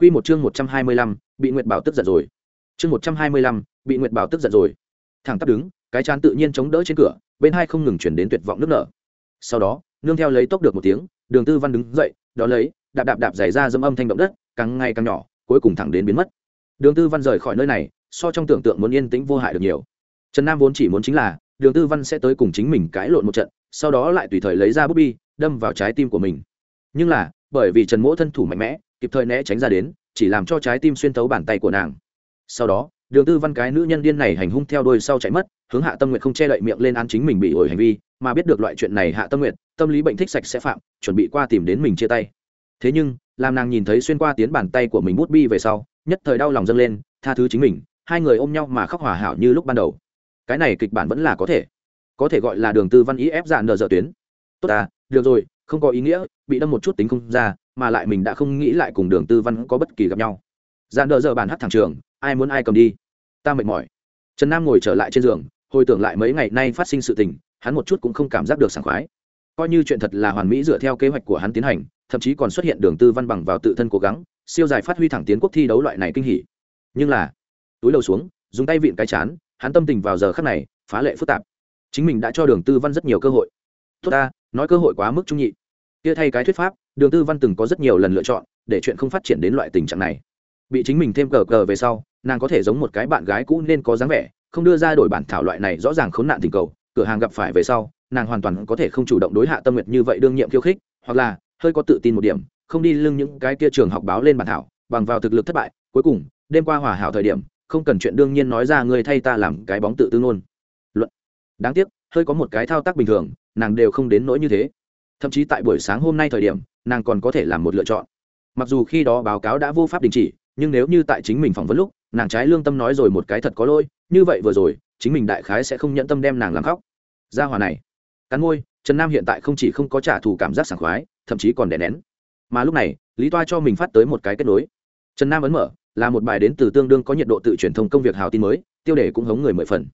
Quy một chương 125, bị Nguyệt Bảo tức giận rồi. Chương 125, bị Nguyệt Bảo tức giận rồi. Thẳng tắp đứng, cái chán tự nhiên chống đỡ trên cửa, bên hai không ngừng chuyển đến tuyệt vọng nước nở. Sau đó, nương theo lấy tốc được một tiếng, Đường Tư Văn đứng dậy, đó lấy, đạp đạp đạp giày ra dâm âm thanh động đất, càng ngày càng nhỏ, cuối cùng thẳng đến biến mất. Đường Tư Văn rời khỏi nơi này, so trong tưởng tượng muốn yên tĩnh vô hại được nhiều. Trần Nam vốn chỉ muốn chính là, Đường Tư Văn sẽ tới cùng chính mình cãi lộn một trận, sau đó lại tùy thời lấy ra bút bi, đâm vào trái tim của mình. Nhưng là, bởi vì Trần Mỗ thân thủ mạnh mẽ, kịp thời né tránh ra đến, chỉ làm cho trái tim xuyên thấu bàn tay của nàng. Sau đó đường tư văn cái nữ nhân điên này hành hung theo đuôi sau chạy mất hướng hạ tâm nguyện không che đậy miệng lên án chính mình bị ổi hành vi mà biết được loại chuyện này hạ tâm nguyện tâm lý bệnh thích sạch sẽ phạm chuẩn bị qua tìm đến mình chia tay. Thế nhưng làm nàng nhìn thấy xuyên qua tiến bàn tay của mình bút bi về sau nhất thời đau lòng dâng lên tha thứ chính mình hai người ôm nhau mà khóc hòa hảo như lúc ban đầu. Cái này kịch bản vẫn là có thể. Có thể gọi là đường tư văn ý ép dạn nợ dở tuyến. Tốt à được rồi không có ý nghĩa bị đâm một chút tính không ra mà lại mình đã không nghĩ lại cùng đường tư văn có bất kỳ gặp nhau. Dàn đỡ giờ bàn hát thẳng trường, ai muốn ai cầm đi. Ta mệt mỏi. Trần nam ngồi trở lại trên giường, hồi tưởng lại mấy ngày nay phát sinh sự tình, hắn một chút cũng không cảm giác được sảng khoái. Coi như chuyện thật là hoàn mỹ dựa theo kế hoạch của hắn tiến hành, thậm chí còn xuất hiện đường tư văn bằng vào tự thân cố gắng, siêu dài phát huy thẳng tiến quốc thi đấu loại này kinh hỉ. Nhưng là, túi đầu xuống, dùng tay vịn cái chán, hắn tâm tình vào giờ khắc này, phá lệ phức tạp. Chính mình đã cho đường tư văn rất nhiều cơ hội. Tốt ta, nói cơ hội quá mức trung nhị. Kia thay cái thuyết pháp đường tư văn từng có rất nhiều lần lựa chọn để chuyện không phát triển đến loại tình trạng này. Bị chính mình thêm cờ cờ về sau, nàng có thể giống một cái bạn gái cũ nên có dáng vẻ, không đưa ra đổi bản thảo loại này rõ ràng khốn nạn tình cầu, cửa hàng gặp phải về sau, nàng hoàn toàn có thể không chủ động đối hạ tâm nguyệt như vậy đương nhiệm khiêu khích, hoặc là hơi có tự tin một điểm, không đi lưng những cái kia trường học báo lên bản thảo, bằng vào thực lực thất bại, cuối cùng, đêm qua hòa hảo thời điểm, không cần chuyện đương nhiên nói ra người thay ta làm cái bóng tự tư ngôn. Luận. Đáng tiếc, hơi có một cái thao tác bình thường, nàng đều không đến nỗi như thế. Thậm chí tại buổi sáng hôm nay thời điểm nàng còn có thể làm một lựa chọn. Mặc dù khi đó báo cáo đã vô pháp đình chỉ, nhưng nếu như tại chính mình phỏng vấn lúc, nàng trái lương tâm nói rồi một cái thật có lỗi, như vậy vừa rồi, chính mình đại khái sẽ không nhẫn tâm đem nàng làm khóc. Ra hòa này, cắn môi, trần nam hiện tại không chỉ không có trả thù cảm giác sảng khoái, thậm chí còn đè nén. Mà lúc này, lý toa cho mình phát tới một cái kết nối. Trần nam ấn mở, là một bài đến từ tương đương có nhiệt độ tự truyền thông công việc hào tin mới, tiêu đề cũng hống người mười phần.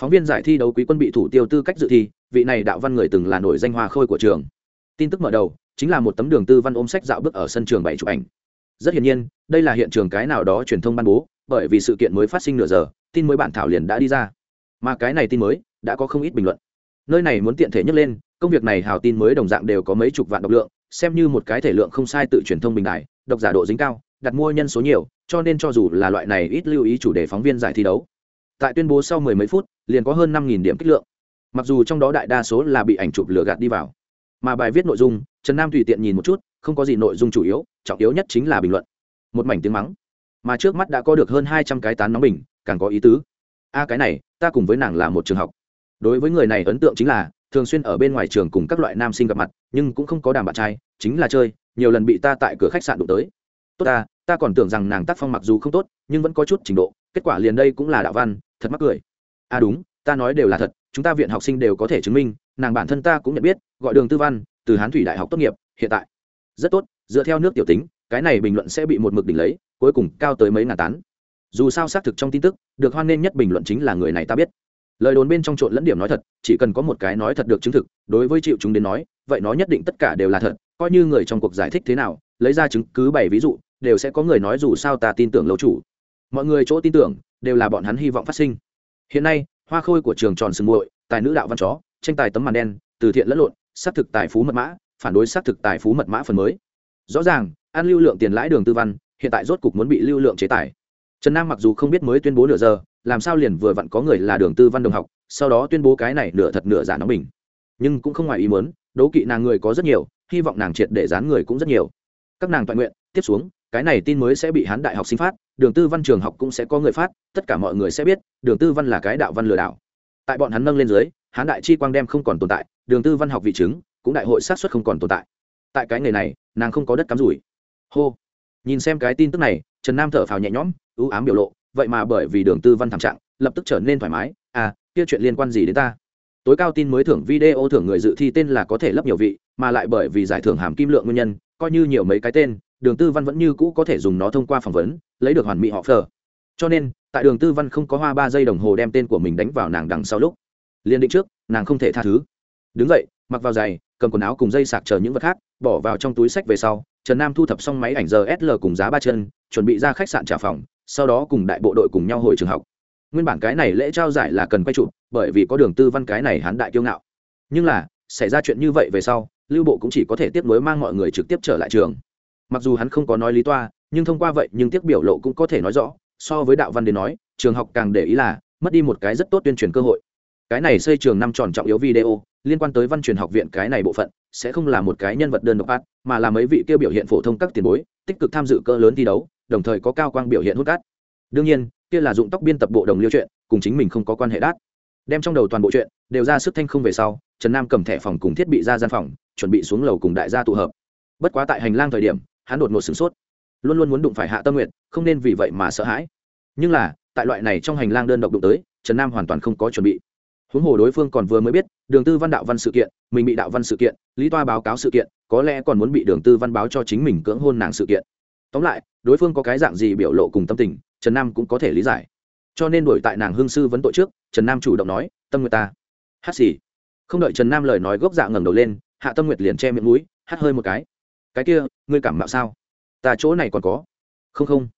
Phóng viên giải thi đấu quý quân bị thủ tiêu tư cách dự thi, vị này đạo văn người từng là nổi danh hoa khôi của trường. Tin tức mở đầu chính là một tấm đường tư văn ôm sách dạo bước ở sân trường bảy chụp ảnh. Rất hiển nhiên, đây là hiện trường cái nào đó truyền thông ban bố, bởi vì sự kiện mới phát sinh nửa giờ, tin mới bản thảo liền đã đi ra. Mà cái này tin mới, đã có không ít bình luận. Nơi này muốn tiện thể nhắc lên, công việc này hào tin mới đồng dạng đều có mấy chục vạn độc lượng, xem như một cái thể lượng không sai tự truyền thông bình đại, độc giả độ dính cao, đặt mua nhân số nhiều, cho nên cho dù là loại này ít lưu ý chủ đề phóng viên giải thi đấu. Tại tuyên bố sau mười mấy phút, liền có hơn năm điểm kích lượng. Mặc dù trong đó đại đa số là bị ảnh chụp lừa gạt đi vào mà bài viết nội dung, trần nam tùy tiện nhìn một chút, không có gì nội dung chủ yếu, trọng yếu nhất chính là bình luận. Một mảnh tiếng mắng. Mà trước mắt đã có được hơn hai trăm cái tán nóng bình, càng có ý tứ. A, cái này, ta cùng với nàng là một trường học. Đối với người này ấn tượng chính là, thường xuyên ở bên ngoài trường cùng các loại nam sinh gặp mặt, nhưng cũng không có đàm bạn trai, chính là chơi, nhiều lần bị ta tại cửa khách sạn đụng tới. Tốt ta ta còn tưởng rằng nàng tác phong mặc dù không tốt, nhưng vẫn có chút trình độ, kết quả liền đây cũng là đạo văn, thật mắc cười. A, đúng, ta nói đều là thật, chúng ta viện học sinh đều có thể chứng minh, nàng bản thân ta cũng nhận biết gọi đường tư văn, từ hán thủy đại học tốt nghiệp, hiện tại. Rất tốt, dựa theo nước tiểu tính, cái này bình luận sẽ bị một mực đỉnh lấy, cuối cùng cao tới mấy ngàn tán. Dù sao xác thực trong tin tức, được hoan nghênh nhất bình luận chính là người này ta biết. Lời đồn bên trong trộn lẫn điểm nói thật, chỉ cần có một cái nói thật được chứng thực, đối với chịu chúng đến nói, vậy nó nhất định tất cả đều là thật, coi như người trong cuộc giải thích thế nào, lấy ra chứng cứ bảy ví dụ, đều sẽ có người nói dù sao ta tin tưởng lâu chủ. Mọi người chỗ tin tưởng, đều là bọn hắn hy vọng phát sinh. Hiện nay, hoa khôi của trường tròn sừng muội, tài nữ đạo văn chó, tranh tài tấm màn đen, từ thiện lẫn lộn xác thực tài phú mật mã, phản đối xác thực tài phú mật mã phần mới. Rõ ràng, ăn lưu lượng tiền lãi đường tư văn, hiện tại rốt cục muốn bị lưu lượng chế tài. Trần nam mặc dù không biết mới tuyên bố nửa giờ, làm sao liền vừa vặn có người là đường tư văn đồng học, sau đó tuyên bố cái này nửa thật nửa giả nóng mình nhưng cũng không ngoài ý muốn đố kỵ nàng người có rất nhiều, hy vọng nàng triệt để dán người cũng rất nhiều. Các nàng toàn nguyện, tiếp xuống, cái này tin mới sẽ bị hán đại học sinh phát, đường tư văn trường học cũng sẽ có người phát, tất cả mọi người sẽ biết, đường tư văn là cái đạo văn lừa đảo. Tại bọn hắn nâng lên dưới, hán đại chi quang đem không còn tồn tại đường tư văn học vị chứng, cũng đại hội sát xuất không còn tồn tại. Tại cái nghề này, nàng không có đất cắm rủi. Hô. Nhìn xem cái tin tức này, trần nam thở phào nhẹ nhõm, ưu ám biểu lộ, vậy mà bởi vì đường tư văn thảm trạng, lập tức trở nên thoải mái. À kia chuyện liên quan gì đến ta? Tối cao tin mới thưởng video thưởng người dự thi tên là có thể lấp nhiều vị, mà lại bởi vì giải thưởng hàm kim lượng nguyên nhân, coi như nhiều mấy cái tên, đường tư văn vẫn như cũ có thể dùng nó thông qua phỏng vấn, lấy được hoàn mỹ họ phờ. Cho nên, tại đường tư văn không có hoa ba giây đồng hồ đem tên của mình đánh vào nàng đằng sau lúc. Liền định trước, nàng không thể tha thứ đứng dậy, mặc vào giày, cầm quần áo cùng dây sạc chờ những vật khác, bỏ vào trong túi sách về sau, trần nam thu thập xong máy ảnh giờ sl cùng giá ba chân, chuẩn bị ra khách sạn trả phòng, sau đó cùng đại bộ đội cùng nhau hồi trường học. Nguyên bản cái này lễ trao giải là cần quay chụp, bởi vì có đường tư văn cái này hắn đại kiêu ngạo. Nhưng là, xảy ra chuyện như vậy về sau, lưu bộ cũng chỉ có thể tiếp nối mang mọi người trực tiếp trở lại trường. Mặc dù hắn không có nói lý toa, nhưng thông qua vậy, nhưng tiếc biểu lộ cũng có thể nói rõ, so với đạo văn đến nói, trường học càng để ý là, mất đi một cái rất tốt tuyên truyền cơ hội. Cái này xây trường năm tròn trọng yếu video liên quan tới văn truyền học viện cái này bộ phận, sẽ không là một cái nhân vật đơn độc át mà là mấy vị tiêu biểu hiện phổ thông các tiền bối, tích cực tham dự cỡ lớn thi đấu, đồng thời có cao quang biểu hiện hút cát. Đương nhiên, kia là dụng tóc biên tập bộ đồng liêu chuyện, cùng chính mình không có quan hệ đát. Đem trong đầu toàn bộ chuyện, đều ra sức thanh không về sau, trần nam cầm thẻ phòng cùng thiết bị ra gian phòng, chuẩn bị xuống lầu cùng đại gia tụ hợp. Bất quá tại hành lang thời điểm, hắn đột ngột sửng sốt. Luôn luôn muốn đụng phải hạ tâm nguyện không nên vì vậy mà sợ hãi. Nhưng là, tại loại này trong hành lang đơn độc đụng tới, trần nam hoàn toàn không có chuẩn bị huống hồ đối phương còn vừa mới biết, đường tư văn đạo văn sự kiện, mình bị đạo văn sự kiện, lý toa báo cáo sự kiện, có lẽ còn muốn bị đường tư văn báo cho chính mình cưỡng hôn nàng sự kiện. Tóm lại, đối phương có cái dạng gì biểu lộ cùng tâm tình, trần nam cũng có thể lý giải. Cho nên đổi tại nàng hương sư vấn tội trước, trần nam chủ động nói, tâm nguyệt ta. Hát xì. Không đợi trần nam lời nói gốc dạ ngẩng đầu lên, hạ tâm nguyệt liền che miệng mũi, hát hơi một cái. Cái kia, ngươi cảm mạo sao? Ta chỗ này còn có. Không không.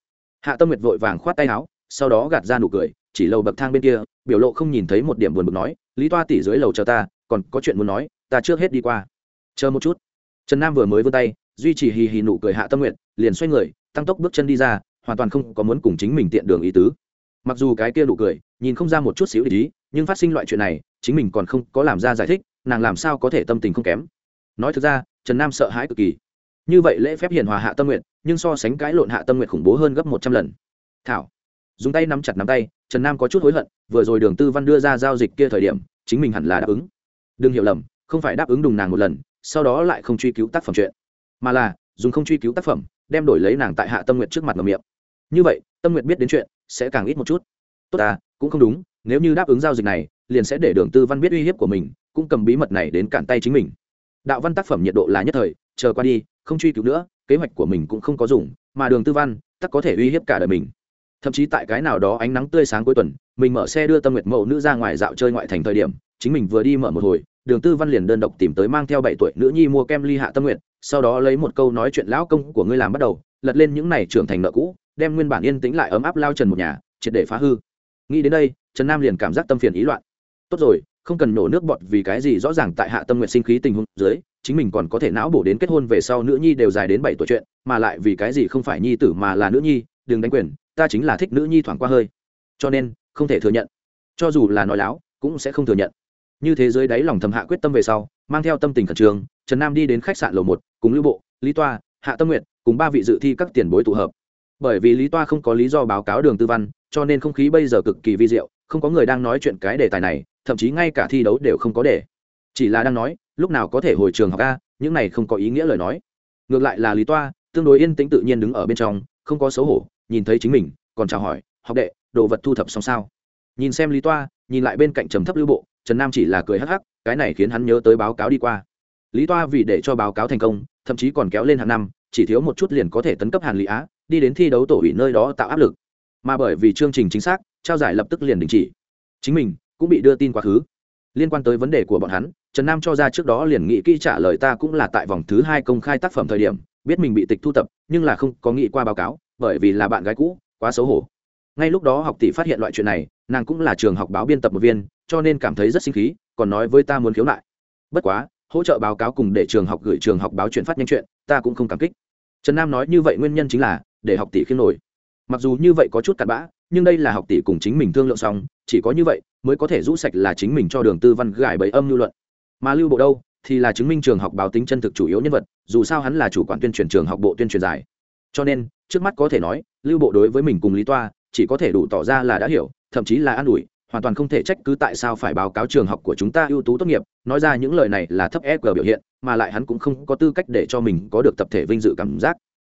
Hạ tâm nguyệt vội vàng khoát tay áo, sau đó gạt ra nụ cười chỉ lầu bậc thang bên kia, biểu lộ không nhìn thấy một điểm buồn bực nói, lý toa tỉ dưới lầu chờ ta, còn có chuyện muốn nói, ta trước hết đi qua. Chờ một chút. Trần nam vừa mới vươn tay, duy trì hì hì nụ cười hạ tâm nguyện, liền xoay người, tăng tốc bước chân đi ra, hoàn toàn không có muốn cùng chính mình tiện đường ý tứ. Mặc dù cái kia nụ cười, nhìn không ra một chút xíu ý, nhưng phát sinh loại chuyện này, chính mình còn không có làm ra giải thích, nàng làm sao có thể tâm tình không kém. Nói thực ra, trần nam sợ hãi cực kỳ. Như vậy lễ phép hiền hòa hạ tâm nguyện, nhưng so sánh cãi lộn hạ tâm nguyện khủng bố hơn gấp một trăm lần. Thảo. Dùng tay nắm chặt nắm tay trần nam có chút hối hận, vừa rồi đường tư văn đưa ra giao dịch kia thời điểm, chính mình hẳn là đáp ứng. Đừng hiểu lầm, không phải đáp ứng đùng nàng một lần, sau đó lại không truy cứu tác phẩm chuyện. Mà là, dùng không truy cứu tác phẩm, đem đổi lấy nàng tại hạ tâm nguyện trước mặt ngầm miệng. Như vậy, tâm nguyện biết đến chuyện, sẽ càng ít một chút. Tốt à cũng không đúng, nếu như đáp ứng giao dịch này, liền sẽ để đường tư văn biết uy hiếp của mình, cũng cầm bí mật này đến cản tay chính mình. Đạo văn tác phẩm nhiệt độ là nhất thời, chờ qua đi, không truy cứu nữa, kế hoạch của mình cũng không có dùng, mà đường tư văn, tắc có thể uy hiếp cả đời mình thậm chí tại cái nào đó ánh nắng tươi sáng cuối tuần, mình mở xe đưa tâm nguyệt mẫu nữ ra ngoài dạo chơi ngoại thành thời điểm, chính mình vừa đi mở một hồi, đường tư văn liền đơn độc tìm tới mang theo bảy tuổi nữ nhi mua kem ly hạ tâm nguyện sau đó lấy một câu nói chuyện lão công của ngươi làm bắt đầu, lật lên những này trưởng thành nợ cũ, đem nguyên bản yên tĩnh lại ấm áp lao trần một nhà, triệt để phá hư. Nghĩ đến đây, trần nam liền cảm giác tâm phiền ý loạn. Tốt rồi, không cần nổ nước bọt vì cái gì rõ ràng tại hạ tâm nguyện sinh khí tình huống dưới, chính mình còn có thể não bổ đến kết hôn về sau nữ nhi đều dài đến bảy tuổi chuyện, mà lại vì cái gì không phải nhi tử mà là nữ nhi, đừng đánh quyền ta chính là thích nữ nhi thoảng qua hơi. Cho nên, không thể thừa nhận. Cho dù là nói láo, cũng sẽ không thừa nhận. Như thế giới đáy lòng thầm hạ quyết tâm về sau, mang theo tâm tình khẩn trương, trần nam đi đến khách sạn lầu một, cùng lưu bộ, lý toa, hạ tâm nguyện cùng ba vị dự thi các tiền bối tụ hợp. Bởi vì lý toa không có lý do báo cáo đường tư văn, cho nên không khí bây giờ cực kỳ vi diệu, không có người đang nói chuyện cái đề tài này, thậm chí ngay cả thi đấu đều không có đề. Chỉ là đang nói, lúc nào có thể hồi trường học ca những này không có ý nghĩa lời nói. Ngược lại là lý toa, tương đối yên tĩnh tự nhiên đứng ở bên trong, không có xấu hổ nhìn thấy chính mình, còn chào hỏi, học đệ, đồ vật thu thập xong sao? Nhìn xem lý toa, nhìn lại bên cạnh trầm thấp lưu bộ, trần nam chỉ là cười hắc hắc, cái này khiến hắn nhớ tới báo cáo đi qua. Lý toa vì để cho báo cáo thành công, thậm chí còn kéo lên hàng năm, chỉ thiếu một chút liền có thể tấn cấp hàn lý á, đi đến thi đấu tổ ủy nơi đó tạo áp lực. Mà bởi vì chương trình chính xác, trao giải lập tức liền đình chỉ. Chính mình cũng bị đưa tin quá khứ. Liên quan tới vấn đề của bọn hắn, trần nam cho ra trước đó liền nghĩ kỹ trả lời ta cũng là tại vòng thứ hai công khai tác phẩm thời điểm, biết mình bị tịch thu tập, nhưng là không có nghĩ qua báo cáo bởi vì là bạn gái cũ, quá xấu hổ. Ngay lúc đó học tỷ phát hiện loại chuyện này, nàng cũng là trường học báo biên tập một viên, cho nên cảm thấy rất sinh khí, còn nói với ta muốn khiếu nại. Bất quá, hỗ trợ báo cáo cùng để trường học gửi trường học báo chuyện phát nhanh chuyện, ta cũng không cảm kích. Trần nam nói như vậy nguyên nhân chính là để học tỷ khiêm nổi. Mặc dù như vậy có chút cặn bã, nhưng đây là học tỷ cùng chính mình thương lượng xong, chỉ có như vậy mới có thể rũ sạch là chính mình cho đường tư văn gài bẫy âm lưu luận. Mà lưu bộ đâu, thì là chứng minh trường học báo tính chân thực chủ yếu nhân vật, dù sao hắn là chủ quản tuyên truyền trường học bộ tuyên truyền giải cho nên, trước mắt có thể nói, lưu bộ đối với mình cùng lý toa, chỉ có thể đủ tỏ ra là đã hiểu, thậm chí là an ủi, hoàn toàn không thể trách cứ tại sao phải báo cáo trường học của chúng ta ưu tú tốt nghiệp, nói ra những lời này là thấp E ép biểu hiện, mà lại hắn cũng không có tư cách để cho mình có được tập thể vinh dự cảm giác.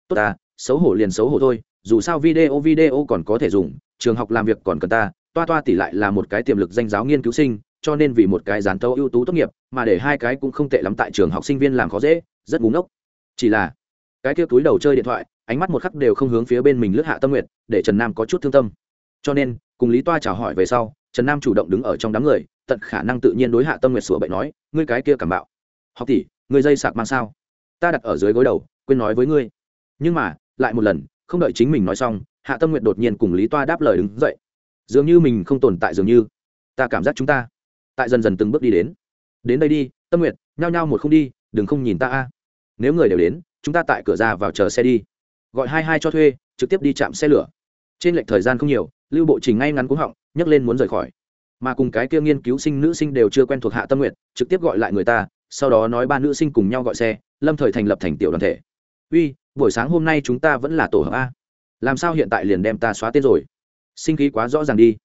Tốt ta, xấu hổ liền xấu hổ thôi, dù sao video video còn có thể dùng, trường học làm việc còn cần ta, toa toa tỷ lại là một cái tiềm lực danh giáo nghiên cứu sinh, cho nên vì một cái gián tâu ưu tú tốt nghiệp, mà để hai cái cũng không tệ lắm tại trường học sinh viên làm khó dễ, rất búng ốc chỉ là, cái kia túi đầu chơi điện thoại ánh mắt một khắc đều không hướng phía bên mình lướt hạ tâm nguyện để trần nam có chút thương tâm. Cho nên cùng lý toa chào hỏi về sau trần nam chủ động đứng ở trong đám người tận khả năng tự nhiên đối hạ tâm nguyệt sửa bệnh nói ngươi cái kia cảm bạo. Học tỷ ngươi dây sạc mang sao? Ta đặt ở dưới gối đầu quên nói với ngươi. Nhưng mà lại một lần không đợi chính mình nói xong hạ tâm Nguyệt đột nhiên cùng lý toa đáp lời đứng dậy. Dường như mình không tồn tại dường như. Ta cảm giác chúng ta tại dần dần từng bước đi đến. Đến đây đi tâm Nguyệt, nhao nhao một không đi đừng không nhìn ta a. Nếu người đều đến chúng ta tại cửa ra vào chờ xe đi gọi hai hai cho thuê, trực tiếp đi chạm xe lửa. Trên lệch thời gian không nhiều, lưu bộ trình ngay ngắn cúng họng, nhấc lên muốn rời khỏi. Mà cùng cái kia nghiên cứu sinh nữ sinh đều chưa quen thuộc hạ tâm nguyện trực tiếp gọi lại người ta, sau đó nói ba nữ sinh cùng nhau gọi xe, lâm thời thành lập thành tiểu đoàn thể. Uy, buổi sáng hôm nay chúng ta vẫn là tổ hợp a. Làm sao hiện tại liền đem ta xóa tên rồi? Sinh khí quá rõ ràng đi.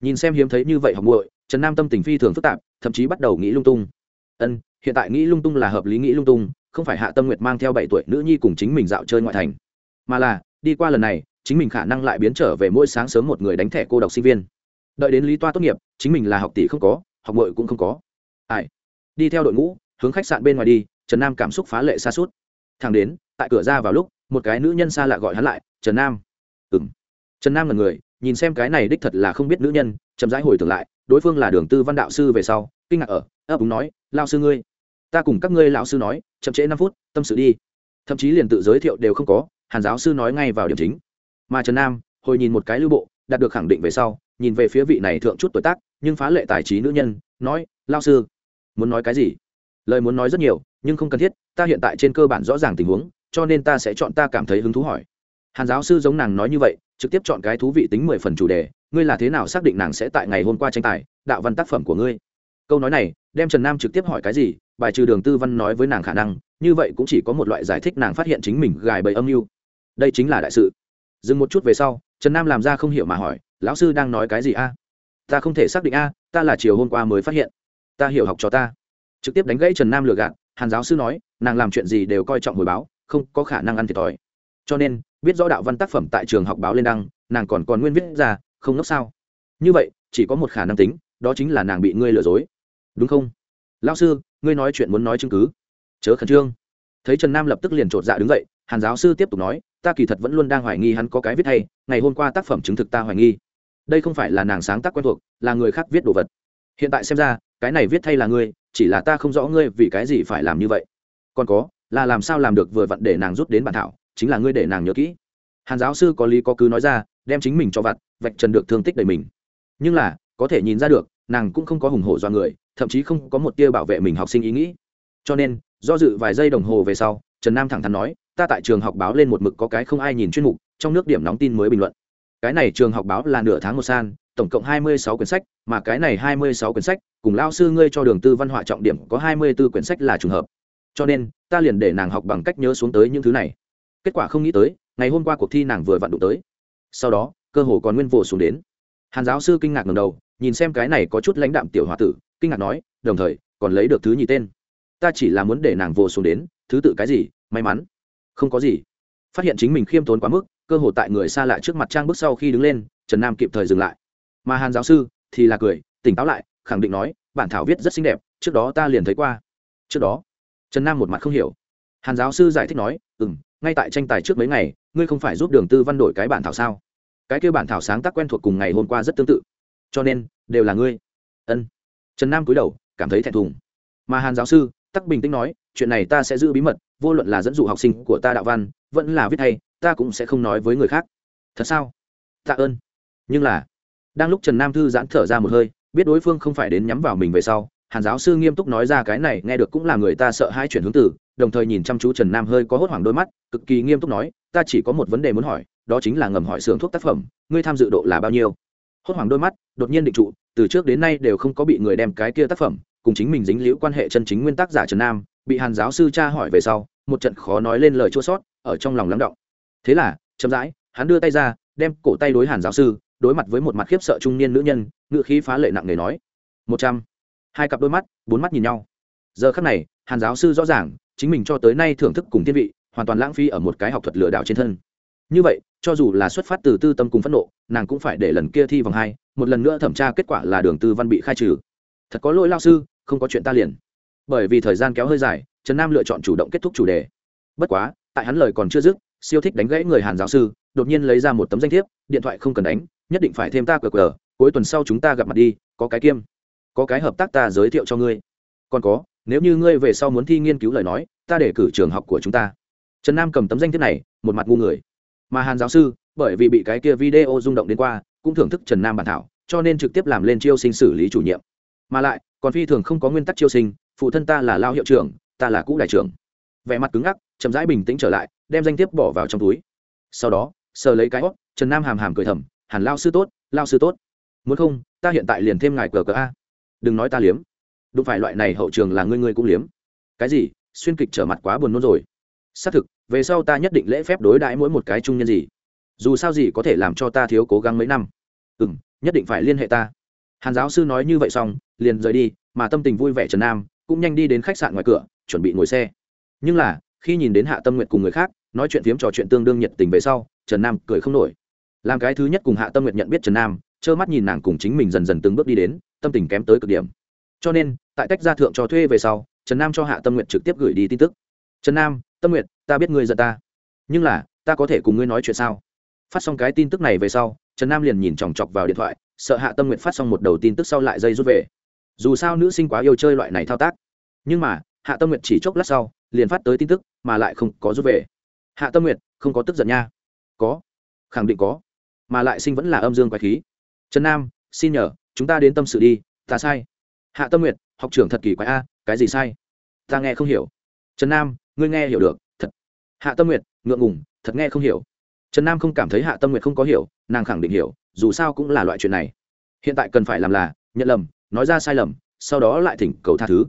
Nhìn xem hiếm thấy như vậy học muội, trần nam tâm tình phi thường phức tạp, thậm chí bắt đầu nghĩ lung tung. Ân, hiện tại nghĩ lung tung là hợp lý nghĩ lung tung, không phải hạ tâm nguyệt mang theo bảy tuổi nữ nhi cùng chính mình dạo chơi ngoại thành mà là, đi qua lần này, chính mình khả năng lại biến trở về mỗi sáng sớm một người đánh thẻ cô độc sinh viên. Đợi đến lý toa tốt nghiệp, chính mình là học tỷ không có, học bội cũng không có. Ai? Đi theo đội ngũ, hướng khách sạn bên ngoài đi, trần nam cảm xúc phá lệ xa suốt. Thằng đến, tại cửa ra vào lúc, một cái nữ nhân xa lạ gọi hắn lại, trần nam. Ừng trần nam là người, nhìn xem cái này đích thật là không biết nữ nhân, chậm rãi hồi tưởng lại, đối phương là đường tư văn đạo sư về sau, kinh ngạc ở, ấp úng nói lao sư ngươi. Ta cùng các ngươi lão sư nói, chậm trễ năm phút, tâm sự đi. Thậm chí liền tự giới thiệu đều không có hàn giáo sư nói ngay vào điểm chính. Mà trần nam, hồi nhìn một cái lưu bộ, đạt được khẳng định về sau, nhìn về phía vị này thượng chút tuổi tác, nhưng phá lệ tài trí nữ nhân, nói lao sư, muốn nói cái gì? Lời muốn nói rất nhiều, nhưng không cần thiết, ta hiện tại trên cơ bản rõ ràng tình huống, cho nên ta sẽ chọn ta cảm thấy hứng thú hỏi. Hàn giáo sư giống nàng nói như vậy, trực tiếp chọn cái thú vị tính mười phần chủ đề, ngươi là thế nào xác định nàng sẽ tại ngày hôm qua tranh tài, đạo văn tác phẩm của ngươi? Câu nói này, đem trần nam trực tiếp hỏi cái gì, bài trừ đường tư văn nói với nàng khả năng, như vậy cũng chỉ có một loại giải thích nàng phát hiện chính mình gài bẫy âm mưu đây chính là đại sự. Dừng một chút về sau, trần nam làm ra không hiểu mà hỏi, lão sư đang nói cái gì a? Ta không thể xác định a, ta là chiều hôm qua mới phát hiện. Ta hiểu học cho ta. Trực tiếp đánh gãy trần nam lừa gạt, hàn giáo sư nói, nàng làm chuyện gì đều coi trọng hồi báo, không có khả năng ăn thiệt thòi. Cho nên, biết rõ đạo văn tác phẩm tại trường học báo lên đăng, nàng còn còn nguyên viết ra, không ngốc sao. Như vậy, chỉ có một khả năng tính, đó chính là nàng bị ngươi lừa dối. Đúng không? Lão sư, ngươi nói chuyện muốn nói chứng cứ. Chớ khẩn trương. Thấy trần nam lập tức liền t dạ đứng dậy, hàn giáo sư tiếp tục nói ta kỳ thật vẫn luôn đang hoài nghi hắn có cái viết hay, ngày hôm qua tác phẩm chứng thực ta hoài nghi. Đây không phải là nàng sáng tác quen thuộc, là người khác viết đồ vật. Hiện tại xem ra, cái này viết thay là ngươi, chỉ là ta không rõ ngươi vì cái gì phải làm như vậy. Còn có, là làm sao làm được vừa vặn để nàng rút đến bản thảo, chính là ngươi để nàng nhớ kỹ. Hàn giáo sư có lý có cứ nói ra, đem chính mình cho vặt, vạch trần được thương tích đầy mình. Nhưng là, có thể nhìn ra được, nàng cũng không có hùng hổ do người, thậm chí không có một tia bảo vệ mình học sinh ý nghĩ. Cho nên, do dự vài giây đồng hồ về sau, trần nam thẳng thắn nói ta tại trường học báo lên một mực có cái không ai nhìn chuyên mục, trong nước điểm nóng tin mới bình luận. Cái này trường học báo là nửa tháng một san, tổng cộng hai mươi sáu quyển sách, mà cái này hai mươi sáu quyển sách, cùng lao sư ngươi cho đường tư văn họa trọng điểm có hai mươi 24 quyển sách là trùng hợp. Cho nên, ta liền để nàng học bằng cách nhớ xuống tới những thứ này. Kết quả không nghĩ tới, ngày hôm qua cuộc thi nàng vừa vặn đụng tới. Sau đó, cơ hồ còn nguyên vồ xuống đến. Hàn giáo sư kinh ngạc ngầm đầu, nhìn xem cái này có chút lãnh đạm tiểu h o a tử, kinh ngạc nói, đồng thời, còn lấy được thứ nhì tên. Ta chỉ là muốn để nàng vồ xuống đến, thứ tự cái gì, may mắn không có gì. Phát hiện chính mình khiêm tốn quá mức, cơ hồ tại người xa lạ trước mặt trang bước sau khi đứng lên, trần nam kịp thời dừng lại. Mà hàn giáo sư thì là cười, tỉnh táo lại, khẳng định nói, bản thảo viết rất xinh đẹp, trước đó ta liền thấy qua. Trước đó, trần nam một mặt không hiểu. Hàn giáo sư giải thích nói ừ m ngay tại tranh tài trước mấy ngày, ngươi không phải giúp đường tư văn đổi cái bản thảo sao? Cái kêu bản thảo sáng tác quen thuộc cùng ngày hôm qua rất tương tự. Cho nên, đều là ngươi. Ân. Trần nam cúi đầu, cảm thấy thẹn thùng. Mà hàn giáo sư tắc bình tĩnh nói, chuyện này ta sẽ giữ bí mật, vô luận là dẫn dụ học sinh của ta đạo văn, vẫn là viết hay, ta cũng sẽ không nói với người khác. Thật sao? Tạ ơn. Nhưng là, đang lúc trần nam thư giãn thở ra một hơi, biết đối phương không phải đến nhắm vào mình về sau, hàn giáo sư nghiêm túc nói ra cái này nghe được cũng là người ta sợ hai chuyển hướng từ, đồng thời nhìn chăm chú trần nam hơi có hốt hoảng đôi mắt, cực kỳ nghiêm túc nói, ta chỉ có một vấn đề muốn hỏi, đó chính là ngầm hỏi xưởng thuốc tác phẩm, ngươi tham dự độ là bao nhiêu? Hốt hoảng đôi mắt đột nhiên định trụ, từ trước đến nay đều không có bị người đem cái kia tác phẩm cùng chính mình dính liễu quan hệ chân chính nguyên tắc giả trần nam, bị hàn giáo sư cha hỏi về sau, một trận khó nói lên lời chua sót, ở trong lòng lắng động. Thế là, chậm rãi, hắn đưa tay ra, đem cổ tay đối hàn giáo sư, đối mặt với một mặt khiếp sợ trung niên nữ nhân ngự khí phá lệ nặng nề nói, một trăm. Hai cặp đôi mắt, bốn mắt nhìn nhau. Giờ khắc này, hàn giáo sư rõ ràng, chính mình cho tới nay thưởng thức cùng thiên vị, hoàn toàn lãng phí ở một cái học thuật lừa đảo trên thân. Như vậy, cho dù là xuất phát từ tư tâm cùng phẫn nộ, nàng cũng phải để lần kia thi vòng hai, một lần nữa thẩm tra kết quả là đường tư văn bị khai trừ. Thật có lỗi lao sư không có chuyện ta liền. Bởi vì thời gian kéo hơi dài, trần nam lựa chọn chủ động kết thúc chủ đề. Bất quá, tại hắn lời còn chưa dứt, siêu thích đánh gãy người hàn giáo sư, đột nhiên lấy ra một tấm danh thiếp, điện thoại không cần đánh, nhất định phải thêm ta cờ cờ cuối tuần sau chúng ta gặp mặt đi, có cái kiêm. Có cái hợp tác ta giới thiệu cho ngươi. Còn có, nếu như ngươi về sau muốn thi nghiên cứu lời nói, ta để cử trường học của chúng ta. Trần nam cầm tấm danh thiếp này, một mặt ngu người. Mà hàn giáo sư, bởi vì bị cái kia video rung động đến qua, cũng thưởng thức trần nam bản thảo, cho nên trực tiếp làm lên chiêu sinh xử lý chủ nhiệm. Mà lại còn phi thường không có nguyên tắc chiêu sinh, phụ thân ta là lao hiệu trưởng, ta là cũ đại trưởng. Vẻ mặt cứng ngắc, chậm rãi bình tĩnh trở lại, đem danh thiếp bỏ vào trong túi. Sau đó, sờ lấy cái hót trần nam hàm hàm cười thầm hẳn lao sư tốt, lao sư tốt. Muốn không, ta hiện tại liền thêm ngài cờ cờ a. Đừng nói ta liếm. Đúng phải loại này hậu trường là ngươi ngươi cũng liếm. Cái gì? Xuyên kịch trở mặt quá buồn nôn rồi. Xác thực, về sau ta nhất định lễ phép đối đãi mỗi một cái trung nhân gì. Dù sao gì có thể làm cho ta thiếu cố gắng mấy năm. Ừ m nhất định phải liên hệ ta. Hàn giáo sư nói như vậy xong liền rời đi, mà tâm tình vui vẻ trần nam cũng nhanh đi đến khách sạn ngoài cửa, chuẩn bị ngồi xe. Nhưng là, khi nhìn đến hạ tâm nguyệt cùng người khác nói chuyện phiếm trò chuyện tương đương nhiệt tình về sau, trần nam cười không nổi. Làm cái thứ nhất cùng hạ tâm nguyệt nhận biết trần nam, trơ mắt nhìn nàng cùng chính mình dần dần từng bước đi đến, tâm tình kém tới cực điểm. Cho nên, tại tách ra thượng cho thuê về sau, trần nam cho hạ tâm nguyệt trực tiếp gửi đi tin tức. Trần nam, tâm nguyệt, ta biết ngươi giận ta. Nhưng là, ta có thể cùng ngươi nói chuyện sao? Phát xong cái tin tức này về sau, trần nam liền nhìn chòng chọc vào điện thoại, sợ hạ tâm nguyệt phát xong một đầu tin tức sau lại dây rút về dù sao nữ sinh quá yêu chơi loại này thao tác. Nhưng mà, hạ tâm nguyệt chỉ chốc lát sau, liền phát tới tin tức, mà lại không có rút về. Hạ tâm nguyệt, không có tức giận nha. Có. Khẳng định có. Mà lại sinh vẫn là âm dương quái khí. Trần nam, xin nhờ, chúng ta đến tâm sự đi, ta sai. Hạ tâm nguyệt, học trưởng thật kỳ quái a, cái gì sai? Ta nghe không hiểu. Trần nam, ngươi nghe hiểu được, thật. Hạ tâm nguyệt, ngượng ngùng, thật nghe không hiểu. Trần nam không cảm thấy hạ tâm nguyệt không có hiểu, nàng khẳng định hiểu, dù sao cũng là loại chuyện này. Hiện tại cần phải làm là, nhận lầm nói ra sai lầm, sau đó lại thỉnh cầu tha thứ.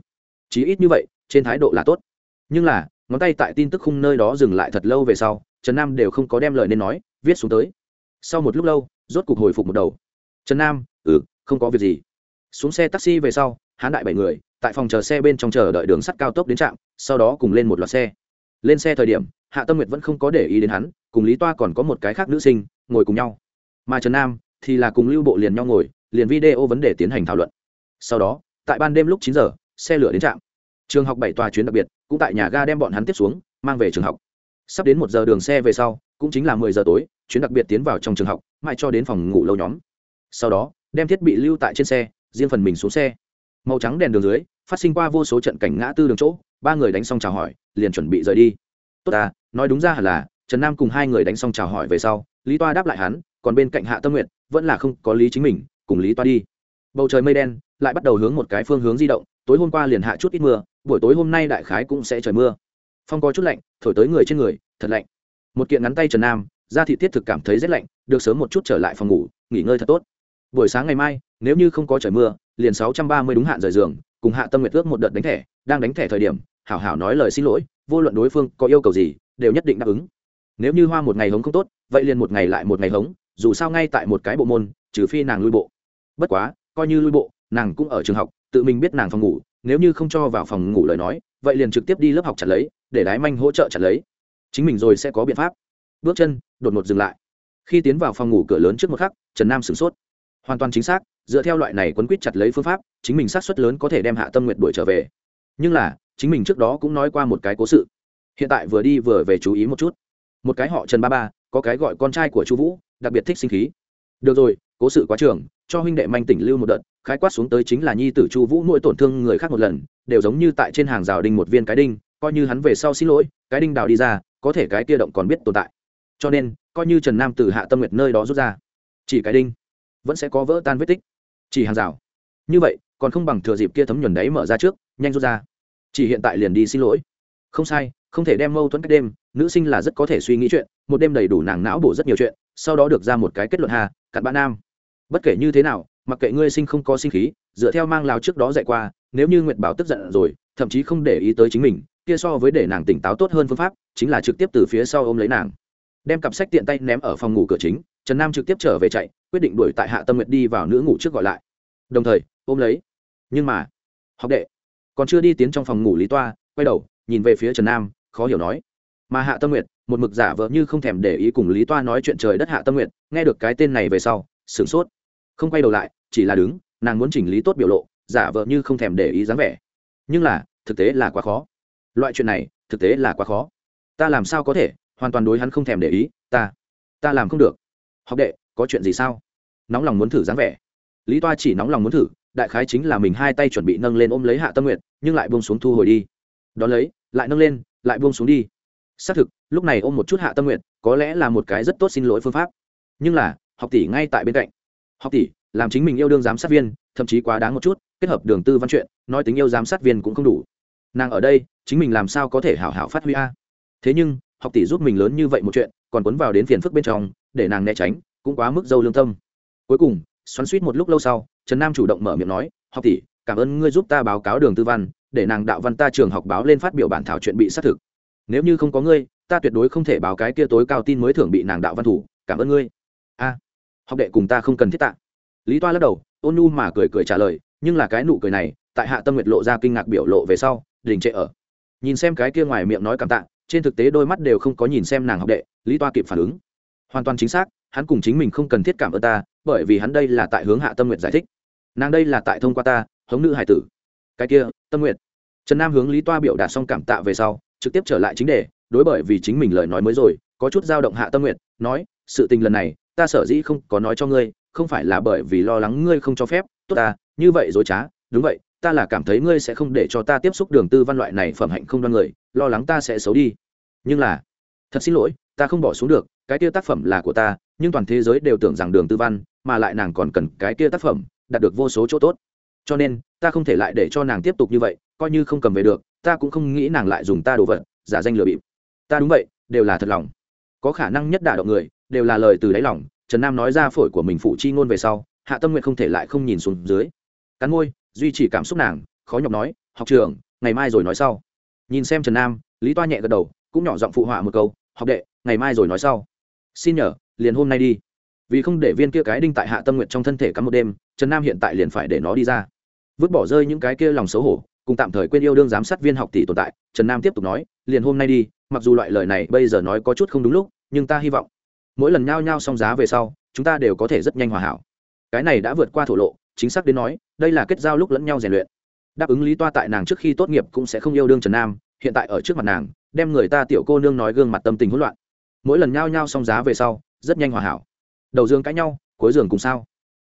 Chí ít như vậy, trên thái độ là tốt. Nhưng là, ngón tay tại tin tức khung nơi đó dừng lại thật lâu về sau, trần nam đều không có đem lời nên nói, viết xuống tới. Sau một lúc lâu, rốt cục hồi phục một đầu. Trần nam ừ không có việc gì. Xuống xe taxi về sau, hán đại bảy người, tại phòng chờ xe bên trong chờ đợi đường sắt cao tốc đến trạm, sau đó cùng lên một loạt xe. Lên xe thời điểm, hạ tâm nguyệt vẫn không có để ý đến hắn, cùng lý toa còn có một cái khác nữ sinh, ngồi cùng nhau. Mà trần nam thì là cùng lưu bộ liền nhau ngồi, liền video vấn đề tiến hành thảo luận sau đó, tại ban đêm lúc chín giờ, xe lửa đến trạm. Trường học bảy tòa chuyến đặc biệt, cũng tại nhà ga đem bọn hắn tiếp xuống, mang về trường học. Sắp đến một giờ đường xe về sau, cũng chính là mười giờ tối, chuyến đặc biệt tiến vào trong trường học, mãi cho đến phòng ngủ lâu nhóm. Sau đó, đem thiết bị lưu tại trên xe, riêng phần mình xuống xe. Màu trắng đèn đường dưới, phát sinh qua vô số trận cảnh ngã tư đường chỗ, ba người đánh xong chào hỏi, liền chuẩn bị rời đi. Tốt ta, nói đúng ra hẳn là, trần nam cùng hai người đánh xong chào hỏi về sau, lý toa đáp lại hắn, còn bên cạnh hạ tâm nguyện vẫn là không có lý chính mình, cùng lý toa đi. Bầu trời mây đen lại bắt đầu hướng một cái phương hướng di động, tối hôm qua liền hạ chút ít mưa, buổi tối hôm nay đại khái cũng sẽ trời mưa. Phong có chút lạnh, thổi tới người trên người, thật lạnh. Một kiện ngắn tay trần nam ra thị tiết thực cảm thấy rét lạnh, được sớm một chút trở lại phòng ngủ, nghỉ ngơi thật tốt. Buổi sáng ngày mai, nếu như không có trời mưa, liền sáu trăm ba mươi đúng hạn rời giường, cùng hạ tâm nguyệt ước một đợt đánh thẻ, đang đánh thẻ thời điểm, hảo hảo nói lời xin lỗi, vô luận đối phương có yêu cầu gì, đều nhất định đáp ứng. Nếu như hoa một ngày hống không tốt, vậy liền một ngày lại một ngày hống, dù sao ngay tại một cái bộ môn, trừ phi nàng lui bộ. Bất quá, coi như lui bộ nàng cũng ở trường học, tự mình biết nàng phòng ngủ, nếu như không cho vào phòng ngủ lời nói, vậy liền trực tiếp đi lớp học chặt lấy, để đái manh hỗ trợ chặt lấy. Chính mình rồi sẽ có biện pháp. Bước chân, đột ngột dừng lại. Khi tiến vào phòng ngủ cửa lớn trước một khắc, trần nam sửng sốt. Hoàn toàn chính xác, dựa theo loại này quấn quýt chặt lấy phương pháp, chính mình sát xuất lớn có thể đem hạ tâm nguyện đuổi trở về. Nhưng là, chính mình trước đó cũng nói qua một cái cố sự. Hiện tại vừa đi vừa về chú ý một chút. Một cái họ trần ba ba, có cái gọi con trai của chú vũ, đặc biệt thích sinh khí. Được rồi, cố sự quá trường cho huynh đệ manh tỉnh lưu một đợt, khái quát xuống tới chính là nhi tử chu vũ mỗi tổn thương người khác một lần, đều giống như tại trên hàng rào đinh một viên cái đinh, coi như hắn về sau xin lỗi, cái đinh đào đi ra, có thể cái kia động còn biết tồn tại. Cho nên, coi như trần nam từ hạ tâm nguyệt nơi đó rút ra, chỉ cái đinh vẫn sẽ có vỡ tan vết tích, chỉ hàng rào. Như vậy, còn không bằng thừa dịp kia thấm nhuần đấy mở ra trước, nhanh rút ra. Chỉ hiện tại liền đi xin lỗi. Không sai, không thể đem mâu thuẫn cách đêm, nữ sinh là rất có thể suy nghĩ chuyện, một đêm đầy đủ nàng não bổ rất nhiều chuyện, sau đó được ra một cái kết luận hà, cặn bã nam bất kể như thế nào, mặc kệ ngươi sinh không có sinh khí, dựa theo mang lao trước đó dạy qua, nếu như nguyệt bảo tức giận rồi, thậm chí không để ý tới chính mình, kia so với để nàng tỉnh táo tốt hơn phương pháp, chính là trực tiếp từ phía sau ôm lấy nàng. Đem cặp sách tiện tay ném ở phòng ngủ cửa chính, trần nam trực tiếp trở về chạy, quyết định đuổi tại hạ tâm nguyệt đi vào nữ ngủ trước gọi lại. Đồng thời, ôm lấy. Nhưng mà, học đệ, còn chưa đi tiến trong phòng ngủ lý toa, quay đầu, nhìn về phía trần nam, khó hiểu nói. Mà hạ tâm nguyệt, một mực giả vợ như không thèm để ý cùng lý toa nói chuyện trời đất hạ tâm nguyệt, nghe được cái tên này về sau sửng sốt. Không quay đầu lại, chỉ là đứng, nàng muốn chỉnh lý tốt biểu lộ, giả vờ như không thèm để ý dáng vẻ. Nhưng là, thực tế là quá khó. Loại chuyện này, thực tế là quá khó. Ta làm sao có thể, hoàn toàn đối hắn không thèm để ý, ta ta làm không được. Học đệ, có chuyện gì sao? Nóng lòng muốn thử dáng vẻ. Lý toa chỉ nóng lòng muốn thử, đại khái chính là mình hai tay chuẩn bị nâng lên ôm lấy hạ tâm nguyện nhưng lại buông xuống thu hồi đi. Đón lấy, lại nâng lên, lại buông xuống đi. Xác thực, lúc này ôm một chút hạ tâm nguyện có lẽ là một cái rất tốt xin lỗi phương pháp. Nhưng là học tỷ ngay tại bên cạnh. Học tỷ, làm chính mình yêu đương giám sát viên, thậm chí quá đáng một chút, kết hợp đường tư văn chuyện, nói tính yêu giám sát viên cũng không đủ. Nàng ở đây, chính mình làm sao có thể hảo hảo phát huy a? Thế nhưng, học tỷ giúp mình lớn như vậy một chuyện, còn cuốn vào đến phiền phức bên trong, để nàng né tránh, cũng quá mức dâu lương tâm. Cuối cùng, xoắn suýt một lúc lâu sau, trần nam chủ động mở miệng nói, học tỷ, cảm ơn ngươi giúp ta báo cáo đường tư văn, để nàng đạo văn ta trường học báo lên phát biểu bản thảo chuyện bị xác thực. Nếu như không có ngươi, ta tuyệt đối không thể báo cái kia tối cao tin mới thưởng bị nàng đạo văn thủ, cảm ơn ngươi học đệ cùng ta không cần thiết tạ. Lý toa lắc đầu, ôn nu mà cười cười trả lời, nhưng là cái nụ cười này, tại hạ tâm nguyệt lộ ra kinh ngạc biểu lộ về sau, đình trệ ở. Nhìn xem cái kia ngoài miệng nói cảm tạ, trên thực tế đôi mắt đều không có nhìn xem nàng học đệ, lý toa kịp phản ứng. Hoàn toàn chính xác, hắn cùng chính mình không cần thiết cảm ơn ta, bởi vì hắn đây là tại hướng hạ tâm nguyệt giải thích. Nàng đây là tại thông qua ta, hống nữ hải tử. Cái kia, tâm nguyệt. Trần nam hướng lý toa biểu đạt xong cảm tạ về sau, trực tiếp trở lại chính đề, đối bởi vì chính mình lời nói mới rồi, có chút dao động hạ tâm nguyệt, nói, sự tình lần này ta sở dĩ không có nói cho ngươi, không phải là bởi vì lo lắng ngươi không cho phép, tốt ta, như vậy dối trá, đúng vậy, ta là cảm thấy ngươi sẽ không để cho ta tiếp xúc đường tư văn loại này phẩm hạnh không đoan người, lo lắng ta sẽ xấu đi. Nhưng là, thật xin lỗi, ta không bỏ xuống được, cái kia tác phẩm là của ta, nhưng toàn thế giới đều tưởng rằng đường tư văn, mà lại nàng còn cần cái kia tác phẩm, đạt được vô số chỗ tốt. Cho nên, ta không thể lại để cho nàng tiếp tục như vậy, coi như không cầm về được, ta cũng không nghĩ nàng lại dùng ta đồ vật, giả danh lừa bịp. Ta đúng vậy, đều là thật lòng. Có khả năng nhất đả động người đều là lời từ đáy lòng, trần nam nói ra phổi của mình phụ chi ngôn về sau, hạ tâm nguyện không thể lại không nhìn xuống dưới. Cắn môi, duy trì cảm xúc nàng, khó nhọc nói, học trường ngày mai rồi nói sau. Nhìn xem trần nam, lý toa nhẹ gật đầu, cũng nhỏ giọng phụ họa một câu, học đệ, ngày mai rồi nói sau. Xin nhờ, liền hôm nay đi. Vì không để viên kia cái đinh tại hạ tâm nguyện trong thân thể cắm một đêm, trần nam hiện tại liền phải để nó đi ra. Vứt bỏ rơi những cái kia lòng xấu hổ, cùng tạm thời quên yêu đương giám sát viên học tỷ tồn tại, trần nam tiếp tục nói, liền hôm nay đi, mặc dù loại lời này bây giờ nói có chút không đúng lúc, nhưng ta hy vọng mỗi lần nhao nhao xong giá về sau, chúng ta đều có thể rất nhanh hòa hảo. Cái này đã vượt qua thổ lộ, chính xác đến nói, đây là kết giao lúc lẫn nhau rèn luyện. Đáp ứng lý toa tại nàng trước khi tốt nghiệp cũng sẽ không yêu đương trần nam, hiện tại ở trước mặt nàng, đem người ta tiểu cô nương nói gương mặt tâm tình hỗn loạn. Mỗi lần nhao nhao xong giá về sau, rất nhanh hòa hảo. Đầu giường cãi nhau, cuối giường cùng sao?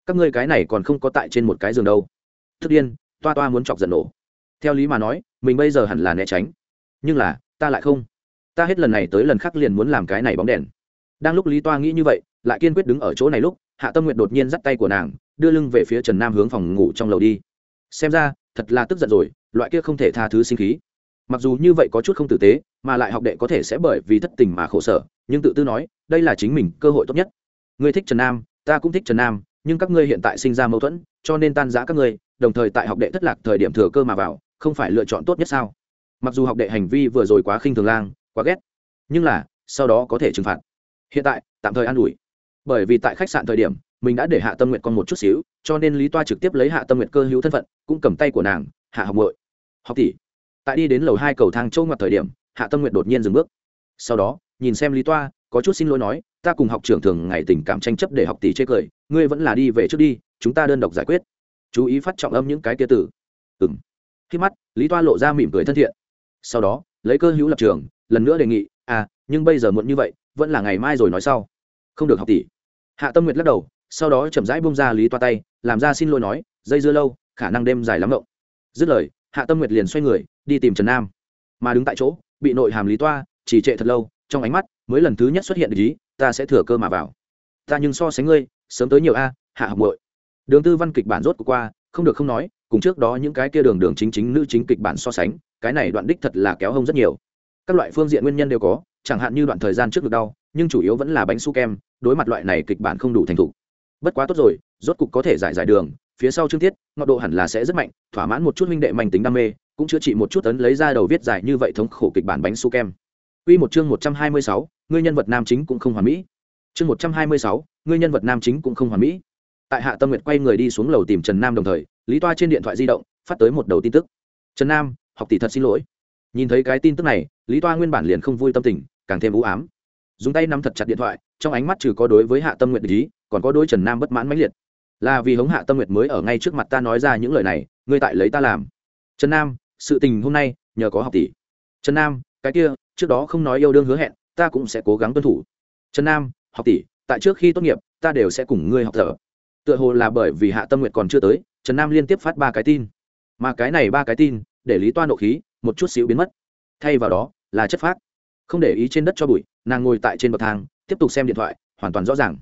Các ngươi cái này còn không có tại trên một cái giường đâu. Thức điên, toa toa muốn chọc giận nổ. Theo lý mà nói, mình bây giờ hẳn là né tránh. Nhưng là, ta lại không. Ta hết lần này tới lần khác liền muốn làm cái này bóng đèn đang lúc lý toa nghĩ như vậy, lại kiên quyết đứng ở chỗ này lúc, hạ tâm nguyện đột nhiên dắt tay của nàng, đưa lưng về phía trần nam hướng phòng ngủ trong lầu đi. Xem ra, thật là tức giận rồi, loại kia không thể tha thứ sinh khí. Mặc dù như vậy có chút không tử tế, mà lại học đệ có thể sẽ bởi vì thất tình mà khổ sở, nhưng tự tư nói, đây là chính mình cơ hội tốt nhất. Ngươi thích trần nam, ta cũng thích trần nam, nhưng các ngươi hiện tại sinh ra mâu thuẫn, cho nên tan giã các ngươi, đồng thời tại học đệ thất lạc thời điểm thừa cơ mà vào, không phải lựa chọn tốt nhất sao? Mặc dù học đệ hành vi vừa rồi quá khinh thường lang, quá ghét, nhưng là, sau đó có thể trừng phạt hiện tại, tạm thời an ủi. Bởi vì tại khách sạn thời điểm, mình đã để hạ tâm nguyện con một chút xíu, cho nên lý toa trực tiếp lấy hạ tâm nguyện cơ hữu thân phận, cũng cầm tay của nàng, hạ học mội học tỷ. Tại đi đến lầu hai cầu thang châu ngoặt thời điểm, hạ tâm nguyện đột nhiên dừng bước. Sau đó, nhìn xem lý toa, có chút xin lỗi nói, ta cùng học trưởng thường ngày tình cảm tranh chấp để học tỷ chê cười, ngươi vẫn là đi về trước đi, chúng ta đơn độc giải quyết. Chú ý phát trọng âm những cái kia tử ừng khi mắt, lý toa lộ ra mỉm cười thân thiện. Sau đó, lấy cơ hữu lập trường, lần nữa đề nghị à nhưng bây giờ muộn như vậy vẫn là ngày mai rồi nói sau. Không được học tỷ. Hạ tâm nguyệt lắc đầu, sau đó chậm rãi bông ra lý toa tay, làm ra xin lỗi nói, dây dưa lâu, khả năng đêm dài lắm rộng dứt lời, hạ tâm nguyệt liền xoay người, đi tìm trần nam. Mà đứng tại chỗ, bị nội hàm lý toa, chỉ trệ thật lâu, trong ánh mắt, mới lần thứ nhất xuất hiện ý, ta sẽ thừa cơ mà vào. Ta nhưng so sánh ngươi, sớm tới nhiều a, hạ học bội đường tư văn kịch bản rốt của qua, không được không nói, cùng trước đó những cái kia đường đường chính chính nữ chính kịch bản so sánh, cái này đoạn đích thật là kéo hông rất nhiều. Các loại phương diện nguyên nhân đều có chẳng hạn như đoạn thời gian trước được đau nhưng chủ yếu vẫn là bánh su kem đối mặt loại này kịch bản không đủ thành thục bất quá tốt rồi rốt cục có thể giải giải đường phía sau chương tiết ngọt độ hẳn là sẽ rất mạnh thỏa mãn một chút minh đệ mạnh tính đam mê cũng chữa trị một chút tấn lấy ra đầu viết giải như vậy thống khổ kịch bản bánh su kem Quy một chương 126, người nhân vật nam chính cũng không hoàn mỹ. Chương 126, người nhân vật nam chính cũng không hoàn mỹ. Tại Hạ Tâm Nguyệt quay người đi xuống lầu tìm Trần Nam đồng thời, Lý Toa trên điện thoại di động phát tới một đầu tin tức. Trần Nam, học tỷ thật xin lỗi. Nhìn thấy cái tin tức này, Lý Toa nguyên bản liền không vui tâm tình, càng thêm u ám. Dùng tay nắm thật chặt điện thoại, trong ánh mắt trừ có đối với Hạ Tâm Nguyệt ý, còn có đối Trần Nam bất mãn mãnh liệt. Là vì hống Hạ Tâm Nguyệt mới ở ngay trước mặt ta nói ra những lời này, ngươi tại lấy ta làm. Trần Nam, sự tình hôm nay nhờ có học tỷ. Trần Nam, cái kia, trước đó không nói yêu đương hứa hẹn ta cũng sẽ cố gắng tuân thủ trần nam học tỷ tại trước khi tốt nghiệp ta đều sẽ cùng ngươi học thở tựa hồ là bởi vì hạ tâm nguyện còn chưa tới trần nam liên tiếp phát ba cái tin mà cái này ba cái tin để lý toa nộ khí một chút xíu biến mất thay vào đó là chất phát không để ý trên đất cho bụi, nàng ngồi tại trên bậc thang, tiếp tục xem điện thoại, hoàn toàn rõ ràng.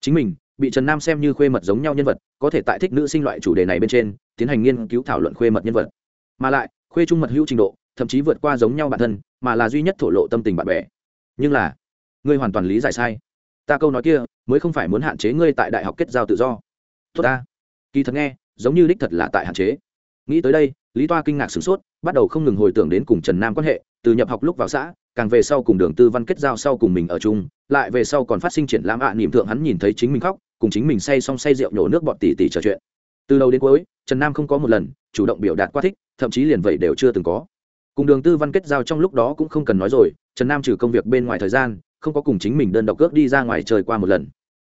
Chính mình, bị trần nam xem như khuê mật giống nhau nhân vật, có thể tại thích nữ sinh loại chủ đề này bên trên, tiến hành nghiên cứu thảo luận khuê mật nhân vật. Mà lại, khuê trung mật hữu trình độ, thậm chí vượt qua giống nhau bản thân, mà là duy nhất thổ lộ tâm tình bạn bè. Nhưng là, ngươi hoàn toàn lý giải sai. Ta câu nói kia, mới không phải muốn hạn chế ngươi tại đại học kết giao tự do. Tốt ta. Kỳ thật nghe, giống như đích thật là tại hạn chế. Nghĩ tới đây, lý toa kinh ngạc sửng sốt, bắt đầu không ngừng hồi tưởng đến cùng trần nam quan hệ, từ nhập học lúc vào xã càng về sau cùng đường tư văn kết giao sau cùng mình ở chung, lại về sau còn phát sinh triển lãm ạ niềm thượng hắn nhìn thấy chính mình khóc, cùng chính mình say xong say rượu nhổ nước bọt tỉ tỉ trò chuyện. Từ đầu đến cuối, trần nam không có một lần chủ động biểu đạt quá thích, thậm chí liền vậy đều chưa từng có. Cùng đường tư văn kết giao trong lúc đó cũng không cần nói rồi, trần nam trừ công việc bên ngoài thời gian, không có cùng chính mình đơn độc ước đi ra ngoài trời qua một lần.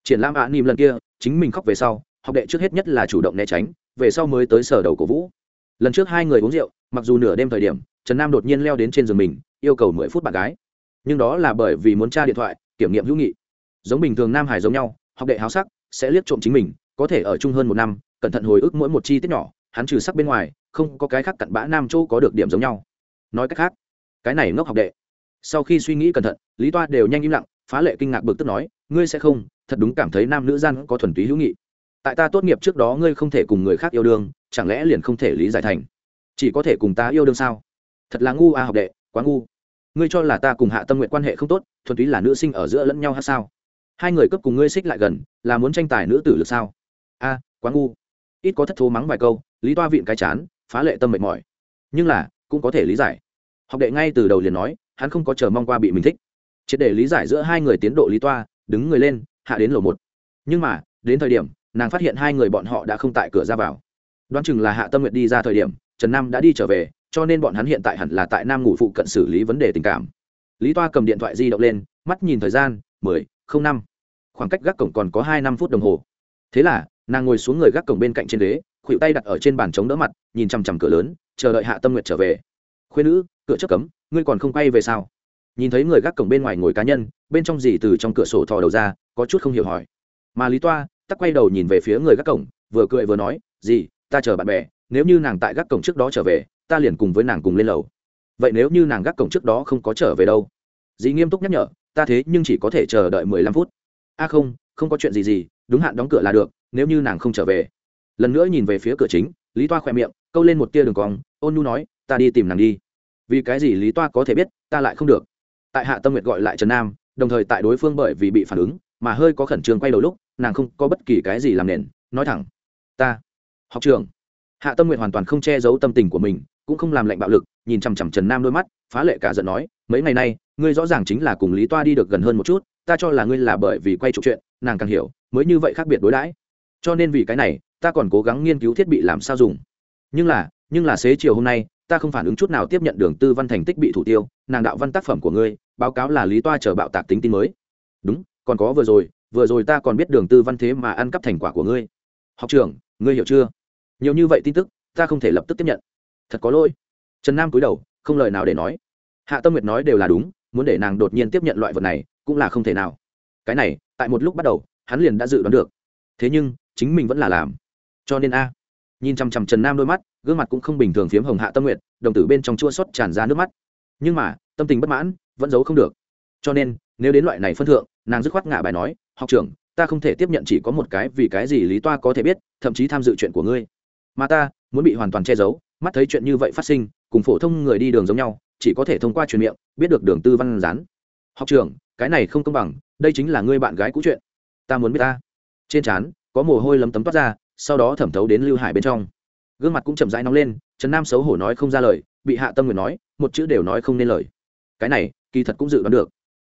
Triển lãm ạ niềm lần kia, chính mình khóc về sau, học đệ trước hết nhất là chủ động né tránh, về sau mới tới sở đầu cổ vũ. Lần trước hai người uống rượu, mặc dù nửa đêm thời điểm, trần nam đột nhiên leo đến trên giường mình yêu cầu mười phút bạn gái. Nhưng đó là bởi vì muốn tra điện thoại, kiểm nghiệm hữu nghị. Giống bình thường nam hải giống nhau, học đệ háo sắc, sẽ liếc trộm chính mình, có thể ở chung hơn một năm, cẩn thận hồi ức mỗi một chi tiết nhỏ, hắn trừ sắc bên ngoài, không có cái khác cặn bã nam châu có được điểm giống nhau. Nói cách khác, cái này ngốc học đệ. Sau khi suy nghĩ cẩn thận, lý toa đều nhanh im lặng, phá lệ kinh ngạc bực tức nói, ngươi sẽ không, thật đúng cảm thấy nam nữ gian có thuần túy hữu nghị. Tại ta tốt nghiệp trước đó ngươi không thể cùng người khác yêu đương, chẳng lẽ liền không thể lý giải thành? Chỉ có thể cùng ta yêu đương sao? Thật là ngu a học đệ, quá ngu ngươi cho là ta cùng hạ tâm nguyện quan hệ không tốt, thuần túy là nữ sinh ở giữa lẫn nhau hát sao? Hai người cấp cùng ngươi xích lại gần, là muốn tranh tài nữ tử lực sao? A, quá ngu. Ít có thất thố mắng vài câu, lý toa viện cái chán, phá lệ tâm mệt mỏi. Nhưng là, cũng có thể lý giải. Học đệ ngay từ đầu liền nói, hắn không có chờ mong qua bị mình thích. Triệt để lý giải giữa hai người tiến độ lý toa, đứng người lên, hạ đến lầu một. Nhưng mà, đến thời điểm, nàng phát hiện hai người bọn họ đã không tại cửa ra vào. Đoán chừng là hạ tâm nguyện đi ra thời điểm, trần nam đã đi trở về cho nên bọn hắn hiện tại hẳn là tại nam ngủ phụ cận xử lý vấn đề tình cảm. Lý toa cầm điện thoại di động lên, mắt nhìn thời gian, mười, không năm. Khoảng cách gác cổng còn có hai năm phút đồng hồ. Thế là, nàng ngồi xuống người gác cổng bên cạnh trên ghế, khuỵu tay đặt ở trên bàn chống đỡ mặt, nhìn chằm chằm cửa lớn, chờ đợi hạ tâm nguyệt trở về. Khuyên nữ, cửa trước cấm, ngươi còn không quay về sao? Nhìn thấy người gác cổng bên ngoài ngồi cá nhân, bên trong gì từ trong cửa sổ thò đầu ra, có chút không hiểu hỏi. Mà lý toa, tắc quay đầu nhìn về phía người gác cổng, vừa cười vừa nói gì ta chờ bạn bè, nếu như nàng tại gác cổng trước đó trở về ta liền cùng với nàng cùng lên lầu. Vậy nếu như nàng gác cổng trước đó không có trở về đâu? Dì nghiêm túc nhắc nhở, ta thế nhưng chỉ có thể chờ đợi mười lăm phút. A không không có chuyện gì gì, đúng hạn đóng cửa là được, nếu như nàng không trở về. Lần nữa nhìn về phía cửa chính, lý toa khỏe miệng, câu lên một tia đường cong, ôn nhu nói, ta đi tìm nàng đi. Vì cái gì lý toa có thể biết, ta lại không được. Tại hạ tâm nguyệt gọi lại trần nam, đồng thời tại đối phương bởi vì bị phản ứng, mà hơi có khẩn trương quay đầu lúc, nàng không có bất kỳ cái gì làm nền, nói thẳng, ta, học trường hạ tâm nguyện hoàn toàn không che giấu tâm tình của mình cũng không làm lệnh bạo lực, nhìn chằm chằm trần nam đôi mắt, phá lệ cả giận nói, mấy ngày nay, ngươi rõ ràng chính là cùng lý toa đi được gần hơn một chút, ta cho là ngươi là bởi vì quay trục chuyện, nàng càng hiểu, mới như vậy khác biệt đối đãi. Cho nên vì cái này, ta còn cố gắng nghiên cứu thiết bị làm sao dùng. Nhưng là nhưng là xế chiều hôm nay, ta không phản ứng chút nào tiếp nhận đường tư văn thành tích bị thủ tiêu, nàng đạo văn tác phẩm của ngươi, báo cáo là lý toa chờ bạo tạc tính tin mới. Đúng, còn có vừa rồi vừa rồi ta còn biết đường tư văn thế mà ăn cắp thành quả của ngươi. Học trưởng, ngươi hiểu chưa? Nhiều như vậy tin tức, ta không thể lập tức tiếp nhận thật có lỗi. Trần nam cúi đầu, không lời nào để nói. Hạ tâm nguyệt nói đều là đúng, muốn để nàng đột nhiên tiếp nhận loại vật này, cũng là không thể nào. Cái này, tại một lúc bắt đầu, hắn liền đã dự đoán được. Thế nhưng, chính mình vẫn là làm. Cho nên a, nhìn chằm chằm trần nam đôi mắt, gương mặt cũng không bình thường phiếm hồng hạ tâm nguyện đồng tử bên trong chua xót tràn ra nước mắt. Nhưng mà, tâm tình bất mãn, vẫn giấu không được. Cho nên, nếu đến loại này phân thượng, nàng dứt khoát ngả bài nói, học trưởng, ta không thể tiếp nhận chỉ có một cái vì cái gì lý toa có thể biết, thậm chí tham dự chuyện của ngươi. Mà ta, muốn bị hoàn toàn che giấu mắt thấy chuyện như vậy phát sinh, cùng phổ thông người đi đường giống nhau, chỉ có thể thông qua truyền miệng, biết được đường tư văn rán học trưởng, cái này không công bằng, đây chính là ngươi bạn gái cũ chuyện. Ta muốn biết ta. Trên trán, có mồ hôi lấm tấm toát ra, sau đó thẩm thấu đến lưu hải bên trong. Gương mặt cũng chậm rãi nóng lên, trần nam xấu hổ nói không ra lời, bị hạ tâm nguyện nói, một chữ đều nói không nên lời. Cái này, kỳ thật cũng dự đoán được.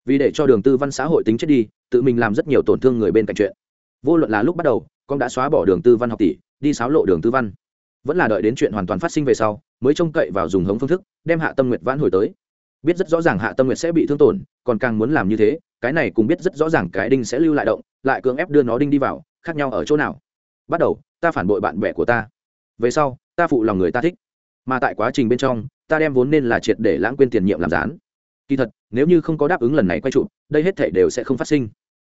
Vì để cho đường tư văn xã hội tính chết đi, tự mình làm rất nhiều tổn thương người bên cạnh chuyện. Vô luận là lúc bắt đầu, con đã xóa bỏ đường tư văn học tỷ, đi xáo lộ đường tư văn vẫn là đợi đến chuyện hoàn toàn phát sinh về sau, mới trông cậy vào dùng hống phương thức, đem hạ tâm nguyệt vãn hồi tới. Biết rất rõ ràng hạ tâm nguyệt sẽ bị thương tổn, còn càng muốn làm như thế, cái này cũng biết rất rõ ràng cái đinh sẽ lưu lại động, lại cưỡng ép đưa nó đinh đi vào, khác nhau ở chỗ nào. Bắt đầu, ta phản bội bạn bè của ta. Về sau, ta phụ lòng người ta thích. Mà tại quá trình bên trong, ta đem vốn nên là triệt để lãng quên tiền nhiệm làm gián. Kỳ thật, nếu như không có đáp ứng lần này quay trụ, đây hết thể đều sẽ không phát sinh.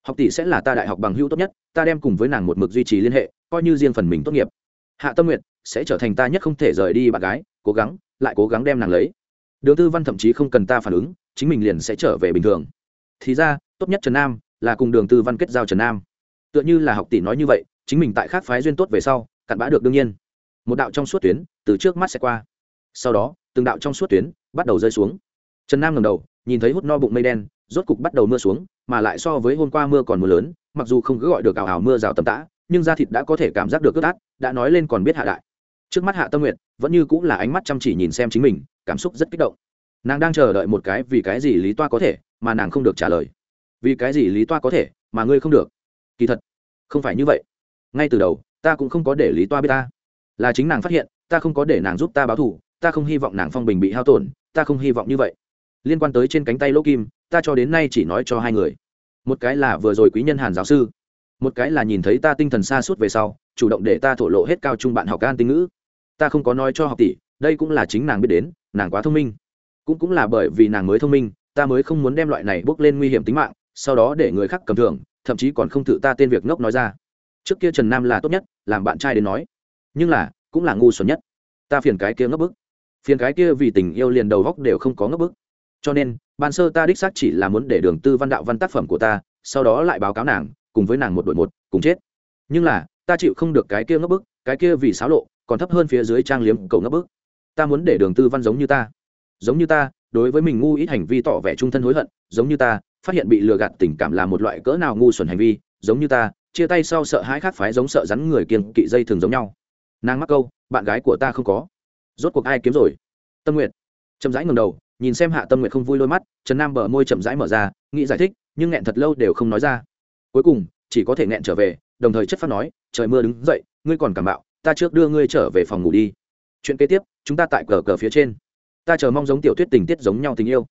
Học tỷ sẽ là ta đại học bằng hữu tốt nhất, ta đem cùng với nàng một mực duy trì liên hệ, coi như riêng phần mình tốt nghiệp. Hạ tâm nguyện sẽ trở thành ta nhất không thể rời đi bạn gái, cố gắng, lại cố gắng đem nàng lấy. Đường tư văn thậm chí không cần ta phản ứng, chính mình liền sẽ trở về bình thường. Thì ra, tốt nhất trần nam là cùng đường tư văn kết giao trần nam. Tựa như là học tỷ nói như vậy, chính mình tại khác phái duyên tốt về sau, cặn bã được đương nhiên. Một đạo trong suốt tuyến, từ trước mắt sẽ qua. Sau đó, từng đạo trong suốt tuyến bắt đầu rơi xuống. Trần nam ngầm đầu, nhìn thấy hút no bụng mây đen, rốt cục bắt đầu mưa xuống, mà lại so với hôm qua mưa còn mưa lớn, mặc dù không cứ gọi được ảo ảo mưa rào tầm tã, nhưng da thịt đã có thể cảm giác được ướt át, đã nói lên còn biết hạ đại trước mắt hạ tâm nguyện vẫn như cũng là ánh mắt chăm chỉ nhìn xem chính mình, cảm xúc rất kích động. Nàng đang chờ đợi một cái vì cái gì lý toa có thể mà nàng không được trả lời. Vì cái gì lý toa có thể mà ngươi không được? Kỳ thật, không phải như vậy. Ngay từ đầu, ta cũng không có để lý toa biết ta. Là chính nàng phát hiện, ta không có để nàng giúp ta báo thù, ta không hy vọng nàng phong bình bị hao tổn, ta không hy vọng như vậy. Liên quan tới trên cánh tay lỗ kim, ta cho đến nay chỉ nói cho hai người. Một cái là vừa rồi quý nhân hàn giáo sư, một cái là nhìn thấy ta tinh thần xa suốt về sau, chủ động để ta thổ lộ hết cao trung bạn học can tinh ngữ ta không có nói cho học tỷ, đây cũng là chính nàng biết đến, nàng quá thông minh. Cũng cũng là bởi vì nàng mới thông minh, ta mới không muốn đem loại này bước lên nguy hiểm tính mạng, sau đó để người khác cầm thường thậm chí còn không thử ta tên việc ngốc nói ra. Trước kia trần nam là tốt nhất, làm bạn trai đến nói. Nhưng là, cũng là ngu xuẩn nhất. Ta phiền cái kia ngấp bức. Phiền cái kia vì tình yêu liền đầu góc đều không có ngấp bức. Cho nên, ban sơ ta đích xác chỉ là muốn để đường tư văn đạo văn tác phẩm của ta, sau đó lại báo cáo nàng, cùng với nàng một đội một, cùng chết. Nhưng là, ta chịu không được cái kia ngấp bức, cái kia vì xáo lộ còn thấp hơn phía dưới trang liếm cầu ngấp bức. Ta muốn để đường tư văn giống như ta. Giống như ta, đối với mình ngu ít hành vi tỏ vẻ trung thân hối hận, giống như ta, phát hiện bị lừa gạt tình cảm là một loại cỡ nào ngu xuẩn hành vi, giống như ta, chia tay sau sợ hãi khác phái giống sợ rắn người kiên kỵ dây thường giống nhau. Nàng mắc câu, bạn gái của ta không có. Rốt cuộc ai kiếm rồi? Tâm nguyện chậm rãi ngầm đầu, nhìn xem hạ tâm nguyện không vui đôi mắt, trần nam bờ môi chậm rãi mở ra, nghĩ giải thích, nhưng nghẹn thật lâu đều không nói ra. Cuối cùng, chỉ có thể nghẹn trở về, đồng thời chất phát nói, trời mưa đứng dậy, ngươi còn cảm bạo ta trước đưa ngươi trở về phòng ngủ đi. Chuyện kế tiếp, chúng ta tại cờ cờ phía trên. Ta chờ mong giống tiểu tuyết tình tiết giống nhau tình yêu.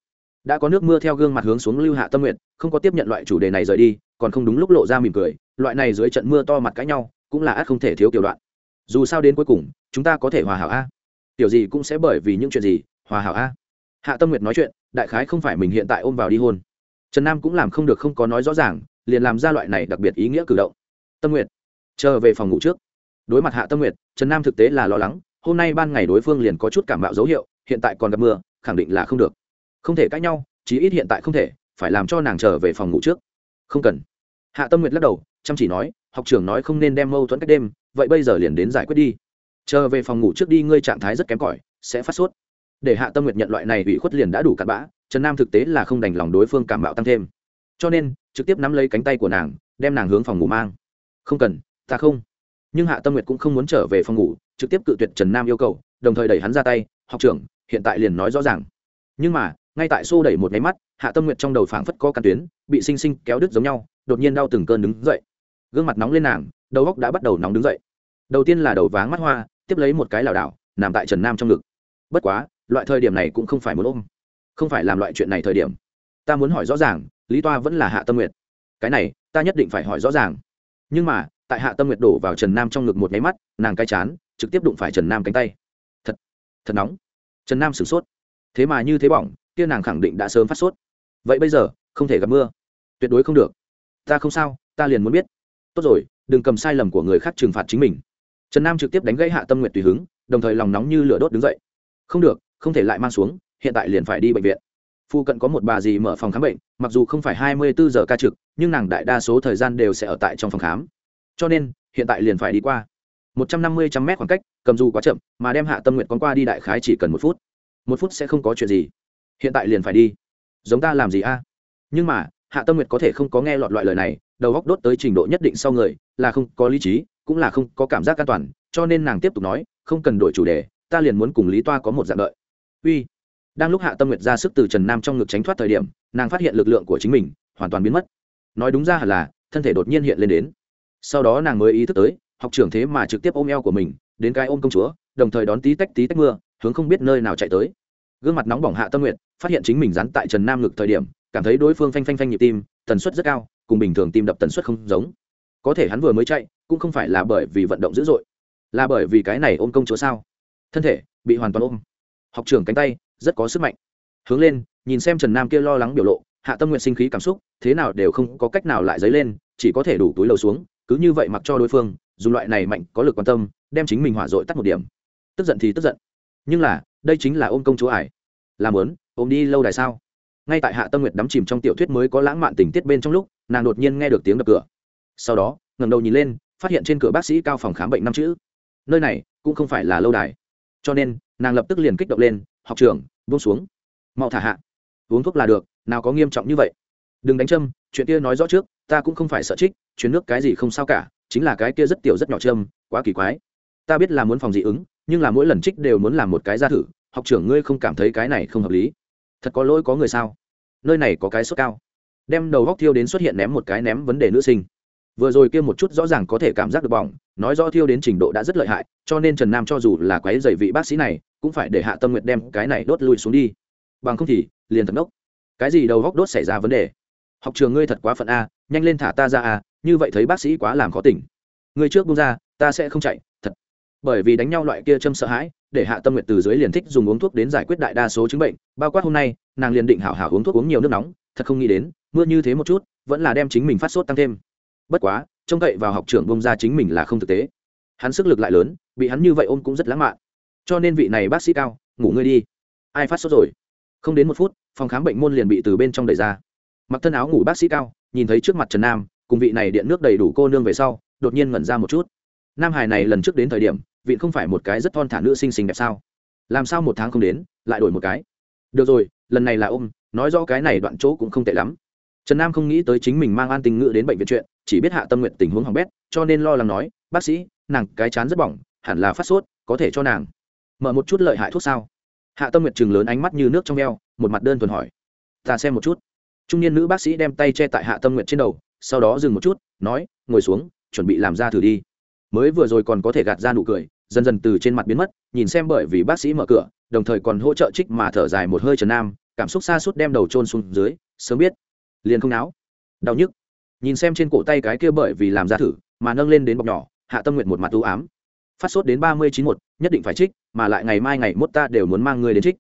Đã có nước mưa theo gương mặt hướng xuống lưu hạ tâm nguyện không có tiếp nhận loại chủ đề này rời đi, còn không đúng lúc lộ ra mỉm cười, loại này dưới trận mưa to mặt cãi nhau, cũng là ắt không thể thiếu kiểu đoạn. Dù sao đến cuối cùng, chúng ta có thể hòa hảo a. Tiểu gì cũng sẽ bởi vì những chuyện gì, hòa hảo a. Hạ tâm nguyệt nói chuyện, đại khái không phải mình hiện tại ôm vào đi hôn. Trần nam cũng làm không được không có nói rõ ràng, liền làm ra loại này đặc biệt ý nghĩa cử động. Tâm nguyệt chờ về phòng ngủ trước đối mặt hạ tâm nguyệt, trần nam thực tế là lo lắng, hôm nay ban ngày đối phương liền có chút cảm bạo dấu hiệu, hiện tại còn gặp mưa, khẳng định là không được. Không thể cãi nhau, chí ít hiện tại không thể, phải làm cho nàng trở về phòng ngủ trước. Không cần. Hạ tâm nguyệt lắc đầu, chăm chỉ nói, học trưởng nói không nên đem mâu thuẫn cách đêm, vậy bây giờ liền đến giải quyết đi. Chờ về phòng ngủ trước đi, ngươi trạng thái rất kém cỏi, sẽ phát sốt. Để hạ tâm nguyệt nhận loại này ủy khuất liền đã đủ cặn bã, trần nam thực tế là không đành lòng đối phương cảm bạo tăng thêm. Cho nên, trực tiếp nắm lấy cánh tay của nàng, đem nàng hướng phòng ngủ mang. Không cần, ta không nhưng hạ tâm nguyệt cũng không muốn trở về phòng ngủ, trực tiếp cự tuyệt trần nam yêu cầu, đồng thời đẩy hắn ra tay, học trưởng, hiện tại liền nói rõ ràng. Nhưng mà, ngay tại xô đẩy một máy mắt, hạ tâm nguyệt trong đầu phảng phất có căn tuyến, bị sinh sinh kéo đứt giống nhau, đột nhiên đau từng cơn đứng dậy. Gương mặt nóng lên nàng, đầu góc đã bắt đầu nóng đứng dậy. Đầu tiên là đầu váng mắt hoa, tiếp lấy một cái lảo đảo, nằm tại trần nam trong ngực. Bất quá, loại thời điểm này cũng không phải muốn ôm, không phải làm loại chuyện này thời điểm. Ta muốn hỏi rõ ràng, lý toa vẫn là hạ tâm nguyệt. Cái này, ta nhất định phải hỏi rõ ràng. Nhưng mà tại hạ tâm nguyệt đổ vào trần nam trong ngực một nháy mắt, nàng cay chán, trực tiếp đụng phải trần nam cánh tay. Thật thật nóng. Trần nam sửng sốt. Thế mà như thế bỏng, kia nàng khẳng định đã sớm phát sốt. Vậy bây giờ, không thể gặp mưa. Tuyệt đối không được. Ta không sao, ta liền muốn biết. Tốt rồi, đừng cầm sai lầm của người khác trừng phạt chính mình. Trần nam trực tiếp đánh gãy hạ tâm nguyện tùy hứng, đồng thời lòng nóng như lửa đốt đứng dậy. Không được, không thể lại mang xuống, hiện tại liền phải đi bệnh viện. Phu cận có một bà dì mở phòng khám bệnh, mặc dù không phải hai mươi bốn giờ ca trực, nhưng nàng đại đa số thời gian đều sẽ ở tại trong phòng khám cho nên, hiện tại liền phải đi qua. Một trăm năm mươi trăm mét khoảng cách, cầm dù quá chậm, mà đem hạ tâm nguyện con qua đi đại khái chỉ cần một phút. Một phút sẽ không có chuyện gì. Hiện tại liền phải đi. Giống ta làm gì a? Nhưng mà, hạ tâm nguyệt có thể không có nghe lọt loại lời này, đầu góc đốt tới trình độ nhất định sau người, là không có lý trí, cũng là không có cảm giác an toàn, cho nên nàng tiếp tục nói, không cần đổi chủ đề, ta liền muốn cùng lý toa có một dạng đợi. Uy. Đang lúc hạ tâm nguyệt ra sức từ trần nam trong ngực tránh thoát thời điểm, nàng phát hiện lực lượng của chính mình hoàn toàn biến mất. Nói đúng ra hẳn là, thân thể đột nhiên hiện lên đến sau đó nàng mới ý thức tới, học trưởng thế mà trực tiếp ôm eo của mình, đến cái ôm công chúa, đồng thời đón tí tách tí tách mưa, hướng không biết nơi nào chạy tới. Gương mặt nóng bỏng hạ tâm nguyện phát hiện chính mình dán tại trần nam ngực thời điểm, cảm thấy đối phương phanh phanh phanh nhịp tim, tần suất rất cao, cùng bình thường tim đập tần suất không giống. Có thể hắn vừa mới chạy, cũng không phải là bởi vì vận động dữ dội, là bởi vì cái này ôm công chúa sao? Thân thể bị hoàn toàn ôm. Học trưởng cánh tay, rất có sức mạnh. Hướng lên, nhìn xem trần nam kia lo lắng biểu lộ, hạ tâm nguyện sinh khí cảm xúc, thế nào đều không có cách nào lại dấy lên, chỉ có thể đủ túi lầu xuống cứ như vậy mặc cho đối phương, dùng loại này mạnh, có lực quan tâm, đem chính mình hỏa dội tắt một điểm. Tức giận thì tức giận. Nhưng là, đây chính là ôm công chúa ải. Làm lớn ôm đi lâu đài sao? Ngay tại hạ tâm nguyệt đắm chìm trong tiểu thuyết mới có lãng mạn tình tiết bên trong lúc, nàng đột nhiên nghe được tiếng đập cửa. Sau đó, ngẩng đầu nhìn lên, phát hiện trên cửa bác sĩ cao phòng khám bệnh năm chữ. Nơi này, cũng không phải là lâu đài. Cho nên, nàng lập tức liền kích động lên, học trường buông xuống. Mau thả hạ. Uống thuốc là được, nào có nghiêm trọng như vậy đừng đánh châm, chuyện kia nói rõ trước, ta cũng không phải sợ trích, chuyến nước cái gì không sao cả, chính là cái kia rất tiểu rất nhỏ châm, quá kỳ quái. Ta biết là muốn phòng dị ứng, nhưng là mỗi lần trích đều muốn làm một cái ra thử, học trưởng ngươi không cảm thấy cái này không hợp lý. Thật có lỗi có người sao? Nơi này có cái sốt cao. Đem đầu góc thiêu đến xuất hiện ném một cái ném vấn đề nữ sinh. Vừa rồi kia một chút rõ ràng có thể cảm giác được bỏng, nói rõ thiêu đến trình độ đã rất lợi hại, cho nên trần nam cho dù là quái dày vị bác sĩ này, cũng phải để hạ tâm nguyện đem cái này đốt lùi xuống đi. Bằng không thì, liền thật đốc. Cái gì đầu góc đốt xảy ra vấn đề? Học trường ngươi thật quá phận a, nhanh lên thả ta ra a, như vậy thấy bác sĩ quá làm khó tỉnh. Ngươi trước bung ra, ta sẽ không chạy, thật. Bởi vì đánh nhau loại kia châm sợ hãi, để hạ tâm nguyện từ dưới liền thích dùng uống thuốc đến giải quyết đại đa số chứng bệnh, bao quát hôm nay, nàng liền định hảo hảo uống thuốc uống nhiều nước nóng, thật không nghĩ đến, mưa như thế một chút, vẫn là đem chính mình phát sốt tăng thêm. Bất quá, trông cậy vào học trưởng bông ra chính mình là không thực tế. Hắn sức lực lại lớn, bị hắn như vậy ôm cũng rất lãng mạn. Cho nên vị này bác sĩ cao, ngủ ngươi đi. Ai phát sốt rồi? Không đến một phút, phòng khám bệnh môn liền bị từ bên trong đẩy ra mặc thân áo ngủ bác sĩ cao, nhìn thấy trước mặt trần nam, cùng vị này điện nước đầy đủ cô nương về sau, đột nhiên ngẩn ra một chút. Nam hải này lần trước đến thời điểm, vị không phải một cái rất thon thả nữ sinh xinh đẹp sao? Làm sao một tháng không đến, lại đổi một cái? Được rồi, lần này là ôm, nói rõ cái này đoạn chỗ cũng không tệ lắm. Trần nam không nghĩ tới chính mình mang an tình ngự đến bệnh viện chuyện, chỉ biết hạ tâm nguyện tình huống hỏng bét, cho nên lo lắng nói, bác sĩ, nàng cái chán rất bỏng, hẳn là phát sốt, có thể cho nàng mở một chút lợi hại thuốc sao? Hạ tâm nguyện chừng lớn ánh mắt như nước trong veo một mặt đơn thuần hỏi, ta xem một chút trung niên nữ bác sĩ đem tay che tại hạ tâm nguyện trên đầu, sau đó dừng một chút, nói, ngồi xuống, chuẩn bị làm ra thử đi. Mới vừa rồi còn có thể gạt ra nụ cười, dần dần từ trên mặt biến mất, nhìn xem bởi vì bác sĩ mở cửa, đồng thời còn hỗ trợ trích mà thở dài một hơi trần nam, cảm xúc xa suốt đem đầu trôn xuống dưới, sớm biết, liền không náo, đau nhức. Nhìn xem trên cổ tay cái kia bởi vì làm ra thử, mà nâng lên đến bọc nhỏ, hạ tâm nguyện một mặt ưu ám. Phát sốt đến ba mươi chín một nhất định phải trích, mà lại ngày mai ngày mốt ta đều muốn mang người đến trích.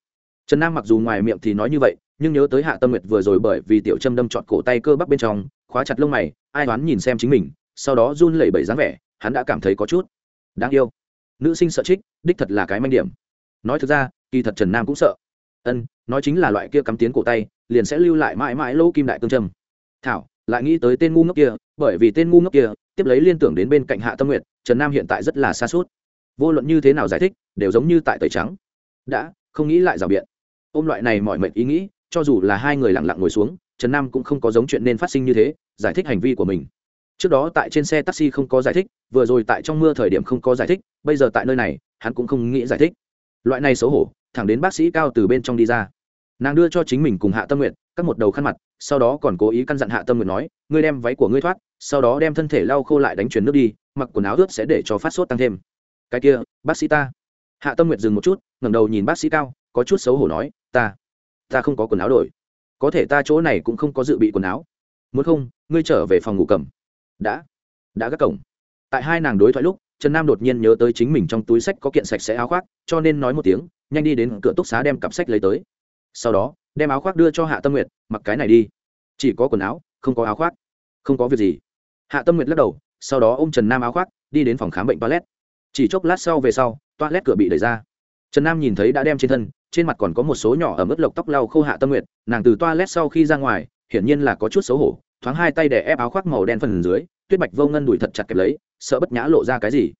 Trần nam mặc dù ngoài miệng thì nói như vậy nhưng nhớ tới hạ tâm nguyệt vừa rồi bởi vì tiểu châm đâm trọt cổ tay cơ bắp bên trong, khóa chặt lông mày, ai đoán nhìn xem chính mình, sau đó run lẩy bẩy dáng vẻ, hắn đã cảm thấy có chút đáng yêu. Nữ sinh sợ trích, đích thật là cái manh điểm. Nói thực ra, kỳ thật trần nam cũng sợ. Ân, nói chính là loại kia cắm tiến cổ tay, liền sẽ lưu lại mãi mãi lỗ kim đại cương trâm thảo, lại nghĩ tới tên ngu ngốc kia, bởi vì tên ngu ngốc kia, tiếp lấy liên tưởng đến bên cạnh hạ tâm nguyện trần nam hiện tại rất là xa suốt vô luận như thế nào giải thích, đều giống như tại tẩy trắng. Đã, không nghĩ lại rào biện. Ôm loại này mọi mệnh ý nghĩ cho dù là hai người lặng lặng ngồi xuống, trần nam cũng không có giống chuyện nên phát sinh như thế, giải thích hành vi của mình. Trước đó tại trên xe taxi không có giải thích, vừa rồi tại trong mưa thời điểm không có giải thích, bây giờ tại nơi này, hắn cũng không nghĩ giải thích. Loại này xấu hổ, thẳng đến bác sĩ cao từ bên trong đi ra. Nàng đưa cho chính mình cùng hạ tâm nguyện các một đầu khăn mặt, sau đó còn cố ý căn dặn hạ tâm nguyện nói, ngươi đem váy của ngươi thoát, sau đó đem thân thể lau khô lại đánh chuyển nước đi, mặc quần áo ướt sẽ để cho phát sốt tăng thêm. Cái kia, bác sĩ ta. Hạ tâm nguyện dừng một chút, ngẩng đầu nhìn bác sĩ cao, có chút xấu hổ nói, ta ta không có quần áo đổi. Có thể ta chỗ này cũng không có dự bị quần áo. Muốn không, ngươi trở về phòng ngủ cầm. Đã. Đã gác cổng. Tại hai nàng đối thoại lúc, trần nam đột nhiên nhớ tới chính mình trong túi sách có kiện sạch sẽ áo khoác, cho nên nói một tiếng, nhanh đi đến cửa túc xá đem cặp sách lấy tới. Sau đó, đem áo khoác đưa cho hạ tâm nguyệt, mặc cái này đi. Chỉ có quần áo, không có áo khoác. Không có việc gì. Hạ tâm nguyệt lắc đầu, sau đó ô m trần nam áo khoác, đi đến phòng khám bệnh toilet. Chỉ chốc lát sau về sau, toilet cửa bị đẩy ra trần nam nhìn thấy đã đem trên thân, trên mặt còn có một số nhỏ ở mức lộc tóc lau khô hạ tâm nguyệt, nàng từ toilet sau khi ra ngoài, hiển nhiên là có chút xấu hổ, thoáng hai tay để ép áo khoác màu đen phần dưới, tuyết bạch vô ngân đùi thật chặt kẹp lấy, sợ bất nhã lộ ra cái gì.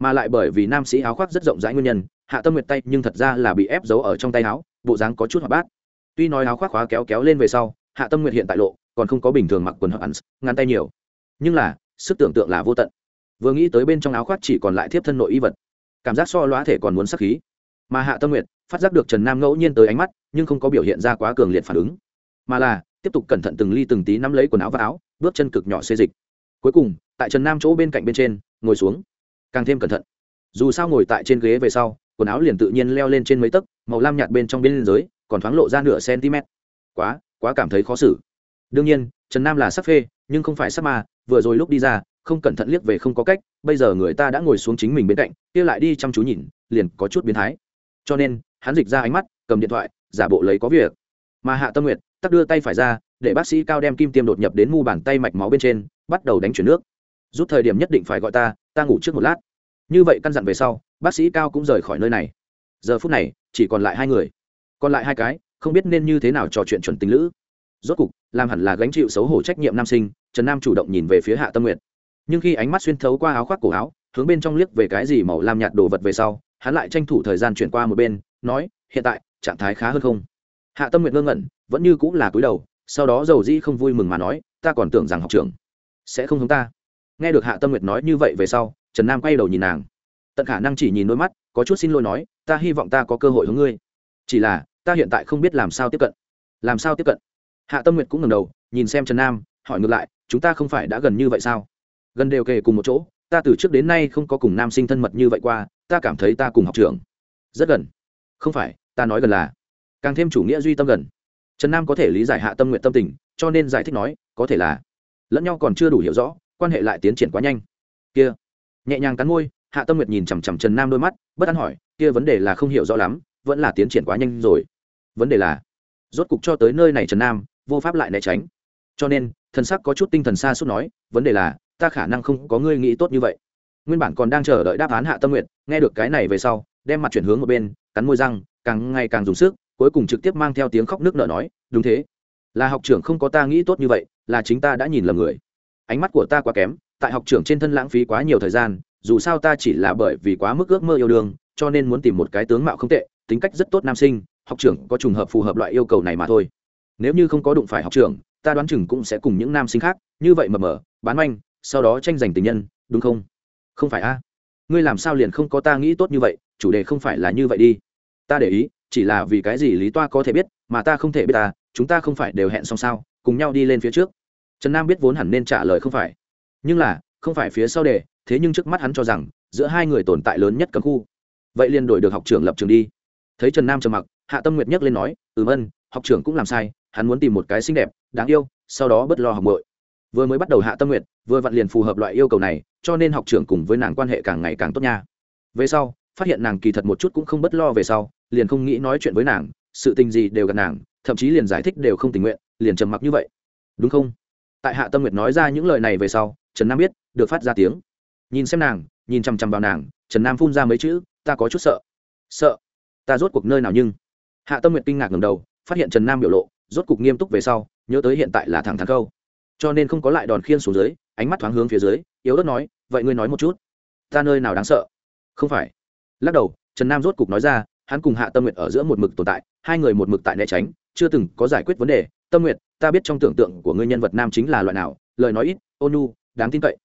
Mà lại bởi vì nam sĩ áo khoác rất rộng rãi nguyên nhân, hạ tâm nguyệt tay nhưng thật ra là bị ép giấu ở trong tay áo, bộ dáng có chút hoạt bát. Tuy nói áo khoác khóa kéo kéo lên về sau, hạ tâm nguyệt hiện tại lộ, còn không có bình thường mặc quần hở ẩn, ngăn tay nhiều. Nhưng là, sức tưởng tượng là vô tận. Vừa nghĩ tới bên trong áo khoác chỉ còn lại thiếp thân nội y vật. Cảm giác so loá thể còn muốn sắc khí mà hạ tâm nguyệt phát giác được trần nam ngẫu nhiên tới ánh mắt nhưng không có biểu hiện ra quá cường liệt phản ứng mà là tiếp tục cẩn thận từng ly từng tí nắm lấy quần áo và áo bước chân cực nhỏ xê dịch cuối cùng tại trần nam chỗ bên cạnh bên trên ngồi xuống càng thêm cẩn thận dù sao ngồi tại trên ghế về sau quần áo liền tự nhiên leo lên trên mấy tấc màu lam nhạt bên trong bên dưới còn thoáng lộ ra nửa cm quá quá cảm thấy khó xử đương nhiên trần nam là sắc phê nhưng không phải sắc ma vừa rồi lúc đi ra không cẩn thận liếc về không có cách bây giờ người ta đã ngồi xuống chính mình bên cạnh kia lại đi chăm chú nhìn liền có chút biến thái cho nên, hắn dịch ra ánh mắt, cầm điện thoại, giả bộ lấy có việc. Mà hạ tâm nguyệt tắt đưa tay phải ra, để bác sĩ cao đem kim tiêm đột nhập đến mu bàn tay mạch máu bên trên, bắt đầu đánh chuyển nước. Rút thời điểm nhất định phải gọi ta ta ngủ trước một lát. Như vậy căn dặn về sau, bác sĩ cao cũng rời khỏi nơi này. Giờ phút này, chỉ còn lại hai người. Còn lại hai cái, không biết nên như thế nào trò chuyện chuẩn tình lữ. Rốt cục, làm hẳn là gánh chịu xấu hổ trách nhiệm nam sinh, trần nam chủ động nhìn về phía hạ tâm nguyệt. Nhưng khi ánh mắt xuyên thấu qua áo khoác cổ áo, hướng bên trong liếc về cái gì màu lam nhạt đồ vật về sau hắn lại tranh thủ thời gian chuyển qua một bên, nói, hiện tại, trạng thái khá hơn không? Hạ tâm nguyệt ngơ ngẩn, vẫn như cũng là cúi đầu, sau đó dầu dĩ không vui mừng mà nói, ta còn tưởng rằng học trưởng sẽ không giống ta. Nghe được hạ tâm nguyệt nói như vậy về sau, trần nam quay đầu nhìn nàng. Tận khả năng chỉ nhìn đôi mắt, có chút xin lỗi nói, ta hy vọng ta có cơ hội hướng ngươi. Chỉ là, ta hiện tại không biết làm sao tiếp cận. Làm sao tiếp cận? Hạ tâm nguyệt cũng ngầm đầu, nhìn xem trần nam, hỏi ngược lại, chúng ta không phải đã gần như vậy sao? Gần đều kề cùng một chỗ ta từ trước đến nay không có cùng nam sinh thân mật như vậy qua ta cảm thấy ta cùng học trường, rất gần. Không phải ta nói gần là càng thêm chủ nghĩa duy tâm gần. Trần nam có thể lý giải hạ tâm nguyện tâm tình cho nên giải thích nói có thể là lẫn nhau còn chưa đủ hiểu rõ quan hệ lại tiến triển quá nhanh. Kia nhẹ nhàng cắn môi hạ tâm nguyệt nhìn chằm chằm trần nam đôi mắt bất an hỏi kia vấn đề là không hiểu rõ lắm vẫn là tiến triển quá nhanh rồi. Vấn đề là rốt cục cho tới nơi này trần nam vô pháp lại né tránh. Cho nên thần sắc có chút tinh thần xa suốt nói vấn đề là ta khả năng không có ngươi nghĩ tốt như vậy. Nguyên bản còn đang chờ đợi đáp án hạ tâm nguyện nghe được cái này về sau, đem mặt chuyển hướng một bên, cắn môi răng, càng ngày càng dùng sức, cuối cùng trực tiếp mang theo tiếng khóc nước nở nói, đúng thế. Là học trưởng không có ta nghĩ tốt như vậy, là chính ta đã nhìn lầm người. Ánh mắt của ta quá kém, tại học trưởng trên thân lãng phí quá nhiều thời gian, dù sao ta chỉ là bởi vì quá mức ước mơ yêu đương, cho nên muốn tìm một cái tướng mạo không tệ, tính cách rất tốt nam sinh, học trưởng có trùng hợp phù hợp loại yêu cầu này mà thôi. Nếu như không có đụng phải học trưởng, ta đoán chừng cũng sẽ cùng những nam sinh khác, như vậy mờ mờ, bán manh sau đó tranh giành tình nhân, đúng không? Không phải a. Ngươi làm sao liền không có ta nghĩ tốt như vậy, chủ đề không phải là như vậy đi. Ta để ý, chỉ là vì cái gì lý toa có thể biết, mà ta không thể biết ta, chúng ta không phải đều hẹn xong sao, cùng nhau đi lên phía trước. Trần nam biết vốn hẳn nên trả lời không phải. Nhưng là, không phải phía sau đề, thế nhưng trước mắt hắn cho rằng, giữa hai người tồn tại lớn nhất cấm khu. Vậy liền đổi được học trưởng lập trường đi. Thấy trần nam trầm mặc, hạ tâm nguyệt nhấc lên nói, ừm ân, học trưởng cũng làm sai, hắn muốn tìm một cái xinh đẹp, đáng yêu, sau đó bất lo học bội vừa mới bắt đầu hạ tâm nguyện, vừa vặn liền phù hợp loại yêu cầu này, cho nên học trưởng cùng với nàng quan hệ càng ngày càng tốt nha. Về sau, phát hiện nàng kỳ thật một chút cũng không bất lo về sau, liền không nghĩ nói chuyện với nàng, sự tình gì đều gặp nàng, thậm chí liền giải thích đều không tình nguyện, liền trầm mặc như vậy. Đúng không? Tại hạ tâm nguyệt nói ra những lời này về sau, trần nam biết, được phát ra tiếng. Nhìn xem nàng, nhìn chằm chằm vào nàng, trần nam phun ra mấy chữ, ta có chút sợ. Sợ? Ta rốt cuộc nơi nào nhưng? Hạ tâm nguyệt kinh ngạc ngầm đầu, phát hiện trần nam biểu lộ, rốt cuộc nghiêm túc về sau, nhớ tới hiện tại là thẳng thắn câu cho nên không có lại đòn khiên xuống dưới, ánh mắt thoáng hướng phía dưới, yếu ớt nói, vậy ngươi nói một chút, ta nơi nào đáng sợ? Không phải. Lắc đầu, trần nam rốt cục nói ra, hắn cùng hạ tâm nguyệt ở giữa một mực tồn tại, hai người một mực tại né tránh, chưa từng có giải quyết vấn đề. Tâm nguyệt, ta biết trong tưởng tượng của ngươi nhân vật nam chính là loại nào, lời nói ít ônu đáng tin cậy.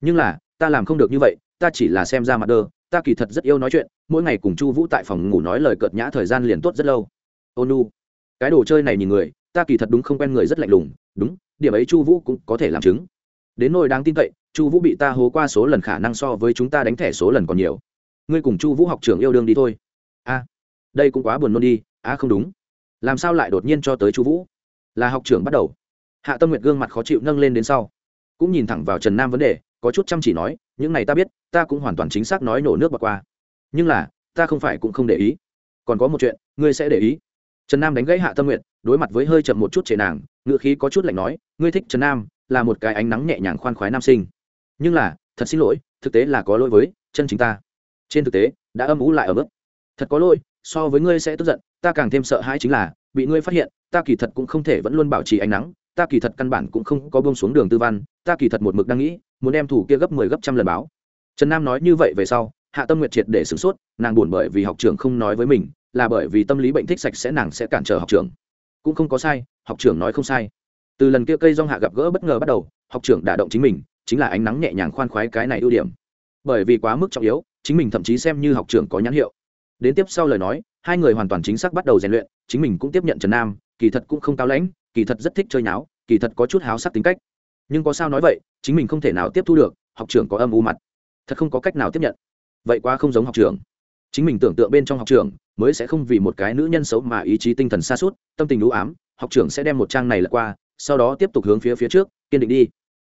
Nhưng là, ta làm không được như vậy, ta chỉ là xem ra mặt đơ, ta kỳ thật rất yêu nói chuyện, mỗi ngày cùng chu vũ tại phòng ngủ nói lời cợt nhã thời gian liền tốt rất lâu. Ônu cái đồ chơi này nhìn người, ta kỳ thật đúng không quen người rất lạnh lùng, đúng điểm ấy chu vũ cũng có thể làm chứng. Đến nỗi đáng tin cậy, chu vũ bị ta hố qua số lần khả năng so với chúng ta đánh thẻ số lần còn nhiều. Ngươi cùng chu vũ học trường yêu đương đi thôi. A, đây cũng quá buồn nôn đi a không đúng. Làm sao lại đột nhiên cho tới chu vũ? Là học trưởng bắt đầu. Hạ tâm nguyệt gương mặt khó chịu nâng lên đến sau. Cũng nhìn thẳng vào trần nam vấn đề, có chút chăm chỉ nói, những này ta biết, ta cũng hoàn toàn chính xác nói nổ nước bọc qua. Nhưng là, ta không phải cũng không để ý. Còn có một chuyện, ngươi sẽ để ý. Trần nam đánh gãy hạ tâm nguyện đối mặt với hơi chậm một chút chế nàng ngựa khí có chút lạnh nói, ngươi thích trần nam, là một cái ánh nắng nhẹ nhàng khoan khoái nam sinh. Nhưng là, thật xin lỗi, thực tế là có lỗi với chân chính ta. Trên thực tế, đã âm ú lại ở mức. Thật có lỗi, so với ngươi sẽ tức giận, ta càng thêm sợ hãi chính là, bị ngươi phát hiện, ta kỳ thật cũng không thể vẫn luôn bảo trì ánh nắng, ta kỳ thật căn bản cũng không có bông xuống đường tư văn, ta kỳ thật một mực đang nghĩ, muốn đem thủ kia gấp mười 10 gấp trăm lần báo. Trần nam nói như vậy về sau, hạ tâm nguyệt triệt để sửng sốt, nàng buồn bởi vì học trường không nói với mình, là bởi vì tâm lý bệnh thích sạch sẽ nàng sẽ cản trở học trường cũng không có sai, học trưởng nói không sai. Từ lần kia cây rong hạ gặp gỡ bất ngờ bắt đầu, học trưởng đả động chính mình, chính là ánh nắng nhẹ nhàng khoan khoái cái này ưu điểm. Bởi vì quá mức trọng yếu, chính mình thậm chí xem như học trưởng có nhãn hiệu. Đến tiếp sau lời nói, hai người hoàn toàn chính xác bắt đầu rèn luyện, chính mình cũng tiếp nhận trần nam, kỳ thật cũng không cao lãnh, kỳ thật rất thích chơi nháo, kỳ thật có chút háo sắc tính cách. Nhưng có sao nói vậy, chính mình không thể nào tiếp thu được, học trưởng có âm u mặt. Thật không có cách nào tiếp nhận. Vậy quá không giống học trưởng chính mình tưởng tượng bên trong học trường mới sẽ không vì một cái nữ nhân xấu mà ý chí tinh thần xa suốt tâm tình lũ ám, học trưởng sẽ đem một trang này lật qua, sau đó tiếp tục hướng phía phía trước, kiên định đi.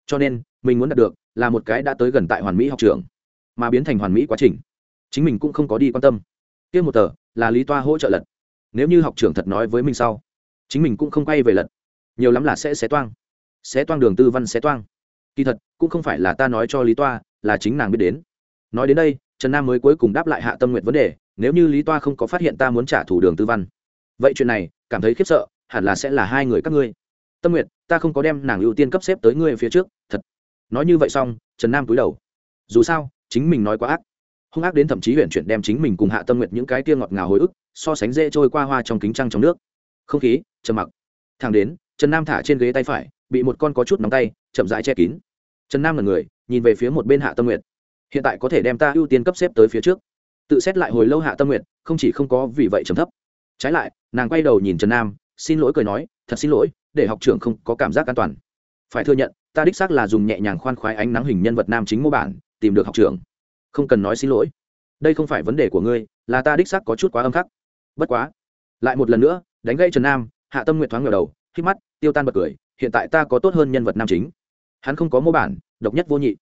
Cho nên, mình muốn đạt được là một cái đã tới gần tại hoàn mỹ học trường, mà biến thành hoàn mỹ quá trình. Chính mình cũng không có đi quan tâm. Kia một tờ là lý toa hỗ trợ lật. Nếu như học trưởng thật nói với mình sau, chính mình cũng không quay về lật. Nhiều lắm là sẽ xé toang. Xé toang đường tư văn xé toang. Kỳ thật, cũng không phải là ta nói cho lý toa là chính nàng biết đến. Nói đến đây trần nam mới cuối cùng đáp lại hạ tâm nguyện vấn đề, nếu như lý toa không có phát hiện ta muốn trả thủ đường tư văn. Vậy chuyện này, cảm thấy khiếp sợ, hẳn là sẽ là hai người các ngươi. Tâm nguyệt, ta không có đem nàng ưu tiên cấp xếp tới ngươi phía trước, thật. Nói như vậy xong, trần nam cúi đầu. Dù sao, chính mình nói quá ác. Hung ác đến thậm chí huyện chuyển đem chính mình cùng hạ tâm nguyệt những cái tia ngọt ngào hồi ức, so sánh dễ trôi qua hoa trong kính trăng trong nước. Không khí, trầm mặc. Thẳng đến, trần nam thả trên ghế tay phải, bị một con có chút nóng tay, chậm rãi che kín. Trần nam là người, nhìn về phía một bên hạ tâm nguyệt hiện tại có thể đem ta ưu tiên cấp xếp tới phía trước. Tự xét lại hồi lâu hạ tâm nguyện, không chỉ không có vì vậy trầm thấp. Trái lại nàng quay đầu nhìn trần nam xin lỗi cười nói thật xin lỗi để học trưởng không có cảm giác an toàn. Phải thừa nhận ta đích xác là dùng nhẹ nhàng khoan khoái ánh nắng hình nhân vật nam chính mô bản tìm được học trưởng. Không cần nói xin lỗi. Đây không phải vấn đề của ngươi là ta đích xác có chút quá âm khắc. Bất quá. Lại một lần nữa đánh gây trần nam hạ tâm nguyện thoáng ngờ đầu khi mắt tiêu tan bật cười hiện tại ta có tốt hơn nhân vật nam chính. Hắn không có mô bản độc nhất vô nhị.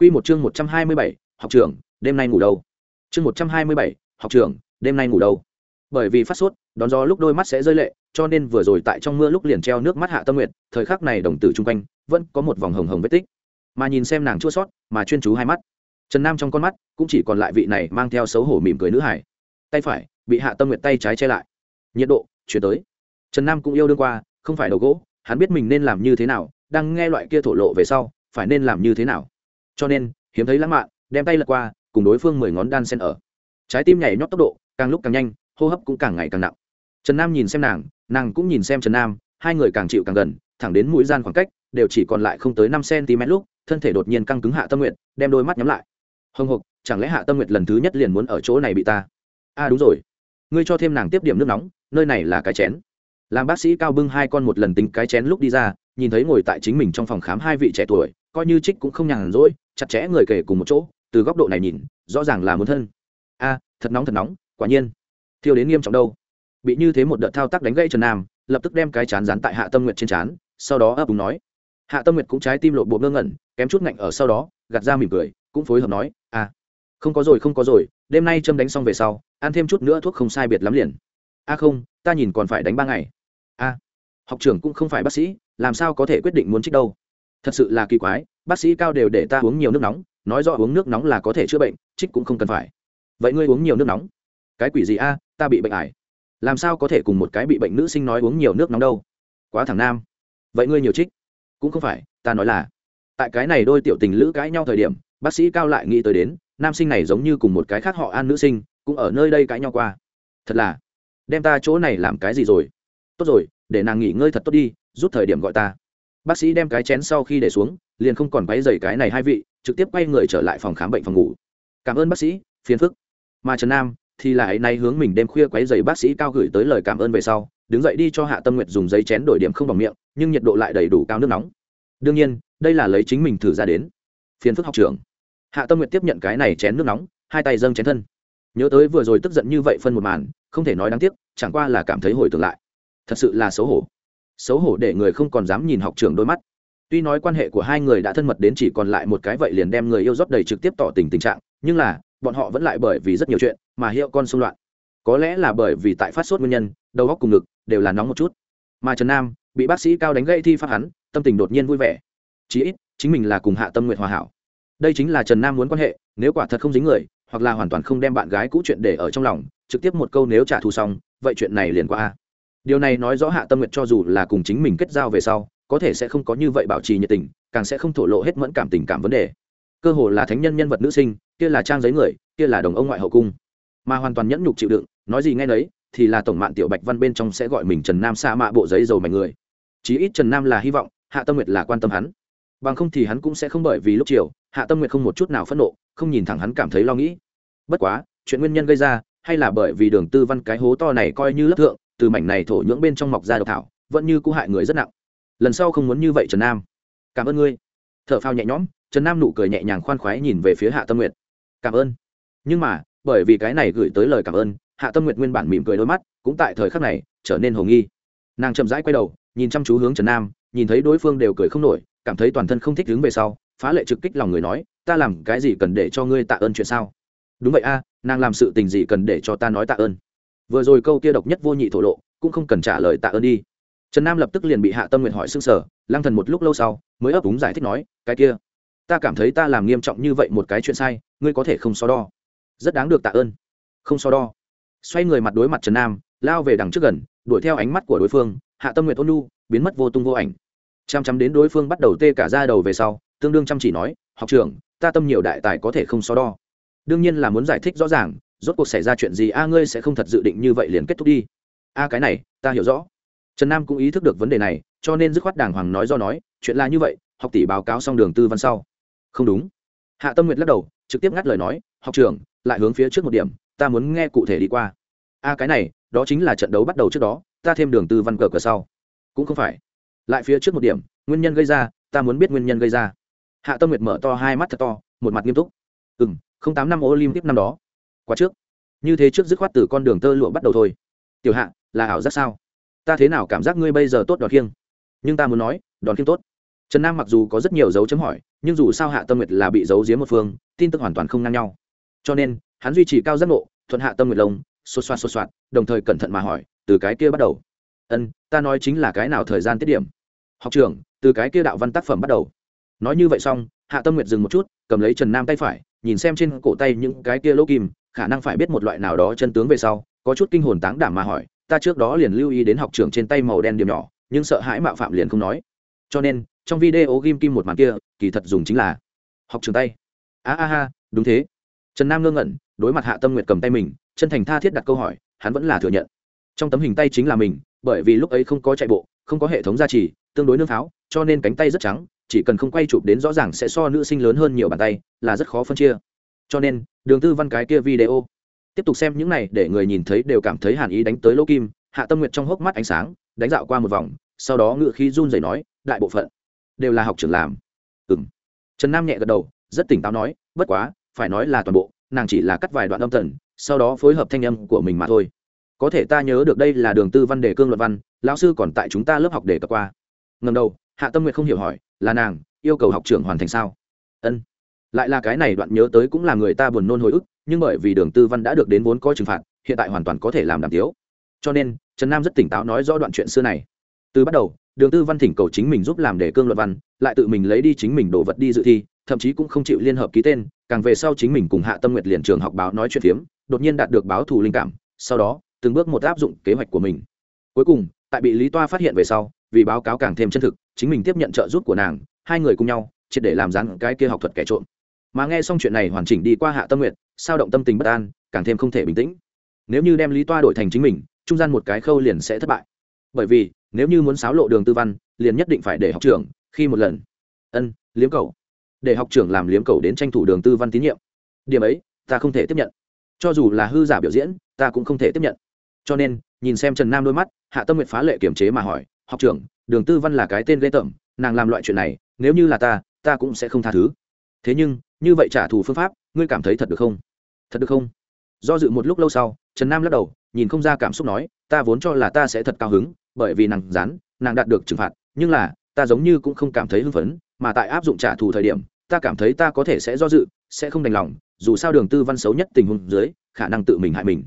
Quy một chương một trăm hai mươi bảy, học trưởng đêm nay ngủ đâu? Chương một trăm hai mươi bảy, học trưởng đêm nay ngủ đâu? Bởi vì phát sốt, đón gió lúc đôi mắt sẽ rơi lệ, cho nên vừa rồi tại trong mưa lúc liền treo nước mắt hạ tâm nguyện thời khắc này đồng tử trung quanh vẫn có một vòng hồng hồng vết tích. Mà nhìn xem nàng chua sót, mà chuyên chú hai mắt. Trần nam trong con mắt cũng chỉ còn lại vị này mang theo xấu hổ mỉm cười nữ hải tay phải bị hạ tâm nguyện tay trái che lại. Nhiệt độ chuyển tới. Trần nam cũng yêu đương qua, không phải đầu gỗ, hắn biết mình nên làm như thế nào, đang nghe loại kia thổ lộ về sau, phải nên làm như thế nào cho nên, hiếm thấy lãng mạn, đem tay lật qua, cùng đối phương mười ngón đan sen ở. Trái tim nhảy nhót tốc độ, càng lúc càng nhanh, hô hấp cũng càng ngày càng nặng. Trần nam nhìn xem nàng nàng cũng nhìn xem trần nam, hai người càng chịu càng gần, thẳng đến mũi gian khoảng cách, đều chỉ còn lại không tới năm cm lúc, thân thể đột nhiên căng cứng hạ tâm nguyện đem đôi mắt nhắm lại. Hồng hộc, chẳng lẽ hạ tâm nguyện lần thứ nhất liền muốn ở chỗ này bị ta? A à đúng rồi. Ngươi cho thêm nàng tiếp điểm nước nóng, nơi này là cái chén. Làm bác sĩ cao bưng hai con một lần tính cái chén lúc đi ra, nhìn thấy ngồi tại chính mình trong phòng khám hai vị trẻ tuổi coi như trích cũng không nhàn rỗi, chặt chẽ người kể cùng một chỗ, từ góc độ này nhìn, rõ ràng là muốn thân. A, thật nóng thật nóng, quả nhiên. Thiêu đến nghiêm trọng đâu. Bị như thế một đợt thao tác đánh gây trần nam, lập tức đem cái chán dán tại hạ tâm nguyện trên chán, sau đó ấp úng nói. Hạ tâm nguyệt cũng trái tim lộ bộ ngơ ngẩn, kém chút ngạnh ở sau đó, gạt ra mỉm cười, cũng phối hợp nói à không có rồi, không có rồi, đêm nay châm đánh xong về sau, ăn thêm chút nữa thuốc không sai biệt lắm liền. A không, ta nhìn còn phải đánh ba ngày. A, học trưởng cũng không phải bác sĩ, làm sao có thể quyết định muốn trích đâu? Thật sự là kỳ quái, bác sĩ cao đều để ta uống nhiều nước nóng, nói rõ uống nước nóng là có thể chữa bệnh, trích cũng không cần phải. Vậy ngươi uống nhiều nước nóng? Cái quỷ gì a, ta bị bệnh ải. Làm sao có thể cùng một cái bị bệnh nữ sinh nói uống nhiều nước nóng đâu? Quá thẳng nam. Vậy ngươi nhiều trích? Cũng không phải, ta nói là, tại cái này đôi tiểu tình lữ cãi nhau thời điểm, bác sĩ cao lại nghĩ tới đến, nam sinh này giống như cùng một cái khác họ an nữ sinh, cũng ở nơi đây cãi nhau qua. Thật là, đem ta chỗ này làm cái gì rồi? Tốt rồi, để nàng nghỉ ngơi thật tốt đi rút thời điểm gọi ta bác sĩ đem cái chén sau khi để xuống, liền không còn váy dày cái này hai vị, trực tiếp quay người trở lại phòng khám bệnh phòng ngủ. Cảm ơn bác sĩ, phiền phức. Mà trần nam thì là ấy nay hướng mình đêm khuya quấy dày bác sĩ cao gửi tới lời cảm ơn về sau, đứng dậy đi cho hạ tâm nguyệt dùng giấy chén đổi điểm không bằng miệng, nhưng nhiệt độ lại đầy đủ cao nước nóng. Đương nhiên, đây là lấy chính mình thử ra đến. Phiền phức học trưởng. Hạ tâm nguyệt tiếp nhận cái này chén nước nóng, hai tay dâng chén thân. Nhớ tới vừa rồi tức giận như vậy phân một màn, không thể nói đáng tiếc, chẳng qua là cảm thấy hồi tưởng lại. Thật sự là xấu hổ xấu hổ để người không còn dám nhìn học trưởng đôi mắt. Tuy nói quan hệ của hai người đã thân mật đến chỉ còn lại một cái vậy liền đem người yêu rót đầy trực tiếp tỏ tình tình trạng, nhưng là, bọn họ vẫn lại bởi vì rất nhiều chuyện mà hiệu con xung loạn. Có lẽ là bởi vì tại phát sốt nguyên nhân, đầu góc cùng ngực đều là nóng một chút. Mà trần nam bị bác sĩ cao đánh gãy thi phát hắn, tâm tình đột nhiên vui vẻ. Chí ít, chính mình là cùng hạ tâm nguyện hòa hảo. Đây chính là trần nam muốn quan hệ, nếu quả thật không dính người, hoặc là hoàn toàn không đem bạn gái cũ chuyện để ở trong lòng, trực tiếp một câu nếu trả thù xong, vậy chuyện này liền qua điều này nói rõ hạ tâm nguyện cho dù là cùng chính mình kết giao về sau, có thể sẽ không có như vậy bảo trì nhiệt tình, càng sẽ không thổ lộ hết mẫn cảm tình cảm vấn đề. Cơ hồ là thánh nhân nhân vật nữ sinh, kia là trang giấy người, kia là đồng ông ngoại hậu cung. Mà hoàn toàn nhẫn nhục chịu đựng, nói gì ngay nấy, thì là tổng mạng tiểu bạch văn bên trong sẽ gọi mình trần nam xa mạ bộ giấy dầu mảnh người. Chí ít trần nam là hy vọng, hạ tâm nguyệt là quan tâm hắn. Bằng không thì hắn cũng sẽ không bởi vì lúc chiều, hạ tâm nguyệt không một chút nào phẫn nộ, không nhìn thẳng hắn cảm thấy lo nghĩ. Bất quá, chuyện nguyên nhân gây ra, hay là bởi vì đường tư văn cái hố to này coi như lớp thượng từ mảnh này thổ nhưỡng bên trong mọc ra độc thảo, vẫn như cũ hại người rất nặng. Lần sau không muốn như vậy, trần nam. Cảm ơn ngươi. T h ở phao nhẹ nhõm, trần nam nụ cười nhẹ nhàng khoan khoái nhìn về phía hạ tâm nguyệt. Cảm ơn. Nhưng mà, bởi vì cái này gửi tới lời cảm ơn, hạ tâm nguyệt nguyên bản mỉm cười đôi mắt, cũng tại thời khắc này trở nên hồ nghi. Nàng chậm rãi quay đầu, nhìn chăm chú hướng trần nam, nhìn thấy đối phương đều cười không nổi, cảm thấy toàn thân không thích đứng về sau, phá lệ trực kích lòng người nói, ta làm cái gì cần để cho ngươi tạ ơn chuyện sao? Đúng vậy a, nàng làm sự tình gì cần để cho ta nói tạ ơn? Vừa rồi câu kia độc nhất vô nhị thổ lộ, cũng không cần trả lời tạ ơn đi. Trần nam lập tức liền bị hạ tâm nguyện hỏi s ư n g sở lang thần một lúc lâu sau, mới ấp úng giải thích nói, cái kia, ta cảm thấy ta làm nghiêm trọng như vậy một cái chuyện sai, ngươi có thể không so đo. Rất đáng được tạ ơn. Không so đo. Xoay người mặt đối mặt trần nam, lao về đằng trước gần, đuổi theo ánh mắt của đối phương, hạ tâm nguyện ôn nu biến mất vô tung vô ảnh. Chăm chăm đến đối phương bắt đầu tê cả ra đầu về sau, tương đương chăm chỉ nói, học trưởng, ta tâm nhiều đại tài có thể không so đo. Đương nhiên là muốn giải thích rõ ràng rốt cuộc xảy ra chuyện gì, a ngươi sẽ không thật dự định như vậy liền kết thúc đi. A cái này, ta hiểu rõ. Trần nam cũng ý thức được vấn đề này, cho nên dứt khoát đàng hoàng nói do nói, chuyện là như vậy, học tỷ báo cáo xong đường tư văn sau. Không đúng. Hạ tâm nguyệt lắc đầu, trực tiếp ngắt lời nói, học trưởng, lại hướng phía trước một điểm, ta muốn nghe cụ thể đi qua. A cái này, đó chính là trận đấu bắt đầu trước đó, ta thêm đường tư văn cờ cờ sau. Cũng không phải. Lại phía trước một điểm, nguyên nhân gây ra, ta muốn biết nguyên nhân gây ra. Hạ tâm nguyệt mở to hai mắt thật to, một mặt nghiêm túc. Ừ m không tám năm olympic năm đó quá trước. Như thế trước dứt khoát từ con đường tơ lụa bắt đầu thôi. Tiểu hạ, là ảo giác sao? Ta thế nào cảm giác ngươi bây giờ tốt đòn khiêng? Nhưng ta muốn nói đòn khiêng tốt. Trần nam mặc dù có rất nhiều dấu chấm hỏi, nhưng dù sao hạ tâm nguyệt là bị giấu giếm một phương, tin tức hoàn toàn không ngang nhau. Cho nên, hắn duy trì cao giác ngộ, thuận hạ tâm nguyệt lông xô xoạt xô xoạt đồng thời cẩn thận mà hỏi, từ cái kia bắt đầu. Ân, ta nói chính là cái nào thời gian tiết điểm? Học trưởng, từ cái kia đạo văn tác phẩm bắt đầu. Nói như vậy xong, hạ tâm nguyệt dừng một chút, cầm lấy trần nam tay phải nhìn xem trên cổ tay những cái kia lỗ kim, khả năng phải biết một loại nào đó chân tướng về sau, có chút kinh hồn táng đảm mà hỏi, ta trước đó liền lưu ý đến học trưởng trên tay màu đen điểm nhỏ, nhưng sợ hãi mạo phạm liền không nói. Cho nên, trong video ghim kim một màn kia, kỳ thật dùng chính là, học trường tay. A a ha đúng thế. Trần nam ngơ ngẩn, đối mặt hạ tâm nguyệt cầm tay mình, chân thành tha thiết đặt câu hỏi, hắn vẫn là thừa nhận. Trong tấm hình tay chính là mình, bởi vì lúc ấy không có chạy bộ, không có hệ thống gia trì, tương đối nương pháo cho nên cánh tay rất trắng chỉ cần không quay chụp đến rõ ràng sẽ so nữ sinh lớn hơn nhiều bàn tay, là rất khó phân chia. Cho nên, đường tư văn cái kia video, tiếp tục xem những này để người nhìn thấy đều cảm thấy hàn ý đánh tới lỗ kim, hạ tâm nguyệt trong hốc mắt ánh sáng, đánh dạo qua một vòng, sau đó ngự khí run rẩy nói, đại bộ phận đều là học trưởng làm. Ừng trần nam nhẹ gật đầu, rất tỉnh táo nói, bất quá, phải nói là toàn bộ, nàng chỉ là cắt vài đoạn âm thần sau đó phối hợp thanh âm của mình mà thôi. Có thể ta nhớ được đây là đường tư văn đề cương luật văn, lão sư còn tại chúng ta lớp học đề cập qua. Ngầm đầu, hạ tâm nguyệt không hiểu hỏi là nàng, yêu cầu học trưởng hoàn thành sao? Ân. Lại là cái này đoạn nhớ tới cũng là người ta buồn nôn hồi ức, nhưng bởi vì đường tư văn đã được đến vốn có trừng phạt, hiện tại hoàn toàn có thể làm đàm tiếu. Cho nên, trần nam rất tỉnh táo nói rõ đoạn chuyện xưa này. Từ bắt đầu, đường tư văn thỉnh cầu chính mình giúp làm đề cương luận văn, lại tự mình lấy đi chính mình đồ vật đi dự thi, thậm chí cũng không chịu liên hợp ký tên, càng về sau chính mình cùng hạ tâm nguyệt liền trường học báo nói chuyện phiếm, đột nhiên đạt được báo thù linh cảm, sau đó, từng bước một áp dụng kế hoạch của mình. Cuối cùng, tại bị lý toa phát hiện về sau vì báo cáo càng thêm chân thực, chính mình tiếp nhận trợ giúp của nàng, hai người cùng nhau, triệt để làm rắn cái kia học thuật kẻ trộm. Mà nghe xong chuyện này hoàn chỉnh đi qua hạ tâm nguyệt, sao động tâm tình bất an, càng thêm không thể bình tĩnh. Nếu như đem lý toa đổi thành chính mình, trung gian một cái khâu liền sẽ thất bại. Bởi vì, nếu như muốn xáo lộ đường tư văn, liền nhất định phải để học trưởng, khi một lần, ân, liếm cầu. Để học trưởng làm liếm cầu đến tranh thủ đường tư văn tín nhiệm. Điểm ấy, ta không thể tiếp nhận. Cho dù là hư giả biểu diễn, ta cũng không thể tiếp nhận. Cho nên, nhìn xem trần nam đôi mắt, hạ tâm nguyện phá lệ kiểm chế mà hỏi học trưởng, đường tư văn là cái tên ghê tởm, nàng làm loại chuyện này, nếu như là ta ta cũng sẽ không tha thứ. Thế nhưng, như vậy trả thù phương pháp, ngươi cảm thấy thật được không? Thật được không? Do dự một lúc lâu sau, trần nam lắc đầu, nhìn không ra cảm xúc nói, ta vốn cho là ta sẽ thật cao hứng, bởi vì nàng dán nàng đạt được trừng phạt, nhưng là, ta giống như cũng không cảm thấy hưng phấn, mà tại áp dụng trả thù thời điểm, ta cảm thấy ta có thể sẽ do dự, sẽ không đành lòng, dù sao đường tư văn xấu nhất tình huống dưới, khả năng tự mình hại mình.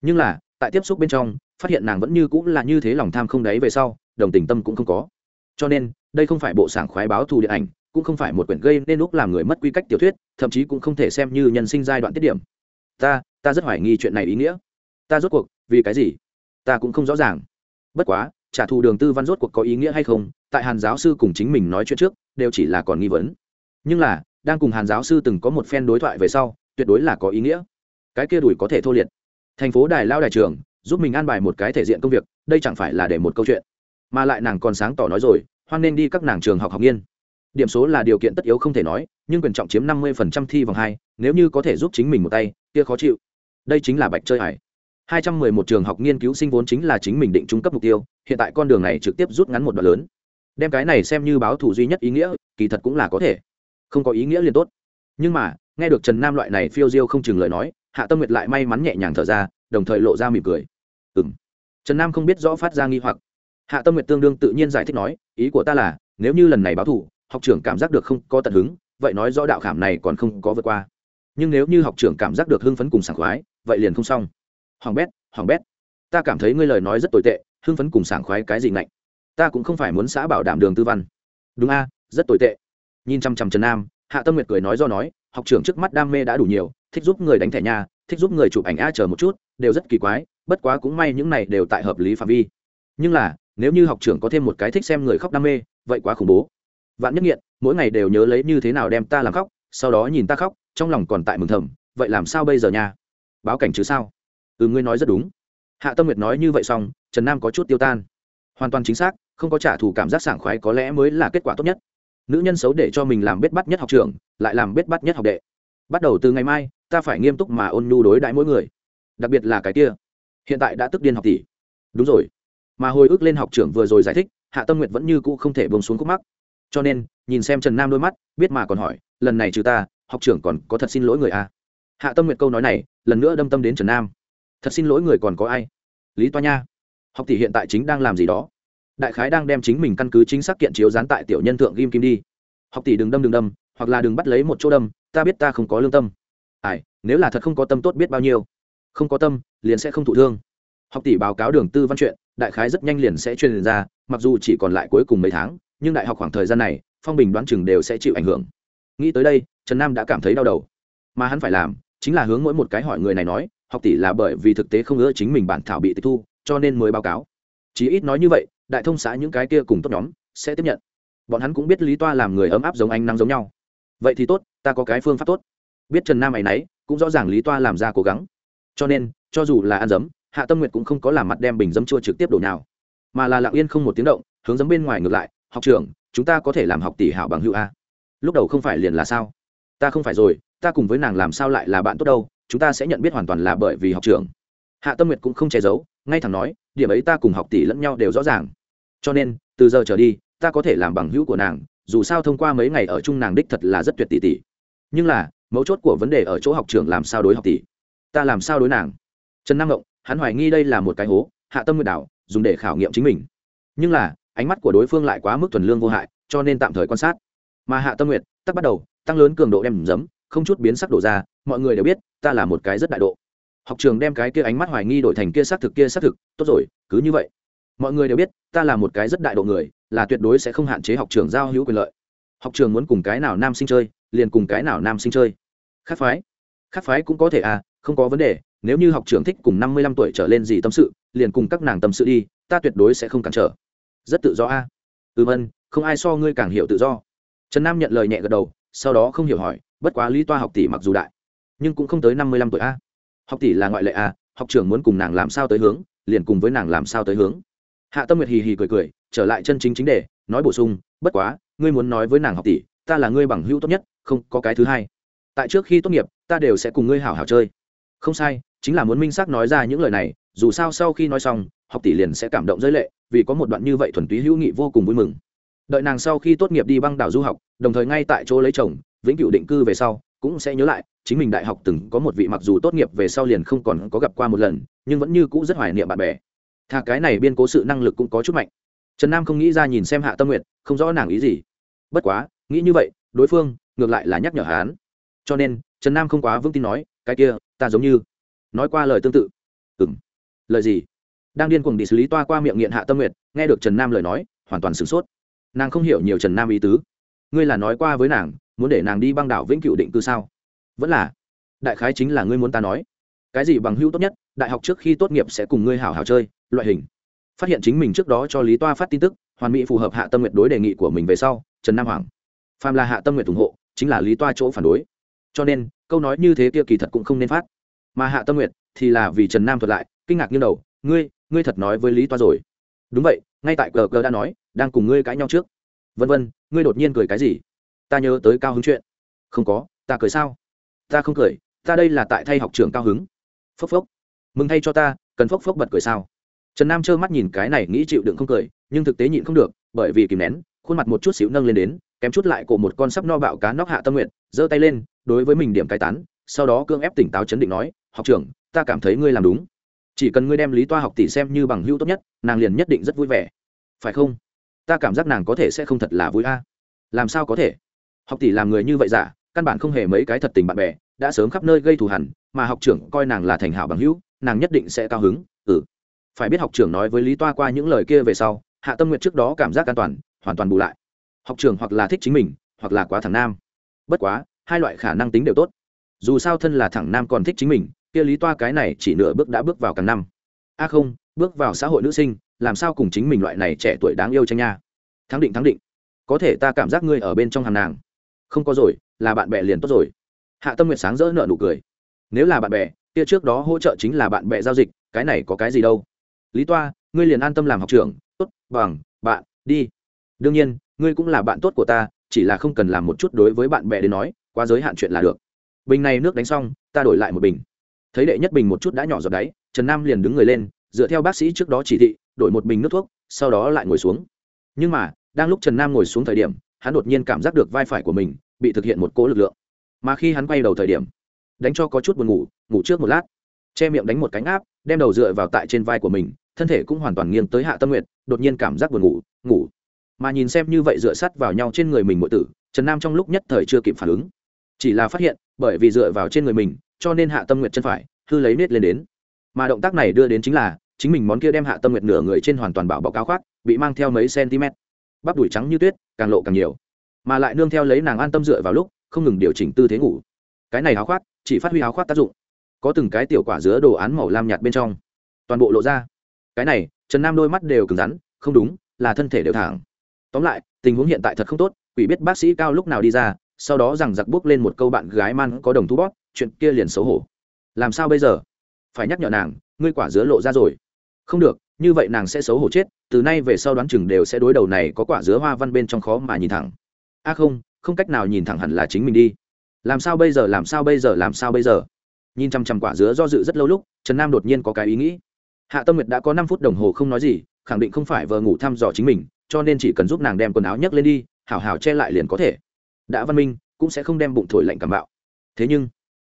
Nhưng là, tại tiếp xúc bên trong, phát hiện nàng vẫn như cũng là như thế lòng tham không đáy về sau đồng tình tâm cũng không có. Cho nên, đây không phải bộ sảng khoái báo thù điện ảnh, cũng không phải một quyển gây nên lúc làm người mất quy cách tiểu thuyết, thậm chí cũng không thể xem như nhân sinh giai đoạn tiết điểm. Ta ta rất hoài nghi chuyện này ý nghĩa. Ta rốt cuộc, vì cái gì? Ta cũng không rõ ràng. Bất quá, trả thù đường tư văn rốt cuộc có ý nghĩa hay không, tại hàn giáo sư cùng chính mình nói chuyện trước, đều chỉ là còn nghi vấn. Nhưng là, đang cùng hàn giáo sư từng có một phen đối thoại về sau, tuyệt đối là có ý nghĩa. Cái kia đùi có thể thô liệt. Thành phố đài lao đài trường, giúp mình an bài một cái thể diện công việc, đây chẳng phải là để một câu chuyện mà lại nàng còn sáng tỏ nói rồi, hoan nên đi các nàng trường học học nghiên. Điểm số là điều kiện tất yếu không thể nói, nhưng quyền trọng chiếm năm mươi thi vòng hai, nếu như có thể giúp chính mình một tay, kia khó chịu. Đây chính là bạch chơi hải hai trăm mười một trường học nghiên cứu sinh vốn chính là chính mình định trung cấp mục tiêu, hiện tại con đường này trực tiếp rút ngắn một đoạn lớn. Đem cái này xem như báo thủ duy nhất ý nghĩa, kỳ thật cũng là có thể. Không có ý nghĩa liền tốt. Nhưng mà, nghe được trần nam loại này phiêu diêu không chừng lời nói, hạ tâm nguyệt lại may mắn nhẹ nhàng thở ra, đồng thời lộ ra mỉm cười. Ừ m trần nam không biết rõ phát ra nghi hoặc hạ tâm nguyệt tương đương tự nhiên giải thích nói, ý của ta là, nếu như lần này báo thủ học trưởng cảm giác được không có tận hứng, vậy nói rõ đạo khảm này còn không có vượt qua. Nhưng nếu như học trưởng cảm giác được hưng phấn cùng sảng khoái, vậy liền không xong. Hoàng bét hoàng bét, ta cảm thấy ngươi lời nói rất tồi tệ, hưng phấn cùng sảng khoái cái gì ngạnh? Ta cũng không phải muốn xã bảo đảm đường tư văn. Đúng a, rất tồi tệ. Nhìn chăm chăm trần nam, hạ tâm nguyệt cười nói do nói, học trưởng trước mắt đam mê đã đủ nhiều, thích giúp người đánh thẻ nhà, thích giúp người chụp ảnh a chờ một chút, đều rất kỳ quái, bất quá cũng may những này đều tại hợp lý phạm vi. Nhưng là nếu như học trưởng có thêm một cái thích xem người khóc đam mê, vậy quá khủng bố. Vạn nhất nghiện, mỗi ngày đều nhớ lấy như thế nào đem ta làm khóc, sau đó nhìn ta khóc, trong lòng còn tại mừng thầm, vậy làm sao bây giờ nha? Báo cảnh chứ sao? Ừ ngươi nói rất đúng. Hạ tâm nguyệt nói như vậy xong, trần nam có chút tiêu tan. Hoàn toàn chính xác, không có trả thù cảm giác sảng khoái có lẽ mới là kết quả tốt nhất. Nữ nhân xấu để cho mình làm bết bắt nhất học trường lại làm bết bắt nhất học đệ. Bắt đầu từ ngày mai, ta phải nghiêm túc mà ôn nhu đối đãi mỗi người. Đặc biệt là cái kia. Hiện tại đã tức điên học tỷ. Đúng rồi mà hồi ức lên học trưởng vừa rồi giải thích, hạ tâm nguyệt vẫn như cũ không thể bông xuống khúc mắc. Cho nên, nhìn xem trần nam đôi mắt, biết mà còn hỏi, lần này trừ ta, học trưởng còn có thật xin lỗi người à? hạ tâm nguyệt câu nói này, lần nữa đâm tâm đến trần nam. Thật xin lỗi người còn có ai? Lý toa nha, học tỷ hiện tại chính đang làm gì đó. Đại khái đang đem chính mình căn cứ chính xác kiện chiếu dán tại tiểu nhân thượng ghim kim đi. Học tỷ đừng đâm đừng đâm, hoặc là đừng bắt lấy một chỗ đâm, ta biết ta không có lương tâm. Ai, nếu là thật không có tâm tốt biết bao nhiêu. Không có tâm, liền sẽ không thụ thương học tỷ báo cáo đường tư văn chuyện, đại khái rất nhanh liền sẽ truyền ra, mặc dù chỉ còn lại cuối cùng mấy tháng, nhưng đại học khoảng thời gian này, phong bình đoán chừng đều sẽ chịu ảnh hưởng. Nghĩ tới đây, trần nam đã cảm thấy đau đầu. Mà hắn phải làm, chính là hướng mỗi một cái hỏi người này nói, học tỷ là bởi vì thực tế không ngỡ chính mình bản thảo bị tịch thu, cho nên mới báo cáo. Chỉ ít nói như vậy, đại thông xã những cái kia cùng tốt nhóm, sẽ tiếp nhận. Bọn hắn cũng biết lý toa làm người ấm áp giống anh năng giống nhau. Vậy thì tốt, ta có cái phương pháp tốt. Biết trần nam ấ y n ấ y cũng rõ ràng lý toa làm ra cố gắng. Cho nên, cho dù là ăn dấm hạ tâm nguyệt cũng không có làm mặt đem bình dấm chua trực tiếp đổ nào mà là lặng yên không một tiếng động, hướng dấm bên ngoài ngược lại, học trưởng, chúng ta có thể làm học tỷ hảo bằng hữu a. Lúc đầu không phải liền là sao? Ta không phải rồi, ta cùng với nàng làm sao lại là bạn tốt đâu, chúng ta sẽ nhận biết hoàn toàn là bởi vì học trưởng. Hạ tâm nguyệt cũng không che giấu, ngay thẳng nói, điểm ấy ta cùng học tỷ lẫn nhau đều rõ ràng. Cho nên, từ giờ trở đi, ta có thể làm bằng hữu của nàng, dù sao thông qua mấy ngày ở chung nàng đích thật là rất tuyệt tỷ tỷ. Nhưng là, mấu chốt của vấn đề ở chỗ học trường làm sao đối học tỷ. Ta làm sao đối nàng? Trần năng động hắn hoài nghi đây là một cái hố, hạ tâm nguyệt đảo, dùng để khảo nghiệm chính mình. Nhưng là, ánh mắt của đối phương lại quá mức thuần lương vô hại, cho nên tạm thời quan sát. Mà hạ tâm nguyệt, tắc bắt đầu, tăng lớn cường độ đem giấm không chút biến sắc đổ ra, mọi người đều biết, ta là một cái rất đại độ. Học trường đem cái kia ánh mắt hoài nghi đổi thành kia xác thực kia xác thực, tốt rồi, cứ như vậy. Mọi người đều biết, ta là một cái rất đại độ người, là tuyệt đối sẽ không hạn chế học trường giao hữu quyền lợi. Học trường muốn cùng cái nào nam sinh chơi, liền cùng cái nào nam sinh chơi. Khác phái. Khác phái cũng có thể à không có vấn đề nếu như học trưởng thích cùng năm mươi lăm tuổi trở lên gì tâm sự, liền cùng các nàng tâm sự đi, ta tuyệt đối sẽ không cản trở. Rất tự do a. À? ừm ân, không ai so ngươi càng hiểu tự do. Trần nam nhận lời nhẹ gật đầu, sau đó không hiểu hỏi, bất quá lý toa học tỷ mặc dù đại, nhưng cũng không tới năm mươi lăm tuổi a. Học tỷ là ngoại lệ a, học trưởng muốn cùng nàng làm sao tới hướng, liền cùng với nàng làm sao tới hướng. Hạ tâm nguyệt hì hì cười cười, trở lại chân chính chính đề, nói bổ sung, bất quá, ngươi muốn nói với nàng học tỷ, ta là ngươi bằng hữu tốt nhất, không có cái thứ hai. Tại trước khi tốt nghiệp, ta đều sẽ cùng ngươi hảo hảo chơi. Không sai chính là muốn minh xác nói ra những lời này, dù sao sau khi nói xong, học tỷ liền sẽ cảm động giới lệ, vì có một đoạn như vậy thuần túy hữu nghị vô cùng vui mừng. Đợi nàng sau khi tốt nghiệp đi băng đảo du học, đồng thời ngay tại chỗ lấy chồng, vĩnh cửu định cư về sau, cũng sẽ nhớ lại, chính mình đại học từng có một vị mặc dù tốt nghiệp về sau liền không còn có gặp qua một lần, nhưng vẫn như cũ rất hoài niệm bạn bè. Thà cái này biên cố sự năng lực cũng có chút mạnh. Trần nam không nghĩ ra nhìn xem hạ tâm nguyện không rõ nàng ý gì. Bất quá, nghĩ như vậy, đối phương ngược lại là nhắc nhở hán cho nên, trần nam không quá vững tin nói, cái kia, ta giống như nói qua lời tương tự. Ừ m lời gì? Đang điên cuồng đi xử lý toa qua miệng nghiện hạ tâm Nguyệt. nghe được trần nam lời nói, hoàn toàn sửng sốt. Nàng không hiểu nhiều trần nam ý tứ. Ngươi là nói qua với nàng, muốn để nàng đi băng đảo vĩnh cửu định cư sao? Vẫn là. Đại khái chính là ngươi muốn ta nói. Cái gì bằng hữu tốt nhất, đại học trước khi tốt nghiệp sẽ cùng ngươi hảo hảo chơi, loại hình. Phát hiện chính mình trước đó cho lý toa phát tin tức, hoàn mỹ phù hợp hạ tâm nguyện đối đề nghị của mình về sau, trần nam hoàng phàm là hạ tâm nguyện ủng hộ, chính là lý toa chỗ phản đối. Cho nên, câu nói như thế kia kỳ thật cũng không nên phát mà hạ tâm nguyệt thì là vì trần nam thuật lại, kinh ngạc như đầu, ngươi ngươi thật nói với lý toa rồi. Đúng vậy, ngay tại cờ cờ đã nói, đang cùng ngươi cãi nhau trước. Vân vân, ngươi đột nhiên cười cái gì? Ta nhớ tới cao hứng chuyện. Không có, ta cười sao? Ta không cười, ta đây là tại thay học trường cao hứng. Phốc phốc, mừng thay cho ta, cần phốc phốc bật cười sao? Trần nam trơ mắt nhìn cái này nghĩ chịu đựng không cười, nhưng thực tế nhịn không được, bởi vì kìm nén, khuôn mặt một chút xíu nâng lên đến, kém chút lại cổ một con sắp no bạo cá nóc hạ tâm nguyện giơ tay lên, đối với mình điểm cai tán sau đó cương ép tỉnh táo chấn định nói, học trưởng, ta cảm thấy ngươi làm đúng. Chỉ cần ngươi đem lý toa học tỷ xem như bằng hữu tốt nhất, nàng liền nhất định rất vui vẻ. Phải không? Ta cảm giác nàng có thể sẽ không thật là vui a. Làm sao có thể? Học tỷ làm người như vậy giả, căn bản không hề mấy cái thật tình bạn bè, đã sớm khắp nơi gây thù hẳn mà học trưởng coi nàng là thành hảo bằng hữu, nàng nhất định sẽ cao hứng. Ừ. Phải biết học trưởng nói với lý toa qua những lời kia về sau, hạ tâm nguyện trước đó cảm giác an toàn, hoàn toàn bù lại. Học trưởng hoặc là thích chính mình, hoặc là quá thẳng nam. Bất quá, hai loại khả năng tính đều tốt dù sao thân là thẳng nam còn thích chính mình, kia lý toa cái này chỉ nửa bước đã bước vào càng năm. A không, bước vào xã hội nữ sinh, làm sao cùng chính mình loại này trẻ tuổi đáng yêu tranh nha? Thắng định thắng định. Có thể ta cảm giác ngươi ở bên trong hàng nàng. Không có rồi, là bạn bè liền tốt rồi. Hạ tâm nguyệt sáng rỡ nợ nụ cười. Nếu là bạn bè, kia trước đó hỗ trợ chính là bạn bè giao dịch, cái này có cái gì đâu. Lý toa, ngươi liền an tâm làm học trưởng. Tốt, bằng, bạn, đi. Đương nhiên, ngươi cũng là bạn tốt của ta, chỉ là không cần làm một chút đối với bạn bè đến nói quá giới hạn chuyện là được bình này nước đánh xong, ta đổi lại một bình. Thấy đệ nhất bình một chút đã nhỏ giọt đáy, trần nam liền đứng người lên, dựa theo bác sĩ trước đó chỉ thị, đổi một bình nước thuốc, sau đó lại ngồi xuống. Nhưng mà, đang lúc trần nam ngồi xuống thời điểm, hắn đột nhiên cảm giác được vai phải của mình bị thực hiện một cỗ lực lượng. Mà khi hắn quay đầu thời điểm, đánh cho có chút buồn ngủ ngủ trước một lát. Che miệng đánh một cánh áp, đem đầu dựa vào tại trên vai của mình, thân thể cũng hoàn toàn nghiêng tới hạ tâm nguyện đột nhiên cảm giác buồn ngủ ngủ. Mà nhìn xem như vậy dựa sắt vào nhau trên người mình mỗi tử, trần nam trong lúc nhất thời chưa kịp phản ứng. Chỉ là phát hiện bởi vì dựa vào trên người mình, cho nên hạ tâm nguyện chân phải, hư lấy nết lên đến. Mà động tác này đưa đến chính là, chính mình món kia đem hạ tâm nguyện nửa người trên hoàn toàn bảo bọc cao khoác, bị mang theo mấy cm bắp đùi trắng như tuyết, càng lộ càng nhiều. Mà lại nương theo lấy nàng an tâm dựa vào lúc, không ngừng điều chỉnh tư thế ngủ. Cái này háo khoác, chỉ phát huy háo khoác tác dụng. Có từng cái tiểu quả dứa đồ án màu lam nhạt bên trong. Toàn bộ lộ ra. Cái này, trần nam đôi mắt đều cứng rắn, không đúng, là thân thể đều thẳng. Tóm lại, tình huống hiện tại thật không tốt, quỷ biết bác sĩ cao lúc nào đi ra sau đó rằng giặc bước lên một câu bạn gái man có đồng thu bót chuyện kia liền xấu hổ. Làm sao bây giờ? Phải nhắc nhở nàng, ngươi quả dứa lộ ra rồi. Không được, như vậy nàng sẽ xấu hổ chết, từ nay về sau đoán chừng đều sẽ đối đầu này có quả dứa hoa văn bên trong khó mà nhìn thẳng. A à không không cách nào nhìn thẳng hẳn là chính mình đi. Làm sao bây giờ, làm sao bây giờ, làm sao bây giờ? Nhìn chăm chăm quả dứa do dự rất lâu lúc, trần nam đột nhiên có cái ý nghĩ. Hạ tâm nguyệt đã có năm phút đồng hồ không nói gì, khẳng định không phải vờ ngủ thăm dò chính mình, cho nên chỉ cần giúp nàng đem quần áo nhấc lên đi, hảo hảo che lại liền có thể đã văn minh, cũng sẽ không đem bụng thổi lạnh cảm bạo. Thế nhưng,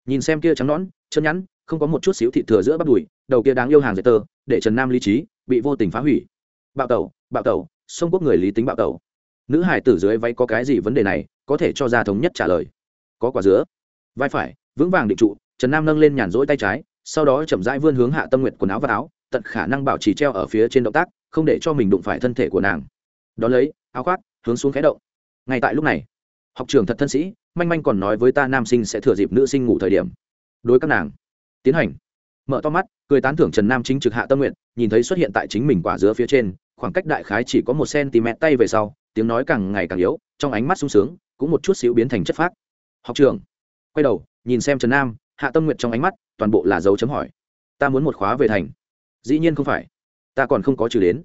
nhìn xem kia trắng nõn, chân nhắn, không có một chút xíu thịt thừa giữa bắp đùi, đầu kia đáng yêu hàng dệt tơ, để trần nam lý trí, bị vô tình phá hủy. Bạo tẩu bạo tẩu, sông quốc người lý tính bạo tẩu. Nữ hải tử dưới váy có cái gì vấn đề này, có thể cho ra thống nhất trả lời. Có quả dứa. Vai phải, vững vàng định trụ, trần nam nâng lên nhàn rỗi tay trái, sau đó chậm rãi vươn hướng hạ tâm nguyện quần áo và áo, tận khả năng bảo trì treo ở phía trên động tác, không để cho mình đụng phải thân thể của nàng. Đón lấy, áo khoác, hướng xuống khẽ động. Ngay tại lúc này học trường thật thân sĩ, manh manh còn nói với ta nam sinh sẽ thừa dịp nữ sinh ngủ thời điểm. Đối các nàng, tiến hành. Mở to mắt, cười tán thưởng trần nam chính trực hạ tâm nguyện, nhìn thấy xuất hiện tại chính mình quả dứa phía trên, khoảng cách đại khái chỉ có một cm tay về sau, tiếng nói càng ngày càng yếu, trong ánh mắt sung sướng, cũng một chút xíu biến thành chất phác. Học trường, quay đầu, nhìn xem trần nam, hạ tâm nguyện trong ánh mắt, toàn bộ là dấu chấm hỏi. Ta muốn một khóa về thành. Dĩ nhiên không phải. Ta còn không có trừ đến.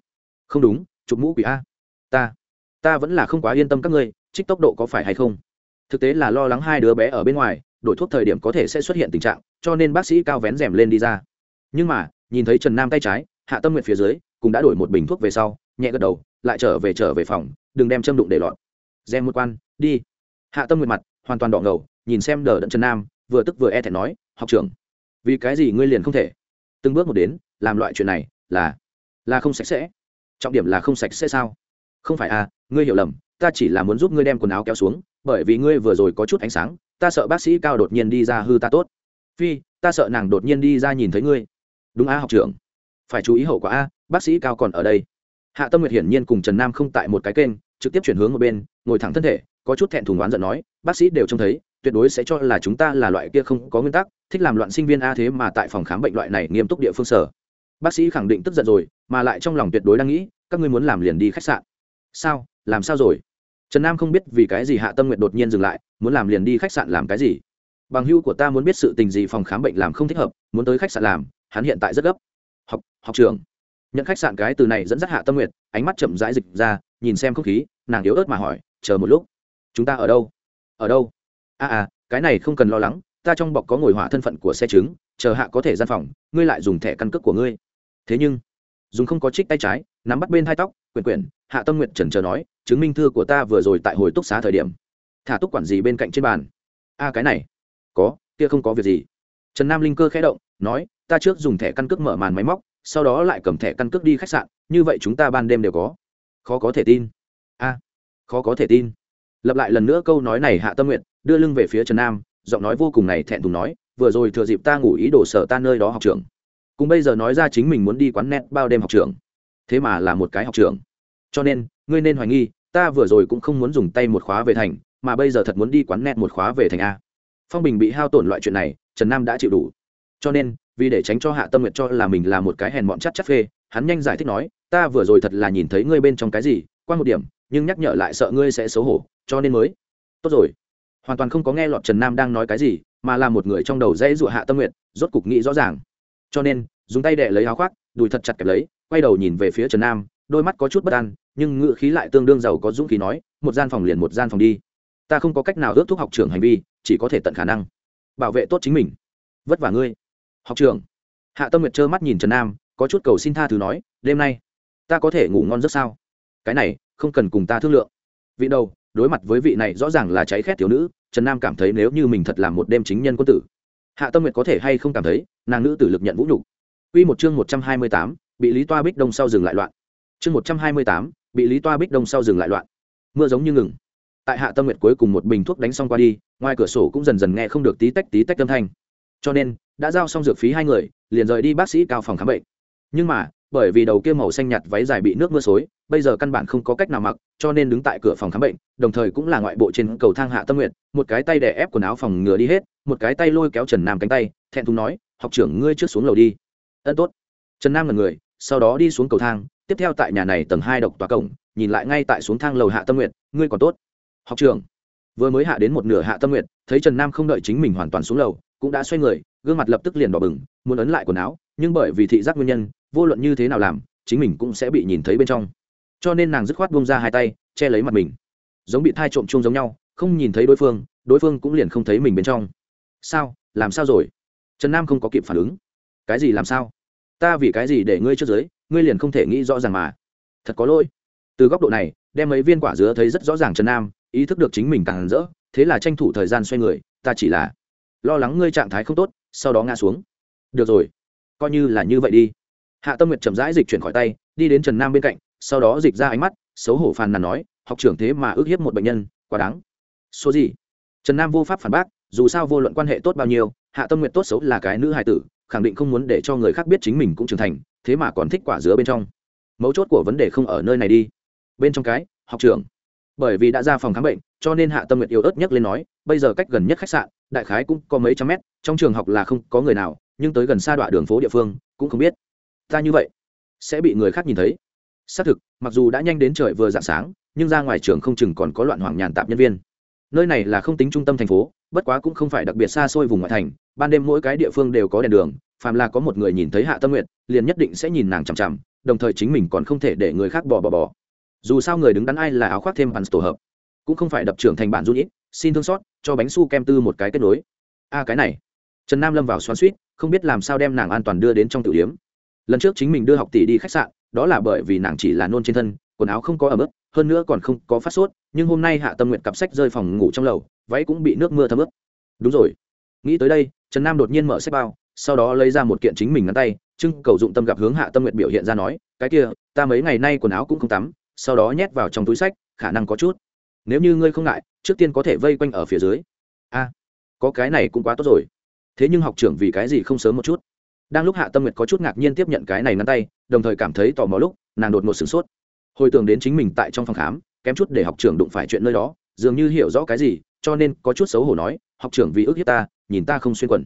Không đúng, chụp mũ quỷ a. Ta ta vẫn là không quá yên tâm các ngươi trích tốc độ có phải hay không? Thực tế là lo lắng hai đứa bé ở bên ngoài, đổi thuốc thời điểm có thể sẽ xuất hiện tình trạng, cho nên bác sĩ cao vén rèm lên đi ra. Nhưng mà, nhìn thấy trần nam tay trái, hạ tâm nguyện phía dưới, cũng đã đổi một bình thuốc về sau, nhẹ gật đầu, lại trở về trở về phòng, đừng đem châm đụng để lọt. Rèm một quan, đi. Hạ tâm nguyện mặt, hoàn toàn đỏ ngầu, nhìn xem đờ đẫn trần nam, vừa tức vừa e thẹn nói, học trưởng, vì cái gì ngươi liền không thể? Từng bước một đến, làm loại chuyện này là là không sạch sẽ. Trọng điểm là không sạch sẽ sao? Không phải à ngươi hiểu lầm ta chỉ là muốn giúp ngươi đem quần áo kéo xuống, bởi vì ngươi vừa rồi có chút ánh sáng, ta sợ bác sĩ cao đột nhiên đi ra hư ta tốt. Phi, ta sợ nàng đột nhiên đi ra nhìn thấy ngươi. Đúng a, học trưởng. Phải chú ý hậu quả a, bác sĩ cao còn ở đây. Hạ tâm nguyệt hiển nhiên cùng trần nam không tại một cái kênh, trực tiếp chuyển hướng một bên, ngồi thẳng thân thể, có chút thẹn thùng oán giận nói, bác sĩ đều trông thấy, tuyệt đối sẽ cho là chúng ta là loại kia không có nguyên tắc, thích làm loạn sinh viên a thế mà tại phòng khám bệnh loại này nghiêm túc địa phương sở. Bác sĩ khẳng định tức giận rồi, mà lại trong lòng tuyệt đối đang nghĩ, các ngươi muốn làm liền đi khách sạn. Sao? Làm sao rồi? Trần nam không biết vì cái gì hạ tâm nguyện đột nhiên dừng lại muốn làm liền đi khách sạn làm cái gì. Bằng hưu của ta muốn biết sự tình gì phòng khám bệnh làm không thích hợp muốn tới khách sạn làm hắn hiện tại rất gấp. Học học trường. Nhận khách sạn cái từ này dẫn dắt hạ tâm nguyện ánh mắt chậm rãi dịch ra nhìn xem không khí nàng yếu ớt mà hỏi chờ một lúc chúng ta ở đâu? Ở đâu? A à, à cái này không cần lo lắng ta trong bọc có ngồi hỏa thân phận của xe trứng chờ hạ có thể gian phòng ngươi lại dùng thẻ căn cước của ngươi. Thế nhưng dùng không có trích tay trái nắm bắt bên hai tóc quyển quyển hạ tâm nguyện trần chờ nói chứng minh thư của ta vừa rồi tại hồi túc xá thời điểm. Thả túc quản gì bên cạnh trên bàn. A cái này. Có, kia không có việc gì. Trần nam linh cơ khẽ động, nói, ta trước dùng thẻ căn cước mở màn máy móc, sau đó lại cầm thẻ căn cước đi khách sạn, như vậy chúng ta ban đêm đều có. Khó có thể tin. A khó có thể tin. Lặp lại lần nữa câu nói này hạ tâm nguyện đưa lưng về phía trần nam, giọng nói vô cùng này thẹn thùng nói, vừa rồi thừa dịp ta ngủ ý đồ sở ta nơi đó học trường. Cùng bây giờ nói ra chính mình muốn đi quán net bao đêm học trường. Thế mà là một cái học trường. Cho nên ngươi nên hoài nghi, ta vừa rồi cũng không muốn dùng tay một khóa về thành, mà bây giờ thật muốn đi quán nét một khóa về thành a. Phong bình bị hao tổn loại chuyện này, trần nam đã chịu đủ. Cho nên, vì để tránh cho hạ tâm nguyện cho là mình là một cái hèn mọn chắc chắc phê, hắn nhanh giải thích nói, ta vừa rồi thật là nhìn thấy ngươi bên trong cái gì, qua một điểm, nhưng nhắc nhở lại sợ ngươi sẽ xấu hổ, cho nên mới. Tốt rồi. Hoàn toàn không có nghe lọt trần nam đang nói cái gì, mà là một người trong đầu dãy dụa hạ tâm nguyện rốt cục nghĩ rõ ràng. Cho nên, dùng tay đệ lấy áo khoác, đùi thật chặt kẹp lấy, quay đầu nhìn về phía trần nam đôi mắt có chút bất an nhưng ngự khí lại tương đương giàu có dũng khí nói một gian phòng liền một gian phòng đi. Ta không có cách nào ước thúc học trường hành vi chỉ có thể tận khả năng bảo vệ tốt chính mình. Vất vả ngươi. Học trường hạ tâm nguyệt trơ mắt nhìn trần nam có chút cầu xin tha thứ nói đêm nay ta có thể ngủ ngon rất sao? Cái này không cần cùng ta thương lượng. Vị đầu đối mặt với vị này rõ ràng là cháy khét thiếu nữ trần nam cảm thấy nếu như mình thật là một đêm chính nhân quân tử hạ tâm nguyệt có thể hay không cảm thấy nàng nữ tử lực nhận vũ nhục. Quy một chương một trăm hai mươi tám, bị Lý Toa Bích Đông sau dừng lại loạn. Chương một trăm hai mươi tám, bị Lý Toa Bích Đông sau dừng lại loạn. Mưa giống như ngừng. Tại Hạ Tâm Nguyệt cuối cùng một bình thuốc đánh xong qua đi, ngoài cửa sổ cũng dần dần nghe không được tí tách tí tách âm thanh. Cho nên, đã giao xong dược phí hai người, liền rời đi bác sĩ cao phòng khám bệnh. Nhưng mà, bởi vì đầu kia màu xanh nhạt váy dài bị nước mưa xối, bây giờ căn bản không có cách nào mặc, cho nên đứng tại cửa phòng khám bệnh, đồng thời cũng là ngoại bộ trên cầu thang Hạ Tâm Nguyệt, một cái tay đè ép quần áo phòng ngừa đi hết, một cái tay lôi kéo Trần Nam cánh tay, thẹn thùng nói, "Học trưởng ngươi trước xuống lầu đi." ân tốt trần nam là người sau đó đi xuống cầu thang tiếp theo tại nhà này tầng hai độc tòa cổng, nhìn lại ngay tại xuống thang lầu hạ tâm nguyện ngươi còn tốt. Học trường. Vừa mới hạ đến một nửa hạ tâm nguyện thấy trần nam không đợi chính mình hoàn toàn xuống lầu, cũng đã xoay người, gương mặt lập tức liền đỏ bừng, muốn ấn lại quần áo, nhưng bởi vì thị giác nguyên nhân, vô luận như thế nào làm, chính mình cũng sẽ bị nhìn thấy bên trong. Cho nên nàng dứt khoát buông ra hai tay, che lấy mặt mình. Giống bị thai trộm chung giống nhau, không nhìn thấy đối phương đối phương cũng liền không thấy mình bên trong. Sao? Làm sao rồi? Trần nam không có kịp phản ứng. Cái gì làm sao? Ta vì cái gì để ngươi trước dưới ngươi liền không thể nghĩ rõ ràng mà. Thật có lỗi. Từ góc độ này, đem mấy viên quả dứa thấy rất rõ ràng trần nam, ý thức được chính mình càng rỡ, thế là tranh thủ thời gian xoay người, ta chỉ là lo lắng ngươi trạng thái không tốt, sau đó ngã xuống. Được rồi, coi như là như vậy đi. Hạ tâm nguyệt chậm rãi dịch chuyển khỏi tay, đi đến trần nam bên cạnh, sau đó dịch ra ánh mắt, xấu hổ phàn nàn nói, học trưởng thế mà ước hiếp một bệnh nhân, quá đáng. Số gì? Trần nam vô pháp phản bác, dù sao vô luận quan hệ tốt bao nhiêu, hạ tâm nguyệt tốt xấu là cái nữ hài tử, khẳng định không muốn để cho người khác biết chính mình cũng trưởng thành thế mà còn thích quả dứa bên trong. Mấu chốt của vấn đề không ở nơi này đi. Bên trong cái, học trường. bởi vì đã ra phòng khám bệnh, cho nên hạ tâm nguyệt yếu ớt nhất lên nói, bây giờ cách gần nhất khách sạn, đại khái cũng có mấy trăm mét, trong trường học là không có người nào, nhưng tới gần xa đoạn đường phố địa phương, cũng không biết. Ta như vậy, sẽ bị người khác nhìn thấy. Xác thực, mặc dù đã nhanh đến trời vừa dạng sáng, nhưng ra ngoài trường không chừng còn có loạn hoảng nhàn tạp nhân viên. Nơi này là không tính trung tâm thành phố, bất quá cũng không phải đặc biệt xa xôi vùng ngoại thành, ban đêm mỗi cái địa phương đều có đèn đường phàm là có một người nhìn thấy hạ tâm nguyện liền nhất định sẽ nhìn nàng chằm chằm đồng thời chính mình còn không thể để người khác bỏ bỏ bỏ dù sao người đứng đắn ai là áo khoác thêm bắn tổ hợp cũng không phải đập trưởng thành bản du nhĩ xin thương xót cho bánh su kem tư một cái kết nối. A cái này. Trần nam lâm vào xoắn suýt không biết làm sao đem nàng an toàn đưa đến trong tử điếm lần trước chính mình đưa học tỷ đi khách sạn đó là bởi vì nàng chỉ là nôn trên thân quần áo không có ẩm ướt, hơn nữa còn không có phát sốt nhưng hôm nay hạ tâm nguyện cặp sách rơi phòng ngủ trong lầu váy cũng bị nước mưa thấm ướt. Đúng rồi. Nghĩ tới đây trần nam đột nhiên mở xếp bao sau đó lấy ra một kiện chính mình ngắn tay trưng cầu dụng tâm gặp hướng hạ tâm nguyện biểu hiện ra nói, cái kia, ta mấy ngày nay quần áo cũng không tắm, sau đó nhét vào trong túi sách, khả năng có chút. Nếu như ngươi không ngại, trước tiên có thể vây quanh ở phía dưới. A, có cái này cũng quá tốt rồi. Thế nhưng học trưởng vì cái gì không sớm một chút? Đang lúc hạ tâm nguyệt có chút ngạc nhiên tiếp nhận cái này ngăn tay, đồng thời cảm thấy tò mò lúc, nàng đột ngột sửng sốt. Hồi tưởng đến chính mình tại trong phòng khám, kém chút để học trưởng đụng phải chuyện nơi đó, dường như hiểu rõ cái gì, cho nên có chút xấu hổ nói, học trưởng vì ước hiếp ta, nhìn ta không xuyên quần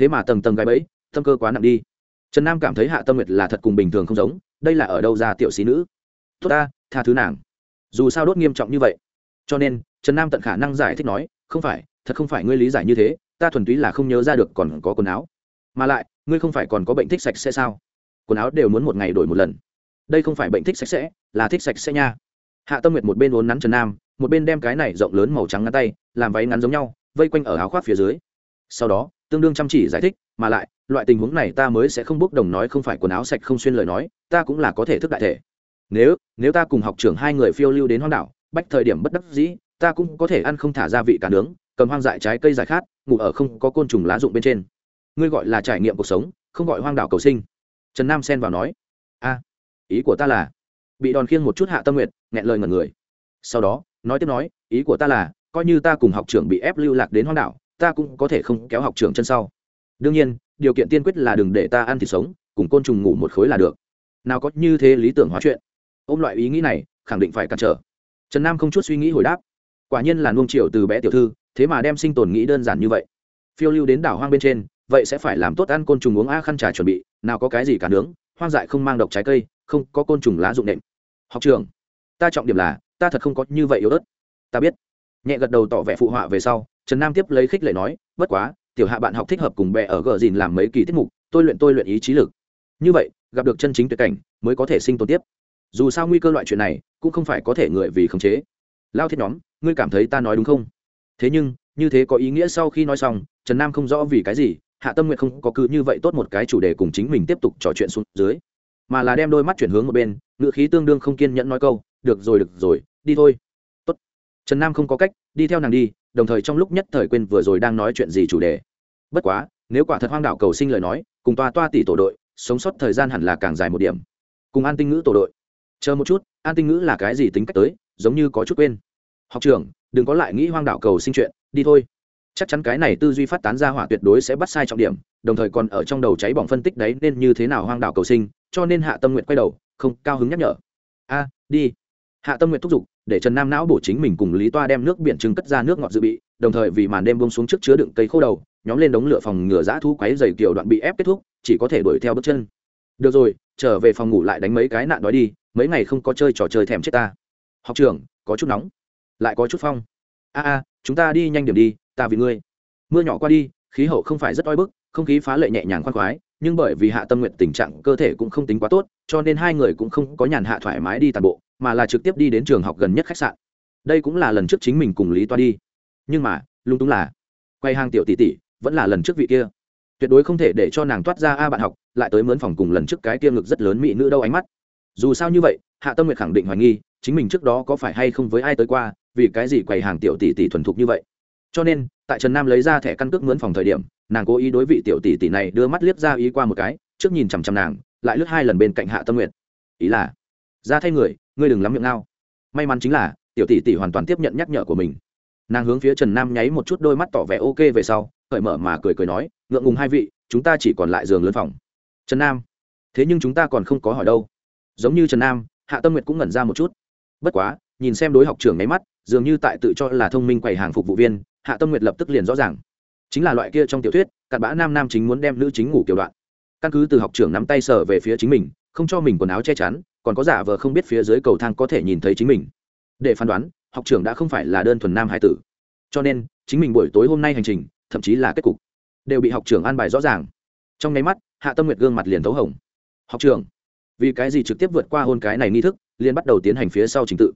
thế mà tầng tầng gai bẫy, tâm cơ quá nặng đi. Trần nam cảm thấy hạ tâm nguyệt là thật cùng bình thường không giống, đây là ở đâu ra tiểu sĩ nữ? Tốt ta, tha thứ nàng. Dù sao đốt nghiêm trọng như vậy. Cho nên, trần nam tận khả năng giải thích nói, không phải, thật không phải ngươi lý giải như thế, ta thuần túy là không nhớ ra được còn có quần áo. Mà lại, ngươi không phải còn có bệnh thích sạch sẽ sao? Quần áo đều muốn một ngày đổi một lần. Đây không phải bệnh thích sạch sẽ, là thích sạch sẽ nha. Hạ tâm nguyệt một bên uốn nắn trần nam, một bên đem cái này rộng lớn màu trắng ngắn tay, làm váy ngắn giống nhau, vây quanh ở áo khoác phía dưới. Sau đó tương đương chăm chỉ giải thích, mà lại, loại tình huống này ta mới sẽ không bốc đồng nói không phải quần áo sạch không xuyên lời nói, ta cũng là có thể thức đại thể. Nếu nếu ta cùng học trưởng hai người phiêu lưu đến hoang đảo, bách thời điểm bất đắc dĩ, ta cũng có thể ăn không thả gia vị cả nướng, cầm hoang dại trái cây giải khát, ngủ ở không có côn trùng lá rụng bên trên. Ngươi gọi là trải nghiệm cuộc sống, không gọi hoang đảo cầu sinh. Trần nam xen vào nói. A, ý của ta là, bị đòn khiêng một chút hạ tâm nguyện nghẹn lời ngẩn người. Sau đó, nói tiếp nói, ý của ta là, coi như ta cùng học trưởng bị ép lưu lạc đến hoang đảo ta cũng có thể không kéo học trưởng chân sau. Đương nhiên, điều kiện tiên quyết là đừng để ta ăn thịt sống, cùng côn trùng ngủ một khối là được. Nào có như thế lý tưởng hóa chuyện. Ôm loại ý nghĩ này, khẳng định phải cản trở. Trần nam không chút suy nghĩ hồi đáp. Quả nhiên là nuông triệu từ bé tiểu thư, thế mà đem sinh tồn nghĩ đơn giản như vậy. Phiêu lưu đến đảo hoang bên trên, vậy sẽ phải làm tốt ăn côn trùng uống a khăn trà chuẩn bị, nào có cái gì cả nướng, hoang dại không mang độc trái cây, không có côn trùng lá dụng nệm học trường ta trọng điểm là, ta thật không có như vậy yếu ớt. Ta biết nhẹ gật đầu tỏ vẻ phụ họa về sau, trần nam tiếp lấy khích lệ nói, bất quá, tiểu hạ bạn học thích hợp cùng bè ở gờ dìn làm mấy kỳ tiết mục, tôi luyện tôi luyện ý trí lực. Như vậy, gặp được chân chính tuyệt cảnh, mới có thể sinh tồn tiếp. Dù sao nguy cơ loại chuyện này, cũng không phải có thể người vì khống chế. Lao thiết nhóm, ngươi cảm thấy ta nói đúng không? Thế nhưng, như thế có ý nghĩa sau khi nói xong, trần nam không rõ vì cái gì, hạ tâm nguyện không có cứ như vậy tốt một cái chủ đề cùng chính mình tiếp tục trò chuyện xuống dưới, mà là đem đôi mắt chuyển hướng một bên ngựa khí tương đương không kiên nhẫn nói câu, được rồi được rồi, đi thôi trần nam không có cách, đi theo nàng đi, đồng thời trong lúc nhất thời quên vừa rồi đang nói chuyện gì chủ đề. Bất quá, nếu quả thật hoang đảo cầu sinh lời nói, cùng toa toa tỷ tổ đội, sống sót thời gian hẳn là càng dài một điểm. Cùng an tinh ngữ tổ đội. Chờ một chút, an tinh ngữ là cái gì tính cách tới, giống như có chút quên. Học trưởng, đừng có lại nghĩ hoang đảo cầu sinh chuyện, đi thôi. Chắc chắn cái này tư duy phát tán ra hỏa tuyệt đối sẽ bắt sai trọng điểm, đồng thời còn ở trong đầu cháy bỏng phân tích đấy nên như thế nào hoang đảo cầu sinh, cho nên hạ tâm nguyện quay đầu, không cao hứng nhắc nhở. A, đi. Hạ tâm nguyện thúc giục để trần nam não bổ chính mình cùng lý toa đem nước biển trưng cất ra nước ngọt dự bị, đồng thời vì màn đêm bông xuống trước chứa đựng cây khô đầu, nhóm lên đống lửa phòng ngừa giã thu quáy dày kiểu đoạn bị ép kết thúc, chỉ có thể đuổi theo bước chân. Được rồi, trở về phòng ngủ lại đánh mấy cái nạn đói đi, mấy ngày không có chơi trò chơi thèm chết ta. Học trường có chút nóng. Lại có chút phong. A a, chúng ta đi nhanh điểm đi, ta vì ngươi. Mưa nhỏ qua đi, khí hậu không phải rất oi bức, không khí phá lệ nhẹ nhàng khoan khoái, nhưng bởi vì hạ tâm nguyện tình trạng cơ thể cũng không tính quá tốt, cho nên hai người cũng không có nhàn hạ thoải mái đi tàn bộ mà là trực tiếp đi đến trường học gần nhất khách sạn. Đây cũng là lần trước chính mình cùng lý toa đi. Nhưng mà, lung túng là, quay hàng tiểu tỷ tỷ vẫn là lần trước vị kia. Tuyệt đối không thể để cho nàng toát ra a bạn học, lại tới mướn phòng cùng lần trước cái kia ngực rất lớn mỹ nữ đâu ánh mắt. Dù sao như vậy, hạ tâm nguyệt khẳng định hoài nghi, chính mình trước đó có phải hay không với ai tới qua, vì cái gì quầy hàng tiểu tỷ tỷ thuần thục như vậy. Cho nên, tại trần nam lấy ra thẻ căn cước mướn phòng thời điểm, nàng cố ý đối vị tiểu tỷ tỷ này đưa mắt liếc ra ý qua một cái, trước nhìn chằm chằm nàng, lại lướt hai lần bên cạnh hạ tâm nguyệt. Ý là, ra thay người ngươi đừng lắm miệng ngao. May mắn chính là, tiểu tỷ tỷ hoàn toàn tiếp nhận nhắc nhở của mình. Nàng hướng phía trần nam nháy một chút đôi mắt tỏ vẻ ok về sau, cởi mở mà cười cười nói, ngượng ngùng hai vị, chúng ta chỉ còn lại giường lớn phòng. Trần nam, thế nhưng chúng ta còn không có hỏi đâu. Giống như trần nam, hạ tâm nguyệt cũng ngẩn ra một chút. Bất quá, nhìn xem đối học trưởng nháy mắt, dường như tại tự cho là thông minh quầy hàng phục vụ viên, hạ tâm nguyệt lập tức liền rõ ràng. Chính là loại kia trong tiểu thuyết, cặn bã nam nam chính muốn đem nữ chính ngủ kiểu đoạn. Căn cứ từ học trưởng nắm tay sở về phía chính mình, không cho mình quần áo che chắn còn có giả vờ không biết phía dưới cầu thang có thể nhìn thấy chính mình. Để phán đoán, học trưởng đã không phải là đơn thuần nam hải tử. Cho nên, chính mình buổi tối hôm nay hành trình, thậm chí là kết cục, đều bị học trưởng an bài rõ ràng. Trong nháy mắt, hạ tâm nguyệt gương mặt liền thấu hồng. Học trưởng, vì cái gì trực tiếp vượt qua hôn cái này nghi thức, liền bắt đầu tiến hành phía sau trình tự?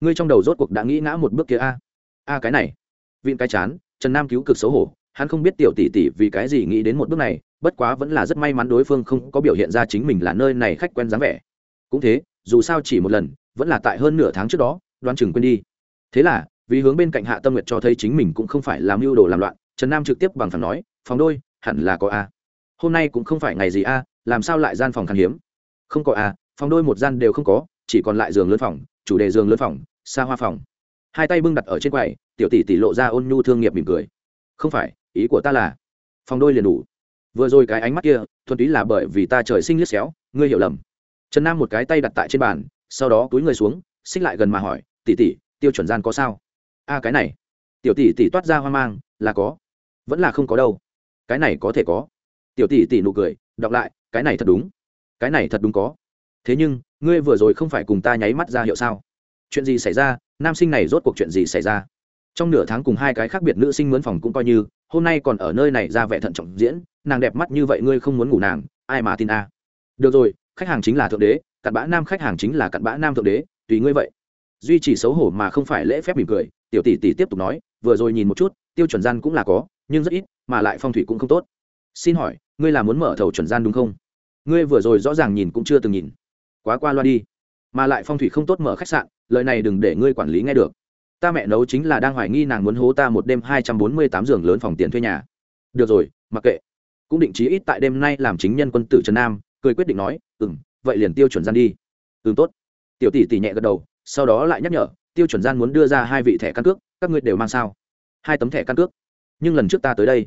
Ngươi trong đầu rốt cuộc đã nghĩ ngã một bước kia a? A, cái này. Vịn cái chán, trần nam cứu cực xấu hổ, hắn không biết tiểu tỷ tỷ vì cái gì nghĩ đến một bước này, bất quá vẫn là rất may mắn đối phương không có biểu hiện ra chính mình là nơi này khách quen dáng vẻ cũng thế, dù sao chỉ một lần, vẫn là tại hơn nửa tháng trước đó đoan chừng quên đi. Thế là, vì hướng bên cạnh hạ tâm nguyệt cho thấy chính mình cũng không phải làm mưu đồ làm loạn, trần nam trực tiếp bằng phẳng nói, phòng đôi, hẳn là có a. Hôm nay cũng không phải ngày gì a, làm sao lại gian phòng khan hiếm? Không có a, phòng đôi một gian đều không có, chỉ còn lại giường lớn phòng, chủ đề giường lớn phòng, xa hoa phòng. Hai tay bưng đặt ở trên quầy, tiểu tỷ tỷ lộ ra ôn nhu thương nghiệp mỉm cười. Không phải, ý của ta là, phòng đôi liền đủ. Vừa rồi cái ánh mắt kia, thuần túy là bởi vì ta trời sinh liếc xéo, ngươi hiểu lầm trần nam một cái tay đặt tại trên bàn, sau đó túi người xuống, xích lại gần mà hỏi, tỷ tỷ, tiêu chuẩn gian có sao? A, cái này. Tiểu tỷ tỷ toát ra hoang mang, là có, vẫn là không có đâu. Cái này có thể có. Tiểu tỷ tỷ nụ cười, đọc lại, cái này thật đúng, cái này thật đúng có. Thế nhưng, ngươi vừa rồi không phải cùng ta nháy mắt ra hiệu sao? Chuyện gì xảy ra? Nam sinh này rốt cuộc chuyện gì xảy ra? Trong nửa tháng cùng hai cái khác biệt nữ sinh mướn phòng cũng coi như, hôm nay còn ở nơi này ra vẻ thận trọng diễn, nàng đẹp mắt như vậy ngươi không muốn ngủ nàng, ai mà tin a? Được rồi khách hàng chính là thượng đế, cặn bã nam khách hàng chính là cặn bã nam thượng đế, tùy ngươi vậy. Duy chỉ xấu hổ mà không phải lễ phép mỉm cười, tiểu tỷ tỷ tiếp tục nói, vừa rồi nhìn một chút, tiêu chuẩn gian cũng là có, nhưng rất ít, mà lại phong thủy cũng không tốt. Xin hỏi, ngươi là muốn mở thầu chuẩn gian đúng không? Ngươi vừa rồi rõ ràng nhìn cũng chưa từng nhìn. Quá qua loa đi. Mà lại phong thủy không tốt mở khách sạn, lời này đừng để ngươi quản lý nghe được. Ta mẹ nấu chính là đang hoài nghi nàng muốn hố ta một đêm hai trăm bốn mươi tám giường lớn phòng tiền thuê nhà. Được rồi, mặc kệ. Cũng định chí ít tại đêm nay làm chính nhân quân tử trần nam cười quyết định nói ừ m vậy liền tiêu chuẩn gian đi. Ừ tốt. Tiểu tỷ tỷ nhẹ gật đầu, sau đó lại nhắc nhở, tiêu chuẩn gian muốn đưa ra hai vị thẻ căn cước, các ngươi đều mang sao? Hai tấm thẻ căn cước. Nhưng lần trước ta tới đây,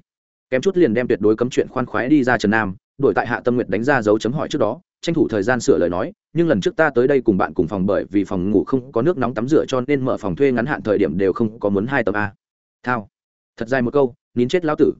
kém chút liền đem tuyệt đối cấm chuyện khoan khoái đi ra trần nam đổi tại hạ tâm nguyệt đánh ra dấu chấm hỏi trước đó, tranh thủ thời gian sửa lời nói, nhưng lần trước ta tới đây cùng bạn cùng phòng bởi vì phòng ngủ không có nước nóng tắm rửa cho nên mở phòng thuê ngắn hạn thời điểm đều không có muốn hai tấm a. Thao. Thật dài một câu, nín chết lão tử.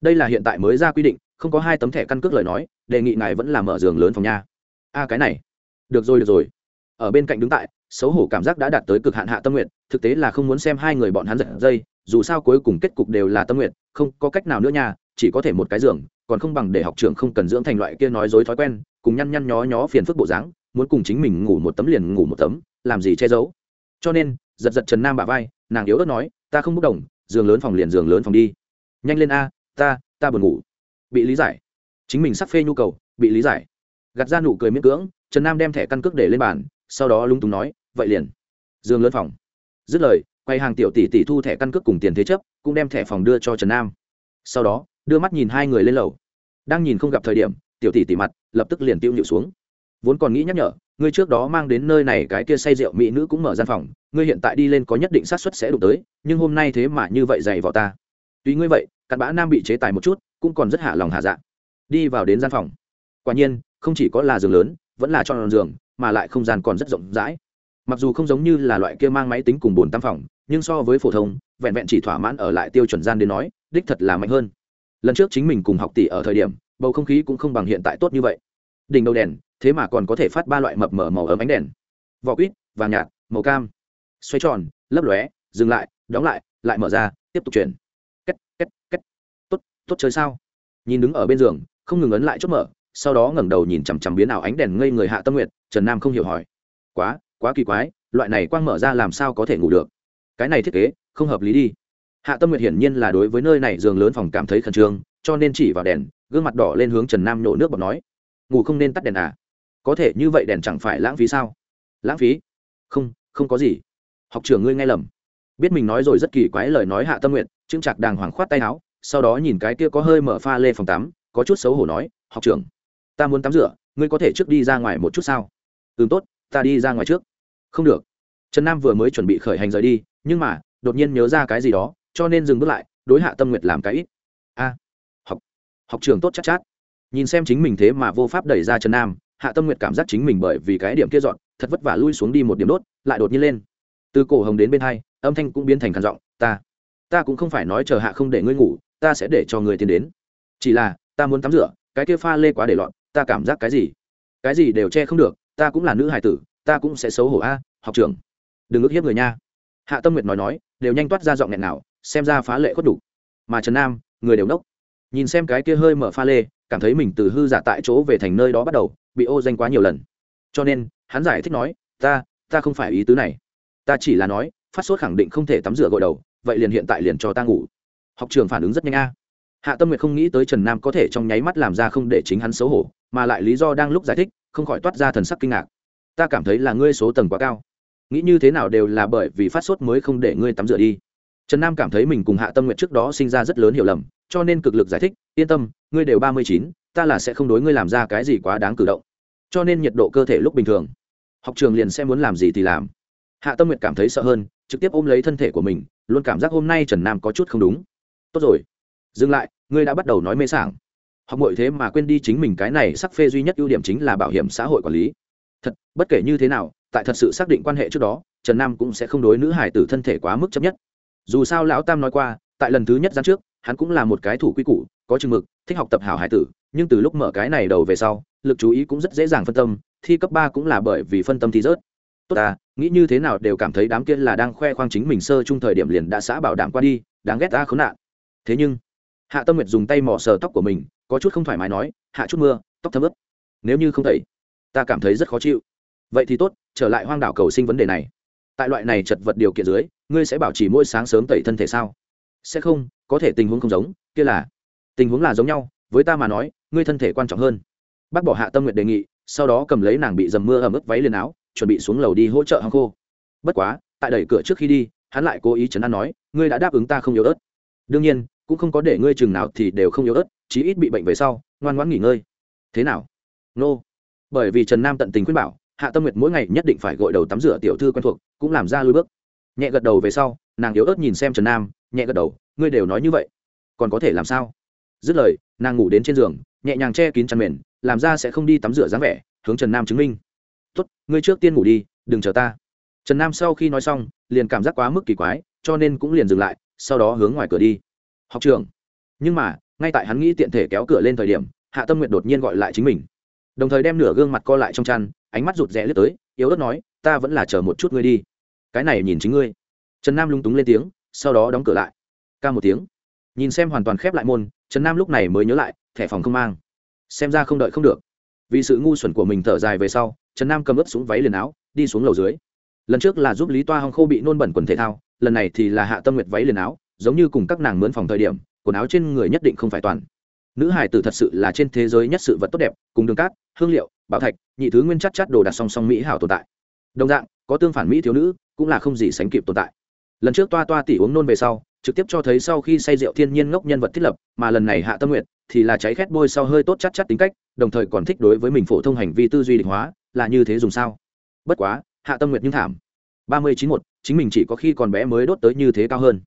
Đây là hiện tại mới ra quy định, không có hai tấm thẻ căn cước lời nói đề nghị ngài vẫn là mở giường lớn phòng nha. A, cái này. Được rồi được rồi. Ở bên cạnh đứng tại, xấu hổ cảm giác đã đạt tới cực hạn hạ tâm nguyện, thực tế là không muốn xem hai người bọn hắn giật dây, dù sao cuối cùng kết cục đều là tâm nguyện, không có cách nào nữa nha, chỉ có thể một cái giường, còn không bằng để học trường không cần dưỡng thành loại kia nói dối thói quen, cùng nhăn nhăn nhó nhó phiền phức bộ dáng, muốn cùng chính mình ngủ một tấm liền ngủ một tấm, làm gì che giấu. Cho nên, giật giật trần nam bà vai, nàng yếu ớt nói, ta không bốc đồng, giường lớn phòng liền giường lớn phòng đi. Nhanh lên a, ta ta buồn ngủ. Bị lý giải chính mình sắp phê nhu cầu, bị lý giải. Gạt ra nụ cười miễn cưỡng, trần nam đem thẻ căn cước để lên bàn, sau đó lung túng nói, vậy liền. Giường lớn phòng. Dứt lời, quay hàng tiểu tỷ tỷ thu thẻ căn cước cùng tiền thế chấp, cũng đem thẻ phòng đưa cho trần nam. Sau đó, đưa mắt nhìn hai người lên lầu. Đang nhìn không gặp thời điểm, tiểu tỷ tỷ mặt lập tức liền tiêu nhịu xuống. Vốn còn nghĩ nhắc nhở, ngươi trước đó mang đến nơi này cái kia say rượu mỹ nữ cũng mở gian phòng, ngươi hiện tại đi lên có nhất định xác suất sẽ đụng tới, nhưng hôm nay thế mà như vậy dày vào ta. Tuy ngươi vậy, cặn bã nam bị chế tài một chút, cũng còn rất hạ lòng hạ dạ đi vào đến gian phòng. Quả nhiên, không chỉ có là giường lớn, vẫn là tròn giường, mà lại không gian còn rất rộng rãi. Mặc dù không giống như là loại kia mang máy tính cùng bồn tam phòng, nhưng so với phổ thông, vẹn vẹn chỉ thỏa mãn ở lại tiêu chuẩn gian đến nói, đích thật là mạnh hơn. Lần trước chính mình cùng học tỷ ở thời điểm, bầu không khí cũng không bằng hiện tại tốt như vậy. Đỉnh đầu đèn, thế mà còn có thể phát ba loại mập mở màu ấm ánh đèn. Vỏ quýt, vàng nhạt, màu cam. Xoay tròn, lấp lóe, dừng lại, đóng lại lại mở ra, tiếp tục chuyển. Két két két. Tốt tốt chơi sao? Nhìn đứng ở bên giường không ngừng ấn lại chốt mở, sau đó ngẩng đầu nhìn chằm chằm biến ảo ánh đèn ngây người hạ tâm nguyện trần nam không hiểu hỏi. Quá quá kỳ quái, loại này quang mở ra làm sao có thể ngủ được? Cái này thiết kế, không hợp lý đi. Hạ tâm nguyệt hiển nhiên là đối với nơi này giường lớn phòng cảm thấy khẩn trương, cho nên chỉ vào đèn, gương mặt đỏ lên hướng trần nam nhổ nước bọt nói, ngủ không nên tắt đèn à? Có thể như vậy đèn chẳng phải lãng phí sao? Lãng phí? Không không có gì. Học trưởng ngươi nghe lầm. Biết mình nói rồi rất kỳ quái lời nói hạ tâm nguyện chững chặt đàng hoàng khoát tay áo, sau đó nhìn cái kia có hơi mở pha lê phòng tắm có chút xấu hổ nói học trưởng ta muốn tắm rửa ngươi có thể trước đi ra ngoài một chút sao? Ừ tốt ta đi ra ngoài trước. Không được. Trần nam vừa mới chuẩn bị khởi hành rời đi nhưng mà đột nhiên nhớ ra cái gì đó cho nên dừng bước lại đối hạ tâm nguyệt làm cái ít. A học học trường tốt chắc chát, chát. Nhìn xem chính mình thế mà vô pháp đẩy ra trần nam hạ tâm nguyệt cảm giác chính mình bởi vì cái điểm kia dọn thật vất vả lui xuống đi một điểm đốt lại đột nhiên lên. Từ cổ hồng đến bên hai âm thanh cũng biến thành khản giọng ta ta cũng không phải nói chờ hạ không để ngươi ngủ ta sẽ để cho người tiến đến. Chỉ là ta muốn tắm rửa, cái kia pha lê quá để lọt, ta cảm giác cái gì? Cái gì đều che không được, ta cũng là nữ hài tử, ta cũng sẽ xấu hổ a, học trưởng. Đừng ức hiếp người nha. Hạ tâm nguyệt nói nói, đều nhanh toát ra giọng nghẹn nào, xem ra phá lệ khuất đủ. Mà trần nam, người đều nốc. Nhìn xem cái kia hơi mở pha lê, cảm thấy mình từ hư giả tại chỗ về thành nơi đó bắt đầu, bị ô danh quá nhiều lần. Cho nên, hắn giải thích nói, ta ta không phải ý tứ này. Ta chỉ là nói, phát sốt khẳng định không thể tắm rửa gội đầu, vậy liền hiện tại liền cho ta ngủ. Học trường phản ứng rất nhanh a hạ tâm nguyệt không nghĩ tới trần nam có thể trong nháy mắt làm ra không để chính hắn xấu hổ, mà lại lý do đang lúc giải thích, không khỏi toát ra thần sắc kinh ngạc. Ta cảm thấy là ngươi số tầng quá cao. Nghĩ như thế nào đều là bởi vì phát sốt mới không để ngươi tắm rửa đi. Trần nam cảm thấy mình cùng hạ tâm nguyện trước đó sinh ra rất lớn hiểu lầm, cho nên cực lực giải thích, yên tâm, ngươi đều ba mươi chín, ta là sẽ không đối ngươi làm ra cái gì quá đáng cử động. Cho nên nhiệt độ cơ thể lúc bình thường. Học trường liền sẽ muốn làm gì thì làm. Hạ tâm nguyện cảm thấy sợ hơn, trực tiếp ôm lấy thân thể của mình, luôn cảm giác hôm nay trần nam có chút không đúng. Tốt rồi dừng lại, ngươi đã bắt đầu nói mê sảng. Học mọi thế mà quên đi chính mình cái này sắc phê duy nhất ưu điểm chính là bảo hiểm xã hội quản lý. Thật, bất kể như thế nào, tại thật sự xác định quan hệ trước đó, trần nam cũng sẽ không đối nữ hải tử thân thể quá mức chấp nhất. Dù sao lão tam nói qua, tại lần thứ nhất gian trước, hắn cũng là một cái thủ quy củ, có chừng mực, thích học tập hảo hải tử, nhưng từ lúc mở cái này đầu về sau, lực chú ý cũng rất dễ dàng phân tâm, thi cấp ba cũng là bởi vì phân tâm thi rớt. Tốt à nghĩ như thế nào đều cảm thấy đám kia là đang khoe khoang chính mình sơ chung thời điểm liền đã xã bảo đảm qua đi, đáng ghét ta khốn nạn. Thế nhưng hạ tâm nguyệt dùng tay mò sờ tóc của mình, có chút không thoải mái nói, hạ chút mưa, tóc thấm ướt. Nếu như không thấy ta cảm thấy rất khó chịu. Vậy thì tốt, trở lại hoang đảo cầu sinh vấn đề này. Tại loại này chật vật điều kiện dưới, ngươi sẽ bảo trì mỗi sáng sớm tẩy thân thể sao? Sẽ không, có thể tình huống không giống, kia là, tình huống là giống nhau, với ta mà nói, ngươi thân thể quan trọng hơn. Bác bỏ hạ tâm Nguyệt đề nghị, sau đó cầm lấy nàng bị dầm mưa ẩm ướt váy lên áo, chuẩn bị xuống lầu đi hỗ trợ hăng khô. Bất quá, tại đẩy cửa trước khi đi, hắn lại cố ý chấn an nói, ngươi đã đáp ứng ta không yếu ớt. Đương nhiên cũng không có để ngươi chừng nào thì đều không yếu ớt, chí ít bị bệnh về sau, ngoan ngoãn nghỉ ngơi. Thế nào? Nô、no. bởi vì trần nam tận tình khuyên bảo, hạ tâm nguyệt mỗi ngày nhất định phải gội đầu tắm rửa tiểu thư quen thuộc, cũng làm ra lui bước. Nhẹ gật đầu về sau, nàng yếu ớt nhìn xem trần nam, nhẹ gật đầu, ngươi đều nói như vậy, còn có thể làm sao? Dứt lời, nàng ngủ đến trên giường, nhẹ nhàng che kín chăn mền, làm ra sẽ không đi tắm rửa dáng vẻ, hướng trần nam chứng minh. Tốt, ngươi trước tiên ngủ đi, đừng chờ ta. Trần nam sau khi nói xong, liền cảm giác quá mức kỳ quái, cho nên cũng liền dừng lại, sau đó hướng ngoài cửa đi học trường. Nhưng mà, ngay tại hắn nghĩ tiện thể kéo cửa lên thời điểm, hạ tâm nguyện đột nhiên gọi lại chính mình. Đồng thời đem nửa gương mặt co lại trong chăn, ánh mắt rụt rẽ lướt tới, yếu ớt nói, ta vẫn là chờ một chút ngươi đi. Cái này nhìn chính ngươi. Trần nam lung túng lên tiếng, sau đó đóng cửa lại. Ca một tiếng. Nhìn xem hoàn toàn khép lại môn, trần nam lúc này mới nhớ lại, thẻ phòng không mang. Xem ra không đợi không được. Vì sự ngu xuẩn của mình thở dài về sau, trần nam cầm ướp xuống váy liền áo, đi xuống lầu dưới. Lần trước là giúp lý toa hong khô bị nôn bẩn quần thể thao, lần này thì là hạ tâm nguyệt váy liền áo giống như cùng các nàng mướn phòng thời điểm, quần áo trên người nhất định không phải toàn. Nữ hải tử thật sự là trên thế giới nhất sự vật tốt đẹp, cùng đường cát, hương liệu, bảo thạch, nhị thứ nguyên chắc chất đồ đặt song song mỹ hảo tồn tại. Đồng dạng, có tương phản mỹ thiếu nữ, cũng là không gì sánh kịp tồn tại. Lần trước toa toa tỉ uống nôn về sau, trực tiếp cho thấy sau khi say rượu thiên nhiên ngốc nhân vật thiết lập, mà lần này hạ tâm nguyện thì là cháy khét bôi sau hơi tốt chắc chất tính cách, đồng thời còn thích đối với mình phổ thông hành vi tư duy định hóa, là như thế dùng sao? Bất quá, hạ tâm nguyện nhưng thảm. Ba mươi chín một chính mình chỉ có khi còn bé mới đốt tới như thế cao hơn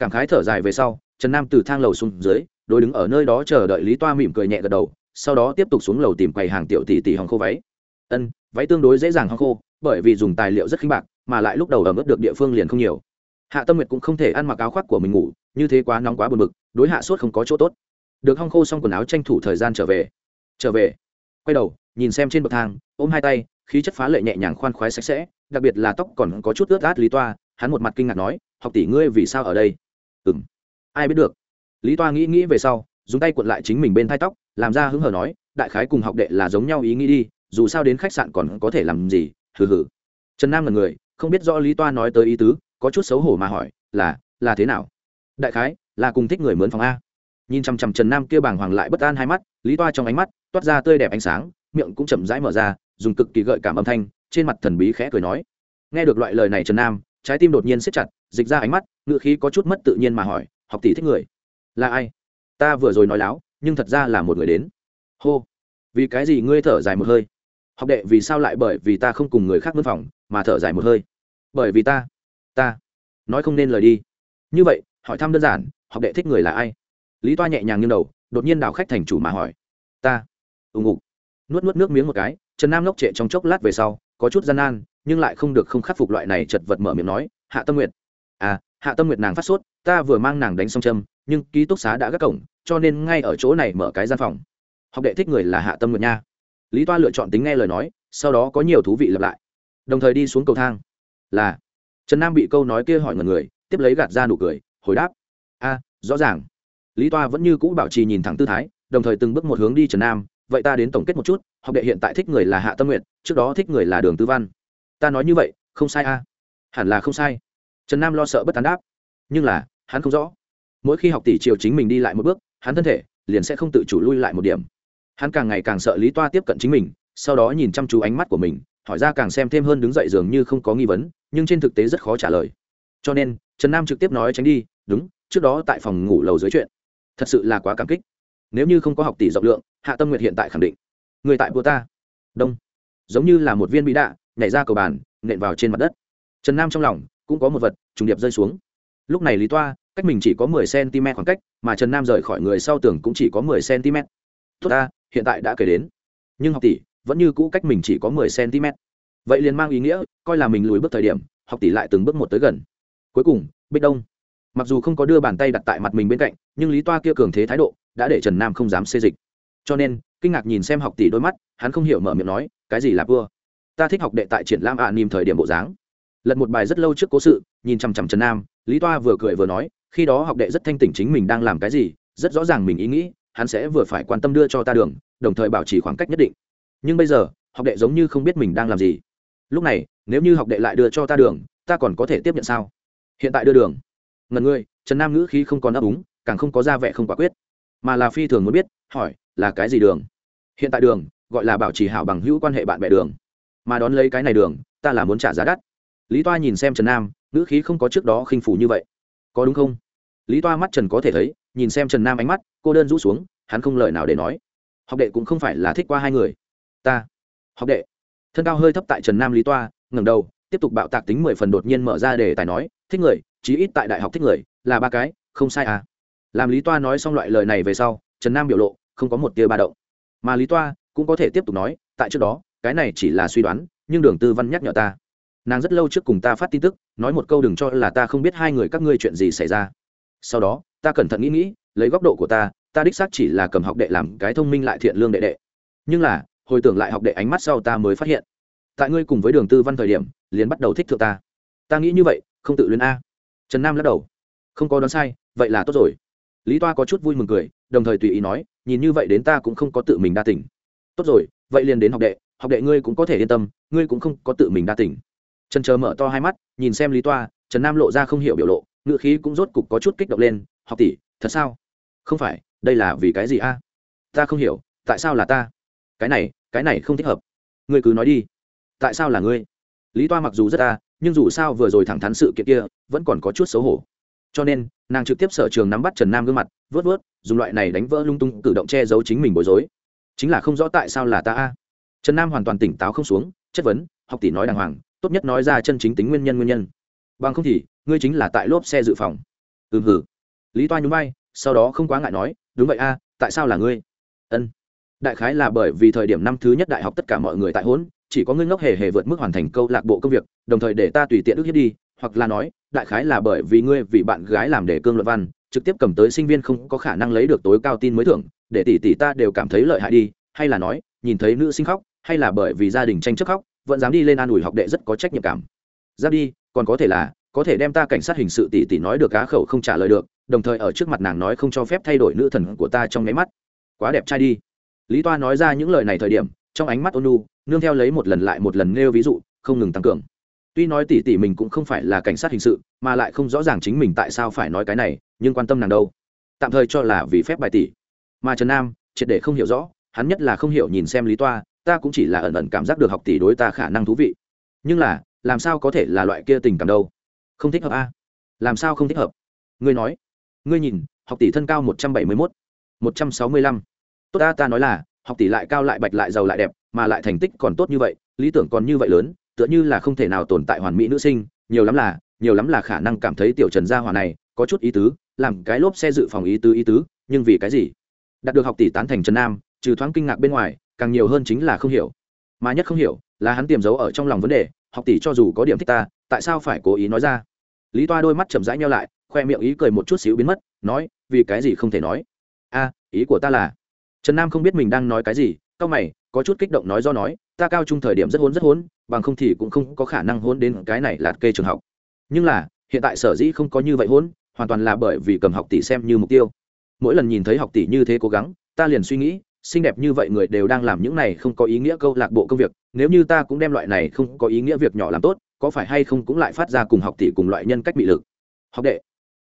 cảm khái thở dài về sau, trần nam từ thang lầu xuống dưới, đối đứng ở nơi đó chờ đợi lý toa mỉm cười nhẹ gật đầu, sau đó tiếp tục xuống lầu tìm quầy hàng tiểu tỷ tỷ hòng khô váy. Ân, váy tương đối dễ dàng hong khô, bởi vì dùng tài liệu rất khinh bạc, mà lại lúc đầu ở mức được địa phương liền không nhiều. Hạ tâm nguyệt cũng không thể ăn mặc áo khoác của mình ngủ, như thế quá nóng quá buồn bực, đối hạ sốt không có chỗ tốt. Được hong khô xong quần áo tranh thủ thời gian trở về. Trở về. Quay đầu, nhìn xem trên bậc thang, ôm hai tay, khí chất phá lệ nhẹ nhàng khoan khoái sạch sẽ, đặc biệt là tóc còn có chút ướt át lý toa, hắn một mặt kinh ngạc nói, học tỷ ngươi vì sao ở đây? Ừ m ai biết được. Lý toa nghĩ nghĩ về sau, dùng tay cuộn lại chính mình bên thai tóc, làm ra hứng hở nói, đại khái cùng học đệ là giống nhau ý nghĩ đi, dù sao đến khách sạn còn có thể làm gì, hừ hừ. Trần nam là người, không biết rõ lý toa nói tới ý tứ, có chút xấu hổ mà hỏi, là là thế nào? Đại khái, là cùng thích người mướn phòng a. Nhìn chằm chằm trần nam kia bàng hoàng lại bất an hai mắt, lý toa trong ánh mắt toát ra tươi đẹp ánh sáng, miệng cũng chậm rãi mở ra, dùng cực kỳ gợi cảm âm thanh, trên mặt thần bí khẽ cười nói, nghe được loại lời này trần nam trái tim đột nhiên siết chặt, dịch ra ánh mắt ngựa khí có chút mất tự nhiên mà hỏi, học tỷ thích người? Là ai? Ta vừa rồi nói láo, nhưng thật ra là một người đến. Hô, vì cái gì ngươi thở dài một hơi? Học đệ, vì sao lại bởi vì ta không cùng người khác mân phòng, mà thở dài một hơi? Bởi vì ta ta, nói không nên lời đi. Như vậy, hỏi thăm đơn giản, học đệ thích người là ai? Lý toa nhẹ nhàng như đầu, đột nhiên đào khách thành chủ mà hỏi. Ta. Ùng ục nuốt nuốt nước miếng một cái, trần nam ngốc trệ trong chốc lát về sau có chút gian nan, nhưng lại không được không khắc phục loại này chật vật mở miệng nói, hạ tâm nguyệt. À hạ tâm nguyệt nàng phát sốt, ta vừa mang nàng đánh xong châm, nhưng ký túc xá đã gác cổng, cho nên ngay ở chỗ này mở cái gian phòng. Học đệ thích người là hạ tâm nguyệt nha. Lý toa lựa chọn tính nghe lời nói, sau đó có nhiều thú vị lặp lại. Đồng thời đi xuống cầu thang. Là, trần nam bị câu nói kia hỏi ngần người, tiếp lấy gạt ra nụ cười, hồi đáp. A, rõ ràng. Lý toa vẫn như cũ bảo trì nhìn thẳng tư thái, đồng thời từng bước một hướng đi trần nam vậy ta đến tổng kết một chút, học đệ hiện tại thích người là hạ tâm nguyện trước đó thích người là đường tư văn. Ta nói như vậy, không sai a. Hẳn là không sai. Trần nam lo sợ bất tán đáp. Nhưng là, hắn không rõ. Mỗi khi học tỷ triều chính mình đi lại một bước, hắn thân thể liền sẽ không tự chủ lui lại một điểm. Hắn càng ngày càng sợ lý toa tiếp cận chính mình, sau đó nhìn chăm chú ánh mắt của mình, hỏi ra càng xem thêm hơn đứng dậy dường như không có nghi vấn, nhưng trên thực tế rất khó trả lời. Cho nên, trần nam trực tiếp nói tránh đi, đúng, trước đó tại phòng ngủ lầu dưới chuyện. Thật sự là quá cảm kích nếu như không có học tỷ rộng lượng, hạ tâm nguyệt hiện tại khẳng định. Người tại vua ta. Đông. Giống như là một viên bí đạ, nhảy ra cầu bàn, nện vào trên mặt đất. Trần nam trong lòng cũng có một vật, trùng điệp rơi xuống. Lúc này lý toa, cách mình chỉ có mười cm khoảng cách, mà trần nam rời khỏi người sau tường cũng chỉ có mười cm. Tốt ta, hiện tại đã kể đến. Nhưng học tỷ vẫn như cũ cách mình chỉ có mười cm. Vậy liền mang ý nghĩa, coi là mình lùi bước thời điểm, học tỷ lại từng bước một tới gần. Cuối cùng, bích đông. Mặc dù không có đưa bàn tay đặt tại mặt mình bên cạnh, nhưng lý toa kia cường thế thái độ đã để trần nam không dám xê dịch. Cho nên kinh ngạc nhìn xem học tỷ đôi mắt hắn không hiểu mở miệng nói cái gì là vua? Ta thích học đệ tại triển lãm ạ à, nìm thời điểm bộ dáng. Lật một bài rất lâu trước cố sự nhìn chằm chằm trần nam lý toa vừa cười vừa nói khi đó học đệ rất thanh tỉnh chính mình đang làm cái gì rất rõ ràng mình ý nghĩ hắn sẽ vừa phải quan tâm đưa cho ta đường đồng thời bảo trì khoảng cách nhất định. Nhưng bây giờ học đệ giống như không biết mình đang làm gì. Lúc này nếu như học đệ lại đưa cho ta đường ta còn có thể tiếp nhận sao? Hiện tại đưa đường. Ngần ngươi trần nam ngữ khí không còn ấp úng càng không có ra vẻ không quả quyết mà là phi thường muốn biết, hỏi, là cái gì đường? Hiện tại đường, gọi là bảo trì hảo bằng hữu quan hệ bạn bè đường. Mà đón lấy cái này đường, ta là muốn trả giá đắt. Lý toa nhìn xem trần nam, ngữ khí không có trước đó khinh phủ như vậy. Có đúng không? Lý toa mắt trần có thể thấy, nhìn xem trần nam ánh mắt, cô đơn rũ xuống, hắn không lời nào để nói. Học đệ cũng không phải là thích qua hai người. Ta, học đệ. Thân cao hơi thấp tại trần nam lý toa, ngẩng đầu, tiếp tục bạo tạc tính mười phần đột nhiên mở ra để tài nói, thích người, chí ít tại đại học thích người, là ba cái, không sai à làm lý toa nói xong loại lời này về sau, trần nam biểu lộ không có một tia ba động. Mà lý toa cũng có thể tiếp tục nói, tại trước đó, cái này chỉ là suy đoán, nhưng đường tư văn nhắc nhở ta. Nàng rất lâu trước cùng ta phát tin tức, nói một câu đừng cho là ta không biết hai người các ngươi chuyện gì xảy ra. Sau đó, ta cẩn thận nghĩ nghĩ, lấy góc độ của ta ta đích xác chỉ là cầm học đệ làm cái thông minh lại thiện lương đệ đệ. Nhưng là, hồi tưởng lại học đệ ánh mắt sau ta mới phát hiện. Tại ngươi cùng với đường tư văn thời điểm, liền bắt đầu thích thượng ta. Ta nghĩ như vậy, không tự luyến a. Trần nam lắc đầu. Không có đoán sai, vậy là tốt rồi lý toa có chút vui mừng cười, đồng thời tùy ý nói, nhìn như vậy đến ta cũng không có tự mình đa tỉnh tốt rồi, vậy liền đến học đệ học đệ ngươi cũng có thể yên tâm, ngươi cũng không có tự mình đa tỉnh trần chờ mở to hai mắt, nhìn xem lý toa, trần nam lộ ra không hiểu biểu lộ ngựa khí cũng rốt cục có chút kích động lên, học tỷ, thật sao? Không phải, đây là vì cái gì a? Ta không hiểu, tại sao là ta? Cái này cái này không thích hợp. Ngươi cứ nói đi. Tại sao là ngươi? Lý toa mặc dù rất ta nhưng dù sao vừa rồi thẳng thắn sự kiện kia, vẫn còn có chút xấu hổ cho nên, nàng trực tiếp sở trường nắm bắt trần nam gương mặt, vớt vớt, dùng loại này đánh vỡ lung tung, cử động che giấu chính mình bối rối. Chính là không rõ tại sao là ta a. Trần nam hoàn toàn tỉnh táo không xuống, chất vấn, học tỷ nói đàng hoàng, tốt nhất nói ra chân chính tính nguyên nhân nguyên nhân. Bằng không thì, ngươi chính là tại lốp xe dự phòng. Ừm hử lý toa nhún vai, sau đó không quá ngại nói, đúng vậy a, tại sao là ngươi? Ân. Đại khái là bởi vì thời điểm năm thứ nhất đại học tất cả mọi người tại hỗn chỉ có ngươi ngốc hề hề vượt mức hoàn thành câu lạc bộ công việc, đồng thời để ta tùy tiện ước hiếp đi hoặc là nói, đại khái là bởi vì ngươi vì bạn gái làm đề cương luận văn, trực tiếp cầm tới sinh viên không có khả năng lấy được tối cao tin mới thưởng, để tỷ tỷ ta đều cảm thấy lợi hại đi, hay là nói, nhìn thấy nữ sinh khóc, hay là bởi vì gia đình tranh chấp khóc, vẫn dám đi lên an ủi học đệ rất có trách nhiệm cảm. Giáp đi, còn có thể là, có thể đem ta cảnh sát hình sự tỷ tỷ nói được cá khẩu không trả lời được, đồng thời ở trước mặt nàng nói không cho phép thay đổi nữ thần của ta trong nháy mắt. Quá đẹp trai đi. Lý toa nói ra những lời này thời điểm, trong ánh mắt ônu nương theo lấy một lần lại một lần nêu ví dụ, không ngừng tăng cường tuy nói tỷ tỷ mình cũng không phải là cảnh sát hình sự, mà lại không rõ ràng chính mình tại sao phải nói cái này, nhưng quan tâm nàng đâu. Tạm thời cho là vì phép bài tỷ. Mà trần nam, triệt để không hiểu rõ, hắn nhất là không hiểu nhìn xem lý toa, ta cũng chỉ là ẩn ẩn cảm giác được học tỷ đối ta khả năng thú vị. Nhưng là, làm sao có thể là loại kia tình cảm đâu? Không thích hợp a. Làm sao không thích hợp? Ngươi nói. Ngươi nhìn, học tỷ thân cao một trăm bảy mươi mốt, một trăm sáu mươi lăm. Tốt ta ta nói là, học tỷ lại cao lại bạch lại giàu lại đẹp, mà lại thành tích còn tốt như vậy, lý tưởng còn như vậy lớn tựa như là không thể nào tồn tại hoàn mỹ nữ sinh, nhiều lắm là, nhiều lắm là khả năng cảm thấy tiểu trần gia hòa này có chút ý tứ, làm cái lốp xe dự phòng ý tứ ý tứ, nhưng vì cái gì? Đạt được học tỷ tán thành trần nam, trừ thoáng kinh ngạc bên ngoài, càng nhiều hơn chính là không hiểu. Mà nhất không hiểu, là hắn tiềm giấu ở trong lòng vấn đề, học tỷ cho dù có điểm thích ta, tại sao phải cố ý nói ra? Lý toa đôi mắt chậm rãi nhau lại, khoe miệng ý cười một chút xíu biến mất, nói, vì cái gì không thể nói? A, ý của ta là, trần nam không biết mình đang nói cái gì, cao mày, có chút kích động nói do nói ta cao trung thời điểm rất hốn rất hốn, bằng không thì cũng không có khả năng hốn đến cái này lạt kê trường học. Nhưng là, hiện tại sở dĩ không có như vậy hốn, hoàn toàn là bởi vì cầm học tỷ xem như mục tiêu. Mỗi lần nhìn thấy học tỷ như thế cố gắng, ta liền suy nghĩ, xinh đẹp như vậy người đều đang làm những này không có ý nghĩa câu lạc bộ công việc, nếu như ta cũng đem loại này không có ý nghĩa việc nhỏ làm tốt, có phải hay không cũng lại phát ra cùng học tỷ cùng loại nhân cách bị lực? Học đệ,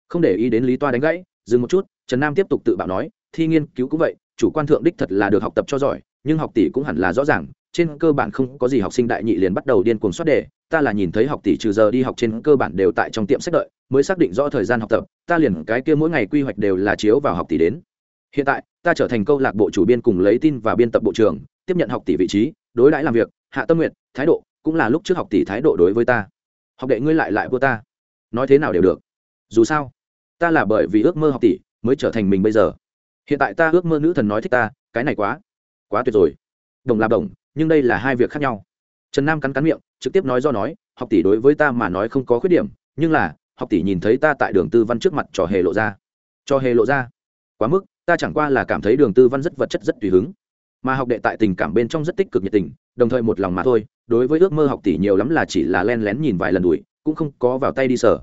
không để ý đến lý toa đánh gãy, dừng một chút, trần nam tiếp tục tự bảo nói, thi nghiên cứu cũng vậy, chủ quan thượng đích thật là được học tập cho giỏi, nhưng học tỷ cũng hẳn là rõ ràng trên cơ bản không có gì học sinh đại nhị liền bắt đầu điên cuồng soát đề, ta là nhìn thấy học tỷ trừ giờ đi học trên cơ bản đều tại trong tiệm sách đợi, mới xác định rõ thời gian học tập, ta liền cái kia mỗi ngày quy hoạch đều là chiếu vào học tỷ đến. Hiện tại, ta trở thành câu lạc bộ chủ biên cùng lấy tin và biên tập bộ trưởng, tiếp nhận học tỷ vị trí, đối đãi làm việc, hạ tâm nguyện, thái độ, cũng là lúc trước học tỷ thái độ đối với ta. Học đệ ngươi lại lại vô ta. Nói thế nào đều được. Dù sao, ta là bởi vì ước mơ học tỷ mới trở thành mình bây giờ. Hiện tại ta ước mơ nữ thần nói thích ta, cái này quá quá tuyệt rồi đồng là đồng nhưng đây là hai việc khác nhau. Trần nam cắn cắn miệng, trực tiếp nói do nói, học tỷ đối với ta mà nói không có khuyết điểm, nhưng là, học tỷ nhìn thấy ta tại đường tư văn trước mặt trò hề lộ ra. Trò hề lộ ra? Quá mức, ta chẳng qua là cảm thấy đường tư văn rất vật chất rất tùy hứng. Mà học đệ tại tình cảm bên trong rất tích cực nhiệt tình, đồng thời một lòng mà thôi, đối với ước mơ học tỷ nhiều lắm là chỉ là len lén nhìn vài lần đuổi, cũng không có vào tay đi sở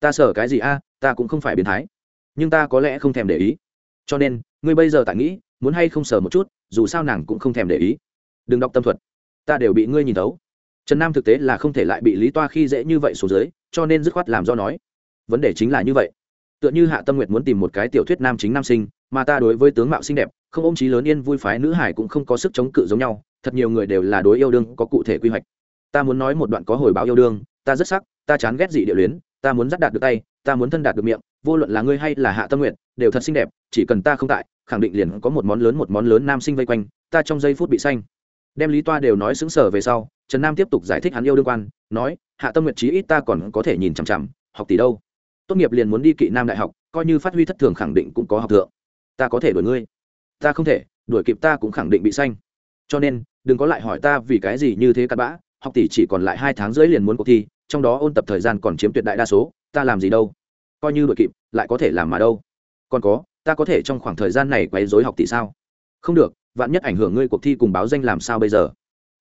ta sở cái gì a, ta cũng không phải biến thái. Nhưng ta có lẽ không thèm để ý. Cho nên, ngươi bây giờ tại nghĩ, muốn hay không sở một chút, dù sao nàng cũng không thèm để ý đừng đọc tâm thuật. Ta đều bị ngươi nhìn thấu. Trần nam thực tế là không thể lại bị lý toa khi dễ như vậy xuống dưới, cho nên dứt khoát làm do nói. Vấn đề chính là như vậy. Tựa như hạ tâm nguyệt muốn tìm một cái tiểu thuyết nam chính nam sinh, mà ta đối với tướng mạo xinh đẹp, không ôm trí lớn yên vui phái nữ hải cũng không có sức chống cự giống nhau, thật nhiều người đều là đối yêu đương có cụ thể quy hoạch. Ta muốn nói một đoạn có hồi báo yêu đương, ta rất sắc, ta chán ghét dị địa luyến, ta muốn dắt đạt được tay, ta muốn thân đạt được miệng, vô luận là ngươi hay là hạ tâm nguyện đều thật xinh đẹp, chỉ cần ta không tại, khẳng định liền có một món lớn một món lớn nam sinh vây quanh, ta trong giây phút bị xanh đem lý toa đều nói xứng sở về sau, trần nam tiếp tục giải thích hắn yêu đương quan, nói, hạ tâm nguyện trí ít ta còn có thể nhìn chằm chằm, học tỷ đâu? Tốt nghiệp liền muốn đi kỵ nam đại học, coi như phát huy thất thường khẳng định cũng có học thượng. Ta có thể đuổi ngươi? Ta không thể, đuổi kịp ta cũng khẳng định bị xanh cho nên, đừng có lại hỏi ta vì cái gì như thế cặn bã, học tỷ chỉ còn lại hai tháng rưỡi liền muốn cuộc thi, trong đó ôn tập thời gian còn chiếm tuyệt đại đa số, ta làm gì đâu? Coi như đuổi kịp, lại có thể làm mà đâu? Còn có, ta có thể trong khoảng thời gian này quấy dối học tỷ sao? Không được vạn nhất ảnh hưởng ngươi cuộc thi cùng báo danh làm sao bây giờ?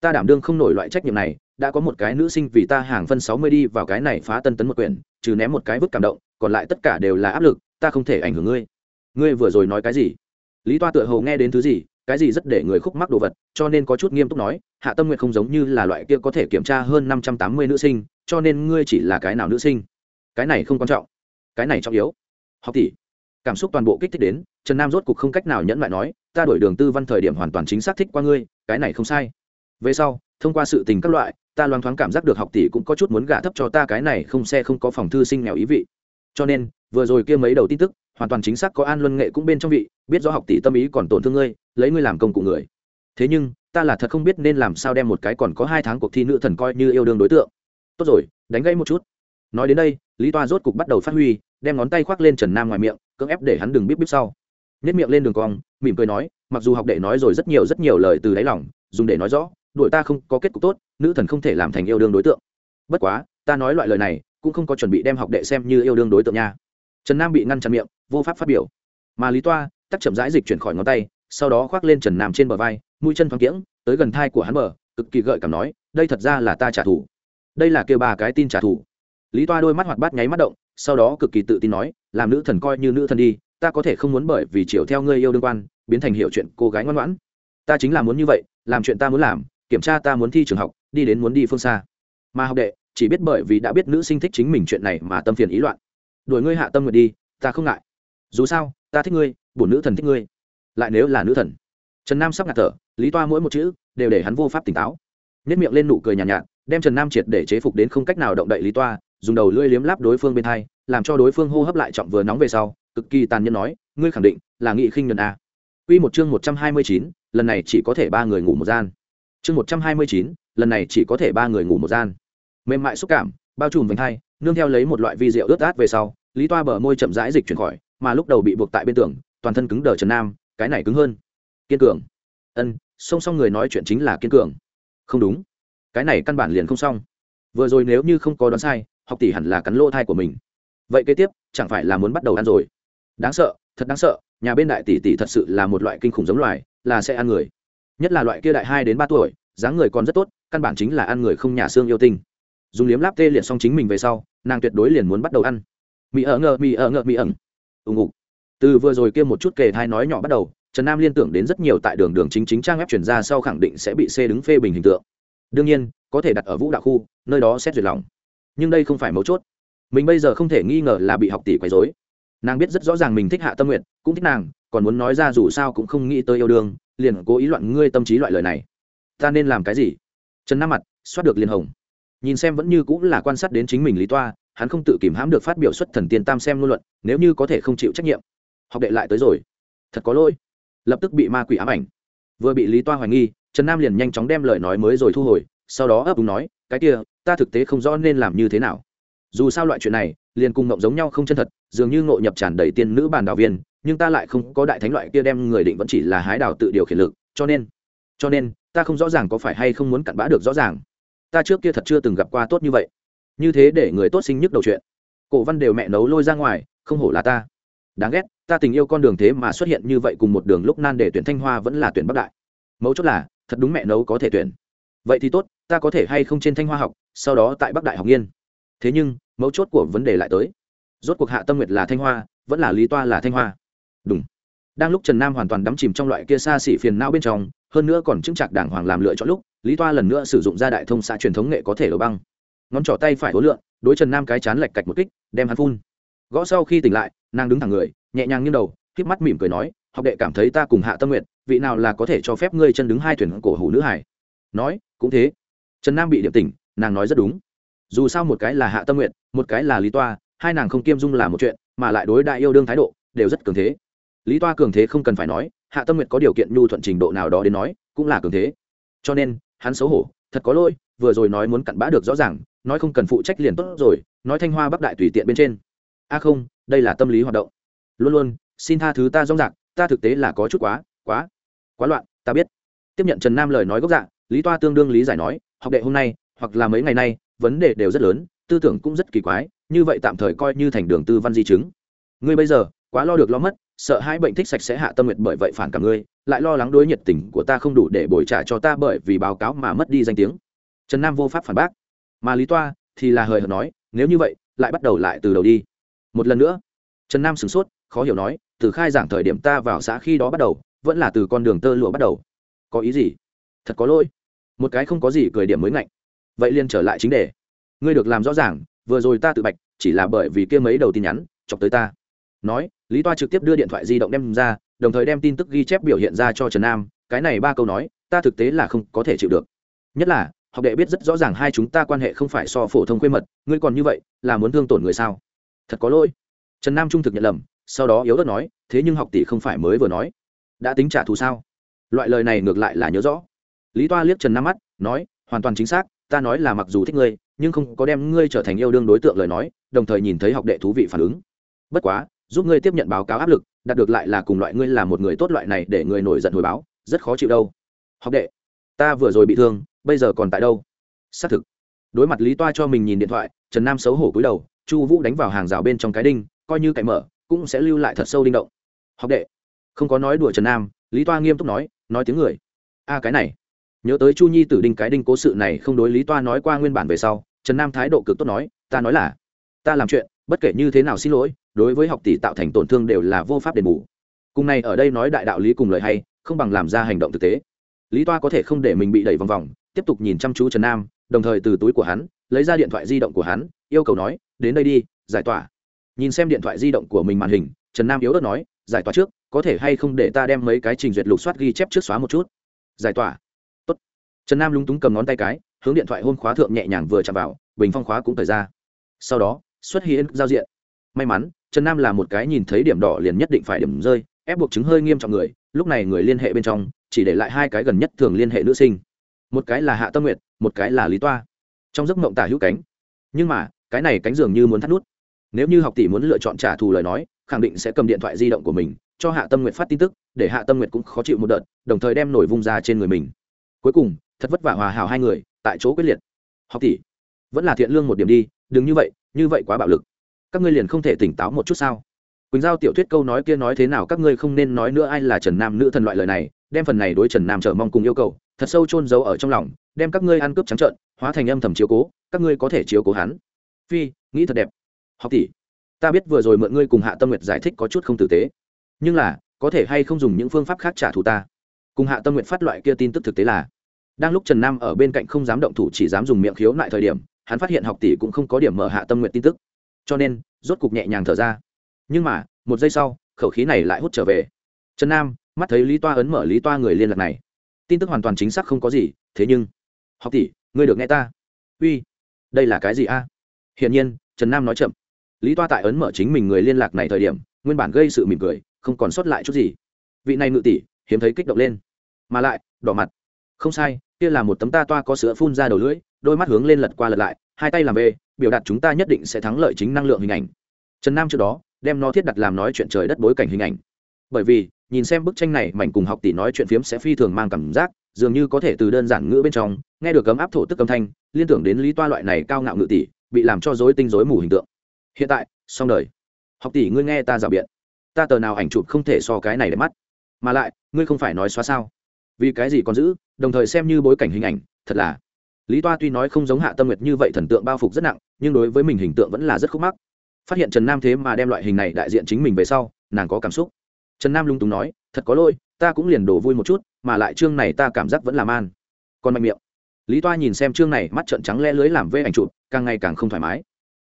Ta đảm đương không nổi loại trách nhiệm này, đã có một cái nữ sinh vì ta hàng phân sáu mươi đi vào cái này phá tân tấn một quyển, trừ ném một cái vứt cảm động, còn lại tất cả đều là áp lực, ta không thể ảnh hưởng ngươi. Ngươi vừa rồi nói cái gì? Lý toa tựa hồ nghe đến thứ gì, cái gì rất để người khúc mắc đồ vật, cho nên có chút nghiêm túc nói, hạ tâm nguyện không giống như là loại kia có thể kiểm tra hơn năm trăm tám mươi nữ sinh, cho nên ngươi chỉ là cái nào nữ sinh? Cái này không quan trọng. Cái này trọng yếu. Học tỷ, cảm xúc toàn bộ kích thích đến, trần nam rốt cục không cách nào nhẫn lại nói ta đổi đường tư văn thời điểm hoàn toàn chính xác thích qua ngươi, cái này không sai. Về sau, thông qua sự tình các loại, ta loáng thoáng cảm giác được học tỷ cũng có chút muốn gả thấp cho ta, cái này không xe không có phòng thư sinh nghèo ý vị. Cho nên, vừa rồi kia mấy đầu tin tức, hoàn toàn chính xác có an luân nghệ cũng bên trong vị, biết rõ học tỷ tâm ý còn tổn thương ngươi, lấy ngươi làm công cụ người. Thế nhưng, ta là thật không biết nên làm sao đem một cái còn có hai tháng cuộc thi nữ thần coi như yêu đương đối tượng. Tốt rồi, đánh gãy một chút. Nói đến đây, lý toa rốt cục bắt đầu phát huy, đem ngón tay khoác lên trần nam ngoài miệng, cưỡng ép để hắn đừng bíp bíp sau nhét miệng lên đường cong, mỉm cười nói, mặc dù học đệ nói rồi rất nhiều rất nhiều lời từ đáy lòng, dùng để nói rõ đội ta không có kết cục tốt, nữ thần không thể làm thành yêu đương đối tượng. Bất quá, ta nói loại lời này, cũng không có chuẩn bị đem học đệ xem như yêu đương đối tượng nha. Trần nam bị ngăn chặn miệng, vô pháp phát biểu. Mà lý toa, tắc chậm rãi dịch chuyển khỏi ngón tay, sau đó khoác lên trần nam trên bờ vai, mũi chân thoáng kiễng, tới gần thai của hắn bờ, cực kỳ gợi cảm nói, đây thật ra là ta trả thù. Đây là kêu bà cái tin trả thù. Lý toa đôi mắt hoạt bát nháy mắt động, sau đó cực kỳ tự tin nói, làm nữ thần coi như nữ thần đi ta có thể không muốn bởi vì chiều theo ngươi yêu đương quan biến thành hiệu chuyện cô gái ngoan ngoãn. Ta chính là muốn như vậy làm chuyện ta muốn làm kiểm tra ta muốn thi trường học đi đến muốn đi phương xa. Mà học đệ chỉ biết bởi vì đã biết nữ sinh thích chính mình chuyện này mà tâm phiền ý loạn. Đuổi ngươi hạ tâm nguyện đi ta không ngại. Dù sao ta thích ngươi bổn nữ thần thích ngươi. Lại nếu là nữ thần. Trần nam sắp ngạt thở lý toa mỗi một chữ đều để hắn vô pháp tỉnh táo. Nếp miệng lên nụ cười nhàn nhạt, nhạt đem trần nam triệt để chế phục đến không cách nào động đậy lý toa dùng đầu lưỡi liếm láp đối phương bên thai làm cho đối phương hô hấp lại trọng vừa nóng về sau cực kỳ tàn nhẫn nói ngươi khẳng định là nghị khinh nhân a à? Quy một chương một trăm hai mươi chín, lần này chỉ có thể ba người ngủ một gian. Chương một trăm hai mươi chín, lần này chỉ có thể ba người ngủ một gian. Mềm mại xúc cảm, bao trùm vành hai, nương theo lấy một loại vi rượu ướt át về sau, Lý Toa bờ môi chậm rãi dịch chuyển khỏi, mà lúc đầu bị buộc tại bên tường, toàn thân cứng đờ Trần Nam, cái này cứng hơn. Kiên cường. Ân, song song người nói chuyện chính là kiên cường. Không đúng, cái này căn bản liền không xong. Vừa rồi nếu như không có đoán sai, học tỷ hẳn là cắn lỗ thai của mình. Vậy kế tiếp, chẳng phải là muốn bắt đầu ăn rồi? Đáng sợ, thật đáng sợ, nhà bên đại tỷ tỷ thật sự là một loại kinh khủng giống loài là sẽ ăn người. Nhất là loại kia đại hai đến ba tuổi dáng người còn rất tốt căn bản chính là ăn người không nhà xương yêu tinh. Dùng liếm láp tê liệt xong chính mình về sau nàng tuyệt đối liền muốn bắt đầu ăn. Mỹ ở ngờ mỹ ở ngờ mỹ ẩn. Ù ngục. Từ vừa rồi kia một chút kề thai nói nhỏ bắt đầu trần nam liên tưởng đến rất nhiều tại đường đường chính chính trang web chuyển ra sau khẳng định sẽ bị xê đứng phê bình hình tượng. Đương nhiên có thể đặt ở vũ đạo khu nơi đó xét duyệt lòng. Nhưng đây không phải mấu chốt. Mình bây giờ không thể nghi ngờ là bị học tỷ quấy dối nàng biết rất rõ ràng mình thích hạ tâm nguyện cũng thích nàng, còn muốn nói ra dù sao cũng không nghĩ tới yêu đương, liền cố ý loạn ngươi tâm trí loại lời này. Ta nên làm cái gì? Trần nam mặt xoát được liền hồng. Nhìn xem vẫn như cũng là quan sát đến chính mình lý toa, hắn không tự kìm hãm được phát biểu xuất thần tiên tam xem ngôn luận, nếu như có thể không chịu trách nhiệm. Học đệ lại tới rồi. Thật có lỗi. Lập tức bị ma quỷ ám ảnh. Vừa bị lý toa hoài nghi, trần nam liền nhanh chóng đem lời nói mới rồi thu hồi, sau đó ấp úng nói, cái kia, ta thực tế không rõ nên làm như thế nào dù sao loại chuyện này, liền cùng ngộng giống nhau không chân thật, dường như ngộ nhập tràn đầy tiên nữ bàn đạo viên, nhưng ta lại không có đại thánh loại kia đem người định vẫn chỉ là hái đào tự điều khiển lực, cho nên cho nên, ta không rõ ràng có phải hay không muốn cặn bã được rõ ràng. Ta trước kia thật chưa từng gặp qua tốt như vậy. Như thế để người tốt sinh nhức đầu chuyện. Cổ văn đều mẹ nấu lôi ra ngoài, không hổ là ta. Đáng ghét, ta tình yêu con đường thế mà xuất hiện như vậy cùng một đường lúc nan để tuyển thanh hoa vẫn là tuyển bắc đại. Mấu chốt là, thật đúng mẹ nấu có thể tuyển. Vậy thì tốt, ta có thể hay không trên thanh hoa học, sau đó tại bắc đại học nghiên thế nhưng, mấu chốt của vấn đề lại tới. Rốt cuộc hạ tâm nguyệt là thanh hoa, vẫn là lý toa là thanh hoa. Đúng. Đang lúc trần nam hoàn toàn đắm chìm trong loại kia xa xỉ phiền não bên trong, hơn nữa còn chứng chặt đảng hoàng làm lựa chọn lúc, lý toa lần nữa sử dụng ra đại thông xã truyền thống nghệ có thể đổ băng. Ngón trỏ tay phải hối lượn, đối trần nam cái chán lạch cạch một kích, đem hắn phun. Gõ sau khi tỉnh lại, nàng đứng thẳng người, nhẹ nhàng nghiêng đầu k mắt mỉm cười nói, học đệ cảm thấy ta cùng hạ tâm nguyện vị nào là có thể cho phép ngươi chân đứng hai thuyền cổ hủ nữ hải nói, cũng thế. Trần nam bị điểm tỉnh, nàng nói rất đúng dù sao một cái là hạ tâm nguyện, một cái là lý toa, hai nàng không kiêm dung là một chuyện, mà lại đối đại yêu đương thái độ đều rất cường thế. Lý toa cường thế không cần phải nói, hạ tâm nguyện có điều kiện nhu thuận trình độ nào đó đến nói, cũng là cường thế. Cho nên, hắn xấu hổ, thật có lỗi, vừa rồi nói muốn cặn bã được rõ ràng, nói không cần phụ trách liền tốt rồi, nói thanh hoa bắc đại tùy tiện bên trên. A không, đây là tâm lý hoạt động. Luôn luôn, xin tha thứ ta rong rạc, ta thực tế là có chút quá quá quá loạn, ta biết. Tiếp nhận trần nam lời nói gốc dạng lý toa tương đương lý giải nói, học đệ hôm nay, hoặc là mấy ngày nay vấn đề đều rất lớn, tư tưởng cũng rất kỳ quái, như vậy tạm thời coi như thành đường tư văn di chứng. Ngươi bây giờ, quá lo được lo mất, sợ hai bệnh thích sạch sẽ hạ tâm nguyện bởi vậy phản cả ngươi, lại lo lắng đối nhiệt tình của ta không đủ để bồi trả cho ta bởi vì báo cáo mà mất đi danh tiếng. Trần nam vô pháp phản bác. Mà lý toa thì là hời hợt nói, nếu như vậy, lại bắt đầu lại từ đầu đi. Một lần nữa, trần nam sửng sốt, khó hiểu nói, từ khai giảng thời điểm ta vào xã khi đó bắt đầu, vẫn là từ con đường tơ lụa bắt đầu. Có ý gì? Thật có lỗi. Một cái không có gì cười điểm mới ngạnh vậy liền trở lại chính đề. Ngươi được làm rõ ràng, vừa rồi ta tự bạch, chỉ là bởi vì kia mấy đầu tin nhắn, chọc tới ta. Nói, lý toa trực tiếp đưa điện thoại di động đem ra, đồng thời đem tin tức ghi chép biểu hiện ra cho trần nam, cái này ba câu nói, ta thực tế là không có thể chịu được. Nhất là, học đệ biết rất rõ ràng hai chúng ta quan hệ không phải so phổ thông khuê mật, ngươi còn như vậy, là muốn thương tổn người sao? Thật có lỗi. Trần nam trung thực nhận lầm, sau đó yếu ớt nói, thế nhưng học tỷ không phải mới vừa nói. Đã tính trả thù sao? Loại lời này ngược lại là nhớ rõ. Lý toa liếc trần nam mắt, nói, hoàn toàn chính xác ta nói là mặc dù thích ngươi, nhưng không có đem ngươi trở thành yêu đương đối tượng lời nói, đồng thời nhìn thấy học đệ thú vị phản ứng. Bất quá, giúp ngươi tiếp nhận báo cáo áp lực, đạt được lại là cùng loại ngươi là một người tốt loại này để người nổi giận hồi báo, rất khó chịu đâu. Học đệ, ta vừa rồi bị thương, bây giờ còn tại đâu? Xác thực. Đối mặt lý toa cho mình nhìn điện thoại, trần nam xấu hổ cúi đầu, chu vũ đánh vào hàng rào bên trong cái đinh, coi như cậy mở, cũng sẽ lưu lại thật sâu đinh động. Học đệ, không có nói đùa trần nam, lý toa nghiêm túc nói nói tiếng người. A, cái này nhớ tới chu nhi tử đinh cái đinh cố sự này không đối lý toa nói qua nguyên bản về sau, trần nam thái độ cực tốt nói, ta nói là, ta làm chuyện, bất kể như thế nào xin lỗi, đối với học tỷ tạo thành tổn thương đều là vô pháp đền bù. Cùng này ở đây nói đại đạo lý cùng lời hay, không bằng làm ra hành động thực tế. Lý toa có thể không để mình bị đẩy vòng vòng, tiếp tục nhìn chăm chú trần nam, đồng thời từ túi của hắn, lấy ra điện thoại di động của hắn, yêu cầu nói, đến đây đi, giải tỏa. Nhìn xem điện thoại di động của mình màn hình, trần nam yếu ớt nói, giải tỏa trước, có thể hay không để ta đem mấy cái trình duyệt lục soát ghi chép trước xóa một chút? Giải tỏa trần nam lúng túng cầm ngón tay cái, hướng điện thoại hôn khóa thượng nhẹ nhàng vừa chạm vào, bình phong khóa cũng thời ra. Sau đó, xuất hiện giao diện. May mắn, trần nam là một cái nhìn thấy điểm đỏ liền nhất định phải điểm rơi, ép buộc chứng hơi nghiêm trọng người, lúc này người liên hệ bên trong, chỉ để lại hai cái gần nhất thường liên hệ nữ sinh. Một cái là hạ tâm nguyệt, một cái là lý toa. Trong giấc mộng tả hữu cánh. Nhưng mà, cái này cánh dường như muốn thắt nút. Nếu như học tỷ muốn lựa chọn trả thù lời nói, khẳng định sẽ cầm điện thoại di động của mình, cho hạ tâm nguyệt phát tin tức, để hạ tâm nguyệt cũng khó chịu một đợt, đồng thời đem nổi vung ra trên người mình. Cuối cùng thật vất vả hòa hảo hai người, tại chỗ quyết liệt. Học tỷ, vẫn là thiện lương một điểm đi, đừng như vậy như vậy quá bạo lực. Các ngươi liền không thể tỉnh táo một chút sao? Quỳnh giao tiểu thuyết câu nói kia nói thế nào, các ngươi không nên nói nữa ai là trần nam nữ thần loại lời này, đem phần này đối trần nam chờ mong cùng yêu cầu, thật sâu chôn giấu ở trong lòng, đem các ngươi ăn cướp trắng trợn, hóa thành âm thầm chiếu cố, các ngươi có thể chiếu cố hắn. Phi, nghĩ thật đẹp. Học tỷ, ta biết vừa rồi mượn ngươi cùng hạ tâm nguyệt giải thích có chút không tử tế. Nhưng là, có thể hay không dùng những phương pháp khác trả thù ta? Cùng hạ tâm nguyệt phát loại kia tin tức thực tế là đang lúc trần nam ở bên cạnh không dám động thủ chỉ dám dùng miệng khiếu lại thời điểm, hắn phát hiện học tỷ cũng không có điểm mở hạ tâm nguyện tin tức. Cho nên, rốt cục nhẹ nhàng thở ra. Nhưng mà, một giây sau, khẩu khí này lại hút trở về. Trần nam, mắt thấy lý toa ấn mở lý toa người liên lạc này. Tin tức hoàn toàn chính xác không có gì, thế nhưng, học tỷ, ngươi được nghe ta. Uy, đây là cái gì a? Hiển nhiên, trần nam nói chậm. Lý toa tại ấn mở chính mình người liên lạc này thời điểm, nguyên bản gây sự mỉm cười, không còn sót lại chút gì. Vị này ngự tỷ, hiếm thấy kích động lên. Mà lại, đỏ mặt. Không sai kia là một tấm ta toa có sữa phun ra đầu lưỡi, đôi mắt hướng lên lật qua lật lại, hai tay làm về biểu đạt chúng ta nhất định sẽ thắng lợi chính năng lượng hình ảnh. Trần nam trước đó, đem nó thiết đặt làm nói chuyện trời đất bối cảnh hình ảnh. Bởi vì, nhìn xem bức tranh này, mảnh cùng học tỷ nói chuyện phiếm sẽ phi thường mang cảm giác, dường như có thể từ đơn giản ngữ bên trong, nghe được cấm áp thổ tức âm thanh, liên tưởng đến lý toa loại này cao ngạo ngự tỷ, bị làm cho dối tinh dối mù hình tượng. Hiện tại, xong đời. Học tỷ, ngươi nghe ta rào biện. Ta tờ nào ảnh chụp không thể so cái này để mắt. Mà lại, ngươi không phải nói xóa sao? Vì cái gì còn giữ, đồng thời xem như bối cảnh hình ảnh, thật là. Lý toa tuy nói không giống hạ tâm nguyệt như vậy thần tượng bao phục rất nặng, nhưng đối với mình hình tượng vẫn là rất khúc mắc. Phát hiện trần nam thế mà đem loại hình này đại diện chính mình về sau, nàng có cảm xúc. Trần nam lung túng nói, thật có lỗi, ta cũng liền đổ vui một chút, mà lại chương này ta cảm giác vẫn làm an còn mạnh miệng. Lý toa nhìn xem chương này, mắt trợn trắng le lưới làm vê ảnh chụp, càng ngày càng không thoải mái.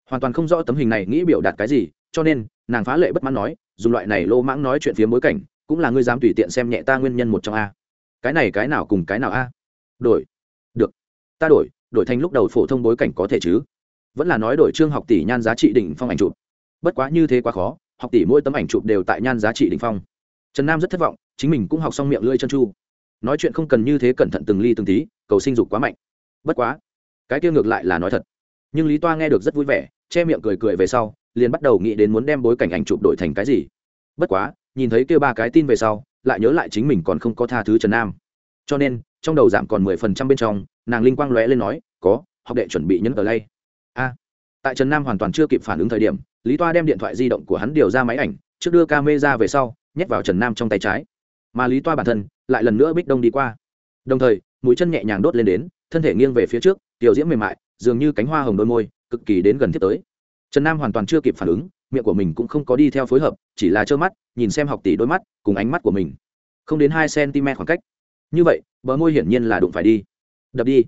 Hoàn toàn không rõ tấm hình này nghĩ biểu đạt cái gì, cho nên, nàng phá lệ bất mãn nói, dùng loại này lô mãng nói chuyện phía bối cảnh, cũng là ngươi dám tùy tiện xem nhẹ ta nguyên nhân một trong a cái này cái nào cùng cái nào a? Đổi. Được. Ta đổi đổi thành lúc đầu phổ thông bối cảnh có thể chứ. Vẫn là nói đổi trương học tỷ nhan giá trị đỉnh phong ảnh chụp. Bất quá như thế quá khó, học tỷ mỗi tấm ảnh chụp đều tại nhan giá trị đỉnh phong. Trần nam rất thất vọng, chính mình cũng học xong miệng lưỡi chân chu. Nói chuyện không cần như thế cẩn thận từng ly từng tí, cầu sinh dục quá mạnh. Bất quá, cái kia ngược lại là nói thật. Nhưng lý toa nghe được rất vui vẻ, che miệng cười cười về sau, liền bắt đầu nghĩ đến muốn đem bối cảnh ảnh chụp đổi thành cái gì. Bất quá, nhìn thấy kêu ba cái tin về sau lại nhớ lại chính mình còn không có tha thứ trần nam. Cho nên, trong đầu giảm còn mười phần trăm bên trong, nàng linh quang lóe lên nói, có, học đệ chuẩn bị nhấn tờ lay. A. Tại trần nam hoàn toàn chưa kịp phản ứng thời điểm, lý toa đem điện thoại di động của hắn điều ra máy ảnh, trước đưa ca mê ra về sau, nhét vào trần nam trong tay trái. Mà lý toa bản thân lại lần nữa bích đông đi qua. Đồng thời, mũi chân nhẹ nhàng đốt lên đến, thân thể nghiêng về phía trước, tiểu diễm mềm mại, dường như cánh hoa hồng đôi môi, cực kỳ đến gần tiếp tới. Trần nam hoàn toàn chưa kịp phản ứng miệng của mình cũng không có đi theo phối hợp, chỉ là trơ mắt, nhìn xem học tỷ đôi mắt cùng ánh mắt của mình. Không đến hai cm khoảng cách. Như vậy, bờ môi hiển nhiên là đụng phải đi. Đập đi.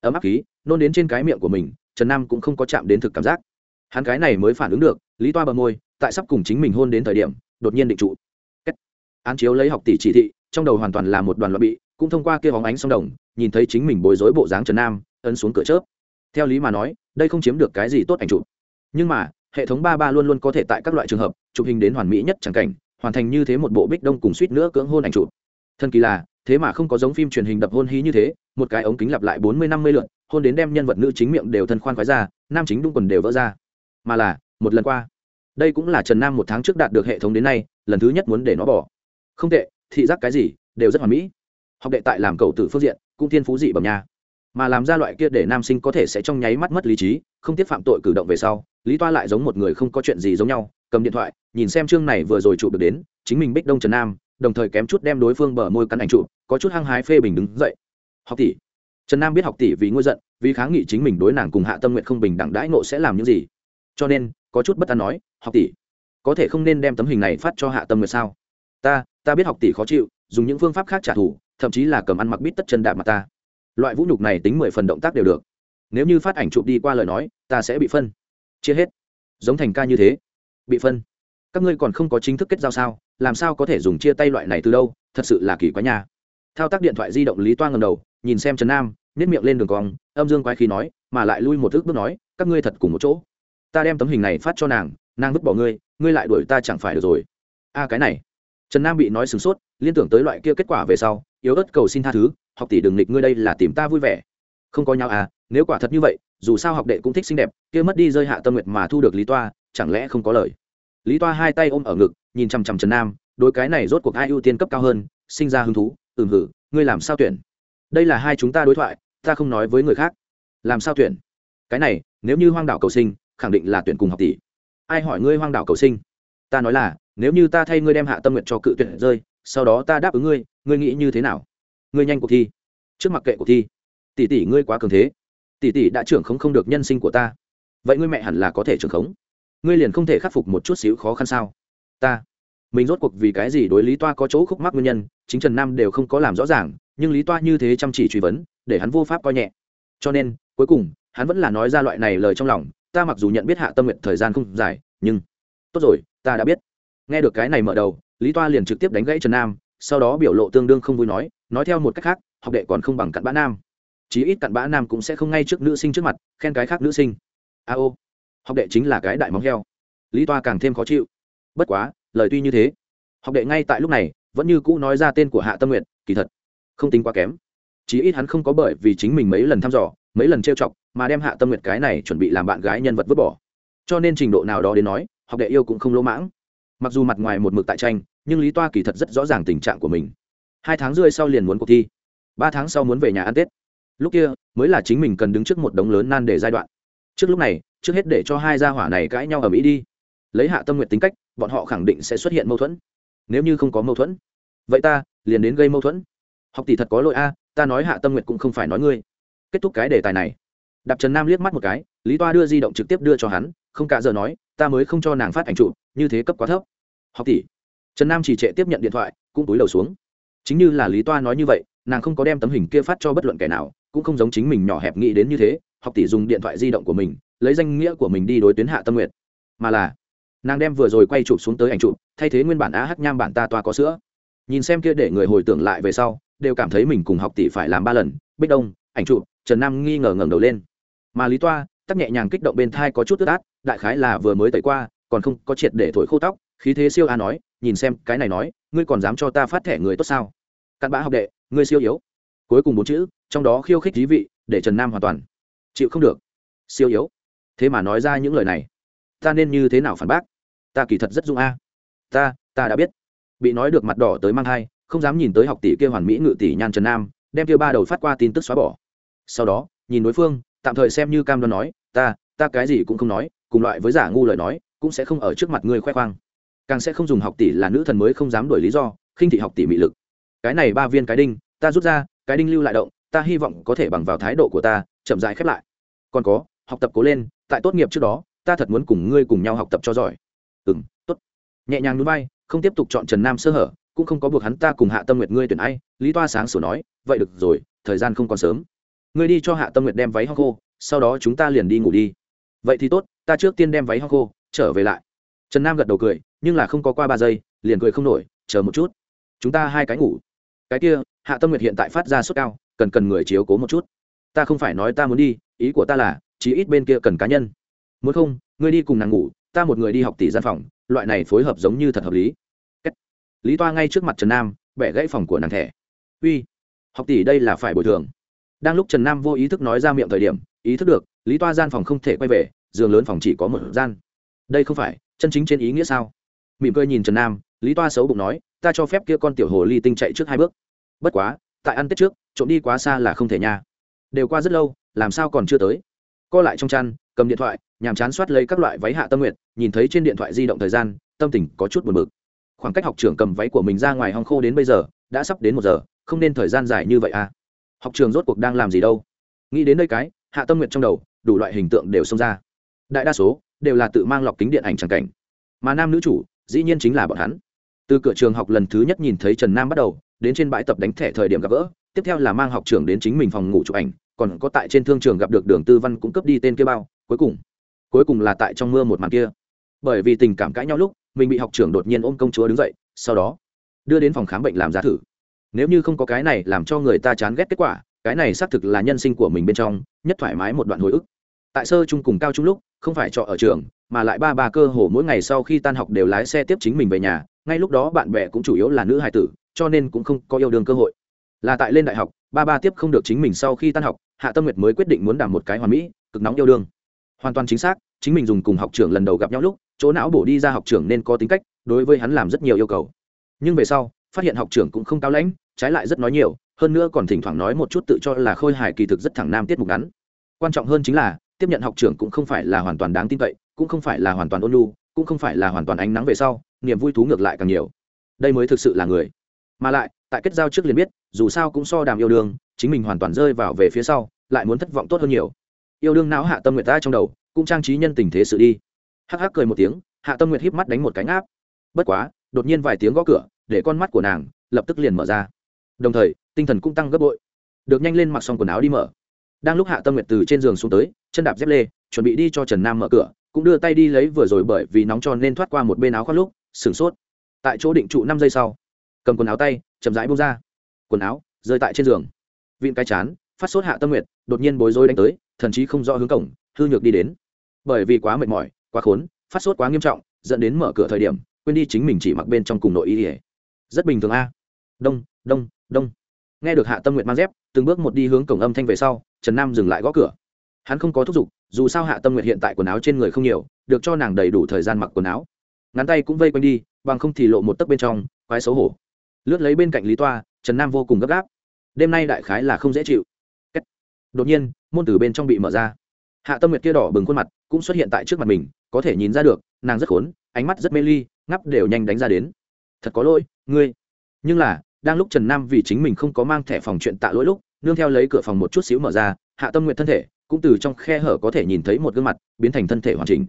Ấm áp khí, nôn đến trên cái miệng của mình, trần nam cũng không có chạm đến thực cảm giác. Hắn cái này mới phản ứng được, lý toa bờ môi, tại sắp cùng chính mình hôn đến thời điểm, đột nhiên định trụ. Kết. án chiếu lấy học tỷ chỉ thị, trong đầu hoàn toàn là một đoàn loại bị, cũng thông qua kia hóng ánh sông đồng, nhìn thấy chính mình bối rối bộ dáng trần nam, ấn xuống cửa chớp. Theo lý mà nói, đây không chiếm được cái gì tốt ảnh chụp. Nhưng mà hệ thống ba ba luôn luôn có thể tại các loại trường hợp, chụp hình đến hoàn mỹ nhất chẳng cảnh, hoàn thành như thế một bộ bích đông cùng suýt nữa cưỡng hôn ảnh chụp. Thần kỳ là, thế mà không có giống phim truyền hình đập hôn hí như thế, một cái ống kính lặp lại bốn mươi năm mươi lượn hôn đến đem nhân vật nữ chính miệng đều thân khoan khoái ra, nam chính đung quần đều vỡ ra. Mà là, một lần qua, đây cũng là trần nam một tháng trước đạt được hệ thống đến nay, lần thứ nhất muốn để nó bỏ. Không tệ, thị giác cái gì, đều rất hoàn mỹ. Học đệ tại làm cầu tử phương diện, cũng thiên phú dị bẩm nha mà làm ra loại kia để nam sinh có thể sẽ trong nháy mắt mất lý trí, không tiếp phạm tội cử động về sau, lý toa lại giống một người không có chuyện gì giống nhau, cầm điện thoại, nhìn xem chương này vừa rồi chụp được đến, chính mình bích đông trần nam, đồng thời kém chút đem đối phương bờ môi cắn ảnh chụp, có chút hăng hái phê bình đứng dậy. Học tỷ. Trần nam biết học tỷ vì ngôi giận, vì kháng nghị chính mình đối nàng cùng hạ tâm nguyện không bình đẳng đãi nộ sẽ làm những gì. Cho nên, có chút bất an nói, học tỷ, có thể không nên đem tấm hình này phát cho hạ tâm nguyện sao? Ta ta biết học tỷ khó chịu, dùng những phương pháp khác trả thù, thậm chí là cầm ăn mặc bít tất chân đạp mặt ta loại vũ nhục này tính mười phần động tác đều được. Nếu như phát ảnh chụp đi qua lời nói, ta sẽ bị phân. Chia hết. Giống thành ca như thế. Bị phân. Các ngươi còn không có chính thức kết giao sao? Làm sao có thể dùng chia tay loại này từ đâu? Thật sự là kỳ quá nhà thao tác điện thoại di động lý toa ngầm đầu, nhìn xem trần nam nhét miệng lên đường cong, âm dương quái khí nói, mà lại lui một thước bước nói, các ngươi thật cùng một chỗ. Ta đem tấm hình này phát cho nàng nàng vứt bỏ ngươi ngươi lại đuổi ta chẳng phải được rồi. A, cái này. Trần nam bị nói sửng sốt, liên tưởng tới loại kia kết quả về sau yếu ớt cầu xin tha thứ, học tỷ đừng nghịch ngươi đây là tìm ta vui vẻ. Không có nhau à nếu quả thật như vậy, dù sao học đệ cũng thích xinh đẹp, kia mất đi rơi hạ tâm nguyệt mà thu được lý toa, chẳng lẽ không có lời? Lý toa hai tay ôm ở ngực, nhìn chằm chằm trần nam đôi cái này rốt cuộc ai ưu tiên cấp cao hơn, sinh ra hứng thú, ừm hử, ngươi làm sao tuyển? Đây là hai chúng ta đối thoại, ta không nói với người khác. Làm sao tuyển? Cái này, nếu như hoang đảo cầu sinh, khẳng định là tuyển cùng học tỷ. Ai hỏi ngươi hoang đảo cầu sinh? Ta nói là, nếu như ta thay ngươi đem hạ tâm nguyện cho cự tuyển rơi, sau đó ta đáp ứng ngươi ngươi nghĩ như thế nào? Ngươi nhanh cuộc thi. Trước mặt kệ cuộc thi. Tỷ tỷ ngươi quá cường thế. Tỷ tỷ đã trưởng khống không được nhân sinh của ta. Vậy ngươi mẹ hẳn là có thể trưởng khống. Ngươi liền không thể khắc phục một chút xíu khó khăn sao? Ta. Mình rốt cuộc vì cái gì đối lý toa có chỗ khúc mắc nguyên nhân, chính trần nam đều không có làm rõ ràng, nhưng lý toa như thế chăm chỉ truy vấn, để hắn vô pháp coi nhẹ. Cho nên, cuối cùng, hắn vẫn là nói ra loại này lời trong lòng, ta mặc dù nhận biết hạ tâm nguyện thời gian không dài, nhưng, tốt rồi, ta đã biết. Nghe được cái này mở đầu, lý toa liền trực tiếp đánh gãy trần nam sau đó biểu lộ tương đương không vui nói nói theo một cách khác, học đệ còn không bằng cặn bã nam. Chí ít cặn bã nam cũng sẽ không ngay trước nữ sinh trước mặt, khen cái khác nữ sinh. A ô, học đệ chính là cái đại móng heo. Lý toa càng thêm khó chịu. Bất quá, lời tuy như thế. Học đệ ngay tại lúc này, vẫn như cũ nói ra tên của hạ tâm nguyện kỳ thật, không tính quá kém. Chí ít hắn không có bởi vì chính mình mấy lần thăm dò, mấy lần trêu chọc, mà đem hạ tâm nguyện cái này chuẩn bị làm bạn gái nhân vật vứt bỏ. Cho nên trình độ nào đó đến nói, học đệ yêu cũng không lỗ mãng mặc dù mặt ngoài một mực tại tranh, nhưng lý toa kỳ thật rất rõ ràng tình trạng của mình. Hai tháng rưỡi sau liền muốn cuộc thi, ba tháng sau muốn về nhà ăn tết. Lúc kia, mới là chính mình cần đứng trước một đống lớn nan để giai đoạn. Trước lúc này, trước hết để cho hai gia hỏa này cãi nhau ở mỹ đi. Lấy hạ tâm nguyện tính cách, bọn họ khẳng định sẽ xuất hiện mâu thuẫn. Nếu như không có mâu thuẫn, vậy ta liền đến gây mâu thuẫn. Học tỷ thật có lỗi a, ta nói hạ tâm nguyện cũng không phải nói ngươi. Kết thúc cái đề tài này. Đạp trần nam liếc mắt một cái, lý toa đưa di động trực tiếp đưa cho hắn, không cả giờ nói ta mới không cho nàng phát ảnh trụ như thế cấp quá thấp. Học tỷ. Trần nam chỉ trệ tiếp nhận điện thoại, cũng túi đầu xuống. Chính như là lý toa nói như vậy, nàng không có đem tấm hình kia phát cho bất luận kẻ nào, cũng không giống chính mình nhỏ hẹp nghĩ đến như thế, học tỷ dùng điện thoại di động của mình, lấy danh nghĩa của mình đi đối tuyến hạ tâm nguyện mà là, nàng đem vừa rồi quay chụp xuống tới ảnh chụp, thay thế nguyên bản á hắc nham bản ta toa có sữa. Nhìn xem kia để người hồi tưởng lại về sau, đều cảm thấy mình cùng học tỷ phải làm ba lần, bích đông, ảnh chụp, trần nam nghi ngờ ngẩng đầu lên. Mà lý toa, tắc nhẹ nhàng kích động bên thai có chút tức át đại khái là vừa mới tẩy qua, còn không có triệt để thổi khô tóc, khí thế siêu a nói, nhìn xem, cái này nói, ngươi còn dám cho ta phát thẻ người tốt sao? Cặn bã học đệ, ngươi siêu yếu. Cuối cùng bốn chữ, trong đó khiêu khích thí vị, để trần nam hoàn toàn chịu không được. Siêu yếu. Thế mà nói ra những lời này. Ta nên như thế nào phản bác? Ta kỳ thật rất dung a. Ta ta đã biết. Bị nói được mặt đỏ tới mang thai, không dám nhìn tới học tỷ kia hoàn mỹ ngự tỷ nhan trần nam, đem kia ba đầu phát qua tin tức xóa bỏ. Sau đó, nhìn đối phương, tạm thời xem như cam đoan nói, ta ta cái gì cũng không nói cùng loại với giả ngu lời nói, cũng sẽ không ở trước mặt ngươi khoe khoang. Càng sẽ không dùng học tỷ là nữ thần mới không dám đổi lý do, khinh thị học tỷ mị lực. Cái này ba viên cái đinh, ta rút ra, cái đinh lưu lại động, ta hy vọng có thể bằng vào thái độ của ta, chậm rãi khép lại. Còn có, học tập cố lên, tại tốt nghiệp trước đó, ta thật muốn cùng ngươi cùng nhau học tập cho giỏi. Ừ m tốt. Nhẹ nhàng núi bay không tiếp tục chọn trần nam sơ hở, cũng không có buộc hắn ta cùng hạ tâm nguyệt ngươi tuyển ai, lý toa sáng sổ nói, vậy được rồi, thời gian không còn sớm. Ngươi đi cho hạ tâm nguyệt đem váy hoa khô, sau đó chúng ta liền đi ngủ đi vậy thì tốt, ta trước tiên đem váy hoa khô, trở về lại. Trần nam gật đầu cười, nhưng là không có qua ba giây, liền cười không nổi, chờ một chút. Chúng ta hai cái ngủ. Cái kia, hạ tâm nguyệt hiện tại phát ra sốt cao, cần cần người chiếu cố một chút. Ta không phải nói ta muốn đi, ý của ta là, chí ít bên kia cần cá nhân. Muốn không, ngươi đi cùng nàng ngủ, ta một người đi học tỷ gian phòng, loại này phối hợp giống như thật hợp lý. Lý toa ngay trước mặt trần nam, bẻ gãy phòng của nàng thẻ. Uy, học tỷ đây là phải bồi thường. Đang lúc trần nam vô ý thức nói ra miệng thời điểm, ý thức được, lý toa gian phòng không thể quay về giường lớn phòng chỉ có một gian. Đây không phải, chân chính trên ý nghĩa sao? Mỉm cười nhìn trần nam, lý toa xấu bụng nói, ta cho phép kia con tiểu hồ ly tinh chạy trước hai bước. Bất quá, tại ăn tết trước, trộm đi quá xa là không thể nha. Đều qua rất lâu, làm sao còn chưa tới? Co lại trong chăn, cầm điện thoại, nhàm chán soát lấy các loại váy hạ tâm nguyện nhìn thấy trên điện thoại di động thời gian, tâm tình có chút buồn bực. Khoảng cách học trường cầm váy của mình ra ngoài hong khô đến bây giờ, đã sắp đến một giờ, không nên thời gian dài như vậy à. Học trường rốt cuộc đang làm gì đâu? Nghĩ đến đây cái, hạ tâm nguyện trong đầu, đủ loại hình tượng đều xông ra đại đa số đều là tự mang lọc kính điện ảnh tràng cảnh, mà nam nữ chủ dĩ nhiên chính là bọn hắn. Từ cửa trường học lần thứ nhất nhìn thấy trần nam bắt đầu, đến trên bãi tập đánh thẻ thời điểm gặp gỡ, tiếp theo là mang học trưởng đến chính mình phòng ngủ chụp ảnh, còn có tại trên thương trường gặp được đường tư văn cũng cấp đi tên kia bao, cuối cùng cuối cùng là tại trong mưa một màn kia. Bởi vì tình cảm cãi nhau lúc, mình bị học trưởng đột nhiên ôm công chúa đứng dậy, sau đó đưa đến phòng khám bệnh làm giá thử. Nếu như không có cái này làm cho người ta chán ghét kết quả, cái này xác thực là nhân sinh của mình bên trong nhất thoải mái một đoạn hồi ức. Tại sơ trung cùng cao trung lúc không phải trọ ở trường, mà lại ba ba cơ hồ mỗi ngày sau khi tan học đều lái xe tiếp chính mình về nhà, ngay lúc đó bạn bè cũng chủ yếu là nữ hài tử, cho nên cũng không có yêu đương cơ hội. Là tại lên đại học, ba ba tiếp không được chính mình sau khi tan học, hạ tâm nguyệt mới quyết định muốn đảm một cái hoàn mỹ, cực nóng yêu đương. Hoàn toàn chính xác, chính mình dùng cùng học trưởng lần đầu gặp nhau lúc, chỗ não bổ đi ra học trưởng nên có tính cách, đối với hắn làm rất nhiều yêu cầu. Nhưng về sau, phát hiện học trưởng cũng không cao lãnh, trái lại rất nói nhiều, hơn nữa còn thỉnh thoảng nói một chút tự cho là khôi hài kỳ thực rất thẳng nam tiết mục ngắn. Quan trọng hơn chính là tiếp nhận học trưởng cũng không phải là hoàn toàn đáng tin cậy cũng không phải là hoàn toàn ôn lu, cũng không phải là hoàn toàn ánh nắng về sau niềm vui thú ngược lại càng nhiều. Đây mới thực sự là người. Mà lại tại kết giao trước liền biết dù sao cũng so đàm yêu đương chính mình hoàn toàn rơi vào về phía sau lại muốn thất vọng tốt hơn nhiều. Yêu đương não hạ tâm nguyệt ta trong đầu cũng trang trí nhân tình thế sự đi. Hắc hắc cười một tiếng hạ tâm nguyệt híp mắt đánh một cánh áp bất quá đột nhiên vài tiếng gõ cửa để con mắt của nàng lập tức liền mở ra. Đồng thời tinh thần cũng tăng gấp bội. Được nhanh lên mặc xong quần áo đi mở đang lúc hạ tâm nguyệt từ trên giường xuống tới, chân đạp dép lê, chuẩn bị đi cho trần nam mở cửa, cũng đưa tay đi lấy vừa rồi bởi vì nóng tròn nên thoát qua một bên áo khoác lúc, sửng sốt. Tại chỗ định trụ năm giây sau, cầm quần áo tay, chậm rãi bông ra. Quần áo rơi tại trên giường. Vịn cái chán, phát sốt hạ tâm nguyệt, đột nhiên bối rối đánh tới, thần chí không rõ hướng cổng, hư nhược đi đến. Bởi vì quá mệt mỏi, quá khốn, phát sốt quá nghiêm trọng, dẫn đến mở cửa thời điểm, quên đi chính mình chỉ mặc bên trong cùng nội y ỉa rất bình thường a. Đông đông đông. Nghe được hạ tâm nguyệt mang dép, từng bước một đi hướng cổng âm thanh về sau trần nam dừng lại gõ cửa. Hắn không có thúc giục, dù sao hạ tâm nguyện hiện tại quần áo trên người không nhiều, được cho nàng đầy đủ thời gian mặc quần áo. Ngắn tay cũng vây quanh đi, bằng không thì lộ một tấc bên trong, quái xấu hổ. Lướt lấy bên cạnh lý toa, trần nam vô cùng gấp gáp. Đêm nay đại khái là không dễ chịu. Đột nhiên, môn từ bên trong bị mở ra. Hạ tâm nguyệt kia đỏ bừng khuôn mặt cũng xuất hiện tại trước mặt mình, có thể nhìn ra được, nàng rất khốn, ánh mắt rất mê ly, ngắp đều nhanh đánh ra đến. Thật có lỗi, ngươi. Nhưng là, đang lúc trần nam vì chính mình không có mang thẻ phòng chuyện tạ lỗi lúc nương theo lấy cửa phòng một chút xíu mở ra, hạ tâm nguyện thân thể cũng từ trong khe hở có thể nhìn thấy một gương mặt biến thành thân thể hoàn chỉnh.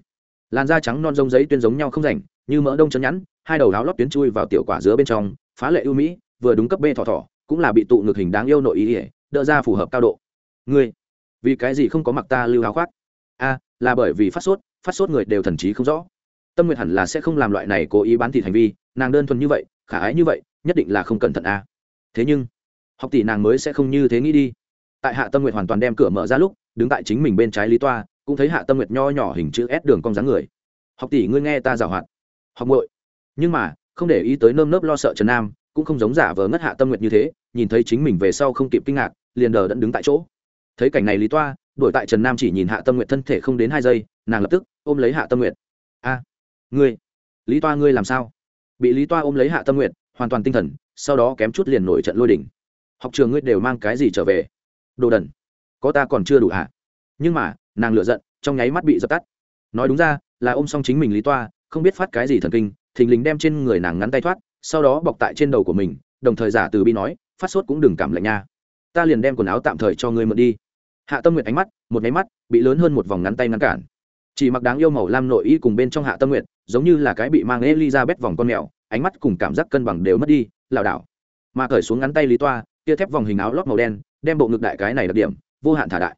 Làn da trắng non rông giấy tuyên giống nhau không rảnh, như mỡ đông chân nhẵn, hai đầu áo lót tuyến chui vào tiểu quả dứa bên trong, phá lệ ưu mỹ, vừa đúng cấp bê thỏ thỏ, cũng là bị tụ ngực hình đáng yêu nội ý ỉa đỡ ra phù hợp cao độ. Ngươi, vì cái gì không có mặc ta lưu áo khoác? A, là bởi vì phát sốt phát sốt người đều thần trí không rõ. Tâm nguyện hẳn là sẽ không làm loại này cố ý bán thịt hành vi, nàng đơn thuần như vậy, khả ái như vậy, nhất định là không cẩn thận a. Thế nhưng học tỷ nàng mới sẽ không như thế nghĩ đi. Tại hạ tâm Nguyệt hoàn toàn đem cửa mở ra lúc, đứng tại chính mình bên trái lý toa, cũng thấy hạ tâm nguyệt nho nhỏ hình chữ s đường cong dáng người. Học tỷ, ngươi nghe ta giảo hoạt. Học ngội nhưng mà, không để ý tới nơm nớp lo sợ trần nam, cũng không giống giả vờ ngất hạ tâm nguyệt như thế, nhìn thấy chính mình về sau không kịp kinh ngạc, liền đờ đẫn đứng tại chỗ. Thấy cảnh này lý toa đổi tại trần nam chỉ nhìn hạ tâm Nguyệt thân thể không đến hai giây, nàng lập tức ôm lấy hạ tâm Nguyệt. a, ngươi, lý toa ngươi làm sao? Bị lý toa ôm lấy hạ tâm Nguyệt, hoàn toàn tinh thần, sau đó kém chút liền nổi trận lôi đỉnh học trường ngươi đều mang cái gì trở về? Đồ đần, có ta còn chưa đủ à? nhưng mà, nàng lựa giận, trong nháy mắt bị dập tắt. Nói đúng ra, là ôm xong chính mình lý toa, không biết phát cái gì thần kinh, thình lình đem trên người nàng ngắn tay thoát, sau đó bọc tại trên đầu của mình, đồng thời giả từ bi nói, phát sốt cũng đừng cảm lạnh nha. Ta liền đem quần áo tạm thời cho ngươi mượn đi. Hạ tâm nguyệt ánh mắt, một nháy mắt, bị lớn hơn một vòng ngắn tay ngăn cản. Chỉ mặc đáng yêu màu lam nội y cùng bên trong hạ tâm nguyệt, giống như là cái bị mang elizabeth vòng con mèo, ánh mắt cùng cảm giác cân bằng đều mất đi, lảo đảo. Mà cởi xuống ngắn tay lý toa kia thép vòng hình áo lót màu đen, đem bộ ngực đại cái này đặc điểm, vô hạn thả đại.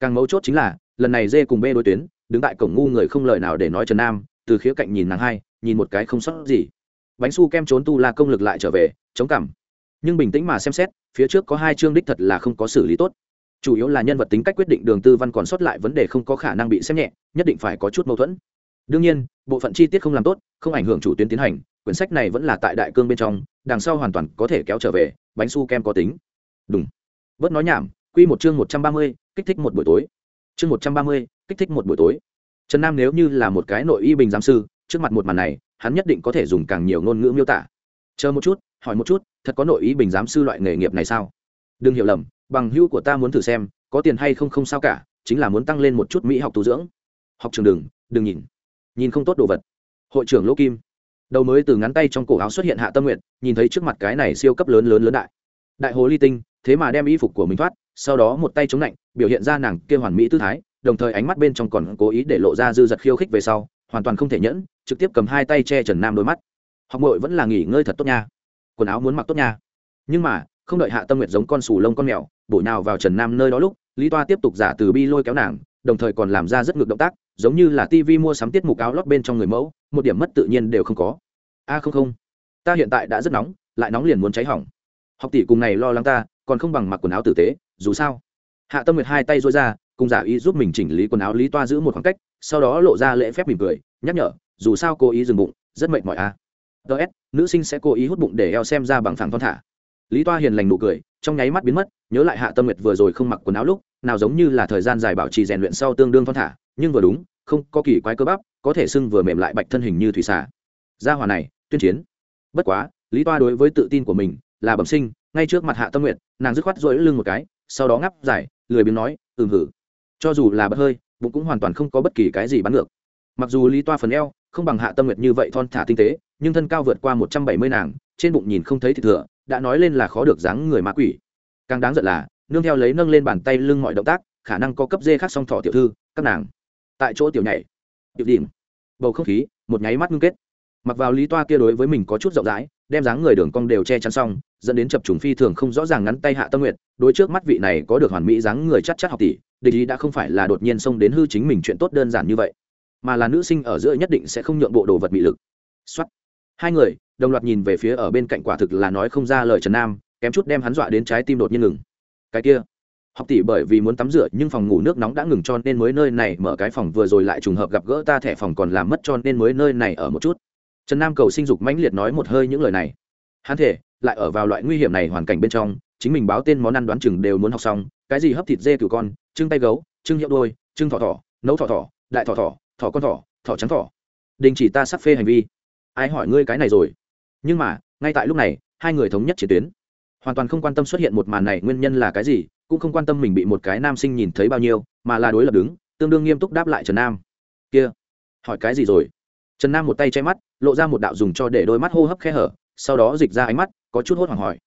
Càng mấu chốt chính là, lần này dê cùng b đối tuyến, đứng tại cổng ngu người không lời nào để nói trần nam, từ khía cạnh nhìn nàng hai, nhìn một cái không sót gì. Bánh su kem trốn tu la công lực lại trở về, chống cằm. Nhưng bình tĩnh mà xem xét, phía trước có hai chương đích thật là không có xử lý tốt. Chủ yếu là nhân vật tính cách quyết định đường tư văn còn sót lại vấn đề không có khả năng bị xem nhẹ, nhất định phải có chút mâu thuẫn. Đương nhiên, bộ phận chi tiết không làm tốt, không ảnh hưởng chủ tuyến tiến hành, quyển sách này vẫn là tại đại cương bên trong, đằng sau hoàn toàn có thể kéo trở về bánh su kem có tính. Đúng bớt nói nhảm, quy một chương một trăm ba mươi, kích thích một buổi tối. Chương một trăm ba mươi, kích thích một buổi tối. Trần nam nếu như là một cái nội y bình giám sư, trước mặt một màn này, hắn nhất định có thể dùng càng nhiều ngôn ngữ miêu tả. Chờ một chút, hỏi một chút, thật có nội ý bình giám sư loại nghề nghiệp này sao? Đừng hiểu lầm, bằng hữu của ta muốn thử xem, có tiền hay không không sao cả, chính là muốn tăng lên một chút mỹ học tu dưỡng. Học trường đừng đừng nhìn. Nhìn không tốt đồ vật. Hội trưởng lỗ kim đầu mới từ ngắn tay trong cổ áo xuất hiện hạ tâm nguyện nhìn thấy trước mặt cái này siêu cấp lớn lớn lớn đại. Đại hồ ly tinh, thế mà đem y phục của mình thoát, sau đó một tay chống lạnh, biểu hiện ra nàng kia hoàn mỹ tư thái, đồng thời ánh mắt bên trong còn cố ý để lộ ra dư giật khiêu khích về sau, hoàn toàn không thể nhẫn, trực tiếp cầm hai tay che trần nam đôi mắt. Học mội vẫn là nghỉ ngơi thật tốt nha. Quần áo muốn mặc tốt nha. Nhưng mà, không đợi hạ tâm nguyệt giống con sù lông con mèo, bổ nhào vào trần nam nơi đó lúc, lý toa tiếp tục giả từ bi lôi kéo nàng, đồng thời còn làm ra rất ngược động tác, giống như là tivi mua sắm tiết mục áo lót bên trong người mẫu, một điểm mất tự nhiên đều không có a không không. Ta hiện tại đã rất nóng, lại nóng liền muốn cháy hỏng. Học tỷ cùng này lo lắng ta, còn không bằng mặc quần áo tử tế, dù sao. Hạ tâm nguyệt hai tay dối ra, cùng giả ý giúp mình chỉnh lý quần áo lý toa giữ một khoảng cách, sau đó lộ ra lễ phép mỉm cười, nhắc nhở, dù sao cô ý dừng bụng, rất mệt mỏi a à. ts nữ sinh sẽ cố ý hút bụng để eo xem ra bằng phẳng thon thả. Lý toa hiền lành nụ cười, trong nháy mắt biến mất, nhớ lại hạ tâm nguyệt vừa rồi không mặc quần áo lúc, nào giống như là thời gian dài bảo trì rèn luyện sau tương đương thon thả, nhưng vừa đúng, không có kỳ quái cơ bắp, có thể sưng vừa mềm lại bạch thân hình như thủy xả gia hòa này tuyên chiến. Bất quá, lý toa đối với tự tin của mình là bẩm sinh, ngay trước mặt hạ tâm nguyệt, nàng dứt khoát rỗi lưng một cái, sau đó ngáp dài, lười biếng nói, ừm hử. Cho dù là bất hơi, bụng cũng hoàn toàn không có bất kỳ cái gì bắn ngược. Mặc dù lý toa phần eo không bằng hạ tâm nguyệt như vậy thon thả tinh tế, nhưng thân cao vượt qua một trăm bảy mươi nàng, trên bụng nhìn không thấy thịt thừa, đã nói lên là khó được dáng người ma quỷ. Càng đáng giận là, nương theo lấy nâng lên bàn tay lưng mọi động tác, khả năng có cấp dê khác song thọ tiểu thư, các nàng. Tại chỗ tiểu nhảy, tiểu điểm, bầu không khí, một nháy mắt ngưng kết mặc vào lý toa kia đối với mình có chút rộng rãi, đem dáng người đường cong đều che chắn xong, dẫn đến chập trùng phi thường không rõ ràng ngắn tay hạ tâm nguyện đối trước mắt vị này có được hoàn mỹ dáng người chắc chắc học tỷ, địch ý đã không phải là đột nhiên xông đến hư chính mình chuyện tốt đơn giản như vậy, mà là nữ sinh ở giữa nhất định sẽ không nhượng bộ đồ vật bị lực. Xuất hai người, đồng loạt nhìn về phía ở bên cạnh quả thực là nói không ra lời trần nam, kém chút đem hắn dọa đến trái tim đột nhiên ngừng. Cái kia. Học tỷ bởi vì muốn tắm rửa nhưng phòng ngủ nước nóng đã ngừng cho nên mới nơi này mở cái phòng vừa rồi lại trùng hợp gặp gỡ ta thẻ phòng còn làm mất cho nên mới nơi này ở một chút trần nam cầu sinh dục mãnh liệt nói một hơi những lời này. Hắn thể, lại ở vào loại nguy hiểm này hoàn cảnh bên trong, chính mình báo tên món ăn đoán chừng đều muốn học xong, cái gì hấp thịt dê cừu con trưng tay gấu trưng hiệu đôi trưng thỏ thỏ, nấu thỏ thỏ, đại thỏ thỏ thỏ con thỏ thỏ trắng thỏ. Đình chỉ ta sắp phê hành vi. Ai hỏi ngươi cái này rồi? Nhưng mà, ngay tại lúc này, hai người thống nhất chiến tuyến. Hoàn toàn không quan tâm xuất hiện một màn này nguyên nhân là cái gì, cũng không quan tâm mình bị một cái nam sinh nhìn thấy bao nhiêu, mà là đối lập đứng, tương đương nghiêm túc đáp lại trần nam. Kia, hỏi cái gì rồi? Trần nam một tay che mắt lộ ra một đạo dùng cho để đôi mắt hô hấp khe hở, sau đó dịch ra ánh mắt, có chút hốt hoảng hỏi.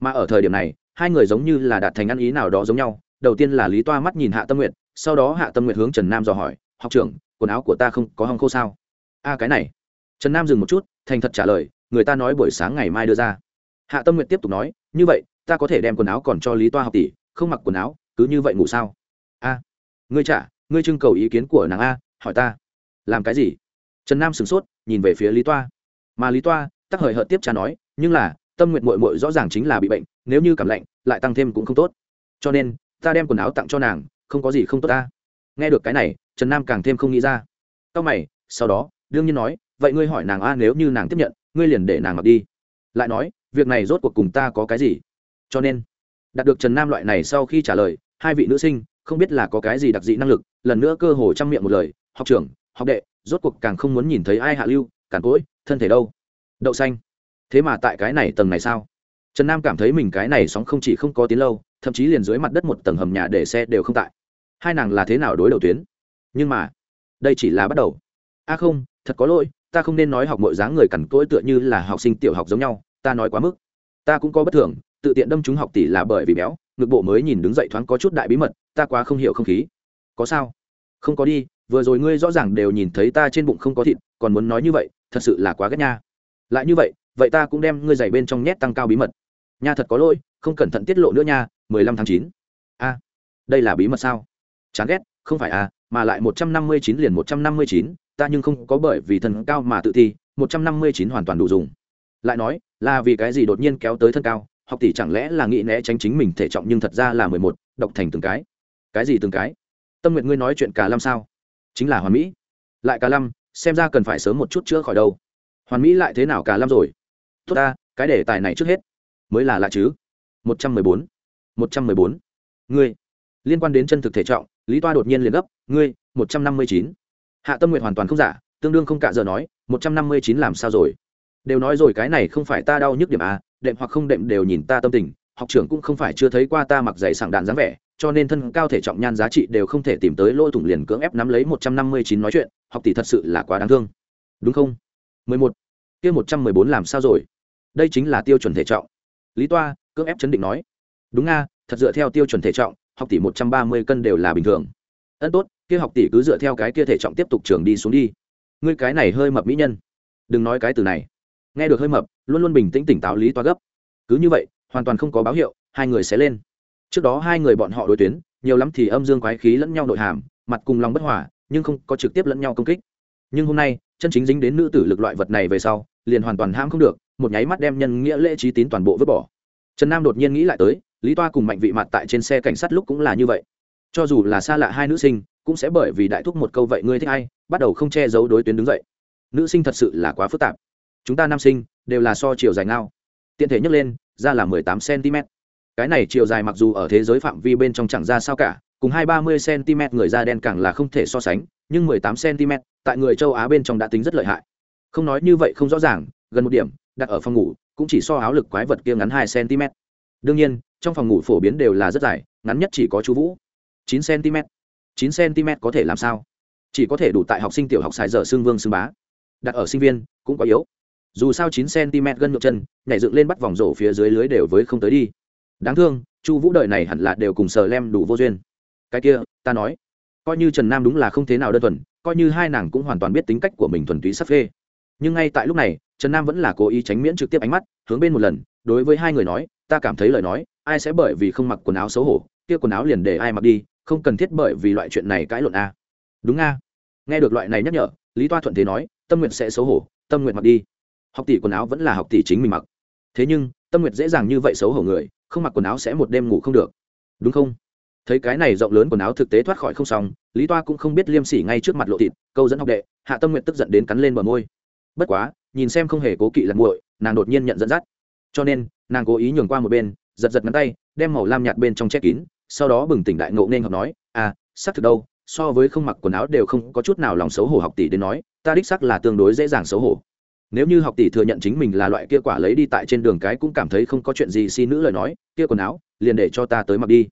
Mà ở thời điểm này, hai người giống như là đạt thành ăn ý nào đó giống nhau, đầu tiên là lý toa mắt nhìn hạ tâm nguyện sau đó hạ tâm nguyện hướng trần nam dò hỏi, học trưởng, quần áo của ta không có hong khô sao? A, cái này. Trần nam dừng một chút, thành thật trả lời, người ta nói buổi sáng ngày mai đưa ra. Hạ tâm nguyện tiếp tục nói, như vậy, ta có thể đem quần áo còn cho lý toa học tỷ, không mặc quần áo, cứ như vậy ngủ sao? A, ngươi trả, ngươi trưng cầu ý kiến của nàng a, hỏi ta. Làm cái gì? Trần nam sửng sốt nhìn về phía lý toa. Mà lý toa, tắc hời hợt tiếp trả nói, nhưng là, tâm nguyện mội mội rõ ràng chính là bị bệnh, nếu như cảm lạnh, lại tăng thêm cũng không tốt. Cho nên, ta đem quần áo tặng cho nàng, không có gì không tốt ta. Nghe được cái này, trần nam càng thêm không nghĩ ra. Tao mày, sau đó, đương nhiên nói, vậy ngươi hỏi nàng a, nếu như nàng tiếp nhận, ngươi liền để nàng mặc đi. Lại nói, việc này rốt cuộc cùng ta có cái gì? Cho nên, đạt được trần nam loại này sau khi trả lời, hai vị nữ sinh, không biết là có cái gì đặc dị năng lực, lần nữa cơ hồ chăm miệng một lời, học trưởng, học đệ rốt cuộc càng không muốn nhìn thấy ai hạ lưu cản cỗi, thân thể đâu? Đậu xanh. Thế mà tại cái này tầng này sao? Trần nam cảm thấy mình cái này sóng không chỉ không có tiến lâu, thậm chí liền dưới mặt đất một tầng hầm nhà để xe đều không tại. Hai nàng là thế nào đối đầu tuyến? Nhưng mà, đây chỉ là bắt đầu. A à không, thật có lỗi, ta không nên nói học mọi dáng người cằn cỗi tựa như là học sinh tiểu học giống nhau, ta nói quá mức. Ta cũng có bất thường, tự tiện đâm chúng học tỷ là bởi vì béo, ngực bộ mới nhìn đứng dậy thoáng có chút đại bí mật, ta quá không hiểu không khí. Có sao? Không có đi vừa rồi ngươi rõ ràng đều nhìn thấy ta trên bụng không có thịt, còn muốn nói như vậy, thật sự là quá ghét nha. Lại như vậy vậy ta cũng đem ngươi giày bên trong nhét tăng cao bí mật. Nha thật có lỗi, không cẩn thận tiết lộ nữa nha, mười lăm tháng chín. A, đây là bí mật sao? Chán ghét, không phải à mà lại một trăm năm mươi chín liền một trăm năm mươi chín, ta nhưng không có bởi vì thân cao mà tự thi, một trăm năm mươi chín hoàn toàn đủ dùng. Lại nói, là vì cái gì đột nhiên kéo tới thân cao, học tỷ chẳng lẽ là nghĩ né tránh chính mình thể trọng nhưng thật ra là mười một đọc thành từng cái. Cái gì từng cái? Tâm nguyện ngươi nói chuyện cả làm sao? Chính là hoàn mỹ. Lại cả lâm, xem ra cần phải sớm một chút chữa khỏi đâu. Hoàn mỹ lại thế nào cả lâm rồi? Tốt ta, cái đề tài này trước hết. Mới là lạ chứ. Một trăm mười bốn. Một trăm mười bốn. Ngươi. Liên quan đến chân thực thể trọng, lý toa đột nhiên liền gấp, ngươi, một trăm năm mươi chín. Hạ tâm nguyện hoàn toàn không giả, tương đương không cả giờ nói, một trăm năm mươi chín làm sao rồi? Đều nói rồi cái này không phải ta đau nhức điểm à đệm hoặc không đệm đều nhìn ta tâm tình, học trưởng cũng không phải chưa thấy qua ta mặc giày sảng đạn dáng vẻ cho nên thân cao thể trọng nhan giá trị đều không thể tìm tới lỗ thủng liền cưỡng ép nắm lấy một trăm năm mươi chín nói chuyện, học tỷ thật sự là quá đáng thương. Đúng không? mười một. Kia một trăm mười bốn làm sao rồi? Đây chính là tiêu chuẩn thể trọng. Lý toa, cưỡng ép chấn định nói. Đúng nga thật dựa theo tiêu chuẩn thể trọng, học tỷ một trăm ba mươi cân đều là bình thường. Ấn tốt, kia học tỷ cứ dựa theo cái kia thể trọng tiếp tục trưởng đi xuống đi. Ngươi cái này hơi mập mỹ nhân. Đừng nói cái từ này. Nghe được hơi mập, luôn luôn bình tĩnh tỉnh táo lý toa gấp. Cứ như vậy, hoàn toàn không có báo hiệu, hai người sẽ lên trước đó hai người bọn họ đối tuyến, nhiều lắm thì âm dương quái khí lẫn nhau nội hàm, mặt cùng lòng bất hòa, nhưng không có trực tiếp lẫn nhau công kích. Nhưng hôm nay, chân chính dính đến nữ tử lực loại vật này về sau, liền hoàn toàn ham không được, một nháy mắt đem nhân nghĩa lễ trí tín toàn bộ vứt bỏ. Trần nam đột nhiên nghĩ lại tới, lý toa cùng mạnh vị mặt tại trên xe cảnh sát lúc cũng là như vậy. Cho dù là xa lạ hai nữ sinh, cũng sẽ bởi vì đại thúc một câu vậy ngươi thích ai, bắt đầu không che giấu đối tuyến đứng dậy. Nữ sinh thật sự là quá phức tạp. Chúng ta nam sinh, đều là so chiều dài ngao. Tiện thể nhấc lên, ra là mười tám cm cái này chiều dài mặc dù ở thế giới phạm vi bên trong chẳng ra sao cả, cùng hai ba mươi cm người da đen càng là không thể so sánh, nhưng mười tám cm, tại người châu á bên trong đã tính rất lợi hại. Không nói như vậy không rõ ràng, gần một điểm, đặt ở phòng ngủ, cũng chỉ so áo lực quái vật kia ngắn hai cm. Đương nhiên, trong phòng ngủ phổ biến đều là rất dài, ngắn nhất chỉ có chú vũ. Chín cm. Chín cm có thể làm sao? Chỉ có thể đủ tại học sinh tiểu học xài dở xương vương xương bá. Đặt ở sinh viên, cũng quá yếu. Dù sao chín cm gân ngược chân, nhảy dựng lên bắt vòng rổ phía dưới lưới đều với không tới đi đáng thương, chu vũ đợi này hẳn là đều cùng sờ lem đủ vô duyên. Cái kia, ta nói, coi như trần nam đúng là không thế nào đơn thuần, coi như hai nàng cũng hoàn toàn biết tính cách của mình thuần túy sắc phê. Nhưng ngay tại lúc này, trần nam vẫn là cố ý tránh miễn trực tiếp ánh mắt, hướng bên một lần, đối với hai người nói, ta cảm thấy lời nói, ai sẽ bởi vì không mặc quần áo xấu hổ, kia quần áo liền để ai mặc đi, không cần thiết bởi vì loại chuyện này cãi lộn a đúng a nghe được loại này nhắc nhở, lý toa thuận thế nói, tâm nguyện sẽ xấu hổ, tâm nguyện mặc đi. Học tỷ quần áo vẫn là học tỷ chính mình mặc. Thế nhưng tâm Nguyệt dễ dàng như vậy xấu hổ người, không mặc quần áo sẽ một đêm ngủ không được. Đúng không? Thấy cái này rộng lớn quần áo thực tế thoát khỏi không xong, lý toa cũng không biết liêm sỉ ngay trước mặt lộ thịt, câu dẫn học đệ, hạ tâm nguyện tức giận đến cắn lên bờ môi. Bất quá, nhìn xem không hề cố kỵ lặn nguội nàng đột nhiên nhận dẫn dắt. Cho nên, nàng cố ý nhường qua một bên, giật giật ngắn tay, đem màu lam nhạt bên trong che kín, sau đó bừng tỉnh đại ngộ nên học nói à xác thực đâu, so với không mặc quần áo đều không có chút nào lòng xấu hổ học tỷ đến nói, ta đích xác là tương đối dễ dàng xấu hổ nếu như học tỷ thừa nhận chính mình là loại kia quả lấy đi tại trên đường cái cũng cảm thấy không có chuyện gì xin nữ lời nói, kia quần áo, liền để cho ta tới mặc đi.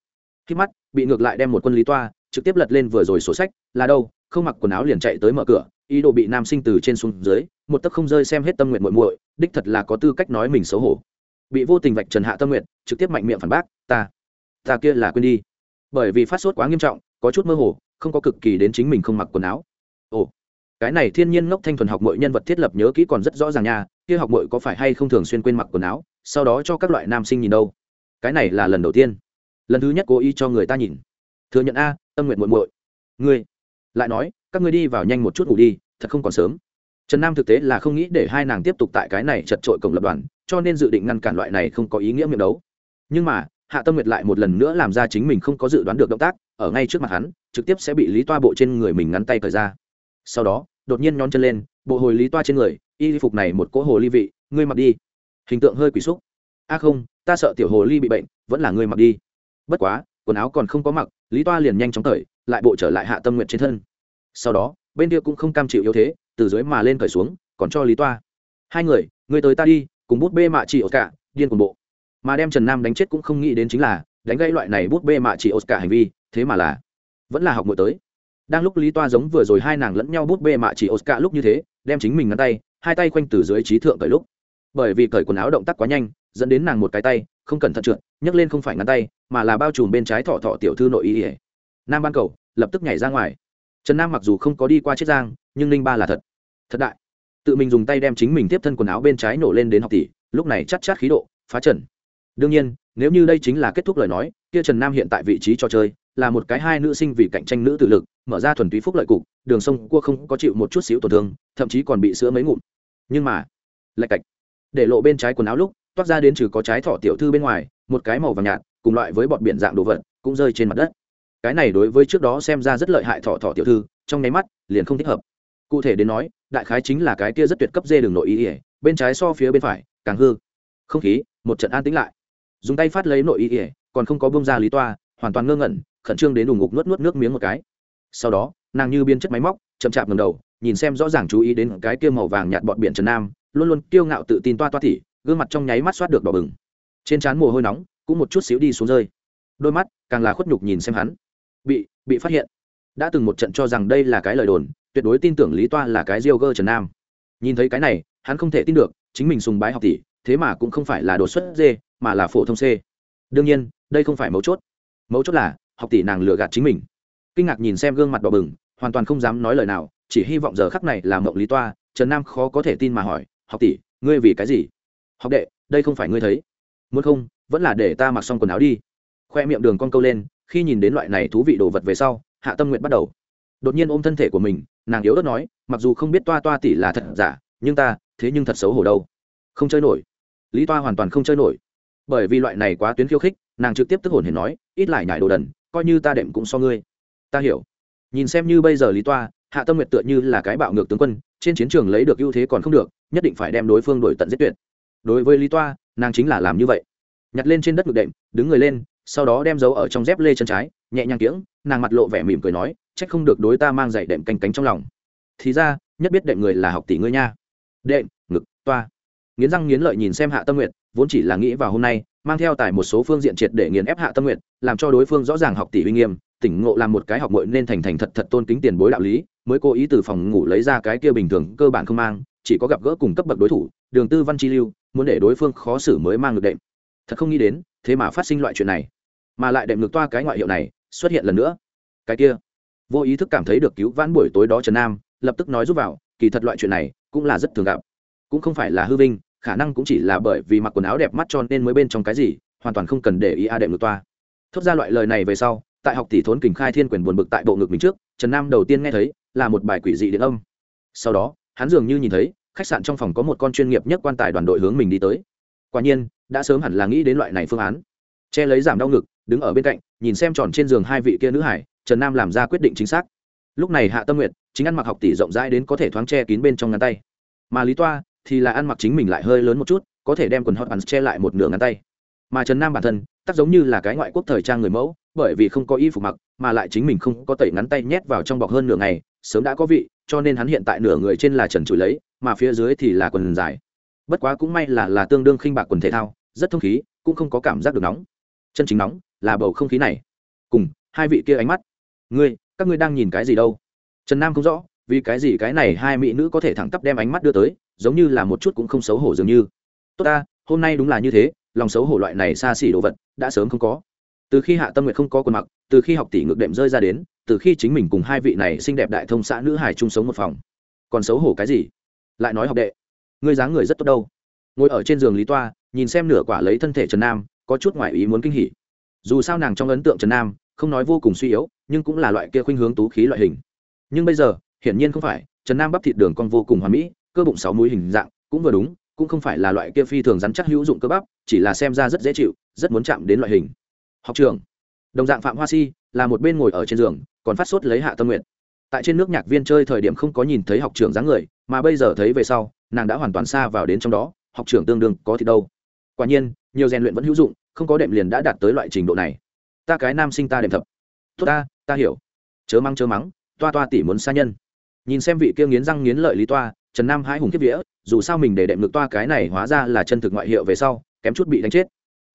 Khi mắt, bị ngược lại đem một quân lý toa, trực tiếp lật lên vừa rồi sổ sách, là đâu, không mặc quần áo liền chạy tới mở cửa, ý đồ bị nam sinh từ trên xuống dưới, một tấc không rơi xem hết tâm nguyện muội muội, đích thật là có tư cách nói mình xấu hổ. Bị vô tình vạch trần hạ tâm nguyện, trực tiếp mạnh miệng phản bác, ta ta kia là quên đi. Bởi vì phát sốt quá nghiêm trọng, có chút mơ hồ, không có cực kỳ đến chính mình không mặc quần áo. Ồ cái này thiên nhiên ngốc thanh thuần học mọi nhân vật thiết lập nhớ kỹ còn rất rõ ràng nha, kia học mọi có phải hay không thường xuyên quên mặc quần áo, sau đó cho các loại nam sinh nhìn đâu. Cái này là lần đầu tiên. Lần thứ nhất cố ý cho người ta nhìn. Thừa nhận a, tâm nguyện muội muội. Ngươi, lại nói, các ngươi đi vào nhanh một chút ngủ đi, thật không còn sớm. Trần nam thực tế là không nghĩ để hai nàng tiếp tục tại cái này chật trội cổng lập đoàn, cho nên dự định ngăn cản loại này không có ý nghĩa miệng đấu. Nhưng mà, hạ tâm nguyệt lại một lần nữa làm ra chính mình không có dự đoán được động tác, ở ngay trước mặt hắn, trực tiếp sẽ bị lý toa bộ trên người mình ngắn tay cởi ra. Sau đó đột nhiên nhón chân lên, bộ hồi lý toa trên người, y phục này một cỗ hồ ly vị, ngươi mặc đi. Hình tượng hơi quỷ xúc. A không, ta sợ tiểu hồ ly bị bệnh, vẫn là ngươi mặc đi. Bất quá, quần áo còn không có mặc, lý toa liền nhanh chóng cởi, lại bộ trở lại hạ tâm nguyện trên thân. Sau đó, bên kia cũng không cam chịu yếu thế, từ dưới mà lên cởi xuống, còn cho lý toa. Hai người người tới ta đi, cùng bút bê mạ chỉ ổ cả điên cùng bộ. Mà đem trần nam đánh chết cũng không nghĩ đến chính là, đánh gây loại này bút bê mạ chỉ ổ cả hành vi, thế mà là, vẫn là học ngồi tới đang lúc lý toa giống vừa rồi hai nàng lẫn nhau bút bê mạ chỉ Oscar lúc như thế, đem chính mình ngăn tay, hai tay quanh từ dưới trí thượng cởi lúc. Bởi vì cởi quần áo động tác quá nhanh, dẫn đến nàng một cái tay, không cẩn thận trượt, nhấc lên không phải ngăn tay, mà là bao trùm bên trái thọ thọ tiểu thư nội y ỉa nam ban cầu, lập tức nhảy ra ngoài. Trần nam mặc dù không có đi qua chiết giang, nhưng ninh ba là thật. Thật đại. Tự mình dùng tay đem chính mình tiếp thân quần áo bên trái nổ lên đến học tỷ, lúc này chắc chắc khí độ, phá trần. Đương nhiên, nếu như đây chính là kết thúc lời nói, kia trần nam hiện tại vị trí trò chơi là một cái hai nữ sinh vì cạnh tranh nữ tự lực, mở ra thuần túy phúc lợi cục, đường sông cua không có chịu một chút xíu tổn thương, thậm chí còn bị sữa mấy ngụm. Nhưng mà, lạch cạch, để lộ bên trái quần áo lúc, toát ra đến trừ có trái thỏ tiểu thư bên ngoài, một cái màu vàng nhạt, cùng loại với bọn biển dạng đồ vật, cũng rơi trên mặt đất. Cái này đối với trước đó xem ra rất lợi hại thỏ thỏ tiểu thư, trong nháy mắt, liền không thích hợp. Cụ thể đến nói, đại khái chính là cái kia rất tuyệt cấp dê đường nội y ỉa bên trái so phía bên phải, càng hư. Không khí, một trận an tĩnh lại. Dùng tay phát lấy nội y ỉa còn không có bông ra lý toa, hoàn toàn ngơ ngẩn khẩn trương đến đùng ngục nuốt nuốt nước miếng một cái. Sau đó, nàng như biên chất máy móc, chậm chạp ngầm đầu, nhìn xem rõ ràng chú ý đến cái kia màu vàng nhạt bọn biển trần nam, luôn luôn kiêu ngạo tự tin toa toa tỉ, gương mặt trong nháy mắt soát được đỏ bừng. Trên trán mồ hôi nóng, cũng một chút xíu đi xuống rơi. Đôi mắt càng là khuất nhục nhìn xem hắn. Bị bị phát hiện. Đã từng một trận cho rằng đây là cái lời đồn, tuyệt đối tin tưởng lý toa là cái diêu gơ trần nam. Nhìn thấy cái này, hắn không thể tin được, chính mình sùng bái học tỷ thế mà cũng không phải là đột xuất dê, mà là phổ thông c. Đương nhiên, đây không phải mấu chốt. Mấu chốt là học tỷ nàng lừa gạt chính mình. Kinh ngạc nhìn xem gương mặt đỏ bừng, hoàn toàn không dám nói lời nào, chỉ hy vọng giờ khắc này là mộng lý toa, trần nam khó có thể tin mà hỏi, học tỷ, ngươi vì cái gì? Học đệ, đây không phải ngươi thấy. Muốn không, vẫn là để ta mặc xong quần áo đi. Khoe miệng đường con câu lên, khi nhìn đến loại này thú vị đồ vật về sau, hạ tâm nguyện bắt đầu. Đột nhiên ôm thân thể của mình, nàng yếu ớt nói, mặc dù không biết toa toa tỷ là thật giả, nhưng ta, thế nhưng thật xấu hổ đâu. Không chơi nổi. Lý toa hoàn toàn không chơi nổi. Bởi vì loại này quá tuyến khiêu khích, nàng trực tiếp tức hồn hển nói, ít lại nhải đồ đần coi như ta đệm cũng so ngươi. Ta hiểu. Nhìn xem như bây giờ lý toa, hạ tâm nguyệt tựa như là cái bạo ngược tướng quân, trên chiến trường lấy được ưu thế còn không được, nhất định phải đem đối phương đổi tận giết tuyệt. Đối với lý toa, nàng chính là làm như vậy. Nhặt lên trên đất ngực đệm, đứng người lên, sau đó đem dấu ở trong dép lê chân trái, nhẹ nhàng kiễng nàng mặt lộ vẻ mỉm cười nói trách không được đối ta mang dạy đệm canh cánh trong lòng. Thì ra, nhất biết đệm người là học tỷ ngươi nha. Đệm, ngực, toa. Nghiến răng nghiến lợi nhìn xem hạ tâm nguyệt, vốn chỉ là nghĩ vào hôm nay mang theo tại một số phương diện triệt để nghiền ép hạ tâm nguyện, làm cho đối phương rõ ràng học tỷ uy nghiêm tỉnh ngộ làm một cái học muội nên thành thành thật thật tôn kính tiền bối đạo lý mới cố ý từ phòng ngủ lấy ra cái kia bình thường cơ bản không mang chỉ có gặp gỡ cùng cấp bậc đối thủ đường tư văn chi lưu muốn để đối phương khó xử mới mang được đệm. Thật không nghĩ đến thế mà phát sinh loại chuyện này. Mà lại đệm ngược toa cái ngoại hiệu này xuất hiện lần nữa. Cái kia. Vô ý thức cảm thấy được cứu vãn buổi tối đó trần nam lập tức nói giúp vào kỳ thật loại chuyện này cũng là rất thường gặp. Cũng không phải là hư vinh khả năng cũng chỉ là bởi vì mặc quần áo đẹp mắt cho nên mới bên trong cái gì, hoàn toàn không cần để ý a đệm ngược toa. Thốt ra loại lời này về sau, tại học tỷ thốn kình khai thiên quyền buồn bực tại bộ ngực mình trước, trần nam đầu tiên nghe thấy, là một bài quỷ dị điện âm. Sau đó, hắn dường như nhìn thấy, khách sạn trong phòng có một con chuyên nghiệp nhất quan tài đoàn đội hướng mình đi tới. Quả nhiên, đã sớm hẳn là nghĩ đến loại này phương án. Che lấy giảm đau ngực, đứng ở bên cạnh, nhìn xem tròn trên giường hai vị kia nữ hải, trần nam làm ra quyết định chính xác. Lúc này hạ tâm nguyện chính ăn mặc học tỷ rộng rãi đến có thể thoáng che kín bên trong ngắn tay. Mà lý toa thì là ăn mặc chính mình lại hơi lớn một chút, có thể đem quần hot pants che lại một nửa ngắn tay. Mà trần nam bản thân, tắc giống như là cái ngoại quốc thời trang người mẫu, bởi vì không có y phục mặc, mà lại chính mình không có tẩy ngắn tay nhét vào trong bọc hơn nửa ngày, sớm đã có vị, cho nên hắn hiện tại nửa người trên là trần trụi lấy, mà phía dưới thì là quần dài. Bất quá cũng may là là tương đương khinh bạc quần thể thao, rất thông khí, cũng không có cảm giác được nóng. Chân chính nóng là bầu không khí này. Cùng, hai vị kia ánh mắt. Ngươi, các ngươi đang nhìn cái gì đâu? Trần nam không rõ vì cái gì cái này hai mỹ nữ có thể thẳng tắp đem ánh mắt đưa tới, giống như là một chút cũng không xấu hổ dường như. Tốt ta, hôm nay đúng là như thế, lòng xấu hổ loại này xa xỉ đồ vật, đã sớm không có. Từ khi hạ tâm nguyện không có quần mặc, từ khi học tỷ ngược đệm rơi ra đến, từ khi chính mình cùng hai vị này xinh đẹp đại thông xã nữ hải chung sống một phòng. Còn xấu hổ cái gì? Lại nói học đệ, ngươi dáng người rất tốt đâu. Ngồi ở trên giường lý toa, nhìn xem nửa quả lấy thân thể trần nam, có chút ngoại ý muốn kinh hỉ. Dù sao nàng trong ấn tượng trần nam, không nói vô cùng suy yếu, nhưng cũng là loại kia khuynh hướng tú khí loại hình. Nhưng bây giờ hiển nhiên không phải, trần nam bắp thịt đường con vô cùng hoàn mỹ, cơ bụng sáu múi hình dạng, cũng vừa đúng, cũng không phải là loại kia phi thường rắn chắc hữu dụng cơ bắp, chỉ là xem ra rất dễ chịu, rất muốn chạm đến loại hình. Học trường. Đồng dạng phạm hoa si, là một bên ngồi ở trên giường, còn phát sốt lấy hạ tâm nguyện tại trên nước nhạc viên chơi thời điểm không có nhìn thấy học trường dáng người, mà bây giờ thấy về sau, nàng đã hoàn toàn xa vào đến trong đó, học trường tương đương có thì đâu. Quả nhiên, nhiều rèn luyện vẫn hữu dụng, không có đệm liền đã đạt tới loại trình độ này. Ta cái nam sinh ta đệm thập. Tốt ta ta hiểu. Chớ mắng chớ mắng, toa toa tỉ muốn xa nhân nhìn xem vị kia nghiến răng nghiến lợi lý toa, trần nam hãi hùng kiếp vía, dù sao mình để đệm ngược toa cái này hóa ra là chân thực ngoại hiệu về sau, kém chút bị đánh chết.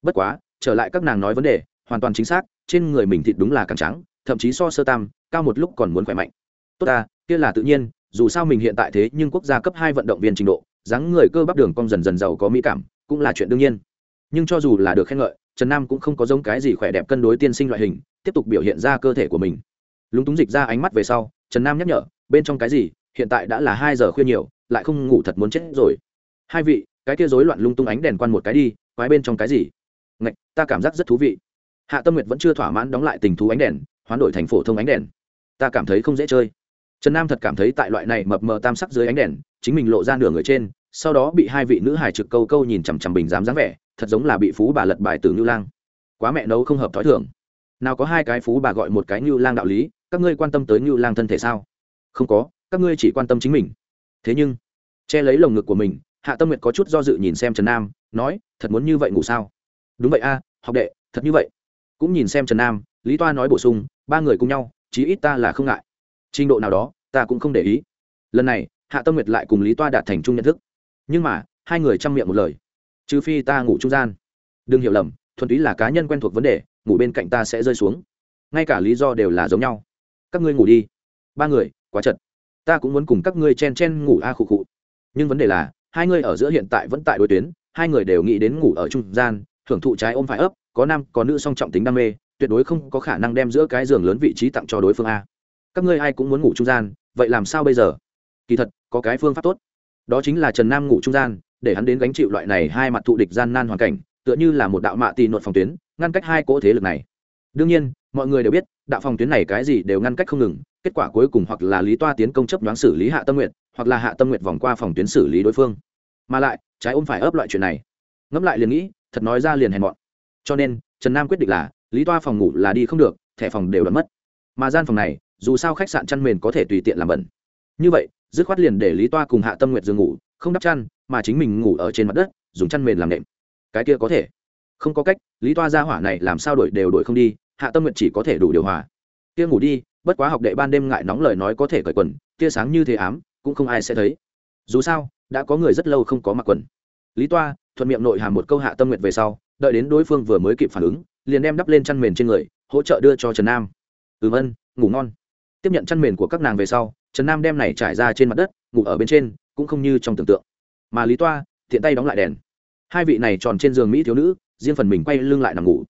Bất quá, trở lại các nàng nói vấn đề, hoàn toàn chính xác, trên người mình thịt đúng là càng trắng, thậm chí so sơ tam, cao một lúc còn muốn khỏe mạnh. Tốt ta, kia là tự nhiên, dù sao mình hiện tại thế nhưng quốc gia cấp hai vận động viên trình độ, dáng người cơ bắp đường cong dần dần giàu có mỹ cảm, cũng là chuyện đương nhiên. Nhưng cho dù là được khen ngợi, trần nam cũng không có giống cái gì khỏe đẹp cân đối tiên sinh loại hình, tiếp tục biểu hiện ra cơ thể của mình. Lúng túng dịch ra ánh mắt về sau, trần nam nhắc nhở bên trong cái gì, hiện tại đã là hai giờ khuya nhiều, lại không ngủ thật muốn chết rồi. Hai vị, cái kia rối loạn lung tung ánh đèn quan một cái đi, quái bên trong cái gì? Ngạch, ta cảm giác rất thú vị. Hạ tâm nguyệt vẫn chưa thỏa mãn đóng lại tình thú ánh đèn, hoán đổi thành phổ thông ánh đèn. Ta cảm thấy không dễ chơi. Trần nam thật cảm thấy tại loại này mập mờ tam sắc dưới ánh đèn, chính mình lộ ra nửa người trên, sau đó bị hai vị nữ hải trực câu câu nhìn chằm chằm bình dám dáng vẻ, thật giống là bị phú bà lật bài từ ngưu lang. Quá mẹ nấu không hợp thói thường. Nào có hai cái phú bà gọi một cái ngưu lang đạo lý, các ngươi quan tâm tới ngưu lang thân thể sao? Không có, các ngươi chỉ quan tâm chính mình. Thế nhưng, che lấy lồng ngực của mình, hạ tâm nguyệt có chút do dự nhìn xem trần nam, nói, thật muốn như vậy ngủ sao? Đúng vậy a, học đệ, thật như vậy. Cũng nhìn xem trần nam, lý toa nói bổ sung, ba người cùng nhau, chí ít ta là không ngại. Trình độ nào đó, ta cũng không để ý. Lần này, hạ tâm nguyệt lại cùng lý toa đạt thành chung nhận thức. Nhưng mà, hai người chăm miệng một lời. Trừ phi ta ngủ trung gian. Đừng hiểu lầm, thuần túy là cá nhân quen thuộc vấn đề, ngủ bên cạnh ta sẽ rơi xuống. Ngay cả lý do đều là giống nhau. Các ngươi ngủ đi. Ba người quá chật. Ta cũng muốn cùng các ngươi chen chen ngủ a à khụ khụ. Nhưng vấn đề là, hai người ở giữa hiện tại vẫn tại đối tuyến, hai người đều nghĩ đến ngủ ở trung gian thưởng thụ trái ôm phải ấp, có nam, có nữ song trọng tính đam mê, tuyệt đối không có khả năng đem giữa cái giường lớn vị trí tặng cho đối phương a. Các ngươi ai cũng muốn ngủ trung gian, vậy làm sao bây giờ? Kỳ thật, có cái phương pháp tốt. Đó chính là trần nam ngủ trung gian, để hắn đến gánh chịu loại này hai mặt thụ địch gian nan hoàn cảnh, tựa như là một đạo mạ tì nội phòng tuyến, ngăn cách hai cỗ thế lực này. Đương nhiên, mọi người đều biết, đạo phòng tuyến này cái gì đều ngăn cách không ngừng kết quả cuối cùng hoặc là lý toa tiến công chấp đoán xử lý hạ tâm nguyện hoặc là hạ tâm nguyện vòng qua phòng tuyến xử lý đối phương. Mà lại, trái ôm phải ấp loại chuyện này. Ngẫm lại liền nghĩ, thật nói ra liền hèn mọn. Cho nên, trần nam quyết định là, lý toa phòng ngủ là đi không được, thẻ phòng đều đã mất. Mà gian phòng này, dù sao khách sạn chăn mền có thể tùy tiện làm bẩn. Như vậy, dứt khoát liền để lý toa cùng hạ tâm nguyệt giường ngủ, không đắp chăn, mà chính mình ngủ ở trên mặt đất, dùng chăn mền làm nệm. Cái kia có thể. Không có cách, lý toa ra hỏa này làm sao đổi đều đổi không đi, hạ tâm nguyệt chỉ có thể đủ điều hòa. Kia ngủ đi bất quá học đệ ban đêm ngại nóng lời nói có thể cởi quần kia sáng như thế ám, cũng không ai sẽ thấy. Dù sao, đã có người rất lâu không có mặc quần. Lý toa thuận miệng nội hàm một câu hạ tâm nguyện về sau, đợi đến đối phương vừa mới kịp phản ứng, liền đem đắp lên chăn mền trên người, hỗ trợ đưa cho trần nam. Ừm ân, ngủ ngon. Tiếp nhận chăn mền của các nàng về sau, trần nam đem này trải ra trên mặt đất, ngủ ở bên trên, cũng không như trong tưởng tượng. Mà lý toa thiện tay đóng lại đèn. Hai vị này tròn trên giường mỹ thiếu nữ, riêng phần mình quay lưng lại nằm ngủ.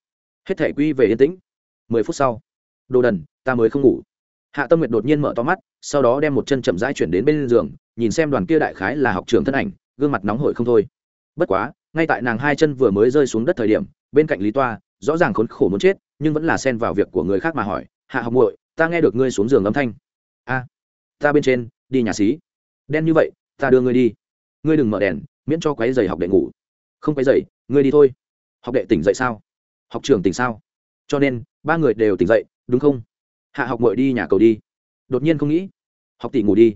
Hết thể quy về yên tĩnh. Mười phút sau đồ đần, ta mới không ngủ. Hạ tâm nguyệt đột nhiên mở to mắt, sau đó đem một chân chậm rãi chuyển đến bên giường, nhìn xem đoàn kia đại khái là học trường thân ảnh, gương mặt nóng hổi không thôi. Bất quá, ngay tại nàng hai chân vừa mới rơi xuống đất thời điểm, bên cạnh lý toa, rõ ràng khốn khổ muốn chết, nhưng vẫn là xen vào việc của người khác mà hỏi, hạ học muội, ta nghe được ngươi xuống giường âm thanh. A, ta bên trên, đi nhà xí. Đen như vậy, ta đưa ngươi đi. Ngươi đừng mở đèn, miễn cho quấy giày học đệ ngủ. Không quấy giày ngươi đi thôi. Học đệ tỉnh dậy sao? Học trường tỉnh sao? Cho nên, ba người đều tỉnh dậy đúng không? Hạ học mội đi nhà cầu đi. Đột nhiên không nghĩ, học tỷ ngủ đi.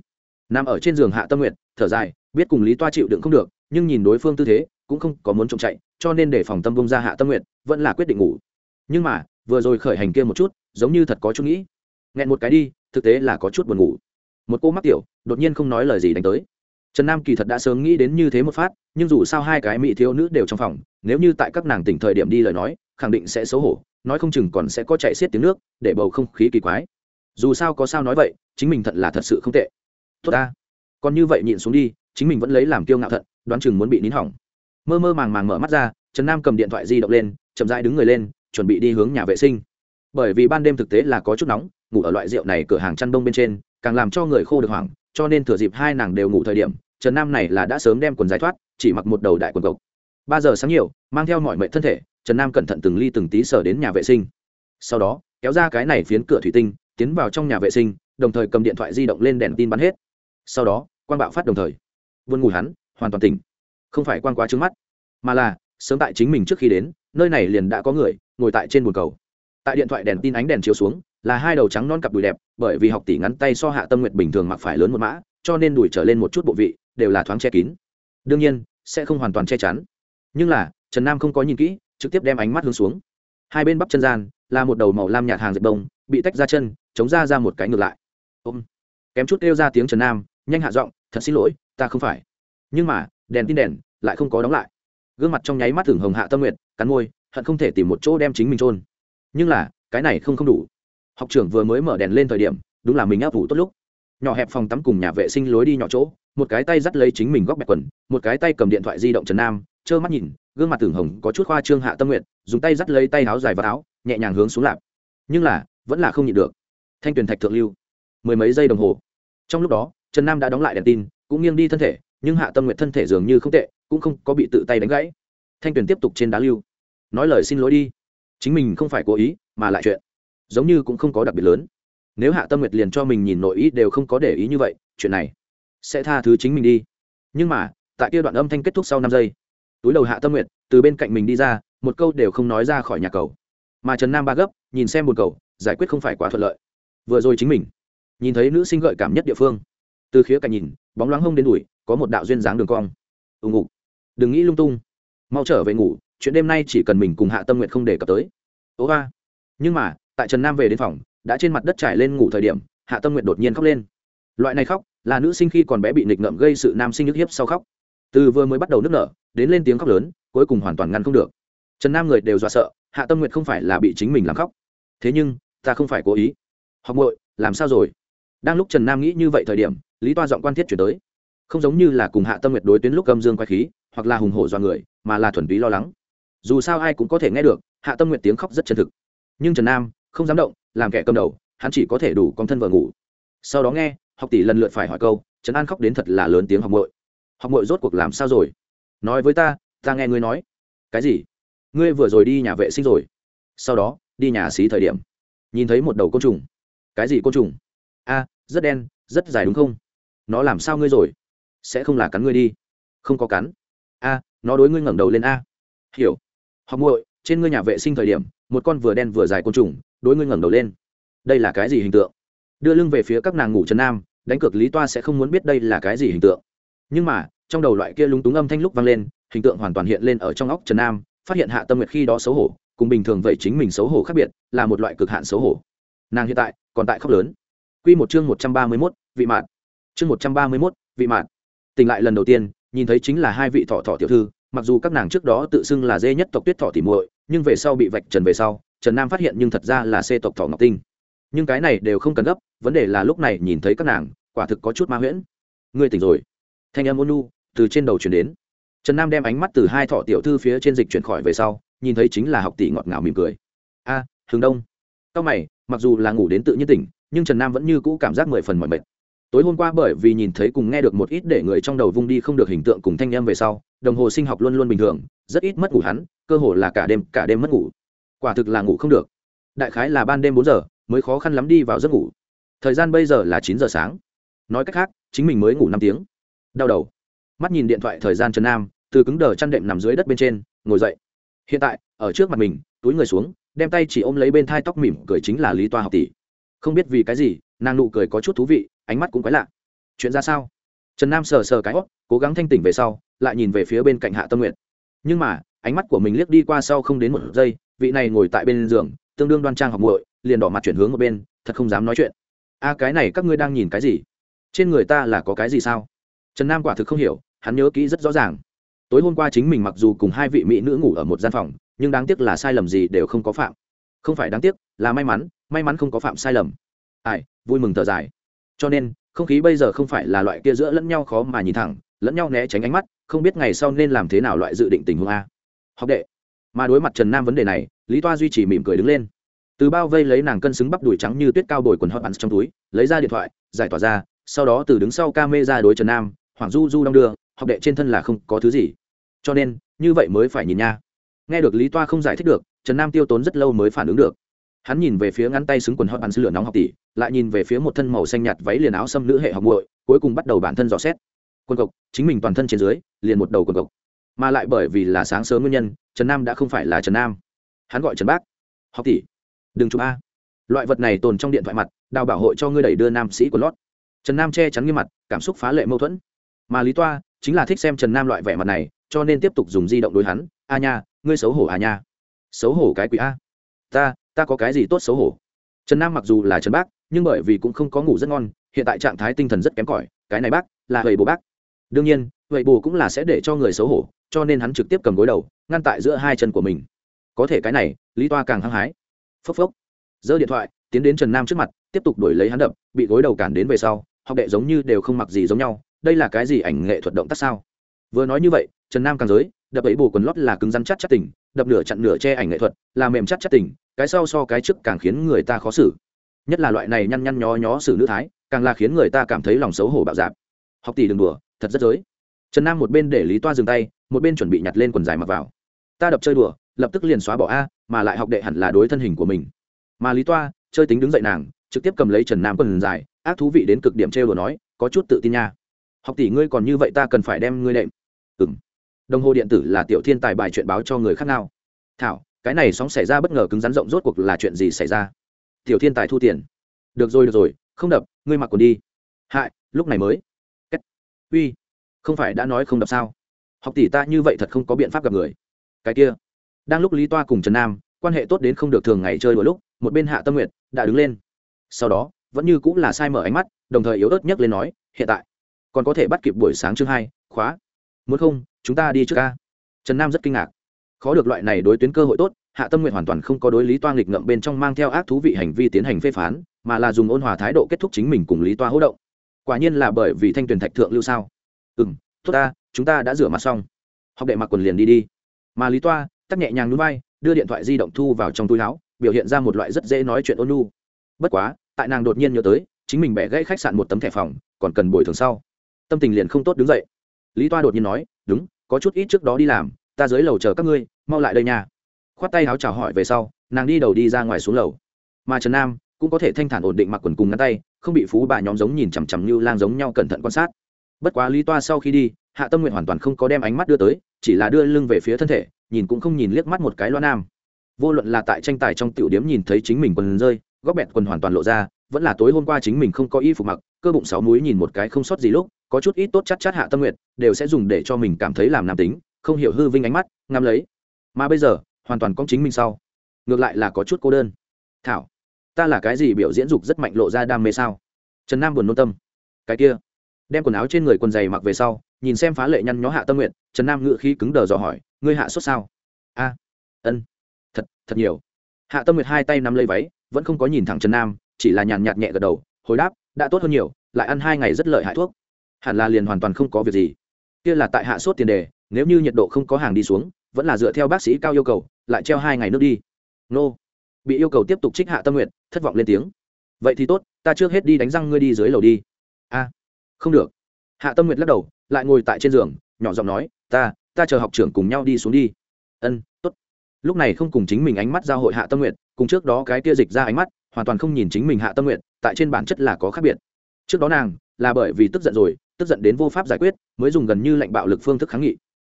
Nằm ở trên giường hạ tâm nguyện thở dài, biết cùng lý toa chịu đựng không được, nhưng nhìn đối phương tư thế, cũng không có muốn trộm chạy, cho nên để phòng tâm bông ra hạ tâm nguyện vẫn là quyết định ngủ. Nhưng mà, vừa rồi khởi hành kia một chút, giống như thật có chút nghĩ. Nghẹn một cái đi, thực tế là có chút buồn ngủ. Một cô mắc tiểu, đột nhiên không nói lời gì đánh tới. Trần nam kỳ thật đã sớm nghĩ đến như thế một phát, nhưng dù sao hai cái mỹ thiếu nữ đều trong phòng, nếu như tại các nàng tỉnh thời điểm đi lời nói, khẳng định sẽ xấu hổ nói không chừng còn sẽ có chạy xiết tiếng nước, để bầu không khí kỳ quái. Dù sao có sao nói vậy, chính mình thật là thật sự không tệ. Tốt ta. Còn như vậy nhịn xuống đi, chính mình vẫn lấy làm kiêu ngạo thận, đoán chừng muốn bị nín hỏng. Mơ mơ màng màng mở mắt ra, trần nam cầm điện thoại di động lên, chậm rãi đứng người lên, chuẩn bị đi hướng nhà vệ sinh. Bởi vì ban đêm thực tế là có chút nóng, ngủ ở loại rượu này cửa hàng chăn đông bên trên, càng làm cho người khô được hoảng, cho nên thừa dịp hai nàng đều ngủ thời điểm, trần nam này là đã sớm đem quần giải thoát, chỉ mặc một đầu đại quần cộc. Ba giờ sáng nhiều, mang theo mọi mệnh thân thể trần nam cẩn thận từng ly từng tí sở đến nhà vệ sinh. Sau đó, kéo ra cái này phiến cửa thủy tinh, tiến vào trong nhà vệ sinh, đồng thời cầm điện thoại di động lên đèn tin bắn hết. Sau đó quan bạo phát đồng thời. Vươn ngủ hắn, hoàn toàn tỉnh. Không phải quan quá trứng mắt, mà là, sớm tại chính mình trước khi đến, nơi này liền đã có người ngồi tại trên bồn cầu. Tại điện thoại đèn tin ánh đèn chiếu xuống, là hai đầu trắng non cặp đùi đẹp, bởi vì học tỷ ngắn tay so hạ tâm nguyện bình thường mặc phải lớn một mã, cho nên đùi trở lên một chút bộ vị, đều là thoáng che kín. Đương nhiên, sẽ không hoàn toàn che chắn. Nhưng là, trần nam không có nhìn kỹ trực tiếp đem ánh mắt hướng xuống. Hai bên bắp chân gian là một đầu màu lam nhạt hàng dệt bông, bị tách ra chân, chống ra ra một cái ngược lại. Ôm. Kém chút kêu ra tiếng trần nam, nhanh hạ giọng, thật xin lỗi, ta không phải. Nhưng mà, đèn tin đèn lại không có đóng lại. Gương mặt trong nháy mắt thưởng hồng hạ tâm nguyện, cắn môi, hận không thể tìm một chỗ đem chính mình trôn nhưng là, cái này không không đủ. Học trưởng vừa mới mở đèn lên thời điểm, đúng là mình áp vụ tốt lúc. Nhỏ hẹp phòng tắm cùng nhà vệ sinh lối đi nhỏ chỗ, một cái tay dắt lấy chính mình góc bẹt quần, một cái tay cầm điện thoại di động trần nam trơ mắt nhìn, gương mặt tưởng hồng có chút khoa trương hạ tâm nguyện, dùng tay dắt lấy tay áo dài và áo, nhẹ nhàng hướng xuống lạp. Nhưng là, vẫn là không nhịn được. Thanh tuyền thạch thượng lưu, mười mấy giây đồng hồ. Trong lúc đó, trần nam đã đóng lại đèn tin, cũng nghiêng đi thân thể, nhưng hạ tâm nguyện thân thể dường như không tệ, cũng không có bị tự tay đánh gãy. Thanh tuyền tiếp tục trên đá lưu. Nói lời xin lỗi đi. Chính mình không phải cố ý, mà lại chuyện. Giống như cũng không có đặc biệt lớn. Nếu hạ tâm nguyệt liền cho mình nhìn nội ý đều không có để ý như vậy, chuyện này sẽ tha thứ chính mình đi. Nhưng mà, tại kia đoạn âm thanh kết thúc sau năm giây túi đầu hạ tâm nguyện, từ bên cạnh mình đi ra, một câu đều không nói ra khỏi nhà cầu. Mà trần nam ba gấp, nhìn xem một cầu, giải quyết không phải quá thuận lợi. Vừa rồi chính mình, nhìn thấy nữ sinh gợi cảm nhất địa phương. Từ khía cạnh nhìn, bóng loáng hông đến đùi, có một đạo duyên dáng đường cong. Ù ngục đừng nghĩ lung tung. Mau trở về ngủ, chuyện đêm nay chỉ cần mình cùng hạ tâm nguyện không đề cập tới. Ố ga. Nhưng mà, tại trần nam về đến phòng, đã trên mặt đất trải lên ngủ thời điểm, hạ tâm nguyện đột nhiên khóc lên. Loại này khóc, là nữ sinh khi còn bé bị nghịch ngợm gây sự nam sinh nhức hiếp sau khóc từ vừa mới bắt đầu nức nở, đến lên tiếng khóc lớn, cuối cùng hoàn toàn ngăn không được. Trần nam người đều dọa sợ, hạ tâm nguyện không phải là bị chính mình làm khóc. Thế nhưng, ta không phải cố ý. Học bội làm sao rồi? Đang lúc trần nam nghĩ như vậy thời điểm, lý toa giọng quan thiết chuyển tới. Không giống như là cùng hạ tâm nguyệt đối tuyến lúc âm dương quay khí, hoặc là hùng hổ do người, mà là thuần túy lo lắng. Dù sao ai cũng có thể nghe được, hạ tâm nguyệt tiếng khóc rất chân thực. Nhưng trần nam, không dám động, làm kẻ cầm đầu, hắn chỉ có thể đủ con thân vợ ngủ. Sau đó nghe, học tỷ lần lượt phải hỏi câu, trần an khóc đến thật là lớn tiếng học bội học mội rốt cuộc làm sao rồi? Nói với ta ta nghe ngươi nói. Cái gì? Ngươi vừa rồi đi nhà vệ sinh rồi. Sau đó, đi nhà xí thời điểm. Nhìn thấy một đầu côn trùng. Cái gì côn trùng? A, rất đen, rất dài đúng không? Nó làm sao ngươi rồi? Sẽ không là cắn ngươi đi. Không có cắn. A, nó đối ngươi ngẩng đầu lên a. Hiểu. Học muội, trên ngươi nhà vệ sinh thời điểm, một con vừa đen vừa dài côn trùng đối ngươi ngẩng đầu lên. Đây là cái gì hình tượng? Đưa lưng về phía các nàng ngủ trần nam, đánh cược lý toa sẽ không muốn biết đây là cái gì hình tượng nhưng mà, trong đầu loại kia lúng túng âm thanh lúc vang lên, hình tượng hoàn toàn hiện lên ở trong óc trần nam, phát hiện hạ tâm nguyệt khi đó xấu hổ, cùng bình thường vậy chính mình xấu hổ khác biệt, là một loại cực hạn xấu hổ. Nàng hiện tại còn tại khóc lớn. Q một chương một trăm ba mươi mốt, vị mạn chương một trăm ba mươi mốt, vị mạn tỉnh lại lần đầu tiên, nhìn thấy chính là hai vị thọ thọ tiểu thư, mặc dù các nàng trước đó tự xưng là dê nhất tộc tuyết thọ tỉ muội, nhưng về sau bị vạch trần về sau, trần nam phát hiện nhưng thật ra là xê tộc thọ ngọc tinh. Nhưng cái này đều không cần gấp, vấn đề là lúc này nhìn thấy các nàng, quả thực có chút ma huyễn. Ngươi tỉnh rồi thanh âm ôn nu từ trên đầu chuyển đến. Trần nam đem ánh mắt từ hai thọ tiểu thư phía trên dịch chuyển khỏi về sau nhìn thấy chính là học tỷ ngọt ngào mỉm cười. A à, hướng đông. Cao mày mặc dù là ngủ đến tự nhiên tỉnh nhưng trần nam vẫn như cũ cảm giác mười phần mỏi mệt. Tối hôm qua bởi vì nhìn thấy cùng nghe được một ít để người trong đầu vung đi không được hình tượng cùng thanh em về sau đồng hồ sinh học luôn luôn bình thường rất ít mất ngủ hắn cơ hồ là cả đêm cả đêm mất ngủ. Quả thực là ngủ không được. Đại khái là ban đêm bốn giờ mới khó khăn lắm đi vào giấc ngủ. Thời gian bây giờ là chín giờ sáng. Nói cách khác chính mình mới ngủ năm tiếng đau đầu. Mắt nhìn điện thoại thời gian trần nam, từ cứng đờ chăn đệm nằm dưới đất bên trên, ngồi dậy. Hiện tại, ở trước mặt mình, túi người xuống, đem tay chỉ ôm lấy bên thai tóc mỉm cười chính là lý toa học tỷ. Không biết vì cái gì, nàng nụ cười có chút thú vị, ánh mắt cũng quái lạ. Chuyện ra sao? Trần nam sờ sờ cái hót cố gắng thanh tỉnh về sau, lại nhìn về phía bên cạnh hạ tâm nguyện nhưng mà, ánh mắt của mình liếc đi qua sau không đến một giây, vị này ngồi tại bên giường, tương đương đoan trang học muội, liền đỏ mặt chuyển hướng một bên, thật không dám nói chuyện. A, cái này các ngươi đang nhìn cái gì? Trên người ta là có cái gì sao? Trần nam quả thực không hiểu, hắn nhớ kỹ rất rõ ràng. Tối hôm qua chính mình mặc dù cùng hai vị mỹ nữ ngủ ở một gian phòng, nhưng đáng tiếc là sai lầm gì đều không có phạm. Không phải đáng tiếc, là may mắn may mắn không có phạm sai lầm. Ai, vui mừng thở dài. Cho nên, không khí bây giờ không phải là loại kia giữa lẫn nhau khó mà nhìn thẳng, lẫn nhau né tránh ánh mắt, không biết ngày sau nên làm thế nào loại dự định tình huống a. Học đệ. Mà đối mặt trần nam vấn đề này, lý toa duy trì mỉm cười đứng lên. Từ bao vây lấy nàng cân xứng bắp đùi trắng như tuyết cao bồi quần hot bắn trong túi, lấy ra điện thoại, giải tỏa ra, sau đó từ đứng sau ca mê ra đối trần nam hoàng du du đong đưa, học đệ trên thân là không có thứ gì. Cho nên, như vậy mới phải nhìn nha. Nghe được lý toa không giải thích được, trần nam tiêu tốn rất lâu mới phản ứng được. Hắn nhìn về phía ngắn tay xứng quần hot bắn lửa nóng học tỷ, lại nhìn về phía một thân màu xanh nhạt váy liền áo xâm nữ hệ học muội, cuối cùng bắt đầu bản thân dò xét. Quần cộc chính mình toàn thân trên dưới, liền một đầu quần cộc mà lại bởi vì là sáng sớm nguyên nhân, trần nam đã không phải là trần nam. Hắn gọi trần bác. Học tỷ, đừng chụp a. Loại vật này tồn trong điện thoại mặt, đào bảo hội cho ngươi đẩy đưa nam sĩ của lót. Trần nam che chắn nghiêm mặt, cảm xúc phá lệ mâu thuẫn mà lý toa chính là thích xem trần nam loại vẻ mặt này, cho nên tiếp tục dùng di động đối hắn. A nha, ngươi xấu hổ à nha. Xấu hổ cái quỷ a. Ta ta có cái gì tốt xấu hổ? Trần nam mặc dù là trần bác, nhưng bởi vì cũng không có ngủ rất ngon, hiện tại trạng thái tinh thần rất kém cỏi. Cái này bác là vậy bố bác. Đương nhiên vậy bù cũng là sẽ để cho người xấu hổ, cho nên hắn trực tiếp cầm gối đầu, ngăn tại giữa hai chân của mình. Có thể cái này, lý toa càng hăng hái. Phốc phốc. Giơ điện thoại, tiến đến trần nam trước mặt, tiếp tục đuổi lấy hắn đập, bị gối đầu cản đến về sau, học đệ giống như đều không mặc gì giống nhau đây là cái gì ảnh nghệ thuật động tác sao? Vừa nói như vậy, trần nam càng giới, đập ấy bù quần lót là cứng rắn chắc chắc tỉnh đập nửa chặn nửa che ảnh nghệ thuật là mềm chắc chắc tỉnh cái sau so cái trước càng khiến người ta khó xử. Nhất là loại này nhăn nhăn nhó nhó xử nữ thái, càng là khiến người ta cảm thấy lòng xấu hổ bạo dạp học tỷ đừng đùa, thật rất giới. Trần nam một bên để lý toa dừng tay, một bên chuẩn bị nhặt lên quần dài mặc vào. Ta đập chơi đùa, lập tức liền xóa bỏ a, mà lại học đệ hẳn là đối thân hình của mình. Mà lý toa, chơi tính đứng dậy nàng, trực tiếp cầm lấy trần nam quần dài, ác thú vị đến cực điểm trêu đùa nói, có chút tự tin nha học tỷ ngươi còn như vậy ta cần phải đem ngươi đệm. Ừ m đồng hồ điện tử là tiểu thiên tài bài chuyện báo cho người khác nào. Thảo, cái này sóng xảy ra bất ngờ cứng rắn rộng rốt cuộc là chuyện gì xảy ra? Tiểu thiên tài thu tiền. Được rồi được rồi, không đập, ngươi mặc quần đi. Hại, lúc này mới. Kết. uy, không phải đã nói không đập sao? Học tỷ ta như vậy thật không có biện pháp gặp người. Cái kia. Đang lúc lý toa cùng trần nam, quan hệ tốt đến không được thường ngày chơi đôi lúc, một bên hạ tâm nguyện đã đứng lên. Sau đó, vẫn như cũng là sai mở ánh mắt, đồng thời yếu ớt nhất lên nói, hiện tại còn có thể bắt kịp buổi sáng chương hai, khóa. Muốn không, chúng ta đi trước ca. Trần nam rất kinh ngạc. Khó được loại này đối tuyến cơ hội tốt, hạ tâm nguyện hoàn toàn không có đối lý toa nghịch ngậm bên trong mang theo ác thú vị hành vi tiến hành phê phán, mà là dùng ôn hòa thái độ kết thúc chính mình cùng lý toa hỗ động. Quả nhiên là bởi vì thanh tuyền thạch thượng lưu sao. Ừ m tốt ta, chúng ta đã rửa mặt xong. Học đệ mặc quần liền đi đi. Mà lý toa tắt nhẹ nhàng núi bay, đưa điện thoại di động thu vào trong túi láo biểu hiện ra một loại rất dễ nói chuyện ôn lu bất quá, tại nàng đột nhiên nhớ tới, chính mình bẻ gãy khách sạn một tấm thẻ phòng, còn cần bồi thường sau tâm tình liền không tốt đứng dậy. Lý toa đột nhiên nói, đúng, có chút ít trước đó đi làm, ta dưới lầu chờ các ngươi, mau lại đây nha. Khoát tay áo chào hỏi về sau, nàng đi đầu đi ra ngoài xuống lầu. Mà trần nam cũng có thể thanh thản ổn định mặc quần cùng ngắn tay, không bị phú bà nhóm giống nhìn chằm chằm như lang giống nhau cẩn thận quan sát. Bất quá lý toa sau khi đi, hạ tâm nguyện hoàn toàn không có đem ánh mắt đưa tới, chỉ là đưa lưng về phía thân thể, nhìn cũng không nhìn liếc mắt một cái loa nam. Vô luận là tại tranh tài trong tiểu điếm nhìn thấy chính mình quần rơi, góc bẹt quần hoàn toàn lộ ra, vẫn là tối hôm qua chính mình không có y phục mặc, cơ bụng sáu múi nhìn một cái không sót gì lúc có chút ít tốt chắc chắc hạ tâm nguyện đều sẽ dùng để cho mình cảm thấy làm nam tính, không hiểu hư vinh ánh mắt, ngắm lấy. Mà bây giờ, hoàn toàn có chính mình sau. Ngược lại là có chút cô đơn. Thảo, ta là cái gì biểu diễn dục rất mạnh lộ ra đam mê sao? Trần nam buồn nôn tâm. Cái kia, đem quần áo trên người quần dày mặc về sau, nhìn xem phá lệ nhăn nhó hạ tâm nguyện trần nam ngự khí cứng đờ dò hỏi, ngươi hạ sốt sao? A, ân, thật thật nhiều. Hạ tâm nguyệt hai tay nắm lấy váy, vẫn không có nhìn thẳng trần nam, chỉ là nhàn nhạt nhẹ gật đầu, hồi đáp, đã tốt hơn nhiều, lại ăn hai ngày rất lợi hại thuốc hẳn là liền hoàn toàn không có việc gì. Kia là tại hạ sốt tiền đề, nếu như nhiệt độ không có hàng đi xuống, vẫn là dựa theo bác sĩ cao yêu cầu, lại treo hai ngày nước đi. Nô. Bị yêu cầu tiếp tục trích hạ tâm nguyện, thất vọng lên tiếng. Vậy thì tốt, ta trước hết đi đánh răng ngươi đi dưới lầu đi. A. Không được. Hạ tâm nguyện lắc đầu, lại ngồi tại trên giường, nhỏ giọng nói, ta ta chờ học trưởng cùng nhau đi xuống đi. Ân t ố t lúc này không cùng chính mình ánh mắt giao hội hạ tâm nguyện, cùng trước đó cái kia dịch ra ánh mắt, hoàn toàn không nhìn chính mình hạ tâm nguyện, tại trên bản chất là có khác biệt. Trước đó nàng, là bởi vì tức giận rồi tức giận đến vô pháp giải quyết, mới dùng gần như lệnh bạo lực phương thức kháng nghị.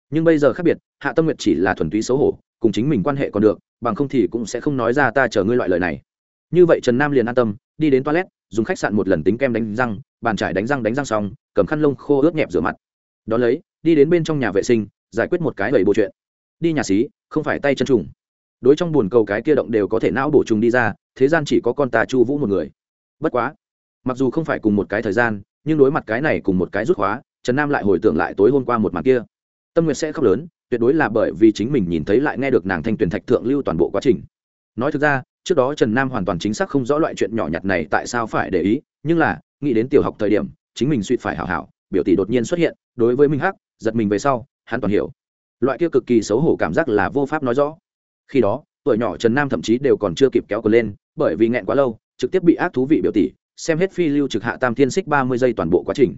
Nhưng bây giờ khác biệt, hạ tâm Nguyệt chỉ là thuần túy xấu hổ, cùng chính mình quan hệ còn được, bằng không thì cũng sẽ không nói ra ta chờ ngươi loại lời này. Như vậy trần nam liền an tâm, đi đến toilet, dùng khách sạn một lần tính kem đánh răng, bàn trải đánh răng đánh răng xong, cầm khăn lông khô ướt nhẹp rửa mặt. Đón lấy, đi đến bên trong nhà vệ sinh, giải quyết một cái lầy bộ chuyện. Đi nhà xí, không phải tay chân trùng. Đối trong buồn cầu cái kia động đều có thể não bổ trùng đi ra, thế gian chỉ có con ta chu vũ một người. Bất quá, mặc dù không phải cùng một cái thời gian nhưng đối mặt cái này cùng một cái rút khóa, trần nam lại hồi tưởng lại tối hôm qua một màn kia. Tâm nguyện sẽ khóc lớn, tuyệt đối là bởi vì chính mình nhìn thấy lại nghe được nàng thanh tuyển thạch thượng lưu toàn bộ quá trình. Nói thực ra, trước đó trần nam hoàn toàn chính xác không rõ loại chuyện nhỏ nhặt này tại sao phải để ý, nhưng là, nghĩ đến tiểu học thời điểm, chính mình suy phải hảo hảo, biểu tỷ đột nhiên xuất hiện, đối với minh hắc, giật mình về sau, hắn toàn hiểu. Loại kia cực kỳ xấu hổ cảm giác là vô pháp nói rõ. Khi đó, tuổi nhỏ trần nam thậm chí đều còn chưa kịp kéo cờ lên, bởi vì nghẹn quá lâu, trực tiếp bị ác thú vị biểu tỷ xem hết phi lưu trực hạ tam thiên xích ba mươi giây toàn bộ quá trình.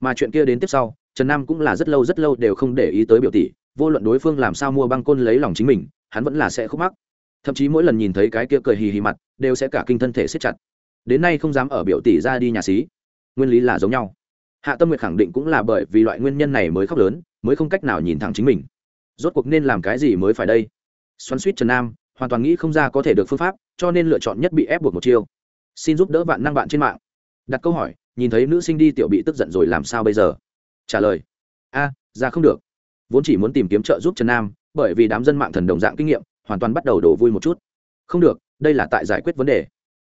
Mà chuyện kia đến tiếp sau, trần nam cũng là rất lâu rất lâu đều không để ý tới biểu tỷ, vô luận đối phương làm sao mua băng côn lấy lòng chính mình, hắn vẫn là sẽ khúc mắc. Thậm chí mỗi lần nhìn thấy cái kia cười hì hì mặt, đều sẽ cả kinh thân thể siết chặt. Đến nay không dám ở biểu tỷ ra đi nhà xí. Nguyên lý là giống nhau. Hạ tâm nguyệt khẳng định cũng là bởi vì loại nguyên nhân này mới khóc lớn, mới không cách nào nhìn thẳng chính mình. Rốt cuộc nên làm cái gì mới phải đây? Xoắn suýt trần nam, hoàn toàn nghĩ không ra có thể được phương pháp, cho nên lựa chọn nhất bị ép buộc một chiêu xin giúp đỡ bạn năng bạn trên mạng. Đặt câu hỏi, nhìn thấy nữ sinh đi tiểu bị tức giận rồi làm sao bây giờ? Trả lời, a, ra không được. Vốn chỉ muốn tìm kiếm trợ giúp trần nam, bởi vì đám dân mạng thần đồng dạng kinh nghiệm, hoàn toàn bắt đầu đổ vui một chút. Không được, đây là tại giải quyết vấn đề.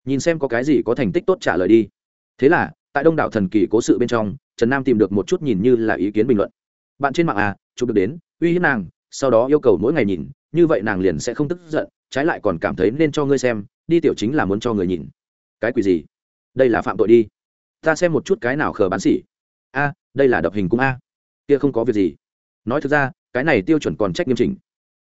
Nhìn xem có cái gì có thành tích tốt trả lời đi. Thế là, tại đông đảo thần kỳ cố sự bên trong, trần nam tìm được một chút nhìn như là ý kiến bình luận. Bạn trên mạng à chụp được đến, uy hiếp nàng, sau đó yêu cầu mỗi ngày nhìn, như vậy nàng liền sẽ không tức giận, trái lại còn cảm thấy nên cho ngươi xem, đi tiểu chính là muốn cho người nhìn cái quỷ gì? Đây là phạm tội đi. Ta xem một chút cái nào khờ bán xỉ a, đây là đập hình cung a. Kia không có việc gì. Nói thực ra, cái này tiêu chuẩn còn trách nghiêm trình.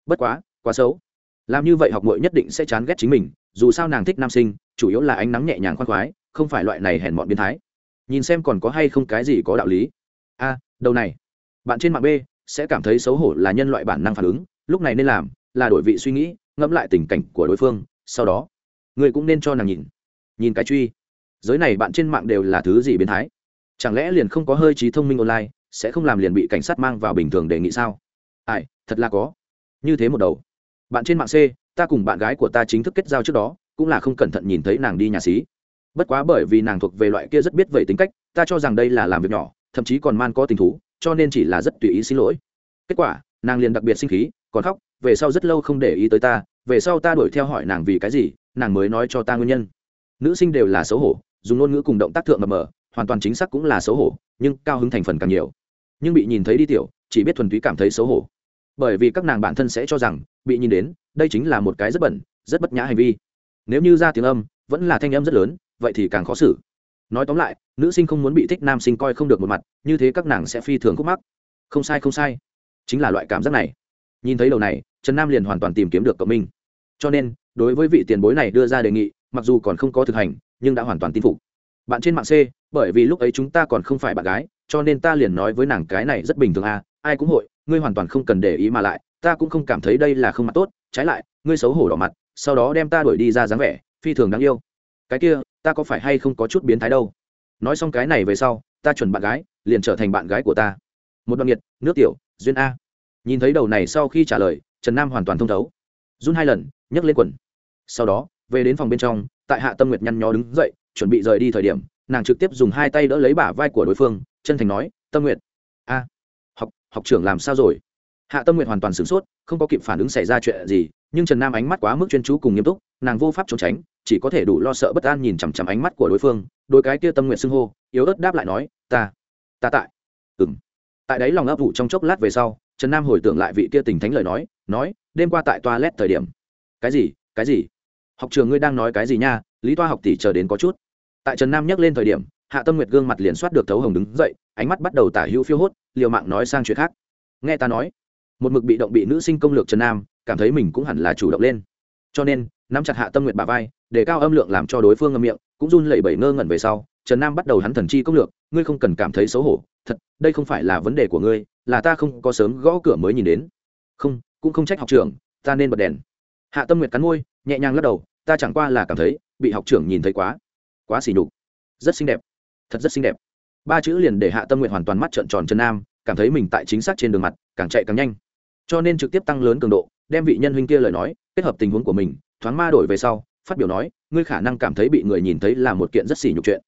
bất quá quá xấu. Làm như vậy học mội nhất định sẽ chán ghét chính mình, dù sao nàng thích nam sinh, chủ yếu là ánh nắng nhẹ nhàng khoan khoái, không phải loại này hèn mọn biến thái. Nhìn xem còn có hay không cái gì có đạo lý. A, đầu này. Bạn trên mạng b sẽ cảm thấy xấu hổ là nhân loại bản năng phản ứng, lúc này nên làm là đổi vị suy nghĩ, ngẫm lại tình cảnh của đối phương, sau đó, người cũng nên cho nàng nhìn nhìn cái truy. Giới này bạn trên mạng đều là thứ gì biến thái? Chẳng lẽ liền không có hơi trí thông minh online, sẽ không làm liền bị cảnh sát mang vào bình thường đề nghị sao? Ai, thật là có. Như thế một đầu. Bạn trên mạng c, ta cùng bạn gái của ta chính thức kết giao trước đó, cũng là không cẩn thận nhìn thấy nàng đi nhà xí. Bất quá bởi vì nàng thuộc về loại kia rất biết vậy tính cách, ta cho rằng đây là làm việc nhỏ, thậm chí còn man có tình thú, cho nên chỉ là rất tùy ý xin lỗi. Kết quả, nàng liền đặc biệt sinh khí, còn khóc, về sau rất lâu không để ý tới ta, về sau ta đuổi theo hỏi nàng vì cái gì, nàng mới nói cho ta nguyên nhân nữ sinh đều là xấu hổ, dùng ngôn ngữ cùng động tác thượng mập mờ, hoàn toàn chính xác cũng là xấu hổ, nhưng cao hứng thành phần càng nhiều. Nhưng bị nhìn thấy đi tiểu, chỉ biết thuần túy cảm thấy xấu hổ. Bởi vì các nàng bản thân sẽ cho rằng, bị nhìn đến, đây chính là một cái rất bẩn, rất bất nhã hành vi. Nếu như ra tiếng âm, vẫn là thanh âm rất lớn, vậy thì càng khó xử. Nói tóm lại, nữ sinh không muốn bị thích nam sinh coi không được một mặt, như thế các nàng sẽ phi thường khúc mắc. Không sai không sai. Chính là loại cảm giác này. Nhìn thấy đầu này, trần nam liền hoàn toàn tìm kiếm được cộng minh. Cho nên, đối với vị tiền bối này đưa ra đề nghị mặc dù còn không có thực hành, nhưng đã hoàn toàn tin phục. Bạn trên mạng c, bởi vì lúc ấy chúng ta còn không phải bạn gái, cho nên ta liền nói với nàng cái này rất bình thường à ai cũng hội, ngươi hoàn toàn không cần để ý mà lại, ta cũng không cảm thấy đây là không mặt tốt, trái lại, ngươi xấu hổ đỏ mặt, sau đó đem ta đuổi đi ra dáng vẻ, phi thường đáng yêu. Cái kia, ta có phải hay không có chút biến thái đâu? Nói xong cái này về sau, ta chuẩn bạn gái, liền trở thành bạn gái của ta. Một đoạn nhiệt, nước tiểu, duyên a. Nhìn thấy đầu này sau khi trả lời, trần nam hoàn toàn thông thấu. Run hai lần, nhấc lên quần. Sau đó về đến phòng bên trong, tại hạ tâm nguyệt nhăn nhó đứng dậy, chuẩn bị rời đi thời điểm, nàng trực tiếp dùng hai tay đỡ lấy bả vai của đối phương, chân thành nói, tâm nguyệt. A, học học trưởng làm sao rồi? Hạ tâm nguyệt hoàn toàn sửng sốt, không có kịp phản ứng xảy ra chuyện gì, nhưng trần nam ánh mắt quá mức chuyên chú cùng nghiêm túc, nàng vô pháp trốn tránh, chỉ có thể đủ lo sợ bất an nhìn chằm chằm ánh mắt của đối phương, đôi cái kia tâm nguyện xưng hô, yếu ớt đáp lại nói, ta ta tại. Ừ m tại đấy lòng ấp ủ trong chốc lát về sau, trần nam hồi tưởng lại vị kia tình thánh lời nói nói, đêm qua tại toilet thời điểm. Cái gì cái gì? Học trường ngươi đang nói cái gì nha? Lý toa học tỷ chờ đến có chút. Tại trần nam nhắc lên thời điểm, hạ tâm nguyệt gương mặt liền soát được thấu hồng đứng dậy, ánh mắt bắt đầu tả hữu phiêu hốt, liều mạng nói sang chuyện khác. Nghe ta nói, một mực bị động bị nữ sinh công lược trần nam, cảm thấy mình cũng hẳn là chủ động lên. Cho nên, nắm chặt hạ tâm nguyệt bà vai, để cao âm lượng làm cho đối phương ngâm miệng, cũng run lẩy bẩy ngơ ngẩn về sau, trần nam bắt đầu hắn thần chi công lược, ngươi không cần cảm thấy xấu hổ, thật, đây không phải là vấn đề của ngươi, là ta không có sớm gõ cửa mới nhìn đến. Không, cũng không trách học trưởng ta nên bật đèn. Hạ tâm nguyệt cắn môi, nhẹ nhàng lắc đầu ta chẳng qua là cảm thấy bị học trưởng nhìn thấy quá quá xỉ nhục, rất xinh đẹp, thật rất xinh đẹp. Ba chữ liền để hạ tâm nguyện hoàn toàn mắt trợn tròn chân nam, cảm thấy mình tại chính xác trên đường mặt, càng chạy càng nhanh. Cho nên trực tiếp tăng lớn cường độ, đem vị nhân huynh kia lời nói, kết hợp tình huống của mình, thoáng ma đổi về sau, phát biểu nói, ngươi khả năng cảm thấy bị người nhìn thấy là một kiện rất xỉ nhục chuyện.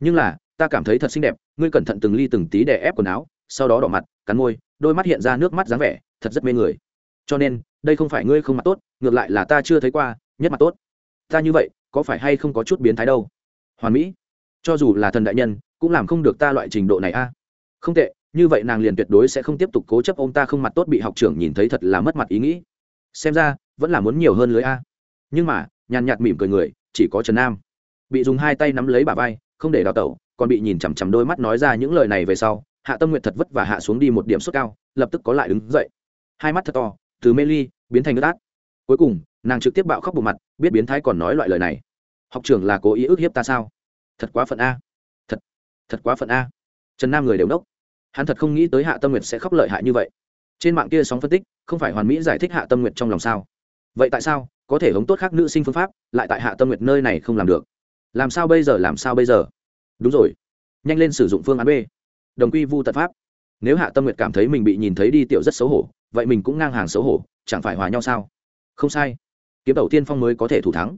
Nhưng là, ta cảm thấy thật xinh đẹp, ngươi cẩn thận từng ly từng tí đè ép quần áo, sau đó đỏ mặt, cắn môi, đôi mắt hiện ra nước mắt dáng vẻ, thật rất mê người. Cho nên, đây không phải ngươi không mặt tốt, ngược lại là ta chưa thấy qua, nhất mặt tốt ta như vậy, có phải hay không có chút biến thái đâu? Hoàn mỹ, cho dù là thần đại nhân, cũng làm không được ta loại trình độ này a. Không tệ, như vậy nàng liền tuyệt đối sẽ không tiếp tục cố chấp ô m ta không mặt tốt bị học trưởng nhìn thấy thật là mất mặt ý nghĩ. Xem ra, vẫn là muốn nhiều hơn lưới a. Nhưng mà, nhàn nhạt mỉm cười người, chỉ có trần nam. Bị dùng hai tay nắm lấy bà vai, không để đào tẩu, còn bị nhìn chằm chằm đôi mắt nói ra những lời này về sau, hạ tâm nguyện thật vất và hạ xuống đi một điểm suất cao, lập tức có lại đứng dậy. Hai mắt thật to, từ mê ly, biến thành nước át cuối cùng, nàng trực tiếp bạo khóc bộ mặt, biết biến thái còn nói loại lời này. Học trưởng là cố ý ức hiếp ta sao? Thật quá phận a. Thật thật quá phận a. Trần nam người đều đốc. Hắn thật không nghĩ tới hạ tâm nguyệt sẽ khóc lợi hại như vậy. Trên mạng kia sóng phân tích, không phải hoàn mỹ giải thích hạ tâm nguyệt trong lòng sao? Vậy tại sao, có thể hống tốt khác nữ sinh phương pháp, lại tại hạ tâm nguyệt nơi này không làm được? Làm sao bây giờ, làm sao bây giờ? Đúng rồi. Nhanh lên sử dụng phương án b. Đồng quy vu tật pháp. Nếu hạ tâm nguyệt cảm thấy mình bị nhìn thấy đi tiểu rất xấu hổ, vậy mình cũng ngang hàng xấu hổ, chẳng phải hòa nhau sao? Không sai. Kiếm đầu tiên phong mới có thể thủ thắng.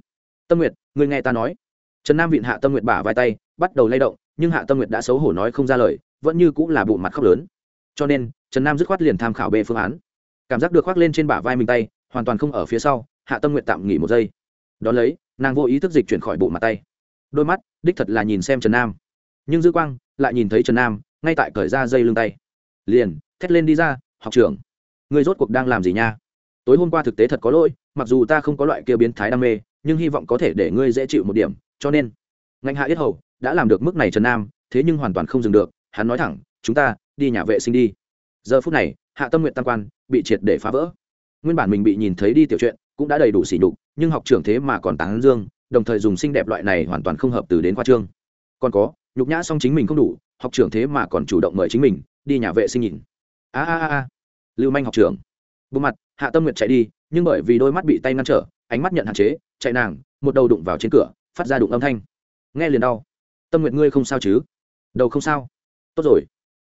Tâm nguyệt người nghe ta nói. Trần nam vịn hạ tâm nguyệt bả vai tay, bắt đầu lay động, nhưng hạ tâm nguyệt đã xấu hổ nói không ra lời, vẫn như cũng là bộ mặt khóc lớn. Cho nên, trần nam dứt khoát liền tham khảo b phương án. Cảm giác được khoác lên trên bả vai mình tay, hoàn toàn không ở phía sau, hạ tâm nguyệt tạm nghỉ một giây. Đón lấy, nàng vô ý thức dịch chuyển khỏi bộ mặt tay. Đôi mắt, đích thật là nhìn xem trần nam. Nhưng dư quang, lại nhìn thấy trần nam, ngay tại cởi ra dây lưng tay. Liền, thét lên đi ra, học trưởng người rốt cuộc đang làm gì nha? Tối hôm qua thực tế thật có lỗi, mặc dù ta không có loại kia biến thái đam mê, nhưng hy vọng có thể để ngươi dễ chịu một điểm, cho nên ngành hạ yết hầu đã làm được mức này trần nam, thế nhưng hoàn toàn không dừng được, hắn nói thẳng, chúng ta đi nhà vệ sinh đi. Giờ phút này, hạ tâm nguyện tam quan bị triệt để phá vỡ. Nguyên bản mình bị nhìn thấy đi tiểu chuyện cũng đã đầy đủ sỉ nhục, nhưng học trưởng thế mà còn tán dương, đồng thời dùng xinh đẹp loại này hoàn toàn không hợp từ đến khoa trương. Còn có, nhục nhã xong chính mình không đủ, học trưởng thế mà còn chủ động mời chính mình, đi nhà vệ sinh nhìn. A a a a. Lưu manh học trưởng. Bộ mặt hạ tâm nguyệt chạy đi, nhưng bởi vì đôi mắt bị tay ngăn trở, ánh mắt nhận hạn chế, chạy nàng, một đầu đụng vào trên cửa, phát ra đụng âm thanh. Nghe liền đau. Tâm nguyệt ngươi không sao chứ? Đầu không sao. Tốt rồi.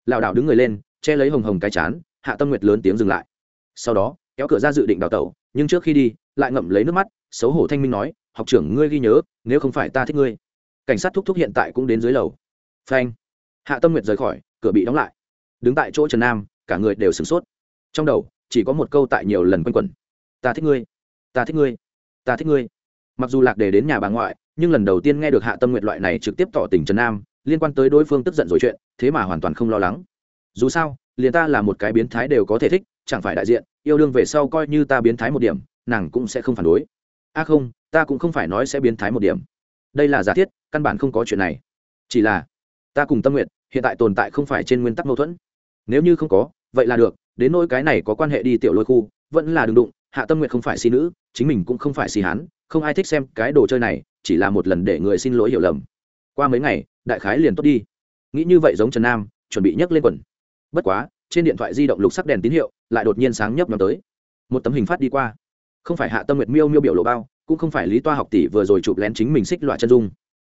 Lảo đảo đứng người lên, che lấy hồng hồng cái chán, hạ tâm nguyệt lớn tiếng dừng lại. Sau đó, kéo cửa ra dự định đào tẩu, nhưng trước khi đi, lại ngậm lấy nước mắt, xấu hổ thanh minh nói, học trưởng ngươi ghi nhớ, nếu không phải ta thích ngươi. Cảnh sát thúc thúc hiện tại cũng đến dưới lầu. Phanh. Hạ tâm nguyệt rời khỏi, cửa bị đóng lại. Đứng tại chỗ trần nam, cả người đều sửng sốt. Trong đầu chỉ có một câu tại nhiều lần quanh quẩn. Ta thích ngươi. Ta thích ngươi. Ta thích ngươi. Mặc dù lạc đề đến nhà bà ngoại, nhưng lần đầu tiên nghe được hạ tâm nguyện loại này trực tiếp tỏ tình trần nam, liên quan tới đối phương tức giận rồi chuyện, thế mà hoàn toàn không lo lắng. Dù sao, liền ta là một cái biến thái đều có thể thích, chẳng phải đại diện, yêu đương về sau coi như ta biến thái một điểm, nàng cũng sẽ không phản đối. A không, ta cũng không phải nói sẽ biến thái một điểm. Đây là giả thiết, căn bản không có chuyện này. Chỉ là, ta cùng tâm nguyện hiện tại tồn tại không phải trên nguyên tắc mâu thuẫn. Nếu như không có, vậy là được đến nỗi cái này có quan hệ đi tiểu lôi khu, vẫn là đừng đụng, hạ tâm nguyện không phải si nữ, chính mình cũng không phải si hán, không ai thích xem cái đồ chơi này, chỉ là một lần để người xin lỗi hiểu lầm. Qua mấy ngày, đại khái liền tốt đi. Nghĩ như vậy giống trần nam, chuẩn bị nhấc lên quần. Bất quá, trên điện thoại di động lục sắc đèn tín hiệu, lại đột nhiên sáng nhấp nhóm tới. Một tấm hình phát đi qua. Không phải hạ tâm nguyệt miêu miêu biểu lộ bao, cũng không phải lý toa học tỷ vừa rồi chụp lén chính mình xích loại chân dung.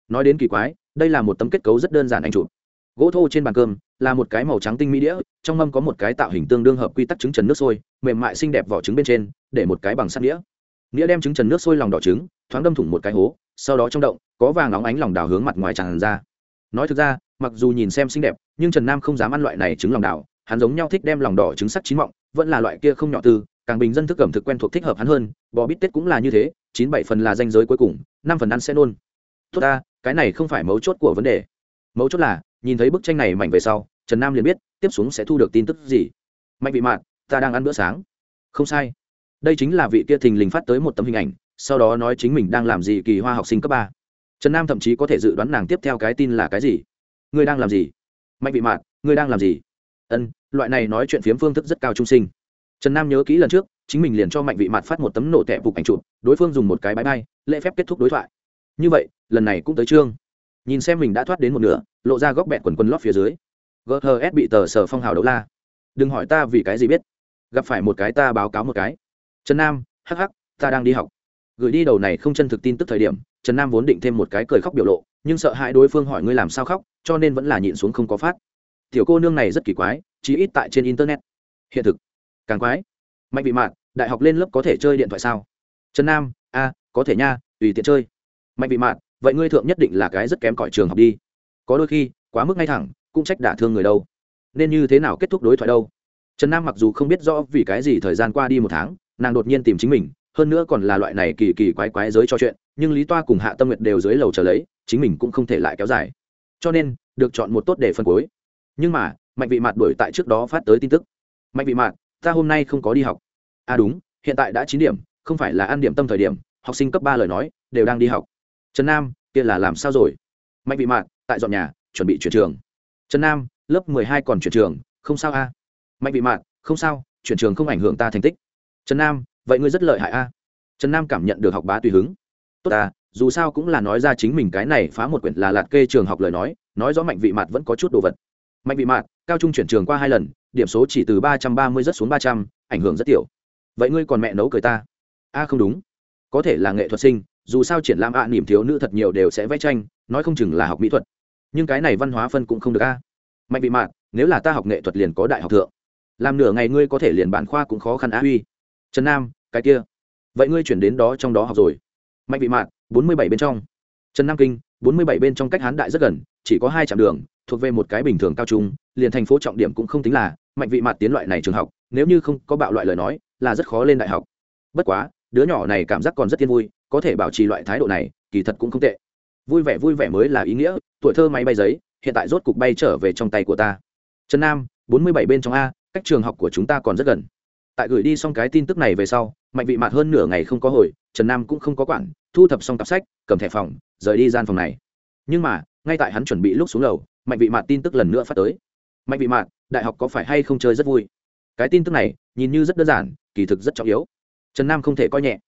Nói đến kỳ quái, đây là một tấm kết cấu rất đơn giản anh chụp. Gỗ thô trên bàn cơm là một cái màu trắng tinh mỹ đĩa, trong mâm có một cái tạo hình tương đương hợp quy tắc trứng trần nước sôi, mềm mại xinh đẹp vỏ trứng bên trên, để một cái bằng sắt đĩa. Nghĩa đem trứng trần nước sôi lòng đỏ trứng, thoáng đâm thủng một cái hố, sau đó trong động, có vàng óng ánh lòng đào hướng mặt ngoài tràn ra. Nói thực ra, mặc dù nhìn xem xinh đẹp, nhưng trần nam không dám ăn loại này trứng lòng đào hắn giống nhau thích đem lòng đỏ trứng sắt chín mọng, vẫn là loại kia không nhỏ tư, càng bình dân thức ẩm thực quen thuộc thích hợp hắn hơn, bò bít tết cũng là như thế, chín bảy phần là danh giới cuối cùng, năm phần ăn sẽ nôn. Tốt ta, cái này không phải mấu chốt của vấn đề. Mấu chốt là, nhìn thấy bức tranh này mảnh về sau trần nam liền biết, tiếp xuống sẽ thu được tin tức gì. Mạnh vị mạn, ta đang ăn bữa sáng. Không sai. Đây chính là vị kia thình lình phát tới một tấm hình ảnh, sau đó nói chính mình đang làm gì kỳ hoa học sinh cấp ba. Trần nam thậm chí có thể dự đoán nàng tiếp theo cái tin là cái gì. Ngươi đang làm gì? Mạnh vị mạn, ngươi đang làm gì? Ân, loại này nói chuyện phiếm phương thức rất cao trung sinh. Trần nam nhớ kỹ lần trước, chính mình liền cho mạnh vị Mạn phát một tấm nổ tẹp phục ảnh chụp, đối phương dùng một cái bãi bay, lễ phép kết thúc đối thoại. Như vậy, lần này cũng tới chương. Nhìn xem mình đã thoát đến một nửa, lộ ra góc bẹn quần quần lót phía dưới ghs bị tờ sở phong hào đấu la. Đừng hỏi ta vì cái gì biết. Gặp phải một cái ta báo cáo một cái. Trần nam, hắc hắc, ta đang đi học. Gửi đi đầu này không chân thực tin tức thời điểm, trần nam vốn định thêm một cái cười khóc biểu lộ, nhưng sợ hãi đối phương hỏi ngươi làm sao khóc, cho nên vẫn là nhịn xuống không có phát. Tiểu cô nương này rất kỳ quái, chí ít tại trên internet. Hiện thực. Càng quái. Mạnh vị mạn, đại học lên lớp có thể chơi điện thoại sao? Trần nam, a, có thể nha, tùy tiện chơi. Mạnh vị mạn, vậy ngươi thượng nhất định là cái rất kém cỏi trường học đi. Có đôi khi, quá mức ngay thẳng cũng trách đả thương người đâu. Nên như thế nào kết thúc đối thoại đâu? Trần nam mặc dù không biết rõ vì cái gì thời gian qua đi một tháng, nàng đột nhiên tìm chính mình, hơn nữa còn là loại này kỳ kỳ quái quái giới cho chuyện, nhưng lý toa cùng hạ tâm nguyệt đều dưới lầu trở lấy, chính mình cũng không thể lại kéo dài. Cho nên, được chọn một tốt để phân cuối nhưng mà, mạnh vị mạt đuổi tại trước đó phát tới tin tức. Mạnh vị mạt, ta hôm nay không có đi học. À đúng, hiện tại đã chín điểm, không phải là ăn điểm tâm thời điểm, học sinh cấp ba lời nói, đều đang đi học. Trần nam, kia là làm sao rồi? Mạnh vị mạn tại dọn nhà, chuẩn bị chuyển trường trần nam, lớp mười hai còn chuyển trường, không sao a. Mạnh vị mạn, không sao, chuyển trường không ảnh hưởng ta thành tích. Trần nam, vậy ngươi rất lợi hại a. Trần nam cảm nhận được học bá tùy hứng. Tốt ta dù sao cũng là nói ra chính mình cái này phá một quyển là lạt kê trường học lời nói nói rõ mạnh vị mạt vẫn có chút đồ vật. Mạnh vị mạt cao trung chuyển trường qua hai lần, điểm số chỉ từ ba trăm ba mươi rất xuống ba trăm, ảnh hưởng rất tiểu. Vậy ngươi còn mẹ nấu cười ta? A, không đúng. Có thể là nghệ thuật sinh, dù sao triển lãm ạ, niềm thiếu nữ thật nhiều đều sẽ vẽ tranh, nói không chừng là học mỹ thuật nhưng cái này văn hóa phân cũng không được a. Mạnh bị mạn nếu là ta học nghệ thuật liền có đại học thượng. Làm nửa ngày ngươi có thể liền bản khoa cũng khó khăn á uy. Trần nam cái kia. Vậy ngươi chuyển đến đó trong đó học rồi. Mạnh bị mạn bốn mươi bảy bên trong. Trần nam kinh bốn mươi bảy bên trong cách hán đại rất gần chỉ có hai trạm đường thuộc về một cái bình thường cao trung liền thành phố trọng điểm cũng không tính là mạnh vị mặt tiến loại này trường học nếu như không có bạo loại lời nói là rất khó lên đại học. Bất quá đứa nhỏ này cảm giác còn rất thiên vui có thể bảo trì loại thái độ này kỳ thật cũng không tệ vui vẻ vui vẻ mới là ý nghĩa, tuổi thơ máy bay giấy, hiện tại rốt cục bay trở về trong tay của ta. Trần nam, bốn mươi bảy bên trong a, cách trường học của chúng ta còn rất gần. Tại gửi đi xong cái tin tức này về sau, mạnh vị mạt hơn nửa ngày không có hồi, trần nam cũng không có quản, thu thập xong cặp sách, cầm thẻ phòng, rời đi gian phòng này. Nhưng mà, ngay tại hắn chuẩn bị lúc xuống lầu, mạnh vị mạt tin tức lần nữa phát tới. Mạnh vị mạt, đại học có phải hay không chơi rất vui? Cái tin tức này, nhìn như rất đơn giản, kỳ thực rất trọng yếu. Trần nam không thể coi nhẹ.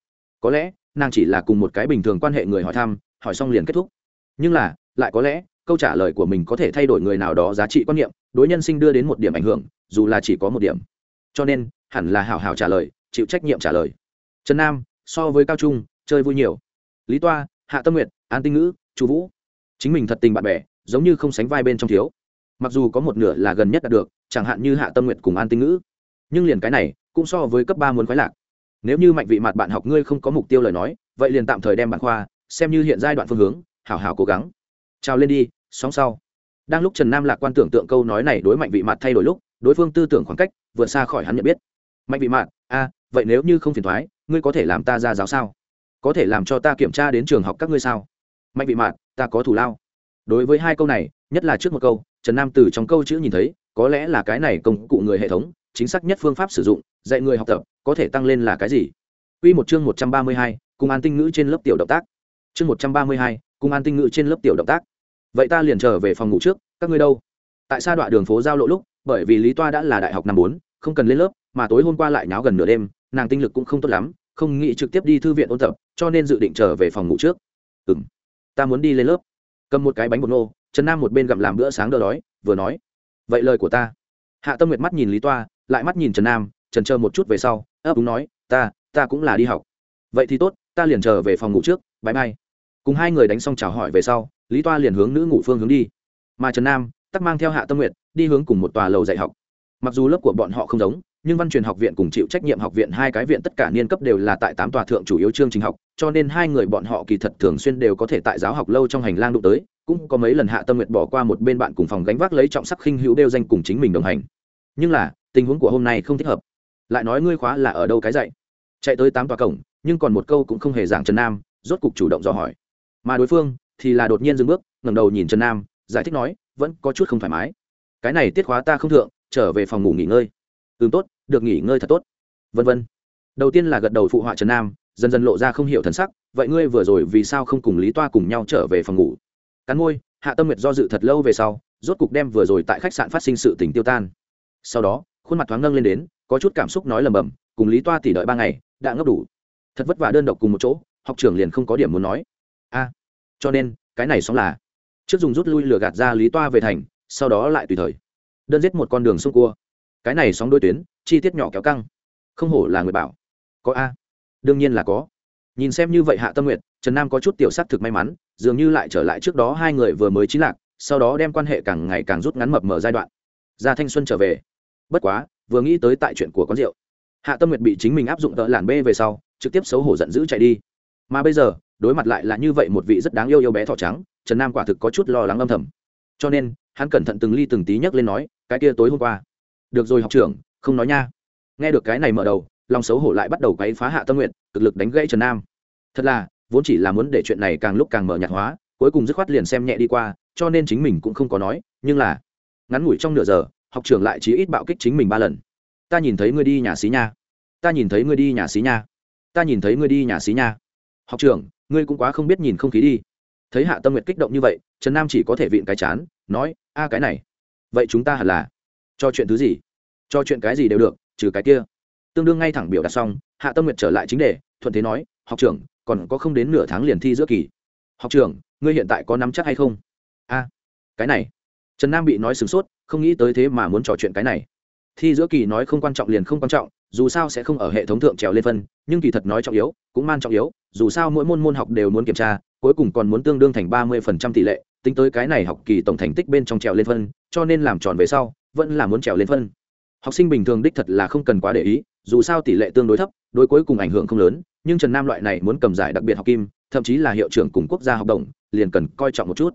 Có lẽ, nàng chỉ là cùng một cái bình thường quan hệ người hỏi thăm hỏi xong liền kết thúc. Nhưng là, lại có lẽ, câu trả lời của mình có thể thay đổi người nào đó giá trị quan niệm, đối nhân sinh đưa đến một điểm ảnh hưởng, dù là chỉ có một điểm. Cho nên, hẳn là hảo hảo trả lời, chịu trách nhiệm trả lời. Trần nam, so với cao trung, chơi vui nhiều. Lý toa, hạ tâm nguyệt, an tinh ngữ chú vũ. Chính mình thật tình bạn bè, giống như không sánh vai bên trong thiếu. Mặc dù có một nửa là gần nhất đạt được, chẳng hạn như hạ tâm nguyệt cùng an tinh ngữ. Nhưng liền cái này, cũng so với cấp ba muốn khoái lạc. Nếu như mạnh vị mặt bạn học ngươi không có mục tiêu lời nói, vậy liền tạm thời đem bản khoa xem như hiện giai đoạn phương hướng hảo hảo cố gắng. Trao lên đi sóng sau. Đang lúc trần nam lạc quan tưởng tượng câu nói này đối mạnh vị mặt thay đổi lúc đối phương tư tưởng khoảng cách vượt xa khỏi hắn nhận biết. Mạnh vị mạn, a vậy nếu như không phiền thoái ngươi có thể làm ta ra giáo sao? Có thể làm cho ta kiểm tra đến trường học các ngươi sao? Mạnh vị mạn ta có thủ lao. Đối với hai câu này nhất là trước một câu trần nam từ trong câu chữ nhìn thấy có lẽ là cái này công cụ người hệ thống chính xác nhất phương pháp sử dụng dạy người học tập có thể tăng lên là cái gì? Quy một chương một trăm ba mươi hai, cùng an tinh ngữ trên lớp tiểu động tác. Chương một trăm ba mươi hai, cùng an tinh ngự trên lớp tiểu động tác. Vậy ta liền trở về phòng ngủ trước, các ngươi đâu? Tại xa đoạn đường phố giao lộ lúc, bởi vì Lý Toa đã là đại học năm bốn, không cần lên lớp, mà tối hôm qua lại nháo gần nửa đêm, nàng tinh lực cũng không tốt lắm, không nghĩ trực tiếp đi thư viện ôn tập cho nên dự định trở về phòng ngủ trước. Ừ m ta muốn đi lên lớp. Cầm một cái bánh bột nô trần nam một bên gặm làm bữa sáng đỡ đói vừa nói vậy lời của ta. Hạ tâm nguyệt mắt nhìn lý toa lại mắt nhìn trần nam trần chờ một chút về sau ấp đúng nói ta ta cũng là đi học. Vậy thì tốt ta liền trở về phòng ngủ trước bãi bay cùng hai người đánh xong chào hỏi về sau, lý toa liền hướng nữ ngủ phương hướng đi. Mà trần nam, tắc mang theo hạ tâm nguyệt, đi hướng cùng một tòa lầu dạy học. Mặc dù lớp của bọn họ không giống, nhưng văn truyền học viện cùng chịu trách nhiệm học viện hai cái viện tất cả niên cấp đều là tại tám tòa thượng chủ yếu chương trình học, cho nên hai người bọn họ kỳ thật thường xuyên đều có thể tại giáo học lâu trong hành lang đụng tới, cũng có mấy lần hạ tâm nguyện bỏ qua một bên bạn cùng phòng gánh vác lấy trọng sắc khinh hữu đeo danh cùng chính mình đồng hành. Nhưng là, tình huống của hôm nay không thích hợp. Lại nói ngươi khóa là ở đâu cái dạy? Chạy tới tám tòa cổng, nhưng còn một câu cũng không hề giảng trần nam, rốt cục chủ động dò hỏi mà đối phương thì là đột nhiên dừng bước, ngẩng đầu nhìn trần nam, giải thích nói, vẫn có chút không thoải mái. Cái này tiết khóa ta không thượng, trở về phòng ngủ nghỉ ngơi. Ừ tốt, được nghỉ ngơi thật tốt. Vân vân. Đầu tiên là gật đầu phụ họa trần nam, dần dần lộ ra không hiểu thần sắc, vậy ngươi vừa rồi vì sao không cùng lý toa cùng nhau trở về phòng ngủ? Cắn môi, hạ tâm nguyệt do dự thật lâu về sau, rốt cục đem vừa rồi tại khách sạn phát sinh sự tình tiêu tan. Sau đó, khuôn mặt thoáng ngâng lên đến, có chút cảm xúc nói lầm bầm, cùng lý toa tỉ đợi ba ngày, đã ngấp đủ. Thật vất vả đơn độc cùng một chỗ, học trưởng liền không có điểm muốn nói cho nên, cái này xong là. Trước dùng rút lui lửa gạt ra lý toa về thành, sau đó lại tùy thời. Đơn giết một con đường xung cua. Cái này sóng đôi tuyến, chi tiết nhỏ kéo căng. Không hổ là người bảo. Có a. Đương nhiên là có. Nhìn xem như vậy hạ tâm nguyện trần nam có chút tiểu s á c thực may mắn, dường như lại trở lại trước đó hai người vừa mới trí lạc, sau đó đem quan hệ càng ngày càng rút ngắn mập mở giai đoạn. Ra thanh xuân trở về. Bất quá, vừa nghĩ tới tại chuyện của con rượu, hạ tâm nguyệt bị chính mình áp dụng tợ làn b về sau, trực tiếp xấu hổ giận dữ chạy đi. Mà bây giờ đối mặt lại là như vậy một vị rất đáng yêu yêu bé thỏ trắng, trần nam quả thực có chút lo lắng âm thầm. Cho nên, hắn cẩn thận từng ly từng tí nhấc lên nói, cái kia tối hôm qua. Được rồi, học trưởng, không nói nha. Nghe được cái này mở đầu, lòng xấu hổ lại bắt đầu quấy phá hạ tâm nguyện cực lực đánh gãy trần nam. Thật là, vốn chỉ là muốn để chuyện này càng lúc càng mở nhạt hóa, cuối cùng dứt khoát liền xem nhẹ đi qua, cho nên chính mình cũng không có nói, nhưng là, ngắn ngủi trong nửa giờ, học trưởng lại chí ít bạo kích chính mình ba lần. Ta nhìn thấy ngươi đi nhà xí nha. Ta nhìn thấy ngươi đi nhà xí nha. Ta nhìn thấy ngươi đi nhà xí nha học trưởng, ngươi cũng quá không biết nhìn không khí đi. Thấy hạ tâm Nguyệt kích động như vậy, trần nam chỉ có thể vịn cái chán, nói, a, cái này, vậy chúng ta hẳn là cho chuyện thứ gì? Cho chuyện cái gì đều được, trừ cái kia. Tương đương ngay thẳng biểu đạt xong, hạ tâm nguyệt trở lại chính đề, thuận thế nói, học trưởng, còn có không đến nửa tháng liền thi giữa kỳ. Học trưởng, ngươi hiện tại có nắm chắc hay không? A, cái này. Trần nam bị nói sửng sốt, không nghĩ tới thế mà muốn trò chuyện cái này. Thi giữa kỳ nói không quan trọng liền không quan trọng, dù sao sẽ không ở hệ thống thượng trèo lên phân, nhưng kỳ thật nói trọng yếu, cũng man trọng yếu dù sao mỗi môn môn học đều muốn kiểm tra, cuối cùng còn muốn tương đương thành ba mươi phần trăm tỷ lệ, tính tới cái này học kỳ tổng thành tích bên trong trèo lên phân, cho nên làm tròn về sau, vẫn là muốn trèo lên phân. Học sinh bình thường đích thật là không cần quá để ý, dù sao tỷ lệ tương đối thấp, đối cuối cùng ảnh hưởng không lớn, nhưng trần nam loại này muốn cầm giải đặc biệt học kim, thậm chí là hiệu trưởng cùng quốc gia học đồng, liền cần coi trọng một chút.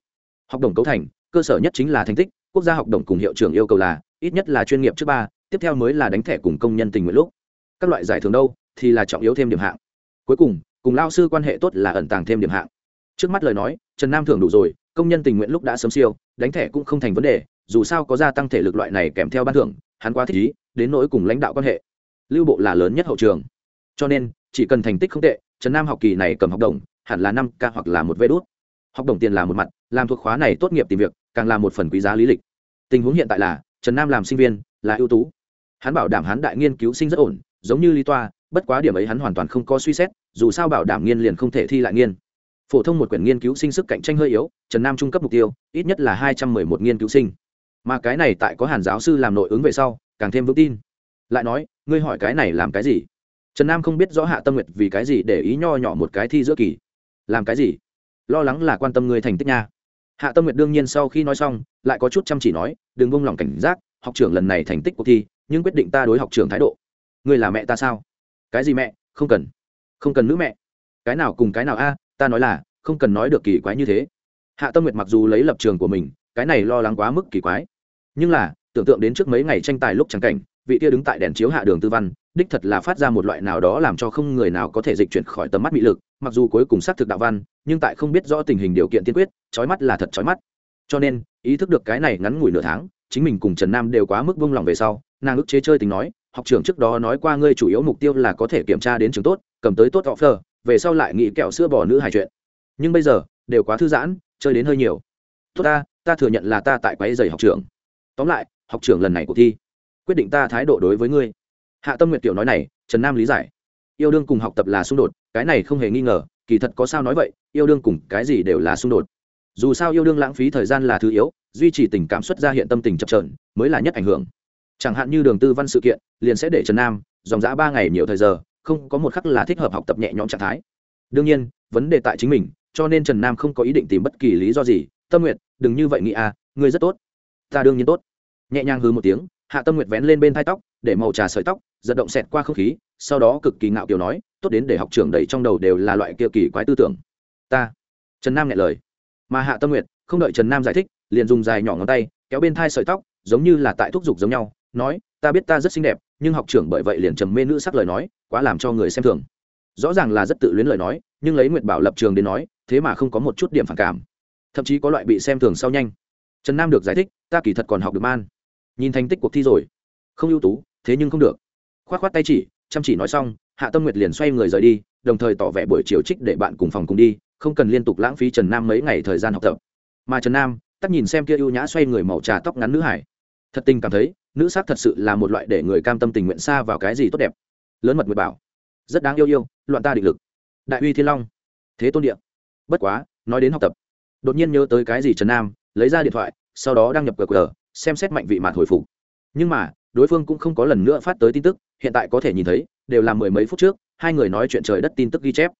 Học đồng cấu thành, cơ sở nhất chính là thành tích, quốc gia học đồng cùng hiệu trưởng yêu cầu là, ít nhất là chuyên nghiệp trước ba, tiếp theo mới là đánh thẻ cùng công nhân tình nguyện lúc. Các loại giải thưởng đâu, thì là trọng yếu thêm điểm hạng. Cuối cùng cùng lao sư quan hệ tốt là ẩn tàng thêm điểm hạng. Trước mắt lời nói, trần nam thưởng đủ rồi, công nhân tình nguyện lúc đã sớm siêu, đánh thẻ cũng không thành vấn đề, dù sao có gia tăng thể lực loại này kèm theo ban thưởng, hắn quá thích ý, đến nỗi cùng lãnh đạo quan hệ. Lưu bộ là lớn nhất hậu trường. Cho nên, chỉ cần thành tích không tệ, trần nam học kỳ này cầm học đồng, hẳn là năm k hoặc là một vé đốt học đồng tiền là một mặt, làm thuộc khóa này tốt nghiệp tìm việc, càng là một phần quý giá lý lịch. Tình huống hiện tại là, trần nam làm sinh viên, là ưu tú. Hắn bảo đảm hắn đại nghiên cứu sinh rất ổn, giống như lý toa, bất quá điểm ấy hắn hoàn toàn không có suy xét dù sao bảo đảm nghiên liền không thể thi lại nghiên. Phổ thông một quyển nghiên cứu sinh sức cạnh tranh hơi yếu, trần nam trung cấp mục tiêu, ít nhất là hai trăm mười một nghiên cứu sinh. Mà cái này tại có hàn giáo sư làm nội ứng về sau, càng thêm vững tin. Lại nói, ngươi hỏi cái này làm cái gì? Trần nam không biết rõ hạ tâm nguyệt vì cái gì để ý nho nhỏ một cái thi giữa kỳ. Làm cái gì? Lo lắng là quan tâm ngươi thành tích nha. Hạ tâm nguyệt đương nhiên sau khi nói xong, lại có chút chăm chỉ nói, đừng bông lòng cảnh giác, học trưởng lần này thành tích cuộc thi, nhưng quyết định ta đối học trưởng thái độ. Ngươi là mẹ ta sao? Cái gì mẹ? Không cần không cần nữ mẹ. Cái nào cùng cái nào a, ta nói là, không cần nói được kỳ quái như thế. Hạ tâm nguyệt mặc dù lấy lập trường của mình, cái này lo lắng quá mức kỳ quái. Nhưng là, tưởng tượng đến trước mấy ngày tranh tài lúc trắng cảnh, vị kia đứng tại đèn chiếu hạ đường tư văn, đích thật là phát ra một loại nào đó làm cho không người nào có thể dịch chuyển khỏi tầm mắt bị lực, mặc dù cuối cùng xác thực đạo văn, nhưng tại không biết rõ tình hình điều kiện tiên quyết trói mắt là thật trói mắt. Cho nên, ý thức được cái này ngắn ngủi nửa tháng, chính mình cùng trần nam đều quá mức vung lòng về sau, nàng ức chế chơi tình nói học trưởng trước đó nói qua ngươi chủ yếu mục tiêu là có thể kiểm tra đến trường tốt, cầm tới tốt offer, về sau lại nghĩ kẹo sữa bỏ nữ hài chuyện. Nhưng bây giờ, đều quá thư giãn, chơi đến hơi nhiều. Tốt ta ta thừa nhận là ta tại quái dày học trưởng. Tóm lại, học trưởng lần này cuộc thi, quyết định ta thái độ đối với ngươi. Hạ tâm nguyệt tiểu nói này, trần nam lý giải. Yêu đương cùng học tập là xung đột, cái này không hề nghi ngờ, kỳ thật có sao nói vậy, yêu đương cùng cái gì đều là xung đột. Dù sao yêu đương lãng phí thời gian là thứ yếu, duy trì tình cảm xuất ra hiện tâm tình chập trờn mới là nhất ảnh hưởng chẳng hạn như đường tư văn sự kiện, liền sẽ để trần nam dòng dã ba ngày nhiều thời giờ, không có một khắc là thích hợp học tập nhẹ nhõm trạng thái. Đương nhiên, vấn đề tại chính mình, cho nên trần nam không có ý định tìm bất kỳ lý do gì. Tâm nguyện đừng như vậy nghĩ à ngươi rất tốt. Ta đương nhiên tốt. Nhẹ nhàng hư một tiếng, hạ tâm nguyệt vén lên bên thai tóc, để màu trà sợi tóc, giật động xẹt qua không khí, sau đó cực kỳ ngạo kiều nói, tốt đến để học trưởng đầy trong đầu đều là loại kia kỳ quái tư tưởng. Ta. Trần nam nghe lời. Mà hạ tâm nguyệt, không đợi trần nam giải thích, liền dùng dài nhỏ ngón tay, kéo bên thai sợi tóc, giống như là tại thúc giục giống nhau nói, ta biết ta rất xinh đẹp, nhưng học trưởng bởi vậy liền trầm mê nữ sắc lời nói, quá làm cho người xem thường. Rõ ràng là rất tự luyến lời nói, nhưng lấy nguyệt bảo lập trường đến nói, thế mà không có một chút điểm phản cảm. Thậm chí có loại bị xem thường sau nhanh. Trần nam được giải thích, ta kỳ thật còn học được man. Nhìn thành tích cuộc thi rồi. Không ưu tú, thế nhưng không được. K h o á t k h o á t tay chỉ, chăm chỉ nói xong, hạ tâm nguyệt liền xoay người rời đi, đồng thời tỏ vẻ buổi chiều trích để bạn cùng phòng cùng đi, không cần liên tục lãng phí trần nam mấy ngày thời gian học tập. Mà trần nam, tắt nhìn xem kia ưu nhã xoay người màu trà tóc ngắn nữ hải. Thật tình cảm thấy nữ sắc thật sự là một loại để người cam tâm tình nguyện xa vào cái gì tốt đẹp. Lớn mật nguyệt bảo. Rất đáng yêu yêu, loạn ta định lực. Đại uy thiên long. Thế tôn địa. Bất quá, nói đến học tập. Đột nhiên nhớ tới cái gì trần nam, lấy ra điện thoại, sau đó đăng nhập qr xem xét mạnh vị mạt hồi phục. Nhưng mà, đối phương cũng không có lần nữa phát tới tin tức, hiện tại có thể nhìn thấy, đều là mười mấy phút trước, hai người nói chuyện trời đất tin tức ghi chép.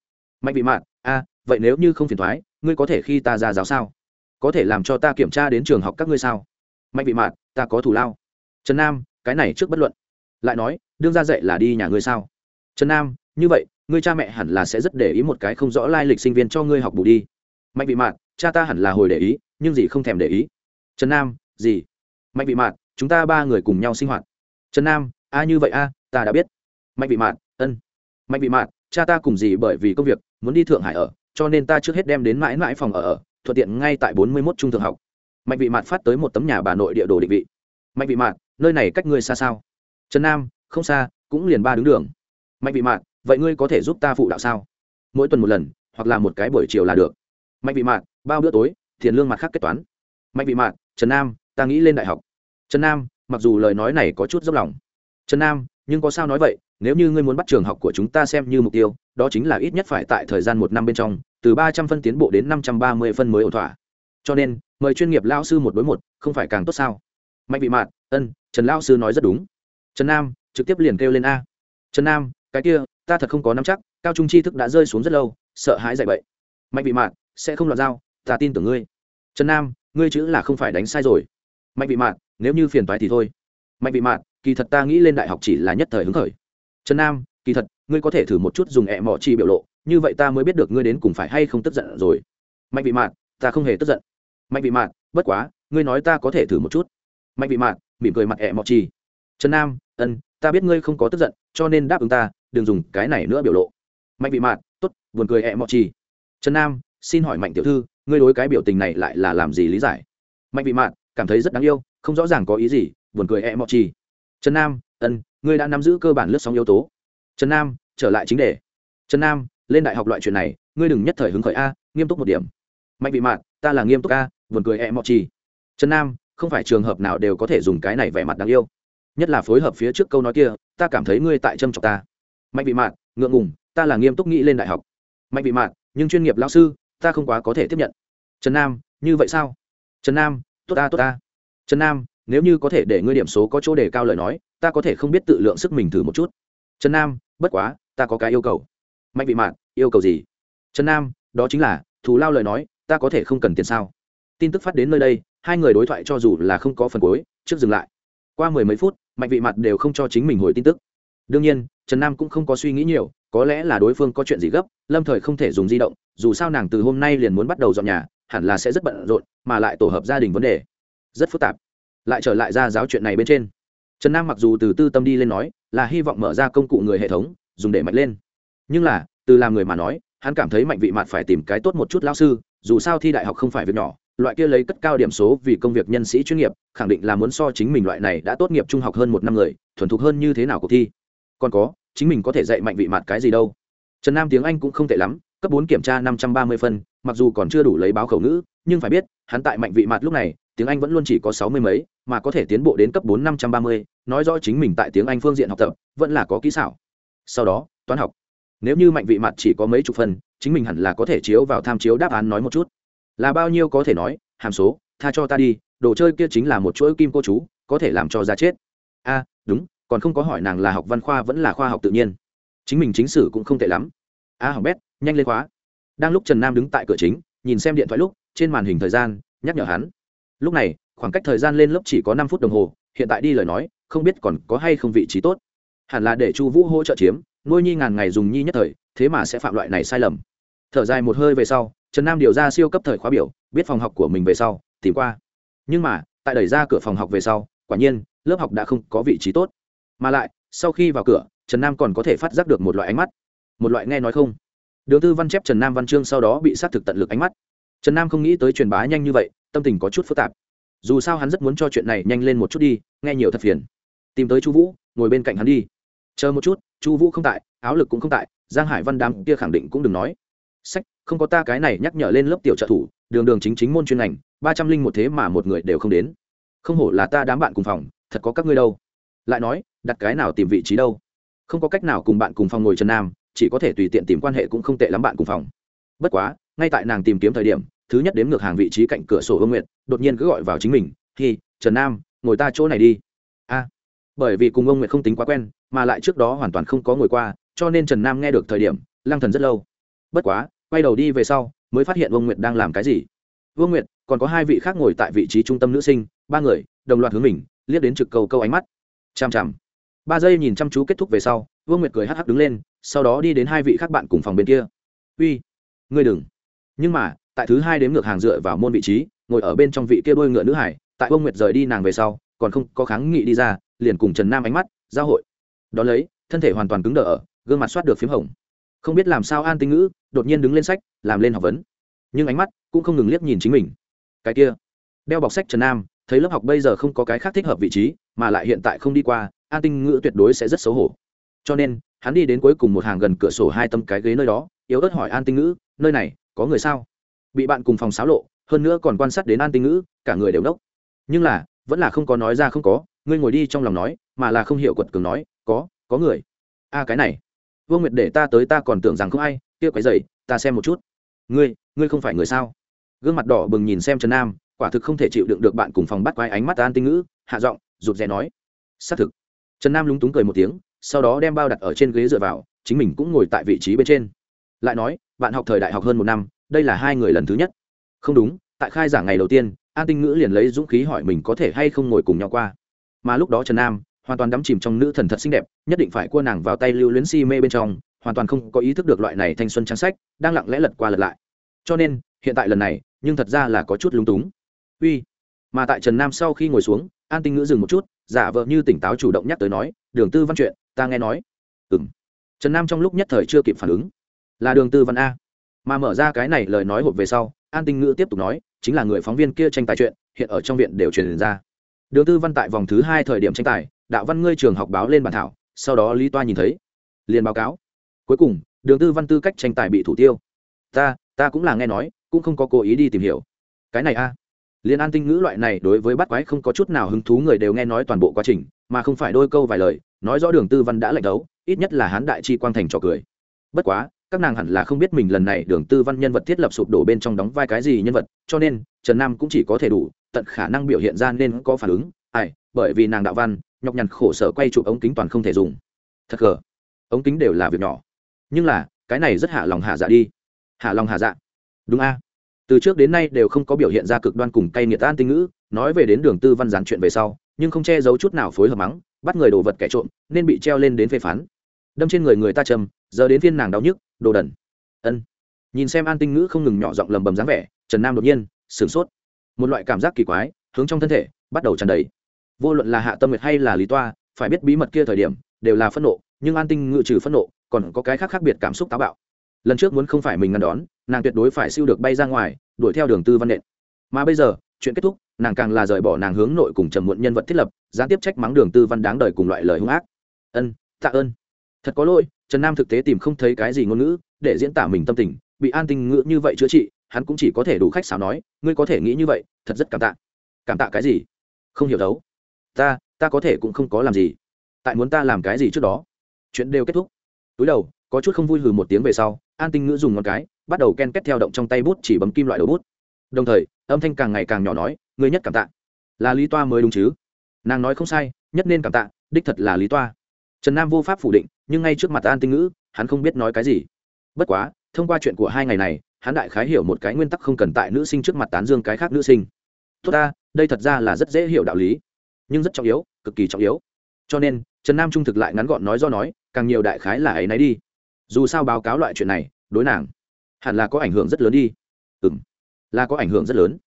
Mạnh vị mạt a, vậy nếu như không phiền thoái, ngươi có thể khi ta ra giáo sao? Có thể làm cho ta kiểm tra đến trường học các ngươi sao? Mạnh vị mạt ta có thủ lao trần nam cái này trước bất luận. Lại nói đương ra dạy là đi nhà ngươi sao? Trần nam như vậy ngươi cha mẹ hẳn là sẽ rất để ý một cái không rõ lai lịch sinh viên cho ngươi học bù đi. Mạnh vị Mạn, cha ta hẳn là hồi để ý nhưng gì không thèm để ý. Trần nam gì? Mạnh vị Mạn, chúng ta ba người cùng nhau sinh hoạt. Trần nam a như vậy a ta đã biết. Mạnh vị Mạn, ân. Mạnh vị Mạn, cha ta cùng gì bởi vì công việc muốn đi thượng hải ở cho nên ta trước hết đem đến mãi mãi phòng ở ở thuận tiện ngay tại bốn mươi mốt trung thượng học. Mạnh vị Mạn phát tới một tấm nhà bà nội địa đồ định vị. Mạnh vị Mạn nơi này cách ngươi xa sao? Trần nam không xa cũng liền ba đứng đường. Mạnh vị Mạn, vậy ngươi có thể giúp ta phụ đạo sao? Mỗi tuần một lần hoặc là một cái buổi chiều là được. Mạnh vị Mạn, bao bữa tối tiền lương mặt khác kết toán. Mạnh vị Mạn, trần nam ta nghĩ lên đại học. Trần nam mặc dù lời nói này có chút dốc lòng. Trần nam nhưng có sao nói vậy? Nếu như ngươi muốn bắt trường học của chúng ta xem như mục tiêu đó chính là ít nhất phải tại thời gian một năm bên trong từ ba trăm phân tiến bộ đến năm trăm ba mươi phân mới ổn thỏa. Cho nên mời chuyên nghiệp lao sư một đối một không phải càng tốt sao? Mạnh vị Mạn, ân trần lao sư nói rất đúng. Trần nam trực tiếp liền kêu lên a. Trần nam cái kia ta thật không có nắm chắc cao trung tri thức đã rơi xuống rất lâu sợ hãi dạy vậy mạnh vị Mạn sẽ không loạn dao. ta tin tưởng ngươi. Trần nam ngươi chữ là không phải đánh sai rồi. Mạnh vị Mạn, nếu như phiền toái thì thôi. Mạnh vị Mạn, kỳ thật ta nghĩ lên đại học chỉ là nhất thời hứng khởi. Trần nam kỳ thật ngươi có thể thử một chút dùng ẹ mỏ chi biểu lộ như vậy ta mới biết được ngươi đến cùng phải hay không tức giận rồi. Mạnh vị Mạn, ta không hề tức giận. Mạnh vị Mạn, bất quá ngươi nói ta có thể thử một chút mạnh vị Mạn, mỉm cười mặt ẹ mọ chi trần nam ân ta biết ngươi không có tức giận cho nên đáp ứng ta đừng dùng cái này nữa biểu lộ. Mạnh vị Mạn, t ố t buồn cười ẹ mọ chi trần nam xin hỏi mạnh tiểu thư ngươi đối cái biểu tình này lại là làm gì lý giải? Mạnh vị mạn cảm thấy rất đáng yêu không rõ ràng có ý gì buồn cười ẹ mọ chi trần nam ân ngươi đã nắm giữ cơ bản lướt sóng yếu tố. Trần nam trở lại chính đề. Trần nam lên đại học loại chuyện này ngươi đừng nhất thời hứng khởi a nghiêm túc một điểm. Mạnh vị mạn ta là nghiêm túc a buồn cười ẹ mọ chi trần nam không phải trường hợp nào đều có thể dùng cái này vẻ mặt đáng yêu. Nhất là phối hợp phía trước câu nói kia, ta cảm thấy ngươi tại châm trọc ta. Mạnh bị mạn, ngượng ngùng, ta là nghiêm túc nghĩ lên đại học. Mạnh bị mạn, nhưng chuyên nghiệp lao sư, ta không quá có thể tiếp nhận. Trần nam, như vậy sao? Trần nam, tốt ta tốt ta. Trần nam, nếu như có thể để ngươi điểm số có chỗ đề cao lời nói, ta có thể không biết tự lượng sức mình thử một chút. Trần nam, bất quá, ta có cái yêu cầu. Mạnh vị mạn, yêu cầu gì? Trần nam, đó chính là, thù lao lời nói, ta có thể không cần tiền sao? Tin tức phát đến nơi đây, hai người đối thoại cho dù là không có phần cuối, trước dừng lại. Qua mười mấy phút, mạnh vị mặt đều không cho chính mình hồi tin tức. Đương nhiên, trần nam cũng không có suy nghĩ nhiều, có lẽ là đối phương có chuyện gì gấp, lâm thời không thể dùng di động, dù sao nàng từ hôm nay liền muốn bắt đầu dọn nhà, hẳn là sẽ rất bận rộn, mà lại tổ hợp gia đình vấn đề. Rất phức tạp. Lại trở lại ra giáo chuyện này bên trên. Trần nam mặc dù từ tư tâm đi lên nói, là hy vọng mở ra công cụ người hệ thống, dùng để mạnh lên. Nhưng là, từ làm người mà nói, hắn cảm thấy mạnh vị mặt phải tìm cái tốt một chút lao sư dù sao thi đại học không phải việc nhỏ, loại kia lấy cất cao điểm số vì công việc nhân sĩ chuyên nghiệp, khẳng định là muốn so chính mình loại này đã tốt nghiệp trung học hơn một năm người, thuần thục hơn như thế nào cuộc thi. Còn có, chính mình có thể dạy mạnh vị mặt cái gì đâu. Trần nam tiếng anh cũng không tệ lắm, cấp bốn kiểm tra năm trăm ba mươi phân, mặc dù còn chưa đủ lấy báo khẩu ngữ, nhưng phải biết, hắn tại mạnh vị mặt lúc này, tiếng anh vẫn luôn chỉ có sáu mươi mấy, mà có thể tiến bộ đến cấp bốn năm trăm ba mươi, nói rõ chính mình tại tiếng anh phương diện học tập, vẫn là có kỹ xảo. Sau đó, toán học nếu như mạnh vị mặt chỉ có mấy chục phần, chính mình hẳn là có thể chiếu vào tham chiếu đáp án nói một chút. Là bao nhiêu có thể nói, hàm số, tha cho ta đi, đồ chơi kia chính là một chuỗi kim cô chú, có thể làm cho ra chết. A, đúng, còn không có hỏi nàng là học văn khoa vẫn là khoa học tự nhiên. Chính mình chính sử cũng không tệ lắm. A học bét, nhanh lên khóa. Đang lúc trần nam đứng tại cửa chính, nhìn xem điện thoại lúc, trên màn hình thời gian, nhắc nhở hắn. Lúc này, khoảng cách thời gian lên lớp chỉ có năm phút đồng hồ, hiện tại đi lời nói, không biết còn có hay không vị trí tốt. Hẳn là để chu vũ hỗ trợ chiếm nuôi nhi ngàn ngày dùng nhi nhất thời, thế mà sẽ phạm loại này sai lầm. Thở dài một hơi về sau, trần nam điều ra siêu cấp thời khóa biểu, biết phòng học của mình về sau, tìm qua. Nhưng mà, tại đẩy ra cửa phòng học về sau, quả nhiên, lớp học đã không có vị trí tốt. Mà lại, sau khi vào cửa, trần nam còn có thể phát giác được một loại ánh mắt. Một loại nghe nói không? Đường tư văn chép trần nam văn chương sau đó bị xác thực tận lực ánh mắt. Trần nam không nghĩ tới truyền bá nhanh như vậy, tâm tình có chút phức tạp. Dù sao hắn rất muốn cho chuyện này nhanh lên một chút đi, nghe nhiều thật phiền. Tìm tới chu vũ, ngồi bên cạnh hắn đi. Chờ một chút chu vũ không tại, áo lực cũng không tại, giang hải văn đam kia khẳng định cũng đừng nói. Sách, không có ta cái này nhắc nhở lên lớp tiểu trợ thủ, đường đường chính chính môn chuyên ngành, ba trăm linh một thế mà một người đều không đến. Không hổ là ta đám bạn cùng phòng, thật có các ngươi đâu. Lại nói, đặt cái nào tìm vị trí đâu? Không có cách nào cùng bạn cùng phòng ngồi trần nam, chỉ có thể tùy tiện tìm quan hệ cũng không tệ lắm bạn cùng phòng. Bất quá, ngay tại nàng tìm kiếm thời điểm, thứ nhất đếm ngược hàng vị trí cạnh cửa sổ hương nguyện đột nhiên cứ gọi vào chính mình thì trần nam, ngồi ta chỗ này đi. A, bởi vì cùng ông nguyệt không tính quá quen mà lại trước đó hoàn toàn không có ngồi qua, cho nên trần nam nghe được thời điểm lang thần rất lâu. Bất quá, quay đầu đi về sau, mới phát hiện vương nguyệt đang làm cái gì. Vương nguyệt, còn có hai vị khác ngồi tại vị trí trung tâm nữ sinh, ba người, đồng loạt hướng mình, liếc đến trực cầu câu ánh mắt. Chằm chằm. Ba giây nhìn chăm chú kết thúc về sau, vương nguyệt cười hắc hắc đứng lên, sau đó đi đến hai vị khác bạn cùng phòng bên kia. Uy, ngươi đừng. Nhưng mà, tại thứ hai đếm ngược hàng dựa vào môn vị trí, ngồi ở bên trong vị kia đôi ngựa nữ hải, tại vương nguyệt rời đi nàng về sau, còn không có kháng nghị đi ra, liền cùng trần nam ánh mắt giao hội đón lấy, thân thể hoàn toàn cứng đờ ở, gương mặt soát được p h í m hồng. Không biết làm sao an tinh ngữ đột nhiên đứng lên sách, làm lên học vấn. Nhưng ánh mắt cũng không ngừng liếc nhìn chính mình. Cái kia, đeo bọc sách trần nam, thấy lớp học bây giờ không có cái khác thích hợp vị trí, mà lại hiện tại không đi qua, an tinh ngữ tuyệt đối sẽ rất xấu hổ. Cho nên, hắn đi đến cuối cùng một hàng gần cửa sổ hai tâm cái ghế nơi đó, yếu ớt hỏi an tinh ngữ, nơi này, có người sao? Bị bạn cùng phòng xáo lộ, hơn nữa còn quan sát đến an tinh ngữ, cả người đều đốc. Nhưng là, vẫn là không có nói ra không có, ngươi ngồi đi trong lòng nói mà là không hiểu quật cường nói, có có người. A, cái này. Vương nguyệt để ta tới ta còn tưởng rằng không ai, kia quái dày ta xem một chút. Ngươi ngươi không phải người sao? Gương mặt đỏ bừng nhìn xem trần nam, quả thực không thể chịu đựng được bạn cùng phòng bắt quái ánh mắt an tinh ngữ, hạ giọng, rụt rè nói, xác thực. Trần nam lúng túng cười một tiếng, sau đó đem bao đặt ở trên ghế dựa vào, chính mình cũng ngồi tại vị trí bên trên. Lại nói, bạn học thời đại học hơn một năm, đây là hai người lần thứ nhất. Không đúng, tại khai giảng ngày đầu tiên, an tinh ngữ liền lấy dũng khí hỏi mình có thể hay không ngồi cùng nhau qua. Mà lúc đó trần nam hoàn toàn đắm chìm trong nữ thần thật xinh đẹp, nhất định phải cua nàng vào tay lưu luyến si mê bên trong, hoàn toàn không có ý thức được loại này thanh xuân trang sách đang lặng lẽ lật qua lật lại. Cho nên, hiện tại lần này, nhưng thật ra là có chút lúng túng. Uy, mà tại trần nam sau khi ngồi xuống, an tinh ngữ dừng một chút, giả vờ như tỉnh táo chủ động nhắc tới nói, đường tư văn chuyện, ta nghe nói. Ừng trần nam trong lúc nhất thời chưa kịp phản ứng. Là đường tư văn a. Mà mở ra cái này lời nói hộp về sau, an tinh ngữ tiếp tục nói, chính là người phóng viên kia tranh tài chuyện, hiện ở trong viện đều truyền ra. Đường tư văn tại vòng thứ hai thời điểm tranh tài đạo văn ngươi trường học báo lên bản thảo, sau đó lý toa nhìn thấy, liền báo cáo. Cuối cùng, đường tư văn tư cách tranh tài bị thủ tiêu. Ta ta cũng là nghe nói, cũng không có cố ý đi tìm hiểu. Cái này a. Liên an tinh ngữ loại này đối với bắt quái không có chút nào hứng thú người đều nghe nói toàn bộ quá trình, mà không phải đôi câu vài lời, nói rõ đường tư văn đã lạnh đấu, ít nhất là hán đại chi quang thành trò cười. Bất quá, các nàng hẳn là không biết mình lần này đường tư văn nhân vật thiết lập sụp đổ bên trong đóng vai cái gì nhân vật, cho nên, trần nam cũng chỉ có thể đủ, tận khả năng biểu hiện ra nên có phản ứng. Ai, bởi vì nàng đạo văn nhọc nhằn khổ sở quay chụp ống kính toàn không thể dùng. Thật gờ, ống kính đều là việc nhỏ. Nhưng là, cái này rất hạ lòng hạ dạ đi. Hạ lòng hạ dạ. Đúng a. Từ trước đến nay đều không có biểu hiện ra cực đoan cùng cay nghiệt an tinh ngữ, nói về đến đường tư văn gián chuyện về sau, nhưng không che giấu chút nào phối hợp mắng, bắt người đồ vật kẻ trộm, nên bị treo lên đến phê phán. Đâm trên người người ta trầm, giờ đến phiên nàng đau nhức, đồ đần. Ân. Nhìn xem an tinh ngữ không ngừng nhỏ giọng lầm bầm dáng vẻ, trần nam đột nhiên sửng sốt. Một loại cảm giác kỳ quái, hướng trong thân thể, bắt đầu tràn đầy vô luận là hạ tâm nguyệt hay là lý toa, phải biết bí mật kia thời điểm, đều là phẫn nộ, nhưng an tinh ngự trừ phẫn nộ, còn có cái khác khác biệt cảm xúc táo bạo. Lần trước muốn không phải mình ngăn đón, nàng tuyệt đối phải siêu được bay ra ngoài, đuổi theo đường tư văn nện. Mà bây giờ, chuyện kết thúc, nàng càng là rời bỏ nàng hướng nội cùng trầm muộn nhân vật thiết lập, gián tiếp trách mắng đường tư văn đáng đời cùng loại lời hung ác. Ân, tạ ơn. Thật có lỗi, trần nam thực tế tìm không thấy cái gì ngôn ngữ, để diễn tả mình tâm tình, bị an tinh ngữ như vậy chữa trị, hắn cũng chỉ có thể đủ khách sáo nói, ngươi có thể nghĩ như vậy, thật rất cảm tạ. Cảm tạ cái gì? Không hiểu đấu ta ta có thể cũng không có làm gì. Tại muốn ta làm cái gì trước đó? Chuyện đều kết thúc. Túi đầu, có chút không vui hừ một tiếng về sau, an tinh ngữ dùng ngón cái, bắt đầu ken kết theo động trong tay bút chỉ bấm kim loại đầu bút. Đồng thời, âm thanh càng ngày càng nhỏ nói, ngươi nhất cảm tạ. Là lý toa mới đúng chứ? Nàng nói không sai, nhất nên cảm tạ, đích thật là lý toa. Trần nam vô pháp phủ định, nhưng ngay trước mặt an tinh ngữ, hắn không biết nói cái gì. Bất quá, thông qua chuyện của hai ngày này, hắn đại khái hiểu một cái nguyên tắc không cần tại nữ sinh trước mặt tán dương cái khác nữ sinh. Tốt ta, đây thật ra là rất dễ hiểu đạo lý nhưng rất trọng yếu, cực kỳ trọng yếu. Cho nên, trần nam trung thực lại ngắn gọn nói do nói, càng nhiều đại khái là ấy nấy đi. Dù sao báo cáo loại chuyện này, đối nàng, hẳn là có ảnh hưởng rất lớn đi. Ừ m là có ảnh hưởng rất lớn.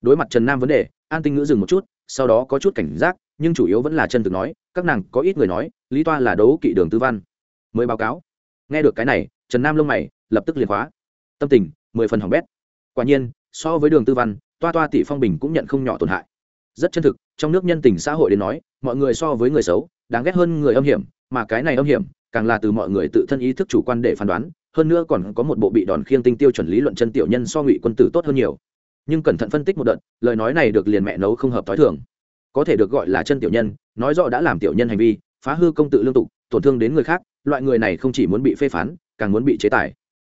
Đối mặt trần nam vấn đề, an tinh ngữ dừng một chút, sau đó có chút cảnh giác, nhưng chủ yếu vẫn là chân thực nói, các nàng có ít người nói, lý toa là đấu kỵ đường tư văn. Mới báo cáo. Nghe được cái này, trần nam lông mày, lập tức liền khóa. Tâm tình, mười phần hỏng bét. Quả nhiên, so với đường tư văn, toa toa tỷ phong bình cũng nhận không nhỏ tổn hại rất chân thực, trong nước nhân tình xã hội đến nói, mọi người so với người xấu, đáng ghét hơn người âm hiểm, mà cái này âm hiểm, càng là từ mọi người tự thân ý thức chủ quan để phán đoán, hơn nữa còn có một bộ bị đòn khiêng tinh tiêu chuẩn lý luận chân tiểu nhân so ngụy quân tử tốt hơn nhiều. Nhưng cẩn thận phân tích một đợt, lời nói này được liền mẹ nấu không hợp t h o i thường. Có thể được gọi là chân tiểu nhân, nói rõ đã làm tiểu nhân hành vi, phá hư công tự lương tục, tổn thương đến người khác, loại người này không chỉ muốn bị phê phán, càng muốn bị chế tài.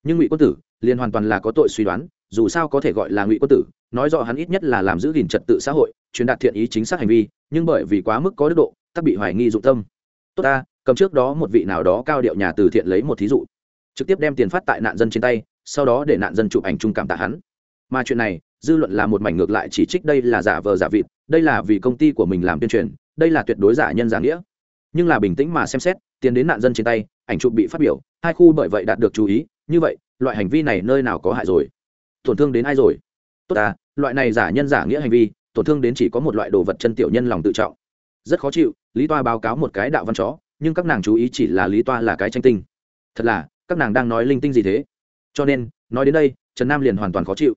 Nhưng ngụy quân tử, liền hoàn toàn là có tội suy đoán, dù sao có thể gọi là ngụy quân tử nói rõ hắn ít nhất là làm giữ gìn trật tự xã hội, truyền đạt thiện ý chính xác hành vi, nhưng bởi vì quá mức có đức độ, tắc bị hoài nghi dụng tâm. Tốt ta, cầm trước đó một vị nào đó cao điệu nhà từ thiện lấy một thí dụ. Trực tiếp đem tiền phát tại nạn dân trên tay, sau đó để nạn dân chụp ảnh chung cảm tạ hắn. Mà chuyện này, dư luận là một mảnh ngược lại chỉ trích đây là giả vờ giả vịt, đây là vì công ty của mình làm tuyên truyền, đây là tuyệt đối giả nhân giả nghĩa. Nhưng là bình tĩnh mà xem xét, tiền đến nạn dân trên tay, ảnh chụp bị phát biểu, hai khu bởi vậy đạt được chú ý, như vậy, loại hành vi này nơi nào có hại rồi? Tổn thương đến ai rồi? Tốt à loại này giả nhân giả nghĩa hành vi, tổn thương đến chỉ có một loại đồ vật chân tiểu nhân lòng tự trọng. Rất khó chịu, lý toa báo cáo một cái đạo văn chó, nhưng các nàng chú ý chỉ là lý toa là cái tranh tinh. Thật là, các nàng đang nói linh tinh gì thế? Cho nên, nói đến đây, trần nam liền hoàn toàn khó chịu.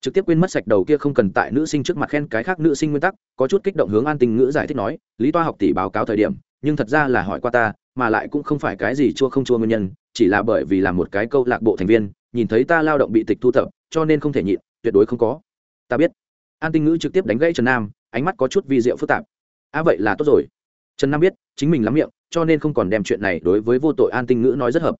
Trực tiếp quên mất sạch đầu kia không cần tại nữ sinh trước mặt khen cái khác nữ sinh nguyên tắc, có chút kích động hướng an tình ngữ giải thích nói, lý toa học tỷ báo cáo thời điểm, nhưng thật ra là hỏi qua ta, mà lại cũng không phải cái gì chua không chua nguyên nhân, chỉ là bởi vì làm một cái câu lạc bộ thành viên, nhìn thấy ta lao động bị tịch thu thập, cho nên không thể nhịn, tuyệt đối không có ta biết. An tinh ngữ trực tiếp đánh gãy trần nam ánh mắt có chút vi diệu phức tạp. À vậy là tốt rồi. Trần nam biết chính mình lắm miệng cho nên không còn đem chuyện này đối với vô tội an tinh ngữ nói rất hợp.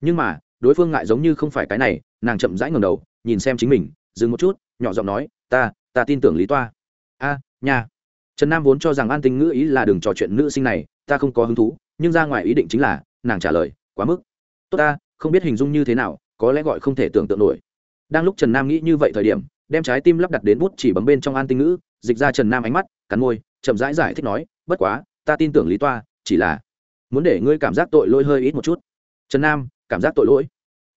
Nhưng mà đối phương ngại giống như không phải cái này nàng chậm rãi ngầm đầu nhìn xem chính mình dừng một chút nhỏ giọng nói ta ta tin tưởng lý toa. A à, trần nam vốn cho rằng an tinh ngữ ý là đừng trò chuyện nữ sinh này ta không có hứng thú nhưng ra ngoài ý định chính là nàng trả lời quá mức. Tốt ta không biết hình dung như thế nào có lẽ gọi không thể tưởng tượng nổi. Đang lúc trần nam nghĩ như vậy thời điểm đem trái tim lắp đặt đến bút chỉ bấm bên trong an tinh ngữ, dịch ra trần nam ánh mắt, cắn môi, chậm rãi giải thích nói, bất quá, ta tin tưởng lý toa, chỉ là muốn để ngươi cảm giác tội lỗi hơi ít một chút. Trần nam, cảm giác tội lỗi?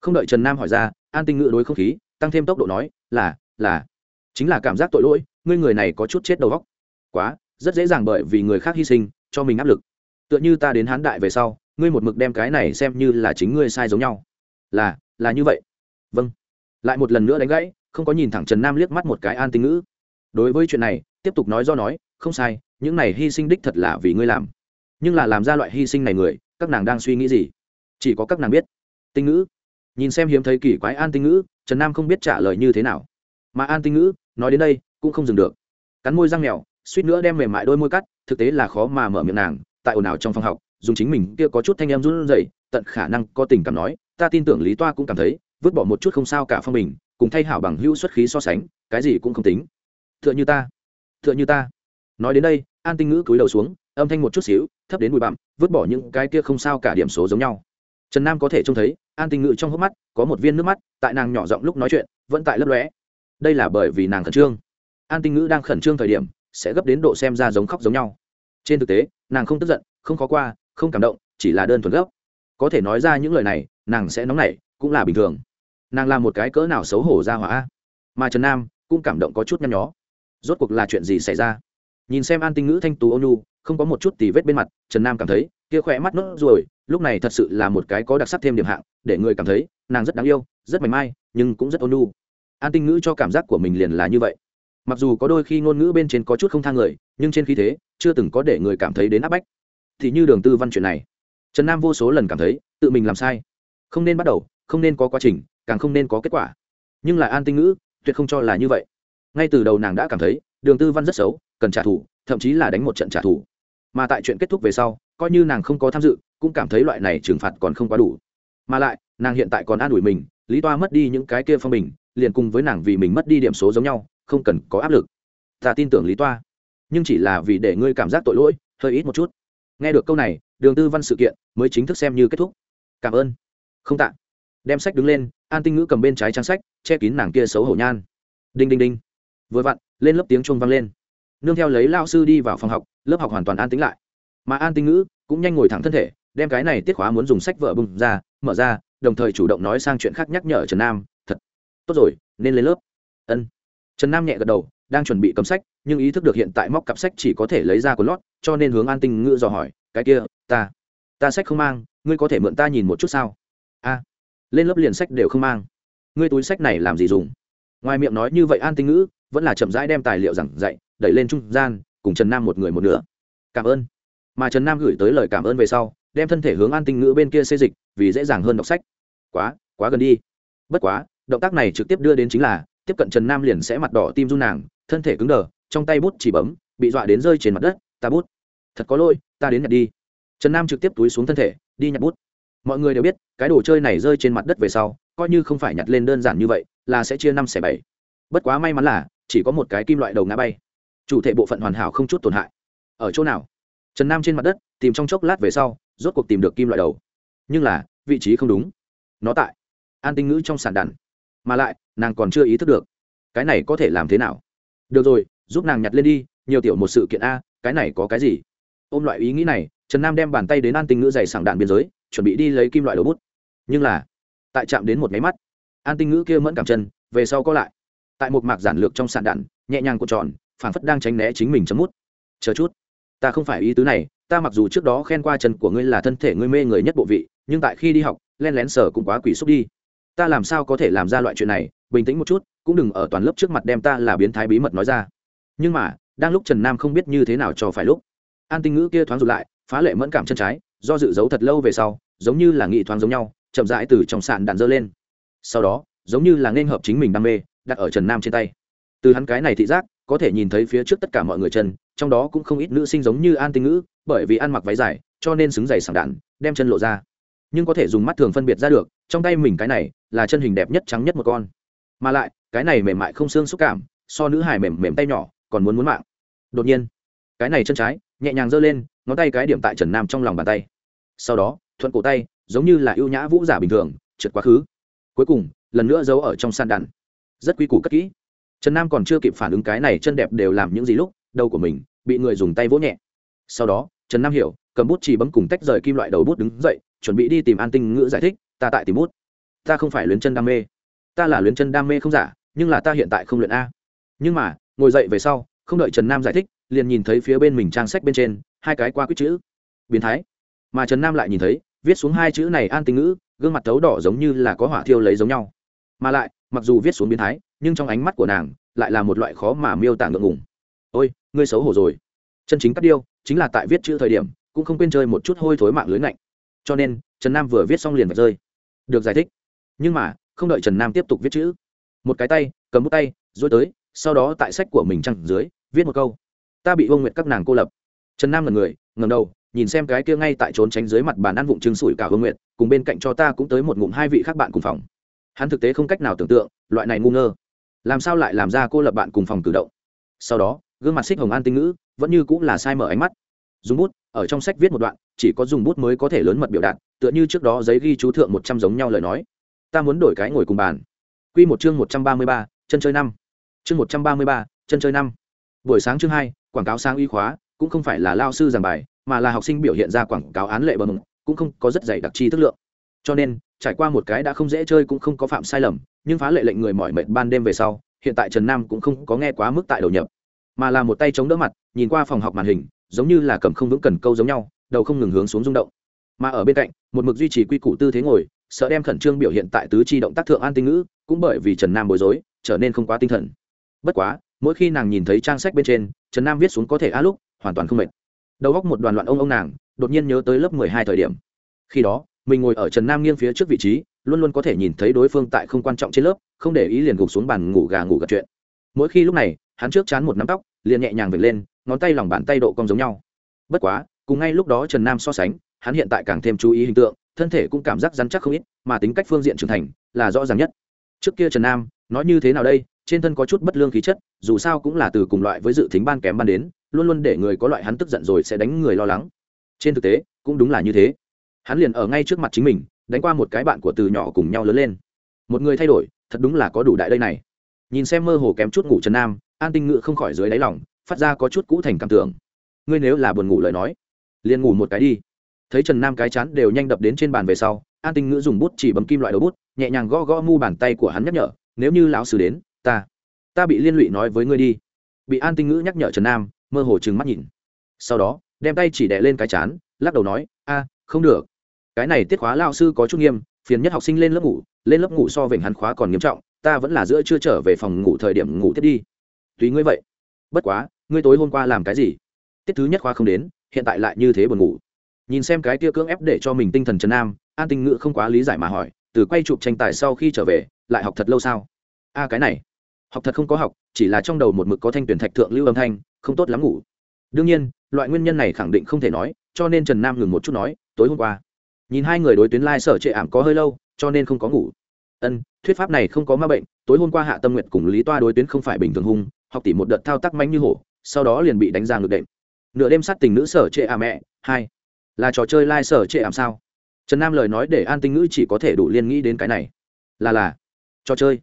Không đợi trần nam hỏi ra, an tinh ngữ đối không khí, tăng thêm tốc độ nói, là là, chính là cảm giác tội lỗi, ngươi người này có chút chết đầu góc quá, rất dễ dàng bởi vì người khác hy sinh, cho mình áp lực. Tựa như ta đến hán đại về sau, ngươi một mực đem cái này xem như là chính ngươi sai giống nhau. Là là như vậy. Vâng. Lại một lần nữa đánh gãy không có nhìn thẳng trần nam liếc mắt một cái an tinh ngữ. Đối với chuyện này, tiếp tục nói do nói, không sai, những này hy sinh đích thật là vì ngươi làm. Nhưng là làm ra loại hy sinh này người, các nàng đang suy nghĩ gì? Chỉ có các nàng biết. Tinh ngữ. Nhìn xem hiếm thấy kỳ quái an tinh ngữ, trần nam không biết trả lời như thế nào. Mà an tinh ngữ, nói đến đây, cũng không dừng được. Cắn môi răng mèo, suýt nữa đem mềm mại đôi môi cắt, thực tế là khó mà mở miệng nàng, tại ồn ào trong phòng học, dùng chính mình kia có chút thanh em run rẩy, tận khả năng có tình cảm nói, ta tin tưởng lý toa cũng cảm thấy, vứt bỏ một chút không sao cả phong bình cùng thay hảo bằng hữu xuất khí so sánh, cái gì cũng không tính. Tựa như ta tựa như ta. Nói đến đây, an tinh ngữ cúi đầu xuống, âm thanh một chút xíu, thấp đến bụi bặm, vứt bỏ những cái kia không sao cả điểm số giống nhau. Trần nam có thể trông thấy, an tinh ngữ trong hốc mắt, có một viên nước mắt, tại nàng nhỏ giọng lúc nói chuyện, vẫn tại lấp lóe. Đây là bởi vì nàng khẩn trương. An tinh ngữ đang khẩn trương thời điểm, sẽ gấp đến độ xem ra giống khóc giống nhau. Trên thực tế, nàng không tức giận, không khó qua, không cảm động, chỉ là đơn thuần gấp. Có thể nói ra những lời này, nàng sẽ nóng nảy, cũng là bình thường nàng là một cái cỡ nào xấu hổ ra hỏa. Mà trần nam cũng cảm động có chút nhăn nhó. Rốt cuộc là chuyện gì xảy ra? Nhìn xem an tinh ngữ thanh tú ônu không có một chút tì vết bên mặt, trần nam cảm thấy kia khỏe mắt nốt ruồi, lúc này thật sự là một cái có đặc sắc thêm điểm hạng, để người cảm thấy nàng rất đáng yêu, rất mảnh mai, nhưng cũng rất ônu an tinh ngữ cho cảm giác của mình liền là như vậy. Mặc dù có đôi khi ngôn ngữ bên trên có chút không thang người, nhưng trên khí thế chưa từng có để người cảm thấy đến áp bách. Thì như đường tư văn chuyện này, trần nam vô số lần cảm thấy tự mình làm sai. Không nên bắt đầu, không nên có quá trình càng không nên có kết quả. Nhưng lại an tinh ngữ, tuyệt không cho là như vậy. Ngay từ đầu nàng đã cảm thấy, đường tư văn rất xấu, cần trả thù, thậm chí là đánh một trận trả thù. Mà tại chuyện kết thúc về sau, coi như nàng không có tham dự, cũng cảm thấy loại này trừng phạt còn không quá đủ. Mà lại, nàng hiện tại còn an ủi mình, lý toa mất đi những cái kia phong bình, liền cùng với nàng vì mình mất đi điểm số giống nhau, không cần có áp lực. Ta tin tưởng lý toa. Nhưng chỉ là vì để ngươi cảm giác tội lỗi, hơi ít một chút. Nghe được câu này, đường tư văn sự kiện mới chính thức xem như kết thúc. Cảm ơn. Không tạ đem sách đứng lên, an tinh ngữ cầm bên trái trang sách, che kín nàng kia xấu hổ nhan. Đinh đinh đinh. Vừa vặn, lên lớp tiếng chuông vang lên. Nương theo lấy lao sư đi vào phòng học, lớp học hoàn toàn an tính lại. Mà an tinh ngữ cũng nhanh ngồi thẳng thân thể, đem cái này tiết khóa muốn dùng sách vợ bừng ra, mở ra, đồng thời chủ động nói sang chuyện khác nhắc nhở trần nam, thật tốt rồi, nên lên lớp. Ân. Trần nam nhẹ gật đầu, đang chuẩn bị cầm sách, nhưng ý thức được hiện tại móc cặp sách chỉ có thể lấy ra của lót, cho nên hướng an tinh ngữ dò hỏi, cái kia, ta ta sách không mang, ngươi có thể mượn ta nhìn một chút sao? A lên lớp liền sách đều không mang. Ngươi túi sách này làm gì dùng? Ngoài miệng nói như vậy an tinh ngữ, vẫn là chậm rãi đem tài liệu giảng dạy, đẩy lên trung gian, cùng trần nam một người một nửa. Cảm ơn. Mà trần nam gửi tới lời cảm ơn về sau, đem thân thể hướng an tinh ngữ bên kia xây dịch, vì dễ dàng hơn đọc sách. Quá quá gần đi. Bất quá, động tác này trực tiếp đưa đến chính là, tiếp cận trần nam liền sẽ mặt đỏ tim run nàng, thân thể cứng đờ, trong tay bút chỉ bấm, bị dọa đến rơi trên mặt đất. Ta bút. Thật có lỗi, ta đến nhặt đi. Trần nam trực tiếp túi xuống thân thể, đi nhặt bút mọi người đều biết, cái đồ chơi này rơi trên mặt đất về sau, coi như không phải nhặt lên đơn giản như vậy, là sẽ chia năm xẻ bảy. Bất quá may mắn là, chỉ có một cái kim loại đầu ngã bay. Chủ thể bộ phận hoàn hảo không chút tổn hại. Ở chỗ nào? Trần nam trên mặt đất, tìm trong chốc lát về sau, rốt cuộc tìm được kim loại đầu. Nhưng là, vị trí không đúng. Nó tại an tinh ngữ trong sàn đàn. Mà lại, nàng còn chưa ý thức được, cái này có thể làm thế nào? Được rồi, giúp nàng nhặt lên đi, nhiều tiểu một sự kiện a, cái này có cái gì? Ôm loại ý nghĩ này, trần nam đem bàn tay đến an tinh ngữ dày sảng đạn biên giới chuẩn bị đi lấy kim loại đầu bút. Nhưng là, tại chạm đến một máy mắt, an tinh ngữ kia mẫn cảm chân, về sau có lại. Tại một mạc giản lược trong sàn đạn, nhẹ nhàng cuộn tròn phản phất đang tránh né chính mình chấm mút. Chờ chút, ta không phải ý tứ này, ta mặc dù trước đó khen qua chân của ngươi là thân thể ngươi mê người nhất bộ vị, nhưng tại khi đi học len lén sở cũng quá quỷ xúc đi. Ta làm sao có thể làm ra loại chuyện này, bình tĩnh một chút, cũng đừng ở toàn lớp trước mặt đem ta là biến thái bí mật nói ra. Nhưng mà, đang lúc trần nam không biết như thế nào cho phải lúc, an tinh ngữ kia thoáng rụt lại, phá lệ mẫn cảm chân trái do dự giấu thật lâu về sau, giống như là nghị thoáng giống nhau, chậm rãi từ trong sàn đạn dơ lên. Sau đó, giống như là nên hợp chính mình đam mê, đặt ở trần nam trên tay. Từ hắn cái này thị giác, có thể nhìn thấy phía trước tất cả mọi người chân, trong đó cũng không ít nữ sinh giống như an tinh ngữ, bởi vì ăn mặc váy dài, cho nên xứng giày sảng đạn, đem chân lộ ra. Nhưng có thể dùng mắt thường phân biệt ra được, trong tay mình cái này là chân hình đẹp nhất trắng nhất một con. Mà lại, cái này mềm mại không xương xúc cảm, so nữ hài mềm mềm tay nhỏ, còn muốn muốn mạng. Đột nhiên, cái này chân trái nhẹ nhàng giơ lên, ngón tay cái điểm tại trần nam trong lòng bàn tay. Sau đó, thuận cổ tay, giống như là ưu nhã vũ giả bình thường, trượt quá khứ. Cuối cùng, lần nữa giấu ở trong san đàn. Rất quy củ cất kỹ. Trần nam còn chưa kịp phản ứng cái này chân đẹp đều làm những gì lúc, đầu của mình bị người dùng tay vỗ nhẹ. Sau đó, trần nam hiểu, cầm bút chỉ bấm cùng tách rời kim loại đầu bút đứng dậy, chuẩn bị đi tìm an tinh ngữ giải thích, ta tại tìm bút. Ta không phải luyến chân đam mê. Ta là luyến chân đam mê không giả, nhưng là ta hiện tại không luyện a. Nhưng mà, ngồi dậy về sau, không đợi trần nam giải thích liền nhìn thấy phía bên mình trang sách bên trên, hai cái qua quyết chữ. Biến thái. Mà trần nam lại nhìn thấy, viết xuống hai chữ này an tinh ngữ, gương mặt thấu đỏ giống như là có hỏa thiêu lấy giống nhau. Mà lại, mặc dù viết xuống biến thái, nhưng trong ánh mắt của nàng lại là một loại khó mà miêu tả ngượng ngùng. Ôi, ngươi xấu hổ rồi. Chân chính cắt điêu, chính là tại viết chữ thời điểm, cũng không quên chơi một chút hôi thối mạng lưới ngạnh. Cho nên, trần nam vừa viết xong liền vạch rơi. Được giải thích. Nhưng mà, không đợi trần nam tiếp tục viết chữ, một cái tay, cầm bút tay dối tới, sau đó tại sách của mình chăng dưới, viết một câu ta bị Vương nguyệt các nàng cô lập. Trần nam là người ngầm đầu, nhìn xem cái kia ngay tại trốn tránh dưới mặt bàn ăn vụng trứng sủi cả hương nguyện cùng bên cạnh cho ta cũng tới một ngụm hai vị khác bạn cùng phòng. Hắn thực tế không cách nào tưởng tượng, loại này ngu ngơ. Làm sao lại làm ra cô lập bạn cùng phòng cử động? Sau đó, gương mặt xích hồng an tinh ngữ, vẫn như cũng là sai mở ánh mắt. Dùng bút, ở trong sách viết một đoạn, chỉ có dùng bút mới có thể lớn mật biểu đạt, tựa như trước đó giấy ghi chú thượng một trăm giống nhau lời nói. Ta muốn đổi cái ngồi cùng bàn. Q một chương một trăm ba mươi ba, chân chơi năm. Chương một trăm ba mươi ba, chân chơi năm. Buổi sáng chương hai quảng cáo sáng y khóa, cũng không phải là lao sư giảng bài, mà là học sinh biểu hiện ra quảng cáo án lệ bờ mừng, cũng không có rất dày đặc chi thức lượng. Cho nên, trải qua một cái đã không dễ chơi cũng không có phạm sai lầm, nhưng phá lệ lệnh người mỏi mệt ban đêm về sau, hiện tại trần nam cũng không có nghe quá mức tại đầu nhập, mà là một tay chống đỡ mặt, nhìn qua phòng học màn hình, giống như là cầm không vững cần câu giống nhau, đầu không ngừng hướng xuống rung động. Mà ở bên cạnh, một mực duy trì quy củ tư thế ngồi, sợ đem khẩn trương biểu hiện tại tứ chi động tác thượng an tinh ngữ, cũng bởi vì trần nam bối rối, trở nên không quá tinh thần. Bất quá, mỗi khi nàng nhìn thấy trang sách bên trên trần nam viết xuống có thể á lúc, hoàn toàn không mệt. Đầu góc một đoàn loạn ông ông nàng, đột nhiên nhớ tới lớp mười hai thời điểm. Khi đó, mình ngồi ở trần nam nghiêng phía trước vị trí, luôn luôn có thể nhìn thấy đối phương tại không quan trọng trên lớp, không để ý liền gục xuống bàn ngủ gà ngủ gật chuyện. Mỗi khi lúc này, hắn trước chán một nắm tóc, liền nhẹ nhàng vệt lên, ngón tay lòng bàn tay độ cong giống nhau. Bất quá, cùng ngay lúc đó trần nam so sánh, hắn hiện tại càng thêm chú ý hình tượng, thân thể cũng cảm giác rắn chắc không ít, mà tính cách phương diện trưởng thành là rõ ràng nhất. Trước kia trần nam, nói như thế nào đây trên thân có chút bất lương khí chất, dù sao cũng là từ cùng loại với dự tính ban kém ban đến, luôn luôn để người có loại hắn tức giận rồi sẽ đánh người lo lắng. Trên thực tế, cũng đúng là như thế. Hắn liền ở ngay trước mặt chính mình, đánh qua một cái bạn của từ nhỏ cùng nhau lớn lên. Một người thay đổi, thật đúng là có đủ đại đây này. Nhìn xem mơ hồ kém chút ngủ trần nam, an tinh ngự không khỏi dưới đáy lòng, phát ra có chút cũ thành cảm tưởng. Ngươi nếu là buồn ngủ lời nói, liền ngủ một cái đi. Thấy trần nam cái chán đều nhanh đập đến trên bàn về sau, an tinh ngữ dùng bút chỉ bấm kim loại đầu bút, nhẹ nhàng gõ gõ mu bàn tay của hắn nhắc nhở, nếu như lão sư đến ta ta bị liên lụy nói với ngươi đi. Bị an tinh ngữ nhắc nhở trần nam, mơ hồ trừng mắt nhìn. Sau đó, đem tay chỉ đẻ lên cái chán, lắc đầu nói, a, không được. Cái này tiết khóa lao sư có chút nghiêm, phiền nhất học sinh lên lớp ngủ, lên lớp ngủ so vểnh hắn khóa còn nghiêm trọng, ta vẫn là giữa chưa trở về phòng ngủ thời điểm ngủ thiết đi. Tùy ngươi vậy. Bất quá, ngươi tối hôm qua làm cái gì? Tiết thứ nhất khóa không đến, hiện tại lại như thế buồn ngủ. Nhìn xem cái tia cưỡng ép để cho mình tinh thần trần nam, an tinh ngữ không quá lý giải mà hỏi, từ quay chụp tranh tài sau khi trở về, lại học thật lâu sao? A, cái này học thật không có học, chỉ là trong đầu một mực có thanh tuyển thạch thượng lưu âm thanh, không tốt lắm ngủ. Đương nhiên, loại nguyên nhân này khẳng định không thể nói, cho nên trần nam ngừng một chút nói, tối hôm qua, nhìn hai người đối tuyến lai、like、sở trệ ảm có hơi lâu, cho nên không có ngủ. Ân, thuyết pháp này không có ma bệnh, tối hôm qua hạ tâm nguyện cùng lý toa đối tuyến không phải bình thường hung, học tỷ một đợt thao tác manh như hổ, sau đó liền bị đánh ra ngược đệm. Nửa đêm sát tình nữ sở trệ à mẹ, hai, là trò chơi lai、like、sở trệ ảm sao? Trần nam lời nói để an tinh ngữ chỉ có thể đủ liên nghĩ đến cái này. Là là, trò chơi.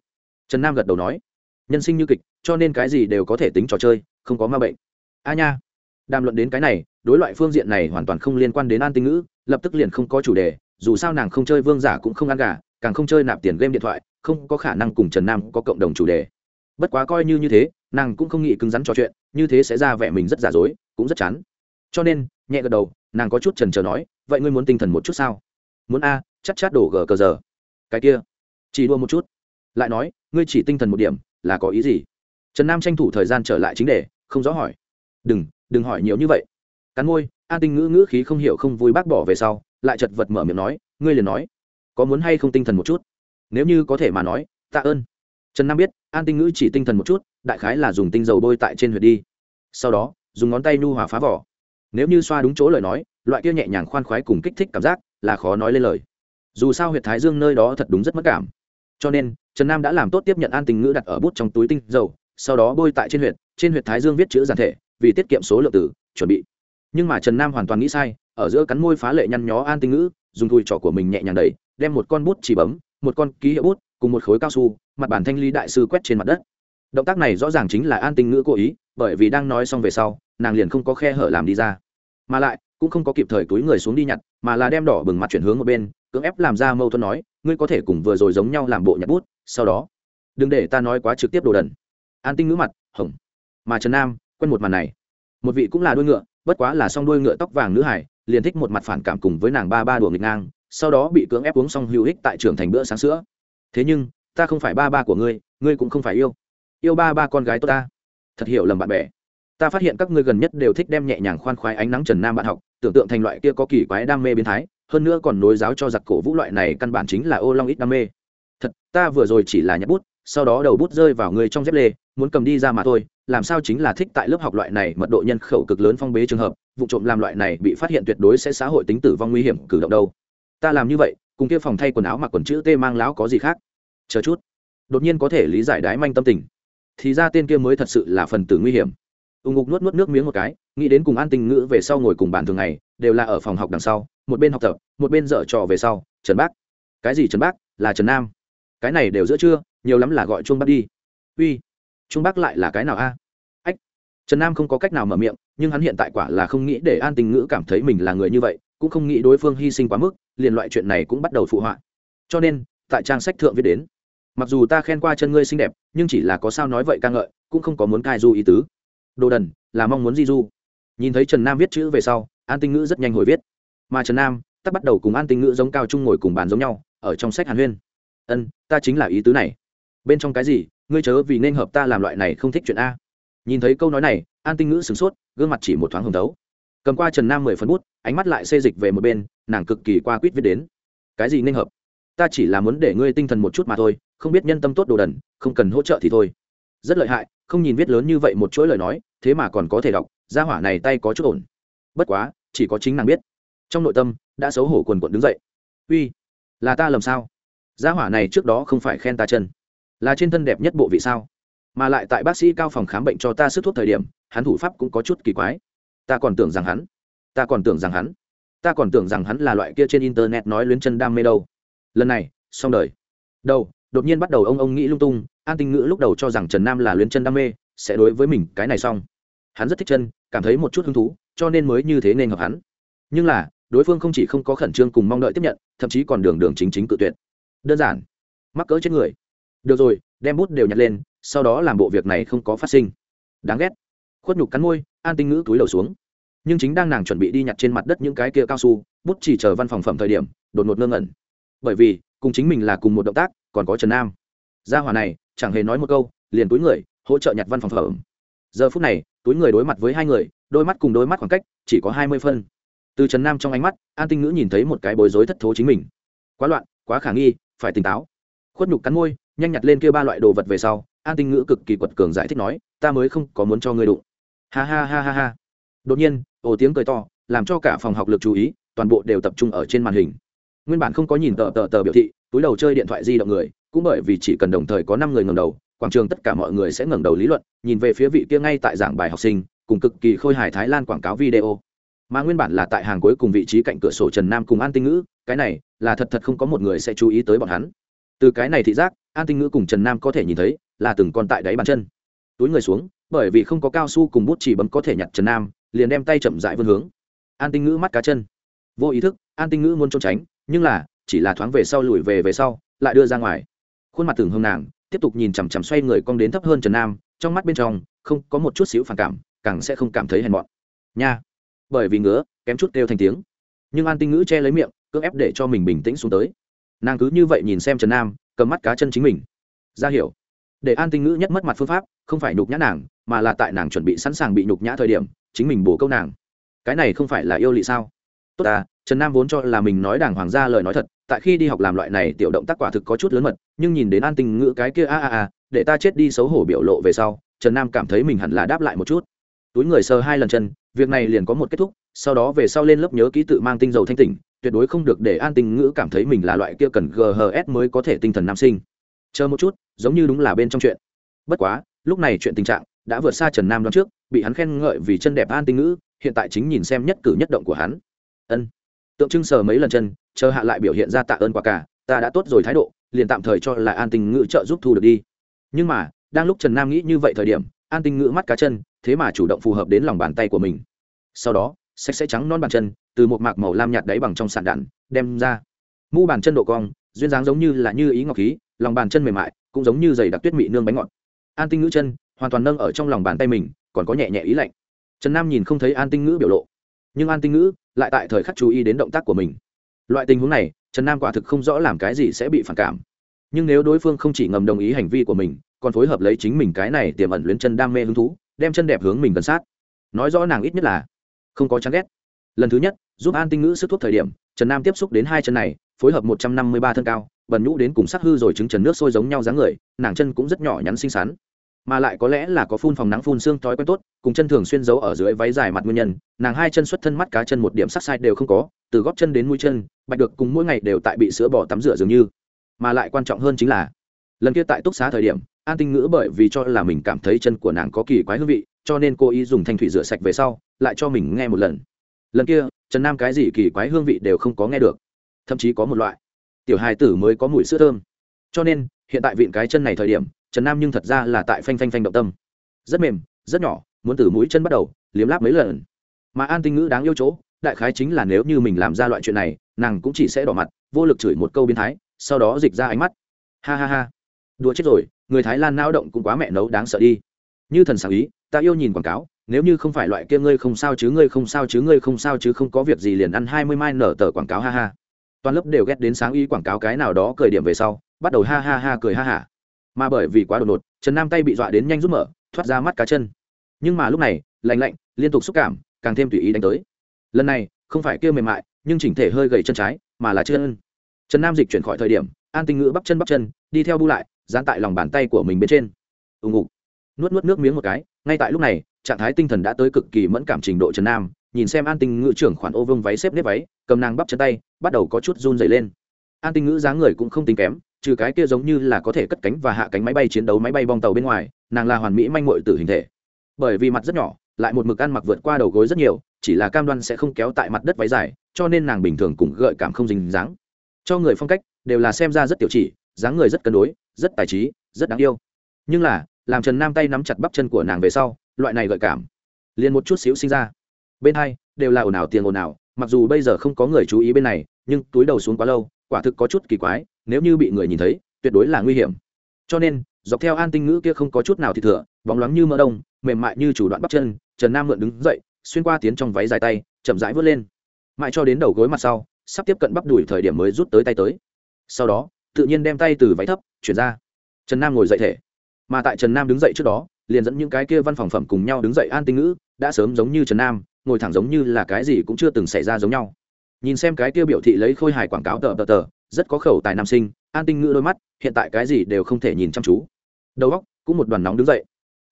Trần nam gật đầu nói nhân sinh như kịch, cho nên cái gì đều có thể tính trò chơi, không có ma bệnh. A nha. Đàm luận đến cái này, đối loại phương diện này hoàn toàn không liên quan đến an tinh ngữ, lập tức liền không có chủ đề, dù sao nàng không chơi vương giả cũng không ăn gà, càng không chơi nạp tiền game điện thoại, không có khả năng cùng trần nam có cộng đồng chủ đề. Bất quá coi như như thế, nàng cũng không nghĩ cứng rắn trò chuyện, như thế sẽ ra vẻ mình rất giả dối, cũng rất chán. Cho nên, nhẹ gật đầu, nàng có chút trần trờ nói, vậy ngươi muốn tinh thần một chút sao? Muốn a, chắc chát đổ gờ cờ giờ. Cái kia, chỉ đua một chút. Lại nói, ngươi chỉ tinh thần một điểm là có ý gì? Trần nam tranh thủ thời gian trở lại chính đề, không rõ hỏi. Đừng đừng hỏi nhiều như vậy. Cắn môi an tinh ngữ ngữ khí không hiểu không vui bác bỏ về sau, lại chật vật mở miệng nói, ngươi liền nói. Có muốn hay không tinh thần một chút? Nếu như có thể mà nói, tạ ơn. Trần nam biết an tinh ngữ chỉ tinh thần một chút, đại khái là dùng tinh dầu bôi tại trên huyệt đi. Sau đó, dùng ngón tay nhu hòa phá vỏ. Nếu như xoa đúng chỗ lời nói, loại kia nhẹ nhàng khoan khoái cùng kích thích cảm giác là khó nói lên lời. Dù sao huyệt thái dương nơi đó thật đúng rất mất cảm. Cho nên trần nam đã làm tốt tiếp nhận an tình ngữ đặt ở bút trong túi tinh dầu, sau đó bôi tại trên huyệt trên huyệt thái dương viết chữ giản thể, vì tiết kiệm số lượng tử chuẩn bị. Nhưng mà trần nam hoàn toàn nghĩ sai, ở giữa cắn môi phá lệ nhăn nhó an tinh ngữ, dùng thùi trỏ của mình nhẹ nhàng đầy đem một con bút chỉ bấm, một con ký hiệu bút, cùng một khối cao su, mặt bản thanh lý đại sư quét trên mặt đất. Động tác này rõ ràng chính là an tinh ngữ cố ý, bởi vì đang nói xong về sau, nàng liền không có khe hở làm đi ra. Mà lại, cũng không có kịp thời túi người xuống đi nhặt, mà là đem đỏ bừng mặt chuyển hướng một bên, cưỡng ép làm ra mâu thuẫn nói ngươi có thể cùng vừa rồi giống nhau làm bộ nhặt bút, sau đó, đừng để ta nói quá trực tiếp đồ đần. An tinh ngữ mặt hỏng mà trần nam quen một màn này. Một vị cũng là đuôi ngựa, bất quá là s o n g đuôi ngựa tóc vàng nữ hải liền thích một mặt phản cảm cùng với nàng ba ba đùa nghịch ngang, sau đó bị cưỡng ép uống xong hữu ích tại trường thành bữa sáng sữa. Thế nhưng, ta không phải ba ba của ngươi ngươi cũng không phải yêu. Yêu ba ba con gái tốt ta. Thật hiểu lầm bạn bè. Ta phát hiện các ngươi gần nhất đều thích đem nhẹ nhàng khoan khoái ánh nắng trần nam bạn học, tưởng tượng thành loại kia có kỳ quái đam mê biến thái hơn nữa còn nối giáo cho giặc cổ vũ loại này căn bản chính là ô long ít đam mê. Thật, ta vừa rồi chỉ là nhặt bút, sau đó đầu bút rơi vào người trong dép lê, muốn cầm đi ra mà thôi, làm sao chính là thích tại lớp học loại này mật độ nhân khẩu cực lớn phong bế trường hợp, vụ trộm làm loại này bị phát hiện tuyệt đối sẽ xã hội tính tử vong nguy hiểm, cử động đâu. Ta làm như vậy, cùng kia phòng thay quần áo mặc quần chữ t mang láo có gì khác? Chờ chút. Đột nhiên có thể lý giải đái manh tâm tình. Thì ra tên kia mới thật sự là phần tử nguy hiểm. Ưng ngục nuốt nuốt nước miếng một cái, nghĩ đến cùng an tình ngữ về sau ngồi cùng bàn thường ngày, đều là ở phòng học đằng sau một bên học tập, một bên dở trò về sau, trần bác. Cái gì trần bác? Là trần nam. Cái này đều giữa trưa, nhiều lắm là gọi chuông bác đi. Uy chuông bác lại là cái nào a? Ách, trần nam không có cách nào mở miệng, nhưng hắn hiện tại quả là không nghĩ để an tình ngữ cảm thấy mình là người như vậy, cũng không nghĩ đối phương hy sinh quá mức, liền loại chuyện này cũng bắt đầu phụ họa. Cho nên, tại trang sách thượng viết đến, mặc dù ta khen qua chân ngươi xinh đẹp, nhưng chỉ là có sao nói vậy ca ngợi, cũng không có muốn cai du ý tứ. Đồ đần, là mong muốn di du. Nhìn thấy trần nam viết chữ về sau, an tinh ngữ rất nhanh hồi viết mà trần nam tắt bắt đầu cùng an tinh ngữ giống cao trung ngồi cùng bàn giống nhau, ở trong sách hàn huyên. Ân, ta chính là ý tứ này. Bên trong cái gì, ngươi chớ vì nên hợp ta làm loại này không thích chuyện a. Nhìn thấy câu nói này, an tinh ngữ sửng sốt, gương mặt chỉ một thoáng hồng thấu. Cầm qua trần nam mười phân bút, ánh mắt lại xê dịch về một bên, nàng cực kỳ qua quýt viết đến. Cái gì nên hợp? Ta chỉ là muốn để ngươi tinh thần một chút mà thôi, không biết nhân tâm tốt đồ đần, không cần hỗ trợ thì thôi. Rất lợi hại, không nhìn viết lớn như vậy một chuỗi lời nói, thế mà còn có thể đọc, gia hỏa này tay có chút ổn. Bất quá, chỉ có chính nàng biết trong nội tâm, đã xấu hổ quần quận đứng dậy. Uy, là ta làm sao? Gia hỏa này trước đó không phải khen ta chân, là trên thân đẹp nhất bộ vị sao? Mà lại tại bác sĩ cao phòng khám bệnh cho ta sức thuốc thời điểm, hắn thủ pháp cũng có chút kỳ quái. Ta còn tưởng rằng hắn, ta còn tưởng rằng hắn, ta còn tưởng rằng hắn là loại kia trên internet nói luyến chân đam mê đâu. Lần này, xong đời. Đâu đột nhiên bắt đầu ông ông nghĩ lung tung, an tinh ngữ lúc đầu cho rằng trần nam là luyến chân đam mê, sẽ đối với mình cái này xong. Hắn rất thích chân, cảm thấy một chút hứng thú, cho nên mới như thế nên hợp hắn. Nhưng là đối phương không chỉ không có khẩn trương cùng mong đợi tiếp nhận, thậm chí còn đường đường chính chính cự tuyệt. Đơn giản. Mắc cỡ chết người. Được rồi, đem bút đều nhặt lên, sau đó làm bộ việc này không có phát sinh. Đáng ghét. Khuất nhục cắn môi, an tinh ngữ túi đầu xuống. Nhưng chính đang nàng chuẩn bị đi nhặt trên mặt đất những cái kia cao su, bút chỉ chờ văn phòng phẩm thời điểm, đột ngột ngơ ngẩn. Bởi vì, cùng chính mình là cùng một động tác, còn có trần nam. Gia hỏa này, chẳng hề nói một câu, liền túi người, hỗ trợ nhặt văn phòng phẩm. Giờ phút này, túi người đối mặt với hai người, đôi mắt cùng đôi mắt khoảng cách, chỉ có hai mươi phân từ trần nam trong ánh mắt, an tinh ngữ nhìn thấy một cái bối rối thất thố chính mình. Quá loạn, quá khả nghi, phải tỉnh táo. Khuất nhục cắn môi, nhanh nhặt lên kia ba loại đồ vật về sau, an tinh ngữ cực kỳ quật cường giải thích nói, ta mới không có muốn cho ngươi đụng. Ha ha ha ha ha. Đột nhiên, ồ tiếng cười to, làm cho cả phòng học lực chú ý, toàn bộ đều tập trung ở trên màn hình. Nguyên bản không có nhìn tờ tờ tờ biểu thị, túi đầu chơi điện thoại di động người, cũng bởi vì chỉ cần đồng thời có năm người ngầm đầu, quảng trường tất cả mọi người sẽ ngẩng đầu lý luận, nhìn về phía vị kia ngay tại giảng bài học sinh, cùng cực kỳ khôi hài thái lan quảng cáo video mà nguyên bản là tại hàng cuối cùng vị trí cạnh cửa sổ trần nam cùng an tinh ngữ, cái này là thật thật không có một người sẽ chú ý tới bọn hắn. Từ cái này thị giác, an tinh ngữ cùng trần nam có thể nhìn thấy là từng con tại đáy bàn chân. Túi người xuống, bởi vì không có cao su cùng bút chỉ bấm có thể nhặt trần nam, liền đem tay chậm dại vươn hướng. An tinh ngữ mắt cá chân. Vô ý thức, an tinh ngữ muốn trốn tránh, nhưng là, chỉ là thoáng về sau lùi về về sau, lại đưa ra ngoài. Khuôn mặt tưởng hương nàng, tiếp tục nhìn chằm chằm xoay người cong đến thấp hơn trần nam, trong mắt bên trong, không có một chút xíu phản cảm, càng sẽ không cảm thấy hèn mọn. Nha! Bởi vì ngứa, kém chút kêu thành tiếng. Nhưng an tinh ngữ che lấy miệng, cưỡng ép để cho mình bình tĩnh xuống tới. Nàng cứ như vậy nhìn xem trần nam, cầm mắt cá chân chính mình. Ra hiểu. Để an tinh ngữ nhất mất mặt phương pháp, không phải nhục nhã nàng, mà là tại nàng chuẩn bị sẵn sàng bị nhục nhã thời điểm, chính mình bổ câu nàng. Cái này không phải là yêu lị sao? Tốt à trần nam vốn cho là mình nói đàng hoàng gia lời nói thật, tại khi đi học làm loại này, tiểu động tác quả thực có chút lớn mật, nhưng nhìn đến an tinh ngữ cái kia a a a, để ta chết đi xấu hổ biểu lộ về sau, trần nam cảm thấy mình hẳn là đáp lại một chút túi người sờ hai lần chân, việc này liền có một kết thúc, sau đó về sau lên lớp nhớ ký tự mang tinh dầu thanh tỉnh, tuyệt đối không được để an tinh ngữ cảm thấy mình là loại kia cần ghs mới có thể tinh thần nam sinh. Chờ một chút, giống như đúng là bên trong chuyện. Bất quá, lúc này chuyện tình trạng đã vượt xa trần nam đón trước, bị hắn khen ngợi vì chân đẹp an tinh ngữ, hiện tại chính nhìn xem nhất cử nhất động của hắn. Ân. Tượng trưng sờ mấy lần chân, chờ hạ lại biểu hiện ra tạ ơn quả cả, ta đã tốt rồi thái độ, liền tạm thời cho là an tinh ngữ trợ giúp thu được đi. Nhưng mà, đang lúc trần nam nghĩ như vậy thời điểm, an tinh ngữ mắt cá chân thế mà chủ động phù hợp đến lòng bàn tay của mình. Sau đó, sạch sẽ trắng non bàn chân, từ một mạc màu lam nhạt đáy bằng trong sàn đạn, đem ra. Mu bàn chân độ cong, duyên dáng giống như là như ý ngọc khí, lòng bàn chân mềm mại, cũng giống như giày đặc tuyết mị nương bánh ngọt. An tinh ngữ chân, hoàn toàn nâng ở trong lòng bàn tay mình, còn có nhẹ nhẹ ý lạnh. Trần nam nhìn không thấy an tinh ngữ biểu lộ. Nhưng an tinh ngữ lại tại thời khắc chú ý đến động tác của mình. Loại tình huống này, trần nam quả thực không rõ làm cái gì sẽ bị phản cảm. Nhưng nếu đối phương không chỉ ngầm đồng ý hành vi của mình, còn phối hợp lấy chính mình cái này tiềm ẩn luyến chân đam mê hứng thú đem chân đẹp hướng mình gần sát. Nói rõ nàng ít nhất là không có chán ghét. Lần thứ nhất, giúp an tinh ngữ sức thuốc thời điểm, trần nam tiếp xúc đến hai chân này, phối hợp một trăm năm mươi ba thân cao bần nhũ đến cùng sắc hư rồi trứng trần nước sôi giống nhau dáng người, nàng chân cũng rất nhỏ nhắn xinh xắn. Mà lại có lẽ là có phun phòng nắng phun xương thói quen tốt, cùng chân thường xuyên giấu ở dưới váy dài mặt nguyên nhân, nàng hai chân xuất thân mắt cá chân một điểm sắc sai đều không có, từ góp chân đến mũi chân, bạch được cùng mỗi ngày đều tại bị sữa bỏ tắm rửa dường như. Mà lại quan trọng hơn chính là, lần kia tại túc xá thời điểm an tinh ngữ bởi vì cho là mình cảm thấy chân của nàng có kỳ quái hương vị, cho nên cô ý dùng thanh thủy rửa sạch về sau, lại cho mình nghe một lần. Lần kia, trần nam cái gì kỳ quái hương vị đều không có nghe được. Thậm chí có một loại. Tiểu hài tử mới có mùi sữa thơm. Cho nên, hiện tại vịn cái chân này thời điểm, trần nam nhưng thật ra là tại phanh phanh phanh động tâm. Rất mềm, rất nhỏ, muốn từ mũi chân bắt đầu, liếm láp mấy lần. Mà an tinh ngữ đáng yêu chỗ, đại khái chính là nếu như mình làm ra loại chuyện này, nàng cũng chỉ sẽ đỏ mặt, vô lực chửi một câu biến thái, sau đó dịch ra ánh mắt. Ha ha ha đùa chết rồi, người thái lan nao động cũng quá mẹ nấu đáng sợ đi. Như thần sáng ý, ta yêu nhìn quảng cáo, nếu như không phải loại kia ngươi không sao chứ ngươi không sao chứ ngươi không sao chứ không có việc gì liền ăn hai mươi mai nở tờ quảng cáo ha ha. Toàn lớp đều ghét đến sáng ý quảng cáo cái nào đó cười điểm về sau, bắt đầu ha ha ha cười ha hả mà bởi vì quá đột ngột, trần nam tay bị dọa đến nhanh rút mở, thoát ra mắt cá chân. Nhưng mà lúc này, lạnh lạnh, liên tục xúc cảm, càng thêm tùy ý đánh tới. Lần này, không phải kêu mềm mại, nhưng chỉnh thể hơi gầy chân trái, mà là chân. Trần nam dịch chuyển khỏi thời điểm, an tinh ngữ bắp chân bắp chân, đi theo bu lại dán tại lòng bàn tay của mình bên trên. Ùng ục nuốt nuốt nước miếng một cái, ngay tại lúc này, trạng thái tinh thần đã tới cực kỳ mẫn cảm trình độ trần nam, nhìn xem an tinh ngữ trưởng khoản ô vương váy xếp nếp váy, cầm nàng bắp chân tay, bắt đầu có chút run dày lên. An tinh ngữ dáng người cũng không tính kém, trừ cái kia giống như là có thể cất cánh và hạ cánh máy bay chiến đấu máy bay bong tàu bên ngoài, nàng là hoàn mỹ manh mội từ hình thể. Bởi vì mặt rất nhỏ, lại một mực ăn mặc vượt qua đầu gối rất nhiều, chỉ là cam đoan sẽ không kéo tại mặt đất váy dài, cho nên nàng bình thường cũng gợi cảm không dính dáng. Cho người phong cách, đều là xem ra rất tiểu chỉ dáng người rất cân đối, rất tài trí, rất đáng yêu. Nhưng là, làm trần nam tay nắm chặt bắp chân của nàng về sau, loại này gợi cảm liền một chút xíu sinh ra. Bên hai, đều là ồn ào tiền ồn ào, mặc dù bây giờ không có người chú ý bên này, nhưng túi đầu xuống quá lâu, quả thực có chút kỳ quái, nếu như bị người nhìn thấy, tuyệt đối là nguy hiểm. Cho nên, dọc theo an tinh ngữ kia không có chút nào thì thừa bóng loáng như mỡ đông, mềm mại như chủ đoạn bắp chân, trần nam mượn đứng dậy, xuyên qua tiến trong váy dài tay, chậm rãi vớt lên. Mãi cho đến đầu gối mặt sau, sắp tiếp cận bắp đùi thời điểm mới rút tới tay tới. Sau đó tự nhiên đem tay từ váy thấp, chuyển ra. Trần nam ngồi dậy thể. Mà tại trần nam đứng dậy trước đó, liền dẫn những cái kia văn phòng phẩm cùng nhau đứng dậy an tinh ngữ, đã sớm giống như trần nam, ngồi thẳng giống như là cái gì cũng chưa từng xảy ra giống nhau. Nhìn xem cái kia biểu thị lấy khôi hài quảng cáo tờ tờ tờ, rất có khẩu tài nam sinh, an tinh ngữ đôi mắt, hiện tại cái gì đều không thể nhìn chăm chú. Đầu góc cũng một đoàn nóng đứng dậy.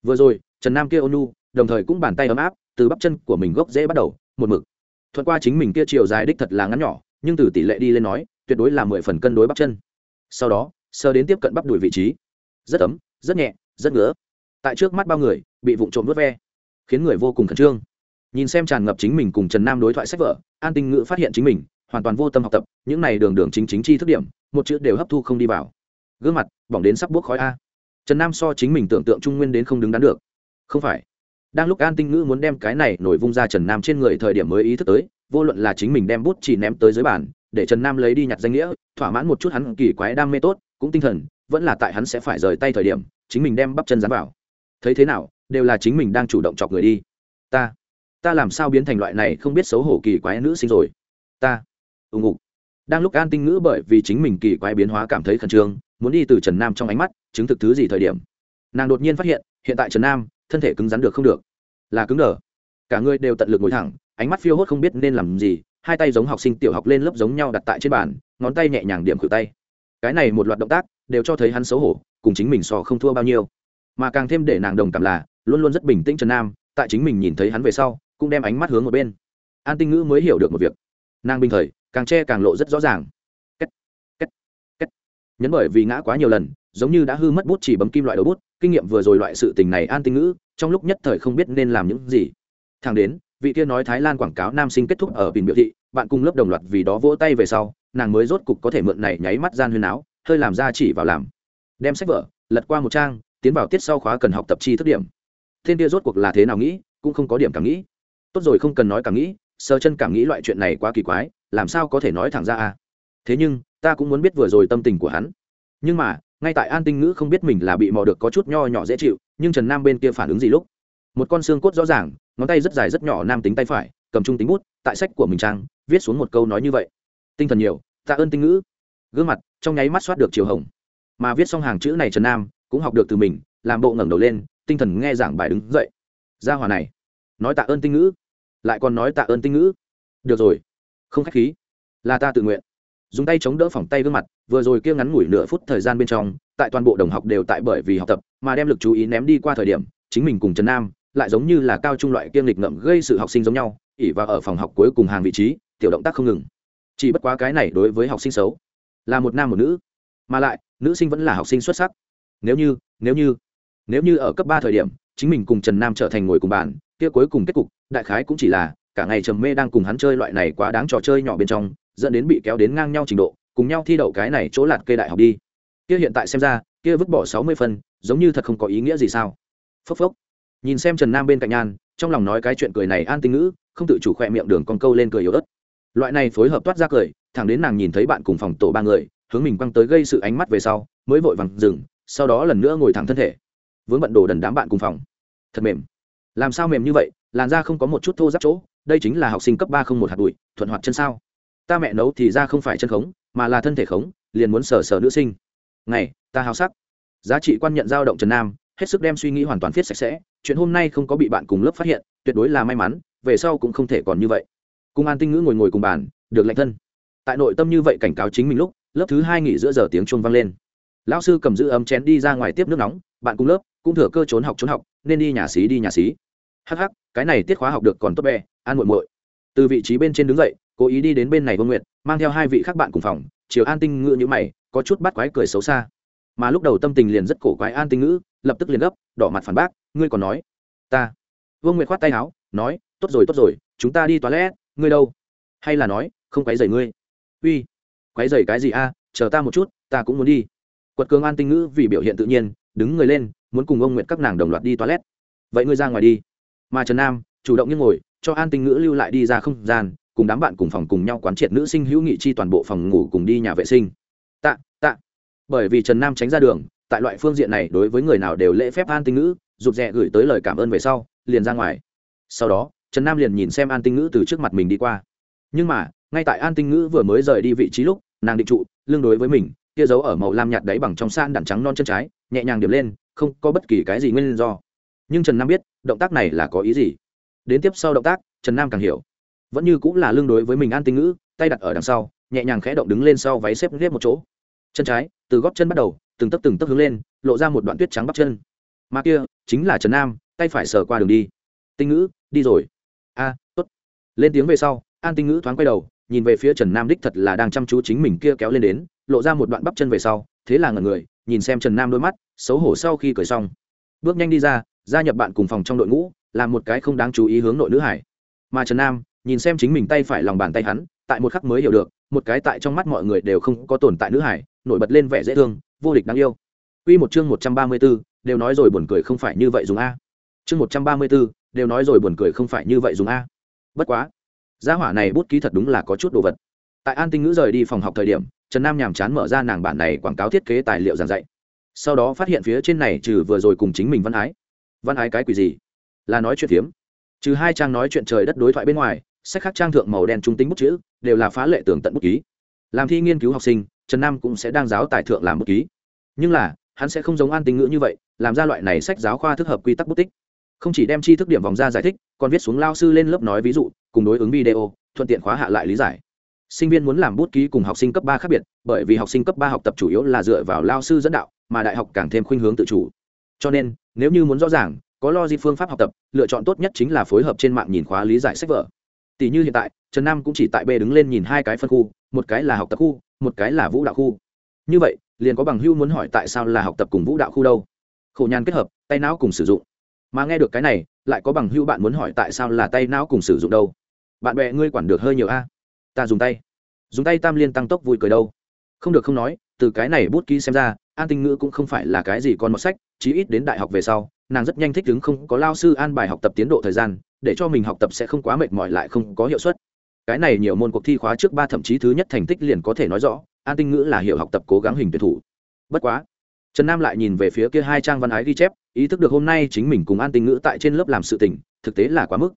Vừa rồi, trần nam kia ônu, đồng thời cũng bàn tay ấm áp, từ bắp chân của mình gốc dễ bắt đầu, một mực. Thuận qua chính mình kia chiều dài đích thật là ngắn nhỏ, nhưng từ tỷ lệ đi lên nói, tuyệt đối là mười phần cân đối bắp chân sau đó sơ đến tiếp cận bắp đùi vị trí. Rất ấm, rất nhẹ, rất ngứa. Tại trước mắt bao người, bị vụn trộm vớt ve, khiến người vô cùng khẩn trương. Nhìn xem tràn ngập chính mình cùng trần nam đối thoại sách vở, an tinh ngữ phát hiện chính mình, hoàn toàn vô tâm học tập, những này đường đường chính chính chi thức điểm, một chữ đều hấp thu không đi vào. Gương mặt, bỏng đến sắp buốc khói a. Trần nam so chính mình tưởng tượng trung nguyên đến không đứng đắn được. Không phải. Đang lúc an tinh ngữ muốn đem cái này nổi vung ra trần nam trên người thời điểm mới ý thức tới, vô luận là chính mình đem bút chỉ ném tới dưới bàn để trần nam lấy đi nhặt danh nghĩa, thỏa mãn một chút hắn kỳ quái đam mê tốt, cũng tinh thần, vẫn là tại hắn sẽ phải rời tay thời điểm, chính mình đem bắp chân dán vào. Thấy thế nào, đều là chính mình đang chủ động chọc người đi. Ta ta làm sao biến thành loại này không biết xấu hổ kỳ quái nữ sinh rồi? Ta ưng ngục. Đang lúc an tinh ngữ bởi vì chính mình kỳ quái biến hóa cảm thấy khẩn trương, muốn đi từ trần nam trong ánh mắt, chứng thực thứ gì thời điểm. Nàng đột nhiên phát hiện hiện tại trần nam, thân thể cứng rắn được không được. Là cứng đờ. Cả người đều tận lực ngồi thẳng, ánh mắt phiêu hốt không biết nên làm gì hai tay giống học sinh tiểu học lên lớp giống nhau đặt tại trên bàn ngón tay nhẹ nhàng điểm khử tay. Cái này một loạt động tác đều cho thấy hắn xấu hổ cùng chính mình so không thua bao nhiêu. Mà càng thêm để nàng đồng cảm là luôn luôn rất bình tĩnh trần nam tại chính mình nhìn thấy hắn về sau cũng đem ánh mắt hướng một bên. An tinh ngữ mới hiểu được một việc. Nàng bình thời càng che càng lộ rất rõ ràng. Kết, kết, kết. nhấn bởi vì ngã quá nhiều lần giống như đã hư mất bút chỉ bấm kim loại đầu bút kinh nghiệm vừa rồi loại sự tình này an tinh ngữ trong lúc nhất thời không biết nên làm những gì. Thằng đến vị kia nói thái lan quảng cáo nam sinh kết thúc ở bình biểu thị, bạn cùng lớp đồng loạt vì đó vỗ tay về sau, nàng mới rốt cục có thể mượn này nháy mắt gian huyên áo, hơi làm ra chỉ vào làm. Đem sách vở, lật qua một trang, tiến vào tiết sau khóa cần học tập chi thức điểm. Thiên kia rốt cuộc là thế nào nghĩ, cũng không có điểm cảm nghĩ. Tốt rồi không cần nói cảm nghĩ, sơ chân cảm nghĩ loại chuyện này quá kỳ quái, làm sao có thể nói thẳng ra à? Thế nhưng, ta cũng muốn biết vừa rồi tâm tình của hắn. Nhưng mà, ngay tại an tinh ngữ không biết mình là bị mò được có chút nho nhỏ dễ chịu, nhưng trần nam bên kia phản ứng gì lúc? Một con xương cốt rõ ràng, ngón tay rất dài rất nhỏ nam tính tay phải, cầm trung tính bút, tại sách của mình trang, viết xuống một câu nói như vậy. Tinh thần nhiều, tạ ơn tinh ngữ. Gương mặt, trong nháy mắt soát được chiều hồng. Mà viết xong hàng chữ này trần nam, cũng học được từ mình, làm bộ ngẩng đầu lên, tinh thần nghe giảng bài đứng dậy. Ra hòa này, nói tạ ơn tinh ngữ, lại còn nói tạ ơn tinh ngữ. Được rồi, không k h á c h khí. Là ta tự nguyện. Dùng tay chống đỡ phòng tay gương mặt, vừa rồi kia ngắn ngủi nửa phút thời gian bên trong, tại toàn bộ đồng học đều tại bởi vì học tập, mà đem lực chú ý ném đi qua thời điểm, chính mình cùng trần nam lại giống như là cao trung loại kiêm lịch ngậm gây sự học sinh giống nhau, ỉ và ở phòng học cuối cùng hàng vị trí, tiểu động tác không ngừng. Chỉ bất quá cái này đối với học sinh xấu, là một nam một nữ. Mà lại, nữ sinh vẫn là học sinh xuất sắc. Nếu như nếu như nếu như ở cấp ba thời điểm, chính mình cùng trần nam trở thành ngồi cùng bàn, kia cuối cùng kết cục, đại khái cũng chỉ là, cả ngày trầm mê đang cùng hắn chơi loại này quá đáng trò chơi nhỏ bên trong, dẫn đến bị kéo đến ngang nhau trình độ, cùng nhau thi đậu cái này chỗ lạt kê đại học đi. Kia hiện tại xem ra, kia vứt bỏ sáu mươi phân giống như thật không có ý nghĩa gì sao? Phốc phốc nhìn xem trần nam bên cạnh nhan, trong lòng nói cái chuyện cười này an tinh ngữ, không tự chủ khỏe miệng đường con câu lên cười yếu ớt. Loại này phối hợp toát ra cười, thẳng đến nàng nhìn thấy bạn cùng phòng tổ ba người, hướng mình quăng tới gây sự ánh mắt về sau, mới vội vàng dừng, sau đó lần nữa ngồi thẳng thân thể. Vướng bận đồ đần đám bạn cùng phòng. Thật mềm. Làm sao mềm như vậy, làn da không có một chút thô giáp chỗ, đây chính là học sinh cấp ba không một hạt bụi, thuận hoạt chân sao. Ta mẹ nấu thì ra không phải chân khống, mà là thân thể khống, liền muốn sờ sờ nữ sinh. Ngày ta hào sắc. Giá trị quan nhận dao động trần nam hết sức đem suy nghĩ hoàn toàn viết sạch sẽ, chuyện hôm nay không có bị bạn cùng lớp phát hiện, tuyệt đối là may mắn, về sau cũng không thể còn như vậy. Cung an tinh ngữ ngồi ngồi cùng bàn, được lệnh thân. Tại nội tâm như vậy cảnh cáo chính mình lúc, lớp thứ hai nghỉ giữa giờ tiếng chuông vang lên. Lão sư cầm giữ ấm chén đi ra ngoài tiếp nước nóng, bạn cùng lớp cũng thừa cơ trốn học trốn học, nên đi nhà xí đi nhà xí. Hắc hắc, cái này tiết khóa học được còn tốt bè, an muội muội. Từ vị trí bên trên đứng dậy, cố ý đi đến bên này vương nguyệt, mang theo hai vị khác bạn cùng phòng, chiều an tinh ngữ như mày, có chút bắt quái cười xấu xa. Mà lúc đầu tâm tình liền rất cổ quái an tinh ngữ lập tức liền gấp, đỏ mặt phản bác, ngươi còn nói? Ta. Vương nguyệt khoát tay áo, nói, tốt rồi tốt rồi, chúng ta đi toilet, ngươi đâu? Hay là nói, không quấy rầy ngươi? Uy, quấy rầy cái gì a? Chờ ta một chút, ta cũng muốn đi. Quật cường an tinh ngữ vì biểu hiện tự nhiên, đứng người lên, muốn cùng ông nguyệt các nàng đồng loạt đi toilet. Vậy ngươi ra ngoài đi. Mà trần nam, chủ động như ngồi, cho an tinh ngữ lưu lại đi ra không gian, cùng đám bạn cùng phòng cùng nhau quán triệt nữ sinh hữu nghị chi toàn bộ phòng ngủ cùng đi nhà vệ sinh. Tạ tạ. Bởi vì trần nam tránh ra đường tại loại phương diện này đối với người nào đều lễ phép an tinh ngữ, rụt rè gửi tới lời cảm ơn về sau, liền ra ngoài. Sau đó, trần nam liền nhìn xem an tinh ngữ từ trước mặt mình đi qua. Nhưng mà, ngay tại an tinh ngữ vừa mới rời đi vị trí lúc, nàng định trụ lương đối với mình, kia giấu ở màu lam nhạt đáy bằng trong san đạn trắng non chân trái, nhẹ nhàng điểm lên, không có bất kỳ cái gì nguyên do. Nhưng trần nam biết, động tác này là có ý gì. Đến tiếp sau động tác, trần nam càng hiểu. Vẫn như cũng là lương đối với mình an tinh ngữ, tay đặt ở đằng sau, nhẹ nhàng khẽ động đứng lên sau váy xếp ghép một chỗ. Chân trái, từ góp chân bắt đầu từng tấc từng tấc hướng lên lộ ra một đoạn tuyết trắng bắp chân. Mà kia chính là trần nam tay phải sờ qua đường đi. Tinh ngữ đi rồi. A à, tốt. Lên tiếng về sau an tinh ngữ thoáng quay đầu nhìn về phía trần nam đích thật là đang chăm chú chính mình kia kéo lên đến lộ ra một đoạn bắp chân về sau thế là ngẩn người nhìn xem trần nam đôi mắt xấu hổ sau khi cười xong. Bước nhanh đi ra gia nhập bạn cùng phòng trong đội ngũ làm một cái không đáng chú ý hướng nội nữ hải. Mà trần nam nhìn xem chính mình tay phải lòng bàn tay hắn tại một khắc mới hiểu được một cái tại trong mắt mọi người đều không có tồn tại nữ hải nổi bật lên vẻ dễ thương vô địch đáng yêu Quy một chương 134, đều nói rồi buồn cười không phải như vậy dùng a. Chương 134, đều nói rồi buồn cười không phải như vậy dùng a. Bất quá, gia hỏa này bút ký thật đúng là có chút đồ vật. Tại An Tinh Ngữ rời đi phòng học thời điểm, Trần Nam nhàm chán mở ra nàng bản này quảng cáo thiết kế tài liệu giảng dạy. Sau đó phát hiện phía trên này trừ vừa rồi cùng chính mình văn ái. Văn ái cái quỷ gì? Là nói chuyện phiếm. Trừ hai trang nói chuyện trời đất đối thoại bên ngoài, sách khác trang thượng màu đen trung tính bút chữ, đều là phá lệ tường tận bút ký. Làm thi nghiên cứu học sinh, Trần Nam cũng sẽ đang giáo tài thượng làm bút ký. Nhưng là, hắn sẽ không giống An Tinh Ngữ như vậy, làm ra loại này sách giáo khoa thức hợp quy tắc bút tích. Không chỉ đem tri thức điểm vòng ra giải thích, còn viết xuống lao sư lên lớp nói ví dụ, cùng đối ứng video, thuận tiện khóa hạ lại lý giải sinh viên muốn làm bút ký cùng học sinh cấp ba khác biệt bởi vì học sinh cấp ba học tập chủ yếu là dựa vào lao sư dẫn đạo mà đại học càng thêm khuynh hướng tự chủ cho nên nếu như muốn rõ ràng có lo gì phương pháp học tập lựa chọn tốt nhất chính là phối hợp trên mạng nhìn khóa lý giải sách vở tỷ như hiện tại trần nam cũng chỉ tại b đứng lên nhìn hai cái phân khu, một cái là học tập khu, một cái là vũ đạo khu. Như vậy, liền có bằng hưu muốn hỏi tại sao là học tập cùng vũ đạo khu đâu? Khổ nhàn kết hợp, tay não cùng sử dụng. Mà nghe được cái này, lại có bằng hưu bạn muốn hỏi tại sao là tay não cùng sử dụng đâu? Bạn bè ngươi quản được hơi nhiều a. Ta dùng tay. Dùng tay tam liên tăng tốc vui cười đâu. Không được không nói, từ cái này bút ký xem ra, an tinh ngữ cũng không phải là cái gì con một sách, chí ít đến đại học về sau, nàng rất nhanh thích ứng không có lao sư an bài học tập tiến độ thời gian, để cho mình học tập sẽ không quá mệt mỏi lại không có hiệu suất cái này nhiều môn cuộc thi khóa trước ba thậm chí thứ nhất thành tích liền có thể nói rõ, an tinh ngữ là hiểu học tập cố gắng hình tuyển thủ. Bất quá, trần nam lại nhìn về phía kia hai trang văn ái ghi chép, ý thức được hôm nay chính mình cùng an tinh ngữ tại trên lớp làm sự tình, thực tế là quá mức.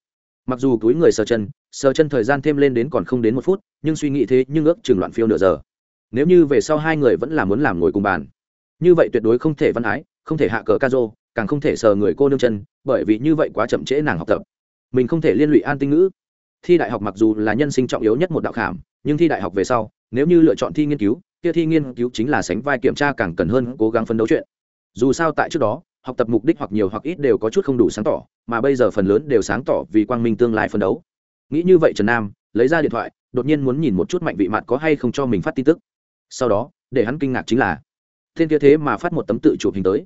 Mặc dù túi người sờ chân sờ chân thời gian thêm lên đến còn không đến một phút, nhưng suy nghĩ thế nhưng ước chừng loạn phiêu nửa giờ. Nếu như về sau hai người vẫn là muốn làm ngồi cùng bàn, như vậy tuyệt đối không thể văn ái, không thể hạ cờ ca rô càng không thể sờ người cô nương chân, bởi vì như vậy quá chậm trễ nàng học tập. Mình không thể liên lụy an tinh ngữ thi đại học mặc dù là nhân sinh trọng yếu nhất một đạo khảm, nhưng thi đại học về sau, nếu như lựa chọn thi nghiên cứu, kia thi nghiên cứu chính là sánh vai kiểm tra càng cần hơn cố gắng phấn đấu chuyện. Dù sao tại trước đó, học tập mục đích hoặc nhiều hoặc ít đều có chút không đủ sáng tỏ, mà bây giờ phần lớn đều sáng tỏ vì quang minh tương lai phấn đấu. Nghĩ như vậy trần nam, lấy ra điện thoại, đột nhiên muốn nhìn một chút mạnh vị mặt có hay không cho mình phát tin tức. Sau đó, để hắn kinh ngạc chính là, thiên kia thế mà phát một tấm tự chụp hình tới.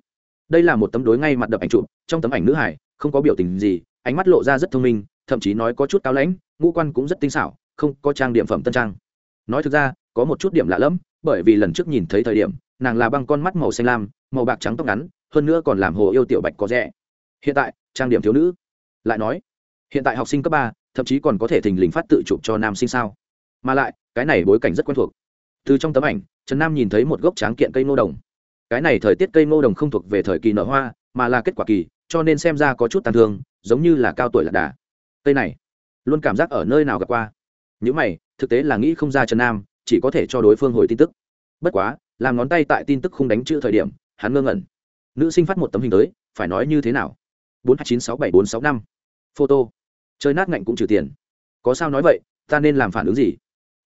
Đây là một tấm đối ngay mặt đập ảnh chụp, trong tấm ảnh nữ hải, không có biểu tình gì, ánh mắt lộ ra rất thông minh, thậm chí nói có chút cao lãnh ngũ quan cũng rất tinh xảo, không có trang điểm phẩm tân trang. Nói thực ra, có một chút điểm lạ lẫm, bởi vì lần trước nhìn thấy thời điểm, nàng là băng con mắt màu xanh lam, màu bạc trắng tóc ngắn, hơn nữa còn làm hồ yêu tiểu bạch có rẻ. Hiện tại, trang điểm thiếu nữ. Lại nói, hiện tại học sinh cấp ba, thậm chí còn có thể thình lình phát tự chụp cho nam sinh sao? Mà lại, cái này bối cảnh rất quen thuộc. Từ trong tấm ảnh, trần nam nhìn thấy một gốc tráng kiện cây ngô đồng. Cái này thời tiết cây ngô đồng không thuộc về thời kỳ nở hoa, mà là kết quả kỳ, cho nên xem ra có chút tàn thương, giống như là cao tuổi lạc đà. Cây này luôn cảm giác ở nơi nào gặp qua. Những mày, thực tế là nghĩ không ra trần nam, chỉ có thể cho đối phương hồi tin tức. Bất quá, làm ngón tay tại tin tức không đánh chữ thời điểm, hắn ngơ ngẩn. Nữ sinh phát một tấm hình tới, phải nói như thế nào? Bốn hai chín sáu bảy bốn sáu năm. Photo. Chơi nát ngạnh cũng trừ tiền. Có sao nói vậy, ta nên làm phản ứng gì?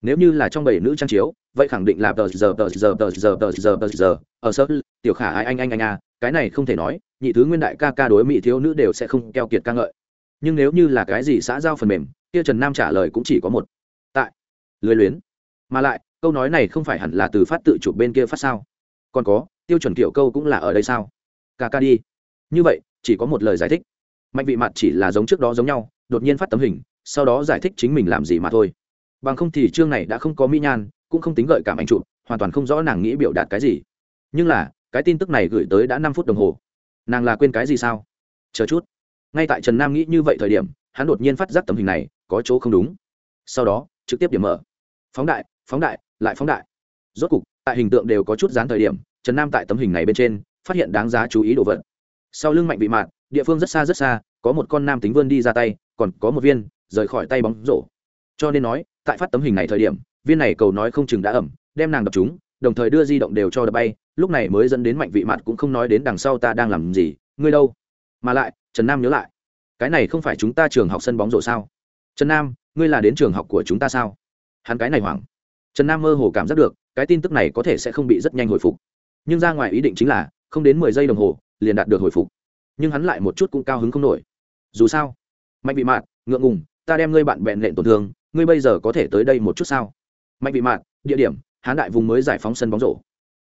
Nếu như là trong bảy nữ trang chiếu, vậy khẳng định là tờ giờ tờ giờ tờ giờ tờ giờ tờ giờ. Ở sơ tiểu khả ai, anh anh anh a cái này không thể nói, nhị thứ nguyên đại ca ca đối mỹ thiếu nữ đều sẽ không keo kiệt ca ngợi nhưng nếu như là cái gì xã giao phần mềm, kia trần nam trả lời cũng chỉ có một. Tại, lưới luyến. Mà lại, câu nói này không phải hẳn là từ phát tự chụp bên kia phát sao? Còn có, tiêu chuẩn kiểu câu cũng là ở đây sao? Ca ca đi. Như vậy, chỉ có một lời giải thích. Mạnh vị mặt chỉ là giống trước đó giống nhau, đột nhiên phát tấm hình, sau đó giải thích chính mình làm gì mà thôi. Bằng không thì chương này đã không có mỹ nhan, cũng không tính gợi cảm ảnh chụp, hoàn toàn không rõ nàng nghĩ biểu đạt cái gì. Nhưng là, cái tin tức này gửi tới đã năm phút đồng hồ. Nàng là quên cái gì sao? Chờ chút ngay tại trần nam nghĩ như vậy thời điểm, hắn đột nhiên phát giác tấm hình này có chỗ không đúng. Sau đó, trực tiếp điểm mở. Phóng đại phóng đại, lại phóng đại. Rốt cục, tại hình tượng đều có chút dán thời điểm, trần nam tại tấm hình này bên trên phát hiện đáng giá chú ý đồ vật. Sau lưng mạnh bị mạn, địa phương rất xa rất xa, có một con nam tính vươn đi ra tay, còn có một viên, rời khỏi tay bóng rổ. Cho nên nói, tại phát tấm hình này thời điểm, viên này cầu nói không chừng đã ẩm, đem nàng đập chúng đồng thời đưa di động đều cho đập bay, lúc này mới dẫn đến mạnh vị mạn cũng không nói đến đằng sau ta đang làm gì, ngươi đâu? Mà lại trần nam nhớ lại. Cái này không phải chúng ta trường học sân bóng rổ sao? Trần nam, ngươi là đến trường học của chúng ta sao? Hắn cái này hoảng. Trần nam mơ hồ cảm giác được, cái tin tức này có thể sẽ không bị rất nhanh hồi phục. Nhưng ra ngoài ý định chính là, không đến mười giây đồng hồ, liền đạt được hồi phục. Nhưng hắn lại một chút cũng cao hứng không nổi. Dù sao, mạnh bị mạn, ngượng ngùng, ta đem ngươi bạn bèn lện tổn thương, ngươi bây giờ có thể tới đây một chút sao? Mạnh bị mạn, địa điểm, hán đại vùng mới giải phóng sân bóng rổ.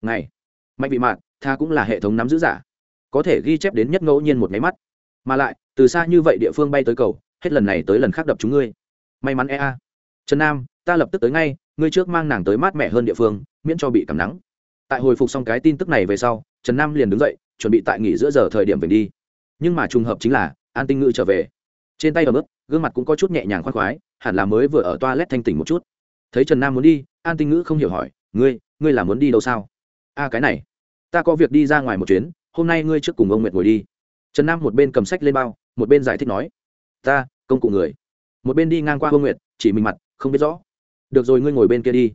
Ngày, mạnh bị mạn, tha cũng là hệ thống nắm giữ giả. Có thể ghi chép đến nhất ngẫu nhiên một máy mắt mà lại, từ xa như vậy địa phương bay tới cầu, hết lần này tới lần khác đập chúng ngươi. May mắn ea trần nam, ta lập tức tới ngay, ngươi trước mang nàng tới mát mẻ hơn địa phương, miễn cho bị cảm nắng. Tại hồi phục xong cái tin tức này về sau, trần nam liền đứng dậy, chuẩn bị tại nghỉ giữa giờ thời điểm về đi. Nhưng mà trùng hợp chính là, an tinh ngự trở về. Trên tay ở mức gương mặt cũng có chút nhẹ nhàng khoan khoái, hẳn là mới vừa ở toa lét thanh tỉnh một chút. Thấy trần nam muốn đi, an tinh ngữ không hiểu hỏi, ngươi ngươi là muốn đi đâu sao? A, cái này, ta có việc đi ra ngoài một chuyến, hôm nay ngươi trước cùng ông nguyệt ngồi đi trần nam một bên cầm sách lên bao, một bên giải thích nói, ta, công cụ người. Một bên đi ngang qua Hương nguyệt, chỉ mình mặt, không biết rõ. Được rồi, ngươi ngồi bên kia đi.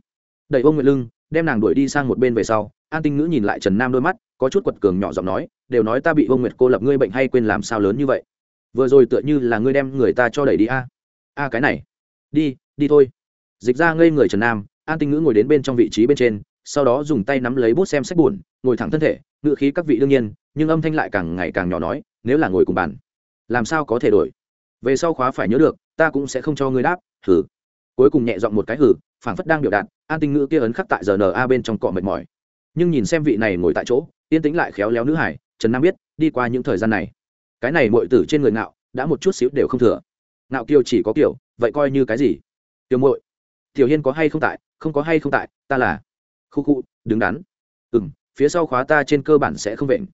Đẩy Hương nguyệt lưng, đem nàng đuổi đi sang một bên về sau, an tinh ngữ nhìn lại trần nam đôi mắt, có chút quật cường nhỏ giọng nói, đều nói ta bị Hương nguyệt cô lập ngươi bệnh hay quên làm sao lớn như vậy? Vừa rồi tựa như là ngươi đem người ta cho đẩy đi a. A, cái này. Đi đi thôi. Dịch ra ngây người trần nam, an tinh ngữ ngồi đến bên trong vị trí bên trên sau đó dùng tay nắm lấy bút xem sách buồn, ngồi thẳng thân thể ngự khí các vị đương nhiên, nhưng âm thanh lại càng ngày càng nhỏ nói, nếu là ngồi cùng bàn, làm sao có thể đổi? Về sau khóa phải nhớ được, ta cũng sẽ không cho ngươi đáp hử cuối cùng nhẹ giọng một cái hử phảng phất đang biểu đạt, an tinh ngữ kia ấn khắc tại giờ na bên trong cọ mệt mỏi. Nhưng nhìn xem vị này ngồi tại chỗ, yên tĩnh lại khéo léo nữ hải, trần nam biết, đi qua những thời gian này, cái này mọi tử trên người ngạo, đã một chút xíu đều không thừa. Ngạo kiều chỉ có kiểu, vậy coi như cái gì? Tiểu muội, tiểu hiên có hay không tại, không có hay không tại, ta là khu khu, đứng đắn. Ừ m phía sau khóa ta trên cơ bản sẽ không vệnh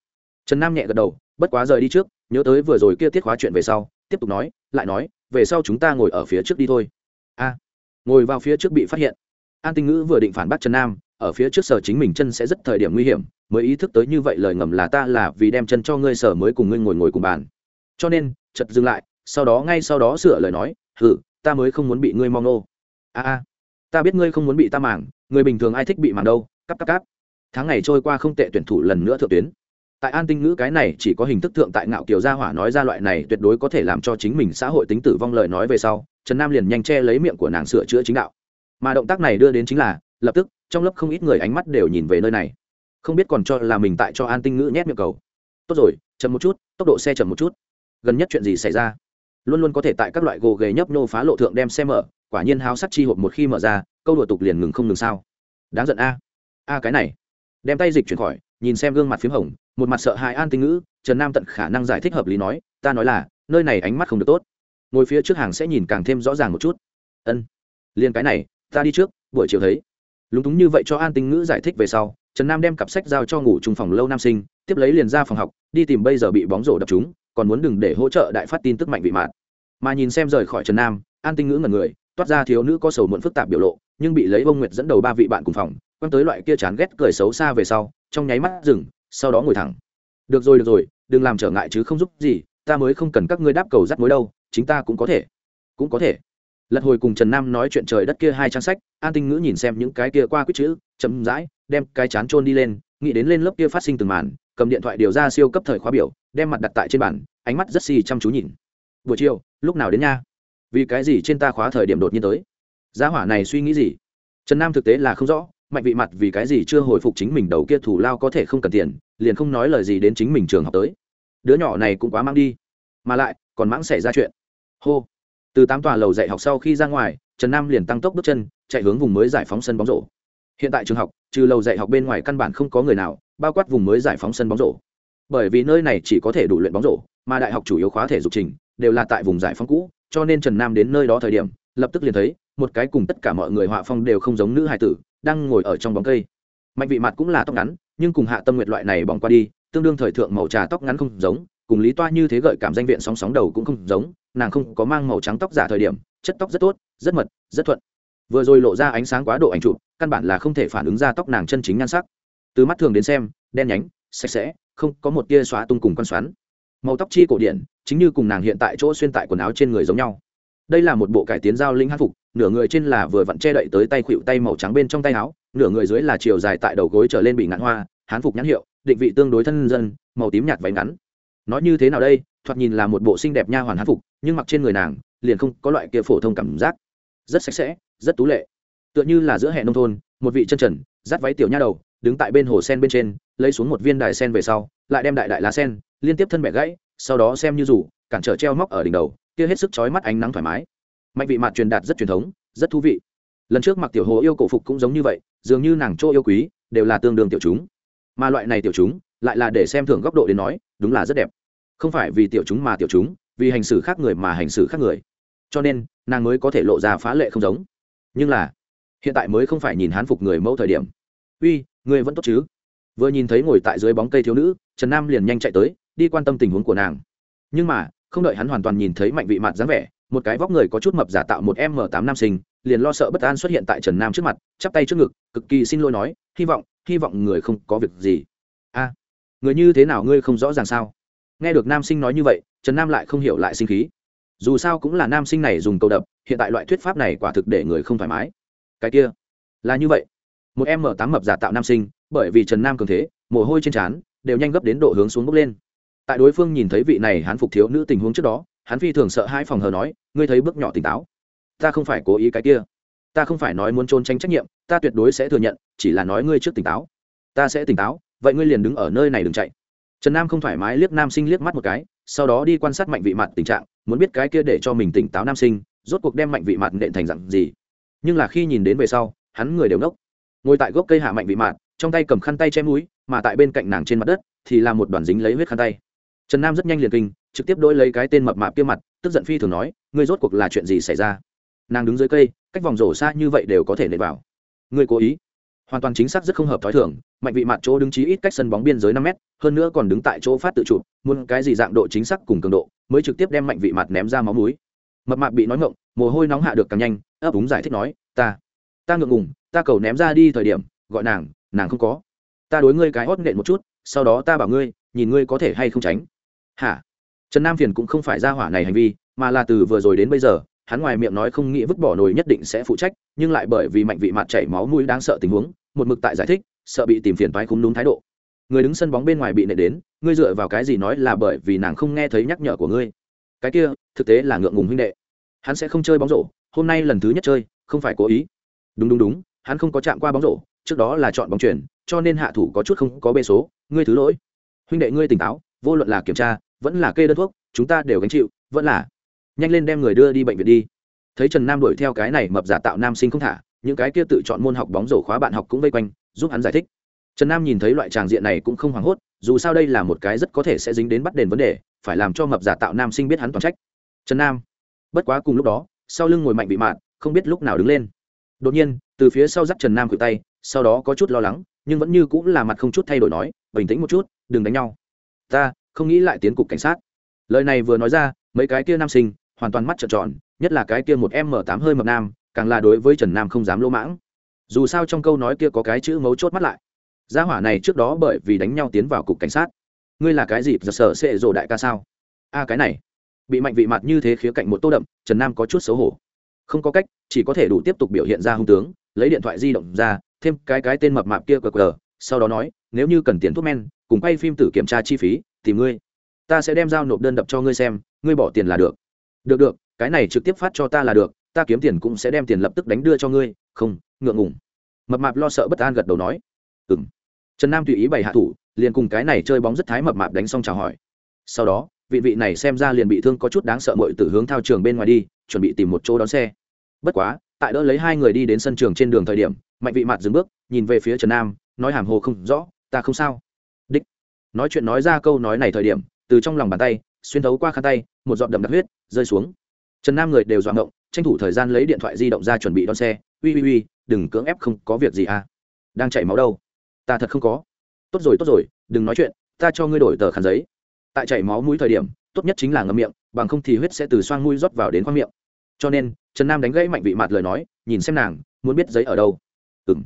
trần nam nhẹ gật đầu, bất quá rời đi trước, nhớ tới vừa rồi kia tiết khóa chuyện về sau, tiếp tục nói, lại nói, về sau chúng ta ngồi ở phía trước đi thôi. A. Ngồi vào phía trước bị phát hiện. An tinh ngữ vừa định phản bác trần nam, ở phía trước sở chính mình chân sẽ rất thời điểm nguy hiểm, mới ý thức tới như vậy lời ngầm là ta là vì đem chân cho ngươi sở mới cùng ngươi ngồi ngồi cùng bàn. Cho nên chật dừng lại, sau đó ngay sau đó sửa lời nói hử ta mới không muốn bị ngươi mong nô. A a, ta biết ngươi không muốn bị ta mảng người bình thường ai thích bị màn đâu cắp cắp cắp tháng ngày trôi qua không tệ tuyển thủ lần nữa thượng tuyến. Tại an tinh ngữ cái này chỉ có hình thức thượng tại ngạo kiều gia hỏa nói ra loại này tuyệt đối có thể làm cho chính mình xã hội tính tử vong lời nói về sau, trần nam liền nhanh che lấy miệng của nàng sửa chữa chính đạo. Mà động tác này đưa đến chính là, lập tức, trong lớp không ít người ánh mắt đều nhìn về nơi này. Không biết còn cho là mình tại cho an tinh ngữ nhét miệng cầu. Tốt rồi, chậm một chút, tốc độ xe chậm một chút. Gần nhất chuyện gì xảy ra? Luôn luôn có thể tại các loại gồ ghề nhấp nô phá lộ thượng đem xe mở quả nhiên háo sắc chi hộp một khi mở ra, câu đùa tục liền ngừng không ngừng sao. Đáng giận a. A cái này. Đem tay dịch chuyển khỏi, nhìn xem gương mặt p h í m hồng, một mặt sợ hãi an tinh ngữ, trần nam tận khả năng giải thích hợp lý nói, ta nói là, nơi này ánh mắt không được tốt. Ngồi phía trước hàng sẽ nhìn càng thêm rõ ràng một chút. Ân. Liền cái này, ta đi trước, buổi chiều thấy. Lúng túng như vậy cho an tinh ngữ giải thích về sau, trần nam đem cặp sách giao cho ngủ chung phòng lâu nam sinh, tiếp lấy liền ra phòng học, đi tìm bây giờ bị bóng rổ đập chúng còn muốn đừng để hỗ trợ đại phát tin tức mạnh vị mạn. Mà nhìn xem rời khỏi trần nam, an tinh ngữ ngần người toát ra thiếu nữ có sầu muộn phức tạp biểu lộ nhưng bị lấy bông nguyệt dẫn đầu ba vị bạn cùng phòng quăng tới loại kia chán ghét cười xấu xa về sau trong nháy mắt dừng sau đó ngồi thẳng. Được rồi được rồi đừng làm trở ngại chứ không giúp gì ta mới không cần các ngươi đáp cầu dắt mối đâu chính ta cũng có thể. Cũng có thể. Lật hồi cùng trần nam nói chuyện trời đất kia hai trang sách an tinh ngữ nhìn xem những cái kia qua quyết chữ chấm dãi, đem cái chán trôn đi lên nghĩ đến lên lớp kia phát sinh từng màn cầm điện thoại điều ra siêu cấp thời khóa biểu đem mặt đặt tại trên bàn ánh mắt rất xì chăm chú nhìn. Buổi chiều lúc nào đến nha? Vì cái gì trên ta khóa thời điểm đột nhiên tới? Giá hỏa này suy nghĩ gì? Trần nam thực tế là không rõ, mạnh vị mặt vì cái gì chưa hồi phục chính mình đầu kia thủ lao có thể không cần tiền, liền không nói lời gì đến chính mình trường học tới. Đứa nhỏ này cũng quá mang đi. Mà lại, còn mãng xảy ra chuyện. Hô. Từ tám tòa lầu dạy học sau khi ra ngoài, trần nam liền tăng tốc bước chân, chạy hướng vùng mới giải phóng sân bóng rổ. Hiện tại trường học, trừ lầu dạy học bên ngoài căn bản không có người nào, bao quát vùng mới giải phóng sân bóng rổ. Bởi vì nơi này chỉ có thể đủ luyện bóng rổ, mà đại học chủ yếu khóa thể dục trình, đều là tại vùng giải phóng cũ cho nên trần nam đến nơi đó thời điểm, lập tức liền thấy, một cái cùng tất cả mọi người họa phong đều không giống nữ hài tử, đang ngồi ở trong bóng cây. Mạnh vị mặt cũng là tóc ngắn, nhưng cùng hạ tâm nguyệt loại này bỏng qua đi, tương đương thời thượng màu trà tóc ngắn không giống, cùng lý toa như thế gợi cảm danh viện sóng sóng đầu cũng không giống, nàng không có mang màu trắng tóc giả thời điểm, chất tóc rất tốt, rất mật, rất thuận. Vừa rồi lộ ra ánh sáng quá độ ảnh chụp, căn bản là không thể phản ứng ra tóc nàng chân chính nhan sắc. Từ mắt thường đến xem, đen nhánh, sạch sẽ, không có một tia xóa tung cùng con xoắn. Màu tóc chi cổ điển chính như cùng nàng hiện tại chỗ xuyên tại quần áo trên người giống nhau. Đây là một bộ cải tiến giao linh hát phục, nửa người trên là vừa vặn che đậy tới tay khuỵu tay màu trắng bên trong tay áo, nửa người dưới là chiều dài tại đầu gối trở lên bị ngạn hoa, hán phục nhãn hiệu, định vị tương đối thân dân, màu tím nhạt váy ngắn. Nói như thế nào đây, thoạt nhìn là một bộ xinh đẹp nha hoàn hán phục, nhưng mặc trên người nàng, liền không có loại kia phổ thông cảm giác. Rất sạch sẽ, rất tú lệ. Tựa như là giữa hệ nông thôn, một vị chân trần, dắt váy tiểu nha đầu, đứng tại bên hồ sen bên trên, lấy xuống một viên đài sen về sau, lại đem đại đại lá sen, liên tiếp thân bẻ gãy sau đó xem như rủ cản trở treo móc ở đỉnh đầu, kia hết sức chói mắt ánh nắng thoải mái. Mạnh vị mạt truyền đạt rất truyền thống, rất thú vị. Lần trước mặc tiểu hồ yêu cổ phục cũng giống như vậy, dường như nàng chỗ yêu quý, đều là tương đương tiểu chúng. Mà loại này tiểu chúng, lại là để xem thường góc độ đến nói, đúng là rất đẹp. Không phải vì tiểu chúng mà tiểu chúng, vì hành xử khác người mà hành xử khác người. Cho nên, nàng mới có thể lộ ra phá lệ không giống. Nhưng là, hiện tại mới không phải nhìn hán phục người mẫu thời điểm. Uy, người vẫn tốt chứ? Vừa nhìn thấy ngồi tại dưới bóng cây thiếu nữ, trần nam liền nhanh chạy tới đi quan tâm tình huống của nàng. Nhưng mà, không đợi hắn hoàn toàn nhìn thấy mạnh vị mặt dáng vẻ, một cái vóc người có chút mập giả tạo một m tám nam sinh, liền lo sợ bất an xuất hiện tại trần nam trước mặt, chắp tay trước ngực, cực kỳ xin lỗi nói, hy vọng hy vọng người không có việc gì. A, người như thế nào ngươi không rõ ràng sao? Nghe được nam sinh nói như vậy, trần nam lại không hiểu lại sinh khí. Dù sao cũng là nam sinh này dùng câu đập, hiện tại loại thuyết pháp này quả thực để người không thoải mái. Cái kia, là như vậy. Một m tám mập giả tạo nam sinh, bởi vì trần nam cường thế, mồ hôi trên trán, đều nhanh gấp đến độ hướng xuống bốc lên tại đối phương nhìn thấy vị này hắn phục thiếu nữ tình huống trước đó, hắn phi thường sợ hai phòng hờ nói, ngươi thấy bước nhỏ tỉnh táo. Ta không phải cố ý cái kia. Ta không phải nói muốn trốn tránh trách nhiệm, ta tuyệt đối sẽ thừa nhận, chỉ là nói ngươi trước tỉnh táo. Ta sẽ tỉnh táo, vậy ngươi liền đứng ở nơi này đừng chạy. Trần nam không thoải mái liếc nam sinh liếc mắt một cái, sau đó đi quan sát mạnh vị mặt tình trạng, muốn biết cái kia để cho mình tỉnh táo nam sinh, rốt cuộc đem mạnh vị mặt nện thành dặn gì. Nhưng là khi nhìn đến về sau, hắn người đều nốc ngồi tại gốc cây hạ mạnh vị mặt, trong tay cầm khăn tay che mũi, mà tại bên cạnh nàng trên mặt đất, thì là một đoàn dính lấy huyết khăn tay trần nam rất nhanh liền kinh, trực tiếp đôi lấy cái tên mập mạp kia mặt, tức giận phi thường nói, ngươi rốt cuộc là chuyện gì xảy ra? Nàng đứng dưới cây, cách vòng rổ xa như vậy đều có thể nệ vào. Ngươi cố ý? Hoàn toàn chính xác rất không hợp thói thường, mạnh vị mặt chỗ đứng chí ít cách sân bóng biên giới năm mét, hơn nữa còn đứng tại chỗ phát tự chụp, muốn cái gì dạng độ chính xác cùng cường độ, mới trực tiếp đem mạnh vị mặt ném ra máu mũi. mập mạp bị nói ngộng mồ hôi nóng hạ được càng nhanh, ấp úng giải thích nói, ta ta ngượng ngùng, ta cầu ném ra đi thời điểm, gọi nàng nàng không có. Ta đối ngươi cái hót nện một chút, sau đó ta bảo ngươi, nhìn ngươi có thể hay không tránh hả? Trần nam phiền cũng không phải ra hỏa này hành vi, mà là từ vừa rồi đến bây giờ, hắn ngoài miệng nói không nghĩ vứt bỏ nồi nhất định sẽ phụ trách, nhưng lại bởi vì mạnh vị mặt chảy máu mũi đáng sợ tình huống, một mực tại giải thích, sợ bị tìm phiền toái khúng đúng thái độ. Người đứng sân bóng bên ngoài bị nệ đến, ngươi dựa vào cái gì nói là bởi vì nàng không nghe thấy nhắc nhở của ngươi? Cái kia, thực tế là ngượng ngùng huynh đệ. Hắn sẽ không chơi bóng rổ, hôm nay lần thứ nhất chơi, không phải cố ý. Đúng đúng đúng, hắn không có chạm qua bóng rổ, trước đó là chọn bóng chuyển cho nên hạ thủ có chút không có bê số, ngươi thứ lỗi. Huynh đệ ngươi tỉnh táo vô luận là kiểm tra, vẫn là kê đơn thuốc, chúng ta đều gánh chịu, vẫn là nhanh lên đem người đưa đi bệnh viện đi. Thấy trần nam đuổi theo cái này mập giả tạo nam sinh không thả, những cái kia tự chọn môn học bóng rổ khóa bạn học cũng vây quanh, giúp hắn giải thích. Trần nam nhìn thấy loại tràng diện này cũng không hoảng hốt, dù sao đây là một cái rất có thể sẽ dính đến bắt đền vấn đề, phải làm cho mập giả tạo nam sinh biết hắn toàn trách. Trần nam, bất quá cùng lúc đó, sau lưng ngồi mạnh bị mạn, không biết lúc nào đứng lên. Đột nhiên, từ phía sau dắt trần nam cự tay, sau đó có chút lo lắng, nhưng vẫn như cũng là mặt không chút thay đổi nói, bình tĩnh một chút, đừng đánh nhau ta, không nghĩ lại tiến cục cảnh sát. Lời này vừa nói ra, mấy cái kia nam sinh hoàn toàn mắt trợn tròn, nhất là cái kia một m tám hơi mập nam, càng là đối với trần nam không dám lỗ mãng. Dù sao trong câu nói kia có cái chữ mấu chốt mắt lại. Gia hỏa này trước đó bởi vì đánh nhau tiến vào cục cảnh sát. Ngươi là cái gì giật sở sệ rồ đại ca sao? A, cái này. Bị mạnh vị mặt như thế khía cạnh một tô đậm, trần nam có chút xấu hổ. Không có cách, chỉ có thể đủ tiếp tục biểu hiện ra hung tướng, lấy điện thoại di động ra, thêm cái cái tên mập mạp kia cờ cờ, sau đó nói, nếu như cần tiền thuốc men cùng quay phim tử kiểm tra chi phí, tìm ngươi. Ta sẽ đem giao nộp đơn đập cho ngươi xem, ngươi bỏ tiền là được. Được được, cái này trực tiếp phát cho ta là được, ta kiếm tiền cũng sẽ đem tiền lập tức đánh đưa cho ngươi. Không, ngượng ngùng. Mập mạp lo sợ bất an gật đầu nói. Ừ m trần nam tùy ý bày hạ thủ, liền cùng cái này chơi bóng rất thái mập mạp đánh xong chào hỏi. Sau đó, vị vị này xem ra liền bị thương có chút đáng sợ mội từ hướng thao trường bên ngoài đi, chuẩn bị tìm một chỗ đón xe. Bất quá, tại đỡ lấy hai người đi đến sân trường trên đường thời điểm, mạnh vị mặt dừng bước, nhìn về phía trần nam, nói hàm hồ không rõ, ta không sao nói chuyện nói ra câu nói này thời điểm, từ trong lòng bàn tay, xuyên thấu qua khăn tay, một giọt đậm đặc huyết rơi xuống. Trần nam người đều dọa ngộng, tranh thủ thời gian lấy điện thoại di động ra chuẩn bị đón xe. Ui ui ui đừng cưỡng ép, không có việc gì à? Đang chảy máu đâu? Ta thật không có. Tốt rồi tốt rồi, đừng nói chuyện, ta cho ngươi đổi tờ khăn giấy. Tại chảy máu mũi thời điểm, tốt nhất chính là ngậm miệng, bằng không thì huyết sẽ từ xoang mũi rót vào đến khoang miệng. Cho nên, trần nam đánh gãy mạnh vị mặt lời nói, nhìn xem nàng, muốn biết giấy ở đâu? Ừ m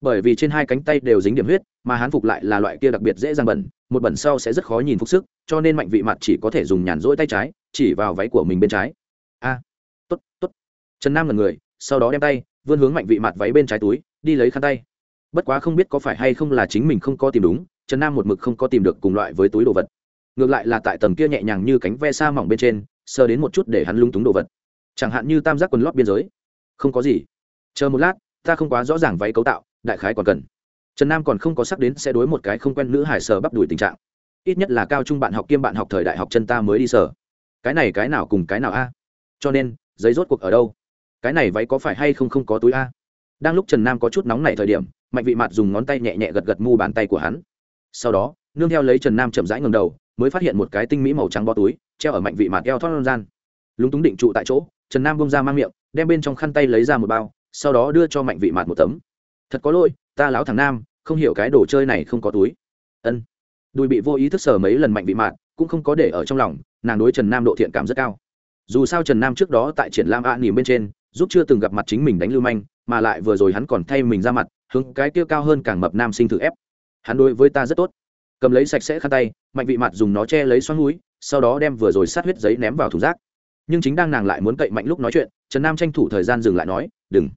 bởi vì trên hai cánh tay đều dính điểm huyết mà hán phục lại là loại kia đặc biệt dễ dàng bẩn một bẩn sau sẽ rất khó nhìn phục sức cho nên mạnh vị mặt chỉ có thể dùng nhàn rỗi tay trái chỉ vào váy của mình bên trái. A à, t ố t t ố t trần nam là người sau đó đem tay vươn hướng mạnh vị mặt váy bên trái túi đi lấy khăn tay. Bất quá không biết có phải hay không là chính mình không có tìm đúng trần nam một mực không có tìm được cùng loại với túi đồ vật. Ngược lại là tại tầng kia nhẹ nhàng như cánh ve sa mỏng bên trên sờ đến một chút để hắn lung túng đồ vật. Chẳng hạn như tam giác quần lót biên giới. Không có gì. Chờ một lát ta không quá rõ ràng váy cấu tạo đại khái còn cần. Trần nam còn không có sắc đến sẽ đối một cái không quen nữ hải sờ bắp đuổi tình trạng. Ít nhất là cao trung bạn học kiêm bạn học thời đại học chân ta mới đi sờ. Cái này cái nào cùng cái nào a? Cho nên, giấy rốt cuộc ở đâu? Cái này váy có phải hay không không có túi a? Đang lúc trần nam có chút nóng này thời điểm, mạnh vị mặt dùng ngón tay nhẹ nhẹ gật gật mu bàn tay của hắn. Sau đó, nương theo lấy trần nam chậm rãi ngầm đầu, mới phát hiện một cái tinh mỹ màu trắng bó túi, treo ở mạnh vị mặt eo thoát gian. Lúng túng định trụ tại chỗ, trần nam bông ra mang miệng, đem bên trong khăn tay lấy ra một bao, sau đó đưa cho mạnh vị mặt một tấm thật có lỗi, ta lão thằng nam, không hiểu cái đồ chơi này không có túi. Ân. Đùi bị vô ý thức sờ mấy lần mạnh vị mạn, cũng không có để ở trong lòng, nàng đối trần nam độ thiện cảm rất cao. Dù sao trần nam trước đó tại triển lam a nỉm bên trên, giúp chưa từng gặp mặt chính mình đánh lưu manh, mà lại vừa rồi hắn còn thay mình ra mặt, hướng cái kia cao hơn càng mập nam sinh thử ép. Hắn đối với ta rất tốt. Cầm lấy sạch sẽ khăn tay, mạnh vị mặt dùng nó che lấy xoắn núi, sau đó đem vừa rồi sát huyết giấy ném vào thùng rác. Nhưng chính đang nàng lại muốn cậy mạnh lúc nói chuyện, trần nam tranh thủ thời gian dừng lại nói, đừng.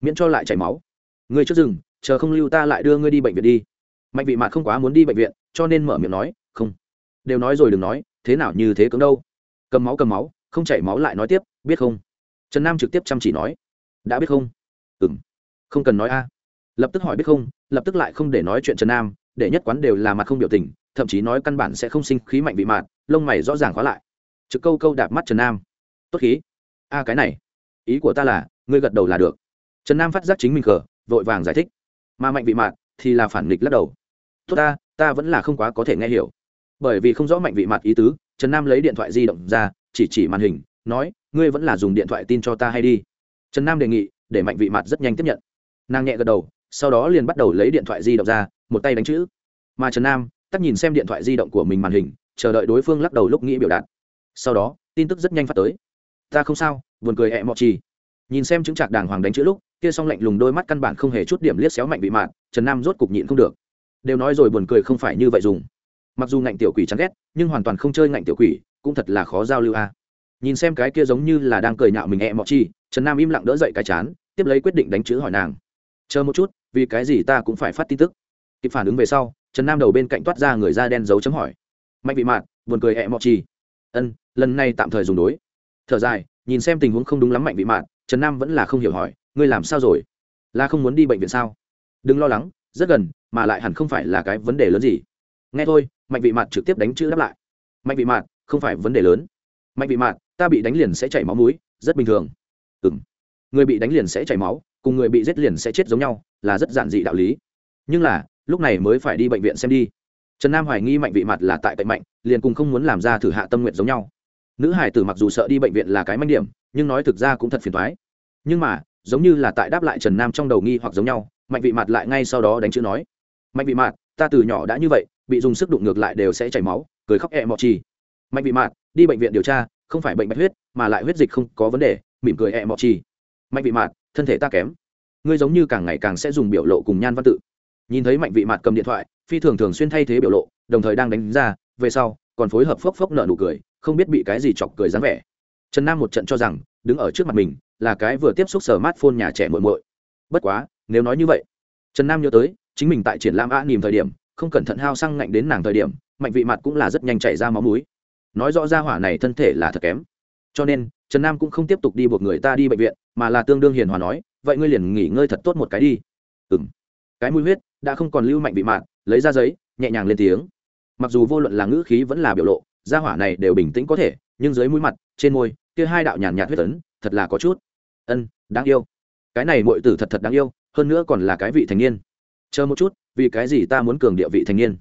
Miễn cho lại chảy máu ngươi trước dừng, chờ không lưu ta lại đưa ngươi đi bệnh viện đi. Mạnh vị mạt không quá muốn đi bệnh viện, cho nên mở miệng nói, không. Đều nói rồi đừng nói, thế nào như thế cứng đâu? Cầm máu cầm máu, không chảy máu lại nói tiếp, biết không? Trần nam trực tiếp chăm chỉ nói, đã biết không? Ừ m không cần nói a. Lập tức hỏi biết không, lập tức lại không để nói chuyện trần nam, để nhất quán đều là mặt không biểu tình, thậm chí nói căn bản sẽ không sinh khí mạnh vị mạt lông mày rõ ràng khóa lại. Trực câu câu đạp mắt trần nam. Tốt khí. A, cái này, ý của ta là, ngươi gật đầu là được. Trần nam phát giác chính mình khờ vội vàng giải thích. Mà mạnh vị mạt thì là phản nghịch lắc đầu. Tốt ta ta vẫn là không quá có thể nghe hiểu. Bởi vì không rõ mạnh vị mạt ý tứ, trần nam lấy điện thoại di động ra, chỉ chỉ màn hình, nói, ngươi vẫn là dùng điện thoại tin cho ta hay đi. Trần nam đề nghị, để mạnh vị mạt rất nhanh tiếp nhận. Nàng nhẹ gật đầu, sau đó liền bắt đầu lấy điện thoại di động ra, một tay đánh chữ. Mà trần nam, tắt nhìn xem điện thoại di động của mình màn hình, chờ đợi đối phương lắc đầu lúc nghĩ biểu đạt. Sau đó, tin tức rất nhanh phát tới. Ta không sao, buồn cười hẹ mọ trì nhìn xem chứng trạc đàng hoàng đánh chữ lúc, kia s lạnh lùng đôi mắt căn bản không hề chút điểm liếc xéo mạnh bị mạn, trần nam rốt cục nhịn không được. Đều nói rồi buồn cười không phải như vậy dùng. Mặc dù ngạnh tiểu quỷ chán ghét, nhưng hoàn toàn không chơi ngạnh tiểu quỷ, cũng thật là khó giao lưu a. Nhìn xem cái kia giống như là đang cười nhạo mình e mọ chi, trần nam im lặng đỡ dậy cái chán, tiếp lấy quyết định đánh chữ hỏi nàng. Chờ một chút, vì cái gì ta cũng phải phát tin tức? Kịp phản ứng về sau, trần nam đầu bên cạnh toát ra người da đen dấu chấm hỏi. Mạnh bị mạn, buồn cười e mọ chi? Ân, lần này tạm thời dùng đối. Thở dài, nhìn xem tình huống không đúng lắm mạnh bị mạn trần nam vẫn là không hiểu hỏi, ngươi làm sao rồi? Là không muốn đi bệnh viện sao? Đừng lo lắng, rất gần, mà lại hẳn không phải là cái vấn đề lớn gì. Nghe thôi. Mạnh vị mạt trực tiếp đánh chữ đáp lại. Mạnh vị mạt, không phải vấn đề lớn. Mạnh vị mạt, ta bị đánh liền sẽ chảy máu mũi, rất bình thường. Ừ m người bị đánh liền sẽ chảy máu, cùng người bị giết liền sẽ chết giống nhau, là rất giản dị đạo lý. Nhưng là, lúc này mới phải đi bệnh viện xem đi. Trần nam hoài nghi mạnh vị mặt là tại cậy mạnh, liền cùng không muốn làm ra thử hạ tâm nguyện giống nhau nữ hải tử mặc dù sợ đi bệnh viện là cái manh điểm, nhưng nói thực ra cũng thật phiền thoái nhưng mà, giống như là tại đáp lại trần nam trong đầu nghi hoặc giống nhau, mạnh vị mặt lại ngay sau đó đánh chữ nói, mạnh vị mặt ta từ nhỏ đã như vậy, bị dùng sức đụng ngược lại đều sẽ chảy máu, cười khóc ẹ mọ chi mạnh vị mạt, đi bệnh viện điều tra, không phải bệnh bạch huyết, mà lại huyết dịch không có vấn đề, mỉm cười ẹ mọ chi mạnh vị mạt, thân thể ta kém. Ngươi giống như càng ngày càng sẽ dùng biểu lộ cùng nhan văn tự. Nhìn thấy mạnh vị mạt cầm điện thoại, phi thường thường xuyên thay thế biểu lộ, đồng thời đang đánh ra về sau, còn phối hợp phốc phốc nợ nụ cười không biết bị cái gì chọc cười dáng vẻ. Trần nam một trận cho rằng, đứng ở trước mặt mình, là cái vừa tiếp xúc sở mát phôn nhà trẻ muội muội. Bất quá, nếu nói như vậy, trần nam nhớ tới, chính mình tại triển lãm a nìm thời điểm, không cẩn thận hao xăng ngạnh đến nàng thời điểm, mạnh vị mặt cũng là rất nhanh chảy ra máu mũi. Nói rõ ra hỏa này thân thể là thật kém. Cho nên, trần nam cũng không tiếp tục đi buộc người ta đi bệnh viện, mà là tương đương hiền hòa nói, vậy ngươi liền nghỉ ngơi thật tốt một cái đi. Ừ m cái mũi huyết đã không còn lưu mạnh vị mạn lấy ra giấy, nhẹ nhàng lên tiếng. Mặc dù vô luận là ngữ khí vẫn là biểu lộ gia hỏa này đều bình tĩnh có thể, nhưng dưới mũi mặt, trên môi, kia hai đạo nhàn nhạt huyết tấn thật là có chút. Ân, đáng yêu. Cái này mọi tử thật thật đáng yêu, hơn nữa còn là cái vị thành niên. Chờ một chút, vì cái gì ta muốn cường địa vị thành niên?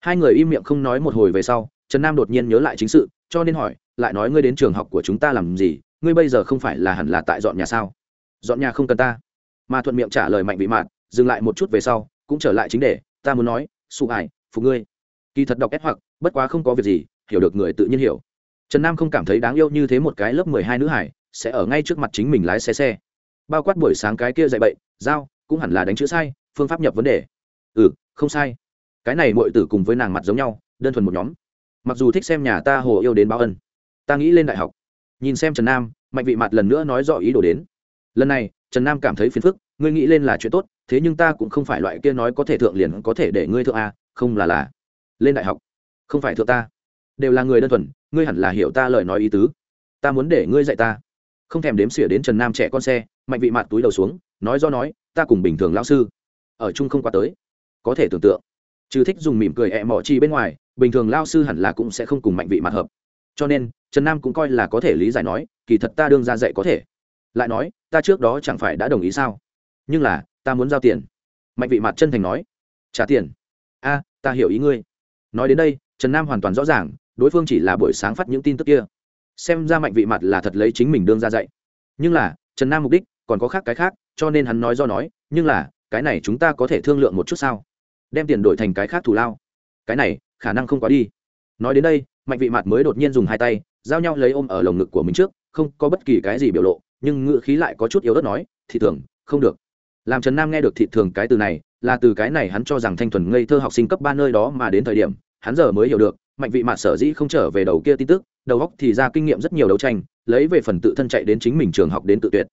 Hai người im miệng không nói một hồi về sau, trần nam đột nhiên nhớ lại chính sự, cho nên hỏi, lại nói ngươi đến trường học của chúng ta làm gì? Ngươi bây giờ không phải là hẳn là tại dọn nhà sao? Dọn nhà không cần ta. Mà thuận miệng trả lời mạnh bị mạn, dừng lại một chút về sau, cũng trở lại chính đề, ta muốn nói, sụ ải phục ngươi. Kỳ thật đọc ép hoặc, bất quá không có việc gì hiểu được người tự nhiên hiểu. Trần nam không cảm thấy đáng yêu như thế một cái lớp mười hai nữ hải, sẽ ở ngay trước mặt chính mình lái xe xe. Bao quát buổi sáng cái kia dạy bậy, giao, cũng hẳn là đánh chữ sai, phương pháp nhập vấn đề. Ừ không sai. Cái này mọi tử cùng với nàng mặt giống nhau, đơn thuần một nhóm. Mặc dù thích xem nhà ta hồ yêu đến báo ân, ta nghĩ lên đại học. Nhìn xem trần nam, mạnh vị mặt lần nữa nói rõ ý đồ đến. Lần này, trần nam cảm thấy phiền phức, ngươi nghĩ lên là chuyện tốt, thế nhưng ta cũng không phải loại kia nói có thể thượng liền có thể để ngươi thượng a không là là. Lên đại học, không phải thượng ta đều là người đơn thuần, ngươi hẳn là hiểu ta lời nói ý tứ. Ta muốn để ngươi dạy ta. Không thèm đếm xỉa đến trần nam trẻ con xe, mạnh vị mặt túi đầu xuống, nói do nói, ta cùng bình thường lão sư, ở chung không qua tới. Có thể tưởng tượng, trừ thích dùng mỉm cười ẹ mỏ chi bên ngoài, bình thường lao sư hẳn là cũng sẽ không cùng mạnh vị mặt hợp. Cho nên, trần nam cũng coi là có thể lý giải nói, kỳ thật ta đương ra dạy có thể. Lại nói, ta trước đó chẳng phải đã đồng ý sao? Nhưng là, ta muốn giao tiền. Mạnh vị mặt chân thành nói, trả tiền. A, ta hiểu ý ngươi. Nói đến đây, trần nam hoàn toàn rõ ràng đối phương chỉ là buổi sáng phát những tin tức kia. Xem ra mạnh vị mặt là thật lấy chính mình đương ra dạy. Nhưng là, trần nam mục đích, còn có khác cái khác, cho nên hắn nói do nói, nhưng là, cái này chúng ta có thể thương lượng một chút sao? Đem tiền đổi thành cái khác thù lao. Cái này, khả năng không quá đi. Nói đến đây, mạnh vị mặt mới đột nhiên dùng hai tay, giao nhau lấy ôm ở lồng ngực của mình trước, không có bất kỳ cái gì biểu lộ, nhưng ngữ khí lại có chút yếu ớt nói, thị thường, không được. Làm trần nam nghe được thị thường cái từ này, là từ cái này hắn cho rằng thanh thuần ngây thơ học sinh cấp ba nơi đó mà đến thời điểm, hắn giờ mới hiểu được mạnh vị mạn sở dĩ không trở về đầu kia tin tức, đầu góc thì ra kinh nghiệm rất nhiều đấu tranh, lấy về phần tự thân chạy đến chính mình trường học đến tự tuyệt.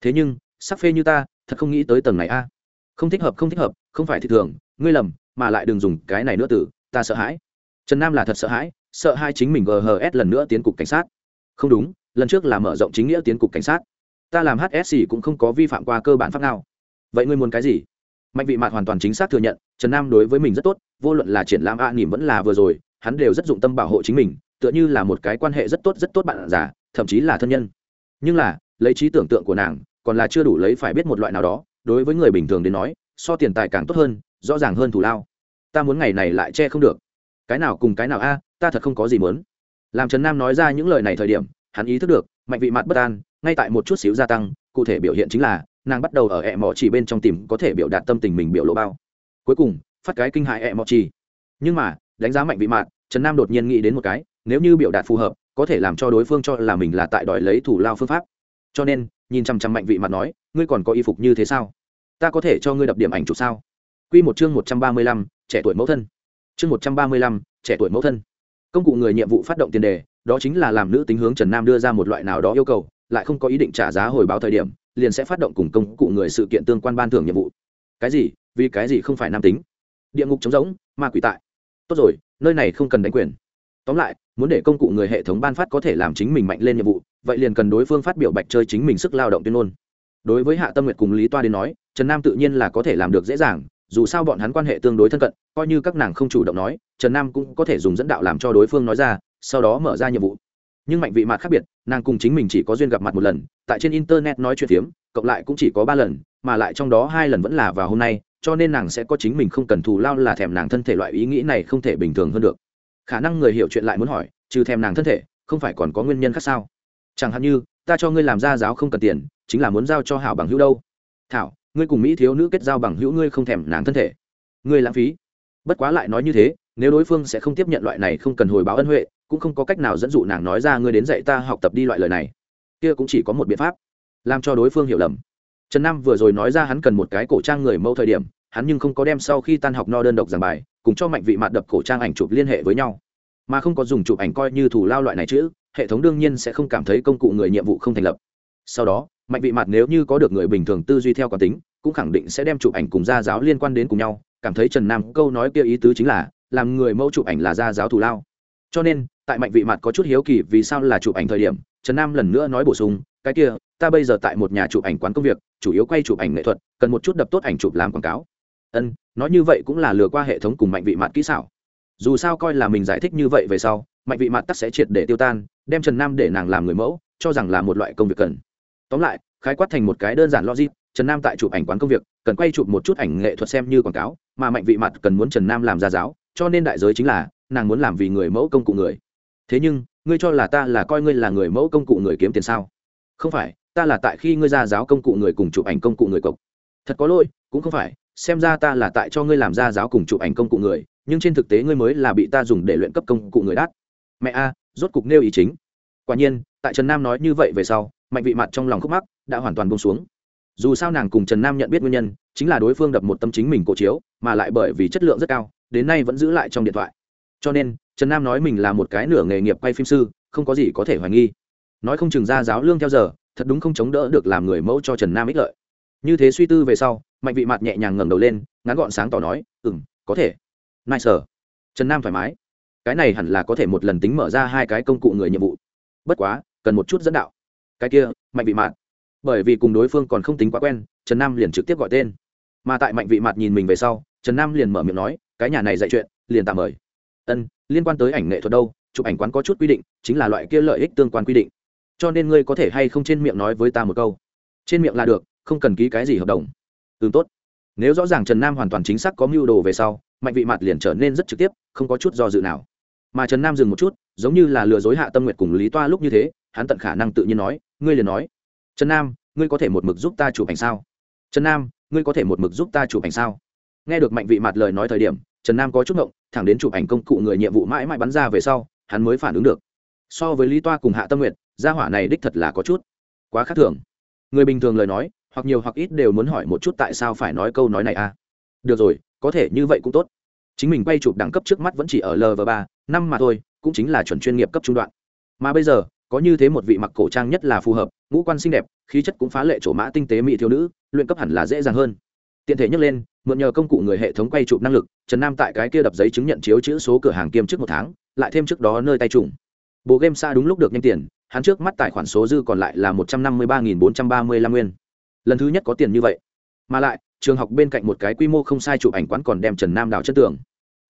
Thế nhưng sắc phê như ta, thật không nghĩ tới tầng này a. Không thích hợp, không thích hợp, không phải thị thường, ngươi lầm, mà lại đừng dùng cái này nữa tử, ta sợ hãi. Trần nam là thật sợ hãi, sợ hai chính mình ghs lần nữa tiến cục cảnh sát. Không đúng, lần trước là mở rộng chính nghĩa tiến cục cảnh sát. Ta làm hsc cũng không có vi phạm qua cơ bản pháp nào. Vậy ngươi muốn cái gì? Mạnh vị mạn hoàn toàn chính xác thừa nhận, trần nam đối với mình rất tốt, vô luận là triển lãm a nỉm vẫn là vừa rồi hắn đều rất dụng tâm bảo hộ chính mình, tựa như là một cái quan hệ rất tốt rất tốt bạn già, thậm chí là thân nhân. Nhưng là, lấy trí tưởng tượng của nàng, còn là chưa đủ lấy phải biết một loại nào đó, đối với người bình thường đến nói, so tiền tài càng tốt hơn, rõ ràng hơn thủ lao. Ta muốn ngày này lại che không được. Cái nào cùng cái nào a, ta thật không có gì muốn. Làm trần nam nói ra những lời này thời điểm, hắn ý thức được, mạnh vị mặt bất an, ngay tại một chút xíu gia tăng, cụ thể biểu hiện chính là, nàng bắt đầu ở ẹ mỏ chỉ bên trong tìm có thể biểu đạt tâm tình mình biểu lộ bao. Cuối cùng, phát cái kinh hại ẹ mỏ chỉ. Nhưng mà đánh giá mạnh vị mạn, trần nam đột nhiên nghĩ đến một cái nếu như biểu đạt phù hợp có thể làm cho đối phương cho là mình là tại đòi lấy thủ lao phương pháp cho nên nhìn chăm chăm mạnh vị mặt nói ngươi còn có y phục như thế sao ta có thể cho ngươi đập điểm ảnh chụp sao Quy một chương 135, trẻ tuổi mẫu thân. Chương 135, trẻ tuổi mẫu thân. Công cụ người nhiệm vụ phát động tiền đề, đó chính là làm nữ tính hướng Trần Nam đưa ra một loại nào đó yêu cầu, lại không có ý định trả giá hồi báo thời điểm, liền sẽ phát động cùng công cụ người sự kiện tương quan ban thưởng nhiệm vụ. Cái gì? Vì cái gì không phải nam tính? Địa ngục trống rỗng, ma quỷ tại. Tốt rồi, nơi này không cần đánh quyền. Tóm lại, muốn để công cụ người hệ thống ban phát có thể làm chính mình mạnh lên nhiệm vụ, vậy liền cần đối phương phát biểu bạch chơi chính mình sức lao động tuyên ngôn. đối với hạ tâm nguyệt cùng lý toa đến nói trần nam tự nhiên là có thể làm được dễ dàng dù sao bọn hắn quan hệ tương đối thân cận coi như các nàng không chủ động nói trần nam cũng có thể dùng dẫn đạo làm cho đối phương nói ra sau đó mở ra nhiệm vụ nhưng mạnh vị mặt khác biệt nàng cùng chính mình chỉ có duyên gặp mặt một lần tại trên internet nói chuyện phiếm cộng lại cũng chỉ có ba lần mà lại trong đó hai lần vẫn là vào hôm nay cho nên nàng sẽ có chính mình không cần thù lao là thèm nàng thân thể loại ý nghĩ này không thể bình thường hơn được. Khả năng người hiểu chuyện lại muốn hỏi, trừ thèm nàng thân thể, không phải còn có nguyên nhân khác sao? Chẳng hạn như, ta cho ngươi làm gia giáo không cần tiền, chính là muốn giao cho hảo bằng hữu đâu. Thảo, ngươi cùng mỹ thiếu nữ kết giao bằng hữu ngươi không thèm nàng thân thể. Ngươi lãng phí. Bất quá lại nói như thế, nếu đối phương sẽ không tiếp nhận loại này không cần hồi báo ân huệ, cũng không có cách nào dẫn dụ nàng nói ra ngươi đến dạy ta học tập đi loại lời này. Kia cũng chỉ có một biện pháp, làm cho đối phương hiểu lầm trần nam vừa rồi nói ra hắn cần một cái cổ trang người mẫu thời điểm, hắn nhưng không có đem sau khi tan học no đơn độc giảng bài, cùng cho mạnh vị mặt đập cổ trang ảnh chụp liên hệ với nhau. Mà không có dùng chụp ảnh coi như thủ lao loại này chứ, hệ thống đương nhiên sẽ không cảm thấy công cụ người nhiệm vụ không thành lập. Sau đó, mạnh vị mặt nếu như có được người bình thường tư duy theo quán tính, cũng khẳng định sẽ đem chụp ảnh cùng gia giáo liên quan đến cùng nhau, cảm thấy trần nam câu nói kia ý tứ chính là, làm người mẫu chụp ảnh là gia giáo thủ lao. Cho nên, tại mạnh vị mặt có chút hiếu kỳ vì sao là chụp ảnh thời điểm, trần nam lần nữa nói bổ sung cái kia, ta bây giờ tại một nhà chụp ảnh quán công việc, chủ yếu quay chụp ảnh nghệ thuật, cần một chút đập tốt ảnh chụp làm quảng cáo. Ân, nói như vậy cũng là lừa qua hệ thống cùng mạnh vị mặt kỹ xảo. Dù sao coi là mình giải thích như vậy về sau, mạnh vị mặt tắc sẽ triệt để tiêu tan, đem trần nam để nàng làm người mẫu, cho rằng là một loại công việc cần. Tóm lại, khái quát thành một cái đơn giản logic, trần nam tại chụp ảnh quán công việc, cần quay chụp một chút ảnh nghệ thuật xem như quảng cáo, mà mạnh vị mặt cần muốn trần nam làm gia giáo, cho nên đại giới chính là, nàng muốn làm vì người mẫu công cụ người. Thế nhưng, ngươi cho là ta là coi ngươi là người mẫu công cụ người kiếm tiền sao? Không phải, ta là tại khi ngươi ra giáo công cụ người cùng chụp ảnh công cụ người cộc. Thật có lỗi, cũng không phải, xem ra ta là tại cho ngươi làm ra giáo cùng chụp ảnh công cụ người, nhưng trên thực tế ngươi mới là bị ta dùng để luyện cấp công cụ người đắt. Mẹ a, rốt cục nêu ý chính. Quả nhiên, tại trần nam nói như vậy về sau, mạnh vị mặt trong lòng khúc mắc, đã hoàn toàn bông xuống. Dù sao nàng cùng trần nam nhận biết nguyên nhân, chính là đối phương đập một tâm chính mình cổ chiếu, mà lại bởi vì chất lượng rất cao, đến nay vẫn giữ lại trong điện thoại. Cho nên, trần nam nói mình là một cái nửa nghề nghiệp quay phim sư, không có gì có thể hoài nghi nói không chừng ra giáo lương theo giờ, thật đúng không chống đỡ được làm người mẫu cho trần nam ích lợi. Như thế suy tư về sau, mạnh vị mặt nhẹ nhàng ngẩng đầu lên, ngắn gọn sáng tỏ nói ừ m có thể. Nai sở trần nam thoải mái. Cái này hẳn là có thể một lần tính mở ra hai cái công cụ người nhiệm vụ. Bất quá, cần một chút dẫn đạo. Cái kia, mạnh vị mạt. Bởi vì cùng đối phương còn không tính quá quen, trần nam liền trực tiếp gọi tên. Mà tại mạnh vị mạt nhìn mình về sau, trần nam liền mở miệng nói, cái nhà này dạy chuyện, liền tạm mời. Ân, liên quan tới ảnh nghệ thuật đâu, chụp ảnh quán có chút quy định, chính là loại kia lợi ích tương quan quy định cho nên ngươi có thể hay không trên miệng nói với ta một câu? Trên miệng là được, không cần ký cái gì hợp đồng. Tương tốt. Nếu rõ ràng trần nam hoàn toàn chính xác có mưu đồ về sau, mạnh vị mặt liền trở nên rất trực tiếp, không có chút do dự nào. Mà trần nam dừng một chút, giống như là lừa dối hạ tâm nguyệt cùng lý toa lúc như thế, hắn tận khả năng tự nhiên nói, ngươi liền nói, trần nam, ngươi có thể một mực giúp ta chụp ảnh sao? Trần nam, ngươi có thể một mực giúp ta chụp ảnh sao? Nghe được mạnh vị mặt lời nói thời điểm, trần nam có chút ngộng, thẳng đến chụp ảnh công cụ người nhiệm vụ mãi mãi bắn ra về sau, hắn mới phản ứng được. So với lý toa cùng hạ tâm nguyệt gia hỏa này đích thật là có chút quá khác thường. Người bình thường lời nói, hoặc nhiều hoặc ít đều muốn hỏi một chút tại sao phải nói câu nói này à? Được rồi, có thể như vậy cũng tốt. Chính mình quay chụp đẳng cấp trước mắt vẫn chỉ ở lv ba, năm mà thôi, cũng chính là chuẩn chuyên nghiệp cấp trung đoạn. Mà bây giờ, có như thế một vị mặc cổ trang nhất là phù hợp, ngũ quan xinh đẹp, khí chất cũng phá lệ chỗ mã tinh tế mỹ thiếu nữ, luyện cấp hẳn là dễ dàng hơn. Tiện thể nhắc lên, mượn nhờ công cụ người hệ thống quay chụp năng lực, trần nam tại cái kia đập giấy chứng nhận chiếu chữ số cửa hàng kiêm trước một tháng, lại thêm trước đó nơi tay trùng bộ game xa đúng lúc được nhanh tiền hắn trước mắt tài khoản số dư còn lại là một trăm năm mươi ba nghìn bốn trăm ba mươi lăm nguyên. Lần thứ nhất có tiền như vậy. Mà lại, trường học bên cạnh một cái quy mô không sai chụp ảnh quán còn đem trần nam đào chất tưởng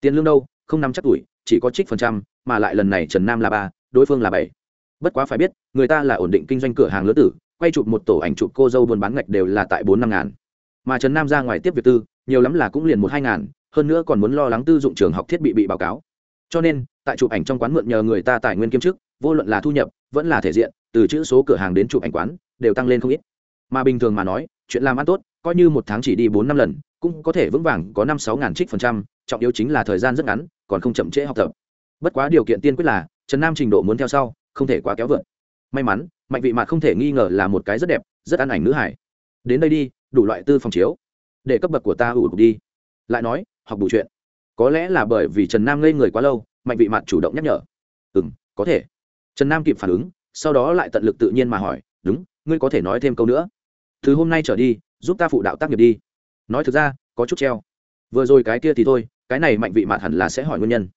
tiền lương đâu? Không nắm chắc tuổi, chỉ có trích phần trăm, mà lại lần này trần nam là ba, đối phương là bảy. Bất quá phải biết, người ta là ổn định kinh doanh cửa hàng lớn tử, quay chụp một tổ ảnh chụp cô dâu buôn bán ngạch đều là tại bốn năm ngàn. Mà trần nam ra ngoài tiếp việc tư, nhiều lắm là cũng liền một hai ngàn, hơn nữa còn muốn lo lắng tư dụng trường học thiết bị bị báo cáo. Cho nên tại chụp ảnh trong quán mượn nhờ người ta tài nguyên kiêm chức, vô luận là thu nhập, vẫn là thể diện, từ chữ số cửa hàng đến chụp ảnh quán, đều tăng lên không ít. Mà bình thường mà nói, chuyện làm ăn tốt, coi như một tháng chỉ đi bốn năm lần, cũng có thể vững vàng có năm sáu ngàn trích phần trăm, trọng yếu chính là thời gian rất ngắn, còn không chậm trễ học tập. Bất quá điều kiện tiên quyết là, trần nam trình độ muốn theo sau, không thể quá kéo vượt. May mắn, mạnh vị mạt không thể nghi ngờ là một cái rất đẹp, rất ăn ảnh nữ hải. Đến đây đi, đủ loại tư phòng chiếu, để cấp bậc của ta ủ đi. Lại nói, học đủ chuyện. Có lẽ là bởi vì trần nam ngây người quá lâu mạnh vị mặt chủ động nhắc nhở. Ừ m có thể. Trần nam kịp phản ứng, sau đó lại tận lực tự nhiên mà hỏi, đúng, ngươi có thể nói thêm câu nữa. Từ hôm nay trở đi, giúp ta phụ đạo tác nghiệp đi. Nói thực ra, có chút treo. Vừa rồi cái kia thì thôi, cái này mạnh vị mạt hẳn là sẽ hỏi nguyên nhân.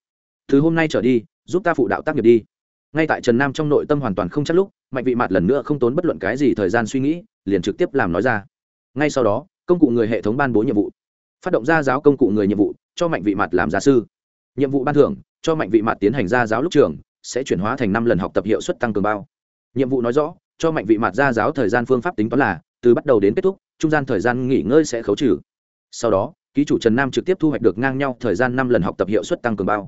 Từ hôm nay trở đi, giúp ta phụ đạo tác nghiệp đi. Ngay tại trần nam trong nội tâm hoàn toàn không chắc lúc, mạnh vị mạt lần nữa không tốn bất luận cái gì thời gian suy nghĩ, liền trực tiếp làm nói ra. Ngay sau đó, công cụ người hệ thống ban bố nhiệm vụ. Phát động ra giáo công cụ người nhiệm vụ, cho mạnh vị mặt làm gia sư. Nhiệm vụ ban thưởng cho mạnh vị mạt tiến hành gia giáo lúc trường, sẽ chuyển hóa thành năm lần học tập hiệu suất tăng cường bao. Nhiệm vụ nói rõ, cho mạnh vị mạt gia giáo thời gian phương pháp tính toán là, từ bắt đầu đến kết thúc, trung gian thời gian nghỉ ngơi sẽ khấu trừ. Sau đó, ký chủ trần nam trực tiếp thu hoạch được ngang nhau thời gian năm lần học tập hiệu suất tăng cường bao.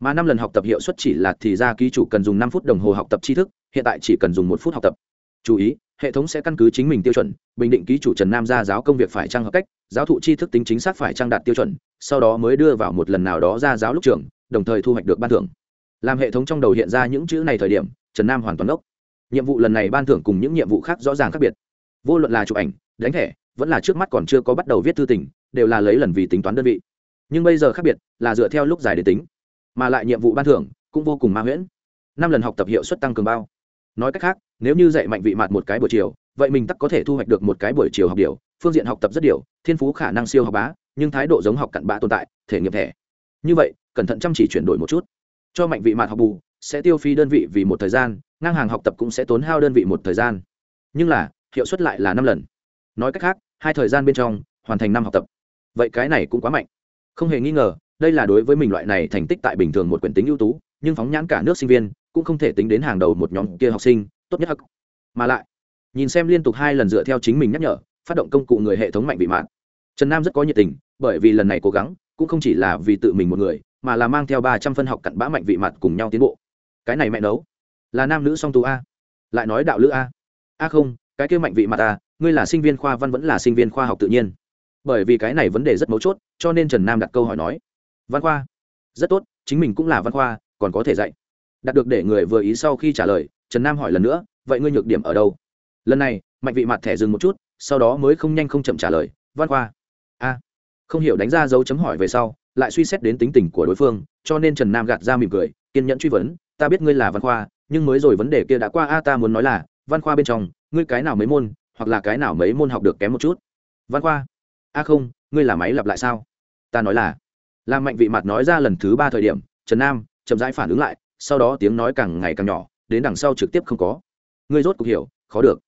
Mà năm lần học tập hiệu suất chỉ là thì ra ký chủ cần dùng năm phút đồng hồ học tập tri thức, hiện tại chỉ cần dùng một phút học tập. Chú ý, hệ thống sẽ căn cứ chính mình tiêu chuẩn, bình định ký chủ trần nam ra giáo công việc phải trang hợp cách, giáo thụ tri thức tính chính xác phải trang đạt tiêu chuẩn, sau đó mới đưa vào một lần nào đó ra giáo lúc trường đồng thời thu hoạch được ban thưởng. Làm hệ thống trong đầu hiện ra những chữ này thời điểm, trần nam hoàn toàn ốc nhiệm vụ lần này ban thưởng cùng những nhiệm vụ khác rõ ràng khác biệt. Vô luận là chụp ảnh, đánh thẻ, vẫn là trước mắt còn chưa có bắt đầu viết thư tình, đều là lấy lần vì tính toán đơn vị. Nhưng bây giờ khác biệt là dựa theo lúc dài để tính, mà lại nhiệm vụ ban thưởng cũng vô cùng ma huyễn. Năm lần học tập hiệu suất tăng cường bao. Nói cách khác, nếu như dạy mạnh vị mạt một cái buổi chiều, vậy mình tắc có thể thu hoạch được một cái buổi chiều học điều, phương diện học tập rất điều, thiên phú khả năng siêu học bá, nhưng thái độ giống học cặn bã tồn tại, thể nghiệm thẻ. Như vậy cẩn thận chăm chỉ chuyển đổi một chút. Cho mạnh vị mạt học bù, sẽ tiêu phi đơn vị vì một thời gian, ngang hàng học tập cũng sẽ tốn hao đơn vị một thời gian. Nhưng là, hiệu suất lại là năm lần. Nói cách khác, hai thời gian bên trong, hoàn thành năm học tập. Vậy cái này cũng quá mạnh. Không hề nghi ngờ, đây là đối với mình loại này thành tích tại bình thường một quyển tính ưu tú, nhưng phóng nhãn cả nước sinh viên, cũng không thể tính đến hàng đầu một nhóm kia học sinh, tốt nhất hắc mà lại, nhìn xem liên tục hai lần dựa theo chính mình nhắc nhở, phát động công cụ người hệ thống mạnh vị mạng trần nam rất có nhiệt tình, bởi vì lần này cố gắng, cũng không chỉ là vì tự mình một người mà là mang theo ba trăm phân học cặn bã mạnh vị mặt cùng nhau tiến bộ. Cái này mẹ nấu. Là nam nữ song tú a. Lại nói đạo lữ a. A không, cái kia mạnh vị mặt a, ngươi là sinh viên khoa văn vẫn là sinh viên khoa học tự nhiên. Bởi vì cái này vấn đề rất mấu chốt, cho nên trần nam đặt câu hỏi nói. Văn khoa. Rất tốt, chính mình cũng là văn khoa, còn có thể dạy. Đạt được để người vừa ý sau khi trả lời, trần nam hỏi lần nữa, vậy ngươi nhược điểm ở đâu? Lần này, mạnh vị mặt thẻ dừng một chút, sau đó mới không nhanh không chậm trả lời, văn khoa. A. Không hiểu đánh ra dấu chấm hỏi về sau lại suy xét đến tính tình của đối phương, cho nên trần nam gạt ra mỉm cười, kiên nhẫn truy vấn, ta biết ngươi là văn khoa, nhưng mới rồi vấn đề kia đã qua a, ta muốn nói là, văn khoa bên trong, ngươi cái nào mấy môn, hoặc là cái nào mấy môn học được kém một chút? Văn khoa? A không, ngươi là máy lặp lại sao? Ta nói là. Làm mạnh vị mặt nói ra lần thứ ba thời điểm, trần nam chậm rãi phản ứng lại, sau đó tiếng nói càng ngày càng nhỏ, đến đằng sau trực tiếp không có. Ngươi rốt cuộc hiểu, khó được.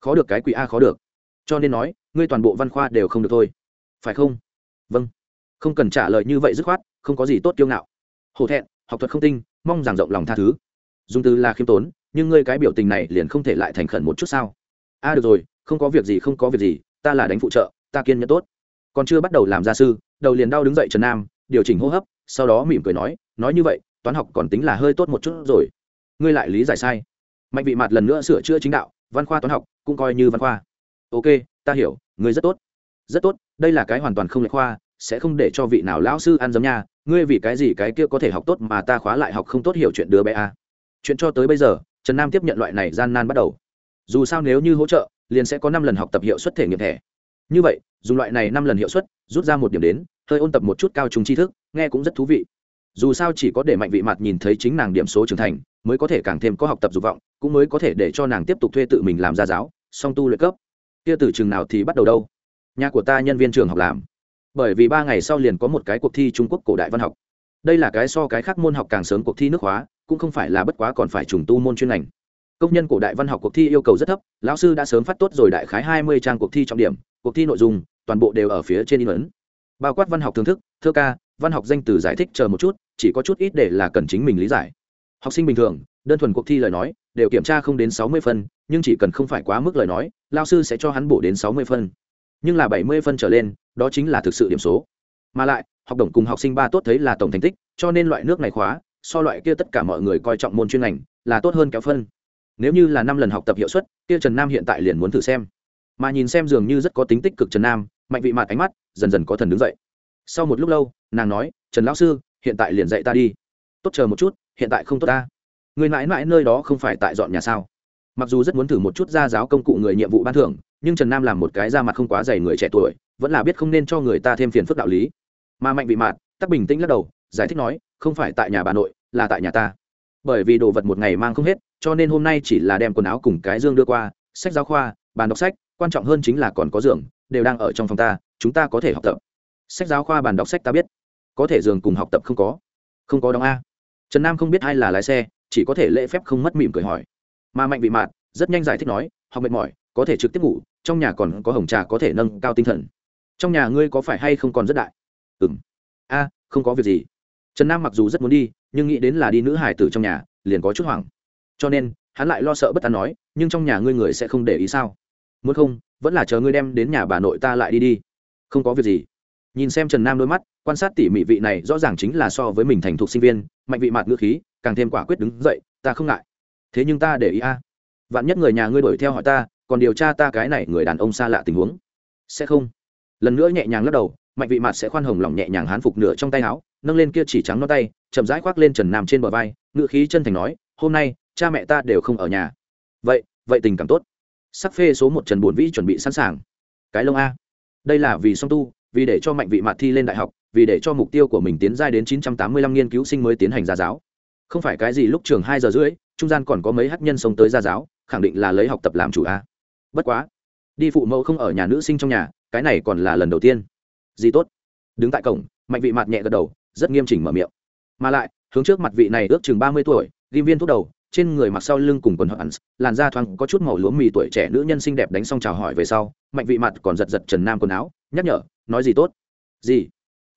Khó được cái quỷ a, khó được. Cho nên nói, ngươi toàn bộ văn khoa đều không được thôi. Phải không? Vâng không cần trả lời như vậy dứt khoát, không có gì tốt kiêu ngạo. Hổ thẹn, học thuật không tinh, mong rằng rộng lòng tha thứ. Dùng từ là khiêm tốn, nhưng ngươi cái biểu tình này liền không thể lại thành khẩn một chút sao? A được rồi, không có việc gì, không có việc gì, ta là đánh phụ trợ, ta kiên nhẫn tốt. Còn chưa bắt đầu làm gia sư, đầu liền đau đứng dậy trần nam, điều chỉnh hô hấp, sau đó mỉm cười nói nói như vậy, toán học còn tính là hơi tốt một chút rồi. Ngươi lại lý giải sai. Mạnh vị mặt lần nữa sửa chữa chính đạo, văn khoa toán học, cũng coi như văn khoa. Ok, ta hiểu, ngươi rất tốt. Rất tốt, đây là cái hoàn toàn không lệch khoa sẽ không để cho vị nào lão sư ăn dấm nha, ngươi vì cái gì cái kia có thể học tốt mà ta khóa lại học không tốt hiểu chuyện đứa bé a à. chuyện cho tới bây giờ, trần nam tiếp nhận loại này gian nan bắt đầu. Dù sao nếu như hỗ trợ, liền sẽ có năm lần học tập hiệu suất thể nghiệm thẻ. Như vậy, dùng loại này năm lần hiệu suất, rút ra một điểm đến, hơi ôn tập một chút cao trùng tri thức, nghe cũng rất thú vị. Dù sao chỉ có để mạnh vị mặt nhìn thấy chính nàng điểm số trưởng thành, mới có thể càng thêm có học tập dục vọng, cũng mới có thể để cho nàng tiếp tục thuê tự mình làm gia giáo, song tu luyện cấp. Kia từ trường nào thì bắt đầu đâu? Nhà của ta nhân viên trường học làm bởi vì ba ngày sau liền có một cái cuộc thi trung quốc cổ đại văn học. Đây là cái so cái khác môn học càng sớm cuộc thi nước hóa, cũng không phải là bất quá còn phải trùng tu môn chuyên ngành. Công nhân cổ đại văn học cuộc thi yêu cầu rất thấp, lão sư đã sớm phát tốt rồi đại khái hai mươi trang cuộc thi trọng điểm, cuộc thi nội dung, toàn bộ đều ở phía trên in ấn. Bao quát văn học thưởng thức, thơ ca, văn học danh từ giải thích chờ một chút, chỉ có chút ít để là cần chính mình lý giải. Học sinh bình thường, đơn thuần cuộc thi lời nói, đều kiểm tra không đến sáu mươi phân, nhưng chỉ cần không phải quá mức lời nói lao sư sẽ cho hắn bổ đến sáu mươi phân. Nhưng là bảy mươi phân trở lên đó chính là thực sự điểm số. Mà lại, học đồng cùng học sinh ba tốt thấy là tổng thành tích, cho nên loại nước này khóa, so loại kia tất cả mọi người coi trọng môn chuyên ngành, là tốt hơn kéo phân. Nếu như là năm lần học tập hiệu suất, kia trần nam hiện tại liền muốn thử xem. Mà nhìn xem dường như rất có tính tích cực trần nam, mạnh vị mặt ánh mắt, dần dần có thần đứng dậy. Sau một lúc lâu, nàng nói, trần lão sư, hiện tại liền dạy ta đi. Tốt chờ một chút, hiện tại không tốt ta. Người mãi mãi nơi đó không phải tại dọn nhà sao? Mặc dù rất muốn thử một chút ra giáo công cụ người nhiệm vụ ban thưởng nhưng trần nam làm một cái ra mặt không quá dày người trẻ tuổi, vẫn là biết không nên cho người ta thêm phiền phức đạo lý. Mà mạnh vị mạt, tắc bình tĩnh lắc đầu, giải thích nói, không phải tại nhà bà nội, là tại nhà ta. Bởi vì đồ vật một ngày mang không hết, cho nên hôm nay chỉ là đem quần áo cùng cái dương đưa qua, sách giáo khoa, bàn đọc sách, quan trọng hơn chính là còn có giường, đều đang ở trong phòng ta, chúng ta có thể học tập. Sách giáo khoa, bàn đọc sách ta biết. Có thể giường cùng học tập không có. Không có đóng a. Trần nam không biết ai là lái xe, chỉ có thể lễ phép không mất mỉm cười hỏi. Mà mạnh vị mạt rất nhanh giải thích nói, học mệt mỏi có thể trực tiếp ngủ, trong nhà còn có hồng trà có thể nâng cao tinh thần. Trong nhà ngươi có phải hay không còn rất đại? Ừ m a, không có việc gì. Trần nam mặc dù rất muốn đi, nhưng nghĩ đến là đi nữ hải tử trong nhà, liền có chút hoảng. Cho nên, hắn lại lo sợ bất an nói, nhưng trong nhà ngươi người sẽ không để ý sao? Muốn không, vẫn là chờ ngươi đem đến nhà bà nội ta lại đi đi. Không có việc gì. Nhìn xem trần nam đôi mắt, quan sát tỉ mỉ vị này rõ ràng chính là so với mình thành thục sinh viên, mạnh vị mạt ngữ khí, càng thêm quả quyết đứng dậy, ta không ngại. Thế nhưng ta để ý a. Vạn nhất người nhà ngươi đuổi theo hỏi ta còn điều tra ta cái này người đàn ông xa lạ tình huống. Sẽ không. Lần nữa nhẹ nhàng lắc đầu, mạnh vị mặt sẽ khoan hồng lỏng nhẹ nhàng hán phục nửa trong tay áo, nâng lên kia chỉ trắng nó tay, chậm rãi khoác lên trần nam trên bờ vai ngự khí chân thành nói, hôm nay, cha mẹ ta đều không ở nhà. Vậy vậy tình cảm tốt. Sắc phê số một trần bổn vĩ chuẩn bị sẵn sàng. Cái lông a. Đây là vì song tu, vì để cho mạnh vị mặt thi lên đại học, vì để cho mục tiêu của mình tiến giai đến 985 nghiên cứu sinh mới tiến hành gia giáo. Không phải cái gì lúc trường hai giờ rưỡi, trung gian còn có mấy hát nhân sống tới gia giáo, khẳng định là lấy học tập làm chủ a bất quá, đi phụ mẫu không ở nhà nữ sinh trong nhà, cái này còn là lần đầu tiên. Gì tốt? Đứng tại cổng, mạnh vị mặt nhẹ gật đầu, rất nghiêm chỉnh mở miệng. Mà lại, hướng trước mặt vị này ước chừng ba mươi tuổi, ghim viên thuốc đầu, trên người mặc sau lưng cùng quần hận làn da thoáng có chút màu lúa mì tuổi trẻ nữ nhân xinh đẹp đánh xong chào hỏi về sau, mạnh vị mặt còn giật giật trần nam quần áo, nhắc nhở, nói gì tốt? Gì?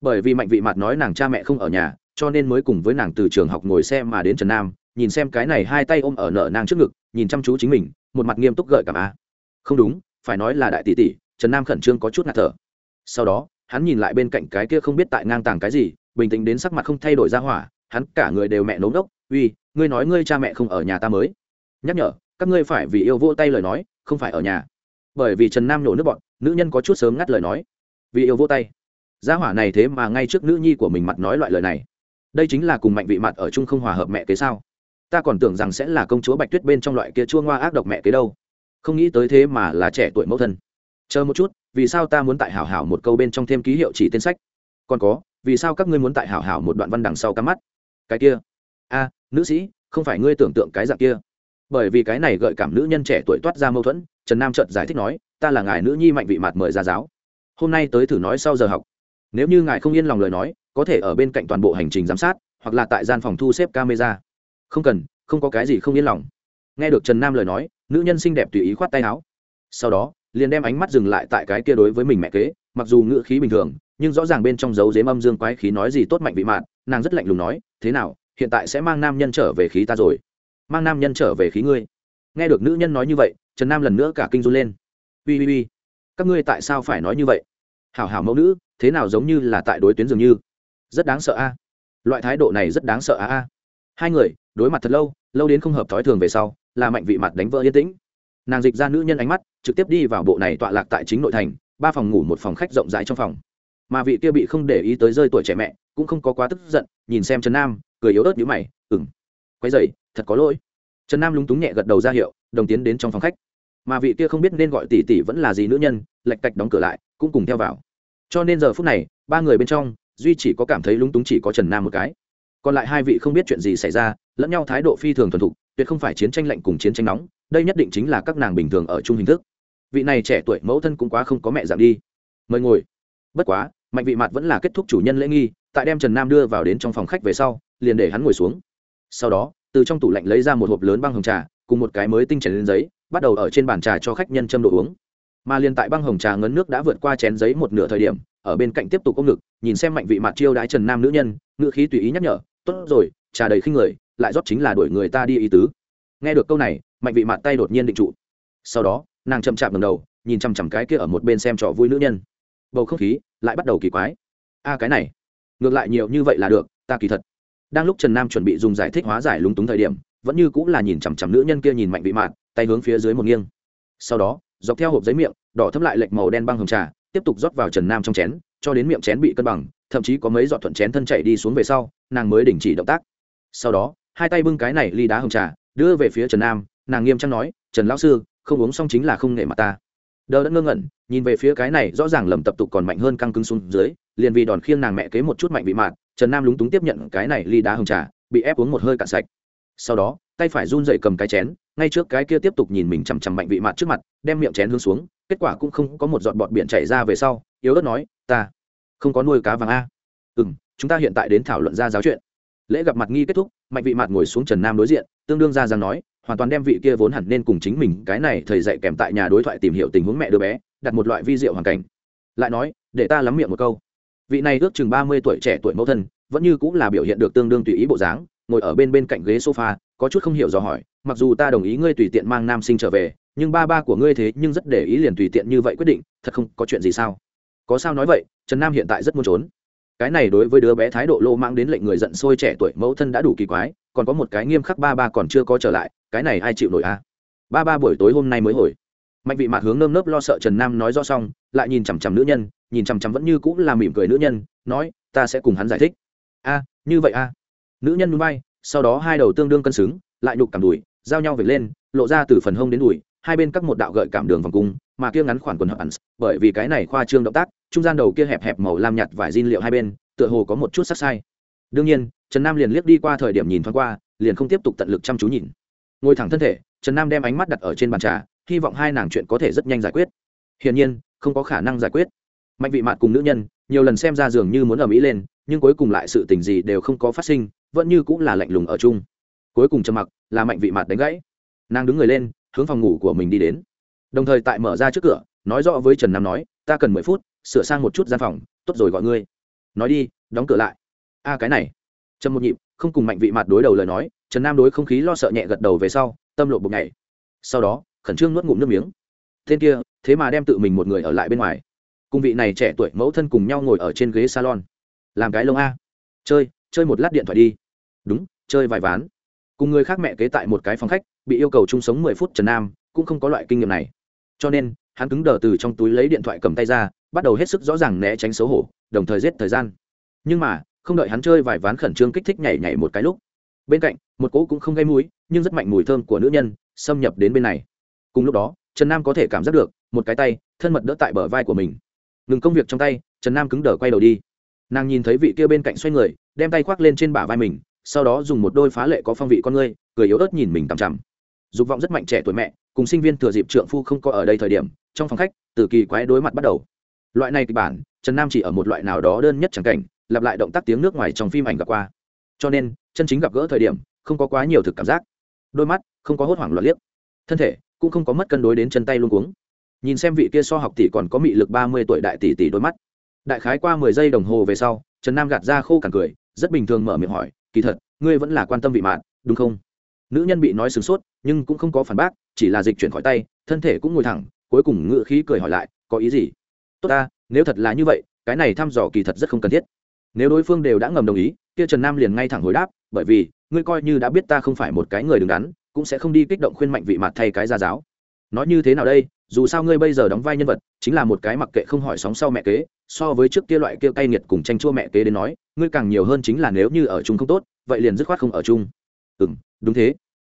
Bởi vì mạnh vị mặt nói nàng cha mẹ không ở nhà, cho nên mới cùng với nàng từ trường học ngồi xe mà đến trần nam, nhìn xem cái này hai tay ôm ở nợ nàng trước ngực, nhìn chăm chú chính mình, một mặt nghiêm túc gợi cảm a không đúng, phải nói là đại tỷ tỷ, trần nam khẩn trương có chút ngạt thở. Sau đó, hắn nhìn lại bên cạnh cái kia không biết tại ngang tàng cái gì, bình tĩnh đến sắc mặt không thay đổi ra hỏa, hắn cả người đều mẹ nốm đốc, uy, ngươi nói ngươi cha mẹ không ở nhà ta mới. Nhắc nhở, các ngươi phải vì yêu vô tay lời nói, không phải ở nhà. Bởi vì trần nam nổ nước bọn, nữ nhân có chút sớm ngắt lời nói. Vì yêu vô tay. Gia hỏa này thế mà ngay trước nữ nhi của mình mặt nói loại lời này. Đây chính là cùng mạnh vị mặt ở chung không hòa hợp mẹ kế sao? Ta còn tưởng rằng sẽ là công chúa bạch tuyết bên trong loại kia chua ngoa ác độc mẹ kế đâu không nghĩ tới thế mà là trẻ tuổi mẫu thân. Chờ một chút, vì sao ta muốn tại hảo hảo một câu bên trong thêm ký hiệu chỉ tên sách? Còn có, vì sao các ngươi muốn tại hảo hảo một đoạn văn đằng sau cắm mắt? Cái kia. A, nữ sĩ, không phải ngươi tưởng tượng cái dạng kia. Bởi vì cái này gợi cảm nữ nhân trẻ tuổi toát ra mâu thuẫn, trần nam trợt giải thích nói, ta là ngài nữ nhi mạnh vị mặt mời ra giáo. Hôm nay tới thử nói sau giờ học. Nếu như ngài không yên lòng lời nói, có thể ở bên cạnh toàn bộ hành trình giám sát, hoặc là tại gian phòng thu xếp camera. Không cần, không có cái gì không yên lòng. Nghe được trần nam lời nói nữ nhân xinh đẹp tùy ý khoát tay áo. Sau đó, liền đem ánh mắt dừng lại tại cái kia đối với mình mẹ kế, mặc dù ngữ khí bình thường, nhưng rõ ràng bên trong dấu dếm âm dương quái khí nói gì tốt mạnh vị mạn, nàng rất lạnh lùng nói, thế nào, hiện tại sẽ mang nam nhân trở về khí ta rồi? Mang nam nhân trở về khí ngươi? Nghe được nữ nhân nói như vậy, trần nam lần nữa cả kinh run lên. Ui ui ui các ngươi tại sao phải nói như vậy? Hảo hảo mẫu nữ, thế nào giống như là tại đối tuyến dường như? Rất đáng sợ a. Loại thái độ này rất đáng sợ a a. Hai người, đối mặt thật lâu lâu đến không hợp thói thường về sau là mạnh vị mặt đánh vỡ yên tĩnh. Nàng dịch ra nữ nhân ánh mắt, trực tiếp đi vào bộ này tọa lạc tại chính nội thành, ba phòng ngủ một phòng khách rộng rãi trong phòng. Mà vị kia bị không để ý tới rơi tuổi trẻ mẹ, cũng không có quá tức giận, nhìn xem trần nam, cười yếu ớt nhữ mày ừng quay dày thật có lỗi. Trần nam lúng túng nhẹ gật đầu ra hiệu, đồng tiến đến trong phòng khách. Mà vị kia không biết nên gọi tỷ tỷ vẫn là gì nữ nhân lạch cạch đóng cửa lại, cũng cùng theo vào. Cho nên giờ phút này, ba người bên trong, duy chỉ có cảm thấy lúng túng chỉ có trần nam một cái. Còn lại hai vị không biết chuyện gì xảy ra lẫn nhau thái độ phi thường thuần thục, tuyệt không phải chiến tranh lạnh cùng chiến tranh nóng, đây nhất định chính là các nàng bình thường ở chung hình thức. Vị này trẻ tuổi mẫu thân cũng quá không có mẹ dạng đi. Mời ngồi. Bất quá, mạnh vị mặt vẫn là kết thúc chủ nhân lễ nghi, tại đem trần nam đưa vào đến trong phòng khách về sau, liền để hắn ngồi xuống. Sau đó, từ trong tủ lạnh lấy ra một hộp lớn băng hồng trà, cùng một cái mới tinh chén lên giấy, bắt đầu ở trên bàn trà cho khách nhân châm đồ uống. Mà liền tại băng hồng trà ngấn nước đã vượt qua chén giấy một nửa thời điểm, ở bên cạnh tiếp tục công ngực, nhìn xem mạnh vị mặt chiêu đãi trần nam nữ nhân, ngữ khí tùy ý nhắc nhở, tốt rồi, trà đầy khinh người lại rót chính là đuổi người ta đi ý tứ. Nghe được câu này, mạnh vị mặt tay đột nhiên định trụ. Sau đó, nàng chậm chạp ngầm đầu, nhìn chằm chằm cái kia ở một bên xem trò vui nữ nhân. Bầu không khí lại bắt đầu kỳ quái. A cái này, ngược lại nhiều như vậy là được, ta kỳ thật. Đang lúc trần nam chuẩn bị dùng giải thích hóa giải lúng túng thời điểm, vẫn như cũng là nhìn chằm chằm nữ nhân kia nhìn mạnh vị mạn tay hướng phía dưới một nghiêng. Sau đó, dọc theo hộp giấy miệng, đỏ thấm lại lệch màu đen băng hồng trà, tiếp tục rót vào trần nam trong chén, cho đến miệng chén bị cân bằng, thậm chí có mấy giọt thuận chén thân chảy đi xuống về sau, nàng mới đình chỉ động tác. Sau đó hai tay bưng cái này ly đá hồng trà, đưa về phía trần nam, nàng nghiêm trang nói, trần lão sư, không uống xong chính là không nể mặt ta. Đờ đã ngơ ngẩn, nhìn về phía cái này rõ ràng lầm tập tục còn mạnh hơn căng cứng xuống dưới, liền vì đòn khiêng nàng mẹ kế một chút mạnh bị mạt, trần nam lúng túng tiếp nhận cái này ly đá hồng trà, bị ép uống một hơi cạn sạch. Sau đó, tay phải run dậy cầm cái chén, ngay trước cái kia tiếp tục nhìn mình chằm chằm mạnh vị mạt trước mặt, đem miệng chén hướng xuống, kết quả cũng không có một giọt bọt biển chảy ra về sau, yếu ớt nói, ta không có nuôi cá vàng a. Ừ m chúng ta hiện tại đến thảo luận ra giáo chuyện lễ gặp mặt nghi kết thúc, mạnh vị mạt ngồi xuống trần nam đối diện, tương đương ra rằng nói, hoàn toàn đem vị kia vốn hẳn nên cùng chính mình, cái này thầy dạy kèm tại nhà đối thoại tìm hiểu tình huống mẹ đứa bé, đặt một loại vi diệu hoàn cảnh. Lại nói, để ta lắm miệng một câu. Vị này ước chừng ba mươi tuổi trẻ tuổi mẫu thân, vẫn như cũng là biểu hiện được tương đương tùy ý bộ dáng, ngồi ở bên bên cạnh ghế sofa, có chút không hiểu do hỏi, mặc dù ta đồng ý ngươi tùy tiện mang nam sinh trở về, nhưng ba ba của ngươi thế nhưng rất để ý liền tùy tiện như vậy quyết định, thật không có chuyện gì sao? Có sao nói vậy, trần nam hiện tại rất muốn trốn cái này đối với đứa bé thái độ lô mang đến lệnh người giận sôi trẻ tuổi mẫu thân đã đủ kỳ quái, còn có một cái nghiêm khắc ba ba còn chưa có trở lại, cái này ai chịu nổi a? À? ba ba buổi tối hôm nay mới hồi. Mạnh vị mạt hướng nơm nớp lo sợ trần nam nói rõ xong, lại nhìn chằm chằm nữ nhân, nhìn chằm chằm vẫn như cũng là mỉm cười nữ nhân, nói, ta sẽ cùng hắn giải thích. A, như vậy a? Nữ nhân núi bay sau đó hai đầu tương đương cân xứng, lại nhục cảm đùi, giao nhau về lên, lộ ra từ phần hông đến đùi, hai bên các một đạo gợi cảm đường vòng cung mà kia ngắn khoản quần hợp ẩn, bởi vì cái này khoa trương động tác, trung gian đầu kia hẹp hẹp màu lam nhạt vải jean liệu hai bên, tựa hồ có một chút sắc sai. Đương nhiên, trần nam liền liếc đi qua thời điểm nhìn thoáng qua, liền không tiếp tục tận lực chăm chú nhìn. Ngồi thẳng thân thể, trần nam đem ánh mắt đặt ở trên bàn trà, hy vọng hai nàng chuyện có thể rất nhanh giải quyết. Hiển nhiên, không có khả năng giải quyết. Mạnh vị mạn cùng nữ nhân, nhiều lần xem ra dường như muốn ở mỹ lên, nhưng cuối cùng lại sự tình gì đều không có phát sinh, vẫn như cũng là lạnh lùng ở chung. Cuối cùng trầm mặc, là mạnh vị mạt đánh gãy. Nàng đứng người lên, hướng phòng ngủ của mình đi đến đồng thời tại mở ra trước cửa, nói rõ với trần nam nói, ta cần mười phút, sửa sang một chút gian phòng, tốt rồi gọi ngươi. Nói đi, đóng cửa lại. A, cái này. Trầm một nhịp, không cùng mạnh vị mặt đối đầu lời nói, trần nam đối không khí lo sợ nhẹ gật đầu về sau, tâm lộ bục nhảy. Sau đó, khẩn trương nuốt ngụm nước miếng. Tên kia, thế mà đem tự mình một người ở lại bên ngoài. Cùng vị này trẻ tuổi mẫu thân cùng nhau ngồi ở trên ghế salon. Làm cái lông a. Chơi chơi một lát điện thoại đi. Đúng, chơi vài ván. Cùng người khác mẹ kế tại một cái phòng khách, bị yêu cầu chung sống mười phút trần nam, cũng không có loại kinh nghiệm này cho nên, hắn cứng đờ từ trong túi lấy điện thoại cầm tay ra, bắt đầu hết sức rõ ràng né tránh xấu hổ, đồng thời giết thời gian. Nhưng mà, không đợi hắn chơi vài ván khẩn trương kích thích nhảy nhảy một cái lúc, bên cạnh, một cỗ cũng không gây mũi, nhưng rất mạnh mùi thơm của nữ nhân xâm nhập đến bên này. Cùng lúc đó, trần nam có thể cảm giác được, một cái tay, thân mật đỡ tại bờ vai của mình. Ngừng công việc trong tay, trần nam cứng đờ quay đầu đi. Nàng nhìn thấy vị kia bên cạnh xoay người, đem tay khoác lên trên bả vai mình, sau đó dùng một đôi phá lệ có phong vị con ngươi, cười yếu ớt nhìn mình tằm chằm. Dục vọng rất mạnh trẻ tuổi mẹ cùng sinh viên thừa dịp trượng phu không có ở đây thời điểm, trong phòng khách, từ kỳ quái đối mặt bắt đầu. Loại này kịch bản, trần nam chỉ ở một loại nào đó đơn nhất chẳng cảnh, lặp lại động tác tiếng nước ngoài trong phim ảnh gặp qua. Cho nên, chân chính gặp gỡ thời điểm, không có quá nhiều thực cảm giác. Đôi mắt, không có hốt hoảng loạn liếc. Thân thể, cũng không có mất cân đối đến chân tay luôn cuống. Nhìn xem vị kia so học tỷ còn có mị lực ba mươi tuổi đại tỷ tỷ đôi mắt. Đại khái qua mười giây đồng hồ về sau, trần nam gạt ra khô cằn cười, rất bình thường mở miệng hỏi, kỳ thật, ngươi vẫn là quan tâm vị mạn, đúng không? Nữ nhân bị nói sửng sốt, nhưng cũng không có phản bác chỉ là dịch chuyển khỏi tay, thân thể cũng ngồi thẳng, cuối cùng ngự khí cười hỏi lại, có ý gì? Tốt ta, nếu thật là như vậy, cái này thăm dò kỳ thật rất không cần thiết. Nếu đối phương đều đã ngầm đồng ý, kia trần nam liền ngay thẳng hồi đáp, bởi vì, ngươi coi như đã biết ta không phải một cái người đứng đắn, cũng sẽ không đi kích động khuyên mạnh vị mặt thay cái gia giáo. Nói như thế nào đây? Dù sao ngươi bây giờ đóng vai nhân vật, chính là một cái mặc kệ không hỏi sóng sau mẹ kế, so với trước kia loại kia cay nghiệt cùng tranh chua mẹ kế đến nói, ngươi càng nhiều hơn chính là nếu như ở chung không tốt, vậy liền dứt khoát không ở chung. Ừ đúng thế.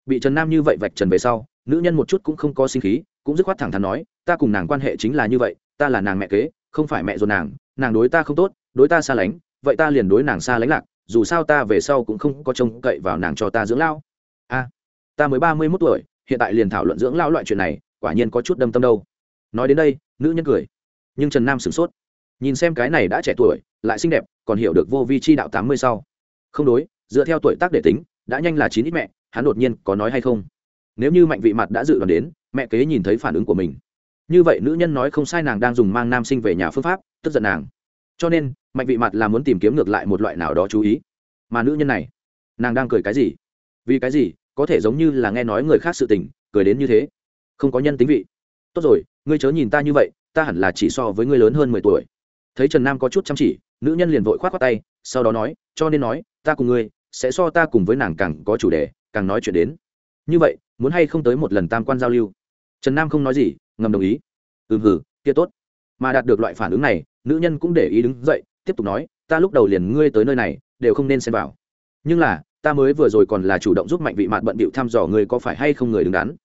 Bị trần nam như vậy vạch trần về sau nữ nhân một chút cũng không có sinh khí, cũng dứt khoát thẳng thắn nói, ta cùng nàng quan hệ chính là như vậy, ta là nàng mẹ kế, không phải mẹ ruột nàng nàng đối ta không tốt, đối ta xa lánh, vậy ta liền đối nàng xa lánh lạc, dù sao ta về sau cũng không có trông cậy vào nàng cho ta dưỡng lao. A, ta mới ba mươi mốt tuổi, hiện tại liền thảo luận dưỡng lao loại chuyện này, quả nhiên có chút đâm tâm đâu. Nói đến đây, nữ nhân cười. Nhưng trần nam sửng sốt. Nhìn xem cái này đã trẻ tuổi, lại xinh đẹp, còn hiểu được vô vi chi đạo tám mươi sau. Không đối, dựa theo tuổi tác để tính, đã nhanh là chín ít mẹ, hắn đột nhiên có nói hay không? Nếu như mạnh vị mặt đã dự đoán đến, mẹ kế nhìn thấy phản ứng của mình. Như vậy nữ nhân nói không sai, nàng đang dùng mang nam sinh về nhà phương pháp, tức giận nàng. Cho nên, mạnh vị mặt là muốn tìm kiếm ngược lại một loại nào đó chú ý. Mà nữ nhân này, nàng đang cười cái gì? Vì cái gì? Có thể giống như là nghe nói người khác sự tình, cười đến như thế. Không có nhân tính vị. Tốt rồi, ngươi chớ nhìn ta như vậy, ta hẳn là chỉ so với ngươi lớn hơn mười tuổi. Thấy trần nam có chút chăm chỉ, nữ nhân liền vội k h o á t khoác tay, sau đó nói, cho nên nói, ta cùng ngươi sẽ so ta cùng với nàng càng có chủ đề, càng nói chuyện đến như vậy, muốn hay không tới một lần tam quan giao lưu? Trần nam không nói gì, ngầm đồng ý. Ừ hử kia tốt. Mà đạt được loại phản ứng này, nữ nhân cũng để ý đứng dậy, tiếp tục nói, ta lúc đầu liền ngươi tới nơi này, đều không nên xem vào. Nhưng là, ta mới vừa rồi còn là chủ động giúp mạnh vị mạn bận bịu thăm dò ngươi có phải hay không người đứng đắn.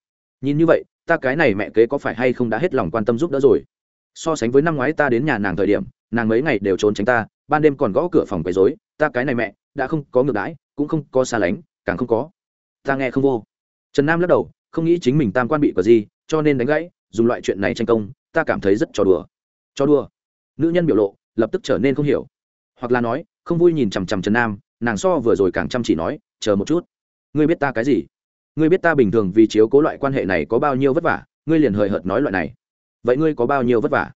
Nhìn như vậy, ta cái này mẹ kế có phải hay không đã hết lòng quan tâm giúp đỡ rồi. So sánh với năm ngoái ta đến nhà nàng thời điểm, nàng mấy ngày đều trốn tránh ta, ban đêm còn gõ cửa phòng quấy rối, ta cái này mẹ, đã không có ngược đãi, cũng không có xa lánh, càng không có. Ta nghe không vô trần nam lắc đầu, không nghĩ chính mình tam quan bị cờ gì, cho nên đánh gãy, dùng loại chuyện này tranh công, ta cảm thấy rất trò đùa. Trò đùa? Nữ nhân biểu lộ, lập tức trở nên không hiểu. Hoặc là nói, không vui nhìn chằm chằm trần nam, nàng so vừa rồi càng chăm chỉ nói, chờ một chút. Ngươi biết ta cái gì? Ngươi biết ta bình thường vì chiếu cố loại quan hệ này có bao nhiêu vất vả, ngươi liền hời hợt nói loại này. Vậy ngươi có bao nhiêu vất vả?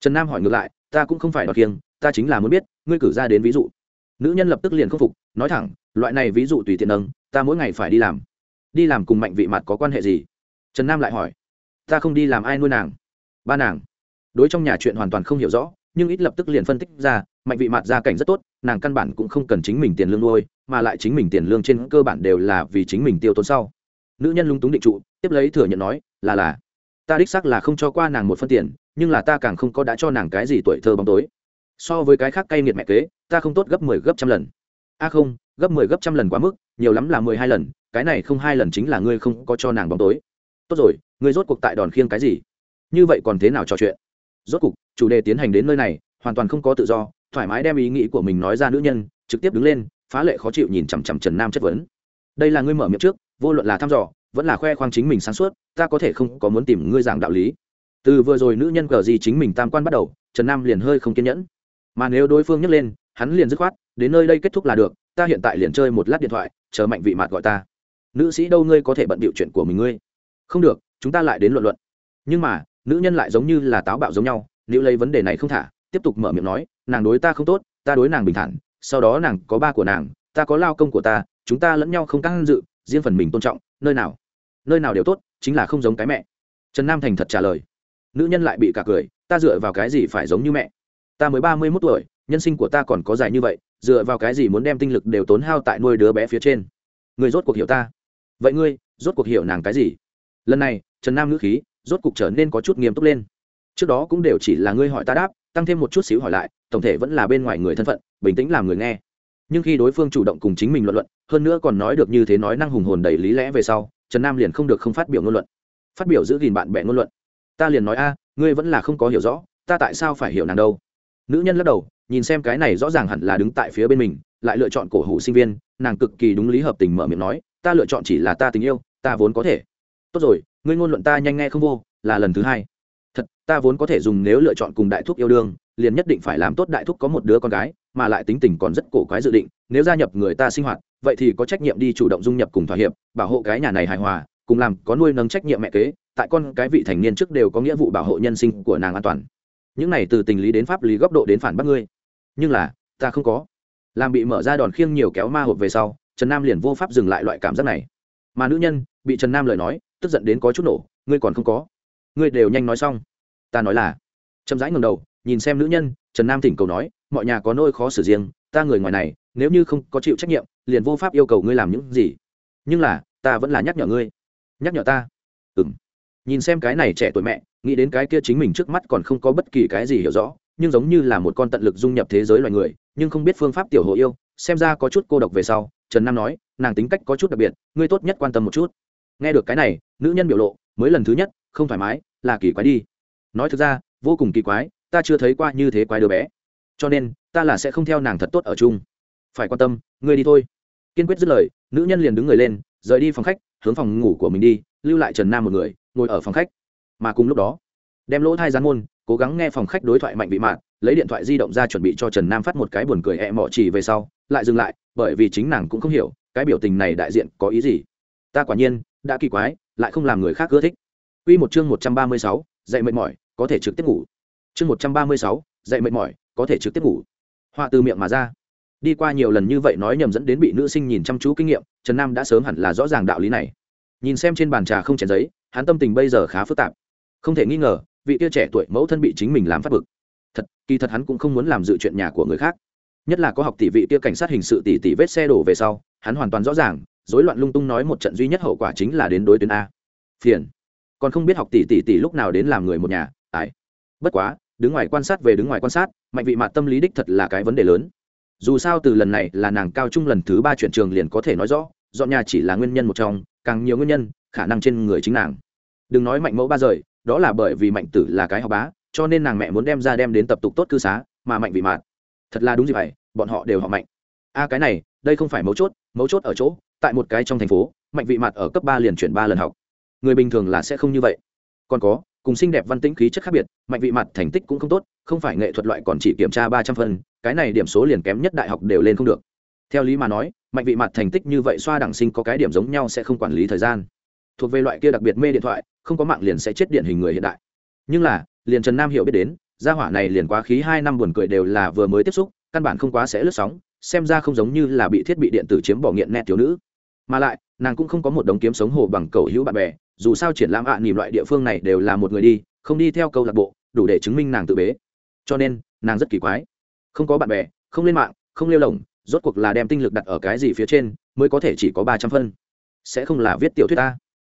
Trần nam hỏi ngược lại, ta cũng không phải đọc kiêng, ta chính là muốn biết, ngươi cử ra đến ví dụ. Nữ nhân lập tức liền khắc phục, nói thẳng, loại này ví dụ tùy tiện nâng, ta mỗi ngày phải đi làm đi làm cùng mạnh vị mặt có quan hệ gì? Trần nam lại hỏi. Ta không đi làm ai nuôi nàng? Ba nàng. Đối trong nhà chuyện hoàn toàn không hiểu rõ, nhưng ít lập tức liền phân tích ra, mạnh vị mặt gia cảnh rất tốt, nàng căn bản cũng không cần chính mình tiền lương nuôi, mà lại chính mình tiền lương trên cơ bản đều là vì chính mình tiêu tốn sau. Nữ nhân lung túng định trụ, tiếp lấy thừa nhận nói, là là. Ta đích xác là không cho qua nàng một phân tiền, nhưng là ta càng không có đã cho nàng cái gì tuổi thơ bóng tối. So với cái khác cay nghiệt mẹ kế, ta không tốt gấp mười 10 gấp trăm lần. A không, gấp mười 10 gấp trăm lần quá mức, nhiều lắm là mười hai lần cái này không hai lần chính là ngươi không có cho nàng bóng tối. Tốt rồi, ngươi rốt cuộc tại đòn khiêng cái gì? Như vậy còn thế nào trò chuyện? Rốt cuộc chủ đề tiến hành đến nơi này, hoàn toàn không có tự do, thoải mái đem ý nghĩ của mình nói ra nữ nhân, trực tiếp đứng lên, phá lệ khó chịu nhìn chằm chằm trần nam chất vấn. Đây là ngươi mở miệng trước, vô luận là thăm dò, vẫn là khoe khoang chính mình sáng suốt, ta có thể không có muốn tìm ngươi giảng đạo lý. Từ vừa rồi nữ nhân cờ gì chính mình tam quan bắt đầu, trần nam liền hơi không kiên nhẫn. Mà nếu đối phương nhấc lên, hắn liền dứt khoát, đến nơi đây kết thúc là được, ta hiện tại liền chơi một lát điện thoại, chờ mạnh vị mạt gọi ta nữ sĩ đâu ngươi có thể bận bịu chuyện của mình ngươi? Không được, chúng ta lại đến luận luận. Nhưng mà, nữ nhân lại giống như là táo bạo giống nhau nếu lấy vấn đề này không thả, tiếp tục mở miệng nói, nàng đối ta không tốt, ta đối nàng bình thản, sau đó nàng có ba của nàng, ta có lao công của ta, chúng ta lẫn nhau không căng dự, riêng phần mình tôn trọng, nơi nào? Nơi nào đều tốt, chính là không giống cái mẹ. Trần nam thành thật trả lời. Nữ nhân lại bị cả cười, ta dựa vào cái gì phải giống như mẹ? Ta mới ba mươi mốt tuổi, nhân sinh của ta còn có dài như vậy, dựa vào cái gì muốn đem tinh lực đều tốn hao tại nuôi đứa bé phía trên? Người rốt cuộc hiểu ta vậy ngươi, rốt cuộc hiểu nàng cái gì? Lần này, trần nam ngữ khí, rốt cuộc trở nên có chút nghiêm túc lên. Trước đó cũng đều chỉ là ngươi hỏi ta đáp, tăng thêm một chút xíu hỏi lại, tổng thể vẫn là bên ngoài người thân phận, bình tĩnh làm người nghe. Nhưng khi đối phương chủ động cùng chính mình luận luận, hơn nữa còn nói được như thế nói năng hùng hồn đầy lý lẽ về sau, trần nam liền không được không phát biểu ngôn luận. Phát biểu giữ gìn bạn bè ngôn luận. Ta liền nói, a, ngươi vẫn là không có hiểu rõ, ta tại sao phải hiểu nàng đâu? Nữ nhân lắc đầu, nhìn xem cái này rõ ràng hẳn là đứng tại phía bên mình, lại lựa chọn cổ hủ sinh viên, nàng cực kỳ đúng lý hợp tình mở miệng nói ta lựa chọn chỉ là ta tình yêu, ta vốn có thể. Tốt rồi, ngươi ngôn luận ta nhanh nghe không vô, là lần thứ hai. Thật, ta vốn có thể dùng nếu lựa chọn cùng đại thúc yêu đương, liền nhất định phải làm tốt đại thúc có một đứa con gái, mà lại tính tình còn rất cổ quái dự định, nếu gia nhập người ta sinh hoạt, vậy thì có trách nhiệm đi chủ động dung nhập cùng thỏa hiệp, bảo hộ cái nhà này hài hòa, cùng làm có nuôi nâng trách nhiệm mẹ kế, tại con cái vị thành niên trước đều có nghĩa vụ bảo hộ nhân sinh của nàng an toàn. Những này từ tình lý đến pháp lý góc độ đến phản bác ngươi. Nhưng là, ta không có. Làm bị mở ra đòn khiêng nhiều kéo ma hộp về sau trần nam liền vô pháp dừng lại loại cảm giác này mà nữ nhân bị trần nam lời nói tức giận đến có chút nổ ngươi còn không có ngươi đều nhanh nói xong ta nói là chậm rãi ngầm đầu nhìn xem nữ nhân trần nam thỉnh cầu nói mọi nhà có nỗi khó xử riêng ta người ngoài này nếu như không có chịu trách nhiệm liền vô pháp yêu cầu ngươi làm những gì nhưng là ta vẫn là nhắc nhở ngươi nhắc nhở ta ừ m nhìn xem cái này trẻ tuổi mẹ nghĩ đến cái kia chính mình trước mắt còn không có bất kỳ cái gì hiểu rõ nhưng giống như là một con tận lực dung nhập thế giới loài người nhưng không biết phương pháp tiểu hộ yêu xem ra có chút cô độc về sau trần nam nói, nàng tính cách có chút đặc biệt, ngươi tốt nhất quan tâm một chút. Nghe được cái này, nữ nhân biểu lộ, mới lần thứ nhất, không thoải mái, là kỳ quái đi. Nói thực ra, vô cùng kỳ quái, ta chưa thấy qua như thế quái đứa bé. Cho nên, ta là sẽ không theo nàng thật tốt ở chung. Phải quan tâm, ngươi đi thôi. Kiên quyết dứt lời, nữ nhân liền đứng người lên, rời đi phòng khách, hướng phòng ngủ của mình đi, lưu lại trần nam một người, ngồi ở phòng khách. Mà cùng lúc đó, đem lỗ thai gián môn, cố gắng nghe phòng khách đối thoại mạnh bị mạn, lấy điện thoại di động ra chuẩn bị cho trần nam phát một cái buồn cười ẹ mọ chỉ về sau lại dừng lại bởi vì chính nàng cũng không hiểu cái biểu tình này đại diện có ý gì ta quả nhiên đã kỳ quái lại không làm người khác ưa thích Quy một chương 136, dậy mệt mỏi, có thể trực tiếp ngủ. Chương 136, dậy mệt mỏi, có thể trực tiếp ngủ. Họa từ miệng mà ra. Đi qua nhiều lần như vậy nói nhầm dẫn đến bị nữ sinh nhìn chăm chú kinh nghiệm, Trần Nam đã sớm hẳn là rõ ràng đạo lý này. Nhìn xem trên bàn trà không chén giấy, hắn tâm tình bây giờ khá phức tạp. Không thể nghi ngờ, vị kia trẻ tuổi mẫu thân bị chính mình làm phát bực. Thật, kỳ thật hắn cũng không muốn làm dự chuyện nhà của người khác. Nhất là có học tỷ vị kia cảnh sát hình sự tỷ tỷ vết xe đổ về sau, hắn hoàn toàn rõ ràng, rối loạn lung tung nói một trận duy nhất hậu quả chính là đến đối tuyến a. Phiền. Còn không biết học tỷ tỷ tỷ lúc nào đến làm người một nhà ải bất quá đứng ngoài quan sát về đứng ngoài quan sát mạnh vị mạn tâm lý đích thật là cái vấn đề lớn. Dù sao từ lần này là nàng cao trung lần thứ ba chuyển trường liền có thể nói rõ dọn nhà chỉ là nguyên nhân một trong càng nhiều nguyên nhân khả năng trên người chính nàng. Đừng nói mạnh mẫu ba rời đó là bởi vì mạnh tử là cái học bá cho nên nàng mẹ muốn đem ra đem đến tập tục tốt cư xá mà mạnh vị mạn thật là đúng gì vậy, bọn họ đều họ mạnh. A, cái này, đây không phải mấu chốt mấu chốt ở chỗ, tại một cái trong thành phố, mạnh vị mặt ở cấp ba liền chuyển ba lần học. Người bình thường là sẽ không như vậy. Còn có, cùng xinh đẹp văn tĩnh khí chất khác biệt, mạnh vị mặt thành tích cũng không tốt, không phải nghệ thuật loại còn chỉ kiểm tra ba trăm phân cái này điểm số liền kém nhất đại học đều lên không được. Theo lý mà nói, mạnh vị mặt thành tích như vậy xoa đẳng sinh có cái điểm giống nhau sẽ không quản lý thời gian. Thuộc về loại kia đặc biệt mê điện thoại, không có mạng liền sẽ chết điện hình người hiện đại. Nhưng là, liền trần nam hiểu biết đến gia hỏa này liền quá khí hai năm buồn cười đều là vừa mới tiếp xúc căn bản không quá sẽ lướt sóng xem ra không giống như là bị thiết bị điện tử chiếm bỏ nghiện nét thiếu nữ. Mà lại nàng cũng không có một đống kiếm sống hồ bằng cầu hữu bạn bè dù sao triển lãm ạ à, nỉm loại địa phương này đều là một người đi không đi theo câu lạc bộ đủ để chứng minh nàng tự bế. Cho nên nàng rất kỳ quái. Không có bạn bè không lên mạng không lêu lồng rốt cuộc là đem tinh lực đặt ở cái gì phía trên mới có thể chỉ có ba trăm phân. Sẽ không là viết tiểu thuyết ta.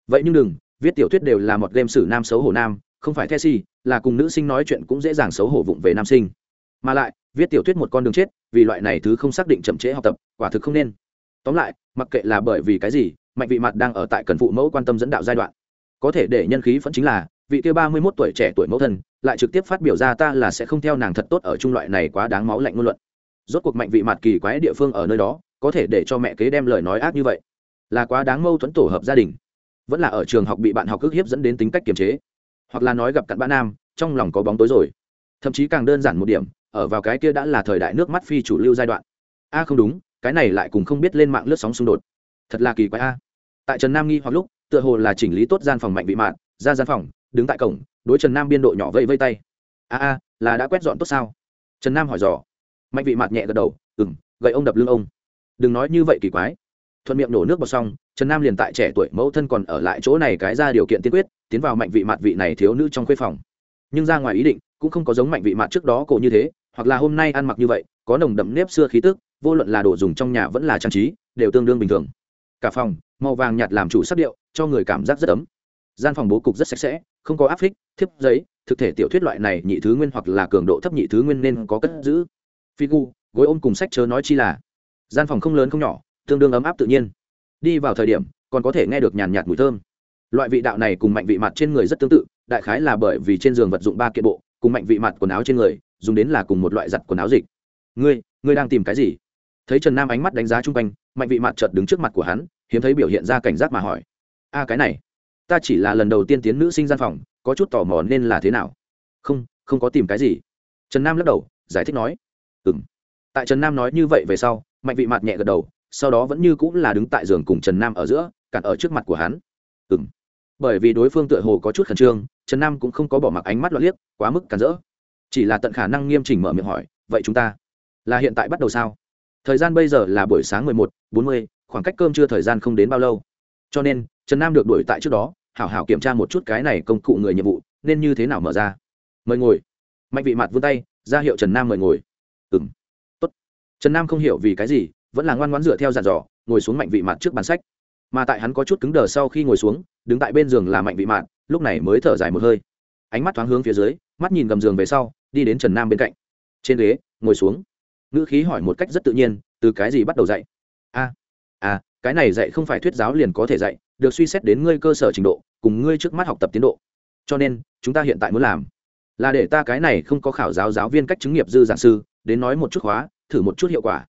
Vậy nhưng đừng viết tiểu thuyết đều là một game sử nam xấu hổ nam không phải the si là cùng nữ sinh nói chuyện cũng dễ dàng xấu hổ vụng về nam sinh. Mà lại, viết tiểu thuyết một con đường chết, vì loại này thứ không xác định chậm trễ học tập, quả thực không nên. Tóm lại, mặc kệ là bởi vì cái gì, mạnh vị mặt đang ở tại cần phụ mẫu quan tâm dẫn đạo giai đoạn. Có thể để nhân khí vẫn chính là, vị kia ba mươi mốt tuổi trẻ tuổi mẫu thân, lại trực tiếp phát biểu ra ta là sẽ không theo nàng thật tốt ở trung loại này quá đáng máu lạnh ngôn luận. Rốt cuộc mạnh vị mặt kỳ quái địa phương ở nơi đó, có thể để cho mẹ kế đem lời nói ác như vậy, là quá đáng mâu thuẫn tổ hợp gia đình. Vẫn là ở trường học bị bạn học ức hiếp dẫn đến tính cách kiềm chế hoặc là nói gặp cặn bã nam, trong lòng có bóng tối rồi. Thậm chí càng đơn giản một điểm, ở vào cái kia đã là thời đại nước mắt phi chủ lưu giai đoạn. A, không đúng, cái này lại cùng không biết lên mạng lướt sóng xung đột. Thật là kỳ quái a. Tại trần nam nghi hoặc lúc, tựa hồ là chỉnh lý tốt gian phòng mạnh vị mạn, ra gian phòng, đứng tại cổng, đối trần nam biên độ nhỏ vây vây tay. A a, là đã quét dọn tốt sao? Trần nam hỏi dò. Mạnh vị mạt nhẹ gật đầu ừng gậy ông đập lưng ông. Đừng nói như vậy kỳ quái thuận miệng nổ nước bọt xong, trần nam liền tại trẻ tuổi mẫu thân còn ở lại chỗ này cái ra điều kiện tiên quyết, tiến vào mạnh vị mạt vị này thiếu nữ trong khuê phòng. Nhưng ra ngoài ý định, cũng không có giống mạnh vị mạt trước đó cổ như thế, hoặc là hôm nay ăn mặc như vậy, có nồng đậm nếp xưa khí tức, vô luận là đồ dùng trong nhà vẫn là trang trí, đều tương đương bình thường. Cả phòng, màu vàng nhạt làm chủ sắc điệu, cho người cảm giác rất ấm. Gian phòng bố cục rất sạch sẽ, không có áp phích, thiếp giấy, thực thể tiểu thuyết loại này nhị thứ nguyên hoặc là cường độ thấp nhị thứ nguyên nên có cất giữ. Phi gu, gối ôm cùng sách chớ nói chi là, gian phòng không lớn không nhỏ tương đương ấm áp tự nhiên. Đi vào thời điểm, còn có thể nghe được nhàn nhạt mùi thơm. Loại vị đạo này cùng mạnh vị mặt trên người rất tương tự, đại khái là bởi vì trên giường vật dụng ba kiện bộ, cùng mạnh vị mặt quần áo trên người, dùng đến là cùng một loại giặt quần áo dịch. Ngươi ngươi đang tìm cái gì? Thấy trần nam ánh mắt đánh giá chung quanh, mạnh vị mặt chợt đứng trước mặt của hắn, hiếm thấy biểu hiện ra cảnh giác mà hỏi. A, cái này, ta chỉ là lần đầu tiên tiến nữ sinh gian phòng, có chút tò mò nên là thế nào? Không không có tìm cái gì. Trần nam lắc đầu, giải thích nói. Ừ m tại trần nam nói như vậy về sau, mạnh vị mặt nhẹ gật đầu sau đó vẫn như cũng là đứng tại giường cùng trần nam ở giữa cặn ở trước mặt của hắn. Ừ m bởi vì đối phương tựa hồ có chút khẩn trương, trần nam cũng không có bỏ mặc ánh mắt loạt liếc, quá mức cản rỡ. Chỉ là tận khả năng nghiêm chỉnh mở miệng hỏi, vậy chúng ta là hiện tại bắt đầu sao? Thời gian bây giờ là buổi sáng mười một, bốn mươi, khoảng cách cơm chưa thời gian không đến bao lâu. Cho nên, trần nam được đuổi tại trước đó, hảo hảo kiểm tra một chút cái này công cụ người nhiệm vụ, nên như thế nào mở ra? Mời ngồi. Mạnh vị mặt vươn tay, ra hiệu trần nam mời ngồi. Ừ m tốt. Trần nam không hiểu vì cái gì vẫn là ngoan ngoãn dựa theo dàn dò, ngồi xuống mạnh vị mặt trước bàn sách. Mà tại hắn có chút cứng đờ sau khi ngồi xuống, đứng tại bên giường là mạnh vị mạn lúc này mới thở dài một hơi. Ánh mắt thoáng hướng phía dưới, mắt nhìn gầm giường về sau, đi đến trần nam bên cạnh. Trên ghế, ngồi xuống. Ngữ khí hỏi một cách rất tự nhiên, từ cái gì bắt đầu dạy? A à cái này dạy không phải thuyết giáo liền có thể dạy, được suy xét đến ngươi cơ sở trình độ, cùng ngươi trước mắt học tập tiến độ. Cho nên, chúng ta hiện tại muốn làm là để ta cái này không có khảo giáo giáo viên cách chứng nghiệp dư giảng sư, đến nói một chút khóa, thử một chút hiệu quả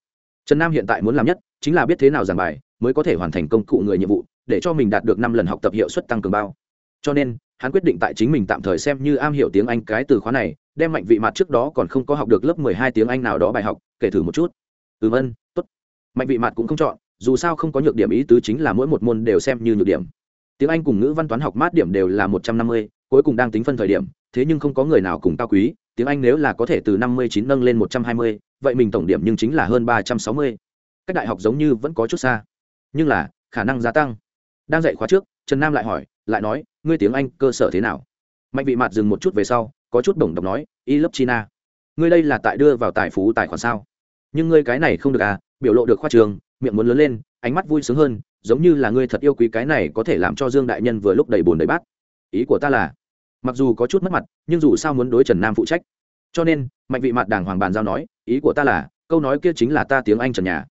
trần nam hiện tại muốn làm nhất chính là biết thế nào giảng bài, mới có thể hoàn thành công cụ người nhiệm vụ, để cho mình đạt được năm lần học tập hiệu suất tăng cường bao. Cho nên, hắn quyết định tại chính mình tạm thời xem như am hiểu tiếng anh cái từ khóa này, đem mạnh vị mặt trước đó còn không có học được lớp mười hai tiếng anh nào đó bài học, kể thử một chút. Ừm ân tốt. Mạnh vị mặt cũng không chọn, dù sao không có nhược điểm ý tứ chính là mỗi một môn đều xem như nhược điểm. Tiếng anh cùng ngữ văn toán học mát điểm đều là một trăm năm mươi, cuối cùng đang tính phân thời điểm, thế nhưng không có người nào cùng cao quý, tiếng anh nếu là có thể từ năm mươi chín nâng lên một trăm hai mươi vậy mình tổng điểm nhưng chính là hơn ba trăm sáu mươi. Cách đại học giống như vẫn có chút xa. Nhưng là, khả năng gia tăng. Đang dạy khóa trước, trần nam lại hỏi, lại nói, ngươi tiếng anh cơ sở thế nào? Mạnh vị mặt dừng một chút về sau, có chút bổng độc nói, y lớp china. Ngươi đây là tại đưa vào tài phú tài khoản sao? Nhưng ngươi cái này không được à biểu lộ được khoa trường, miệng muốn lớn lên, ánh mắt vui sướng hơn, giống như là ngươi thật yêu quý cái này có thể làm cho dương đại nhân vừa lúc đầy bồn đầy bát. Ý của ta là, mặc dù có chút mất mặt, nhưng dù sao muốn đối trần nam phụ trách. Cho nên, mạnh vị mặt đàng hoàng bàn giao nói ý của ta là, câu nói kia chính là ta tiếng anh trần nhà.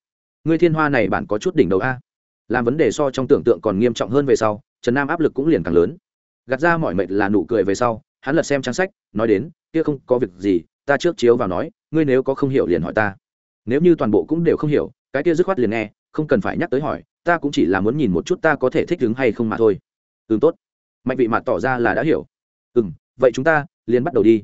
Ngươi thiên hoa này bạn có chút đỉnh đầu a. Làm vấn đề so trong tưởng tượng còn nghiêm trọng hơn về sau, trần nam áp lực cũng liền càng lớn. Gạt ra mọi mệt là nụ cười về sau, hắn lật xem trang sách, nói đến, kia không có việc gì, ta trước chiếu vào nói, ngươi nếu có không hiểu liền hỏi ta. Nếu như toàn bộ cũng đều không hiểu, cái kia dứt khoát liền nghe, không cần phải nhắc tới hỏi, ta cũng chỉ là muốn nhìn một chút ta có thể thích ứng hay không mà thôi. Ừ tốt. Mạnh vị mặt tỏ ra là đã hiểu. Ừ vậy chúng ta liền bắt đầu đi.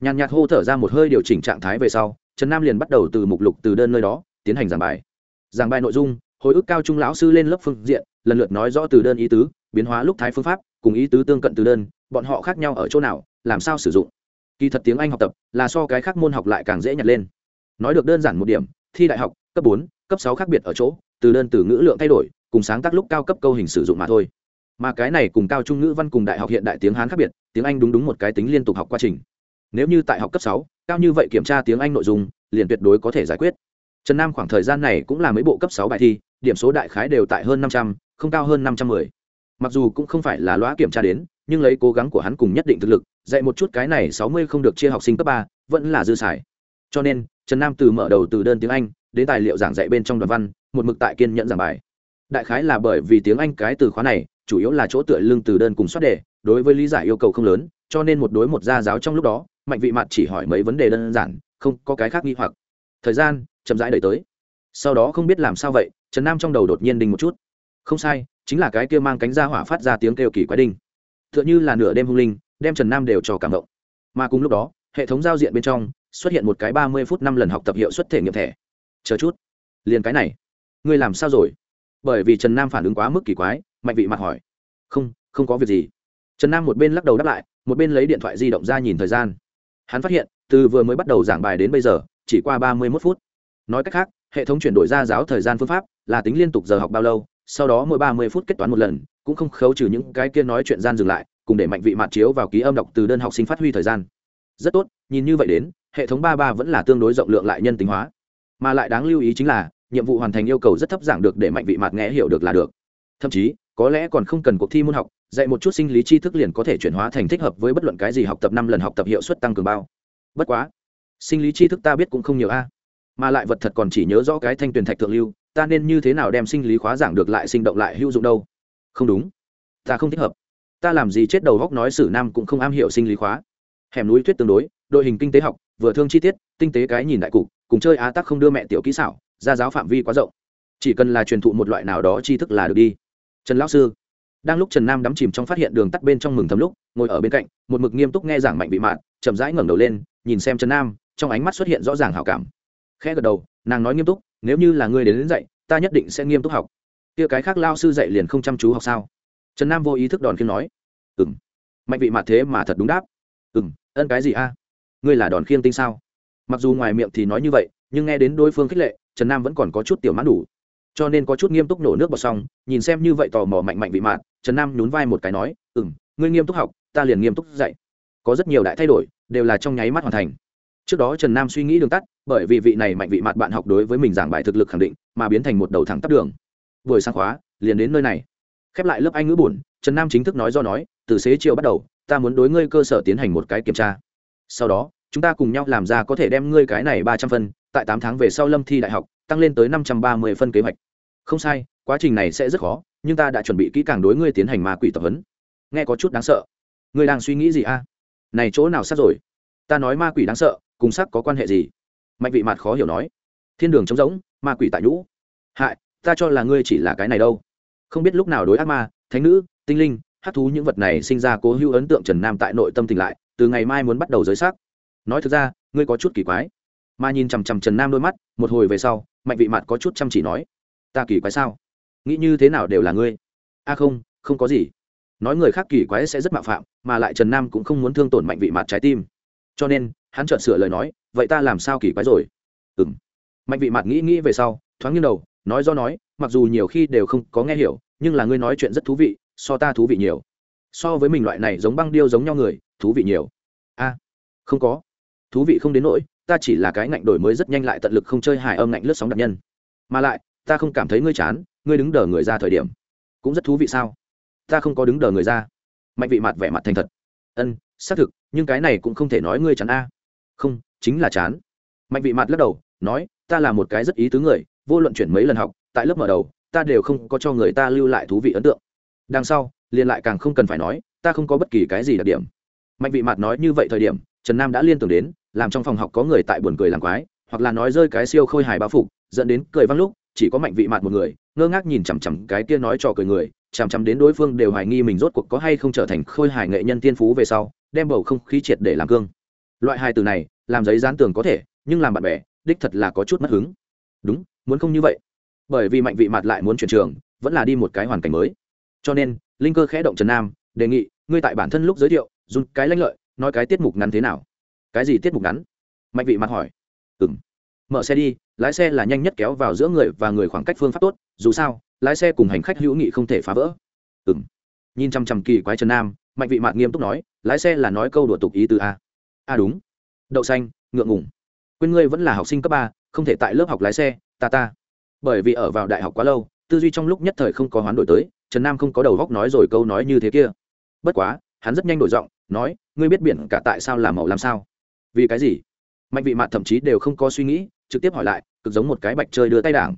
Nhàn nhạt hô thở ra một hơi điều chỉnh trạng thái về sau trần nam liền bắt đầu từ mục lục từ đơn nơi đó tiến hành giảng bài. Giảng bài nội dung, hồi ức cao trung lão sư lên lớp phương diện, lần lượt nói rõ từ đơn ý tứ, biến hóa lúc thái phương pháp, cùng ý tứ tương cận từ đơn, bọn họ khác nhau ở chỗ nào, làm sao sử dụng. Kỳ thật tiếng anh học tập là so cái khác môn học lại càng dễ nhặt lên. Nói được đơn giản một điểm, thi đại học, cấp bốn, cấp sáu khác biệt ở chỗ, từ đơn từ ngữ lượng thay đổi, cùng sáng tác lúc cao cấp câu hình sử dụng mà thôi. Mà cái này cùng cao trung ngữ văn cùng đại học hiện đại tiếng hán khác biệt, tiếng anh đúng đúng một cái tính liên tục học quá trình. Nếu như tại học cấp sáu cao như vậy kiểm tra tiếng anh nội dung, liền tuyệt đối có thể giải quyết. Trần nam khoảng thời gian này cũng là mấy bộ cấp sáu bài thi, điểm số đại khái đều tại hơn năm trăm, không cao hơn năm trăm mười. Mặc dù cũng không phải là loa kiểm tra đến, nhưng lấy cố gắng của hắn cùng nhất định thực lực, dạy một chút cái này sáu mươi không được chia học sinh cấp ba, vẫn là dư xài. Cho nên, trần nam từ mở đầu từ đơn tiếng anh, đến tài liệu giảng dạy bên trong đoàn văn, một mực tại kiên nhẫn giảng bài. Đại khái là bởi vì tiếng anh cái từ khóa này, chủ yếu là chỗ tựa lưng từ đơn cùng soát đề, đối với lý giải yêu cầu không lớn, cho nên một đối một gia giáo trong lúc đó mạnh vị mặt chỉ hỏi mấy vấn đề đơn giản, không có cái khác nghi hoặc. Thời gian, chậm rãi đẩy tới. Sau đó không biết làm sao vậy, trần nam trong đầu đột nhiên đình một chút. Không sai, chính là cái kia mang cánh ra hỏa phát ra tiếng kêu kỳ quái đinh. T h ư ợ n h ư là nửa đêm hung linh, đem trần nam đều cho cảm động. Mà cùng lúc đó, hệ thống giao diện bên trong, xuất hiện một cái ba mươi phút năm lần học tập hiệu suất thể nghiệm thẻ. Chờ chút. Liền cái này. Ngươi làm sao rồi? Bởi vì trần nam phản ứng quá mức kỳ quái, mạnh vị mặt hỏi. Không không có việc gì. Trần nam một bên lắc đầu đáp lại, một bên lấy điện thoại di động ra nhìn thời gian hắn phát hiện, từ vừa mới bắt đầu giảng bài đến bây giờ, chỉ qua ba mươi mốt phút. Nói cách khác, hệ thống chuyển đổi ra giáo thời gian phương pháp, là tính liên tục giờ học bao lâu, sau đó mỗi ba mươi phút kết toán một lần, cũng không khấu trừ những cái kia nói chuyện gian dừng lại, cùng để mạnh vị mặt chiếu vào ký âm đọc từ đơn học sinh phát huy thời gian. Rất tốt, nhìn như vậy đến, hệ thống ba ba vẫn là tương đối rộng lượng lại nhân tính hóa. Mà lại đáng lưu ý chính là, nhiệm vụ hoàn thành yêu cầu rất thấp giảng được để mạnh vị mặt nghe hiểu được là được. Thậm chí, có lẽ còn không cần cuộc thi môn học dạy một chút sinh lý tri thức liền có thể chuyển hóa thành thích hợp với bất luận cái gì học tập năm lần học tập hiệu suất tăng cường bao. Bất quá, sinh lý tri thức ta biết cũng không nhiều a, mà lại vật thật còn chỉ nhớ rõ cái thanh tuyền thạch thượng lưu, ta nên như thế nào đem sinh lý khóa giảng được lại sinh động lại hữu dụng đâu? Không đúng, ta không thích hợp. Ta làm gì chết đầu góc nói sử nam cũng không am hiểu sinh lý khóa. Hẻm núi tuyết tương đối, đội hình kinh tế học, vừa thương chi tiết, tinh tế cái nhìn đại cục, cùng chơi á tắc không đưa mẹ tiểu kỹ xảo ra giáo phạm vi quá rộng. Chỉ cần là truyền thụ một loại nào đó tri thức là được đi. Trần lão sư đang lúc trần nam đắm chìm trong phát hiện đường tắt bên trong mừng thấm lúc ngồi ở bên cạnh một mực nghiêm túc nghe giảng mạnh bị mạn chậm rãi ngẩng đầu lên nhìn xem trần nam trong ánh mắt xuất hiện rõ ràng hảo cảm. Khẽ gật đầu nàng nói nghiêm túc nếu như là ngươi đến, đến dạy ta nhất định sẽ nghiêm túc học. Kia cái khác lao sư dạy liền không chăm chú học sao? Trần nam vô ý thức đòn khiêm nói. Ừ m mạnh vị mặt thế mà thật đúng đáp. Ừ m ân cái gì a? Ngươi là đòn khiêm tinh sao? Mặc dù ngoài miệng thì nói như vậy nhưng nghe đến đối phương khích lệ trần nam vẫn còn có chút tiểu mãn đủ. Cho nên có chút nghiêm túc nổ nước vào xong nhìn xem như vậy tò mò mạnh mạnh vị mạn trần nam nhún vai một cái nói ừ m ngươi nghiêm túc học ta liền nghiêm túc dạy. Có rất nhiều đại thay đổi đều là trong nháy mắt hoàn thành. Trước đó trần nam suy nghĩ đường tắt bởi vì vị này mạnh vị mặt bạn học đối với mình giảng bài thực lực khẳng định mà biến thành một đầu thẳng tắp đường. Buổi sáng khóa liền đến nơi này. Khép lại lớp anh ngữ buồn, trần nam chính thức nói do nói từ xế chiều bắt đầu ta muốn đối ngươi cơ sở tiến hành một cái kiểm tra. Sau đó chúng ta cùng nhau làm ra có thể đem ngươi cái này ba trăm phân tại tám tháng về sau lâm thi đại học tăng lên tới năm trăm ba mươi phân kế hoạch. Không sai quá trình này sẽ rất khó nhưng ta đã chuẩn bị kỹ càng đối ngươi tiến hành ma quỷ tập huấn. Nghe có chút đáng sợ. Ngươi đang suy nghĩ gì a? Này chỗ nào sát rồi? Ta nói ma quỷ đáng sợ, cùng sắc có quan hệ gì? Mạnh vị mặt khó hiểu nói. Thiên đường trống rỗng, ma quỷ tại nhũ. Hại, ta cho là ngươi chỉ là cái này đâu. Không biết lúc nào đối ác ma, thánh nữ, tinh linh hát thú những vật này sinh ra cố hữu ấn tượng trần nam tại nội tâm tỉnh lại, từ ngày mai muốn bắt đầu giới xác. Nói thực ra, ngươi có chút kỳ quái. Mà nhìn chằm chằm trần nam đôi mắt, một hồi về sau, mạnh vị mặt có chút chăm chỉ nói. Ta kỳ quái sao? Nghĩ như thế nào đều là ngươi. A à không không có gì. Nói người khác kỳ quái sẽ rất mạo phạm, mà lại trần nam cũng không muốn thương tổn mạnh vị mặt trái tim. Cho nên, hắn chợt sửa lời nói, vậy ta làm sao kỳ quái rồi? Ừ m mạnh vị mặt nghĩ nghĩ về sau, thoáng nghiêng đầu, nói do nói, mặc dù nhiều khi đều không có nghe hiểu, nhưng là ngươi nói chuyện rất thú vị, so ta thú vị nhiều. So với mình loại này giống băng điêu giống nhau người, thú vị nhiều. A. À, không có. Thú vị không đến nỗi, ta chỉ là cái ngạnh đổi mới rất nhanh lại tận lực không chơi hài âm ngạnh lướt sóng đặc nhân. Mà lại, ta không cảm thấy ngươi chán ngươi đứng đờ người ra thời điểm, cũng rất thú vị sao? Ta không có đứng đờ người ra. Mạnh vị mặt vẻ mặt thành thật. Ân, xác thực, nhưng cái này cũng không thể nói ngươi chán a. Không, chính là chán. Mạnh vị mặt lắc đầu, nói, ta là một cái rất ý tứ người, vô luận chuyển mấy lần học, tại lớp mở đầu, ta đều không có cho người ta lưu lại thú vị ấn tượng. Đằng sau, liền lại càng không cần phải nói, ta không có bất kỳ cái gì đặc điểm. Mạnh vị mặt nói như vậy thời điểm, trần nam đã liên tưởng đến, làm trong phòng học có người tại buồn cười làm quái, hoặc là nói rơi cái siêu khôi hài bao phục, dẫn đến cười văng lúc chỉ có mạnh vị mạt một người, ngơ ngác nhìn chằm chằm cái kia nói trò cười người, chằm chằm đến đối phương đều hoài nghi mình rốt cuộc có hay không trở thành khôi hài nghệ nhân tiên phú về sau, đem bầu không khí triệt để làm cương. Loại hai từ này, làm giấy dán tường có thể, nhưng làm bạn bè, đích thật là có chút mất hứng. Đúng, muốn không như vậy. Bởi vì mạnh vị mạt lại muốn chuyển trường, vẫn là đi một cái hoàn cảnh mới. Cho nên, linh cơ khẽ động trần nam, đề nghị, ngươi tại bản thân lúc giới thiệu, dùng cái lãnh lợi, nói cái tiết mục ngắn thế nào? Cái gì tiết mục ngắn? Mạnh vị mặt hỏi. Ừ m mở xe đi, lái xe là nhanh nhất kéo vào giữa người và người khoảng cách phương pháp tốt, dù sao, lái xe cùng hành khách hữu nghị không thể phá vỡ. Ừ m nhìn chăm chăm kỳ quái trần nam, mạnh vị mạt nghiêm túc nói, lái xe là nói câu đùa tục ý từ a. A đúng. Đậu xanh, ngượng ngủng quên ngươi vẫn là học sinh cấp ba, không thể tại lớp học lái xe, ta ta. Bởi vì ở vào đại học quá lâu, tư duy trong lúc nhất thời không có hoán đổi tới, trần nam không có đầu góc nói rồi câu nói như thế kia. Bất quá, hắn rất nhanh đổi giọng, nói, ngươi biết biển cả tại sao làm màu làm sao? Vì cái gì? Mạnh vị mạn thậm chí đều không có suy nghĩ trực tiếp hỏi lại, cực giống một cái bạch chơi đưa tay đảng.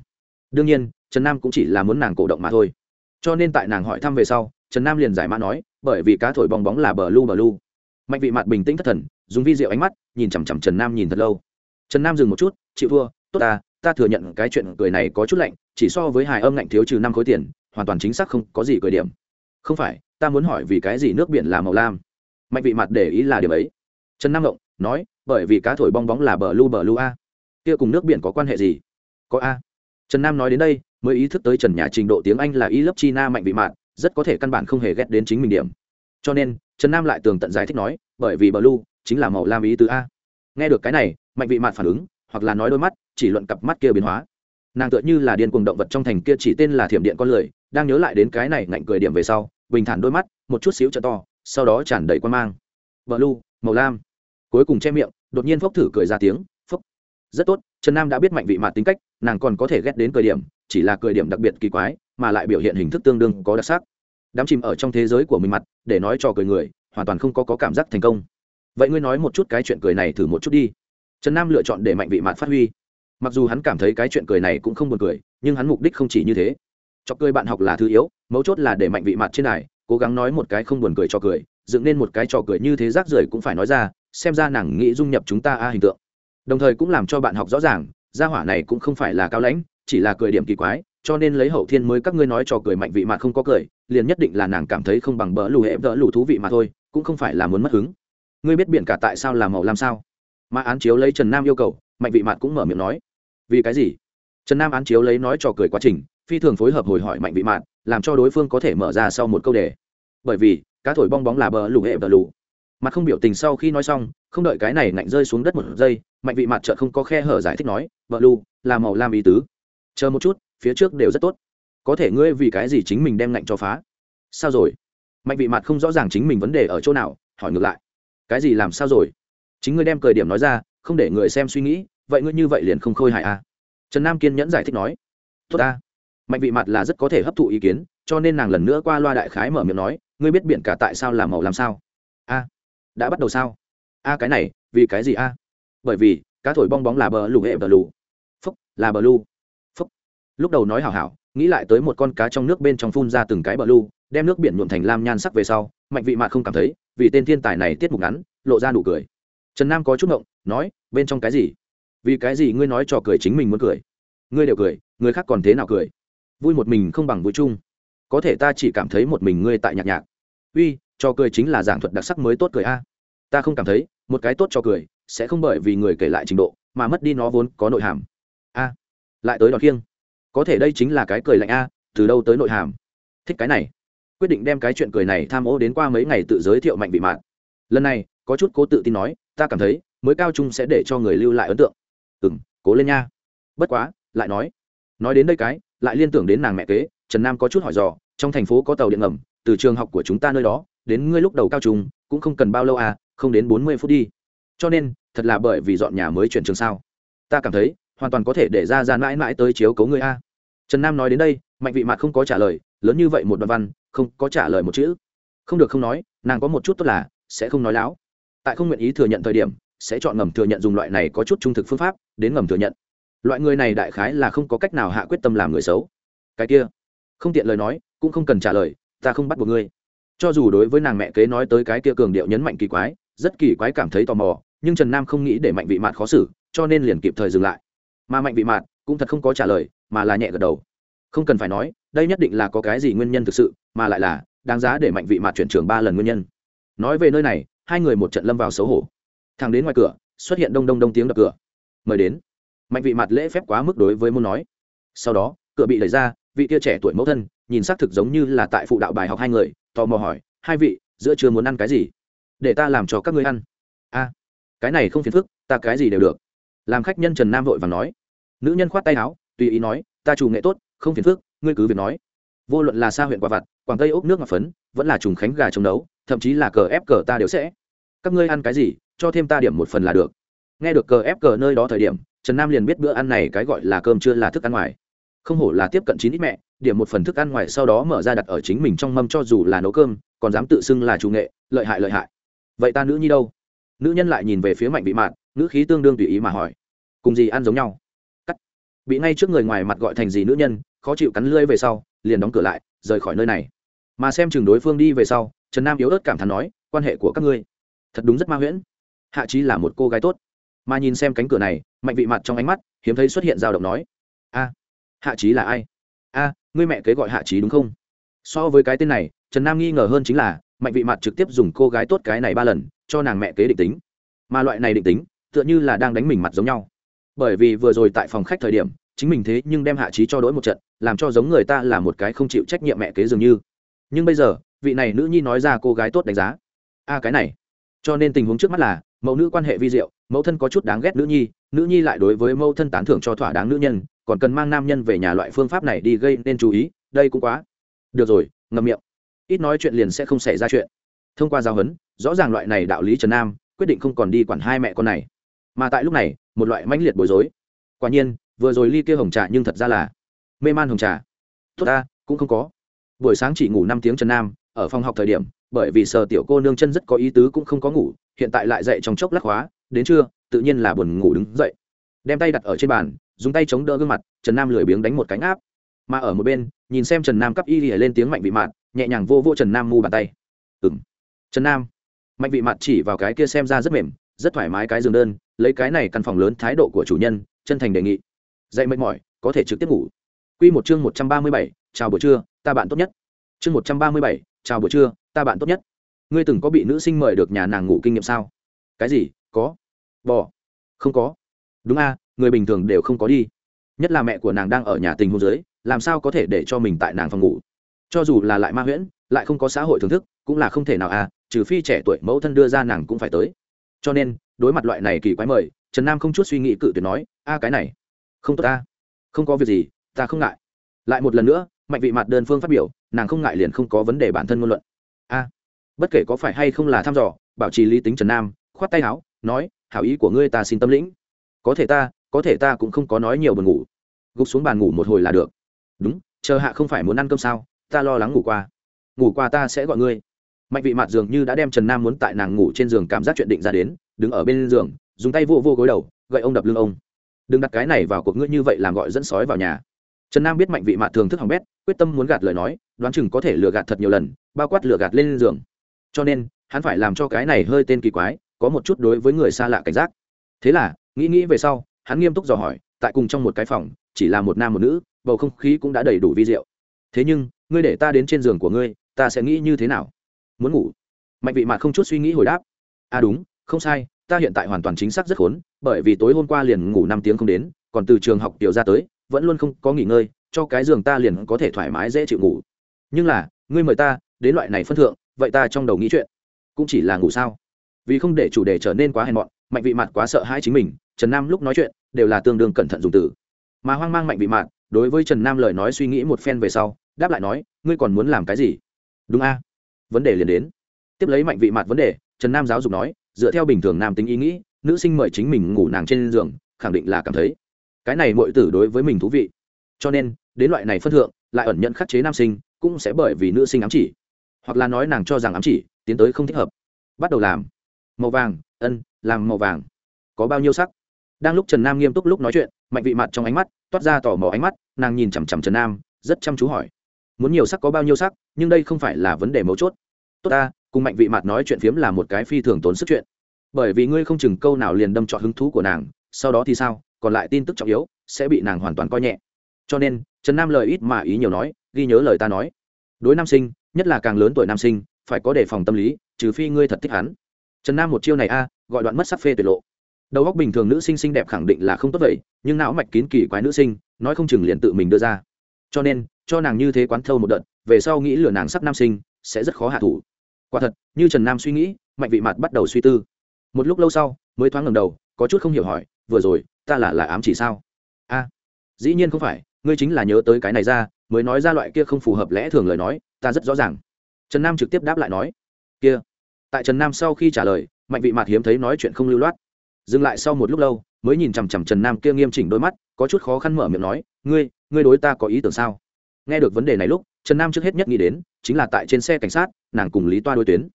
Đương nhiên, trần nam cũng chỉ là muốn nàng cổ động mà thôi. Cho nên tại nàng hỏi thăm về sau, trần nam liền giải mã nói, bởi vì cá thổi bong bóng là bờ lu bờ lu. Mạnh vị mặt bình tĩnh thất thần, dùng vi rượu ánh mắt, nhìn chằm chằm trần nam nhìn thật lâu. Trần nam dừng một chút, chịu thua, tốt ta ta thừa nhận cái chuyện cười này có chút lạnh, chỉ so với hài âm lạnh thiếu trừ năm khối tiền, hoàn toàn chính xác không có gì cười điểm. Không phải, ta muốn hỏi vì cái gì nước biển là màu lam? Mạnh vị mặt để ý là điểm ấy. Trần nam động nói, bởi vì cá thổi bong bóng là bờ lu bờ lu a kia cùng nước biển có quan hệ gì? Có a. Trần nam nói đến đây, mới ý thức tới trần nhà trình độ tiếng anh là y lớp china mạnh vị mạn, rất có thể căn bản không hề ghét đến chính mình điểm. Cho nên, trần nam lại tường tận giải thích nói, bởi vì blue chính là màu lam ý tứ a. Nghe được cái này, mạnh vị mạn phản ứng, hoặc là nói đôi mắt, chỉ luận cặp mắt kia biến hóa. Nàng tựa như là điên cuồng động vật trong thành kia chỉ tên là thiểm điện con lười, đang nhớ lại đến cái này ngạnh cười điểm về sau, bình thản đôi mắt, một chút xíu trợ to, sau đó tràn đầy quan mang. Blue, màu lam. Cuối cùng che miệng, đột nhiên phốc thử cười ra tiếng rất tốt trần nam đã biết mạnh vị mạn tính cách nàng còn có thể ghét đến cười điểm chỉ là cười điểm đặc biệt kỳ quái mà lại biểu hiện hình thức tương đương có đặc sắc. Đám chìm ở trong thế giới của mình mặt để nói cho cười người hoàn toàn không có, có cảm giác thành công. Vậy ngươi nói một chút cái chuyện cười này thử một chút đi. Trần nam lựa chọn để mạnh vị mạn phát huy. Mặc dù hắn cảm thấy cái chuyện cười này cũng không buồn cười nhưng hắn mục đích không chỉ như thế. Cho cười bạn học là thứ yếu mấu chốt là để mạnh vị mặt trên này cố gắng nói một cái không buồn cười cho cười dựng nên một cái trò cười như thế rác rưởi cũng phải nói ra xem ra nàng nghĩ dung nhập chúng ta a hình tượng đồng thời cũng làm cho bạn học rõ ràng, gia hỏa này cũng không phải là cao lãnh, chỉ là cười điểm kỳ quái, cho nên lấy hậu thiên mới các ngươi nói trò cười mạnh vị mà không có cười, liền nhất định là nàng cảm thấy không bằng bỡ lù hệ đỡ lù thú vị mà thôi, cũng không phải là muốn mất hứng. Ngươi biết biển cả tại sao là màu làm sao? Mà án chiếu lấy trần nam yêu cầu, mạnh vị mạn cũng mở miệng nói. Vì cái gì? Trần nam án chiếu lấy nói trò cười quá trình, phi thường phối hợp hồi hỏi mạnh vị mạn làm cho đối phương có thể mở ra sau một câu đề. Bởi vì, cá thổi bong bóng là bờ lù hệ bờ lù. Mặt không biểu tình sau khi nói xong, không đợi cái này ngạnh rơi xuống đất một giây mạnh vị mặt trợ không có khe hở giải thích nói vợ lu, là màu lam ý tứ. Chờ một chút, phía trước đều rất tốt. Có thể ngươi vì cái gì chính mình đem ngạnh cho phá? Sao rồi? Mạnh vị mặt không rõ ràng chính mình vấn đề ở chỗ nào, hỏi ngược lại. Cái gì làm sao rồi? Chính ngươi đem cười điểm nói ra, không để người xem suy nghĩ, vậy ngươi như vậy liền không khôi hài à? Trần nam kiên nhẫn giải thích nói. Tốt ta. Mạnh vị mặt là rất có thể hấp thụ ý kiến, cho nên nàng lần nữa qua loa đại khái mở miệng nói, ngươi biết biển cả tại sao làm màu làm sao? A. Đã bắt đầu sao? A cái này, vì cái gì a? Bởi vì cá thổi bong bóng là bờ lù hệ bờ lù. Phúc, là bờ lù. Phúc. Lúc đầu nói hảo hảo, nghĩ lại tới một con cá trong nước bên trong phun ra từng cái bờ lù, đem nước biển nhuộm thành lam nhan sắc về sau, mạnh vị mạn không cảm thấy, vì tên thiên tài này tiết mục ngắn, lộ ra nụ cười. Trần nam có chút ngộng, nói, bên trong cái gì? Vì cái gì ngươi nói trò cười chính mình muốn cười? Ngươi đều cười, người khác còn thế nào cười? Vui một mình không bằng vui chung. Có thể ta chỉ cảm thấy một mình ngươi tại nhạc nhạc. Uy, trò cười chính là giảng thuật đặc sắc mới tốt cười a. Ta không cảm thấy, một cái tốt cho cười sẽ không bởi vì người kể lại trình độ mà mất đi nó vốn có nội hàm. A, lại tới đòn khiêng. Có thể đây chính là cái cười lạnh a, từ đâu tới nội hàm? Thích cái này. Quyết định đem cái chuyện cười này tham ô đến qua mấy ngày tự giới thiệu mạnh bị mạn. Lần này, có chút cố tự tin nói, ta cảm thấy, mới cao trung sẽ để cho người lưu lại ấn tượng. Ừ m cố lên nha. Bất quá, lại nói. Nói đến đây cái, lại liên tưởng đến nàng mẹ kế, trần nam có chút hỏi dò, trong thành phố có tàu điện ngầm, từ trường học của chúng ta nơi đó, đến ngươi lúc đầu cao trung, cũng không cần bao lâu à không đến bốn mươi phút đi cho nên, thật là bởi vì dọn nhà mới chuyển trường sao. Ta cảm thấy, hoàn toàn có thể để ra ra mãi mãi tới chiếu cấu ngươi a. Trần nam nói đến đây, mạnh vị mặt không có trả lời, lớn như vậy một đoạn văn, không có trả lời một chữ. Không được không nói, nàng có một chút tốt là, sẽ không nói láo. Tại không nguyện ý thừa nhận thời điểm, sẽ chọn ngầm thừa nhận dùng loại này có chút trung thực phương pháp, đến ngầm thừa nhận. Loại người này đại khái là không có cách nào hạ quyết tâm làm người xấu. Cái kia, không tiện lời nói, cũng không cần trả lời, ta không bắt buộc ngươi. Cho dù đối với nàng mẹ kế nói tới cái kia cường điệu nhấn mạnh kỳ quái, rất kỳ quái cảm thấy tò mò nhưng trần nam không nghĩ để mạnh vị mạt khó xử, cho nên liền kịp thời dừng lại. Mà mạnh vị mạt cũng thật không có trả lời, mà là nhẹ gật đầu. Không cần phải nói, đây nhất định là có cái gì nguyên nhân thực sự, mà lại là đáng giá để mạnh vị mạt chuyển trường ba lần nguyên nhân. Nói về nơi này, hai người một trận lâm vào xấu hổ. Thằng đến ngoài cửa, xuất hiện đông đông đông tiếng đập cửa. Mời đến. Mạnh vị mặt lễ phép quá mức đối với môn nói. Sau đó, cửa bị đẩy ra, vị kia trẻ tuổi mẫu thân, nhìn xác thực giống như là tại phụ đạo bài học hai người, tò mò hỏi, hai vị, giữa chưa muốn ăn cái gì? Để ta làm cho các ngươi ăn. A cái này không phiền phức, ta cái gì đều được. Làm khách nhân trần nam vội và nói. Nữ nhân khoát tay áo, tùy ý nói, ta chủ nghệ tốt, không phiền phức, ngươi cứ việc nói. Vô luận là xa huyện quả vặt, quảng tây ốc nước ngọc phấn, vẫn là trùng khánh gà chống nấu, thậm chí là cờ ép cờ ta đều sẽ. Các ngươi ăn cái gì, cho thêm ta điểm một phần là được. Nghe được cờ ép cờ nơi đó thời điểm, trần nam liền biết bữa ăn này cái gọi là cơm chưa là thức ăn ngoài. Không hổ là tiếp cận chín ít mẹ, điểm một phần thức ăn ngoài sau đó mở ra đặt ở chính mình trong mâm cho dù là nấu cơm, còn dám tự xưng là chủ nghệ, lợi hại lợi hại. Vậy ta nữ nhi đâu? Nữ nhân lại nhìn về phía mạnh vị mạn nữ khí tương đương tùy ý mà hỏi, cùng gì ăn giống nhau? Cắt. Bị ngay trước người ngoài mặt gọi thành gì nữ nhân, khó chịu cắn lưỡi về sau, liền đóng cửa lại, rời khỏi nơi này. Mà xem chừng đối phương đi về sau, trần nam yếu ớt cảm thán nói, quan hệ của các ngươi, thật đúng rất ma huyễn. Hạ trí là một cô gái tốt. Mà nhìn xem cánh cửa này, mạnh vị mặt trong ánh mắt, hiếm thấy xuất hiện dao động nói, a, hạ trí là ai? A, ngươi mẹ kế gọi hạ trí đúng không? So với cái tên này, trần nam nghi ngờ hơn chính là, mạnh vị mặt trực tiếp dùng cô gái tốt cái này ba lần cho nàng mẹ kế định tính. Mà loại này định tính, tựa như là đang đánh mình mặt giống nhau. Bởi vì vừa rồi tại phòng khách thời điểm, chính mình thế nhưng đem hạ trí cho đỗi một trận, làm cho giống người ta là một cái không chịu trách nhiệm mẹ kế dường như. Nhưng bây giờ, vị này nữ nhi nói ra cô gái tốt đánh giá. A, cái này. Cho nên tình huống trước mắt là, mẫu nữ quan hệ vi diệu, mẫu thân có chút đáng ghét nữ nhi nữ nhi lại đối với mẫu thân tán thưởng cho thỏa đáng nữ nhân, còn cần mang nam nhân về nhà loại phương pháp này đi gây nên chú ý, đây cũng quá. Được rồi, ngậm miệng. Ít nói chuyện liền sẽ không xảy ra chuyện. Thông qua giao huấn rõ ràng loại này đạo lý trần nam quyết định không còn đi quản hai mẹ con này. Mà tại lúc này, một loại mãnh liệt bối rối. Quả nhiên, vừa rồi ly kia hồng trà nhưng thật ra là mê man hồng trà. Tốt ta, cũng không có. Buổi sáng chỉ ngủ năm tiếng trần nam, ở phòng học thời điểm, bởi vì sờ tiểu cô nương chân rất có ý tứ cũng không có ngủ, hiện tại lại dậy trong chốc lắc hóa, đến trưa, tự nhiên là buồn ngủ đứng dậy. Đem tay đặt ở trên bàn, dùng tay chống đỡ gương mặt, trần nam lười biếng đánh một cánh áp mà ở một bên, nhìn xem trần nam cắp y lìa lên tiếng mạnh bị mạn, nhẹ nhàng vô vô trần nam mu bàn tay. Ừ m trần nam mạnh vị mặt chỉ vào cái kia xem ra rất mềm, rất thoải mái cái giường đơn, lấy cái này căn phòng lớn thái độ của chủ nhân, chân thành đề nghị. Dậy mệt mỏi, có thể trực tiếp ngủ. Q một chương một trăm ba mươi bảy, chào buổi trưa, ta bạn tốt nhất. Chương một trăm ba mươi bảy, chào buổi trưa, ta bạn tốt nhất. Ngươi từng có bị nữ sinh mời được nhà nàng ngủ kinh nghiệm sao? Cái gì? Có. Bỏ không có. Đúng a, người bình thường đều không có đi. Nhất là mẹ của nàng đang ở nhà tình hôn giới làm sao có thể để cho mình tại nàng phòng ngủ? Cho dù là lại ma huyễn, lại không có xã hội thưởng thức, cũng là không thể nào à trừ phi trẻ tuổi mẫu thân đưa ra nàng cũng phải tới. Cho nên, đối mặt loại này kỳ quái mời, trần nam không chút suy nghĩ cự tuyệt nói, a, cái này, không tốt ta. Không có việc gì, ta không ngại. Lại một lần nữa, mạnh vị mặt đơn phương phát biểu, nàng không ngại liền không có vấn đề bản thân ngôn luận. A, bất kể có phải hay không là thăm dò, bảo trì lý tính trần nam, khoát tay áo, nói, hảo ý của ngươi ta xin tâm lĩnh. Có thể ta, có thể ta cũng không có nói nhiều buồn ngủ. Gục xuống bàn ngủ một hồi là được. Đúng, chờ hạ không phải muốn ăn cơm sao? Ta lo lắng ngủ qua. Ngủ qua ta sẽ gọi ngươi mạnh vị mạt dường như đã đem trần nam muốn tại nàng ngủ trên giường cảm giác chuyện định ra đến, đứng ở bên giường, dùng tay vô vô gối đầu, gậy ông đập lưng ông. Đừng đặt cái này vào cuộc ngươi như vậy làm gọi dẫn sói vào nhà. Trần nam biết mạnh vị mạt thường thức hỏng bét, quyết tâm muốn gạt lời nói, đoán chừng có thể lừa gạt thật nhiều lần, bao quát lừa gạt lên giường. Cho nên, hắn phải làm cho cái này hơi tên kỳ quái, có một chút đối với người xa lạ cảnh giác. Thế là, nghĩ nghĩ về sau, hắn nghiêm túc dò hỏi, tại cùng trong một cái phòng, chỉ là một nam một nữ, bầu không khí cũng đã đầy đủ vi diệu. Thế nhưng, ngươi để ta đến trên giường của ngươi, ta sẽ nghĩ như thế nào? Muốn ngủ. Mạnh vị mạt không chút suy nghĩ hồi đáp. À đúng, không sai, ta hiện tại hoàn toàn chính xác rất khốn, bởi vì tối hôm qua liền ngủ năm tiếng không đến, còn từ trường học tiểu ra tới, vẫn luôn không có nghỉ ngơi, cho cái giường ta liền có thể thoải mái dễ chịu ngủ. Nhưng là, ngươi mời ta, đến loại này phân thượng, vậy ta trong đầu nghĩ chuyện. Cũng chỉ là ngủ sao? Vì không để chủ đề trở nên quá hèn mọn, mạnh vị mặt quá sợ hãi chính mình, trần nam lúc nói chuyện, đều là tương đương cẩn thận dùng từ. Mà hoang mang mạnh vị mặt, đối với trần nam lời nói suy nghĩ một phen về sau, đáp lại nói, ngươi còn muốn làm cái gì? Đúng a vấn đề liền đến. Tiếp lấy mạnh vị mặt vấn đề, trần nam giáo dục nói, dựa theo bình thường nam tính ý nghĩ, nữ sinh mời chính mình ngủ nàng trên giường, khẳng định là cảm thấy. Cái này mọi tử đối với mình thú vị. Cho nên, đến loại này phân thượng, lại ẩn nhận khắc chế nam sinh, cũng sẽ bởi vì nữ sinh ám chỉ. Hoặc là nói nàng cho rằng ám chỉ, tiến tới không thích hợp. Bắt đầu làm. Màu vàng, ân, làm màu vàng. Có bao nhiêu sắc? Đang lúc trần nam nghiêm túc lúc nói chuyện, mạnh vị mặt trong ánh mắt, toát ra tỏ mò ánh mắt, nàng nhìn chằm chằm trần nam, rất chăm chú hỏi muốn nhiều sắc có bao nhiêu sắc, nhưng đây không phải là vấn đề mấu chốt. Tốt ta, cùng mạnh vị mặt nói chuyện phiếm là một cái phi thường tốn sức chuyện. Bởi vì ngươi không chừng câu nào liền đâm trọt hứng thú của nàng, sau đó thì sao, còn lại tin tức trọng yếu, sẽ bị nàng hoàn toàn coi nhẹ. Cho nên, trần nam lời ít mà ý nhiều nói, ghi nhớ lời ta nói. Đối nam sinh, nhất là càng lớn tuổi nam sinh, phải có đề phòng tâm lý, trừ phi ngươi thật thích hắn. Trần nam một chiêu này a, gọi đoạn mất sắc phê tuyệt lộ. Đầu óc bình thường nữ sinh xinh đẹp khẳng định là không tốt vậy, nhưng não mạch kín kỳ quái nữ sinh, nói không chừng liền tự mình đưa ra cho nên, cho nàng như thế quán thâu một đợt, về sau nghĩ lừa nàng sắp nam sinh, sẽ rất khó hạ thủ. Quả thật, như trần nam suy nghĩ, mạnh vị mặt bắt đầu suy tư. Một lúc lâu sau, mới thoáng ngầm đầu, có chút không hiểu hỏi, vừa rồi, ta là là ám chỉ sao? A, dĩ nhiên không phải, ngươi chính là nhớ tới cái này ra, mới nói ra loại kia không phù hợp lẽ thường lời nói, ta rất rõ ràng. Trần nam trực tiếp đáp lại nói, kia. Tại trần nam sau khi trả lời, mạnh vị mặt hiếm thấy nói chuyện không lưu loát. Dừng lại sau một lúc lâu, mới nhìn chằm chằm trần nam kia nghiêm chỉnh đôi mắt, có chút khó khăn mở miệng nói, ngươi ngươi đối ta có ý tưởng sao? Nghe được vấn đề này lúc, trần nam trước hết nhất nghĩ đến, chính là tại trên xe cảnh sát, nàng cùng lý toa đối tuyến.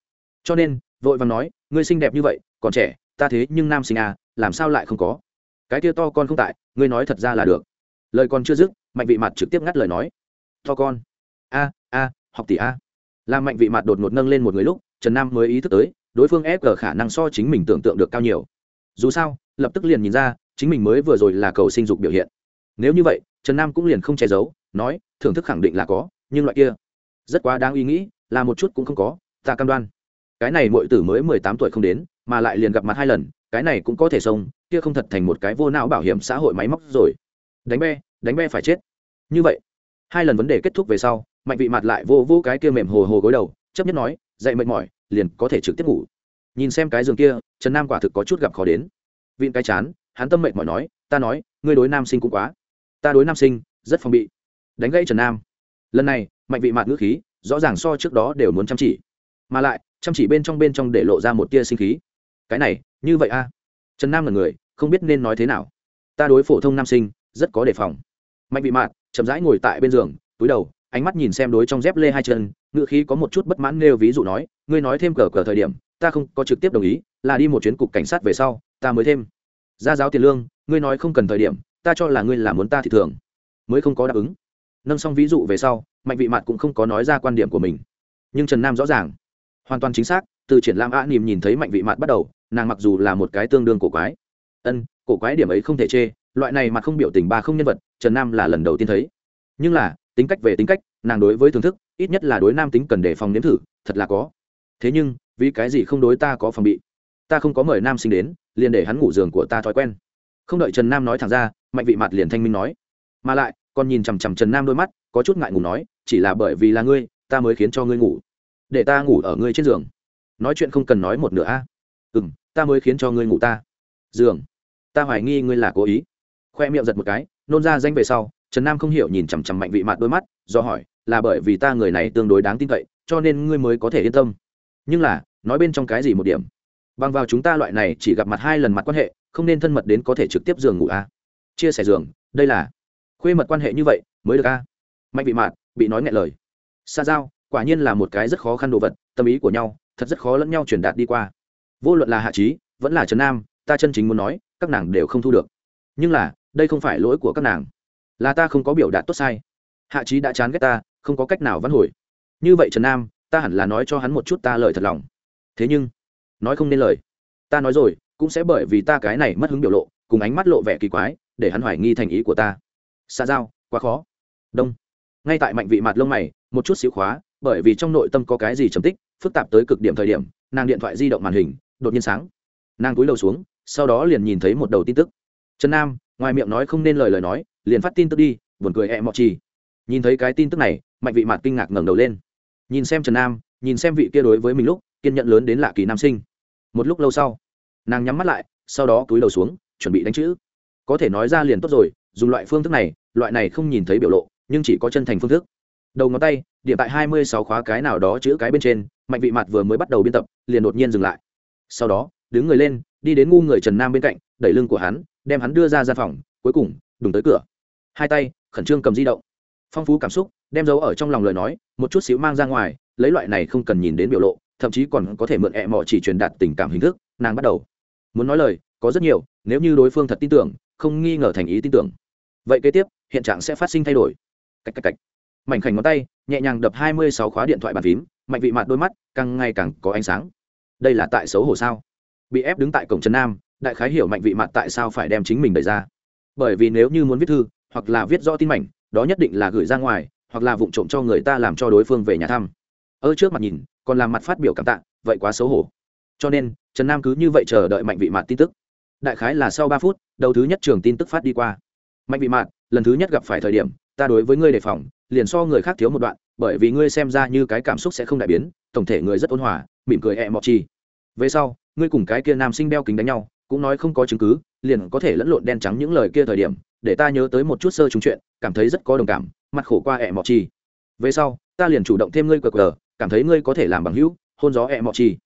Cho nên, vội vàng nói, ngươi xinh đẹp như vậy, còn trẻ, ta thế nhưng nam sinh à làm sao lại không có? Cái tia to con không tại, ngươi nói thật ra là được. Lời còn chưa dứt, mạnh vị mặt trực tiếp ngắt lời nói, to con, a a, học tỷ a. Làm mạnh vị mặt đột ngột nâng lên một người lúc, trần nam mới ý thức tới, đối phương ép gờ khả năng so chính mình tưởng tượng được cao nhiều. Dù sao, lập tức liền nhìn ra, chính mình mới vừa rồi là cầu sinh dục biểu hiện nếu như vậy, trần nam cũng liền không che giấu, nói, thưởng thức khẳng định là có, nhưng loại kia, rất quá đáng ý nghĩ, là một chút cũng không có, ta cam đoan. Cái này mọi tử mới mười tám tuổi không đến, mà lại liền gặp mặt hai lần, cái này cũng có thể xông kia không thật thành một cái vô não bảo hiểm xã hội máy móc rồi. Đánh be đánh be phải chết. Như vậy, hai lần vấn đề kết thúc về sau, mạnh vị mặt lại vô vô cái kia mềm hồ hồ gối đầu, chấp nhất nói, dậy mệt mỏi, liền có thể trực tiếp ngủ. Nhìn xem cái giường kia, trần nam quả thực có chút gặp khó đến. Vịn cái chán, hắn tâm mệt mỏi nói, ta nói, ngươi đối nam sinh cũng quá ta đối nam sinh rất phòng bị. Đánh gãy trần nam. Lần này, mạnh vị mạt ngữ khí, rõ ràng so trước đó đều muốn chăm chỉ. Mà lại, chăm chỉ bên trong bên trong để lộ ra một tia sinh khí. Cái này, như vậy a? Trần nam là người, không biết nên nói thế nào. Ta đối phổ thông nam sinh, rất có đề phòng. Mạnh vị mạt, chậm rãi ngồi tại bên giường, túi đầu, ánh mắt nhìn xem đối trong dép lê hai chân ngựa khí có một chút bất mãn nêu ví dụ nói, ngươi nói thêm cờ cờ thời điểm, ta không có trực tiếp đồng ý, là đi một chuyến cục cảnh sát về sau, ta mới thêm. Ra giáo tiền lương, ngươi nói không cần thời điểm ta cho là ngươi là muốn ta thì thường, mới không có đáp ứng. Nâng xong ví dụ về sau, mạnh vị mặt cũng không có nói ra quan điểm của mình. Nhưng trần nam rõ ràng, hoàn toàn chính xác, từ triển lãm a nìm nhìn thấy mạnh vị mặt bắt đầu, nàng mặc dù là một cái tương đương cổ quái. Ân, cổ quái điểm ấy không thể chê, loại này mặt không biểu tình ba không nhân vật, trần nam là lần đầu tiên thấy. Nhưng là, tính cách về tính cách, nàng đối với thưởng thức, ít nhất là đối nam tính cần đề phòng nếm thử, thật là có. Thế nhưng, vì cái gì không đối ta có phòng bị? Ta không có mời nam sinh đến, liền để hắn ngủ giường của ta thói quen. Không đợi trần nam nói thẳng ra mạnh vị mặt liền thanh minh nói. Mà lại, còn nhìn chằm chằm trần nam đôi mắt, có chút ngại ngủ nói, chỉ là bởi vì là ngươi, ta mới khiến cho ngươi ngủ. Để ta ngủ ở ngươi trên giường. Nói chuyện không cần nói một nửa a. À? ừ m ta mới khiến cho ngươi ngủ ta. Giường. Ta hoài nghi ngươi là cố ý. Khoe miệng giật một cái, nôn ra danh về sau, trần nam không hiểu nhìn chằm chằm mạnh vị mặt đôi mắt, do hỏi, là bởi vì ta người này tương đối đáng tin cậy, cho nên ngươi mới có thể yên tâm. Nhưng là, nói bên trong cái gì một điểm? Bằng vào chúng ta loại này chỉ gặp mặt hai lần mặt quan hệ, không nên thân mật đến có thể trực tiếp giường ngủ a. à? Chia sẻ giường, đây là khuê mật quan hệ như vậy mới được a. Mạnh bị mạt bị nói ngại lời. Xa giao, quả nhiên là một cái rất khó khăn đồ vật, tâm ý của nhau thật rất khó lẫn nhau truyền đạt đi qua. Vô luận là hạ trí vẫn là trấn nam, ta chân chính muốn nói, các nàng đều không thu được. Nhưng là, đây không phải lỗi của các nàng. Là ta không có biểu đạt tốt sai. Hạ trí đã chán ghét ta, không có cách nào vãn hồi. Như vậy trần nam, ta hẳn là nói cho hắn một chút ta lời thật lòng. Thế nhưng, nói không nên lời. Ta nói rồi, cũng sẽ bởi vì ta cái này mất hứng biểu lộ, cùng ánh mắt lộ vẻ kỳ quái để hắn hoài nghi thành ý của ta. Xa giao, quá khó. Đông. Ngay tại mạnh vị mặt lông mày, một chút xíu khóa, bởi vì trong nội tâm có cái gì trầm tích, phức tạp tới cực điểm thời điểm, nàng điện thoại di động màn hình, đột nhiên sáng. Nàng cúi đầu xuống, sau đó liền nhìn thấy một đầu tin tức. Trần nam, ngoài miệng nói không nên lời lời nói, liền phát tin tức đi, buồn cười e mọ chi nhìn thấy cái tin tức này, mạnh vị mặt kinh ngạc ngẩng đầu lên. Nhìn xem trần nam, nhìn xem vị kia đối với mình lúc, kiên nhận lớn đến lạ kỳ nam sinh. Một lúc lâu sau, nàng nhắm mắt lại, sau đó cúi đầu xuống, chuẩn bị đánh chữ có thể nói ra liền tốt rồi, dùng loại phương thức này, loại này không nhìn thấy biểu lộ, nhưng chỉ có chân thành phương thức. Đầu ngón tay, điểm tại hai mươi sáu khóa cái nào đó chữ cái bên trên, mạnh vị mặt vừa mới bắt đầu biên tập, liền đột nhiên dừng lại. Sau đó, đứng người lên, đi đến ngu người trần nam bên cạnh, đẩy lưng của hắn, đem hắn đưa ra gian phòng, cuối cùng đùng tới cửa. Hai tay, khẩn trương cầm di động. Phong phú cảm xúc, đem dấu ở trong lòng lời nói, một chút xíu mang ra ngoài, lấy loại này không cần nhìn đến biểu lộ, thậm chí còn có thể mượn ẹ mọ chỉ truyền đạt tình cảm hình thức, nàng bắt đầu. Muốn nói lời, có rất nhiều, nếu như đối phương thật tin tưởng không nghi ngờ thành ý tin tưởng. Vậy kế tiếp, hiện trạng sẽ phát sinh thay đổi. Cách cách cách. Mảnh khảnh ngón tay, nhẹ nhàng đập hai mươi sáu khóa điện thoại bàn phím, mạnh vị mặt đôi mắt, càng ngày càng có ánh sáng. Đây là tại xấu hổ sao? Bị ép đứng tại cổng trần nam, đại khái hiểu mạnh vị mặt tại sao phải đem chính mình đẩy ra. Bởi vì nếu như muốn viết thư, hoặc là viết rõ tin mảnh, đó nhất định là gửi ra ngoài, hoặc là vụng trộm cho người ta làm cho đối phương về nhà thăm. Ơ trước mặt nhìn, còn làm mặt phát biểu cảm tạ, vậy quá xấu hổ. Cho nên, trần nam cứ như vậy chờ đợi mạnh vị mặt tin tức đại khái là sau ba phút, đầu thứ nhất trường tin tức phát đi qua. Mạnh bị mạn, lần thứ nhất gặp phải thời điểm, ta đối với ngươi đề phòng, liền so người khác thiếu một đoạn, bởi vì ngươi xem ra như cái cảm xúc sẽ không đại biến, tổng thể người rất ôn hòa, mỉm cười ẹ、e、mọc chi về sau, ngươi cùng cái kia nam sinh đeo kính đánh nhau, cũng nói không có chứng cứ, liền có thể lẫn lộn đen trắng những lời kia thời điểm, để ta nhớ tới một chút sơ trúng chuyện, cảm thấy rất có đồng cảm, mặt khổ qua ẹ mọc chi về sau, ta liền chủ động thêm ngươi cờ cờ, cảm thấy ngươi có thể làm bằng hữu, hôn gió ẹ mọc chi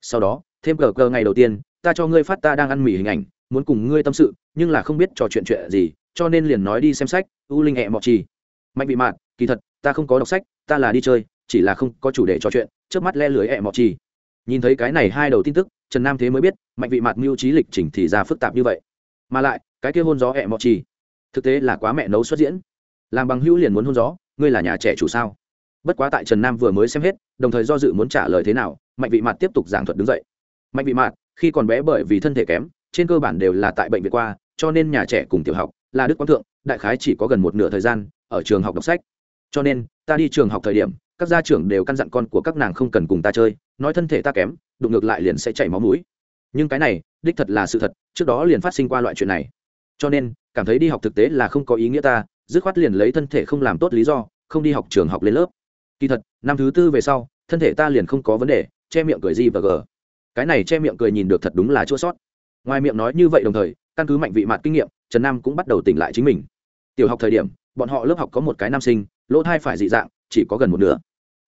sau đó, thêm cờ cờ ngày đầu tiên ta cho ngươi phát ta đang ăn mì hình ảnh muốn cùng ngươi tâm sự nhưng là không biết trò chuyện chuyện gì cho nên liền nói đi xem sách u linh hẹ mọc trì. mạnh bị mạn kỳ thật ta không có đọc sách ta là đi chơi chỉ là không có chủ đề trò chuyện trước mắt le lưới hẹ mọc trì. nhìn thấy cái này hai đầu tin tức trần nam thế mới biết mạnh vị mạn mưu trí lịch trình thì ra phức tạp như vậy mà lại cái kia hôn gió hẹ mọc trì, thực tế là quá mẹ nấu xuất diễn làm bằng hữu liền muốn hôn gió ngươi là nhà trẻ chủ sao bất quá tại trần nam vừa mới xem hết đồng thời do dự muốn trả lời thế nào mạnh vị mạt tiếp tục giảng thuật đứng dậy mạnh vị mạt khi còn bé bởi vì thân thể kém, trên cơ bản đều là tại bệnh viện qua, cho nên nhà trẻ cùng tiểu học là đức quang thượng, đại khái chỉ có gần một nửa thời gian ở trường học đọc sách. Cho nên, ta đi trường học thời điểm, các gia trưởng đều căn dặn con của các nàng không cần cùng ta chơi, nói thân thể ta kém, đụng ngược lại liền sẽ chảy máu mũi. Nhưng cái này, đích thật là sự thật, trước đó liền phát sinh qua loại chuyện này. Cho nên, cảm thấy đi học thực tế là không có ý nghĩa ta, dứt khoát liền lấy thân thể không làm tốt lý do, không đi học trường học lên lớp. Kỳ thật, năm thứ tư về sau, thân thể ta liền không có vấn đề, che miệng cười gì và gờ cái này che miệng cười nhìn được thật đúng là chua sót. Ngoài miệng nói như vậy đồng thời, căn cứ mạnh vị mặt kinh nghiệm, trần nam cũng bắt đầu tỉnh lại chính mình. Tiểu học thời điểm, bọn họ lớp học có một cái nam sinh, lỗ thai phải dị dạng, chỉ có gần một nửa.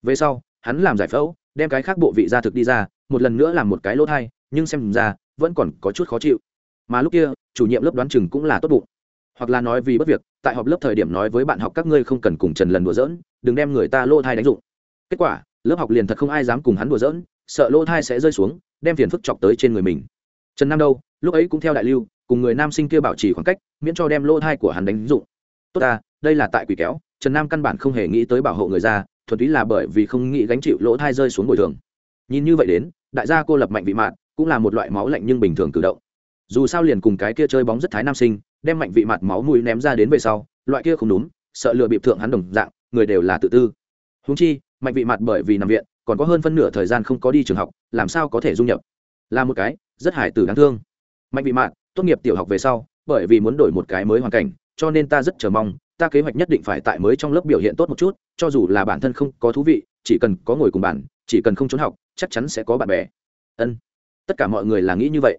Về sau, hắn làm giải phẫu, đem cái khác bộ vị ra thực đi ra, một lần nữa làm một cái lỗ thai, nhưng xem ra, vẫn còn có chút khó chịu. Mà lúc kia, chủ nhiệm lớp đoán chừng cũng là tốt bụng. Hoặc là nói vì bất việc, tại họp lớp thời điểm nói với bạn học các ngươi không cần cùng trần lần đùa dỡn đừng đem người ta lỗ thai đánh dụng. Kết quả, lớp học liền thật không ai dám cùng hắn đùa dỡn sợ lỗ thai sẽ rơi xuống, đem phiền phức chọc tới trên người mình. Trần nam đâu? Lúc ấy cũng theo đại lưu, cùng người nam sinh kia bảo trì khoảng cách, miễn cho đem lỗ thai của hắn đánh dụng. Tốt ta, đây là tại quỷ kéo, trần nam căn bản không hề nghĩ tới bảo hộ người ra, thuần túy là bởi vì không nghĩ gánh chịu lỗ thai rơi xuống bồi thường. Nhìn như vậy đến, đại gia cô lập mạnh vị mạn, cũng là một loại máu lạnh nhưng bình thường cử động. Dù sao liền cùng cái kia chơi bóng rất thái nam sinh, đem mạnh vị mặt máu mùi ném ra đến về sau, loại kia không đúng, sợ lừa bịp thượng hắn đồng dạng, người đều là tự tư. Húng chi, mạnh vị mặt bởi vì nằm viện còn có hơn phân nửa thời gian không có đi trường học, làm sao có thể dung nhập? Là một cái rất hải tử đáng thương. Mạnh vị mạn, tốt nghiệp tiểu học về sau, bởi vì muốn đổi một cái mới hoàn cảnh, cho nên ta rất chờ mong, ta kế hoạch nhất định phải tại mới trong lớp biểu hiện tốt một chút, cho dù là bản thân không có thú vị, chỉ cần có ngồi cùng bản chỉ cần không trốn học, chắc chắn sẽ có bạn bè. Ân. Tất cả mọi người là nghĩ như vậy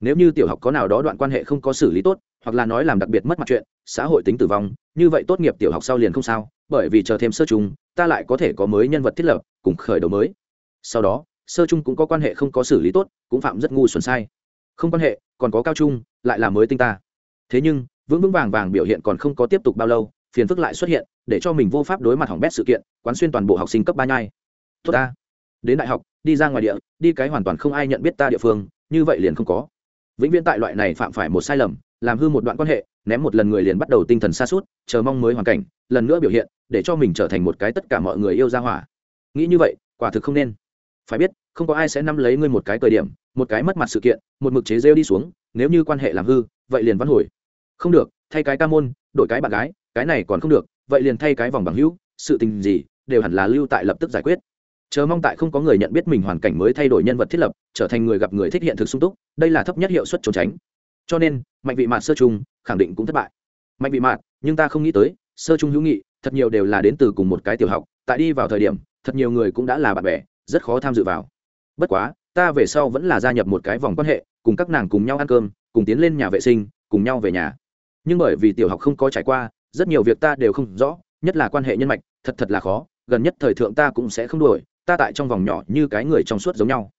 nếu như tiểu học có nào đó đoạn quan hệ không có xử lý tốt, hoặc là nói làm đặc biệt mất mặt chuyện, xã hội tính tử vong, như vậy tốt nghiệp tiểu học sau liền không sao, bởi vì chờ thêm sơ chung ta lại có thể có mới nhân vật thiết lập, cùng khởi đầu mới. Sau đó, sơ chung cũng có quan hệ không có xử lý tốt, cũng phạm rất ngu xuẩn sai. Không quan hệ, còn có cao trung, lại là mới tinh ta. Thế nhưng, vững vững vàng vàng biểu hiện còn không có tiếp tục bao lâu, phiền phức lại xuất hiện, để cho mình vô pháp đối mặt hỏng bét sự kiện, quán xuyên toàn bộ học sinh cấp ba nhai. Tốt ta. Đến đại học, đi ra ngoài địa, đi cái hoàn toàn không ai nhận biết ta địa phương, như vậy liền không có vĩnh viễn tại loại này phạm phải một sai lầm, làm hư một đoạn quan hệ, ném một lần người liền bắt đầu tinh thần xa suốt chờ mong mới hoàn cảnh, lần nữa biểu hiện, để cho mình trở thành một cái tất cả mọi người yêu ra hỏa. Nghĩ như vậy, quả thực không nên. Phải biết, không có ai sẽ nắm lấy ngươi một cái thời điểm, một cái mất mặt sự kiện, một mực chế rêu đi xuống, nếu như quan hệ làm hư, vậy liền văn hồi. Không được, thay cái ca môn, đổi cái bạn gái, cái này còn không được, vậy liền thay cái vòng bằng hữu, sự tình gì, đều hẳn là lưu tại lập tức giải quyết chờ mong tại không có người nhận biết mình hoàn cảnh mới thay đổi nhân vật thiết lập, trở thành người gặp người thích hiện thực sung túc, đây là thấp nhất hiệu suất trốn tránh. Cho nên, mạnh vị mạn sơ trung khẳng định cũng thất bại. Mạnh vị mạn nhưng ta không nghĩ tới, sơ trung hữu nghị, thật nhiều đều là đến từ cùng một cái tiểu học, tại đi vào thời điểm, thật nhiều người cũng đã là bạn bè, rất khó tham dự vào. Bất quá, ta về sau vẫn là gia nhập một cái vòng quan hệ, cùng các nàng cùng nhau ăn cơm, cùng tiến lên nhà vệ sinh, cùng nhau về nhà. Nhưng bởi vì tiểu học không có trải qua, rất nhiều việc ta đều không rõ, nhất là quan hệ nhân mạch, thật thật là khó, gần nhất thời thượng ta cũng sẽ không đuổi ta tại trong vòng nhỏ như cái người trong suốt giống nhau.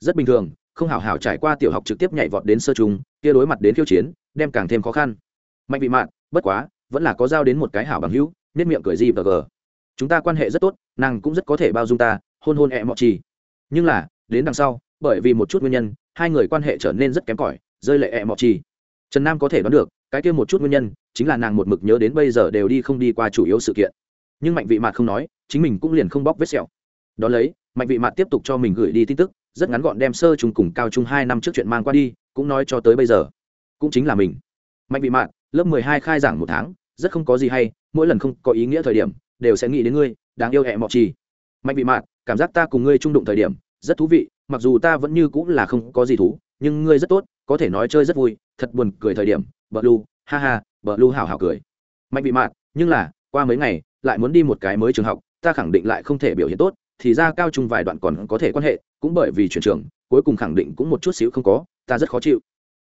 Rất bình thường, không hảo hảo trải qua tiểu học trực tiếp nhảy vọt đến sơ trung, kia đối mặt đến khiêu chiến, đem càng thêm khó khăn. Mạnh vị mạn, bất quá, vẫn là có giao đến một cái hảo bằng hữu nết miệng cười gì và gờ. Chúng ta quan hệ rất tốt, nàng cũng rất có thể bao dung ta, hôn hôn ẹ mọ trì nhưng là, đến đằng sau, bởi vì một chút nguyên nhân, hai người quan hệ trở nên rất kém cỏi, rơi lệ ẹ mọ trì trần nam có thể đoán được, cái kia một chút nguyên nhân, chính là nàng một mực nhớ đến bây giờ đều đi không đi qua chủ yếu sự kiện. Nhưng mạnh vị mạt không nói, chính mình cũng liền không bóc vết sẹo đó lấy, mạnh vị mạt tiếp tục cho mình gửi đi tin tức, rất ngắn gọn đem sơ trùng cùng cao trung hai năm trước chuyện mang qua đi, cũng nói cho tới bây giờ. Cũng chính là mình. Mạnh vị mạt, lớp mười hai khai giảng một tháng, rất không có gì hay, mỗi lần không có ý nghĩa thời điểm, đều sẽ nghĩ đến ngươi, đáng yêu hẹ mọ trì mạnh vị mạt, cảm giác ta cùng ngươi trung đụng thời điểm, rất thú vị, mặc dù ta vẫn như cũng là không có gì thú, nhưng ngươi rất tốt, có thể nói chơi rất vui, thật buồn cười thời điểm bờ lu, ha ha bờ lu hào hào cười. Mạnh bị mạn nhưng là, qua mấy ngày, lại muốn đi một cái mới trường học, ta khẳng định lại không thể biểu hiện tốt thì ra cao trung vài đoạn còn có thể quan hệ, cũng bởi vì chuyển trường, cuối cùng khẳng định cũng một chút xíu không có, ta rất khó chịu.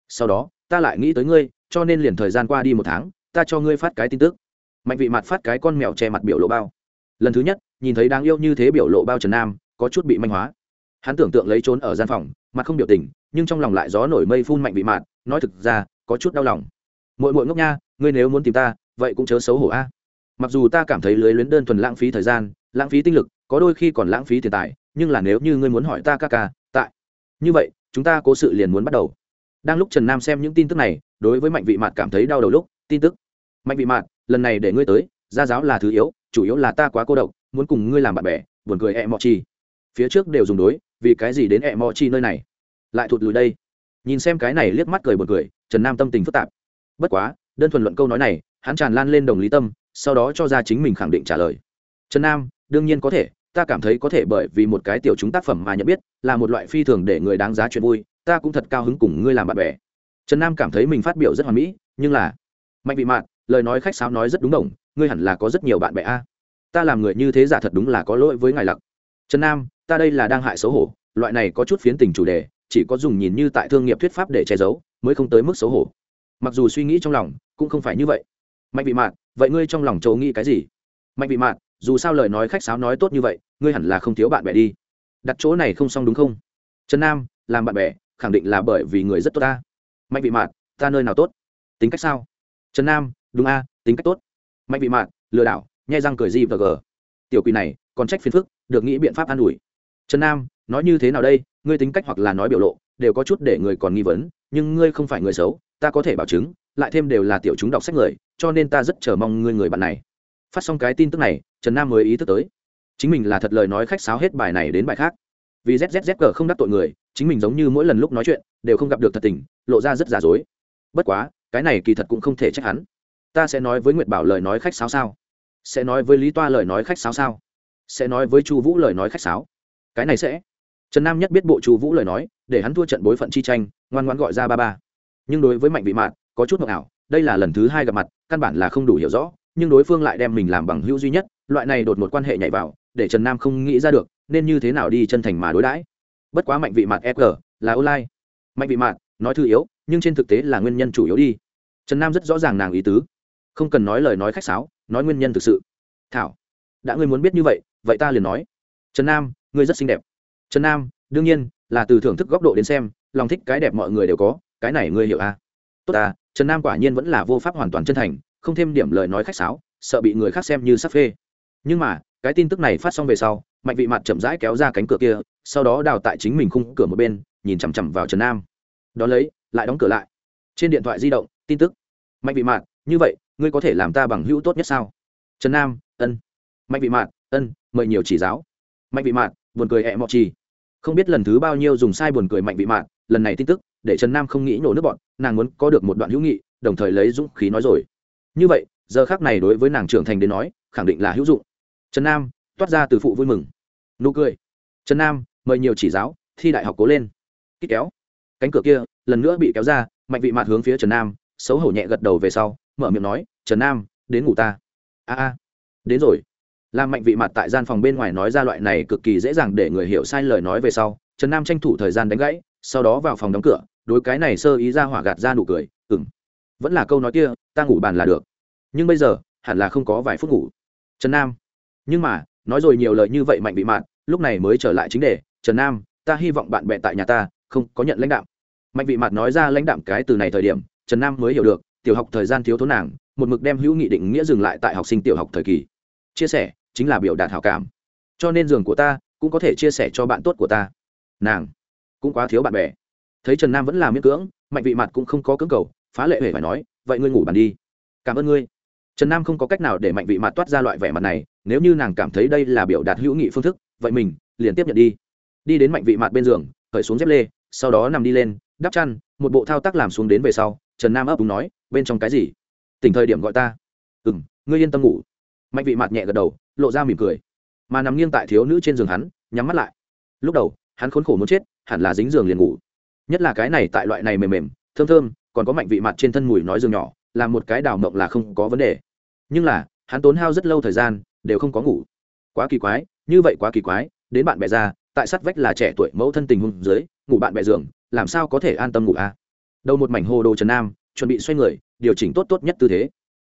Sau đó, ta lại nghĩ tới ngươi, cho nên liền thời gian qua đi một tháng, ta cho ngươi phát cái tin tức. Mạnh vị mặt phát cái con mèo che mặt biểu lộ bao. Lần thứ nhất, nhìn thấy đáng yêu như thế biểu lộ bao trần nam, có chút bị manh hóa. Hắn tưởng tượng lấy trốn ở gian phòng, mặt không biểu tình, nhưng trong lòng lại gió nổi mây phun mạnh vị mạt nói thực ra, có chút đau lòng. Mỗi mỗi ngốc nha, ngươi nếu muốn tìm ta, vậy cũng chớ xấu hổ a. Mặc dù ta cảm thấy lưới luyến đơn thuần lãng phí thời gian, lãng phí tinh lực có đôi khi còn lãng phí tiền tài, nhưng là nếu như ngươi muốn hỏi ta ca ca, tại. Như vậy, chúng ta cố sự liền muốn bắt đầu. Đang lúc trần nam xem những tin tức này, đối với mạnh vị mạt cảm thấy đau đầu lúc, tin tức. Mạnh vị mạt, lần này để ngươi tới, gia giáo là thứ yếu, chủ yếu là ta quá cô độc, muốn cùng ngươi làm bạn bè, buồn cười e mọ chi. Phía trước đều dùng đối, vì cái gì đến e mọ chi nơi này? Lại thụt lùi đây. Nhìn xem cái này liếc mắt cười buồn cười, trần nam tâm tình phức tạp. Bất quá, đơn thuần luận câu nói này, hắn tràn lan lên đồng lý tâm, sau đó cho ra chính mình khẳng định trả lời. Trần nam đương nhiên có thể, ta cảm thấy có thể bởi vì một cái tiểu chúng tác phẩm mà nhận biết, là một loại phi thường để người đáng giá chuyện vui, ta cũng thật cao hứng cùng ngươi làm bạn bè. Trần nam cảm thấy mình phát biểu rất hoàn mỹ, nhưng là, mạnh vị mạn, lời nói khách sáo nói rất đúng đồng, ngươi hẳn là có rất nhiều bạn bè a. Ta làm người như thế giả thật đúng là có lỗi với ngài lặc. Trần nam, ta đây là đang hại xấu hổ, loại này có chút phiến tình chủ đề, chỉ có dùng nhìn như tại thương nghiệp thuyết pháp để che giấu, mới không tới mức xấu hổ. Mặc dù suy nghĩ trong lòng cũng không phải như vậy. Mạnh vị mạn, vậy ngươi trong lòng châu nghĩ cái gì? Mạnh vị mạn dù sao lời nói khách sáo nói tốt như vậy, ngươi hẳn là không thiếu bạn bè đi. Đặt chỗ này không xong đúng không? Trần nam, làm bạn bè, khẳng định là bởi vì người rất tốt ta. Mạnh vị mạn, ta nơi nào tốt? Tính cách sao? Trần nam, đúng a, tính cách tốt. Mạnh vị mạn, lừa đảo, nhai răng cười gì và gờ tiểu quỷ này, còn trách phiền phức, được nghĩ biện pháp an ủi. Trần nam, nói như thế nào đây? Ngươi tính cách hoặc là nói biểu lộ, đều có chút để người còn nghi vấn, nhưng ngươi không phải người xấu, ta có thể bảo chứng, lại thêm đều là tiểu chúng đọc sách người, cho nên ta rất chờ mong ngươi người bạn này. Phát xong cái tin tức này trần nam mới ý thức tới. Chính mình là thật lời nói khách sáo hết bài này đến bài khác. Vì zzz không đắc tội người, chính mình giống như mỗi lần lúc nói chuyện, đều không gặp được thật tình, lộ ra rất giả dối. Bất quá, cái này kỳ thật cũng không thể trách hắn. Ta sẽ nói với nguyệt bảo lời nói khách sáo sao? Sẽ nói với lý toa lời nói khách sáo sao? Sẽ nói với chu vũ lời nói khách sáo? Cái này sẽ. Trần nam nhất biết bộ chu vũ lời nói, để hắn thua trận bối phận chi tranh, ngoan ngoan gọi ra ba ba. Nhưng đối với mạnh vị mạn, có chút mộng ảo đây là lần thứ hai gặp mặt, căn bản là không đủ hiểu rõ, nhưng đối phương lại đem mình làm bằng hữu duy nhất loại này đột một quan hệ nhảy vào, để trần nam không nghĩ ra được, nên như thế nào đi chân thành mà đối đãi. Bất quá mạnh vị mặt fg là online. Mạnh vị mặt nói thư yếu, nhưng trên thực tế là nguyên nhân chủ yếu đi. Trần nam rất rõ ràng nàng ý tứ. Không cần nói lời nói khách sáo, nói nguyên nhân thực sự. Thảo, đã ngươi muốn biết như vậy vậy ta liền nói. Trần nam, ngươi rất xinh đẹp. Trần nam, đương nhiên, là từ thưởng thức góc độ đến xem, lòng thích cái đẹp mọi người đều có, cái này ngươi hiểu à? Tốt à trần nam quả nhiên vẫn là vô pháp hoàn toàn chân thành, không thêm điểm lời nói khách sáo, sợ bị người khác xem như sắc phê nhưng mà, cái tin tức này phát xong về sau, mạnh vị mặt chậm rãi kéo ra cánh cửa kia, sau đó đào tại chính mình khung cửa một bên, nhìn chằm chằm vào trần nam. Đón lấy, lại đóng cửa lại. Trên điện thoại di động, tin tức. Mạnh vị mạn như vậy, ngươi có thể làm ta bằng hữu tốt nhất sao? Trần nam, ân. Mạnh vị mạn ân, mời nhiều chỉ giáo. Mạnh vị mạn buồn cười ẹ mọ trì không biết lần thứ bao nhiêu dùng sai buồn cười mạnh vị mạn lần này tin tức, để trần nam không nghĩ nổ nước bọn, nàng muốn có được một đoạn hữu nghị, đồng thời lấy dũng khí nói rồi. Như vậy, giờ khác này đối với nàng trưởng thành đến nói, khẳng định là hữu dụng trần nam, toát ra từ phụ vui mừng. Nụ cười. Trần nam, mời nhiều chỉ giáo, thi đại học cố lên. Kích kéo. Cánh cửa kia, lần nữa bị kéo ra, mạnh vị mạt hướng phía trần nam, xấu hổ nhẹ gật đầu về sau, mở miệng nói, trần nam, đến ngủ ta. A a, đến rồi. Làm mạnh vị mặt tại gian phòng bên ngoài nói ra loại này cực kỳ dễ dàng để người hiểu sai lời nói về sau, trần nam tranh thủ thời gian đánh gãy, sau đó vào phòng đóng cửa, đối cái này sơ ý ra hỏa gạt ra nụ cười ừng vẫn là câu nói kia, ta ngủ bàn là được. Nhưng bây giờ, hẳn là không có vài phút ngủ. Trần nam nhưng mà, nói rồi nhiều lời như vậy mạnh bị mạn, lúc này mới trở lại chính đề, trần nam, ta hy vọng bạn bè tại nhà ta không có nhận lãnh đạo mạnh vị mạn nói ra lãnh đạm cái từ này thời điểm, trần nam mới hiểu được, tiểu học thời gian thiếu thốn nàng, một mực đem hữu nghị định nghĩa dừng lại tại học sinh tiểu học thời kỳ. Chia sẻ chính là biểu đạt hảo cảm. Cho nên giường của ta cũng có thể chia sẻ cho bạn tốt của ta. Nàng cũng quá thiếu bạn bè. Thấy trần nam vẫn làm miễn cưỡng, mạnh vị mặt cũng không có cưỡng cầu, phá lệ hề phải nói, vậy ngươi ngủ bàn đi. Cảm ơn ngươi. Trần nam không có cách nào để mạnh vị mặt toát ra loại vẻ mặt này nếu như nàng cảm thấy đây là biểu đạt hữu nghị phương thức, vậy mình liền tiếp nhận đi. Đi đến mạnh vị mạt bên giường, khởi xuống dép lê, sau đó nằm đi lên, đắp chăn, một bộ thao tác làm xuống đến về sau, trần nam ấp đúng nói, bên trong cái gì? Tỉnh thời điểm gọi ta. Ừ m ngươi yên tâm ngủ. Mạnh vị mạt nhẹ gật đầu, lộ ra mỉm cười. Mà nằm nghiêng tại thiếu nữ trên giường hắn, nhắm mắt lại. Lúc đầu, hắn khốn khổ muốn chết, hẳn là dính giường liền ngủ. Nhất là cái này tại loại này mềm mềm, thơm thơm, còn có mạnh vị mặt trên thân mùi nói giường nhỏ, là một cái đào mộng là không có vấn đề. Nhưng là, hắn tốn hao rất lâu thời gian đều không có ngủ. Quá kỳ quái, như vậy quá kỳ quái, đến bạn bè ra, tại sát vách là trẻ tuổi mẫu thân tình hùng dưới, ngủ bạn bè giường, làm sao có thể an tâm ngủ a à? đầu một mảnh hồ đồ trần nam, chuẩn bị xoay người, điều chỉnh tốt tốt nhất tư thế.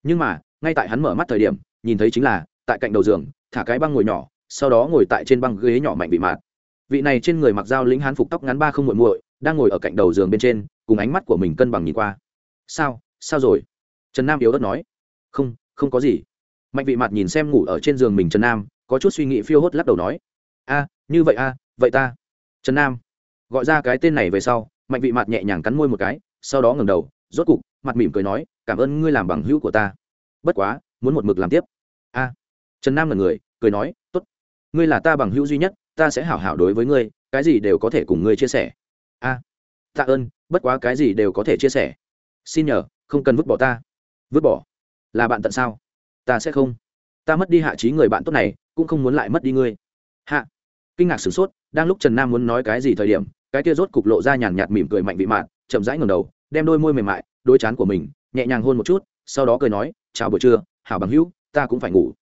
Nhưng mà, ngay tại hắn mở mắt thời điểm, nhìn thấy chính là, tại cạnh đầu giường, thả cái băng ngồi nhỏ, sau đó ngồi tại trên băng ghế nhỏ mạnh bị mạt. Vị này trên người mặc dao lĩnh hán phục tóc ngắn ba không muội muội, đang ngồi ở cạnh đầu giường bên trên, cùng ánh mắt của mình cân bằng nhìn qua. Sao? Sao rồi? Trần nam yếu ớt nói. Không không có gì mạnh vị mặt nhìn xem ngủ ở trên giường mình trần nam, có chút suy nghĩ phiêu hốt lắc đầu nói, a, như vậy a, vậy ta. Trần nam gọi ra cái tên này về sau, mạnh vị mặt nhẹ nhàng cắn môi một cái, sau đó ngẩng đầu, rốt cục, mặt mỉm cười nói, cảm ơn ngươi làm bằng hữu của ta. Bất quá, muốn một mực làm tiếp. A. Trần nam là người, cười nói, tốt. Ngươi là ta bằng hữu duy nhất, ta sẽ hảo hảo đối với ngươi, cái gì đều có thể cùng ngươi chia sẻ. A. Tạ ơn, bất quá cái gì đều có thể chia sẻ. Xin nhờ, không cần vứt bỏ ta. Vứt bỏ? Là bạn tận sao? Ta sẽ không. Ta mất đi hạ trí người bạn tốt này cũng không muốn lại mất đi ngươi. Hạ. Kinh ngạc sửng sốt đang lúc trần nam muốn nói cái gì thời điểm cái kia rốt cục lộ ra nhàn nhạt mỉm cười mạnh vị mạn chậm rãi ngầm đầu đem đôi môi mềm mại đôi chán của mình nhẹ nhàng hôn một chút sau đó cười nói chào buổi trưa hảo bằng hữu ta cũng phải ngủ.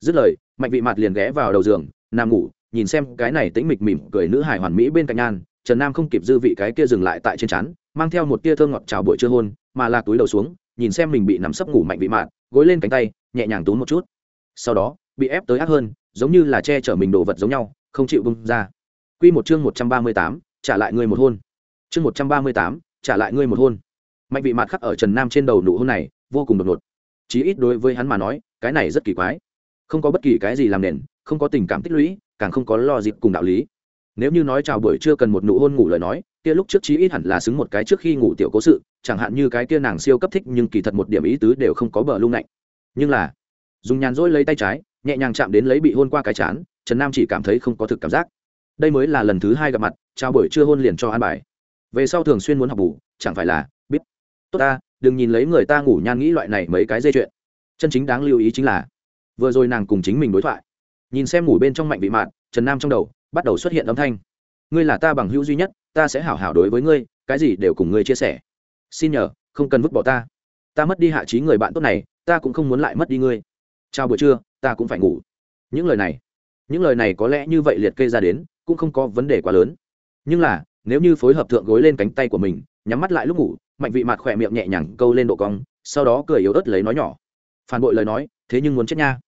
Dứt lời mạnh vị mạt liền ghé vào đầu giường nằm ngủ nhìn xem cái này tĩnh mịch mỉm cười nữ hải hoàn mỹ bên cạnh nhan trần nam không kịp dư vị cái kia dừng lại tại trên chán, mang theo một tia thơ ngọt chào buổi trưa hôn mà là túi đầu xuống nhìn xem mình bị nằm sấp ngủ mạnh vị mạn gối lên cánh tay nhẹ nhàng túm một chút. Sau đó, bị ép tới ác hơn, giống như là che chở mình đồ vật giống nhau, không chịu bung ra. Quy một chương một trăm ba mươi tám, trả lại ngươi một hôn. Chương một trăm ba mươi tám, trả lại ngươi một hôn. Mạnh vị mạt khắc ở trần nam trên đầu nụ hôn này, vô cùng đột ngột. Chí ít đối với hắn mà nói, cái này rất kỳ quái. Không có bất kỳ cái gì làm nền, không có tình cảm tích lũy, càng không có lo dịp cùng đạo lý. Nếu như nói chào buổi trưa cần một nụ hôn ngủ lời nói, kia lúc trước chí ít hẳn là xứng một cái trước khi ngủ tiểu cố sự, chẳng hạn như cái kia nàng siêu cấp thích nhưng kỳ thật một điểm ý tứ đều không có bờ lung lạnh nhưng là, dùng nhàn rỗi lấy tay trái, nhẹ nhàng chạm đến lấy bị hôn qua cái chán, trần nam chỉ cảm thấy không có thực cảm giác. Đây mới là lần thứ hai gặp mặt trao buổi trưa hôn liền cho an bài. Về sau thường xuyên muốn học bù, chẳng phải là, biết. Tốt ta, đừng nhìn lấy người ta ngủ nhan nghĩ loại này mấy cái dây chuyện. Chân chính đáng lưu ý chính là, vừa rồi nàng cùng chính mình đối thoại. Nhìn xem ngủ bên trong mạnh vị mạn, trần nam trong đầu bắt đầu xuất hiện âm thanh. Ngươi là ta bằng hữu duy nhất, ta sẽ hảo hảo đối với ngươi, cái gì đều cùng ngươi chia sẻ. Xin nhờ, không cần vứt bỏ ta ta mất đi hạ trí người bạn tốt này, ta cũng không muốn lại mất đi ngươi. Chào buổi trưa, ta cũng phải ngủ. Những lời này, những lời này có lẽ như vậy liệt kê ra đến, cũng không có vấn đề quá lớn. Nhưng là, nếu như phối hợp thượng gối lên cánh tay của mình, nhắm mắt lại lúc ngủ, mạnh vị mặt khỏe miệng nhẹ nhàng câu lên độ cong, sau đó cười yếu ớt lấy nói nhỏ. Phản bội lời nói, thế nhưng muốn chết nha.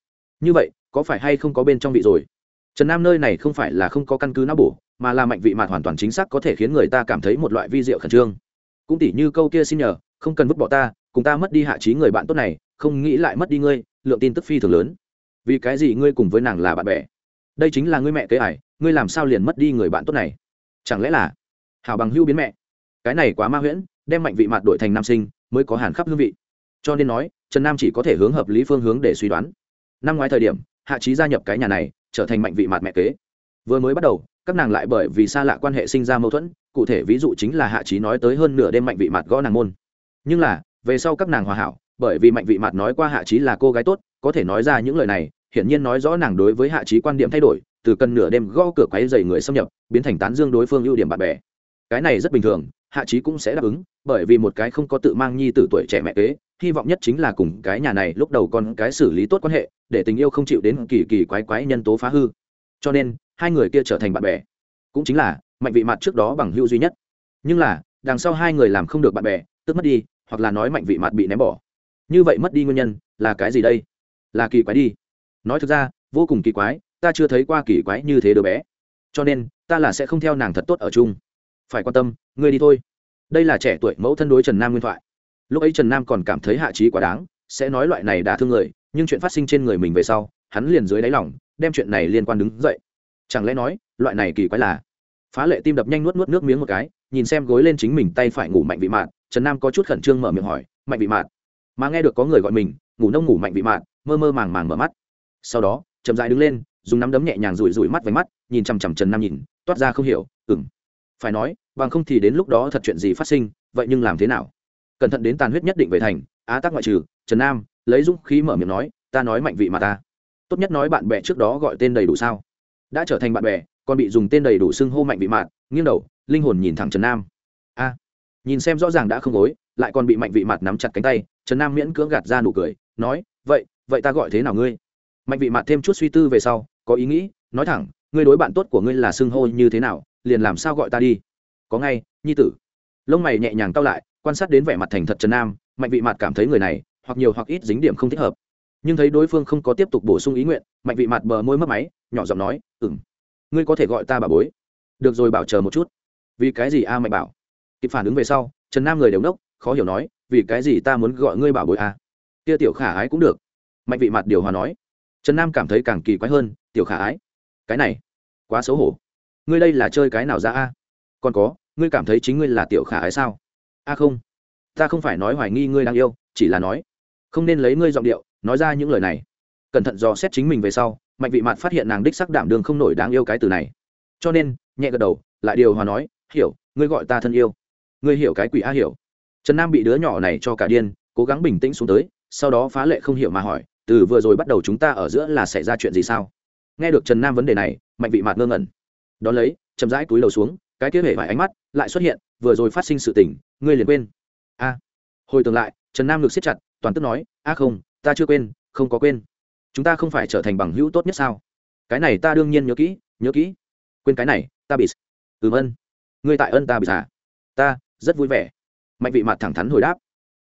Như vậy, có phải hay không có bên trong vị rồi? Trần nam nơi này không phải là không có căn cứ não bổ, mà là mạnh vị mặt hoàn toàn chính xác có thể khiến người ta cảm thấy một loại vi diệu khẩn trương. Cũng tỉ như câu kia xin nhờ không cần vứt bỏ ta, cùng ta mất đi hạ trí người bạn tốt này, không nghĩ lại mất đi ngươi, lượng tin tức phi thường lớn. Vì cái gì ngươi cùng với nàng là bạn bè? Đây chính là ngươi mẹ kế ải, ngươi làm sao liền mất đi người bạn tốt này? Chẳng lẽ là hảo bằng hưu biến mẹ? Cái này quá ma huyễn, đem mạnh vị mặt đổi thành nam sinh, mới có hàn khắp hương vị. Cho nên nói, trần nam chỉ có thể hướng hợp lý phương hướng để suy đoán. Năm ngoái thời điểm, hạ trí gia nhập cái nhà này, trở thành mạnh vị mặt mẹ kế. Vừa mới bắt đầu, các nàng lại bởi vì xa lạ quan hệ sinh ra mâu thuẫn, cụ thể ví dụ chính là hạ trí nói tới hơn nửa đêm mạnh vị mặt gõ nàng môn nhưng là, về sau các nàng hòa hảo, bởi vì mạnh vị mặt nói qua hạ trí là cô gái tốt, có thể nói ra những lời này, hiển nhiên nói rõ nàng đối với hạ trí quan điểm thay đổi, từ cần nửa đêm gõ cửa quáy dày người xâm nhập, biến thành tán dương đối phương ưu điểm bạn bè. Cái này rất bình thường, hạ trí cũng sẽ đáp ứng, bởi vì một cái không có tự mang nhi t tuổi trẻ mẹ kế, hy vọng nhất chính là cùng cái nhà này lúc đầu con cái xử lý tốt quan hệ, để tình yêu không chịu đến kỳ kỳ quái quái nhân tố phá hư. Cho nên, hai người kia trở thành bạn bè. Cũng chính là, mạnh vị mặt trước đó bằng hữu duy nhất. Nhưng là, đằng sau hai người làm không được bạn bè tức mất đi, hoặc là nói mạnh vị mặt bị ném bỏ. Như vậy mất đi nguyên nhân là cái gì đây? Là kỳ quái đi. Nói thực ra, vô cùng kỳ quái, ta chưa thấy qua kỳ quái như thế đứa bé. Cho nên, ta là sẽ không theo nàng thật tốt ở chung. Phải quan tâm, ngươi đi thôi. Đây là trẻ tuổi mẫu thân đối trần nam nguyên thoại. Lúc ấy trần nam còn cảm thấy hạ trí quá đáng, sẽ nói loại này đã thương người, nhưng chuyện phát sinh trên người mình về sau, hắn liền dưới đáy lòng, đem chuyện này liên quan đứng dậy. Chẳng lẽ nói, loại này kỳ quái là phá lệ tim đập nhanh nuốt nuốt nước miếng một cái, nhìn xem gối lên chính mình tay phải ngủ mạnh vị mạn trần nam có chút khẩn trương mở miệng hỏi, mạnh vị mạn. Mà nghe được có người gọi mình, ngủ nông ngủ mạnh vị mạn, mơ mơ màng màng mở mắt. Sau đó, chậm dại đứng lên, dùng nắm đấm nhẹ nhàng rủi rủi mắt váy mắt, nhìn chằm chằm trần nam nhìn, toát ra không hiểu ừng phải nói, bằng không thì đến lúc đó thật chuyện gì phát sinh, vậy nhưng làm thế nào? Cẩn thận đến tàn huyết nhất định về thành, á tác ngoại trừ, trần nam, lấy dũng khí mở miệng nói, ta nói mạnh vị mà ta. Tốt nhất nói bạn bè trước đó gọi tên đầy đủ sao? Đã trở thành bạn bè, còn bị dùng tên đầy đủ xưng hô mạnh vị mạn, nghiêng đầu, linh hồn nhìn thẳng trần nam. A nhìn xem rõ ràng đã không gối, lại còn bị mạnh vị mặt nắm chặt cánh tay, trần nam miễn cưỡng gạt ra nụ cười, nói, vậy vậy ta gọi thế nào ngươi? Mạnh vị mặt thêm chút suy tư về sau, có ý nghĩ, nói thẳng, ngươi đối bạn tốt của ngươi là xưng hô như thế nào, liền làm sao gọi ta đi? Có ngay, nhi tử. Lông mày nhẹ nhàng cau lại, quan sát đến vẻ mặt thành thật trần nam, mạnh vị mặt cảm thấy người này, hoặc nhiều hoặc ít dính điểm không thích hợp. Nhưng thấy đối phương không có tiếp tục bổ sung ý nguyện, mạnh vị mặt bờ môi mất máy, nhỏ giọng nói ừng ngươi có thể gọi ta bà bối. Được rồi, bảo chờ một chút. Vì cái gì a mạnh bảo? Kịp phản ứng về sau, trần nam người đều nốc, khó hiểu nói, vì cái gì ta muốn gọi ngươi bảo bối a kia tiểu khả ái cũng được. Mạnh vị mặt điều hòa nói. Trần nam cảm thấy càng kỳ quái hơn, tiểu khả ái? Cái này, quá xấu hổ. Ngươi đây là chơi cái nào ra a? Còn có, ngươi cảm thấy chính ngươi là tiểu khả ái sao? A không, ta không phải nói hoài nghi ngươi đang yêu, chỉ là nói, không nên lấy ngươi giọng điệu, nói ra những lời này. Cẩn thận dò xét chính mình về sau, mạnh vị mạt phát hiện nàng đích sắc đảm đường không nổi đáng yêu cái từ này. Cho nên, nhẹ gật đầu, lại điều hòa nói, hiểu, ngươi gọi ta thân yêu ngươi hiểu cái quỷ a hiểu. Trần nam bị đứa nhỏ này cho cả điên, cố gắng bình tĩnh xuống tới, sau đó phá lệ không hiểu mà hỏi, từ vừa rồi bắt đầu chúng ta ở giữa là xảy ra chuyện gì sao? Nghe được trần nam vấn đề này, mạnh vị mạt ngơ ngẩn. Đón lấy, chậm rãi túi đầu xuống, cái kia hể vài ánh mắt lại xuất hiện, vừa rồi phát sinh sự tình, ngươi liền quên. A. Hồi tưởng lại, trần nam ngực siết chặt, toàn tức nói, a không, ta chưa quên, không có quên. Chúng ta không phải trở thành bằng hữu tốt nhất sao? Cái này ta đương nhiên nhớ kỹ nhớ kỹ. Quên cái này, ta bị ừm, ân. Ngươi tại ân ta bị giả. À, ta rất vui vẻ. Mạnh vị mặt thẳng thắn hồi đáp.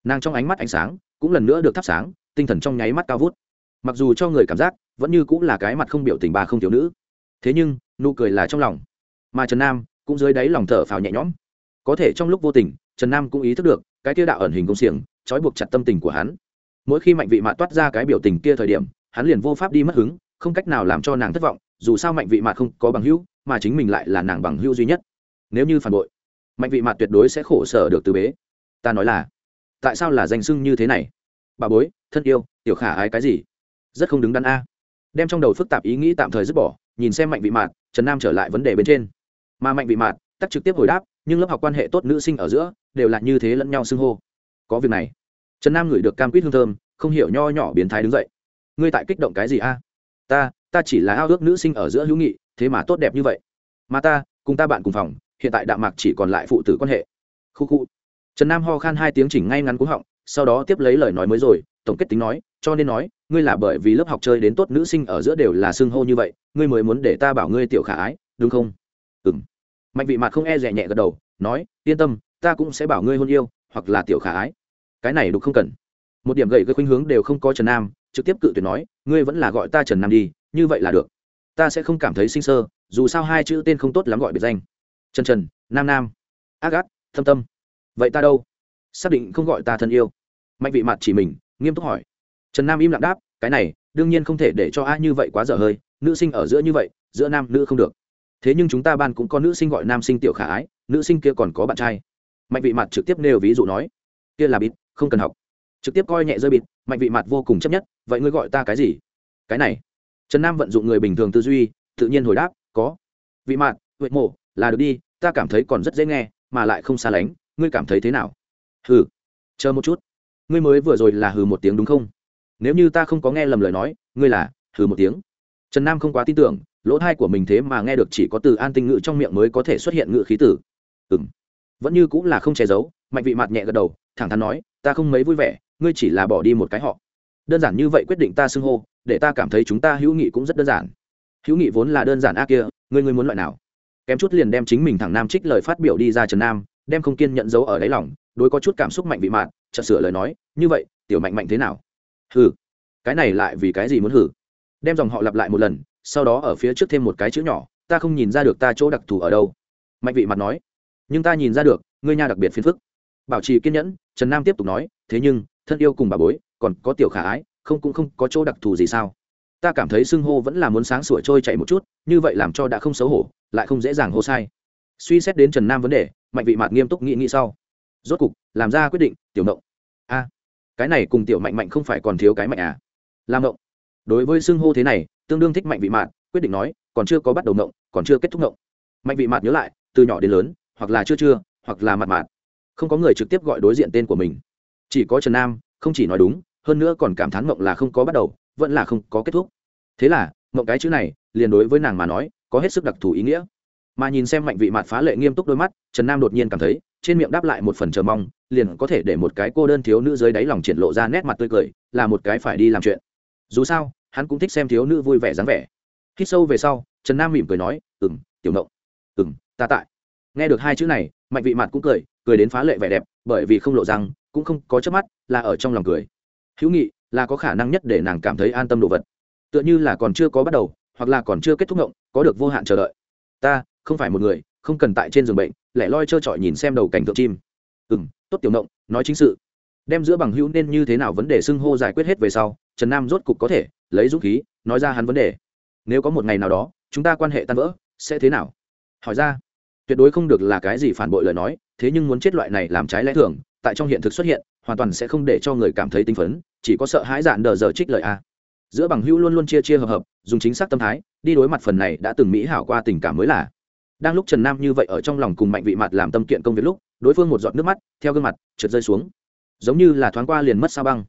Nàng trong ánh mắt ánh sáng cũng lần nữa được thắp sáng, tinh thần trong nháy mắt cao vút. Mặc dù cho người cảm giác vẫn như cũng là cái mặt không biểu tình bà không thiếu nữ, thế nhưng nụ cười là trong lòng. Mà trần nam cũng dưới đáy lòng thở phào nhẹ nhõm. Có thể trong lúc vô tình, trần nam cũng ý thức được cái kia đạo ẩn hình công xiềng trói buộc chặt tâm tình của hắn. Mỗi khi mạnh vị mạt toát ra cái biểu tình kia thời điểm, hắn liền vô pháp đi mất hứng, không cách nào làm cho nàng thất vọng, dù sao mạnh vị mạt không có bằng hữu, mà chính mình lại là nàng bằng hữu duy nhất. Nếu như phản bội mạnh vị mạt tuyệt đối sẽ khổ sở được từ bế. Ta nói là, tại sao là danh sưng như thế này? Bà bối, thân yêu, tiểu khả ái cái gì? Rất không đứng đắn a. Đem trong đầu phức tạp ý nghĩ tạm thời dứt bỏ, nhìn xem mạnh vị mạt, trần nam trở lại vấn đề bên trên. Mà mạnh vị mạt tắt trực tiếp hồi đáp, nhưng lớp học quan hệ tốt nữ sinh ở giữa, đều là như thế lẫn nhau xưng hô. Có việc này. Trần nam ngửi được cam quýt hương thơm, không hiểu nho nhỏ biến thái đứng dậy. Ngươi tại kích động cái gì a? Ta ta chỉ là ao ước nữ sinh ở giữa hữu nghị, thế mà tốt đẹp như vậy. Mà ta, cùng ta bạn cùng phòng hiện tại đạm mạc chỉ còn lại phụ tử quan hệ. Khu khu. Trần nam ho khan hai tiếng chỉnh ngay ngắn cúng họng, sau đó tiếp lấy lời nói mới rồi, tổng kết tính nói, cho nên nói, ngươi là bởi vì lớp học chơi đến tốt nữ sinh ở giữa đều là xưng hô như vậy, ngươi mới muốn để ta bảo ngươi tiểu khả ái, đúng không? Ừ m mạnh vị mặt không e rẻ nhẹ gật đầu, nói, yên tâm, ta cũng sẽ bảo ngươi hôn yêu, hoặc là tiểu khả ái. Cái này đục không cần. Một điểm gậy gây khuynh hướng đều không có trần nam, trực tiếp cự tuyệt nói, ngươi vẫn là gọi ta trần nam đi, như vậy là được. Ta sẽ không cảm thấy sinh sơ, dù sao hai chữ tên không tốt lắm gọi biệt danh trần trần, nam nam, ác ác, thâm tâm. Vậy ta đâu? Xác định không gọi ta thân yêu. Mạnh vị mặt chỉ mình, nghiêm túc hỏi. Trần nam im lặng đáp, cái này, đương nhiên không thể để cho ai như vậy quá dở hơi, nữ sinh ở giữa như vậy, giữa nam nữ không được. Thế nhưng chúng ta ban cũng có nữ sinh gọi nam sinh tiểu khả ái, nữ sinh kia còn có bạn trai. Mạnh vị mặt trực tiếp nêu ví dụ nói. Kia là bịt, không cần học. Trực tiếp coi nhẹ rơi bịt, mạnh vị mặt vô cùng chấp nhất, vậy ngươi gọi ta cái gì? Cái này. Trần nam vận dụng người bình thường tư duy, tự nhiên hồi đáp, có. Vị mặt, huệ mộ, là được đi ta cảm thấy còn rất dễ nghe, mà lại không xa lánh, ngươi cảm thấy thế nào? Hừ, chờ một chút. Ngươi mới vừa rồi là hừ một tiếng đúng không? Nếu như ta không có nghe lầm lời nói, ngươi là hừ một tiếng. Trần nam không quá tin tưởng, lỗ thai của mình thế mà nghe được chỉ có từ an tinh ngự trong miệng mới có thể xuất hiện ngự khí tử. Ừ m vẫn như cũng là không che giấu, mạnh vị mặt nhẹ gật đầu, thẳng thắn nói, ta không mấy vui vẻ, ngươi chỉ là bỏ đi một cái họ. Đơn giản như vậy quyết định ta xưng hô, để ta cảm thấy chúng ta hữu nghị cũng rất đơn giản. Hữu nghị vốn là đơn giản a kia, ngươi ngươi muốn loại nào? Kém chút liền đem chính mình thẳng nam trích lời phát biểu đi ra trần nam, đem không kiên nhận dấu ở đáy lòng, đối có chút cảm xúc mạnh vị mạn, chợt sửa lời nói, như vậy, tiểu mạnh mạnh thế nào? Hừ. Cái này lại vì cái gì muốn hử? Đem dòng họ lặp lại một lần, sau đó ở phía trước thêm một cái chữ nhỏ, ta không nhìn ra được ta chỗ đặc thù ở đâu. Mạnh vị mặt nói, nhưng ta nhìn ra được, ngươi nha đặc biệt phiền phức. Bảo trì kiên nhẫn, trần nam tiếp tục nói, thế nhưng, thân yêu cùng bà bối, còn có tiểu khả ái, không cũng không có chỗ đặc thù gì sao? Ta cảm thấy xưng hô vẫn là muốn sáng sủa trôi chạy một chút, như vậy làm cho đã không xấu hổ lại không dễ dàng hô sai. Suy xét đến trần nam vấn đề, mạnh vị mạt nghiêm túc nghĩ nghĩ sau. Rốt cục, làm ra quyết định, tiểu mộng a, cái này cùng tiểu mạnh mạnh không phải còn thiếu cái mạnh à? Làm mộng đối với xưng hô thế này, tương đương thích mạnh vị mạn quyết định nói, còn chưa có bắt đầu mộng còn chưa kết thúc mộng mạnh vị mạn nhớ lại, từ nhỏ đến lớn, hoặc là chưa chưa, hoặc là mặt mạt. Không có người trực tiếp gọi đối diện tên của mình. Chỉ có trần nam, không chỉ nói đúng, hơn nữa còn cảm thán mộng là không có bắt đầu, vẫn là không có kết thúc. Thế là mộng cái chữ này, liền đối với nàng mà nói có hết sức đặc thù ý nghĩa. Mà nhìn xem mạnh vị mạt phá lệ nghiêm túc đôi mắt, trần nam đột nhiên cảm thấy, trên miệng đáp lại một phần chờ mong, liền có thể để một cái cô đơn thiếu nữ dưới đáy lòng triển lộ ra nét mặt tươi cười, là một cái phải đi làm chuyện. Dù sao, hắn cũng thích xem thiếu nữ vui vẻ dáng vẻ. Khi sâu về sau, trần nam mỉm cười nói ừ m tiểu nộng ừ m ta tại. Nghe được hai chữ này, mạnh vị mặt cũng cười cười đến phá lệ vẻ đẹp, bởi vì không lộ răng, cũng không có chớp mắt, là ở trong lòng cười. Hữu nghị, là có khả năng nhất để nàng cảm thấy an tâm đồ vật. Tựa như là còn chưa có bắt đầu, hoặc là còn chưa kết thúc ngộng có được vô hạn chờ đợi. Ta, không phải một người, không cần tại trên giường bệnh, lẻ loi trơ trọi nhìn xem đầu cảnh tượng chim. Ừ m tốt tiểu động nói chính sự. Đem giữa bằng hữu nên như thế nào vấn đề xưng hô giải quyết hết về sau, trần nam rốt cục có thể lấy dũng khí, nói ra hắn vấn đề. Nếu có một ngày nào đó, chúng ta quan hệ tan vỡ, sẽ thế nào? Hỏi ra. Tuyệt đối không được là cái gì phản bội lời nói, thế nhưng muốn chết loại này làm trái lẽ thường, tại trong hiện thực xuất hiện, hoàn toàn sẽ không để cho người cảm thấy tinh phấn, chỉ có sợ hãi dạn đờ giờ trích lời a giữa bằng hữu luôn luôn chia chia hợp hợp, dùng chính xác tâm thái, đi đối mặt phần này đã từng mỹ hảo qua tình cảm mới là. Đang lúc trần nam như vậy ở trong lòng cùng mạnh vị mặt làm tâm kiện công việc lúc, đối phương một giọt nước mắt, theo gương mặt trượt rơi xuống. Giống như là thoáng qua liền mất sao băng.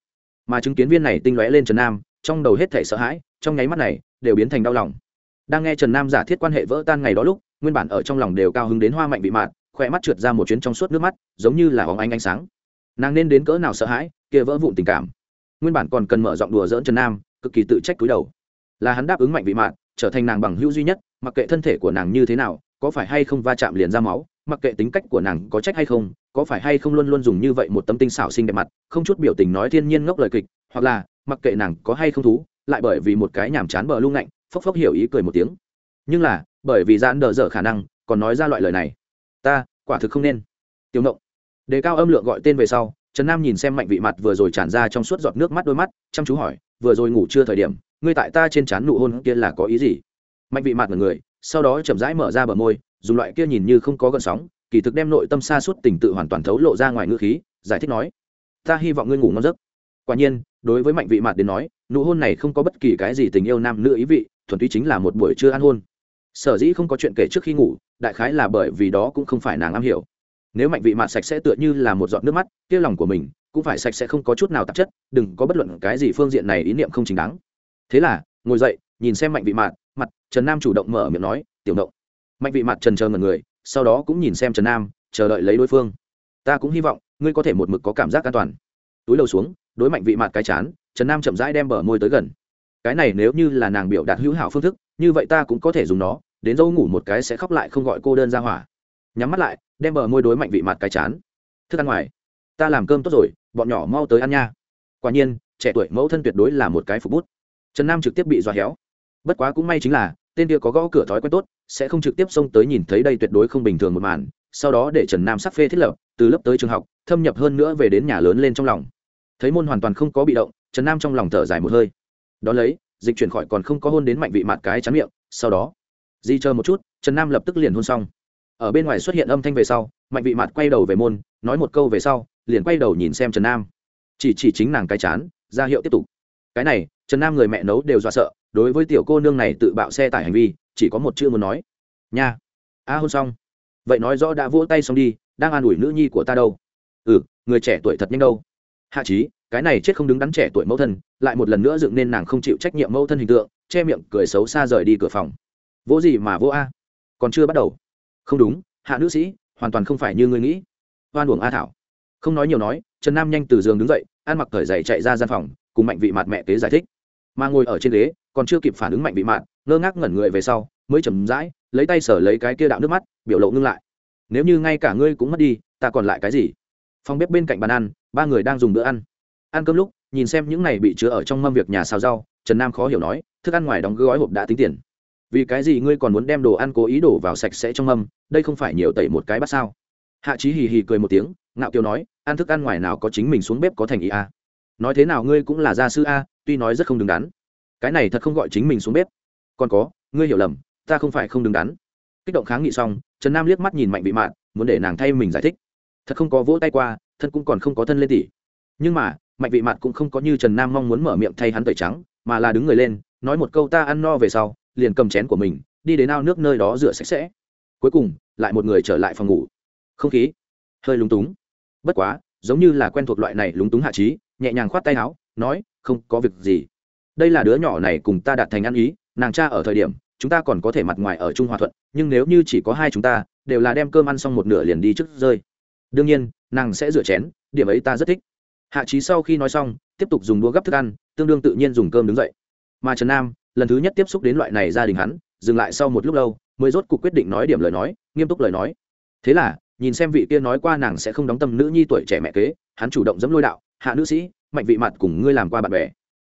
Mà chứng kiến viên này tinh lóe lên trần nam, trong đầu hết thể sợ hãi, trong nháy mắt này, đều biến thành đau lòng. Đang nghe trần nam giả thiết quan hệ vỡ tan ngày đó lúc, nguyên bản ở trong lòng đều cao hứng đến hoa mạnh vị mạt khoe mắt trượt ra một chuyến trong suốt nước mắt, giống như là hóng ánh ánh sáng. Nàng nên đến cỡ nào sợ hãi, kia vỡ vụn tình cảm. Nguyên bản còn cần mở giọng đùa dỡn trần nam cực kỳ tự trách cúi đầu. Là hắn đáp ứng mạnh vị mạn, trở thành nàng bằng hữu duy nhất, mặc kệ thân thể của nàng như thế nào, có phải hay không va chạm liền ra máu, mặc kệ tính cách của nàng có trách hay không, có phải hay không luôn luôn dùng như vậy một tấm tinh xảo xinh đẹp mặt, không chút biểu tình nói thiên nhiên ngốc lời kịch, hoặc là, mặc kệ nàng có hay không thú, lại bởi vì một cái nhàm chán bờ lung lạnh, phốc phốc hiểu ý cười một tiếng. Nhưng là, bởi vì giãn đờ dở khả năng, còn nói ra loại lời này. Ta, quả thực không nên. Tiểu động đề cao âm lượng gọi tên về sau, trần nam nhìn xem mạnh vị mặt vừa rồi tràn ra trong suốt giọt nước mắt đôi mắt, chăm chú hỏi vừa rồi ngủ chưa thời điểm, ngươi tại ta trên trán nụ hôn kia là có ý gì? Mạnh vị mặt một người, sau đó chậm rãi mở ra bờ môi, dùng loại kia nhìn như không có gợn sóng, kỳ thực đem nội tâm xa suốt tình tự hoàn toàn thấu lộ ra ngoài ngữ khí, giải thích nói, ta hy vọng ngươi ngủ ngon giấc. Quả nhiên, đối với mạnh vị mặt đến nói, nụ hôn này không có bất kỳ cái gì tình yêu nam nữ ý vị, thuần túy chính là một buổi trưa ăn hôn. Sở dĩ không có chuyện kể trước khi ngủ, đại khái là bởi vì đó cũng không phải nàng am hiểu nếu mạnh vị mạt sạch sẽ tựa như là một giọt nước mắt tiêu lòng của mình cũng phải sạch sẽ không có chút nào tạp chất, đừng có bất luận cái gì phương diện này ý niệm không chính đáng. Thế là, ngồi dậy, nhìn xem mạnh vị mạt mặt, trần nam chủ động mở miệng nói, tiểu động mạnh vị mặt trần chờ ngần người, sau đó cũng nhìn xem trần nam, chờ đợi lấy đối phương. Ta cũng hy vọng, ngươi có thể một mực có cảm giác an toàn. Túi đầu xuống, đối mạnh vị mặt cái chán, trần nam chậm rãi đem bờ môi tới gần. Cái này nếu như là nàng biểu đạt hữu hảo phương thức, như vậy ta cũng có thể dùng nó, đến dâu ngủ một cái sẽ khóc lại không gọi cô đơn ra hỏa. Nhắm mắt lại đem bờ môi đối mạnh vị mặt cái chán. Thức ăn ngoài, ta làm cơm tốt rồi, bọn nhỏ mau tới ăn nha. Quả nhiên, trẻ tuổi mẫu thân tuyệt đối là một cái phục bút. Trần nam trực tiếp bị dọa héo. Bất quá cũng may chính là, tên kia có gõ cửa thói quen tốt, sẽ không trực tiếp xông tới nhìn thấy đây tuyệt đối không bình thường một màn. Sau đó để trần nam sắc phê thiết lập, từ lớp tới trường học, thâm nhập hơn nữa về đến nhà lớn lên trong lòng. Thấy môn hoàn toàn không có bị động, trần nam trong lòng thở dài một hơi. Đ ó lấy, dịch chuyển khỏi còn không có hôn đến mạnh vị mặt cái chán miệng, sau đó, di chờ một chút, trần nam lập tức liền hôn xong ở bên ngoài xuất hiện âm thanh về sau, mạnh vị mặt quay đầu về môn, nói một câu về sau, liền quay đầu nhìn xem trần nam. Chỉ chỉ chính nàng cái chán, ra hiệu tiếp tục. Cái này, trần nam người mẹ nấu đều dọa sợ, đối với tiểu cô nương này tự bạo xe tải hành vi, chỉ có một chữ muốn nói. Nha. A, hôn xong. Vậy nói rõ đã vỗ tay xong đi, đang an ủi nữ nhi của ta đâu? Ừ người trẻ tuổi thật nhanh đâu. Hạ trí cái này chết không đứng đắn trẻ tuổi mẫu thân, lại một lần nữa dựng nên nàng không chịu trách nhiệm mẫu thân hình tượng, che miệng cười xấu xa rời đi cửa phòng. Vỗ gì mà vỗ a? Còn chưa bắt đầu không đúng, hạ nữ sĩ, hoàn toàn không phải như ngươi nghĩ. Hoan uổng a thảo. Không nói nhiều nói, trần nam nhanh từ giường đứng dậy, ăn mặc cởi giày chạy ra gian phòng, cùng mạnh vị mạt mẹ kế giải thích. Mà ngồi ở trên ghế, còn chưa kịp phản ứng mạnh vị mạt, ngơ ngác ngẩn người về sau, mới chầm rãi lấy tay sở lấy cái kia đạo nước mắt, biểu lộ ngưng lại. Nếu như ngay cả ngươi cũng mất đi, ta còn lại cái gì? Phòng bếp bên cạnh bàn ăn, ba người đang dùng bữa ăn. Ăn cơm lúc, nhìn xem những này bị chứa ở trong mâm việc nhà xào rau, trần nam khó hiểu nói, thức ăn ngoài đóng gói hộp đã tính tiền vì cái gì ngươi còn muốn đem đồ ăn cố ý đổ vào sạch sẽ trong mâm, đây không phải nhiều tẩy một cái bắt sao? Hạ trí hì hì cười một tiếng, ngạo kiều nói, ăn thức ăn ngoài nào có chính mình xuống bếp có thành ý a à. nói thế nào ngươi cũng là gia sư a, tuy nói rất không đứng đắn. Cái này thật không gọi chính mình xuống bếp. Còn có, ngươi hiểu lầm, ta không phải không đứng đắn. Kích động kháng nghị xong, trần nam liếc mắt nhìn mạnh bị mạn, muốn để nàng thay mình giải thích. Thật không có vỗ tay qua, thân cũng còn không có thân lên tỉ. Nhưng mà, mạnh vị mạn cũng không có như trần nam mong muốn mở miệng thay hắn tẩy trắng, mà là đứng người lên, nói một câu ta ăn no về sau liền cầm chén của mình, đi đến ao nước nơi đó rửa sạch sẽ. Cuối cùng, lại một người trở lại phòng ngủ. Không khí hơi lúng túng. Bất quá, giống như là quen thuộc loại này lúng túng hạ trí, nhẹ nhàng khoát tay áo, nói, không có việc gì. Đây là đứa nhỏ này cùng ta đạt thành ăn ý, nàng cha ở thời điểm, chúng ta còn có thể mặt ngoài ở trung hòa thuận, nhưng nếu như chỉ có hai chúng ta, đều là đem cơm ăn xong một nửa liền đi trước rơi. Đương nhiên, nàng sẽ rửa chén, điểm ấy ta rất thích. Hạ trí sau khi nói xong, tiếp tục dùng đũa gắp thức ăn, tương đương tự nhiên dùng cơm đứng dậy. Mà trần nam lần thứ nhất tiếp xúc đến loại này gia đình hắn, dừng lại sau một lúc lâu, mới rốt cuộc quyết định nói điểm lời nói, nghiêm túc lời nói. Thế là, nhìn xem vị kia nói qua nàng sẽ không đóng tâm nữ nhi tuổi trẻ mẹ kế, hắn chủ động dẫm lôi đạo, hạ nữ sĩ, mạnh vị mặt cùng ngươi làm qua bạn bè.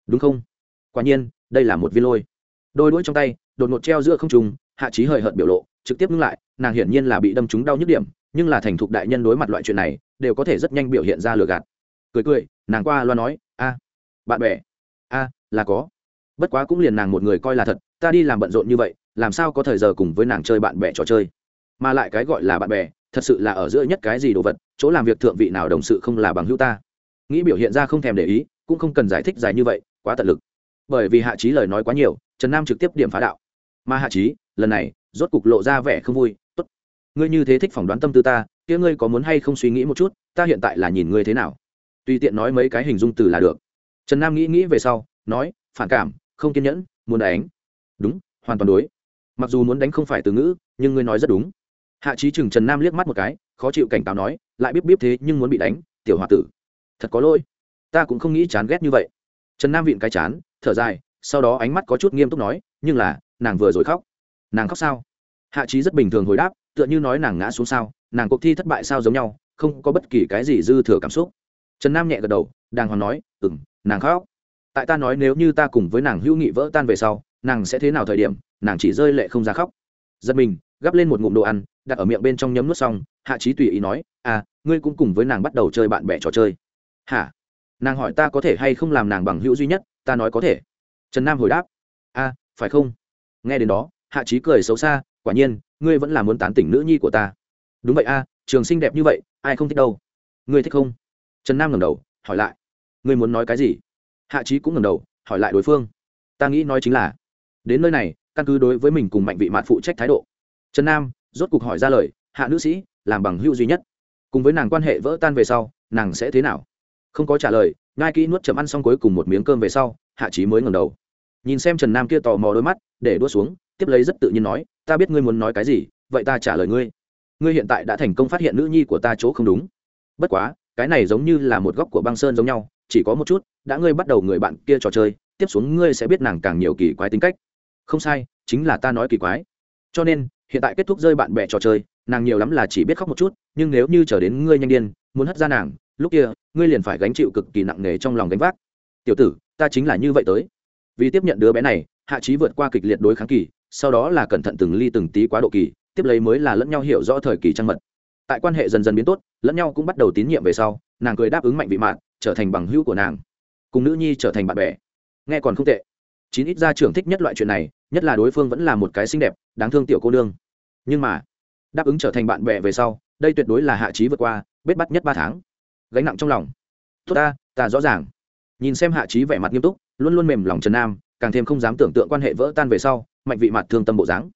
Đúng không? Quả nhiên, đây là một viên lôi. Đôi đuôi trong tay, đột ngột treo giữa không trùng hạ trí hời hợt biểu lộ, trực tiếp ngưng lại, nàng hiển nhiên là bị đâm trúng đau nhức điểm, nhưng là thành thục đại nhân đối mặt loại chuyện này, đều có thể rất nhanh biểu hiện ra lừa gạt. Cười cười, nàng qua loa nói, a, bạn bè, a, là có bất quá cũng liền nàng một người coi là thật, ta đi làm bận rộn như vậy, làm sao có thời giờ cùng với nàng chơi bạn bè trò chơi? Mà lại cái gọi là bạn bè, thật sự là ở giữa nhất cái gì đồ vật, chỗ làm việc thượng vị nào đồng sự không là bằng hữu ta. Nghĩ biểu hiện ra không thèm để ý, cũng không cần giải thích dài như vậy, quá tận lực. Bởi vì hạ trí lời nói quá nhiều, trần nam trực tiếp điểm phá đạo. Mà hạ trí lần này, rốt cục lộ ra vẻ không vui, tốt, ngươi như thế thích phỏng đoán tâm tư ta, kia ngươi có muốn hay không suy nghĩ một chút, ta hiện tại là nhìn ngươi thế nào? Tùy tiện nói mấy cái hình dung từ là được. Trần nam nghĩ nghĩ về sau, nói, phản cảm không kiên nhẫn, muốn đánh. Đúng, hoàn toàn đối. Mặc dù muốn đánh không phải từ ngữ, nhưng ngươi nói rất đúng. Hạ trí chừng trần nam liếc mắt một cái, khó chịu cảnh cáo nói, lại biết biết thế nhưng muốn bị đánh, tiểu h o a tử. Thật có lỗi. Ta cũng không nghĩ chán ghét như vậy. Trần nam vịn cái chán, thở dài, sau đó ánh mắt có chút nghiêm túc nói, nhưng là, nàng vừa rồi khóc. Nàng khóc sao? Hạ trí rất bình thường hồi đáp, tựa như nói nàng ngã xuống sao, nàng cuộc thi thất bại sao giống nhau, không có bất kỳ cái gì dư thừa cảm xúc. Trần nam nhẹ gật đầu, đàng hoàng nói ừ m nàng khóc tại ta nói nếu như ta cùng với nàng hữu nghị vỡ tan về sau nàng sẽ thế nào thời điểm nàng chỉ rơi lệ không ra khóc. Giật mình gắp lên một ngụm đồ ăn đặt ở miệng bên trong nhấm nuốt xong hạ trí tùy ý nói à ngươi cũng cùng với nàng bắt đầu chơi bạn bè trò chơi. Hả? Nàng hỏi ta có thể hay không làm nàng bằng hữu duy nhất? Ta nói có thể. Trần nam hồi đáp a à, phải không? Nghe đến đó hạ trí cười xấu xa quả nhiên ngươi vẫn là muốn tán tỉnh nữ nhi của ta. Đúng vậy a trường xinh đẹp như vậy ai không thích đâu. Ngươi thích không? Trần nam ngẩng đầu hỏi lại ngươi muốn nói cái gì? Hạ trí cũng ngẩng đầu, hỏi lại đối phương. Ta nghĩ nói chính là, đến nơi này, căn cứ đối với mình cùng mạnh vị mạn phụ trách thái độ. Trần nam, rốt cuộc hỏi ra lời, hạ nữ sĩ, làm bằng hữu duy nhất. Cùng với nàng quan hệ vỡ tan về sau, nàng sẽ thế nào? Không có trả lời ngai kỹ nuốt chậm ăn xong cuối cùng một miếng cơm về sau, hạ trí mới ngẩng đầu. Nhìn xem trần nam kia tò mò đôi mắt, để đua xuống, tiếp lấy rất tự nhiên nói, ta biết ngươi muốn nói cái gì, vậy ta trả lời ngươi. Ngươi hiện tại đã thành công phát hiện nữ nhi của ta chỗ không đúng. Bất quá, cái này giống như là một góc của băng sơn giống nhau, chỉ có một chút đã ngươi bắt đầu người bạn kia trò chơi, tiếp xuống ngươi sẽ biết nàng càng nhiều kỳ quái tính cách. Không sai, chính là ta nói kỳ quái. Cho nên, hiện tại kết thúc rơi bạn bè trò chơi, nàng nhiều lắm là chỉ biết khóc một chút, nhưng nếu như chờ đến ngươi nhanh điên, muốn hất ra nàng, lúc kia, ngươi liền phải gánh chịu cực kỳ nặng nề trong lòng gánh vác. Tiểu tử, ta chính là như vậy tới. Vì tiếp nhận đứa bé này, hạ trí vượt qua kịch liệt đối kháng kỳ, sau đó là cẩn thận từng ly từng tí quá độ kỳ, tiếp lấy mới là lẫn nhau hiểu rõ thời kỳ trăng mật. Tại quan hệ dần dần biến tốt, lẫn nhau cũng bắt đầu tín nhiệm về sau, nàng cười đáp ứng mạnh vị mạn, trở thành bằng hữu của nàng cùng nữ nhi trở thành bạn bè. Nghe còn không tệ. Chín ít gia trưởng thích nhất loại chuyện này, nhất là đối phương vẫn là một cái xinh đẹp, đáng thương tiểu cô nương. Nhưng mà, đáp ứng trở thành bạn bè về sau, đây tuyệt đối là hạ trí vượt qua, bết bắt nhất ba tháng. Gánh nặng trong lòng. Tốt ta ta rõ ràng. Nhìn xem hạ trí vẻ mặt nghiêm túc, luôn luôn mềm lòng trần nam, càng thêm không dám tưởng tượng quan hệ vỡ tan về sau, mạnh vị mặt thương tâm bộ dáng.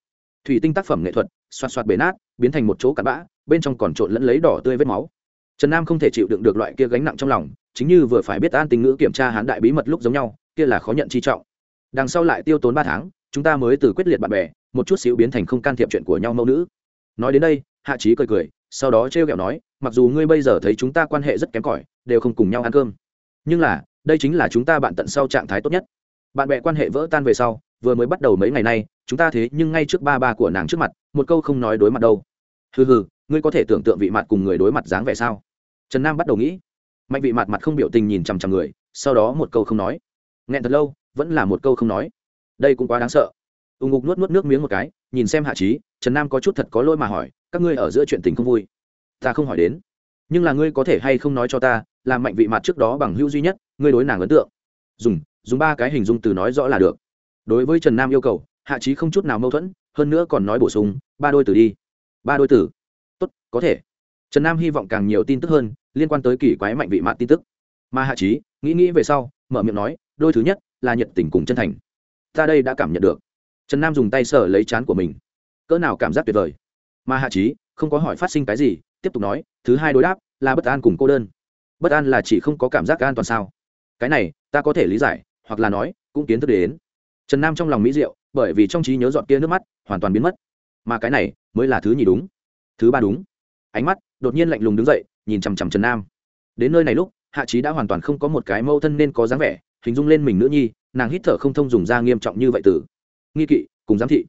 Thủy tinh tác phẩm nghệ thuật, xoạt xoạt bể nát, biến thành một chỗ cặn bã, bên trong còn trộn lẫn lấy đỏ tươi vết máu. Trần nam không thể chịu đựng được loại kia gánh nặng trong lòng chính như vừa phải biết an tình ngữ kiểm tra hán đại bí mật lúc giống nhau, kia là khó nhận chi trọng. Đằng sau lại tiêu tốn ba tháng, chúng ta mới từ quyết liệt bạn bè, một chút xíu biến thành không can thiệp chuyện của nhau mẫu nữ. Nói đến đây, hạ trí cười cười, sau đó trêu ghẹo nói, mặc dù ngươi bây giờ thấy chúng ta quan hệ rất kém cỏi, đều không cùng nhau ăn cơm, nhưng là, đây chính là chúng ta bạn tận sau trạng thái tốt nhất. Bạn bè quan hệ vỡ tan về sau, vừa mới bắt đầu mấy ngày nay, chúng ta thế nhưng ngay trước ba ba của nàng trước mặt, một câu không nói đối mặt đâu. Hừ hừ, ngươi có thể tưởng tượng vị mặt cùng người đối mặt dáng vẻ sao? Trần nam bắt đầu nghĩ mạnh vị mặt mặt không biểu tình nhìn chằm chằm người, sau đó một câu không nói. Nghẹn thật lâu, vẫn là một câu không nói. Đây cũng quá đáng sợ. Ù ngục nuốt nuốt nước miếng một cái, nhìn xem hạ trí trần nam có chút thật có lỗi mà hỏi, các ngươi ở giữa chuyện tình không vui? Ta không hỏi đến. Nhưng là ngươi có thể hay không nói cho ta làm mạnh vị mặt trước đó bằng hữu duy nhất, ngươi đối nàng ấn tượng. Dùng dùng ba cái hình dung từ nói rõ là được. Đối với trần nam yêu cầu, hạ trí không chút nào mâu thuẫn, hơn nữa còn nói bổ sung, ba đôi từ đi. Ba đôi từ tốt, có thể trần nam hy vọng càng nhiều tin tức hơn liên quan tới kỳ quái mạnh vị mạn tin tức. Mà hạ trí nghĩ nghĩ về sau, mở miệng nói, đôi thứ nhất là nhiệt tình cùng chân thành. Ta đây đã cảm nhận được. Trần nam dùng tay sờ lấy chán của mình. Cỡ nào cảm giác tuyệt vời. Mà hạ trí không có hỏi phát sinh cái gì, tiếp tục nói, thứ hai đối đáp là bất an cùng cô đơn. Bất an là chỉ không có cảm giác an toàn sao? Cái này, ta có thể lý giải, hoặc là nói, cũng kiến thức đến. Trần nam trong lòng mỹ diệu, bởi vì trong trí nhớ dọn kia nước mắt, hoàn toàn biến mất. Mà cái này mới là thứ nhì đúng. Thứ ba đúng ánh mắt đột nhiên lạnh lùng đứng dậy, nhìn chằm chằm trần nam. Đến nơi này lúc, hạ trí đã hoàn toàn không có một cái mâu thân nên có dáng vẻ, hình dung lên mình nữ nhi, nàng hít thở không thông dùng da nghiêm trọng như vậy từ. Nghi kỵ, cùng giám thị.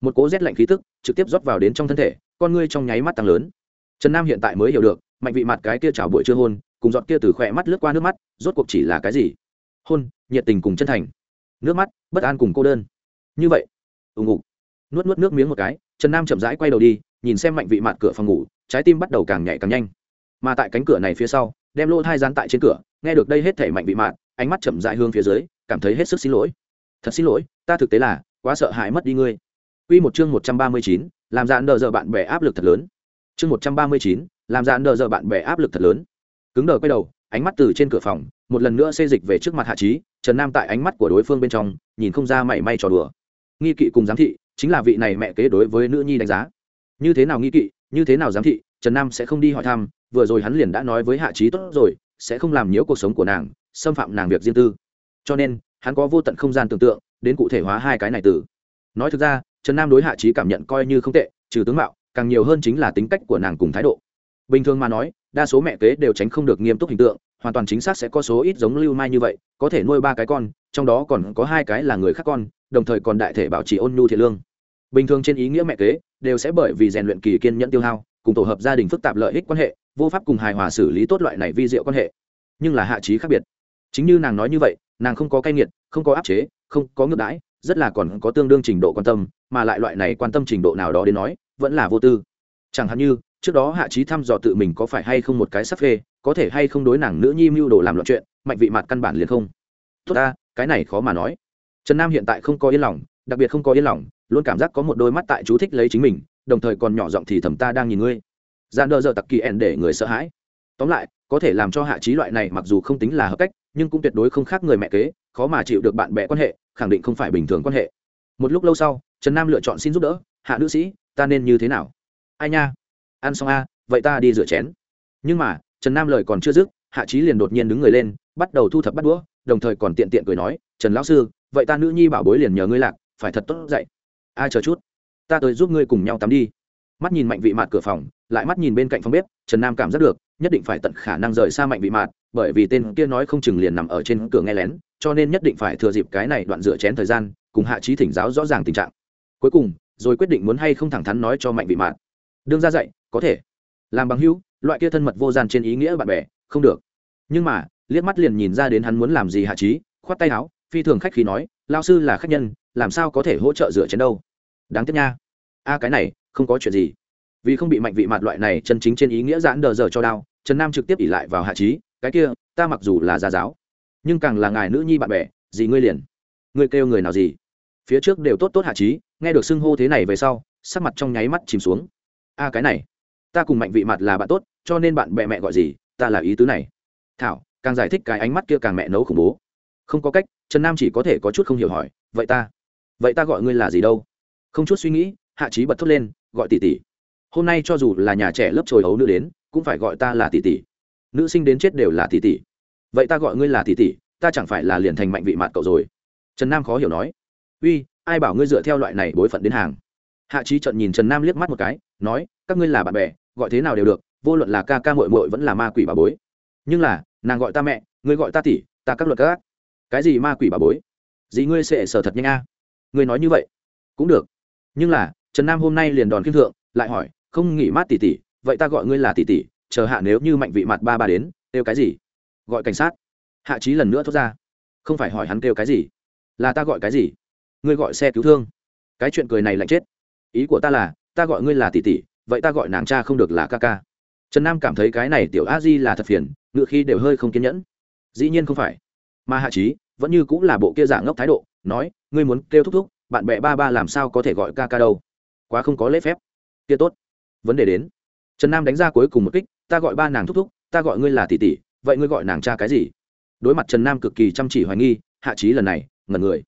Một cố rét lạnh khí tức trực tiếp rót vào đến trong thân thể, con ngươi trong nháy mắt tăng lớn. Trần nam hiện tại mới hiểu được, mạnh vị mặt cái kia chảo bụi chưa hôn, cùng giọt kia từ khỏe mắt lướt qua nước mắt, rốt cuộc chỉ là cái gì? Hôn, nhiệt tình cùng chân thành. Nước mắt, bất an cùng cô đơn. Như vậy, ù ngục. Nuốt nuốt nước miếng một cái, trần nam chậm rãi quay đầu đi, nhìn xem mạnh vị mặt cửa phòng ngủ trái tim bắt đầu càng nhảy càng nhanh mà tại cánh cửa này phía sau đem lô thai dán tại trên cửa nghe được đây hết thể mạnh bị mạn ánh mắt chậm dại hương phía dưới cảm thấy hết sức xin lỗi thật xin lỗi ta thực tế là quá sợ hãi mất đi ngươi Quy một chương một trăm ba mươi chín, làm dạn đờ giờ bạn bè áp lực thật lớn. Chương một trăm ba mươi chín, làm dạn đờ giờ bạn bè áp lực thật lớn. Cứng đờ quay đầu, ánh mắt từ trên cửa phòng, một lần nữa xê dịch về trước mặt Hạ Chí, Trần Nam tại ánh mắt của đối phương bên trong, nhìn không ra mảy may trò đùa. Nghi kỵ cùng giám thị, chính là vị này mẹ kế đối với nữ nhi đánh giá. Như thế nào nghi kỵ, như thế nào giám thị, Trần Nam sẽ không đi hỏi thăm, vừa rồi hắn liền đã nói với Hạ Chí tốt rồi, sẽ không làm nhiễu cuộc sống của nàng, xâm phạm nàng việc riêng tư. Cho nên, hắn có vô tận không gian tưởng tượng, đến cụ thể hóa hai cái này từ. Nói thực ra, trần nam đối hạ trí cảm nhận coi như không tệ trừ tướng mạo càng nhiều hơn chính là tính cách của nàng cùng thái độ bình thường mà nói đa số mẹ kế đều tránh không được nghiêm túc hình tượng hoàn toàn chính xác sẽ có số ít giống lưu mai như vậy có thể nuôi ba cái con trong đó còn có hai cái là người khác con đồng thời còn đại thể bảo trì ôn nhu thiện lương bình thường trên ý nghĩa mẹ kế đều sẽ bởi vì rèn luyện kỳ kiên nhẫn tiêu hao, cùng tổ hợp gia đình phức tạp lợi ích quan hệ, vô pháp cùng hài hòa xử lý tốt loại này vi diệu quan hệ. Nhưng là hạ trí khác biệt. Chính như nàng nói như vậy, nàng không có cay nghiệt, không có áp chế, không có ngược đãi, rất là còn có tương đương trình độ quan tâm, mà lại loại này quan tâm trình độ nào đó đến nói, vẫn là vô tư. Chẳng hạn như, trước đó hạ trí thăm dò tự mình có phải hay không một cái sắp phê, có thể hay không đối nàng nữ nhi mưu đồ làm loạn chuyện, mạnh vị mặt căn bản liền không. Tốt ta, cái này khó mà nói. Trần nam hiện tại không có yên lòng, đặc biệt không có yên lòng luôn cảm giác có một đôi mắt tại chú thích lấy chính mình, đồng thời còn nhỏ giọng thì thầm ta đang nhìn ngươi. Dạ Gian đơ giờ tặc kỳ ẻn để người sợ hãi. Tóm lại, có thể làm cho hạ trí loại này mặc dù không tính là hợp cách, nhưng cũng tuyệt đối không khác người mẹ kế, khó mà chịu được bạn bè quan hệ, khẳng định không phải bình thường quan hệ. Một lúc lâu sau, trần nam lựa chọn xin giúp đỡ, hạ nữ sĩ, ta nên như thế nào? Ai nha, ăn xong a, vậy ta đi rửa chén. Nhưng mà, trần nam lời còn chưa dứt, hạ trí liền đột nhiên đứng người lên, bắt đầu thu thập bắt đũa, đồng thời còn tiện tiện cười nói, trần lão sư, vậy ta nữ nhi bảo bối liền nhờ ngươi lạc, phải thật tốt dạy ai chờ chút. Ta tới giúp ngươi cùng nhau tắm đi. Mắt nhìn mạnh vị mạt cửa phòng, lại mắt nhìn bên cạnh phòng bếp, trần nam cảm giác được, nhất định phải tận khả năng rời xa mạnh vị mạt, bởi vì tên kia nói không chừng liền nằm ở trên cửa nghe lén, cho nên nhất định phải thừa dịp cái này đoạn rửa chén thời gian, cùng hạ trí thỉnh giáo rõ ràng tình trạng. Cuối cùng, rồi quyết định muốn hay không thẳng thắn nói cho mạnh vị mạt. đương ra dạy, có thể. Làm bằng hữu, loại kia thân mật vô gian trên ý nghĩa bạn bè, không được. Nhưng mà, liếc mắt liền nhìn ra đến hắn muốn làm gì hạ trí khoát tay áo, phi thường khách khí nói lao sư là khách nhân, làm sao có thể hỗ trợ rửa chén đâu? Đáng tiếc nha. A, cái này, không có chuyện gì. Vì không bị mạnh vị mặt loại này chân chính trên ý nghĩa giãn đờ giờ cho đau, trần nam trực tiếp ỉ lại vào hạ trí, cái kia, ta mặc dù là gia giáo, nhưng càng là ngài nữ nhi bạn bè gì ngươi liền. Ngươi kêu người nào gì phía trước đều tốt tốt hạ trí, nghe được xưng hô thế này về sau, sắc mặt trong nháy mắt chìm xuống. A, cái này, ta cùng mạnh vị mặt là bạn tốt, cho nên bạn bè mẹ gọi gì ta là ý tứ này. Thảo, càng giải thích cái ánh mắt kia càng mẹ nấu khủng bố. Không có cách, trần nam chỉ có thể có chút không hiểu hỏi, vậy ta vậy ta gọi ngươi là gì đâu? Không chút suy nghĩ, hạ trí bật thốt lên, gọi tỷ tỷ. Hôm nay cho dù là nhà trẻ lớp trồi ấu nữ đến, cũng phải gọi ta là tỷ tỷ. Nữ sinh đến chết đều là tỷ tỷ. Vậy ta gọi ngươi là tỷ tỷ, ta chẳng phải là liền thành mạnh vị mạt cậu rồi? Trần nam khó hiểu nói. Uy, ai bảo ngươi dựa theo loại này bối phận đến hàng? Hạ trí trận nhìn trần nam liếc mắt một cái, nói, các ngươi là bạn bè, gọi thế nào đều được, vô luận là ca ca mội mội vẫn là ma quỷ bà bối. Nhưng là, nàng gọi ta mẹ, ngươi gọi ta tỷ, ta các luật các cái gì ma quỷ bà bối? Gì ngươi sẽ sở thật nhanh a. Ngươi nói như vậy. Cũng được nhưng là, trần nam hôm nay liền đòn khiêm thượng, lại hỏi, không nghỉ mát tỷ tỷ vậy ta gọi ngươi là tỷ tỷ chờ hạ nếu như mạnh vị mặt ba ba đến, kêu cái gì? Gọi cảnh sát. Hạ trí lần nữa thốt ra, không phải hỏi hắn kêu cái gì, là ta gọi cái gì? Ngươi gọi xe cứu thương. Cái chuyện cười này lạnh chết. Ý của ta là, ta gọi ngươi là tỷ tỷ vậy ta gọi nàng cha không được là ca ca. Trần nam cảm thấy cái này tiểu a di là thật phiền, ngựa khi đều hơi không kiên nhẫn. Dĩ nhiên không phải. Mà hạ trí vẫn như cũng là bộ kia dạng ngốc thái độ, nói, ngươi muốn kêu thúc thúc bạn bè ba ba làm sao có thể gọi ca ca đâu? Quá không có lễ phép. Kia tốt. Vấn đề đến. Trần nam đánh ra cuối cùng một kích, ta gọi ba nàng thúc thúc, ta gọi ngươi là tỷ tỷ, vậy ngươi gọi nàng cha cái gì? Đối mặt trần nam cực kỳ chăm chỉ hoài nghi, hạ trí lần này, ngẩn người.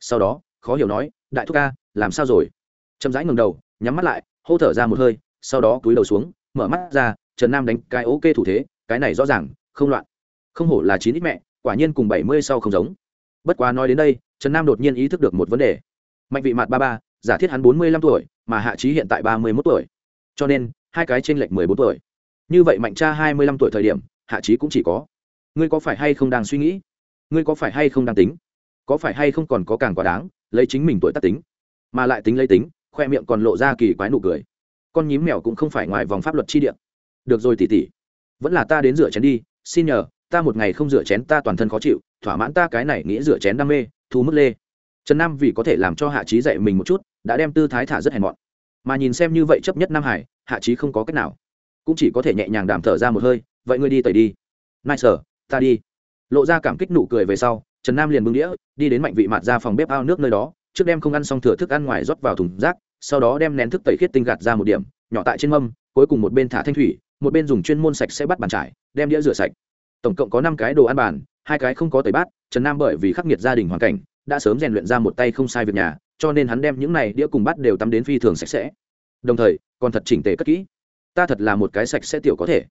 Sau đó, khó hiểu nói, đại thúc ca, làm sao rồi? Chậm rãi ngừng đầu, nhắm mắt lại, hô thở ra một hơi, sau đó túi đầu xuống, mở mắt ra, trần nam đánh cái ok thủ thế, cái này rõ ràng, không loạn. Không hổ là chín ít mẹ, quả nhiên cùng bảy mươi sau không giống. Bất quá nói đến đây, trần nam đột nhiên ý thức được một vấn đề mạnh vị mặt ba ba, giả thiết hắn bốn mươi lăm tuổi, mà hạ trí hiện tại ba mươi mốt tuổi. Cho nên, hai cái t r ê n lệch mười bốn tuổi. Như vậy mạnh cha hai mươi lăm tuổi thời điểm, hạ trí cũng chỉ có. Ngươi có phải hay không đang suy nghĩ? Ngươi có phải hay không đang tính? Có phải hay không còn có càng quá đáng, lấy chính mình tuổi tác tính? Mà lại tính lấy tính, khoe miệng còn lộ ra kỳ quái nụ cười. Con nhím mèo cũng không phải ngoài vòng pháp luật chi điện được rồi tỉ tỉ vẫn là ta đến rửa chén đi, xin nhờ, ta một ngày không rửa chén ta toàn thân khó chịu, thỏa mãn ta cái này nghĩ rửa chén đam mê, thu mức lê trần nam vì có thể làm cho hạ trí dạy mình một chút, đã đem tư thái thả rất hèn mọn. Mà nhìn xem như vậy chấp nhất nam hải, hạ trí không có cách nào. Cũng chỉ có thể nhẹ nhàng đàm thở ra một hơi, vậy ngươi đi tẩy đi. Nai sở ta đi. Lộ ra cảm kích nụ cười về sau, trần nam liền bưng đĩa, đi đến mạnh vị mạt ra phòng bếp ao nước nơi đó, trước đem không ăn xong thừa thức ăn ngoài rót vào thùng rác, sau đó đem nén thức tẩy khiết tinh gạt ra một điểm, nhỏ tại trên mâm, cuối cùng một bên thả thanh thủy, một bên dùng chuyên môn sạch sẽ bắt bàn trải, đem đĩa rửa sạch. Tổng cộng có năm cái đồ ăn bàn, hai cái không có tẩy bát, trần nam bởi vì khắc nghiệt gia đình hoàn cảnh đã sớm rèn luyện ra một tay không sai việc nhà, cho nên hắn đem những này đĩa cùng bát đều tắm đến phi thường sạch sẽ. Đồng thời, còn thật chỉnh tề cất kỹ. Ta thật là một cái sạch sẽ tiểu có thể.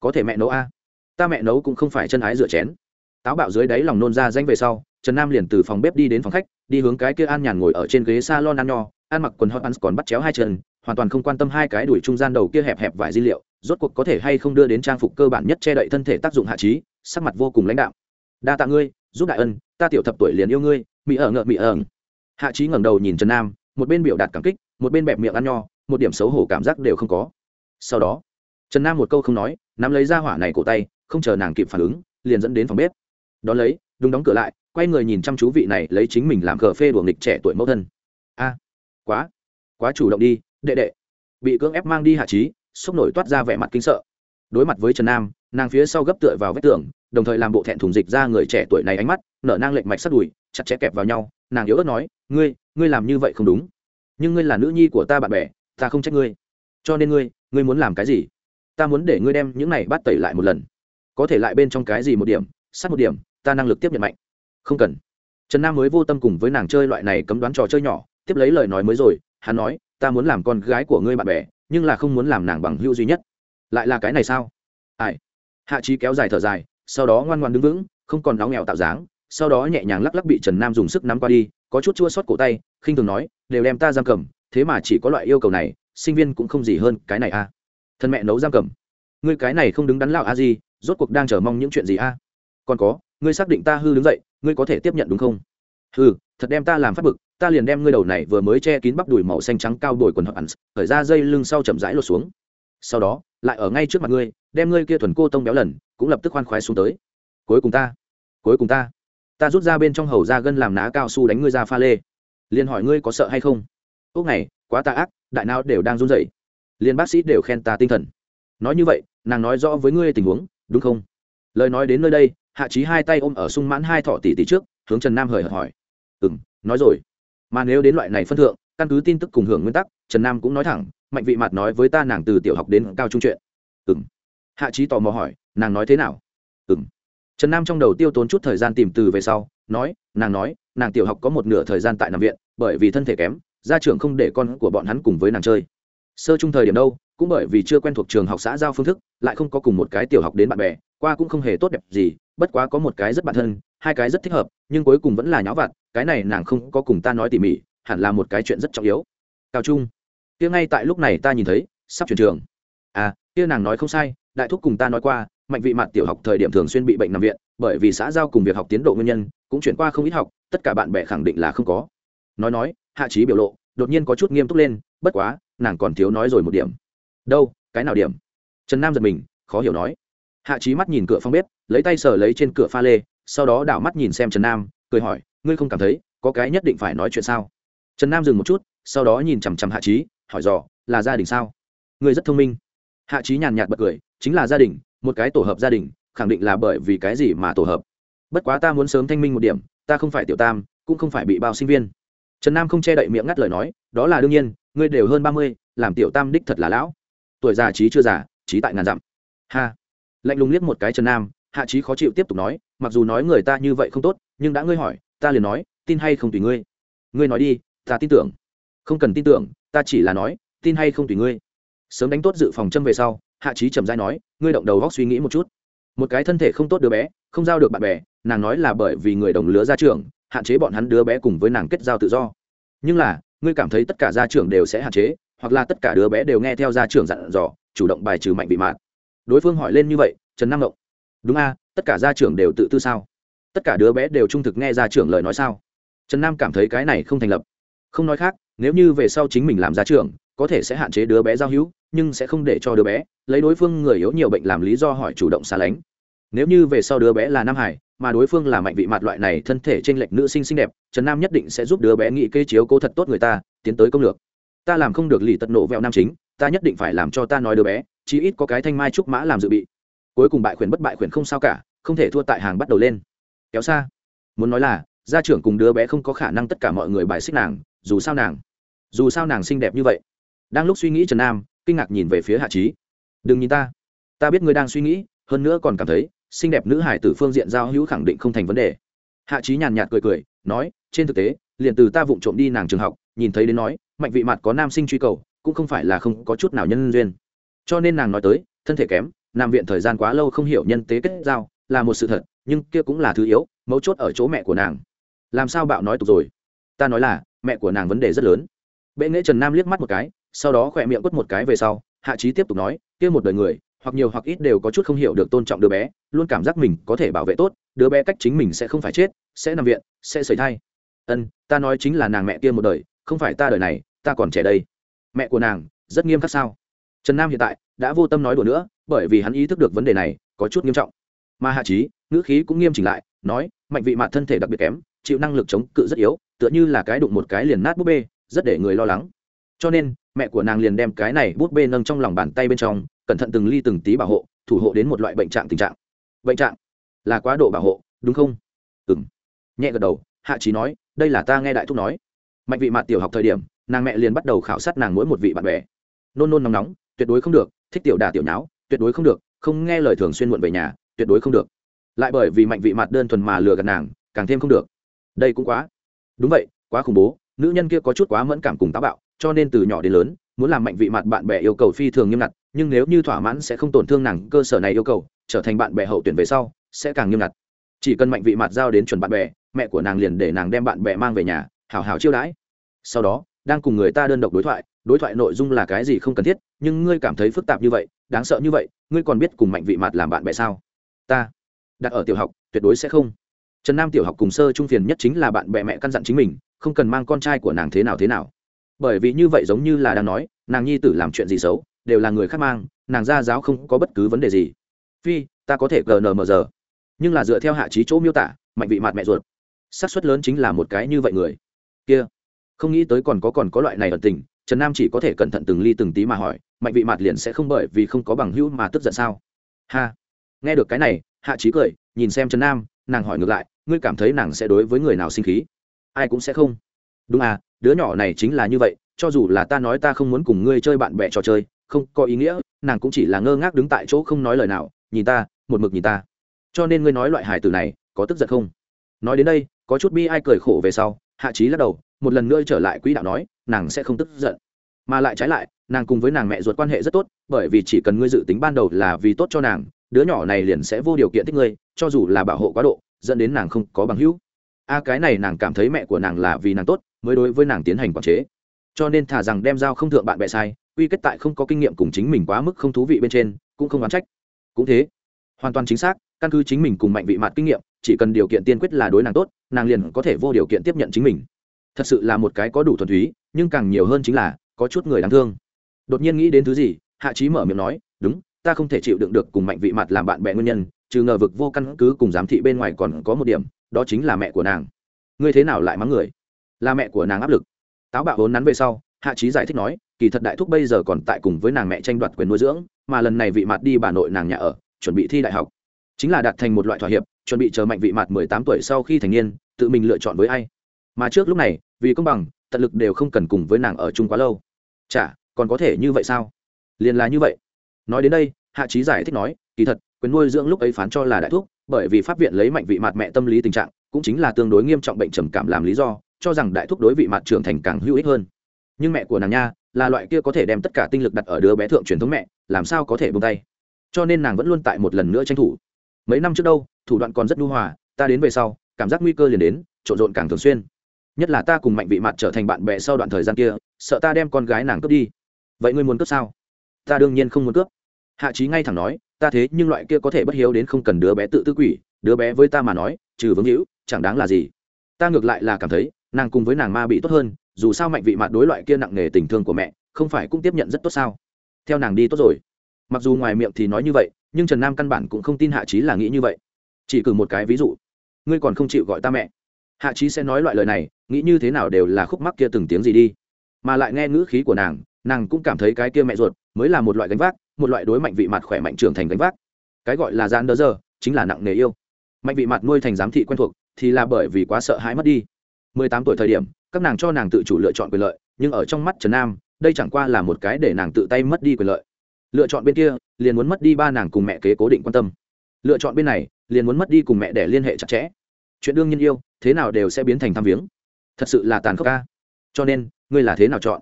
Có thể mẹ nấu a. Ta mẹ nấu cũng không phải chân ái rửa chén. Táo bạo dưới đáy lòng nôn ra danh về sau, trần nam liền từ phòng bếp đi đến phòng khách, đi hướng cái kia an nhàn ngồi ở trên ghế s a lon ăn nho, ăn mặc quần hot ăn còn bắt chéo hai chân, hoàn toàn không quan tâm hai cái đuổi trung gian đầu kia hẹp hẹp vài di liệu, rốt cuộc có thể hay không đưa đến trang phục cơ bản nhất che đậy thân thể tác dụng hạ trí, sắc mặt vô cùng lãnh đạo đa tạ ngươi, giúp đại ân, ta tiểu thập tuổi liền yêu ngươi mỹ ở ngợ mỹ ở hạ trí ngẩng đầu nhìn trần nam, một bên biểu đạt cảm kích, một bên bẹp miệng ăn nho, một điểm xấu hổ cảm giác đều không có. Sau đó, trần nam một câu không nói, nắm lấy ra hỏa này cổ tay, không chờ nàng kịp phản ứng, liền dẫn đến phòng bếp. Đón lấy, đúng đóng cửa lại, quay người nhìn chăm chú vị này lấy chính mình làm cờ phê đùa nghịch trẻ tuổi mẫu thân. A, quá quá chủ động đi, đệ đệ. Bị cưỡng ép mang đi hạ trí sốc nổi toát ra vẻ mặt kinh sợ. Đối mặt với trần nam, nàng phía sau gấp tựa vào vách tường, đồng thời làm bộ thẹn thùng dịch ra người trẻ tuổi này ánh mắt, nở nang lệnh mạch sắt đùi chặt chẽ kẹp vào nhau, nàng yếu ớt nói, ngươi ngươi làm như vậy không đúng. Nhưng ngươi là nữ nhi của ta bạn bè, ta không trách ngươi. Cho nên ngươi ngươi muốn làm cái gì? Ta muốn để ngươi đem những này bắt tẩy lại một lần. Có thể lại bên trong cái gì một điểm, sát một điểm, ta năng lực tiếp nhận mạnh. Không cần. Trần nam mới vô tâm cùng với nàng chơi loại này cấm đoán trò chơi nhỏ, tiếp lấy lời nói mới rồi, hắn nói, ta muốn làm con gái của ngươi bạn bè, nhưng là không muốn làm nàng bằng hữu duy nhất. Lại là cái này sao? Ai? Hạ trí kéo dài thở dài, sau đó ngoan ngoan đứng vững, không còn nóng nghèo tạo dáng sau đó nhẹ nhàng lắc lắc bị trần nam dùng sức nắm qua đi, có chút chua xót cổ tay, khinh thường nói, đều đem ta giam cầm, thế mà chỉ có loại yêu cầu này, sinh viên cũng không gì hơn cái này a. À. thân mẹ nấu giam cầm. Ngươi cái này không đứng đắn lão a gì rốt cuộc đang chờ mong những chuyện gì a? À? Còn có, ngươi xác định ta hư đứng dậy, ngươi có thể tiếp nhận đúng không? Hư thật đem ta làm phát bực, ta liền đem ngươi đầu này vừa mới che kín bắp đùi màu xanh trắng cao đồi quần hợp ẩn khởi ra dây lưng sau chậm rãi lột xuống. Sau đó, lại ở ngay trước mặt ngươi, đem ngươi kia thuần cô tông béo lần, cũng lập tức khoan khoái xuống tới. Cuối cùng ta, cuối cùng ta ta rút ra bên trong hầu ra gân làm ná cao su đánh ngươi ra pha lê. Liền hỏi ngươi có sợ hay không? Ốc này quá tà ác, đại nào đều đang run rẩy. Liền bác sĩ đều khen ta tinh thần. Nói như vậy, nàng nói rõ với ngươi tình huống, đúng không? Lời nói đến nơi đây, hạ trí hai tay ôm ở sung mãn hai thọ tỷ tỷ trước, hướng trần nam hời hợt hỏi. Ừ m nói rồi. Mà nếu đến loại này phân thượng, căn cứ tin tức cùng hưởng nguyên tắc, trần nam cũng nói thẳng, mạnh vị mặt nói với ta nàng từ tiểu học đến cao trung chuyện. Ừ m hạ trí tò mò hỏi, nàng nói thế nào? Ừ m trần nam trong đầu tiêu tốn chút thời gian tìm từ về sau, nói, nàng nói, nàng tiểu học có một nửa thời gian tại nằm viện, bởi vì thân thể kém, gia trưởng không để con của bọn hắn cùng với nàng chơi. Sơ chung thời điểm đâu, cũng bởi vì chưa quen thuộc trường học xã giao phương thức, lại không có cùng một cái tiểu học đến bạn bè, qua cũng không hề tốt đẹp gì, bất quá có một cái rất bản thân, hai cái rất thích hợp, nhưng cuối cùng vẫn là nháo vặt, cái này nàng không có cùng ta nói tỉ mỉ, hẳn là một cái chuyện rất trọng yếu. Cao trung, kia ngay tại lúc này ta nhìn thấy, sắp chuyển trường. À kia nàng nói không sai, đại thúc cùng ta nói qua mạnh vị mặt tiểu học thời điểm thường xuyên bị bệnh nằm viện, bởi vì xã giao cùng việc học tiến độ nguyên nhân, cũng chuyển qua không ít học, tất cả bạn bè khẳng định là không có. Nói nói, hạ trí biểu lộ đột nhiên có chút nghiêm túc lên, bất quá, nàng còn thiếu nói rồi một điểm. Đâu, cái nào điểm? Trần nam giật mình, khó hiểu nói. Hạ trí mắt nhìn cửa phòng bếp, lấy tay sờ lấy trên cửa pha lê, sau đó đảo mắt nhìn xem trần nam, cười hỏi, ngươi không cảm thấy có cái nhất định phải nói chuyện sao? Trần nam dừng một chút, sau đó nhìn chằm chằm hạ trí hỏi dò, là gia đình sao? Ngươi rất thông minh. Hạ trí nhàn nhạt bật cười, chính là gia đình một cái tổ hợp gia đình, khẳng định là bởi vì cái gì mà tổ hợp. Bất quá ta muốn sớm thanh minh một điểm, ta không phải tiểu tam, cũng không phải bị bao sinh viên. Trần nam không che đậy miệng ngắt lời nói, đó là đương nhiên, ngươi đều hơn ba mươi, làm tiểu tam đích thật là lão. Tuổi già trí chưa già, trí tại ngàn dặm. Ha. Lạnh lùng liếc một cái trần nam, hạ trí khó chịu tiếp tục nói, mặc dù nói người ta như vậy không tốt, nhưng đã ngươi hỏi, ta liền nói, tin hay không tùy ngươi. Ngươi nói đi, ta tin tưởng. Không cần tin tưởng, ta chỉ là nói, tin hay không tùy ngươi. Sớm đánh tốt dự phòng châm về sau hạ trí trầm dai nói, ngươi động đầu góc suy nghĩ một chút. Một cái thân thể không tốt đứa bé, không giao được bạn bè, nàng nói là bởi vì người đồng lứa ra trường hạn chế bọn hắn đứa bé cùng với nàng kết giao tự do. Nhưng là, ngươi cảm thấy tất cả gia trưởng đều sẽ hạn chế, hoặc là tất cả đứa bé đều nghe theo gia trưởng dặn dò, chủ động bài trừ mạnh bị mạt. Đối phương hỏi lên như vậy, trần năng động đúng a, tất cả gia trưởng đều tự tư sao? Tất cả đứa bé đều trung thực nghe gia trưởng lời nói sao? Trần nam cảm thấy cái này không thành lập. Không nói khác, nếu như về sau chính mình làm gia trưởng có thể sẽ hạn chế đứa bé giao hữu, nhưng sẽ không để cho đứa bé lấy đối phương người yếu nhiều bệnh làm lý do hỏi chủ động xa lánh. Nếu như về sau đứa bé là nam hải, mà đối phương là mạnh vị mặt loại này, thân thể t r ê n lệch nữ sinh xinh đẹp, trần nam nhất định sẽ giúp đứa bé nghĩ kê chiếu cố thật tốt người ta, tiến tới công lược. Ta làm không được lì tật nộ vẹo nam chính, ta nhất định phải làm cho ta nói đứa bé, chí ít có cái thanh mai trúc mã làm dự bị. Cuối cùng bại khuyển bất bại khuyển không sao cả, không thể thua tại hàng bắt đầu lên. Kéo xa. Muốn nói là, gia trưởng cùng đứa bé không có khả năng tất cả mọi người bài xích nàng, dù sao nàng, dù sao nàng xinh đẹp như vậy đang lúc suy nghĩ trần nam kinh ngạc nhìn về phía hạ trí đừng nhìn ta ta biết ngươi đang suy nghĩ hơn nữa còn cảm thấy xinh đẹp nữ hải tử phương diện giao hữu khẳng định không thành vấn đề hạ trí nhàn nhạt cười cười nói trên thực tế liền từ ta vụng trộm đi nàng trường học nhìn thấy đến nói mạnh vị mặt có nam sinh truy cầu cũng không phải là không có chút nào nhân duyên cho nên nàng nói tới thân thể kém nằm viện thời gian quá lâu không hiểu nhân tế kết giao là một sự thật nhưng kia cũng là thứ yếu mấu chốt ở chỗ mẹ của nàng làm sao bạo nói tục rồi ta nói là mẹ của nàng vấn đề rất lớn bệ nghệ trần nam liếc mắt một cái sau đó khỏe miệng quất một cái về sau, hạ trí tiếp tục nói, kia một đời người, hoặc nhiều hoặc ít đều có chút không hiểu được tôn trọng đứa bé, luôn cảm giác mình có thể bảo vệ tốt, đứa bé cách chính mình sẽ không phải chết, sẽ nằm viện, sẽ sởi thai. Ân, ta nói chính là nàng mẹ kia một đời, không phải ta đời này, ta còn trẻ đây. Mẹ của nàng, rất nghiêm khắc sao? Trần nam hiện tại đã vô tâm nói đùa nữa, bởi vì hắn ý thức được vấn đề này, có chút nghiêm trọng. Mà hạ trí ngữ khí cũng nghiêm chỉnh lại, nói, mạnh vị mặt thân thể đặc biệt kém, chịu năng lực chống cự rất yếu, tựa như là cái đụng một cái liền nát búp bê, rất để người lo lắng cho nên mẹ của nàng liền đem cái này bút bê nâng trong lòng bàn tay bên trong, cẩn thận từng ly từng tí bảo hộ, thủ hộ đến một loại bệnh trạng tình trạng. Bệnh trạng là quá độ bảo hộ, đúng không? Ừ m nhẹ gật đầu, hạ trí nói, đây là ta nghe đại thúc nói. Mạnh vị mạt tiểu học thời điểm, nàng mẹ liền bắt đầu khảo sát nàng mỗi một vị bạn bè. Nôn nôn nóng nóng, tuyệt đối không được, thích tiểu đà tiểu nháo, tuyệt đối không được, không nghe lời thường xuyên muộn về nhà, tuyệt đối không được. Lại bởi vì mạnh vị mặt đơn thuần mà lừa gạt nàng, càng thêm không được. Đây cũng quá, đúng vậy, quá khủng bố, nữ nhân kia có chút quá mẫn cảm cùng táo bạo cho nên từ nhỏ đến lớn, muốn làm mạnh vị mặt bạn bè yêu cầu phi thường nghiêm ngặt, nhưng nếu như thỏa mãn sẽ không tổn thương nàng cơ sở này yêu cầu, trở thành bạn bè hậu tuyển về sau, sẽ càng nghiêm ngặt. Chỉ cần mạnh vị mặt giao đến chuẩn bạn bè, mẹ của nàng liền để nàng đem bạn bè mang về nhà, hảo hảo chiêu đãi. Sau đó, đang cùng người ta đơn độc đối thoại đối thoại nội dung là cái gì không cần thiết, nhưng ngươi cảm thấy phức tạp như vậy, đáng sợ như vậy, ngươi còn biết cùng mạnh vị mặt làm bạn bè sao? Ta, đặt ở tiểu học, tuyệt đối sẽ không. Trần nam tiểu học cùng sơ trung phiền nhất chính là bạn bè mẹ căn dặn chính mình, không cần mang con trai của nàng thế nào thế nào bởi vì như vậy giống như là đang nói, nàng nhi tử làm chuyện gì xấu, đều là người khác mang, nàng ra giáo không có bất cứ vấn đề gì. Phi, ta có thể gnm giờ nhưng là dựa theo hạ trí chỗ miêu tả, mạnh vị mặt mẹ ruột. Xác suất lớn chính là một cái như vậy người. Kia, không nghĩ tới còn có còn có loại này ở tình, trần nam chỉ có thể cẩn thận từng ly từng tí mà hỏi, mạnh vị mặt liền sẽ không bởi vì không có bằng hữu mà tức giận sao? Ha, nghe được cái này, hạ trí cười, nhìn xem trần nam, nàng hỏi ngược lại, ngươi cảm thấy nàng sẽ đối với người nào sinh khí? Ai cũng sẽ không đúng à đứa nhỏ này chính là như vậy, cho dù là ta nói ta không muốn cùng ngươi chơi bạn bè trò chơi, không có ý nghĩa, nàng cũng chỉ là ngơ ngác đứng tại chỗ không nói lời nào, nhìn ta, một mực nhìn ta. Cho nên ngươi nói loại hài tử này, có tức giận không? Nói đến đây, có chút bi ai cười khổ về sau, hạ trí lắc đầu, một lần nữa trở lại quỹ đạo nói, nàng sẽ không tức giận. Mà lại trái lại, nàng cùng với nàng mẹ ruột quan hệ rất tốt, bởi vì chỉ cần ngươi dự tính ban đầu là vì tốt cho nàng, đứa nhỏ này liền sẽ vô điều kiện thích ngươi, cho dù là bảo hộ quá độ, dẫn đến nàng không có bằng hữu. A cái này nàng cảm thấy mẹ của nàng là vì nàng tốt mới đối với nàng tiến hành quản chế. Cho nên thả rằng đem giao không thượng bạn bè sai, quy kết tại không có kinh nghiệm cùng chính mình quá mức không thú vị bên trên, cũng không oán trách. Cũng thế, hoàn toàn chính xác, căn cứ chính mình cùng mạnh vị mặt kinh nghiệm, chỉ cần điều kiện tiên quyết là đối nàng tốt, nàng liền có thể vô điều kiện tiếp nhận chính mình. Thật sự là một cái có đủ thuần túy, nhưng càng nhiều hơn chính là có chút người đáng thương. Đột nhiên nghĩ đến thứ gì, hạ trí mở miệng nói, đúng, ta không thể chịu đựng được cùng mạnh vị mặt làm bạn bè nguyên nhân, trừ ngờ vực vô căn cứ cùng giám thị bên ngoài còn có một điểm, đó chính là mẹ của nàng. Ngươi thế nào lại mắng người? Là mẹ của nàng áp lực. Táo bạo vốn nắn về sau, hạ trí giải thích nói, kỳ thật đại thúc bây giờ còn tại cùng với nàng mẹ tranh đoạt quyền nuôi dưỡng, mà lần này vị mặt đi bà nội nàng nhà ở, chuẩn bị thi đại học. Chính là đạt thành một loại thỏa hiệp, chuẩn bị chờ mạnh vị mặt mười tám tuổi sau khi thành niên, tự mình lựa chọn với ai. Mà trước lúc này, vì công bằng, tận lực đều không cần cùng với nàng ở chung quá lâu. Chả, còn có thể như vậy sao? Liền là như vậy. Nói đến đây, hạ trí giải thích nói, kỳ thật, quyền nuôi dưỡng lúc ấy phán cho là đại thúc, bởi vì pháp viện lấy mạnh vị mặt mẹ tâm lý tình trạng, cũng chính là tương đối nghiêm trọng bệnh trầm cảm làm lý do cho rằng đại thúc đối vị mặt trưởng thành càng hữu ích hơn. Nhưng mẹ của nàng nha, là loại kia có thể đem tất cả tinh lực đặt ở đứa bé thượng truyền thống mẹ, làm sao có thể bông tay? Cho nên nàng vẫn luôn tại một lần nữa tranh thủ. Mấy năm trước đâu, thủ đoạn còn rất nhu hòa, ta đến về sau, cảm giác nguy cơ liền đến, trộn rộn càng thường xuyên. Nhất là ta cùng mạnh vị mặt trở thành bạn bè sau đoạn thời gian kia, sợ ta đem con gái nàng cướp đi. Vậy ngươi muốn cướp sao? Ta đương nhiên không muốn cướp. Hạ trí ngay thẳng nói, ta thế nhưng loại kia có thể bất hiếu đến không cần đứa bé tự tư quỷ, đứa bé với ta mà nói, trừ vương hữu, chẳng đáng là gì. Ta ngược lại là cảm thấy nàng cùng với nàng ma bị tốt hơn, dù sao mạnh vị mặt đối loại kia nặng nề tình thương của mẹ, không phải cũng tiếp nhận rất tốt sao? Theo nàng đi tốt rồi. Mặc dù ngoài miệng thì nói như vậy, nhưng trần nam căn bản cũng không tin hạ trí là nghĩ như vậy. Chỉ cử một cái ví dụ. Ngươi còn không chịu gọi ta mẹ. Hạ trí sẽ nói loại lời này, nghĩ như thế nào đều là khúc mắc kia từng tiếng gì đi. Mà lại nghe ngữ khí của nàng nàng cũng cảm thấy cái kia mẹ ruột mới là một loại gánh vác, một loại đối mạnh vị mặt khỏe mạnh trưởng thành gánh vác. Cái gọi là gian đỡ giờ chính là nặng nề yêu. Mạnh vị mặt nuôi thành giám thị quen thuộc thì là bởi vì quá sợ hãi mất đi mười tám tuổi thời điểm, các nàng cho nàng tự chủ lựa chọn quyền lợi, nhưng ở trong mắt trần nam, đây chẳng qua là một cái để nàng tự tay mất đi quyền lợi. Lựa chọn bên kia, liền muốn mất đi ba nàng cùng mẹ kế cố định quan tâm. Lựa chọn bên này, liền muốn mất đi cùng mẹ để liên hệ chặt chẽ. Chuyện đương nhiên yêu, thế nào đều sẽ biến thành tham viếng. Thật sự là tàn khốc ca cho nên, ngươi là thế nào chọn?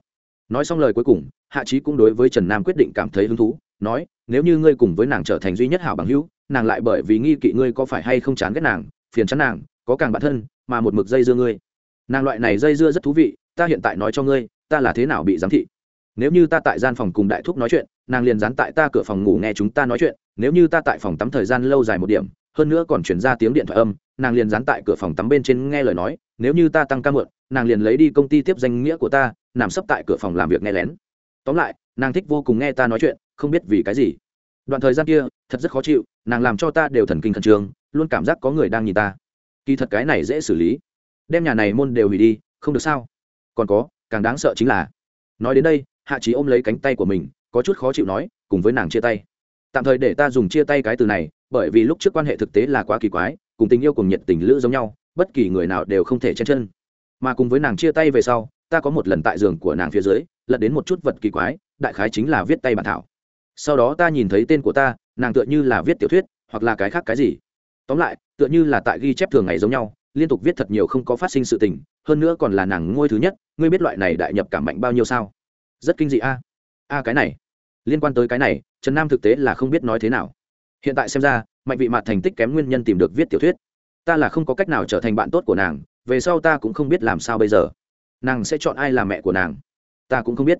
Nói xong lời cuối cùng, hạ trí cũng đối với trần nam quyết định cảm thấy hứng thú, nói, nếu như ngươi cùng với nàng trở thành duy nhất hảo bằng hữu, nàng lại bởi vì nghi kỵ ngươi có phải hay không chán ghét nàng, phiền chán nàng, có càng bản thân, mà một mực dây dưa ngươi nàng loại này dây dưa rất thú vị, ta hiện tại nói cho ngươi, ta là thế nào bị giám thị? Nếu như ta tại gian phòng cùng đại thúc nói chuyện, nàng liền dán tại ta cửa phòng ngủ nghe chúng ta nói chuyện, nếu như ta tại phòng tắm thời gian lâu dài một điểm, hơn nữa còn chuyển ra tiếng điện thoại âm, nàng liền dán tại cửa phòng tắm bên trên nghe lời nói, nếu như ta tăng ca mượn, nàng liền lấy đi công ty tiếp danh nghĩa của ta, nằm sấp tại cửa phòng làm việc nghe lén. Tóm lại, nàng thích vô cùng nghe ta nói chuyện, không biết vì cái gì. Đoạn thời gian kia, thật rất khó chịu, nàng làm cho ta đều thần kinh khẩn trương, luôn cảm giác có người đang nhìn ta. Kỳ thật cái này dễ xử lý đem nhà này môn đều hủy đi, không được sao? Còn có, càng đáng sợ chính là, nói đến đây, hạ trí ôm lấy cánh tay của mình, có chút khó chịu nói, cùng với nàng chia tay. Tạm thời để ta dùng chia tay cái từ này, bởi vì lúc trước quan hệ thực tế là quá kỳ quái, cùng tình yêu cùng nhiệt tình lữ giống nhau, bất kỳ người nào đều không thể chen chân. Mà cùng với nàng chia tay về sau, ta có một lần tại giường của nàng phía dưới, lật đến một chút vật kỳ quái, đại khái chính là viết tay bản thảo. Sau đó ta nhìn thấy tên của ta, nàng tựa như là viết tiểu thuyết, hoặc là cái khác cái gì. Tóm lại, tựa như là tại ghi chép thường ngày giống nhau liên tục viết thật nhiều không có phát sinh sự tình, hơn nữa còn là nàng ngôi thứ nhất, ngươi biết loại này đại nhập cảm mạnh bao nhiêu sao? Rất kinh dị a. A, cái này, liên quan tới cái này, trần nam thực tế là không biết nói thế nào. Hiện tại xem ra, mạnh vị mặt thành tích kém nguyên nhân tìm được viết tiểu thuyết. Ta là không có cách nào trở thành bạn tốt của nàng, về sau ta cũng không biết làm sao bây giờ. Nàng sẽ chọn ai là mẹ của nàng? Ta cũng không biết.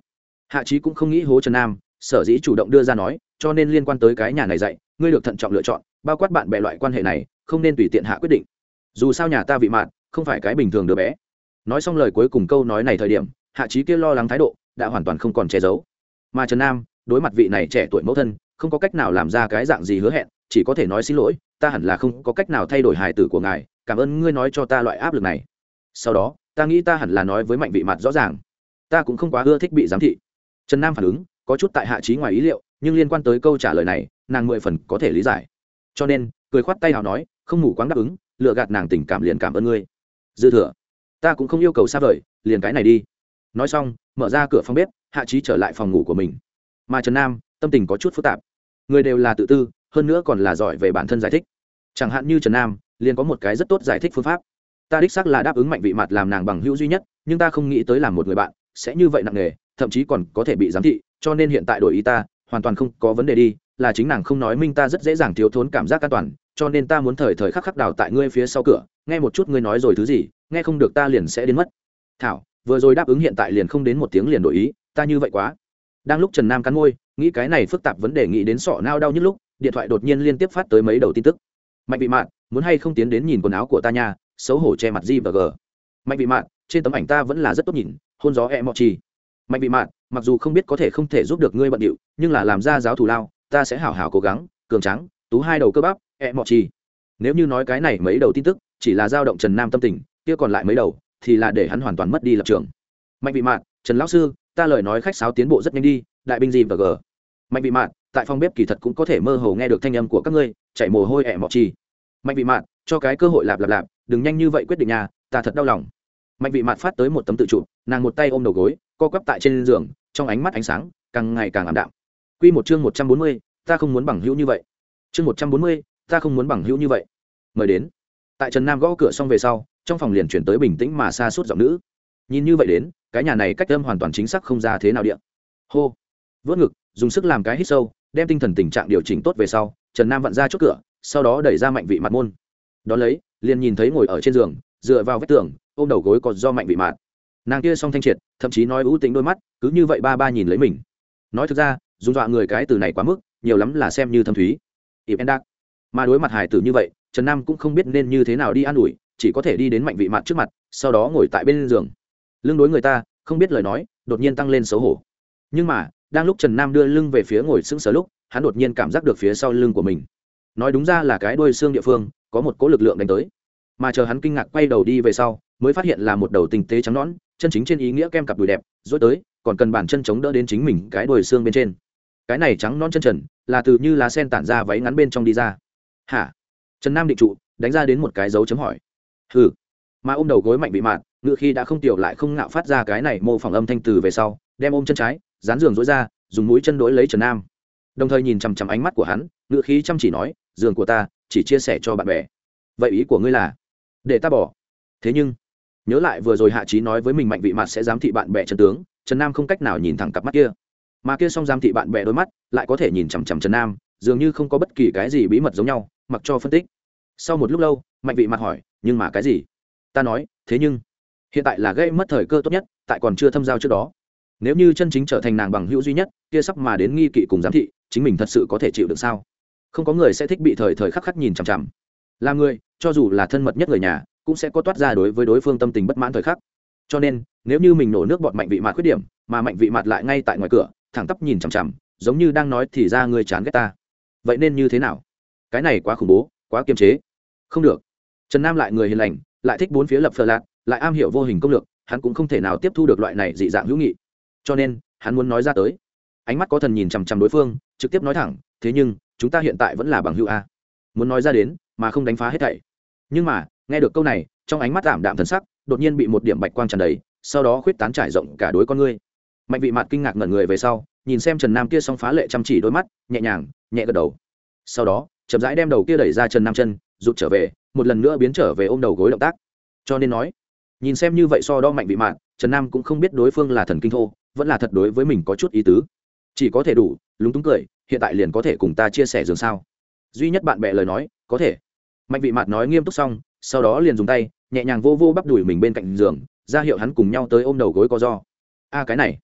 Hạ trí cũng không nghĩ hố trần nam, sở dĩ chủ động đưa ra nói, cho nên liên quan tới cái nhà này dạy, ngươi được thận trọng lựa chọn, bao quát bạn bè loại quan hệ này, không nên tùy tiện hạ quyết định dù sao nhà ta vị mạn, không phải cái bình thường đứa bé. Nói xong lời cuối cùng câu nói này thời điểm, hạ trí kia lo lắng thái độ đã hoàn toàn không còn che giấu. Mà trần nam, đối mặt vị này trẻ tuổi mẫu thân, không có cách nào làm ra cái dạng gì hứa hẹn, chỉ có thể nói xin lỗi, ta hẳn là không có cách nào thay đổi hài tử của ngài, cảm ơn ngươi nói cho ta loại áp lực này. Sau đó, ta nghĩ ta hẳn là nói với mạnh vị mặt rõ ràng. Ta cũng không quá ưa thích bị giám thị. Trần nam phản ứng, có chút tại hạ trí ngoài ý liệu, nhưng liên quan tới câu trả lời này, nàng mười phần có thể lý giải. Cho nên, cười khoát tay nào nói, không ngủ quáng đáp ứng lựa gạt nàng tình cảm liền cảm ơn ngươi. Dư thừa, ta cũng không yêu cầu xa vời, liền cái này đi. Nói xong, mở ra cửa phòng bếp, hạ trí trở lại phòng ngủ của mình. Mà trần nam, tâm tình có chút phức tạp. Người đều là tự tư, hơn nữa còn là giỏi về bản thân giải thích. Chẳng hạn như trần nam, liền có một cái rất tốt giải thích phương pháp. Ta đích xác là đáp ứng mạnh vị mặt làm nàng bằng hữu duy nhất, nhưng ta không nghĩ tới làm một người bạn, sẽ như vậy nặng nề, thậm chí còn có thể bị giám thị, cho nên hiện tại đổi ý ta, hoàn toàn không có vấn đề đi, là chính nàng không nói minh ta rất dễ dàng thiếu thốn cảm giác an toàn cho nên ta muốn thời thời khắc khắc đào tại ngươi phía sau cửa, nghe một chút ngươi nói rồi thứ gì, nghe không được ta liền sẽ đến mất. Thảo, vừa rồi đáp ứng hiện tại liền không đến một tiếng liền đổi ý, ta như vậy quá. Đang lúc trần nam cắn môi, nghĩ cái này phức tạp vấn đề nghĩ đến sọ nao đau nhất lúc, điện thoại đột nhiên liên tiếp phát tới mấy đầu tin tức. Mạnh bị mạn, muốn hay không tiến đến nhìn quần áo của ta nha, xấu hổ che mặt di và g. Mạnh bị mạn, trên tấm ảnh ta vẫn là rất tốt nhìn, hôn gió e mọ chi. Mạnh bị mạn, mặc dù không biết có thể không thể giúp được ngươi bận điệu, nhưng là làm ra giáo thù lao, ta sẽ hảo hảo cố gắng, cường trắng tú hai đầu cơ bắp e mọ chi. Nếu như nói cái này mấy đầu tin tức, chỉ là dao động trần nam tâm tình, kia còn lại mấy đầu, thì là để hắn hoàn toàn mất đi lập trường. Mạnh bị mạn, trần lão sư, ta lời nói khách sáo tiến bộ rất nhanh đi, đại binh gì và g. Mạnh bị mạn, tại phòng bếp kỳ thật cũng có thể mơ hồ nghe được thanh âm của các ngươi chạy mồ hôi ẹ mọ chi. Mạnh bị mạn, cho cái cơ hội lạp lạp lạp, đừng nhanh như vậy quyết định nhà ta thật đau lòng. Mạnh vị mạn phát tới một tấm tự chụp, nàng một tay ôm đầu gối, co quắp tại trên giường, trong ánh mắt ánh sáng càng ngày càng ảm đạm. Q một chương một trăm bốn mươi, ta không muốn bằng hữu như vậy. Chương một trăm bốn mươi ta không muốn bằng hữu như vậy. Mời đến. Tại trần nam gõ cửa xong về sau, trong phòng liền chuyển tới bình tĩnh mà xa suốt giọng nữ. Nhìn như vậy đến, cái nhà này cách âm hoàn toàn chính xác không ra thế nào điện hô. Vớt ngực, dùng sức làm cái hít sâu, đem tinh thần tình trạng điều chỉnh tốt về sau, trần nam vặn ra chốt cửa, sau đó đẩy ra mạnh vị mặt môn. Đón lấy, liền nhìn thấy ngồi ở trên giường, dựa vào vách tường, ôm đầu gối còn do mạnh vị mạt. Nàng kia song thanh triệt, thậm chí nói ưu tính đôi mắt, cứ như vậy ba ba nhìn lấy mình. Nói thực ra, dùng dọa người cái từ này quá mức, nhiều lắm là xem như thâm thúy. Ịp endak mà đối mặt hải tử như vậy, trần nam cũng không biết nên như thế nào đi an ủi, chỉ có thể đi đến mạnh vị mặt trước mặt, sau đó ngồi tại bên giường. Lưng đối người ta, không biết lời nói, đột nhiên tăng lên xấu hổ. Nhưng mà, đang lúc trần nam đưa lưng về phía ngồi sững sờ lúc, hắn đột nhiên cảm giác được phía sau lưng của mình. Nói đúng ra là cái đuôi xương địa phương, có một cỗ lực lượng đánh tới. Mà chờ hắn kinh ngạc quay đầu đi về sau, mới phát hiện là một đầu tình tế trắng nõn, chân chính trên ý nghĩa kem cặp đùi đẹp dối tới, còn cần bản chân chống đỡ đến chính mình cái đuôi xương bên trên. Cái này trắng non chân trần, là từ như lá sen tản ra váy ngắn bên trong đi ra hả? Trần nam định trụ đánh ra đến một cái dấu chấm hỏi. Hừ. Mà ôm đầu gối mạnh bị mạn ngựa khi đã không tiểu lại không ngạo phát ra cái này mô phỏng âm thanh từ về sau, đem ôm chân trái, dán giường dối ra, dùng mũi chân đối lấy trần nam. Đồng thời nhìn chằm chằm ánh mắt của hắn, ngựa khí chăm chỉ nói, giường của ta, chỉ chia sẻ cho bạn bè. Vậy ý của ngươi là? Để ta bỏ. Thế nhưng, nhớ lại vừa rồi hạ trí nói với mình mạnh vị mặt sẽ giám thị bạn bè trần tướng, trần nam không cách nào nhìn thẳng cặp mắt kia. Mà kia xong giám thị bạn bè đôi mắt, lại có thể nhìn chằm chằm trần nam dường như không có bất kỳ cái gì bí mật giống nhau, mặc cho phân tích. Sau một lúc lâu, mạnh vị mặt hỏi, nhưng mà cái gì? Ta nói, thế nhưng, hiện tại là gây mất thời cơ tốt nhất, tại còn chưa thâm giao trước đó. Nếu như chân chính trở thành nàng bằng hữu duy nhất, kia sắp mà đến nghi kỵ cùng giám thị, chính mình thật sự có thể chịu được sao? Không có người sẽ thích bị thời thời khắc khắc nhìn chằm chằm. Là người, cho dù là thân mật nhất người nhà, cũng sẽ có toát ra đối với đối phương tâm tình bất mãn thời khắc. Cho nên, nếu như mình nổ nước bọt mạnh vị mặt khuyết điểm, mà mạnh vị mặt lại ngay tại ngoài cửa, thẳng tắp nhìn chằm chằm, giống như đang nói thì ra người chán ghét ta vậy nên như thế nào? Cái này quá khủng bố, quá kiềm chế. Không được. Trần nam lại người hiền lành, lại thích bốn phía lập phờ lạc, lại am hiểu vô hình công lược, hắn cũng không thể nào tiếp thu được loại này dị dạng hữu nghị. Cho nên, hắn muốn nói ra tới. Ánh mắt có thần nhìn chằm chằm đối phương, trực tiếp nói thẳng, thế nhưng, chúng ta hiện tại vẫn là bằng hữu a. Muốn nói ra đến, mà không đánh phá hết thảy. Nhưng mà, nghe được câu này, trong ánh mắt tạm đạm thần sắc, đột nhiên bị một điểm bạch quang tràn đầy, sau đó khuyết tán trải rộng cả đối con ngươi. Mạnh vị mặt kinh ngạc ngẩn người về sau nhìn xem trần nam kia xong phá lệ chăm chỉ đôi mắt, nhẹ nhàng, nhẹ gật đầu. Sau đó, chậm rãi đem đầu kia đẩy ra trần nam chân, rụt trở về, một lần nữa biến trở về ôm đầu gối động tác. Cho nên nói, nhìn xem như vậy so đo mạnh vị mạn, trần nam cũng không biết đối phương là thần kinh thô, vẫn là thật đối với mình có chút ý tứ. Chỉ có thể đủ, lúng túng cười, hiện tại liền có thể cùng ta chia sẻ giường sao? Duy nhất bạn bè lời nói, có thể. Mạnh vị mạt nói nghiêm túc xong, sau đó liền dùng tay, nhẹ nhàng vô vô bắp đùi mình bên cạnh giường, ra hiệu hắn cùng nhau tới ôm đầu gối co do. A, cái này.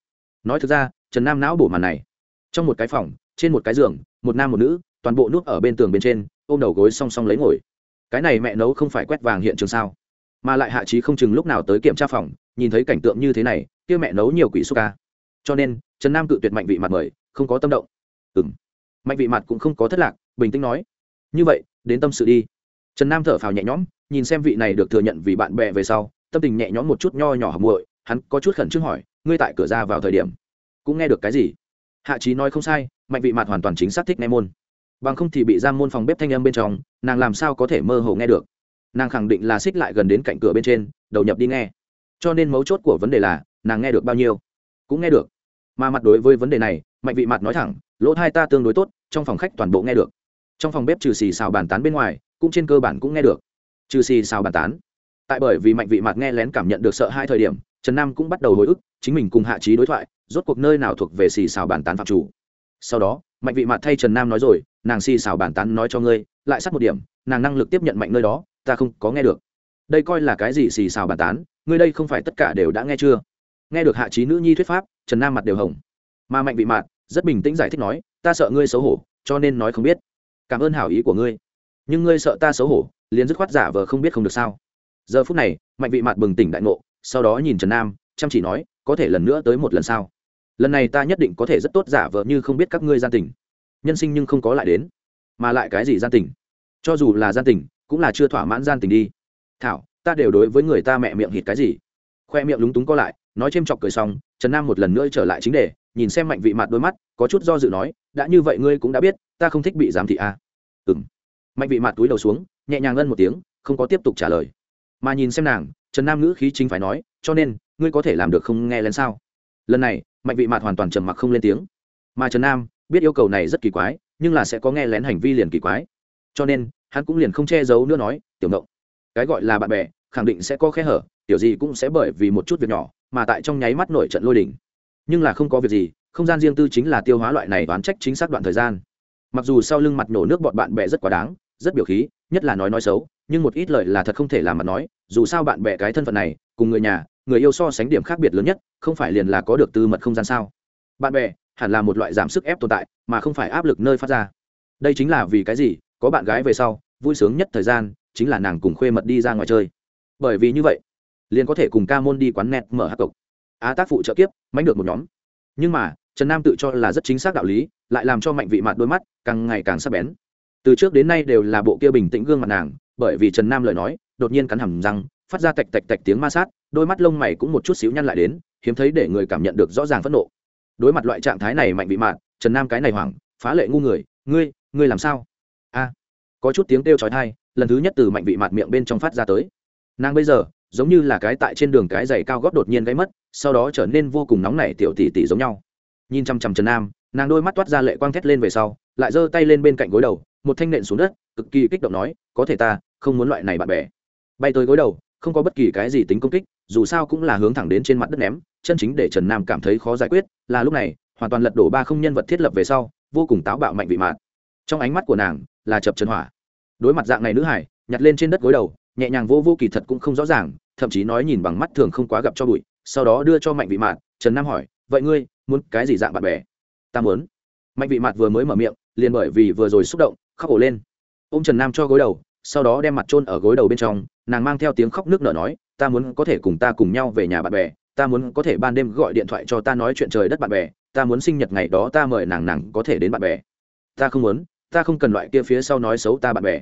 Nói thực ra trần nam não bổ màn này. Trong một cái phòng, trên một cái giường, một nam một nữ, toàn bộ nút ở bên tường bên trên, ôm đầu gối song song lấy ngồi. Cái này mẹ nấu không phải quét vàng hiện trường sao? Mà lại hạ trí không chừng lúc nào tới kiểm tra phòng, nhìn thấy cảnh tượng như thế này, kia mẹ nấu nhiều quỷ xúc ca. Cho nên, trần nam cự tuyệt mạnh vị mặt mời, không có tâm động. Ừ m mạnh vị mặt cũng không có thất lạc, bình tĩnh nói. Như vậy, đến tâm sự đi. Trần nam thở phào nhẹ nhõm, nhìn xem vị này được thừa nhận vì bạn bè về sau, tâm tình nhẹ nhõm một chút nho nhỏ học muội, hắn có chút khẩn trương hỏi, ngươi tại cửa ra vào thời điểm? Cũng nghe được cái gì? Hạ trí nói không sai, mạnh vị mặt hoàn toàn chính xác thích nghe môn. Bằng không thì bị giam môn phòng bếp thanh âm bên trong, nàng làm sao có thể mơ hồ nghe được? Nàng khẳng định là xích lại gần đến cạnh cửa bên trên, đầu nhập đi nghe. Cho nên mấu chốt của vấn đề là, nàng nghe được bao nhiêu? Cũng nghe được. Mà mặt đối với vấn đề này, mạnh vị mặt nói thẳng, lỗ hai ta tương đối tốt, trong phòng khách toàn bộ nghe được. Trong phòng bếp trừ xì xào bàn tán bên ngoài, cũng trên cơ bản cũng nghe được. Trừ xì xào bàn tán. Tại bởi vì mạnh vị mặt nghe lén cảm nhận được sợ hai thời điểm, trần nam cũng bắt đầu hồi ức, chính mình cùng hạ trí đối thoại rốt cuộc nơi nào thuộc về xì xào bàn tán phạm chủ. Sau đó, mạnh vị mặt thay trần nam nói rồi, nàng xì xào bàn tán nói cho ngươi, lại sát một điểm, nàng năng lực tiếp nhận mạnh nơi đó, ta không có nghe được. Đây coi là cái gì xì xào bàn tán? Ngươi đây không phải tất cả đều đã nghe chưa? Nghe được hạ trí nữ nhi thuyết pháp, trần nam mặt đều hồng. Mà mạnh vị mạt rất bình tĩnh giải thích nói, ta sợ ngươi xấu hổ, cho nên nói không biết. Cảm ơn hảo ý của ngươi. Nhưng ngươi sợ ta xấu hổ, liền dứt khoát giả vờ không biết không được sao. Giờ phút này, mạnh vị mạt bừng tỉnh đại ngộ, sau đó nhìn trần nam, chăm chỉ nói, có thể lần nữa tới một lần sau lần này ta nhất định có thể rất tốt giả vờ như không biết các ngươi gian tình. Nhân sinh nhưng không có lại đến, mà lại cái gì gian tình? Cho dù là gian tình, cũng là chưa thỏa mãn gian tình đi. Thảo, ta đều đối với người ta mẹ miệng hít cái gì? Khoe miệng lúng túng co lại, nói c h ê m chọc cười xong, trần nam một lần nữa trở lại chính đề, nhìn xem mạnh vị mặt đôi mắt, có chút do dự nói, đã như vậy ngươi cũng đã biết, ta không thích bị giám thị à. ừng mạnh vị mặt túi đầu xuống, nhẹ nhàng ngân một tiếng, không có tiếp tục trả lời. Mà nhìn xem nàng, trần nam ngữ khí chính phải nói, cho nên, ngươi có thể làm được không nghe lên sao? Lần này, mạnh vị mạt hoàn toàn trầm mặc không lên tiếng. Mà trần nam biết yêu cầu này rất kỳ quái, nhưng là sẽ có nghe lén hành vi liền kỳ quái. Cho nên, hắn cũng liền không che giấu nữa nói, tiểu động cái gọi là bạn bè, khẳng định sẽ có khe hở, tiểu gì cũng sẽ bởi vì một chút việc nhỏ mà tại trong nháy mắt nổi trận lôi đỉnh nhưng là không có việc gì, không gian riêng tư chính là tiêu hóa loại này đoán trách chính xác đoạn thời gian. Mặc dù sau lưng mặt nổ nước bọn bạn bè rất quá đáng, rất biểu khí, nhất là nói nói xấu, nhưng một ít lời là thật không thể làm mặt nói, dù sao bạn bè cái thân phận này, cùng người nhà người yêu so sánh điểm khác biệt lớn nhất, không phải liền là có được tư mật không gian sao? Bạn bè, hẳn là một loại giảm sức ép tồn tại, mà không phải áp lực nơi phát ra. Đây chính là vì cái gì? Có bạn gái về sau, vui sướng nhất thời gian chính là nàng cùng khuê mật đi ra ngoài chơi. Bởi vì như vậy, liền có thể cùng ca môn đi quán net mở hát cộc á tác phụ trợ kiếp mánh được một nhóm. Nhưng mà, trần nam tự cho là rất chính xác đạo lý, lại làm cho mạnh vị mặt đôi mắt càng ngày càng sắc bén. Từ trước đến nay đều là bộ kia bình tĩnh gương mặt nàng, bởi vì trần nam lời nói, đột nhiên cắn hầm răng phát ra tạch tạch tạch tiếng ma sát, đôi mắt lông mày cũng một chút xíu nhăn lại đến, hiếm thấy để người cảm nhận được rõ ràng phẫn nộ. Đối mặt loại trạng thái này mạnh vị mạn, trần nam cái này hoảng, phá lệ ngu người, ngươi ngươi làm sao? A. Có chút tiếng kêu trói thai lần thứ nhất từ mạnh vị mạt miệng bên trong phát ra tới. Nàng bây giờ, giống như là cái tại trên đường cái giày cao góp đột nhiên gáy mất, sau đó trở nên vô cùng nóng nảy tiểu tỷ tỷ giống nhau. Nhìn chăm chăm trần nam, nàng đôi mắt toát ra lệ quang thét lên về sau, lại giơ tay lên bên cạnh gối đầu, một thanh nện xuống đất, cực kỳ kích động nói, có thể ta, không muốn loại này bạn bè. Bay tới gối đầu không có bất kỳ cái gì tính công kích, dù sao cũng là hướng thẳng đến trên mặt đất ném, chân chính để trần nam cảm thấy khó giải quyết, là lúc này, hoàn toàn lật đổ ba không nhân vật thiết lập về sau, vô cùng táo bạo mạnh vị mạn. Trong ánh mắt của nàng, là chập trần hỏa. Đối mặt dạng này nữ hải, nhặt lên trên đất gối đầu, nhẹ nhàng vô vô kỳ thật cũng không rõ ràng, thậm chí nói nhìn bằng mắt thường không quá gặp cho bụi, sau đó đưa cho mạnh vị mạn, trần nam hỏi, vậy ngươi, muốn cái gì dạng bạn bè? Ta muốn. Mạnh vị mạn vừa mới mở miệng, liền bởi vì vừa rồi xúc động, khóc ổ lên. Ô m trần nam cho gối đầu, sau đó đem mặt trôn ở gối đầu bên trong nàng mang theo tiếng khóc nước nở nói, ta muốn có thể cùng ta cùng nhau về nhà bạn bè, ta muốn có thể ban đêm gọi điện thoại cho ta nói chuyện trời đất bạn bè, ta muốn sinh nhật ngày đó ta mời nàng nàng có thể đến bạn bè. Ta không muốn, ta không cần loại kia phía sau nói xấu ta bạn bè.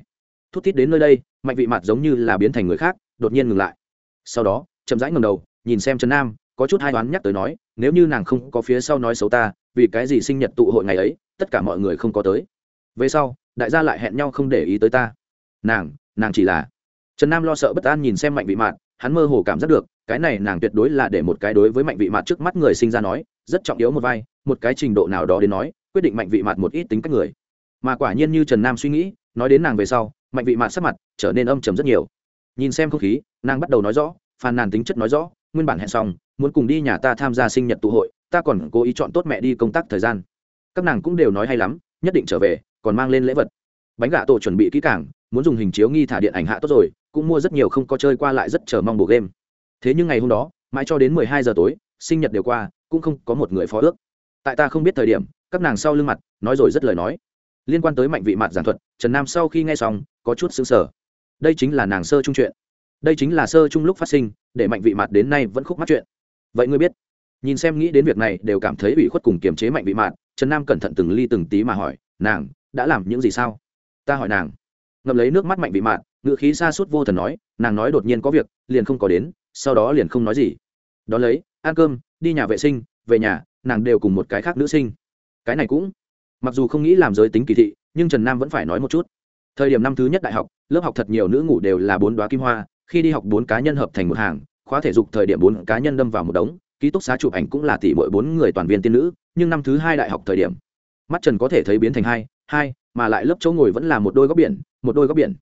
Thút thít đến nơi đây mạnh vị mặt giống như là biến thành người khác, đột nhiên ngừng lại. Sau đó, chậm rãi ngầm đầu, nhìn xem trần nam, có chút hai đoán nhắc tới nói, nếu như nàng không có phía sau nói xấu ta, vì cái gì sinh nhật tụ hội ngày ấy, tất cả mọi người không có tới? Về sau, đại gia lại hẹn nhau không để ý tới ta. Nàng nàng chỉ là trần nam lo sợ bất an nhìn xem mạnh vị mạt, hắn mơ hồ cảm giác được, cái này nàng tuyệt đối là để một cái đối với mạnh vị mạt trước mắt người sinh ra nói, rất trọng yếu một vai, một cái trình độ nào đó đến nói, quyết định mạnh vị mạt một ít tính cách người. Mà quả nhiên như trần nam suy nghĩ, nói đến nàng về sau, mạnh vị mạt sắc mặt trở nên âm trầm rất nhiều. Nhìn xem không khí, nàng bắt đầu nói rõ, phàn nàn tính chất nói rõ, nguyên bản hẹn xong, muốn cùng đi nhà ta tham gia sinh nhật tụ hội, ta còn cố ý chọn tốt mẹ đi công tác thời gian. Các nàng cũng đều nói hay lắm, nhất định trở về, còn mang lên lễ vật. Bánh gà tổ chuẩn bị kỹ càng, muốn dùng hình chiếu nghi thả điện ảnh hạ tốt rồi cũng mua rất nhiều không có chơi qua lại rất chờ mong bộ game. Thế nhưng ngày hôm đó, mãi cho đến mười hai giờ tối, sinh nhật đều qua, cũng không có một người phó ước. Tại ta không biết thời điểm, các nàng sau lưng mặt, nói rồi rất lời nói. Liên quan tới mạnh vị mặt giảng thuật, trần nam sau khi nghe xong, có chút xứng sở đây chính là nàng sơ trung chuyện. Đây chính là sơ trung lúc phát sinh, để mạnh vị mặt đến nay vẫn khúc mắt chuyện. Vậy ngươi biết, nhìn xem nghĩ đến việc này đều cảm thấy ủy khuất cùng kiềm chế mạnh vị mạn trần nam cẩn thận từng ly từng tí mà hỏi, nàng, đã làm những gì sao? Ta hỏi nàng. Ngậm lấy nước mắt mạnh vị mạn ngựa khí xa suốt vô thần nói, nàng nói đột nhiên có việc, liền không có đến, sau đó liền không nói gì. Đ ó lấy, ăn cơm, đi nhà vệ sinh, về nhà, nàng đều cùng một cái khác nữ sinh. Cái này cũng, mặc dù không nghĩ làm giới tính kỳ thị, nhưng trần nam vẫn phải nói một chút. Thời điểm năm thứ nhất đại học, lớp học thật nhiều nữ ngủ đều là bốn đoá kim hoa, khi đi học bốn cá nhân hợp thành một hàng, khóa thể dục thời điểm bốn cá nhân đâm vào một đống, ký túc xá chụp ảnh cũng là tỷ mỗi bốn người toàn viên tiên nữ, nhưng năm thứ hai đại học thời điểm, mắt trần có thể thấy biến thành hai hai, mà lại lớp chỗ ngồi vẫn là một đôi góc biển, một đôi góc biển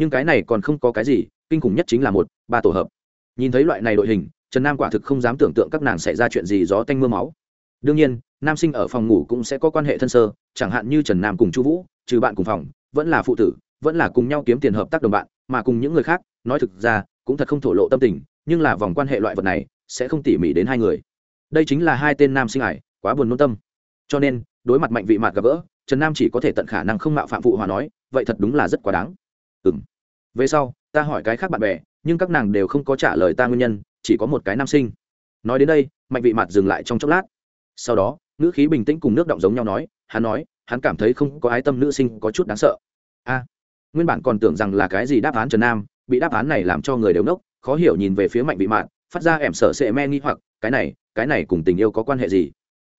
nhưng cái này còn không có cái gì, kinh khủng nhất chính là một, ba tổ hợp. Nhìn thấy loại này đội hình, trần nam quả thực không dám tưởng tượng các nàng xảy ra chuyện gì gió tanh m ư a máu. Đương nhiên, nam sinh ở phòng ngủ cũng sẽ có quan hệ thân sơ, chẳng hạn như trần nam cùng chu vũ, trừ bạn cùng phòng, vẫn là phụ tử, vẫn là cùng nhau kiếm tiền hợp tác đồng bạn, mà cùng những người khác, nói thực ra, cũng thật không thổ lộ tâm tình, nhưng là vòng quan hệ loại vật này, sẽ không tỉ mỉ đến hai người. Đây chính là hai tên nam sinh ải, quá buồn nôn tâm. Cho nên, đối mặt mạnh vị mạt gặp gỡ, trần nam chỉ có thể tận khả năng không mạo phạm phụ hòa nói, vậy thật đúng là rất quá đáng. Ừ m về sau, ta hỏi cái khác bạn bè, nhưng các nàng đều không có trả lời ta nguyên nhân, chỉ có một cái nam sinh. Nói đến đây, mạnh vị mặt dừng lại trong chốc lát. Sau đó, ngữ khí bình tĩnh cùng nước động giống nhau nói, hắn nói, hắn cảm thấy không có ái tâm nữ sinh có chút đáng sợ. A, nguyên bản còn tưởng rằng là cái gì đáp án trần nam, bị đáp án này làm cho người đều nốc, khó hiểu nhìn về phía mạnh vị mạn phát ra ẻm sợ sệ me nghi hoặc, cái này cái này cùng tình yêu có quan hệ gì?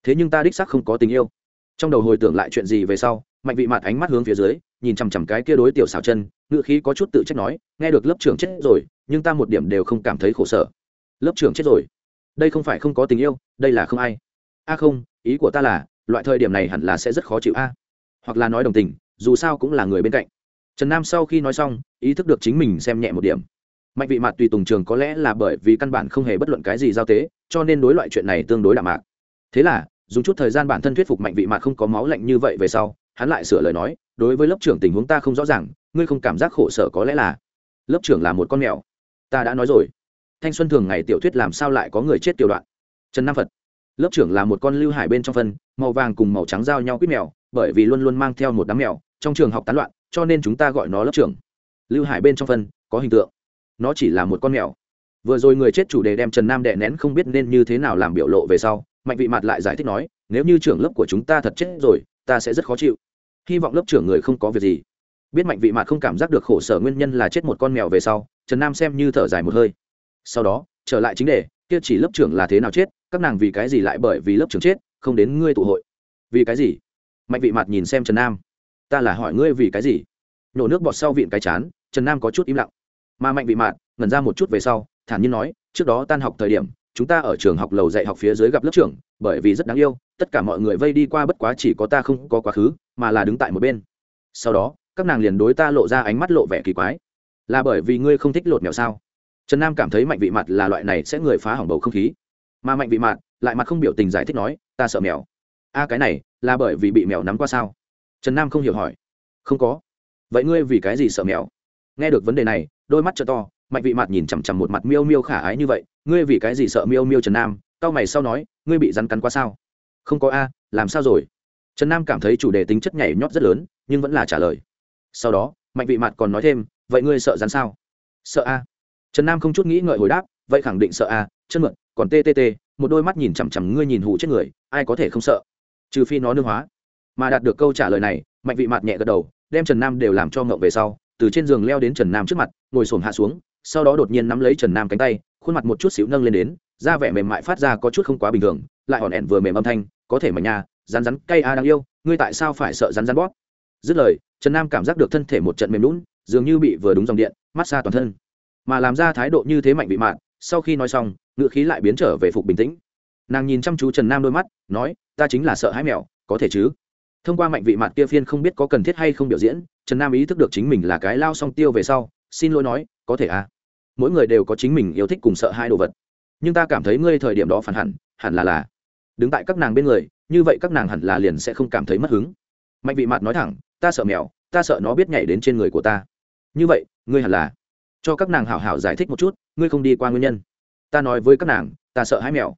Thế nhưng ta đích xác không có tình yêu. Trong đầu hồi tưởng lại chuyện gì về sau, mạnh vị mạn ánh mắt hướng phía dưới nhìn chằm chằm cái kia đối tiểu xảo chân ngự khí có chút tự trách nói, nghe được lớp trưởng chết rồi, nhưng ta một điểm đều không cảm thấy khổ sở. Lớp trưởng chết rồi? Đây không phải không có tình yêu, đây là không ai. A không, ý của ta là, loại thời điểm này hẳn là sẽ rất khó chịu a. Hoặc là nói đồng tình, dù sao cũng là người bên cạnh. Trần nam sau khi nói xong, ý thức được chính mình xem nhẹ một điểm. Mạnh vị mặt tùy tùng trường có lẽ là bởi vì căn bản không hề bất luận cái gì giao tế, cho nên đối loại chuyện này tương đối đạm mạc. Thế là, dùng chút thời gian bản thân thuyết phục mạnh vị mặt không có máu lạnh như vậy về sau hắn lại sửa lời nói, đối với lớp trưởng tình huống ta không rõ ràng, ngươi không cảm giác khổ sở có lẽ là lớp trưởng là một con mèo. Ta đã nói rồi. Thanh xuân thường ngày tiểu thuyết làm sao lại có người chết tiểu đoạn? Trần nam phật. Lớp trưởng là một con lưu hải bên trong phân, màu vàng cùng màu trắng giao nhau quýt mèo, bởi vì luôn luôn mang theo một đám mèo, trong trường học tán loạn, cho nên chúng ta gọi nó lớp trưởng. Lưu hải bên trong phân, có hình tượng. Nó chỉ là một con mèo. Vừa rồi người chết chủ đề đem trần nam đệ nén không biết nên như thế nào làm biểu lộ về sau, mạnh vị mặt lại giải thích nói, nếu như trưởng lớp của chúng ta thật chết rồi ta sẽ rất khó chịu. Hy vọng lớp trưởng người không có việc gì. Biết mạnh vị mặt không cảm giác được khổ sở nguyên nhân là chết một con mèo về sau, trần nam xem như thở dài một hơi. Sau đó, trở lại chính đề, kia chỉ lớp trưởng là thế nào chết, các nàng vì cái gì lại bởi vì lớp trưởng chết, không đến ngươi tụ hội. Vì cái gì? Mạnh vị mặt nhìn xem trần nam. Ta là hỏi ngươi vì cái gì? Nhổ nước bọt sau vịn cái chán, trần nam có chút im lặng. Mà mạnh vị mạn ngẩn ra một chút về sau, thản nhiên nói, trước đó tan học thời điểm, chúng ta ở trường học lầu dạy học phía dưới gặp lớp trưởng, bởi vì rất đáng yêu tất cả mọi người vây đi qua bất quá chỉ có ta không có quá khứ, mà là đứng tại một bên. Sau đó, các nàng liền đối ta lộ ra ánh mắt lộ vẻ kỳ quái. Là bởi vì ngươi không thích lột mèo sao? Trần nam cảm thấy mạnh vị mặt là loại này sẽ người phá hỏng bầu không khí. Mà mạnh vị mặt lại mặt không biểu tình giải thích nói, ta sợ mèo. A, cái này là bởi vì bị mèo nắm qua sao? Trần nam không hiểu hỏi. Không có. Vậy ngươi vì cái gì sợ mèo? Nghe được vấn đề này, đôi mắt t to, mạnh vị mặt nhìn chằm chằm một mặt miêu miêu khả ái như vậy, ngươi vì cái gì sợ miêu miêu trần nam? Tao mày sau nói, ngươi bị rắn cắn qua sao? Không có a, làm sao rồi? Trần nam cảm thấy chủ đề tính chất nhảy nhót rất lớn, nhưng vẫn là trả lời. Sau đó, mạnh vị mặt còn nói thêm, vậy ngươi sợ rắn sao? Sợ a. Trần nam không chút nghĩ ngợi hồi đáp, vậy khẳng định sợ a, chân mượn, còn ttt một đôi mắt nhìn chằm chằm ngươi nhìn hụ chết người, ai có thể không sợ? Trừ phi nó nương hóa. Mà đạt được câu trả lời này, mạnh vị mặt nhẹ gật đầu, đem trần nam đều làm cho ngộng về sau, từ trên giường leo đến trần nam trước mặt, ngồi xổm hạ xuống, sau đó đột nhiên nắm lấy trần nam cánh tay, khuôn mặt một chút xíu nâng lên đến, da vẻ mềm mại phát ra có chút không quá bình thường lại hòn ẻn vừa mềm âm thanh, có thể mà nhà rắn rắn cay a à đáng yêu, ngươi tại sao phải sợ rắn rắn bóp? Dứt lời, trần nam cảm giác được thân thể một trận mềm lún dường như bị vừa đúng dòng điện, mát xa toàn thân. Mà làm ra thái độ như thế mạnh bị mạn, sau khi nói xong, ngựa khí lại biến trở về phục bình tĩnh. Nàng nhìn chăm chú trần nam đôi mắt, nói, ta chính là sợ hãi mèo, có thể chứ? Thông qua mạnh vị mạn kia phiên không biết có cần thiết hay không biểu diễn, trần nam ý thức được chính mình là cái lao song tiêu về sau, xin lỗi nói, có thể à? Mỗi người đều có chính mình yêu thích cùng sợ hai đồ vật. Nhưng ta cảm thấy ngươi thời điểm đó phản hẳn hẳn là là đứng tại các nàng bên người, như vậy các nàng hẳn là liền sẽ không cảm thấy mất hứng. Mạnh vị mặt nói thẳng, ta sợ mèo, ta sợ nó biết nhảy đến trên người của ta. Như vậy, ngươi hẳn là cho các nàng hảo hảo giải thích một chút, ngươi không đi qua nguyên nhân. Ta nói với các nàng, ta sợ hãi mèo.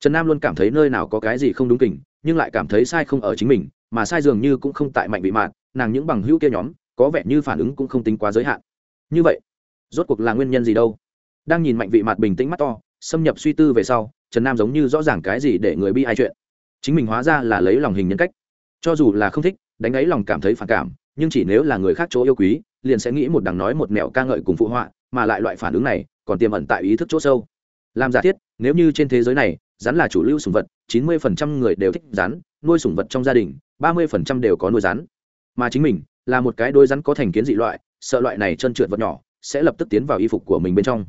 Trần nam luôn cảm thấy nơi nào có cái gì không đúng kình, nhưng lại cảm thấy sai không ở chính mình, mà sai dường như cũng không tại mạnh vị mạn nàng những bằng hữu kia nhóm, có vẻ như phản ứng cũng không tính quá giới hạn. Như vậy, rốt cuộc là nguyên nhân gì đâu? Đang nhìn mạnh vị mạt bình tĩnh mắt to, xâm nhập suy tư về sau trần nam giống như rõ ràng cái gì để người bi ai chuyện. Chính mình hóa ra là lấy lòng hình nhân cách. Cho dù là không thích, đánh ấy lòng cảm thấy phản cảm, nhưng chỉ nếu là người khác chỗ yêu quý, liền sẽ nghĩ một đằng nói một mẹo ca ngợi cùng phụ họa, mà lại loại phản ứng này, còn tiềm ẩn tại ý thức chỗ sâu. Làm giả thiết, nếu như trên thế giới này, rắn là chủ lưu sùng vật, chín mươi phần trăm người đều thích rắn, nuôi sùng vật trong gia đình, ba mươi phần trăm đều có nuôi rắn. Mà chính mình, là một cái đôi rắn có thành kiến dị loại, sợ loại này chân trượt vật nhỏ, sẽ lập tức tiến vào y phục của mình bên trong.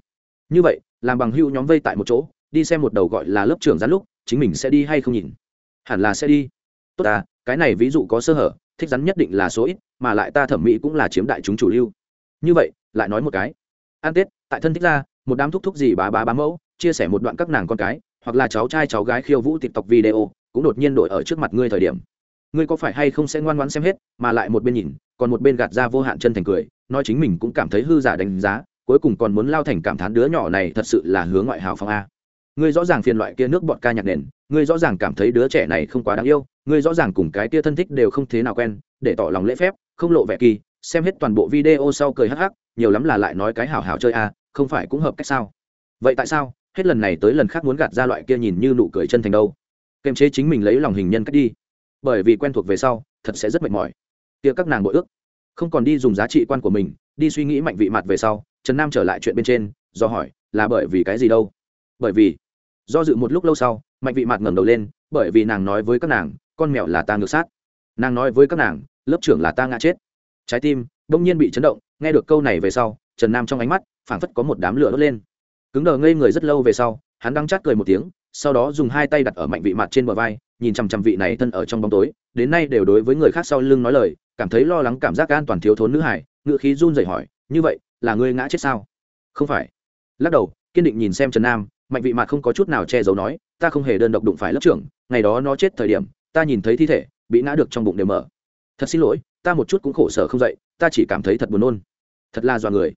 Như vậy, làm bằng hưu nhóm vây tại một chỗ đi xem một đầu gọi là lớp trưởng rắn lúc, chính mình sẽ đi hay không nhìn? Hẳn là sẽ đi. Tốt à cái này ví dụ có sơ hở, thích rắn nhất định là số ít, mà lại ta thẩm mỹ cũng là chiếm đại chúng chủ lưu. Như vậy, lại nói một cái. An tết, tại thân thích ra, một đám thúc thúc gì bá bá bá mẫu, chia sẻ một đoạn các nàng con cái, hoặc là cháu trai cháu gái khiêu vũ tiktok video, cũng đột nhiên đổi ở trước mặt ngươi thời điểm. Ngươi có phải hay không sẽ ngoan ngoãn xem hết, mà lại một bên nhìn, còn một bên gạt ra vô hạn chân thành cười, nói chính mình cũng cảm thấy hư giả đánh giá, cuối cùng còn muốn lao thành cảm thán đứa nhỏ này thật sự là hướng ngoại hào phong a ngươi rõ ràng phiền loại kia nước bọt ca nhạc nền, ngươi rõ ràng cảm thấy đứa trẻ này không quá đáng yêu, ngươi rõ ràng cùng cái kia thân thích đều không thế nào quen, để tỏ lòng lễ phép, không lộ vẻ kỳ, xem hết toàn bộ video sau cười hắc hắc, nhiều lắm là lại nói cái hảo hảo chơi a không phải cũng hợp cách sao? Vậy tại sao, hết lần này tới lần khác muốn gạt ra loại kia nhìn như nụ cười chân thành đâu? Kềm chế chính mình lấy lòng hình nhân cách đi. Bởi vì quen thuộc về sau, thật sẽ rất mệt mỏi. Kia các nàng bội ước. Không còn đi dùng giá trị quan của mình, đi suy nghĩ mạnh vị mặt về sau, trần nam trở lại chuyện bên trên, do hỏi, là bởi vì cái gì đâu? Bởi vì do dự một lúc lâu sau, mạnh vị mạt ngẩng đầu lên, bởi vì nàng nói với các nàng, con mèo là ta ngược sát. Nàng nói với các nàng, lớp trưởng là ta ngã chết. Trái tim đông nhiên bị chấn động, nghe được câu này về sau, trần nam trong ánh mắt phảng phất có một đám lửa đốt lên. Cứng đờ ngây người rất lâu về sau, hắn đang chát cười một tiếng, sau đó dùng hai tay đặt ở mạnh vị mặt trên bờ vai, nhìn chằm chằm vị này thân ở trong bóng tối, đến nay đều đối với người khác sau lưng nói lời, cảm thấy lo lắng cảm giác an toàn thiếu thốn nữ hải ngự khí run rẩy hỏi, như vậy, là ngươi ngã chết sao? Không phải. Lắc đầu, kiên định nhìn xem trần nam mạnh vị mạt không có chút nào che giấu nói, ta không hề đơn độc đụng phải lớp trưởng, ngày đó nó chết thời điểm, ta nhìn thấy thi thể, bị ngã được trong bụng đều mở. Thật xin lỗi, ta một chút cũng khổ sở không dậy, ta chỉ cảm thấy thật buồn nôn. Thật là dọa người.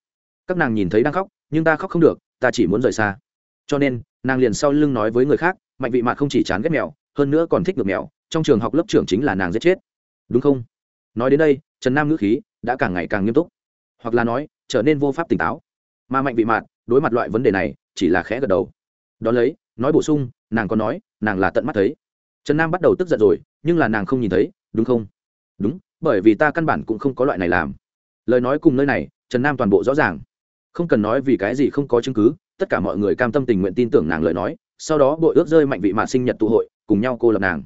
Các nàng nhìn thấy đang khóc, nhưng ta khóc không được, ta chỉ muốn rời xa. Cho nên, nàng liền sau lưng nói với người khác, mạnh vị mạt không chỉ chán ghét mèo, hơn nữa còn thích được mèo, trong trường học lớp trưởng chính là nàng giết chết. Đúng không? Nói đến đây, trần nam ngữ khí đã càng ngày càng nghiêm túc. Hoặc là nói, trở nên vô pháp tỉnh táo. Mà mạnh vị mạt đối mặt loại vấn đề này, chỉ là khẽ gật đầu đ ó lấy, nói bổ sung, nàng có nói, nàng là tận mắt thấy. Trần nam bắt đầu tức giận rồi, nhưng là nàng không nhìn thấy, đúng không? Đúng, bởi vì ta căn bản cũng không có loại này làm. Lời nói cùng nơi này, trần nam toàn bộ rõ ràng. Không cần nói vì cái gì không có chứng cứ, tất cả mọi người cam tâm tình nguyện tin tưởng nàng lời nói, sau đó bội ước rơi mạnh vị mạ sinh nhật tụ hội, cùng nhau cô lập nàng.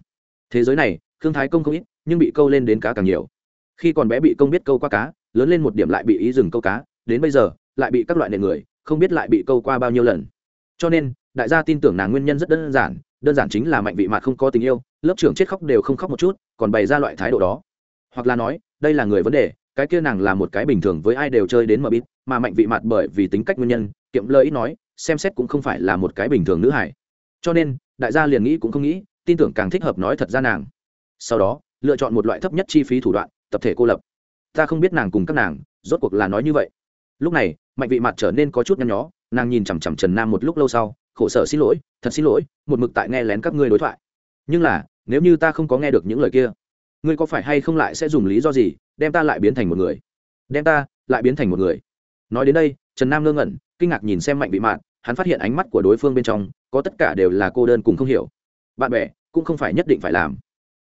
Thế giới này thương thái công không ít, nhưng bị câu lên đến cá càng nhiều. Khi còn bé bị công biết câu qua cá, lớn lên một điểm lại bị ý dừng câu cá, đến bây giờ, lại bị các loại nệ người, không biết lại bị câu qua bao nhiêu lần. Cho nên đại gia tin tưởng nàng nguyên nhân rất đơn giản đơn giản chính là mạnh vị mạt không có tình yêu, lớp trưởng chết khóc đều không khóc một chút, còn bày ra loại thái độ đó. Hoặc là nói, đây là người vấn đề, cái kia nàng là một cái bình thường với ai đều chơi đến mờ bít mà mạnh vị mạt bởi vì tính cách nguyên nhân, kiệm lợi ít nói, xem xét cũng không phải là một cái bình thường nữ hải cho nên, đại gia liền nghĩ cũng không nghĩ, tin tưởng càng thích hợp nói thật ra nàng. Sau đó, lựa chọn một loại thấp nhất chi phí thủ đoạn, tập thể cô lập. Ta không biết nàng cùng các nàng, rốt cuộc là nói như vậy. Lúc này, mạnh vị mặt trở nên có chút nhăn nhó, nàng nhìn chằm chằm trần nam một lúc lâu sau khổ sở xin lỗi, thật xin lỗi, một mực tại nghe lén các ngươi đối thoại. Nhưng là, nếu như ta không có nghe được những lời kia, ngươi có phải hay không lại sẽ dùng lý do gì, đem ta lại biến thành một người? Đem ta lại biến thành một người? Nói đến đây, trần nam ngơ ngẩn, kinh ngạc nhìn xem mạnh Bị mạn, hắn phát hiện ánh mắt của đối phương bên trong, có tất cả đều là cô đơn cùng không hiểu. Bạn bè, cũng không phải nhất định phải làm.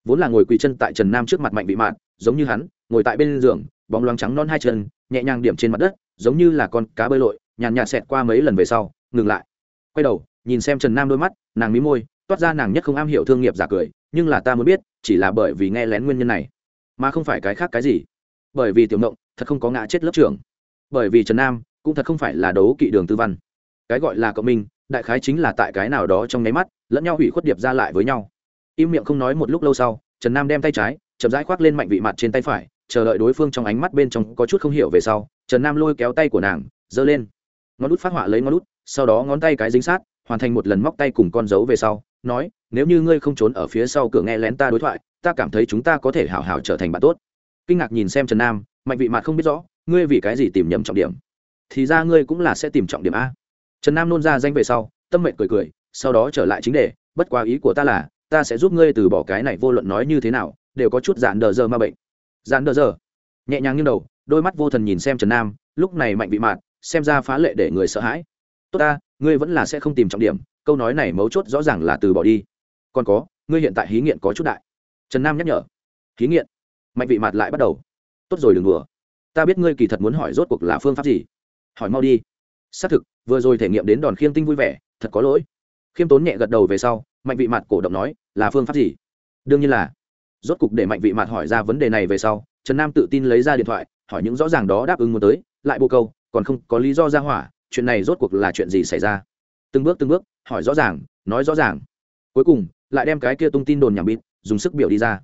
Vốn là ngồi quỳ chân tại trần nam trước mặt mạnh Bị mạn, giống như hắn, ngồi tại bên giường, bóng loáng trắng non hai chân, nhẹ nhàng điểm trên mặt đất, giống như là con cá bơi lội, nhàn nhạt xẹt qua mấy lần về sau, ngừng lại quay đầu, nhìn xem trần nam đôi mắt, nàng mí môi, toát ra nàng nhất không am hiểu thương nghiệp giả cười, nhưng là ta muốn biết, chỉ là bởi vì nghe lén nguyên nhân này, mà không phải cái khác cái gì. Bởi vì tiểu mộng thật không có ngã chết lớp trưởng. Bởi vì trần nam, cũng thật không phải là đấu kỵ đường tư văn. Cái gọi là cộng minh, đại khái chính là tại cái nào đó trong nháy mắt, lẫn nhau hủy khuất điệp ra lại với nhau. Im miệng không nói một lúc lâu sau, trần nam đem tay trái, chậm rãi khoác lên mạnh vị mặt trên tay phải, chờ đợi đối phương trong ánh mắt bên trong có chút không hiểu về sau, trần nam lôi kéo tay của nàng, giơ lên. Ngón út phát họa lấy ngón út sau đó ngón tay cái dính sát, hoàn thành một lần móc tay cùng con dấu về sau, nói, nếu như ngươi không trốn ở phía sau cửa nghe lén ta đối thoại, ta cảm thấy chúng ta có thể hảo hảo trở thành bạn tốt. Kinh ngạc nhìn xem trần nam, mạnh vị mặt không biết rõ, ngươi vì cái gì tìm nhầm trọng điểm? Thì ra ngươi cũng là sẽ tìm trọng điểm a. Trần nam nôn ra danh về sau, tâm mệnh cười cười, sau đó trở lại chính đề, bất quá ý của ta là, ta sẽ giúp ngươi từ bỏ cái này vô luận nói như thế nào, đều có chút dạn đờ giờ ma bệnh. Dạn đờ giờ. Nhẹ nhàng như đầu, đôi mắt vô thần nhìn xem trần nam, lúc này mạnh vị mạt xem ra phá lệ để người sợ hãi tốt ta, ngươi vẫn là sẽ không tìm trọng điểm, câu nói này mấu chốt rõ ràng là từ bỏ đi. Còn có, ngươi hiện tại hí nghiện có chút đại. Trần nam nhắc nhở. Hí nghiện? Mạnh vị mặt lại bắt đầu. Tốt rồi đừng đùa. Ta biết ngươi kỳ thật muốn hỏi rốt cuộc là phương pháp gì. Hỏi mau đi. Xác thực, vừa rồi thể nghiệm đến đòn khiêm tinh vui vẻ, thật có lỗi. Khiêm tốn nhẹ gật đầu về sau, mạnh vị mặt cổ động nói, là phương pháp gì? Đương nhiên là. Rốt cục để mạnh vị mặt hỏi ra vấn đề này về sau, trần nam tự tin lấy ra điện thoại, hỏi những rõ ràng đó đáp ứng muốn tới, lại bộ câu, còn không có lý do ra hỏa chuyện này rốt cuộc là chuyện gì xảy ra? Từng bước từng bước, hỏi rõ ràng, nói rõ ràng. Cuối cùng, lại đem cái kia tung tin đồn nhảm bịt, dùng sức biểu đi ra.